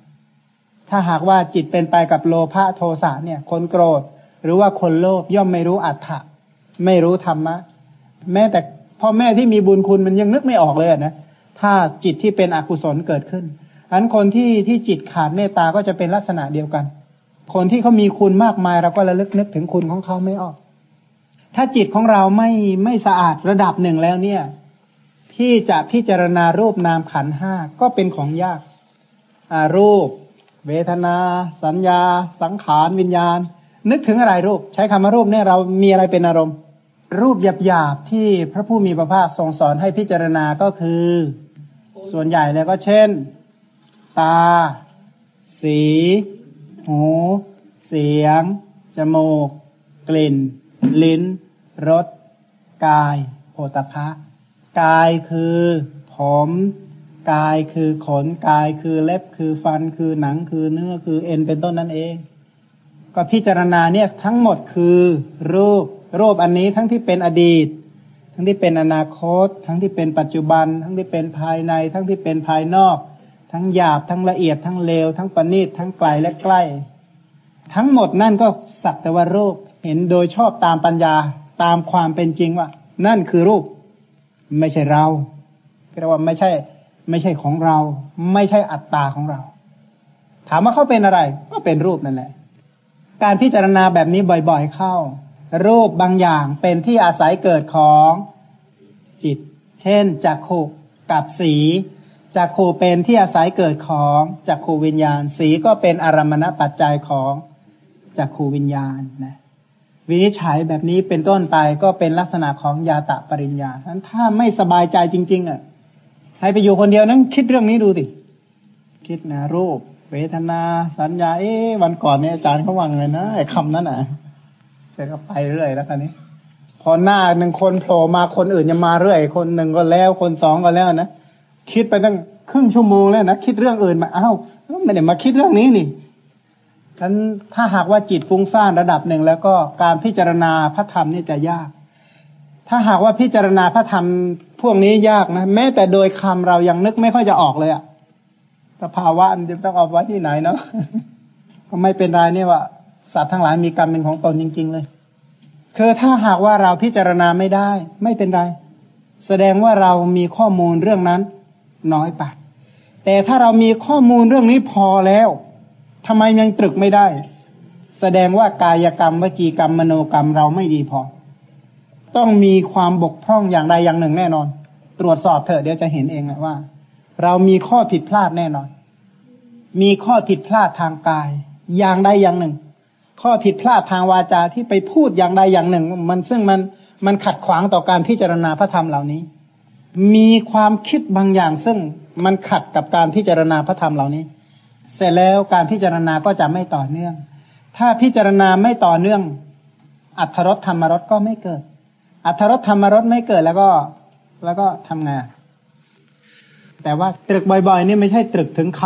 ถ้าหากว่าจิตเป็นไปกับโลภะโทสะเนี่ย คนโกรธ หรือว่าคนโลภย่อมไม่รู้อัตถะไม่รู้ธรรมะ แม้แต่พ่อแม่ที่มีบุญคุณมันยังนึกไม่ออกเลยนะถ้าจิตที่เป็นอกุศลเกิดขึ้นอันคนที่ที่จิตขาดเมตตาก็จะเป็นลักษณะเดียวกัน คนที่เขามีคุณมากมายเราก็ระลึกนึกถึงคุณของเขาไม่ออก ถ้าจิตของเราไม่ไม่สะอาดระดับหนึ่งแล้วเนี่ย ที่จะพิจารณารูปนามขันห้าก็เป็นของยากอารูป เวทนา สัญญา สังขารวิญญาณ นึกถึงอะไรรูป ใช้คำว่ารูปเนี่ยเรามีอะไรเป็นอารมณ์ รูปหยาบๆที่พระผู้มีพระภาคทรงสอนให้พิจารณาก็คือ ส่วนใหญ่แล้วก็เช่น ตา สี หู เสียง จมูก กลิ่น ลิ้น รส กายโผฏฐะกายคือผม กายคือขน กายคือเล็บ คือฟัน คือหนัง คือเนื้อ คือเอ็น เป็นต้นนั่นเอง ก็พิจารณาเนี่ยทั้งหมดคือรูป รูปอันนี้ทั้งที่เป็นอดีต ทั้งที่เป็นอนาคต ทั้งที่เป็นปัจจุบัน ทั้งที่เป็นภายใน ทั้งที่เป็นภายนอก ทั้งหยาบทั้งละเอียดทั้งเลว ทั้งประณีตทั้งไกลและใกล้ ทั้งหมดนั่นก็สักแต่ว่ารูปเห็นโดยชอบตามปัญญาตามความเป็นจริงว่า นั่นคือรูป ไม่ใช่เราเรียกว่าไม่ใช่ ไม่ใช่ของเรา ไม่ใช่อัตตาของเรา ถามว่าเขาเป็นอะไร ก็เป็นรูปนั่นแหละ การพิจารณาแบบนี้บ่อยๆเข้า รูปบางอย่างเป็นที่อาศัยเกิดของจิต เช่นจักขุกับสีจักขูเป็นที่อาศัยเกิดของจักขูวิญญาณ สีก็เป็นอารมณปัจจัยของจักขูวิญญาณนะวินิจฉัยแบบนี้เป็นต้นไปก็เป็นลักษณะของยาตะปริญญาฉะนั้นถ้าไม่สบายใจจริง ๆ อะ ให้ไปอยู่คนเดียวนั้นคิดเรื่องนี้ดูสิคิดนะรูป เวทนา สัญญา เอ๊วันก่อนเนี่ยอาจารย์เขาวังเลยนะไอ้คำนั้นอะ เสร็จก็ไปเรื่อยแล้วกันนี้ พอหน้าหนึ่งคนโผล่มาคนอื่นจะมาเรื่อย คนหนึ่งก็แล้ว คนสองก็แล้วนะคิดไปตั้งครึ่งชั่วโมงแล้วนะคิดเรื่องอื่นมาอ้าวไม่ได้มาคิดเรื่องนี้นี่ฉะนั้นถ้าหากว่าจิตฟุ้งซ่านระดับหนึ่งแล้วก็การพิจารณาพระธรรมนี่จะยาก ถ้าหากว่าพิจารณาพระธรรมพวกนี้ยากนะแม้แต่โดยคำเรายังนึกไม่ค่อยจะออกเลยอะสภาวะมันจะต้องเอาไว้ที่ไหนเนาะก็ไม่เป็นไรเนี่ยว่า สัตว์ทั้งหลายมีกรรมเป็นของตนจริง ๆ เลย คือถ้าหากว่าเราพิจารณาไม่ได้ ไม่เป็นไร แสดงว่าเรามีข้อมูลเรื่องนั้น น้อยไปแต่ถ้าเรามีข้อมูลเรื่องนี้พอแล้วทำไมยังตรึกไม่ได้ แสดงว่ากายกรรมวจีกรรมมโนกรรมเราไม่ดีพอ ต้องมีความบกพร่องอย่างใดอย่างหนึ่งแน่นอน ตรวจสอบเถอะเดี๋ยวจะเห็นเองแหละว่า เรามีข้อผิดพลาดแน่นอน มีข้อผิดพลาดทางกาย อย่างใดอย่างหนึ่ง ข้อผิดพลาดทางวาจาที่ไปพูดอย่างใดอย่างหนึ่ง มันซึ่งมันมันขัดขวางต่อการพิจารณาพระธรรมเหล่านี้ มีความคิดบางอย่างซึ่งมันขัดกับการพิจารณาพระธรรมเหล่านี้ เสร็จแล้วการพิจารณาก็จะไม่ต่อเนื่อง ถ้าพิจารณาไม่ต่อเนื่อง อัทธรสธรรมรสก็ไม่เกิด อัทธรสธรรมรสไม่เกิดแล้วก็แล้วก็ทำงาน แต่ว่าตรึกบ่อยๆนี่ไม่ใช่ตรึกถึงค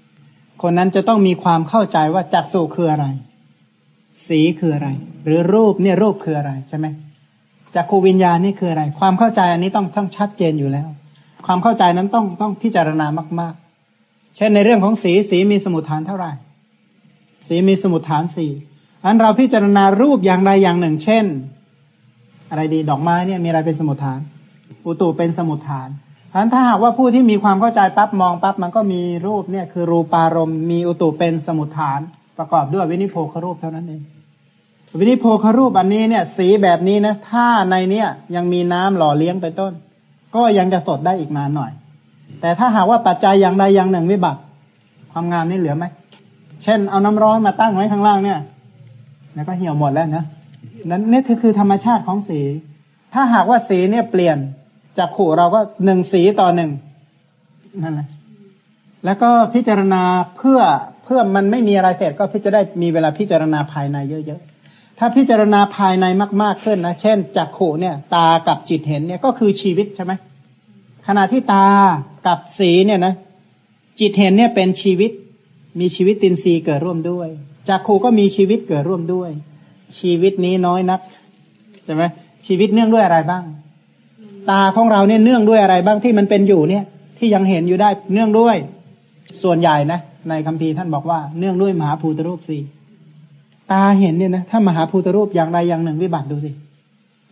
ำคนนั้นจะต้องมีความเข้าใจว่าจักสุคืออะไร สีคืออะไร หรือรูปเนี่ยรูปคืออะไรใช่ไหมจักขูวิญญาณนี่คืออะไร ความเข้าใจอันนี้ต้องต้องชัดเจนอยู่แล้ว ความเข้าใจนั้นต้องต้องพิจารณามาก ๆ เช่นในเรื่องของสีสีมีสมุทฐานเท่าไหร่ สีมีสมุทฐานสี่อันเราพิจารณารูปอย่างใดอย่างหนึ่ง เช่น อะไรดีดอกไม้เนี่ยมีอะไรเป็นสมุทฐานอุตุเป็นสมุทฐานอันถ้าหากว่าผู้ที่มีความเข้าใจปั๊บมองปั๊บมันก็มีรูปเนี่ยคือรูปารมณ์มีอุตุเป็นสมุทฐาน ประกอบด้วยวินิโพครูปเท่านั้นเองวินิโพครูปอันนี้เนี่ย สีแบบนี้นะ ถ้าในเนี้ยยังมีน้ำหล่อเลี้ยงไปต้น ก็ยังจะสดได้อีกนานหน่อย แต่ถ้าหากว่าปัจจัยอย่างใดอย่างหนึ่งวิบัติ ความงามนี่เหลือไหมเช่น เอาน้ำร้อนมาตั้งไว้ข้างล่างเนี่ยแล้วก็เหี่ยวหมดแล้วนะนั้นนี่คือคือธรรมชาติของสี ถ้าหากว่าสีเนี่ยเปลี่ยนจากขู่เราก็หนึ่งสีต่อหนึ่งนั่นแหละแล้วก็พิจารณาเพื่อ เพื่อมันไม่มีอะไรเสร็จก็พิจารได้มีเวลาพิจารณาภายในเยอะๆ ถ้าพิจารณาภายในมากๆขึ้นนะ เช่นจักขู่เนี่ย ตากับจิตเห็นเนี่ยก็คือชีวิตใช่ไหมขณะที่ตากับสีเนี่ยนะ จิตเห็นเนี่ยเป็นชีวิต มีชีวิตตินซีเกิดร่วมด้วยจักขู่ก็มีชีวิตเกิดร่วมด้วย ชีวิตนี้น้อยนักใช่ไหมชีวิตเนื่องด้วยอะไรบ้าง ตาของเราเนี่ยเนื่องด้วยอะไรบ้างที่มันเป็นอยู่เนี่ย ที่ยังเห็นอยู่ได้เนื่องด้วย ส่วนใหญ่นะ ในคัมภีร์ท่านบอกว่าเนื่องด้วยมหาภูตรูปสี่ตาเห็นเนี่ยนะถ้ามหาภูตรูปอย่างใดอย่างหนึ่งวิบัติดูสิ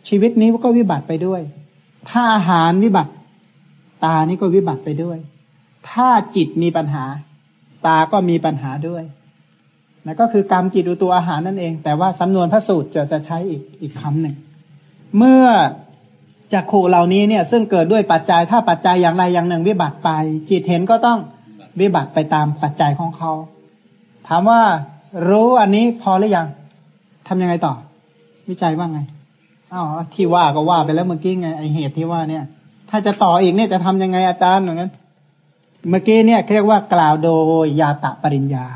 ชีวิตนี้ก็วิบัติไปด้วย ถ้าอาหารวิบัติ ตานี่ก็วิบัติไปด้วย ถ้าจิตมีปัญหา ตาก็มีปัญหาด้วยนั่นก็คือกรรมจิตดูตัวอาหารนั่นเอง แต่ว่าสำนวนพระสูตรจะจะใช้อีกอีกคำหนึ่ง เมื่อจักขู่เหล่านี้เนี่ย ซึ่งเกิดด้วยปัจจัยถ้าปัจจัยอย่างใดอย่างหนึ่งวิบัติไป จิตเห็นก็ต้อง วิบัติไปตามปัจจัยของเขา ถามว่ารู้อันนี้พอหรือยังทำยังไงต่อ วิจัยว่าไงอ้าวที่ว่าก็ว่าไปแล้วเมื่อกี้ไงไอเหตุที่ว่าเนี่ย ถ้าจะต่ออีกเนี่ยจะทำยังไงอาจารย์เหมือนกันเมื่อกี้เนี่ยเรียกว่ากล่าวโดยยาตะปริญญา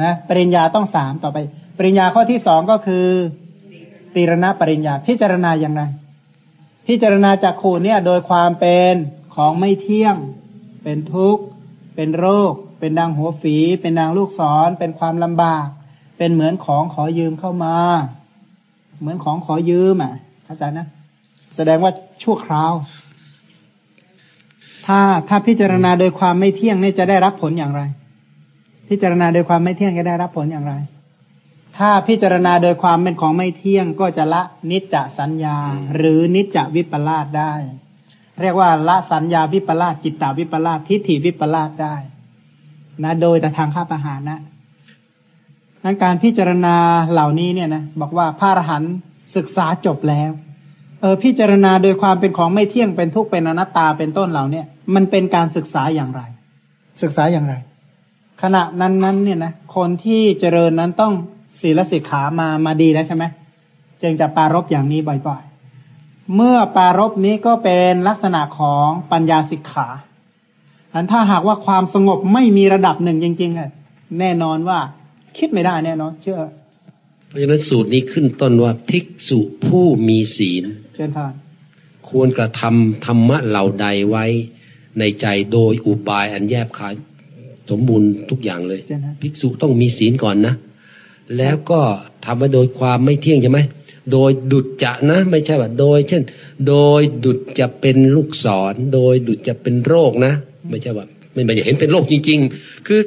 นะปริญญาต้องสามต่อไป ปริญญาข้อที่สองก็คือตีรณปริญญา พิจารณาอย่างไรพิจารณาจากขูเนี่ยโดยความเป็นของไม่เที่ยงเป็นทุกข์ เป็นโรค เป็นดังหัวฝี เป็นดังลูกศร เป็นความลำบาก เป็นเหมือนของขอยืมเข้ามา เหมือนของขอยืมอะเข้าใจนะ แสดงว่าชั่วคราว ถ้าถ้าพิจารณาโดยความไม่เที่ยงนี่จะได้รับผลอย่างไร พิจารณาโดยความไม่เที่ยงจะได้รับผลอย่างไร ถ้าพิจารณาโดยความเป็นของไม่เที่ยงก็จะละนิจจสัญญา หรือนิจจวิปลาสได้ เรียกว่าละสัญญาวิปลาสจิตตวิปลาสทิฏฐิวิปลาสได้ นะ โดยแต่ทางข้าประหารนะนั้นการพิจารณาเหล่านี้เนี่ยนะบอกว่าพระอรหันต์ศึกษาจบแล้วเออพิจารณาโดยความเป็นของไม่เที่ยงเป็นทุกข์เป็นอนัตตาเป็นต้นเหล่าเนี้ยมันเป็นการศึกษาอย่างไร ศึกษาอย่างไร ขณะนั้นนั้นเนี่ยนะคนที่เจริญนั้นต้องศีลสิกขามามาดีแล้วใช่ไหมจึงจะปารบอย่างนี้บ่อยๆ เมื่อปารบนี้ก็เป็นลักษณะของปัญญาสิกขาอันถ้าหากว่าความสงบไม่มีระดับหนึ่งจริงๆอะแน่นอนว่า คิดไม่ได้แน่นอน เชื่อ เพราะฉะนั้นสูตรนี้ขึ้นต้นว่าภิกษุผู้มีศีลเช่นทานควรกระทำธรรมะเหล่าใดไว้ในใจโดยอุบายอันแยบคายสมบูรณ์ทุกอย่างเลย ภิกษุต้องมีศีลก่อนนะ แล้วก็ทำมาโดยความไม่เที่ยงใช่ไหม โดยดุจจะนะ ไม่ใช่ว่าโดย เช่น โดยดุจจะเป็นลูกศร โดยดุจจะเป็นโรคนะ ไม่ใช่ว่าไม่ไม่เห็นเป็นโรคจริง ๆ คือ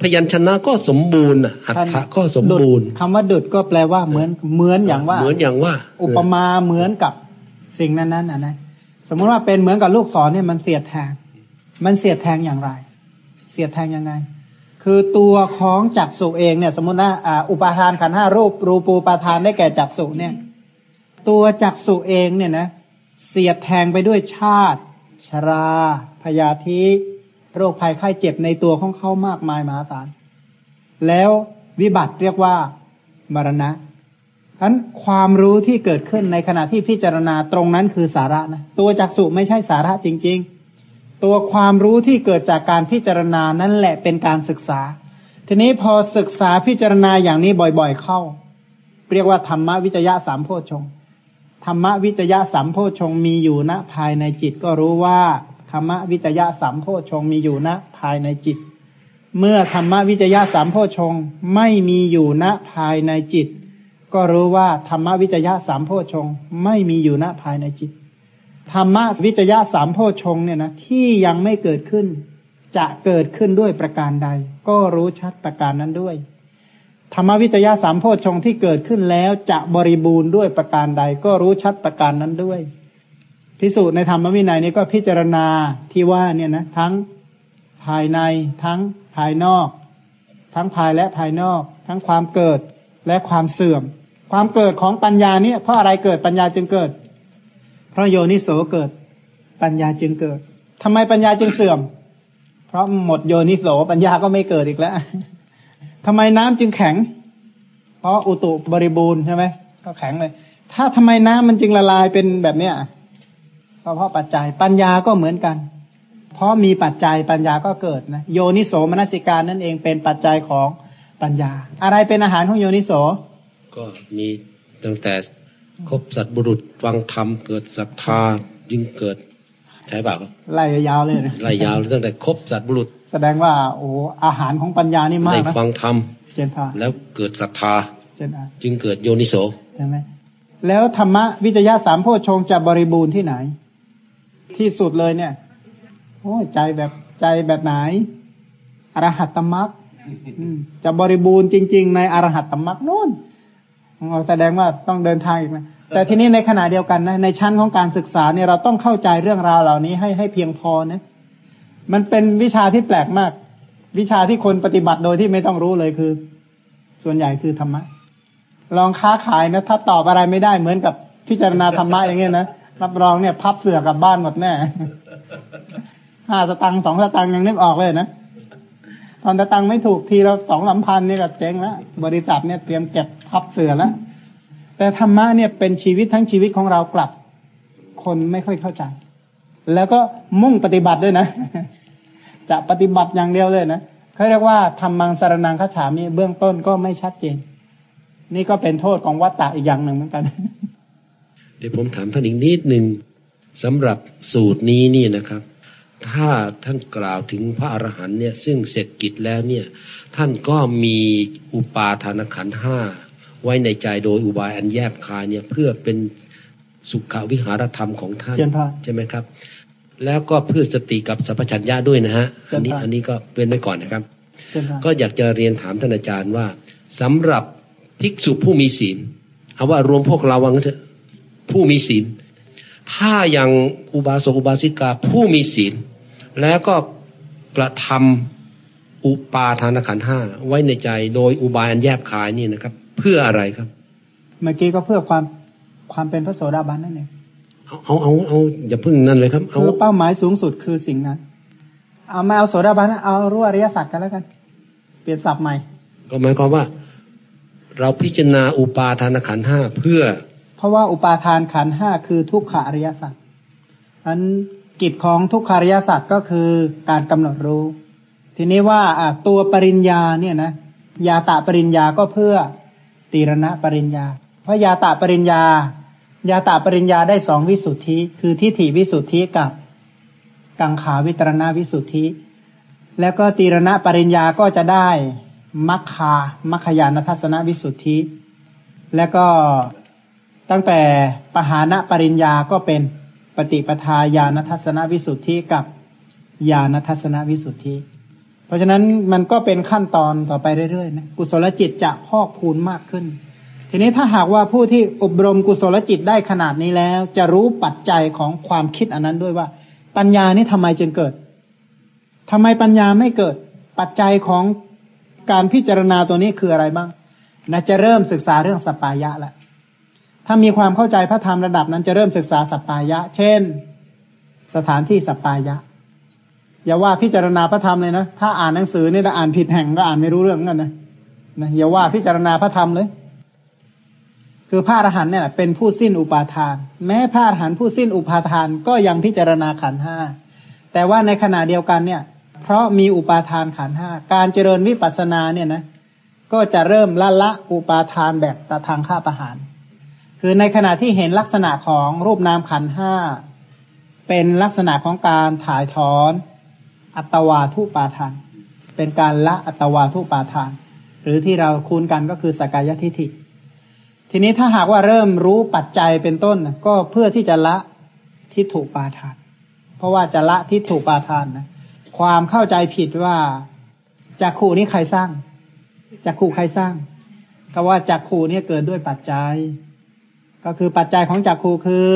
พยัญชนะก็สมบูรณ์อัฏฐะก็สมบูรณ์คำว่าดุดก็แปลว่าเหมือนเหมือนอย่างว่า เหมือนอย่างว่า อุปมาเหมือนกับสิ่งนั้นนั้นอะนะสมมติว่าเป็นเหมือนกับลูกศรเนี่ยมันเสียดแทง มันเสียดแทงอย่างไร เสียดแทงยังไง คือตัวของจักสุเองเนี่ย สมมติว่าอ่าอุปาทานขันห้ารูปรูปูปาทานได้แก่จักสุเนี่ย ตัวจักสุเองเนี่ยนะเสียดแทงไปด้วยชาติ ชราพยาธิโรคภัยไข้เจ็บในตัวของเขามากมายมหาศาลแล้ววิบัติเรียกว่ามรณะฉะนั้นความรู้ที่เกิดขึ้นในขณะที่พิจารณาตรงนั้นคือสาระนะตัวจักสุไม่ใช่สาระจริง ๆ ตัวความรู้ที่เกิดจากการพิจารณานั่นแหละเป็นการศึกษา ทีนี้พอศึกษาพิจารณาอย่างนี้บ่อยๆเข้า เรียกว่าธรรมวิจยะสามโพชฌงธรรมวิจยะสามโพชฌงมีอยู่ณภายในจิตก็รู้ว่าธรรมวิจยะสามโพชฌงมีอยู่ณภายในจิต เมื่อธรรมวิจยะสามโพชฌงไม่มีอยู่ณภายในจิต ก็รู้ว่าธรรมวิจยะสามโพชฌงไม่มีอยู่ณภายในจิต ธรรมวิจยะสามโพชงเนี่ยนะที่ยังไม่เกิดขึ้น จะเกิดขึ้นด้วยประการใด ก็รู้ชัดประการนั้นด้วย ธรรมวิจยะสามโพชงที่เกิดขึ้นแล้วจะบริบูรณ์ด้วยประการใด ก็รู้ชัดประการนั้นด้วยพิสูจน์ในธรรมวินัยนี้ก็พิจารณาที่ว่าเนี่ยนะทั้งภายในทั้งภายนอก ทั้งภายและภายนอก ทั้งความเกิดและความเสื่อม ความเกิดของปัญญาเนี่ยเพราะอะไรเกิดปัญญาจึงเกิด เพราะโยนิโสเกิด ปัญญาจึงเกิดทำไมปัญญาจึงเสื่อม เพราะหมดโยนิโสปัญญาก็ไม่เกิดอีกแล้วทำไมน้ำจึงแข็ง เพราะอุตุบริบูรณ์ใช่ไหมก็แข็งเลย ถ้าทำไมน้ำมันจึงละลายเป็นแบบเนี้ยเพราะปัจจัยปัญญาก็เหมือนกัน เพราะมีปัจจัยปัญญาก็เกิดนะโยนิโสมนสิการนั่นเองเป็นปัจจัยของปัญญา อะไรเป็นอาหารของโยนิโส ก็มีตั้งแต่ คบสัตบุรุษฟังธรรมเกิดศรัทธายิ่งเกิด ใช่เปล่าครับไล่ยาวเลยนะไล่ยาวเลยตั้งแต่คบสัตบุรุษ แสดงว่า โอ้อาหารของปัญญานี่มากได้นะฟังธรรมเจนพาแล้วเกิดศรัทธาเจนอาจึงเกิดโยนิโสใช่ไหมแล้วธรรมะวิจยะสามโพชฌงค์จะบริบูรณ์ที่ไหน ที่สุดเลยเนี่ย โอ้ยใจแบบใจแบบไหนอรหัตตมรรคอืมจะบริบูรณ์จริง ๆ ในอรหัตตมรรคนู่นอ๋อ แสดงว่าต้องเดินทางอีกนะแต่ทีนี้ในขณะเดียวกันนะในชั้นของการศึกษาเนี่ยเราต้องเข้าใจเรื่องราวเหล่านี้ให้ให้เพียงพอนะมันเป็นวิชาที่แปลกมาก วิชาที่คนปฏิบัติโดยที่ไม่ต้องรู้เลยคือ ส่วนใหญ่คือธรรมะ ลองค้าขายนะถ้าตอบอะไรไม่ได้เหมือนกับพิจารณาธรรมะอย่างเงี้ยนะรับรองเนี่ย พับเสือกลับบ้านหมดแน่ห้าสตังค์สองสตังค์ยังนึกออกเลยนะ ตอนสตังไม่ถูกทีเราสองลำพันนี่ก็เจ๊งแล้วบริษัทเนี่ยเตรียมเก็บพับเสือแล้วแต่ธรรมะเนี่ยเป็นชีวิตทั้งชีวิตของเรากลับ คนไม่ค่อยเข้าใจ แล้วก็มุ่งปฏิบัติด้วยนะ จะปฏิบัติอย่างเดียวเลยนะเขาเรียกว่าทำมังสารนังคฉามีเบื้องต้นก็ไม่ชัดเจน นี่ก็เป็นโทษของวัตตะอีกอย่างหนึ่งเหมือนกันเดี๋ยวผมถามท่านอีกนิดหนึ่งสำหรับสูตรนี้นี่นะครับ ถ้าท่านกล่าวถึงพระอรหันต์เนี่ยซึ่งเสร็จกิจแล้วเนี่ยท่านก็มีอุปาทานขันธ์ห้าไว้ในใจโดยอุบายอันแยบคายเนี่ยเพื่อเป็นสุขวิหารธรรมของท่านเชิญพานใช่ไหมครับ แล้วก็เพื่อสติกับสัพพัญญาด้วยนะฮะอันนี้เชิญพานอันนี้ก็เป็นไว้ก่อนนะครับเช่นกันก็อยากจะเรียนถามท่านอาจารย์ว่าสำหรับภิกษุผู้มีศีลเอาว่ารวมพวกเราวังเถอะผู้มีศีลถ้ายังอุบาสกอุบาสิกาผู้มีศีล แล้วก็กระทำอุปาทานขันธ์ห้าไว้ในใจโดยอุบายอันแยบคายนี่นะครับ เพื่ออะไรครับ เมื่อกี้ก็เพื่อความความเป็นพระโสดาบันนั่นเองเอาเอาเอาเอาอย่าเพึ่งนั่นเลยครับเอาคือเป้าหมายสูงสุดคือสิ่งนั้น เอาไม่เอาโสดาบันนะเอารู้อริยสัจกันแล้วกัน เปลี่ยนศัพท์ใหม่ ก็หมายความว่า เราพิจารณาอุปาทานขันธ์ห้าเพื่อ เพราะว่าอุปาทานขันธ์ห้าคือทุกขอริยสัจอัน กิจของทุกขอริยสัจก็คือการกำหนดรู้ ทีนี้ว่าตัวปริญญาเนี่ยนะยาตะปริญญาก็เพื่อตีรณะปริญญา เพราะยาตะปริญญา ยาตะปริญญาได้สองวิสุทธิ คือทิฏฐิวิสุทธิกับกังขาวิตรณวิสุทธิ แล้วก็ตีรณะปริญญาก็จะได้มัคคามัคคยานทัศนวิสุทธิ แล้วก็ตั้งแต่ปหานะปริญญาก็เป็น ปฏิปทาญาณทัศนวิสุทธิกับญาณทัศนวิสุทธิ เพราะฉะนั้นมันก็เป็นขั้นตอนต่อไปเรื่อยๆนะกุศลจิตจะพอกพูนมากขึ้น ทีนี้ถ้าหากว่าผู้ที่อบรมกุศลจิตได้ขนาดนี้แล้ว จะรู้ปัจจัยของความคิดอันนั้นด้วยว่า ปัญญานี่ทำไมจึงเกิดทำไมปัญญาไม่เกิด ปัจจัยของการพิจารณาตัวนี้คืออะไรบ้างนะจะเริ่มศึกษาเรื่องสปายะแล้ว ถ้ามีความเข้าใจพระธรรมระดับนั้นจะเริ่มศึกษาสัปายะ เช่น สถานที่สัปายะ อย่าว่าพิจารณาพระธรรมเลยนะ ถ้าอ่านหนังสือนี่ถ้าอ่านผิดแห่งก็อ่านไม่รู้เรื่องกันนะนะอย่าว่าพิจารณาพระธรรมเลย คือพระอรหันต์เนี่ย เป็นผู้สิ้นอุปาทาน แม้พระอรหันต์ผู้สิ้นอุปาทานก็ยังพิจารณาขันห้าแต่ว่าในขณะเดียวกันเนี่ย เพราะมีอุปาทานขันห้าการเจริญวิปัสสนาเนี่ยนะ ก็จะเริ่มละละอุปาทานแบบตะทางข้าประหาร คือในขณะที่เห็นลักษณะของรูปนามขันห้าเป็นลักษณะของการถ่ายถอน อัตวาทุปาทาน เป็นการละอัตวาทุปาทาน หรือที่เราคุ้นกันก็คือสกายทิฏฐิ ทีนี้ถ้าหากว่าเริ่มรู้ปัจจัยเป็นต้นก็เพื่อที่จะละทิฏฐุปาทาน เพราะว่าจะละทิฏฐุปาทานนะความเข้าใจผิดว่าจักขู่นี้ใครสร้างจักขู่ใครสร้างก็ว่าจักขู่นี้เกิดด้วยปัจจัย ก็คือปัจจัยของจักรูคือ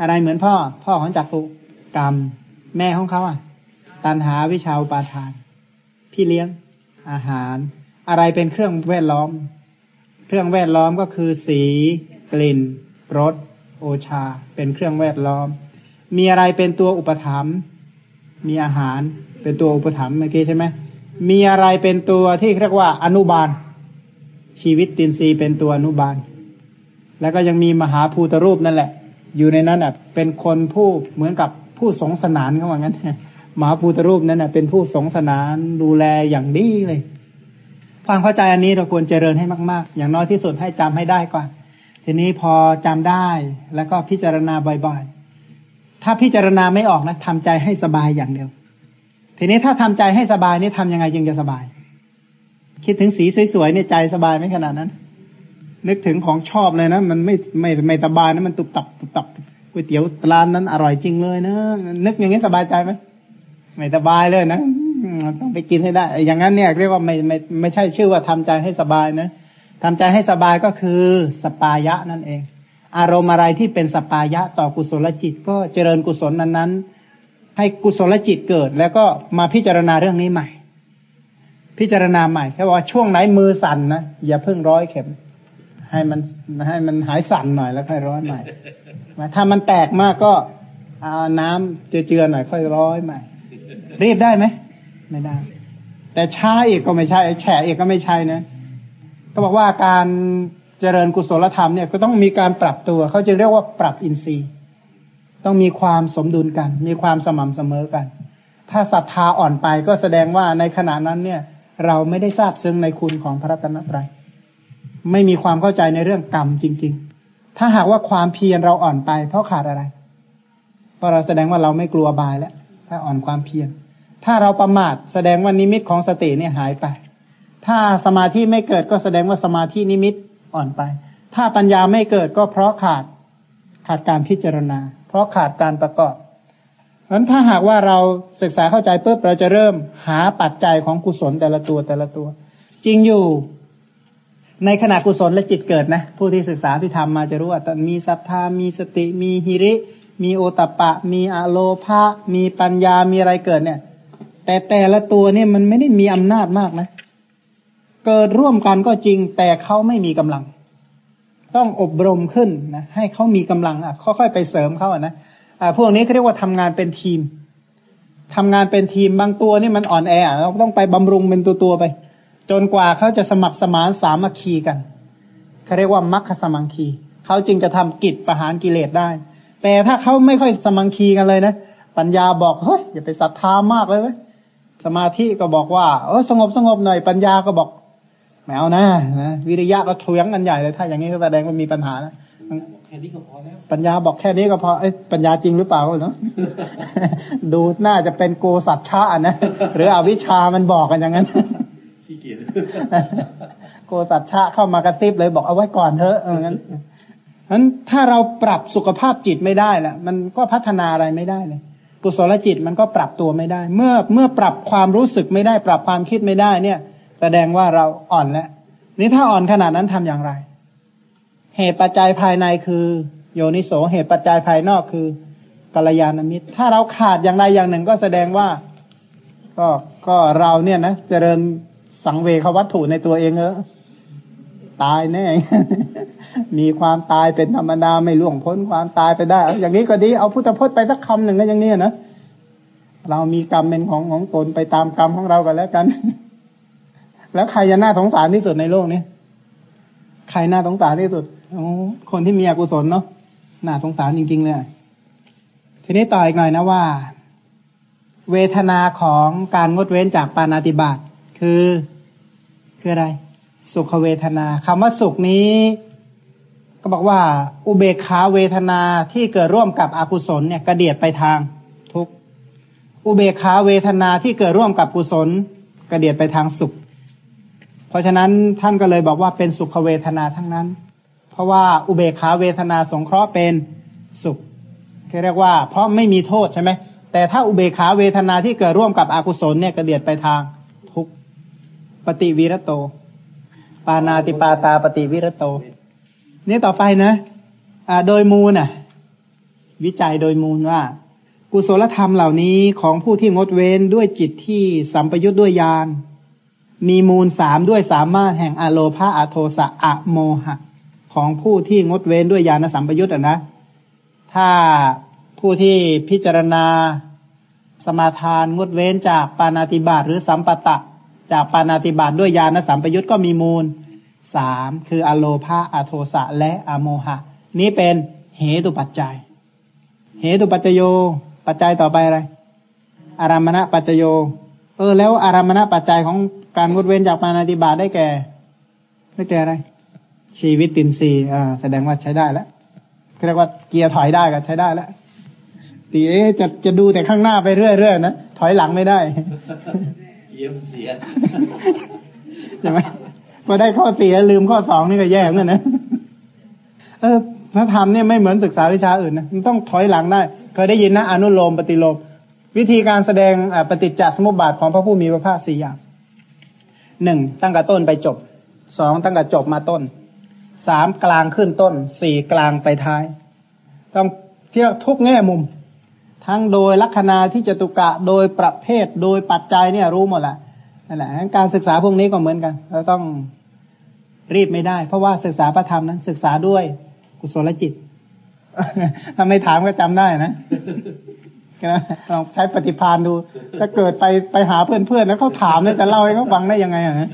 อะไรเหมือนพ่อ พ่อของจักรูกรรม แม่ของเขาอะ ตันหาวิชาอุปาทาน พี่เลี้ยง อาหาร อะไรเป็นเครื่องแวดล้อม เครื่องแวดล้อมก็คือสี กลิ่นรสโอชา เป็นเครื่องแวดล้อม มีอะไรเป็นตัวอุปถัมภ์มีอาหารเป็นตัวอุปถัมภ์เมื่อกี้ใช่ไหมมีอะไรเป็นตัวที่เรียกว่าอนุบาล ชีวิตตินทรีย์เป็นตัวอนุบาล แล้วก็ยังมีมหาภูตรูปนั่นแหละ อยู่ในนั้นอะ เป็นคนผู้เหมือนกับผู้สงสนานเขาว่างั้นมหาภูตรูปนั้นอะ เป็นผู้สงสนานดูแลอย่างดีเลยความเข้าใจอันนี้เราควรเจริญให้มาก ๆ อย่างน้อยที่สุดให้จำให้ได้ก่อน ทีนี้พอจำได้แล้วก็พิจารณาบ่อยๆ ถ้าพิจารณาไม่ออกนะทำใจให้สบายอย่างเดียว ทีนี้ถ้าทำใจให้สบายนี่ทำยังไงจึงจะสบาย คิดถึงสีสวยๆเนี่ยใจสบายไหมขนาดนั้น นึกถึงของชอบเลยนะ มันไม่ไม่ไม่สบายนะมันตุบตับตุบตับก๋วยเตี๋ยวร้านนั้นอร่อยจริงเลยนะนึกอย่างนี้สบายใจไหมไม่สบายเลยนะต้องไปกินให้ได้ อย่างนั้นเนี่ยเรียกว่าไม่ไม่ไม่ใช่ชื่อว่าทำใจให้สบายนะทำใจให้สบายก็คือสปายะนั่นเอง อารมณ์อะไรที่เป็นสปายะต่อกุศลจิต ก็เจริญกุศลนั้นๆ ให้กุศลจิตเกิด แล้วก็มาพิจารณาเรื่องนี้ใหม่ พิจารณาใหม่แค่ว่าช่วงไหนมือสั่นนะอย่าเพิ่งร้อยเข็ม ให้มันให้มันหายสั่นหน่อยแล้วค่อยร้อนใหม่ถ้ามันแตกมากก็เอาน้ำเจือๆหน่อยค่อยร้อยใหม่ รีบได้ไหมไม่ได้ แต่ช้าอีกก็ไม่ใช่แฉะอีกก็ไม่ใช่นะก็บอกว่าการเจริญกุศลธรรมเนี่ยก็ต้องมีการปรับตัวเขาจึงเรียกว่าปรับอินทรีย์ ต้องมีความสมดุลกัน มีความสม่ำเสมอกัน ถ้าศรัทธาอ่อนไปก็แสดงว่าในขณะนั้นเนี่ย เราไม่ได้ทราบซึ้งในคุณของพระรัตนตรัย ไม่มีความเข้าใจในเรื่องกรรมจริง ๆ ถ้าหากว่าความเพียรเราอ่อนไป เพราะขาดอะไร เพราะเราแสดงว่าเราไม่กลัวบายแล้ว ถ้าอ่อนความเพียร ถ้าเราประมาทแสดงว่านิมิตของสติเนี่ยหายไป ถ้าสมาธิไม่เกิดก็แสดงว่าสมาธินิมิตอ่อนไป ถ้าปัญญาไม่เกิดก็เพราะขาดขาดการพิจารณา เพราะขาดการประกอบเพราะถ้าหากว่าเราศึกษาเข้าใจปุ๊บเราจะเริ่มหาปัจจัยของกุศลแต่ละตัวแต่ละตัว จริงอยู่ ในขณะกุศลและจิตเกิดนะผู้ที่ศึกษาที่ทำมาจะรู้ว่ามีศรัทธามีสติ มีหิริ มีโอตปะ มีอโลภะมีปัญญามีอะไรเกิดเนี่ย แต่แต่ละตัวเนี่ยมันไม่ได้มีอำนาจมากนะ เกิดร่วมกันก็จริงแต่เขาไม่มีกำลัง ต้องอบรมขึ้นนะให้เขามีกำลังอะค่อยๆไปเสริมเขาอะนะอ่าพวกนี้เขาเรียกว่าทำงานเป็นทีมทำงานเป็นทีมบางตัวนี่มันอ่อนแอเราต้องไปบำรุงเป็นตัวๆไป จนกว่าเขาจะสมัครสมานสามัคคีกันเขาเรียกว่ามัคคสมังคีเขาจึงจะทำกิจประหารกิเลสได้ แต่ถ้าเขาไม่ค่อยสมังคีกันเลยนะ ปัญญาบอกเฮ้ยอย่าไปศรัทธามากเลยเว้ยสมาธิก็บอกว่าเออสงบสงบหน่อยปัญญาก็บอกแมวนะนะวิริยะก็ทวงกันใหญ่เลย ถ้าอย่างนี้ก็แสดงว่ามีปัญหานะแค่นี้ก็พอแล้วปัญญาบอกแค่นี้ก็พอไอ้ปัญญาจริงหรือเปล่าเนาะดูน่าจะเป็นโกสัจฉะนะหรืออวิชามันบอกกันอย่างนั้น ขี้เกียจโกสัตชะเข้ามากระติบเลยบอกเอาไว้ก่อนเถอะเอองั้นนั้นถ้าเราปรับสุขภาพจิตไม่ได้ละมันก็พัฒนาอะไรไม่ได้เลยกุศลจิตมันก็ปรับตัวไม่ได้ เมื่อเมื่อปรับความรู้สึกไม่ได้ ปรับความคิดไม่ได้เนี่ย แสดงว่าเราอ่อนแล้วนี่ถ้าอ่อนขนาดนั้นทำอย่างไร เหตุปัจจัยภายในคือ โยนิโสเหตุปัจจัยภายนอกคือกัลยาณมิตร ถ้าเราขาดอย่างใดอย่างหนึ่งก็แสดงว่า ก็ก็เราเนี่ยนะเจริญ สังเวควัตถุในตัวเองเออตายแน่ มีความตายเป็นธรรมดาไม่ล่วงพ้นความตายไปได้ อย่างนี้ก็ดี เอาพุทธพจน์ไปสักคำหนึ่งก็อย่างนี้นะ เรามีกรรมเป็นของของตนไปตามกรรมของเรากันแล้วกัน แล้วใครจะน่าสงสารที่สุดในโลกนี้ ใครน่าสงสารที่สุด คนที่มีอกุศลเนาะ น่าสงสารจริงๆเลย ทีนี้ต่ออีกหน่อยนะว่า เวทนาของการงดเว้นจากปานาติบาต คือคืออะไร สุขเวทนาคำว่าสุขนี้ ก็บอกว่า อุเบกขาเวทนาที่เกิดร่วมกับอกุศลเนี่ยกระเดียดไปทางทุกอุเบกขาเวทนาที่เกิดร่วมกับกุศลกระเดียดไปทางสุข เพราะฉะนั้นท่านก็เลยบอกว่าเป็นสุขเวทนาทั้งนั้น เพราะว่าอุเบกขาเวทนาสงเคราะห์เป็นสุขเรียกว่า เพราะไม่มีโทษใช่ไหมแต่ถ้าอุเบกขาเวทนาที่เกิดร่วมกับอกุศลเนี่ยกระเดียดไปทาง ปฏิวีรโต ปานาติปาตาปฏิวิรโต นี่ต่อไปนะอ่าโดยมูลน่ะ วิจัยโดยมูลว่า กุศลธรรมเหล่านี้ของผู้ที่งดเว้นด้วยจิตที่สัมปยุทธ์ด้วยญาณมีมูลสามด้วยสามารถแห่งอโลภาอโทสะอะโมหะ ของผู้ที่งดเว้นด้วยญาณสัมปยุทธ์อะนะ ถ้าผู้ที่พิจารณาสมาทานงดเว้นจากปานาติบาตหรือสัมปตะ จากปานาติบาตด้วยญาณสัมปยุตก็มีมูลสามคืออโลภาอโทสะและอโมหะ นี้เป็นเหตุปัจจัย เหตุปัจจโย ปัจจัยต่อไปอะไร อารามณปัจจโย เออ แล้วอารามณปัจจัยของการงดเว้นจากปานาติบาตได้แก่ได้แก่อะไร ชีวิตตินซีอ่าแสดงว่าใช้ได้แล้วเรียกว่าเกียร์ถอยได้ก็ใช้ได้แล้วตีเอ๊จะจะดูแต่ข้างหน้าไปเรื่อยๆนะถอยหลังไม่ได้ เยี่ยมเสียใช่ไหมพอได้ข้อเสียลืมข้อสองนี่ก็แย่เหมือนกันนะเออพระธรรมเนี่ยไม่เหมือนศึกษาวิชาอื่นนะมันต้องถอยหลังได้เคยได้ยินนะอนุโลมปฏิโลม วิธีการแสดงปฏิจจสมุปบาทของพระผู้มีพระภาคสี่อย่างหนึ่งตั้งแต่ต้นไปจบสองตั้งแต่จบมาต้นสามกลางขึ้นต้นสี่กลางไปท้าย ต้องเที่ยวทุกแง่มุม ทั้งโดยลัคนาที่จตุกะโดยประเภทโดยปัจจัยเนี่ยรู้หมดแหละนั่นแหละการศึกษาพวกนี้ก็เหมือนกัน เราต้องรีบไม่ได้ เพราะว่าศึกษาพระธรรมนั้น ศึกษาด้วยกุศลจิตถ้าไม่ถามก็จำได้นะลองใช้ปฏิพานดู ถ้าเกิดไปไปหาเพื่อนๆแล้วเขาถามเนี่ยจะเล่าให้เขาฟังได้ยังไงอะ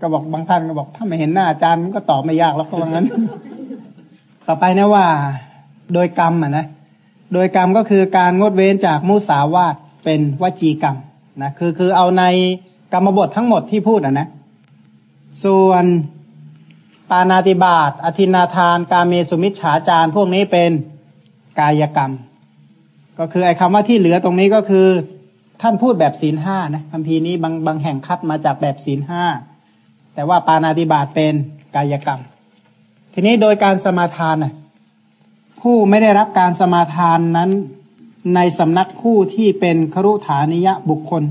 ก็บอกบางท่านก็บอก ถ้าไม่เห็นหน้าอาจารย์ก็ตอบไม่ยากแล้วเพราะงั้น ต่อไปนะว่า โดยกรรมอะนะ โดยกรรมก็คือการงดเว้นจากมุสาวาตเป็นวจีกรรมนะคือคือเอาในกรรมบททั้งหมดที่พูดอะนะ ส่วนปานาติบาตอธินาทาน กาเมสุมิชฉาจารพวกนี้เป็นกายกรรม ก็คือไอ้คำว่าที่เหลือตรงนี้ก็คือ ท่านพูดแบบศีลห้านะคำพีนี้บางบางแห่งคัดมาจากแบบศีลห้าแต่ว่าปานาติบาตเป็นกายกรรม ทีนี้โดยการสมาทานนะ ผู้ไม่ได้รับการสมาทานนั้นในสำนักผู้ที่เป็นครุฐานิยะบุคคล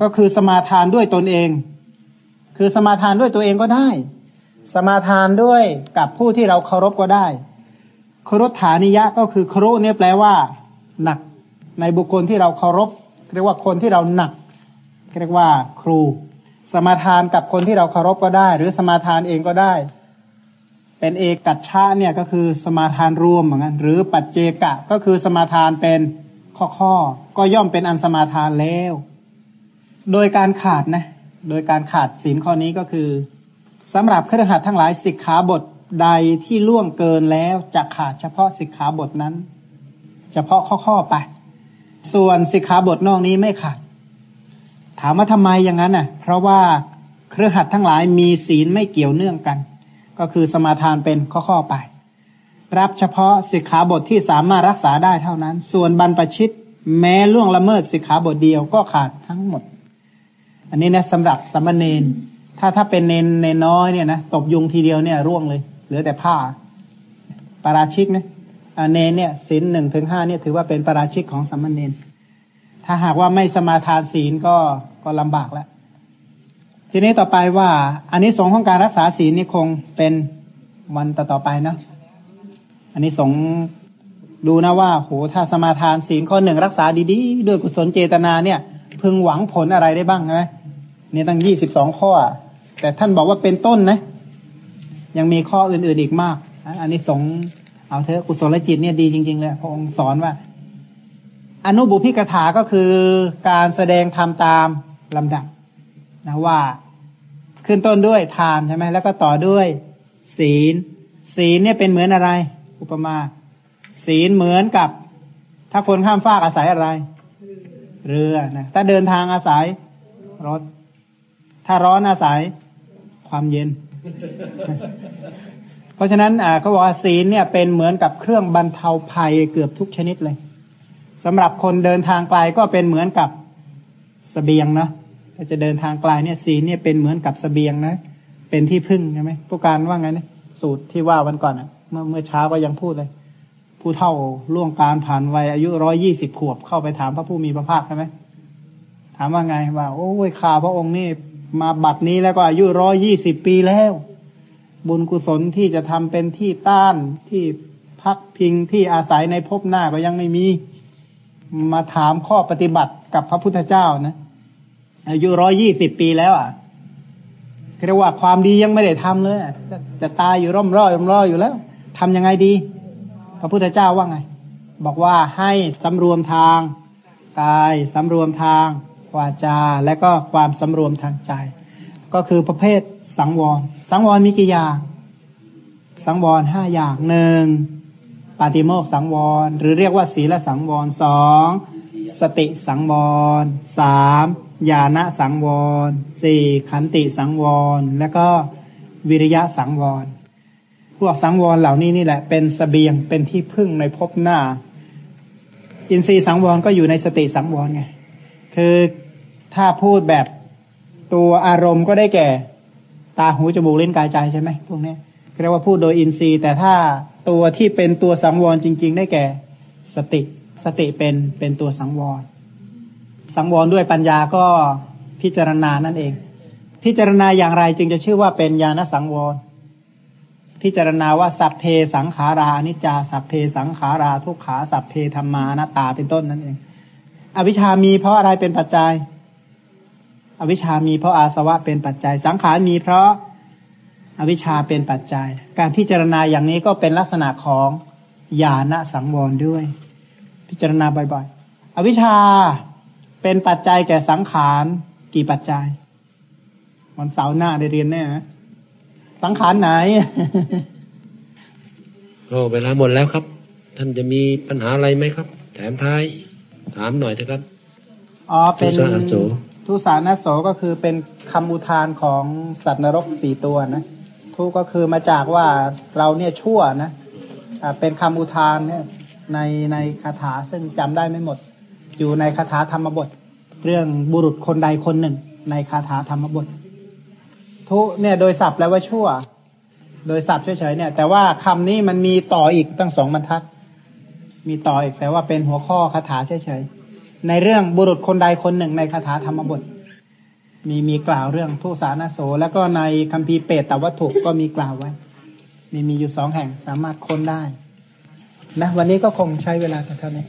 ก็คือสมาทานด้วยตนเอง คือสมาทานด้วยตัวเองก็ได้ สมาทานด้วยกับผู้ที่เราเคารพก็ได้ครุฐานิยะก็คือครุเนี่ยแปลว่า หนัก ในบุคคลที่เราเคารพเรียกว่าคนที่เราหนักเรียกว่า ครู สมาทานกับคนที่เราเคารพก็ได้ หรือสมาทานเองก็ได้ เป็นเอกัจฉะเนี่ยก็คือสมาทานรวมเหมือนกันหรือปัจเจกะก็คือสมาทานเป็นข้อข้อก็ย่อมเป็นอันสมาทานแล้ว โดยการขาดนะ โดยการขาดศีลข้อนี้ก็คือสำหรับเครือขัดทั้งหลายสิกขาบทใดที่ล่วงเกินแล้วจะขาดเฉพาะสิกขาบทนั้น เฉพาะข้อข้อไป ส่วนสิกขาบทนอกนี้ไม่ขาด ถามว่าทำไมอย่างนั้นน่ะ เพราะว่าเครือขัดทั้งหลายมีศีลไม่เกี่ยวเนื่องกัน ก็คือสมาทานเป็นข้อๆไป รับเฉพาะสิกขาบทที่สามารถรักษาได้เท่านั้น ส่วนบรรพชิต แม้ล่วงละเมิดสิกขาบทเดียวก็ขาดทั้งหมด อันนี้นะสำหรับสมณเณรถ้าถ้าเป็นเนนเนน้อยเนี่ยนะตบยุงทีเดียวเนี่ยร่วงเลย เหลือแต่ผ้าปาราชิกนะเนนเนี่ยศีลหนึ่งถึงห้าเนี่ยถือว่าเป็นปาราชิกของสมมาเนนถ้าหากว่าไม่สมาทานศีลก็ก็ลำบากแล้ว ทีนี้ต่อไปว่าอันนี้สงของการรักษาศีลนี่คงเป็นวันต่อต่อไปนะอันนี้สงดูนะว่าโหถ้าสมาทานศีลข้อหนึ่งรักษาดีๆด้วยกุศลเจตนาเนี่ย พึงหวังผลอะไรได้บ้างไหมนี่ตั้งยี่สิบสองข้อ แต่ท่านบอกว่าเป็นต้นนะ ยังมีข้ออื่นๆอีกมาก อันนี้สงเอาเถอะกุศลจิตเนี่ยดีจริงๆเลยพระองค์สอนว่า อนุบุพิกถาก็คือการแสดงธรรมตามลำดับนะว่า ขึ้นต้นด้วยทานใช่ไหมแล้วก็ต่อด้วยศีล ศีลเนี่ยเป็นเหมือนอะไร อุปมา ศีลเหมือนกับ ถ้าคนข้ามฟากอาศัยอะไร เรือนะถ้าเดินทางอาศัยรถ ถ้าร้อนอาศัย ความเย็น เพราะฉะนั้นเขาบอกว่าศีลเนี่ยเป็นเหมือนกับเครื่องบรรเทาภัยเกือบทุกชนิดเลยสำหรับคนเดินทางไกลก็เป็นเหมือนกับสเสบียงนะ ถ้าจะเดินทางไกลเนี่ยศีลเนี่ยเป็นเหมือนกับสเสบียงนะ เป็นที่พึ่งใช่ไหมผู้การว่าไงเนี่ยสูตรที่ว่าวันก่อนอะ เมื่อเมื่อเช้าก็ยังพูดเลย ผู้เท่าล่วงการผ่านวัยอายุร้อยยี่สิบขวบเข้าไปถามพระผู้มีพระภาคใช่ไหมถามว่าไงว่าโอ้ยข่าพระองค์นี่มาบัดนี้แล้วก็อายุร้อยยี่สิบปีแล้ว บุญกุศลที่จะทำเป็นที่ต้านที่พักพิงที่อาศัยในภพหน้าก็ยังไม่มี มาถามข้อปฏิบัติกับพระพุทธเจ้านะ อายุร้อยี่สิบปีแล้วอะเรียกว่าความดียังไม่ได้ทำเลยจะตายอยู่ร่มร่อยร่มร่อยอยู่แล้ว ทํำยังไงดี พระพุทธเจ้าว่าไง บอกว่าให้สำรวมทางกายสำรวมทางวาจา และก็ความสำรวมทางใจ ก็คือประเภทสังวร สังวรมีกี่อย่าง สังวรห้าอย่างหนึ่งปาติโมกสังวร หรือเรียกว่าศีลสังวรสองสติสังวรสาม ญาณสังวรสี่ขันติสังวร แล้วก็วิริยะสังวร พวกสังวรเหล่านี้นี่แหละ เป็นสเสบียงเป็นที่พึ่งในภพหน้า อินทรีย์สังวรก็อยู่ในสติสังวรไง คือถ้าพูดแบบตัวอารมณ์ก็ได้แก่ ตาหูจมูกเลิ้นกายใจใช่ไหมพวกนี้เรียกว่าพูดโดยอินทรีย์ แต่ถ้าตัวที่เป็นตัวสังวรจริง ๆ ได้แก่ สติ สติเป็นเป็นตัวสังวร สังวรด้วยปัญญาก็พิจารณานั่นเอง พิจารณาอย่างไรจึงจะชื่อว่าเป็นญาณสังวร พิจารณาว่าสัพเพสังขารานิจจาสัพเพสังขาราทุกขาสัพเพธรรมานาตาเป็นต้นนั่นเอง อวิชามีเพราะอะไรเป็นปัจจัย อวิชามีเพราะอาสวะเป็นปัจจัย สังขารมีเพราะอวิชชาเป็นปัจจัย การพิจารณาอย่างนี้ก็เป็นลักษณะของญาณสังวรด้วย พิจารณาบ่อยๆ อวิชชา เป็นปัจจัยแก่สังขารกี่ปัจจัย วันเสาร์หน้าได้เรียนแน่สังขารไหนโอ้เวลาหมดแล้วครับ ท่านจะมีปัญหาอะไรไหมครับ แถมท้าย ถามหน่อยเถอะครับอ๋อเป็นทุสานโสก็คือเป็นคำอุทานของสัตว์นรกสี่ตัวนะทุกก็คือมาจากว่าเราเนี่ยชั่วนะเป็นคำอุทานเนี่ยในในคาถาซึ่งจำได้ไม่หมด อยู่ในคาถาธรรมบท เรื่องบุรุษคนใดคนหนึ่ง ในคาถาธรรมบท ทุเนี่ยโดยศัพท์แล้วว่าชั่ว โดยศัพท์เฉยๆเนี่ย แต่ว่าคำนี้มันมีต่ออีกตั้งสองบรรทัด มีต่ออีกแต่ว่าเป็นหัวข้อคาถาเฉยๆในเรื่องบุรุษคนใดคนหนึ่ง ในคาถาธรรมบท มีมีกล่าวเรื่องทุสานาโส แล้วก็ในคัมภีร์เปตตวัตถุก็มีกล่าวไว้ มีมีอยู่สองแห่งสามารถค้นได้นะวันนี้ก็คงใช้เวลาเท่านี้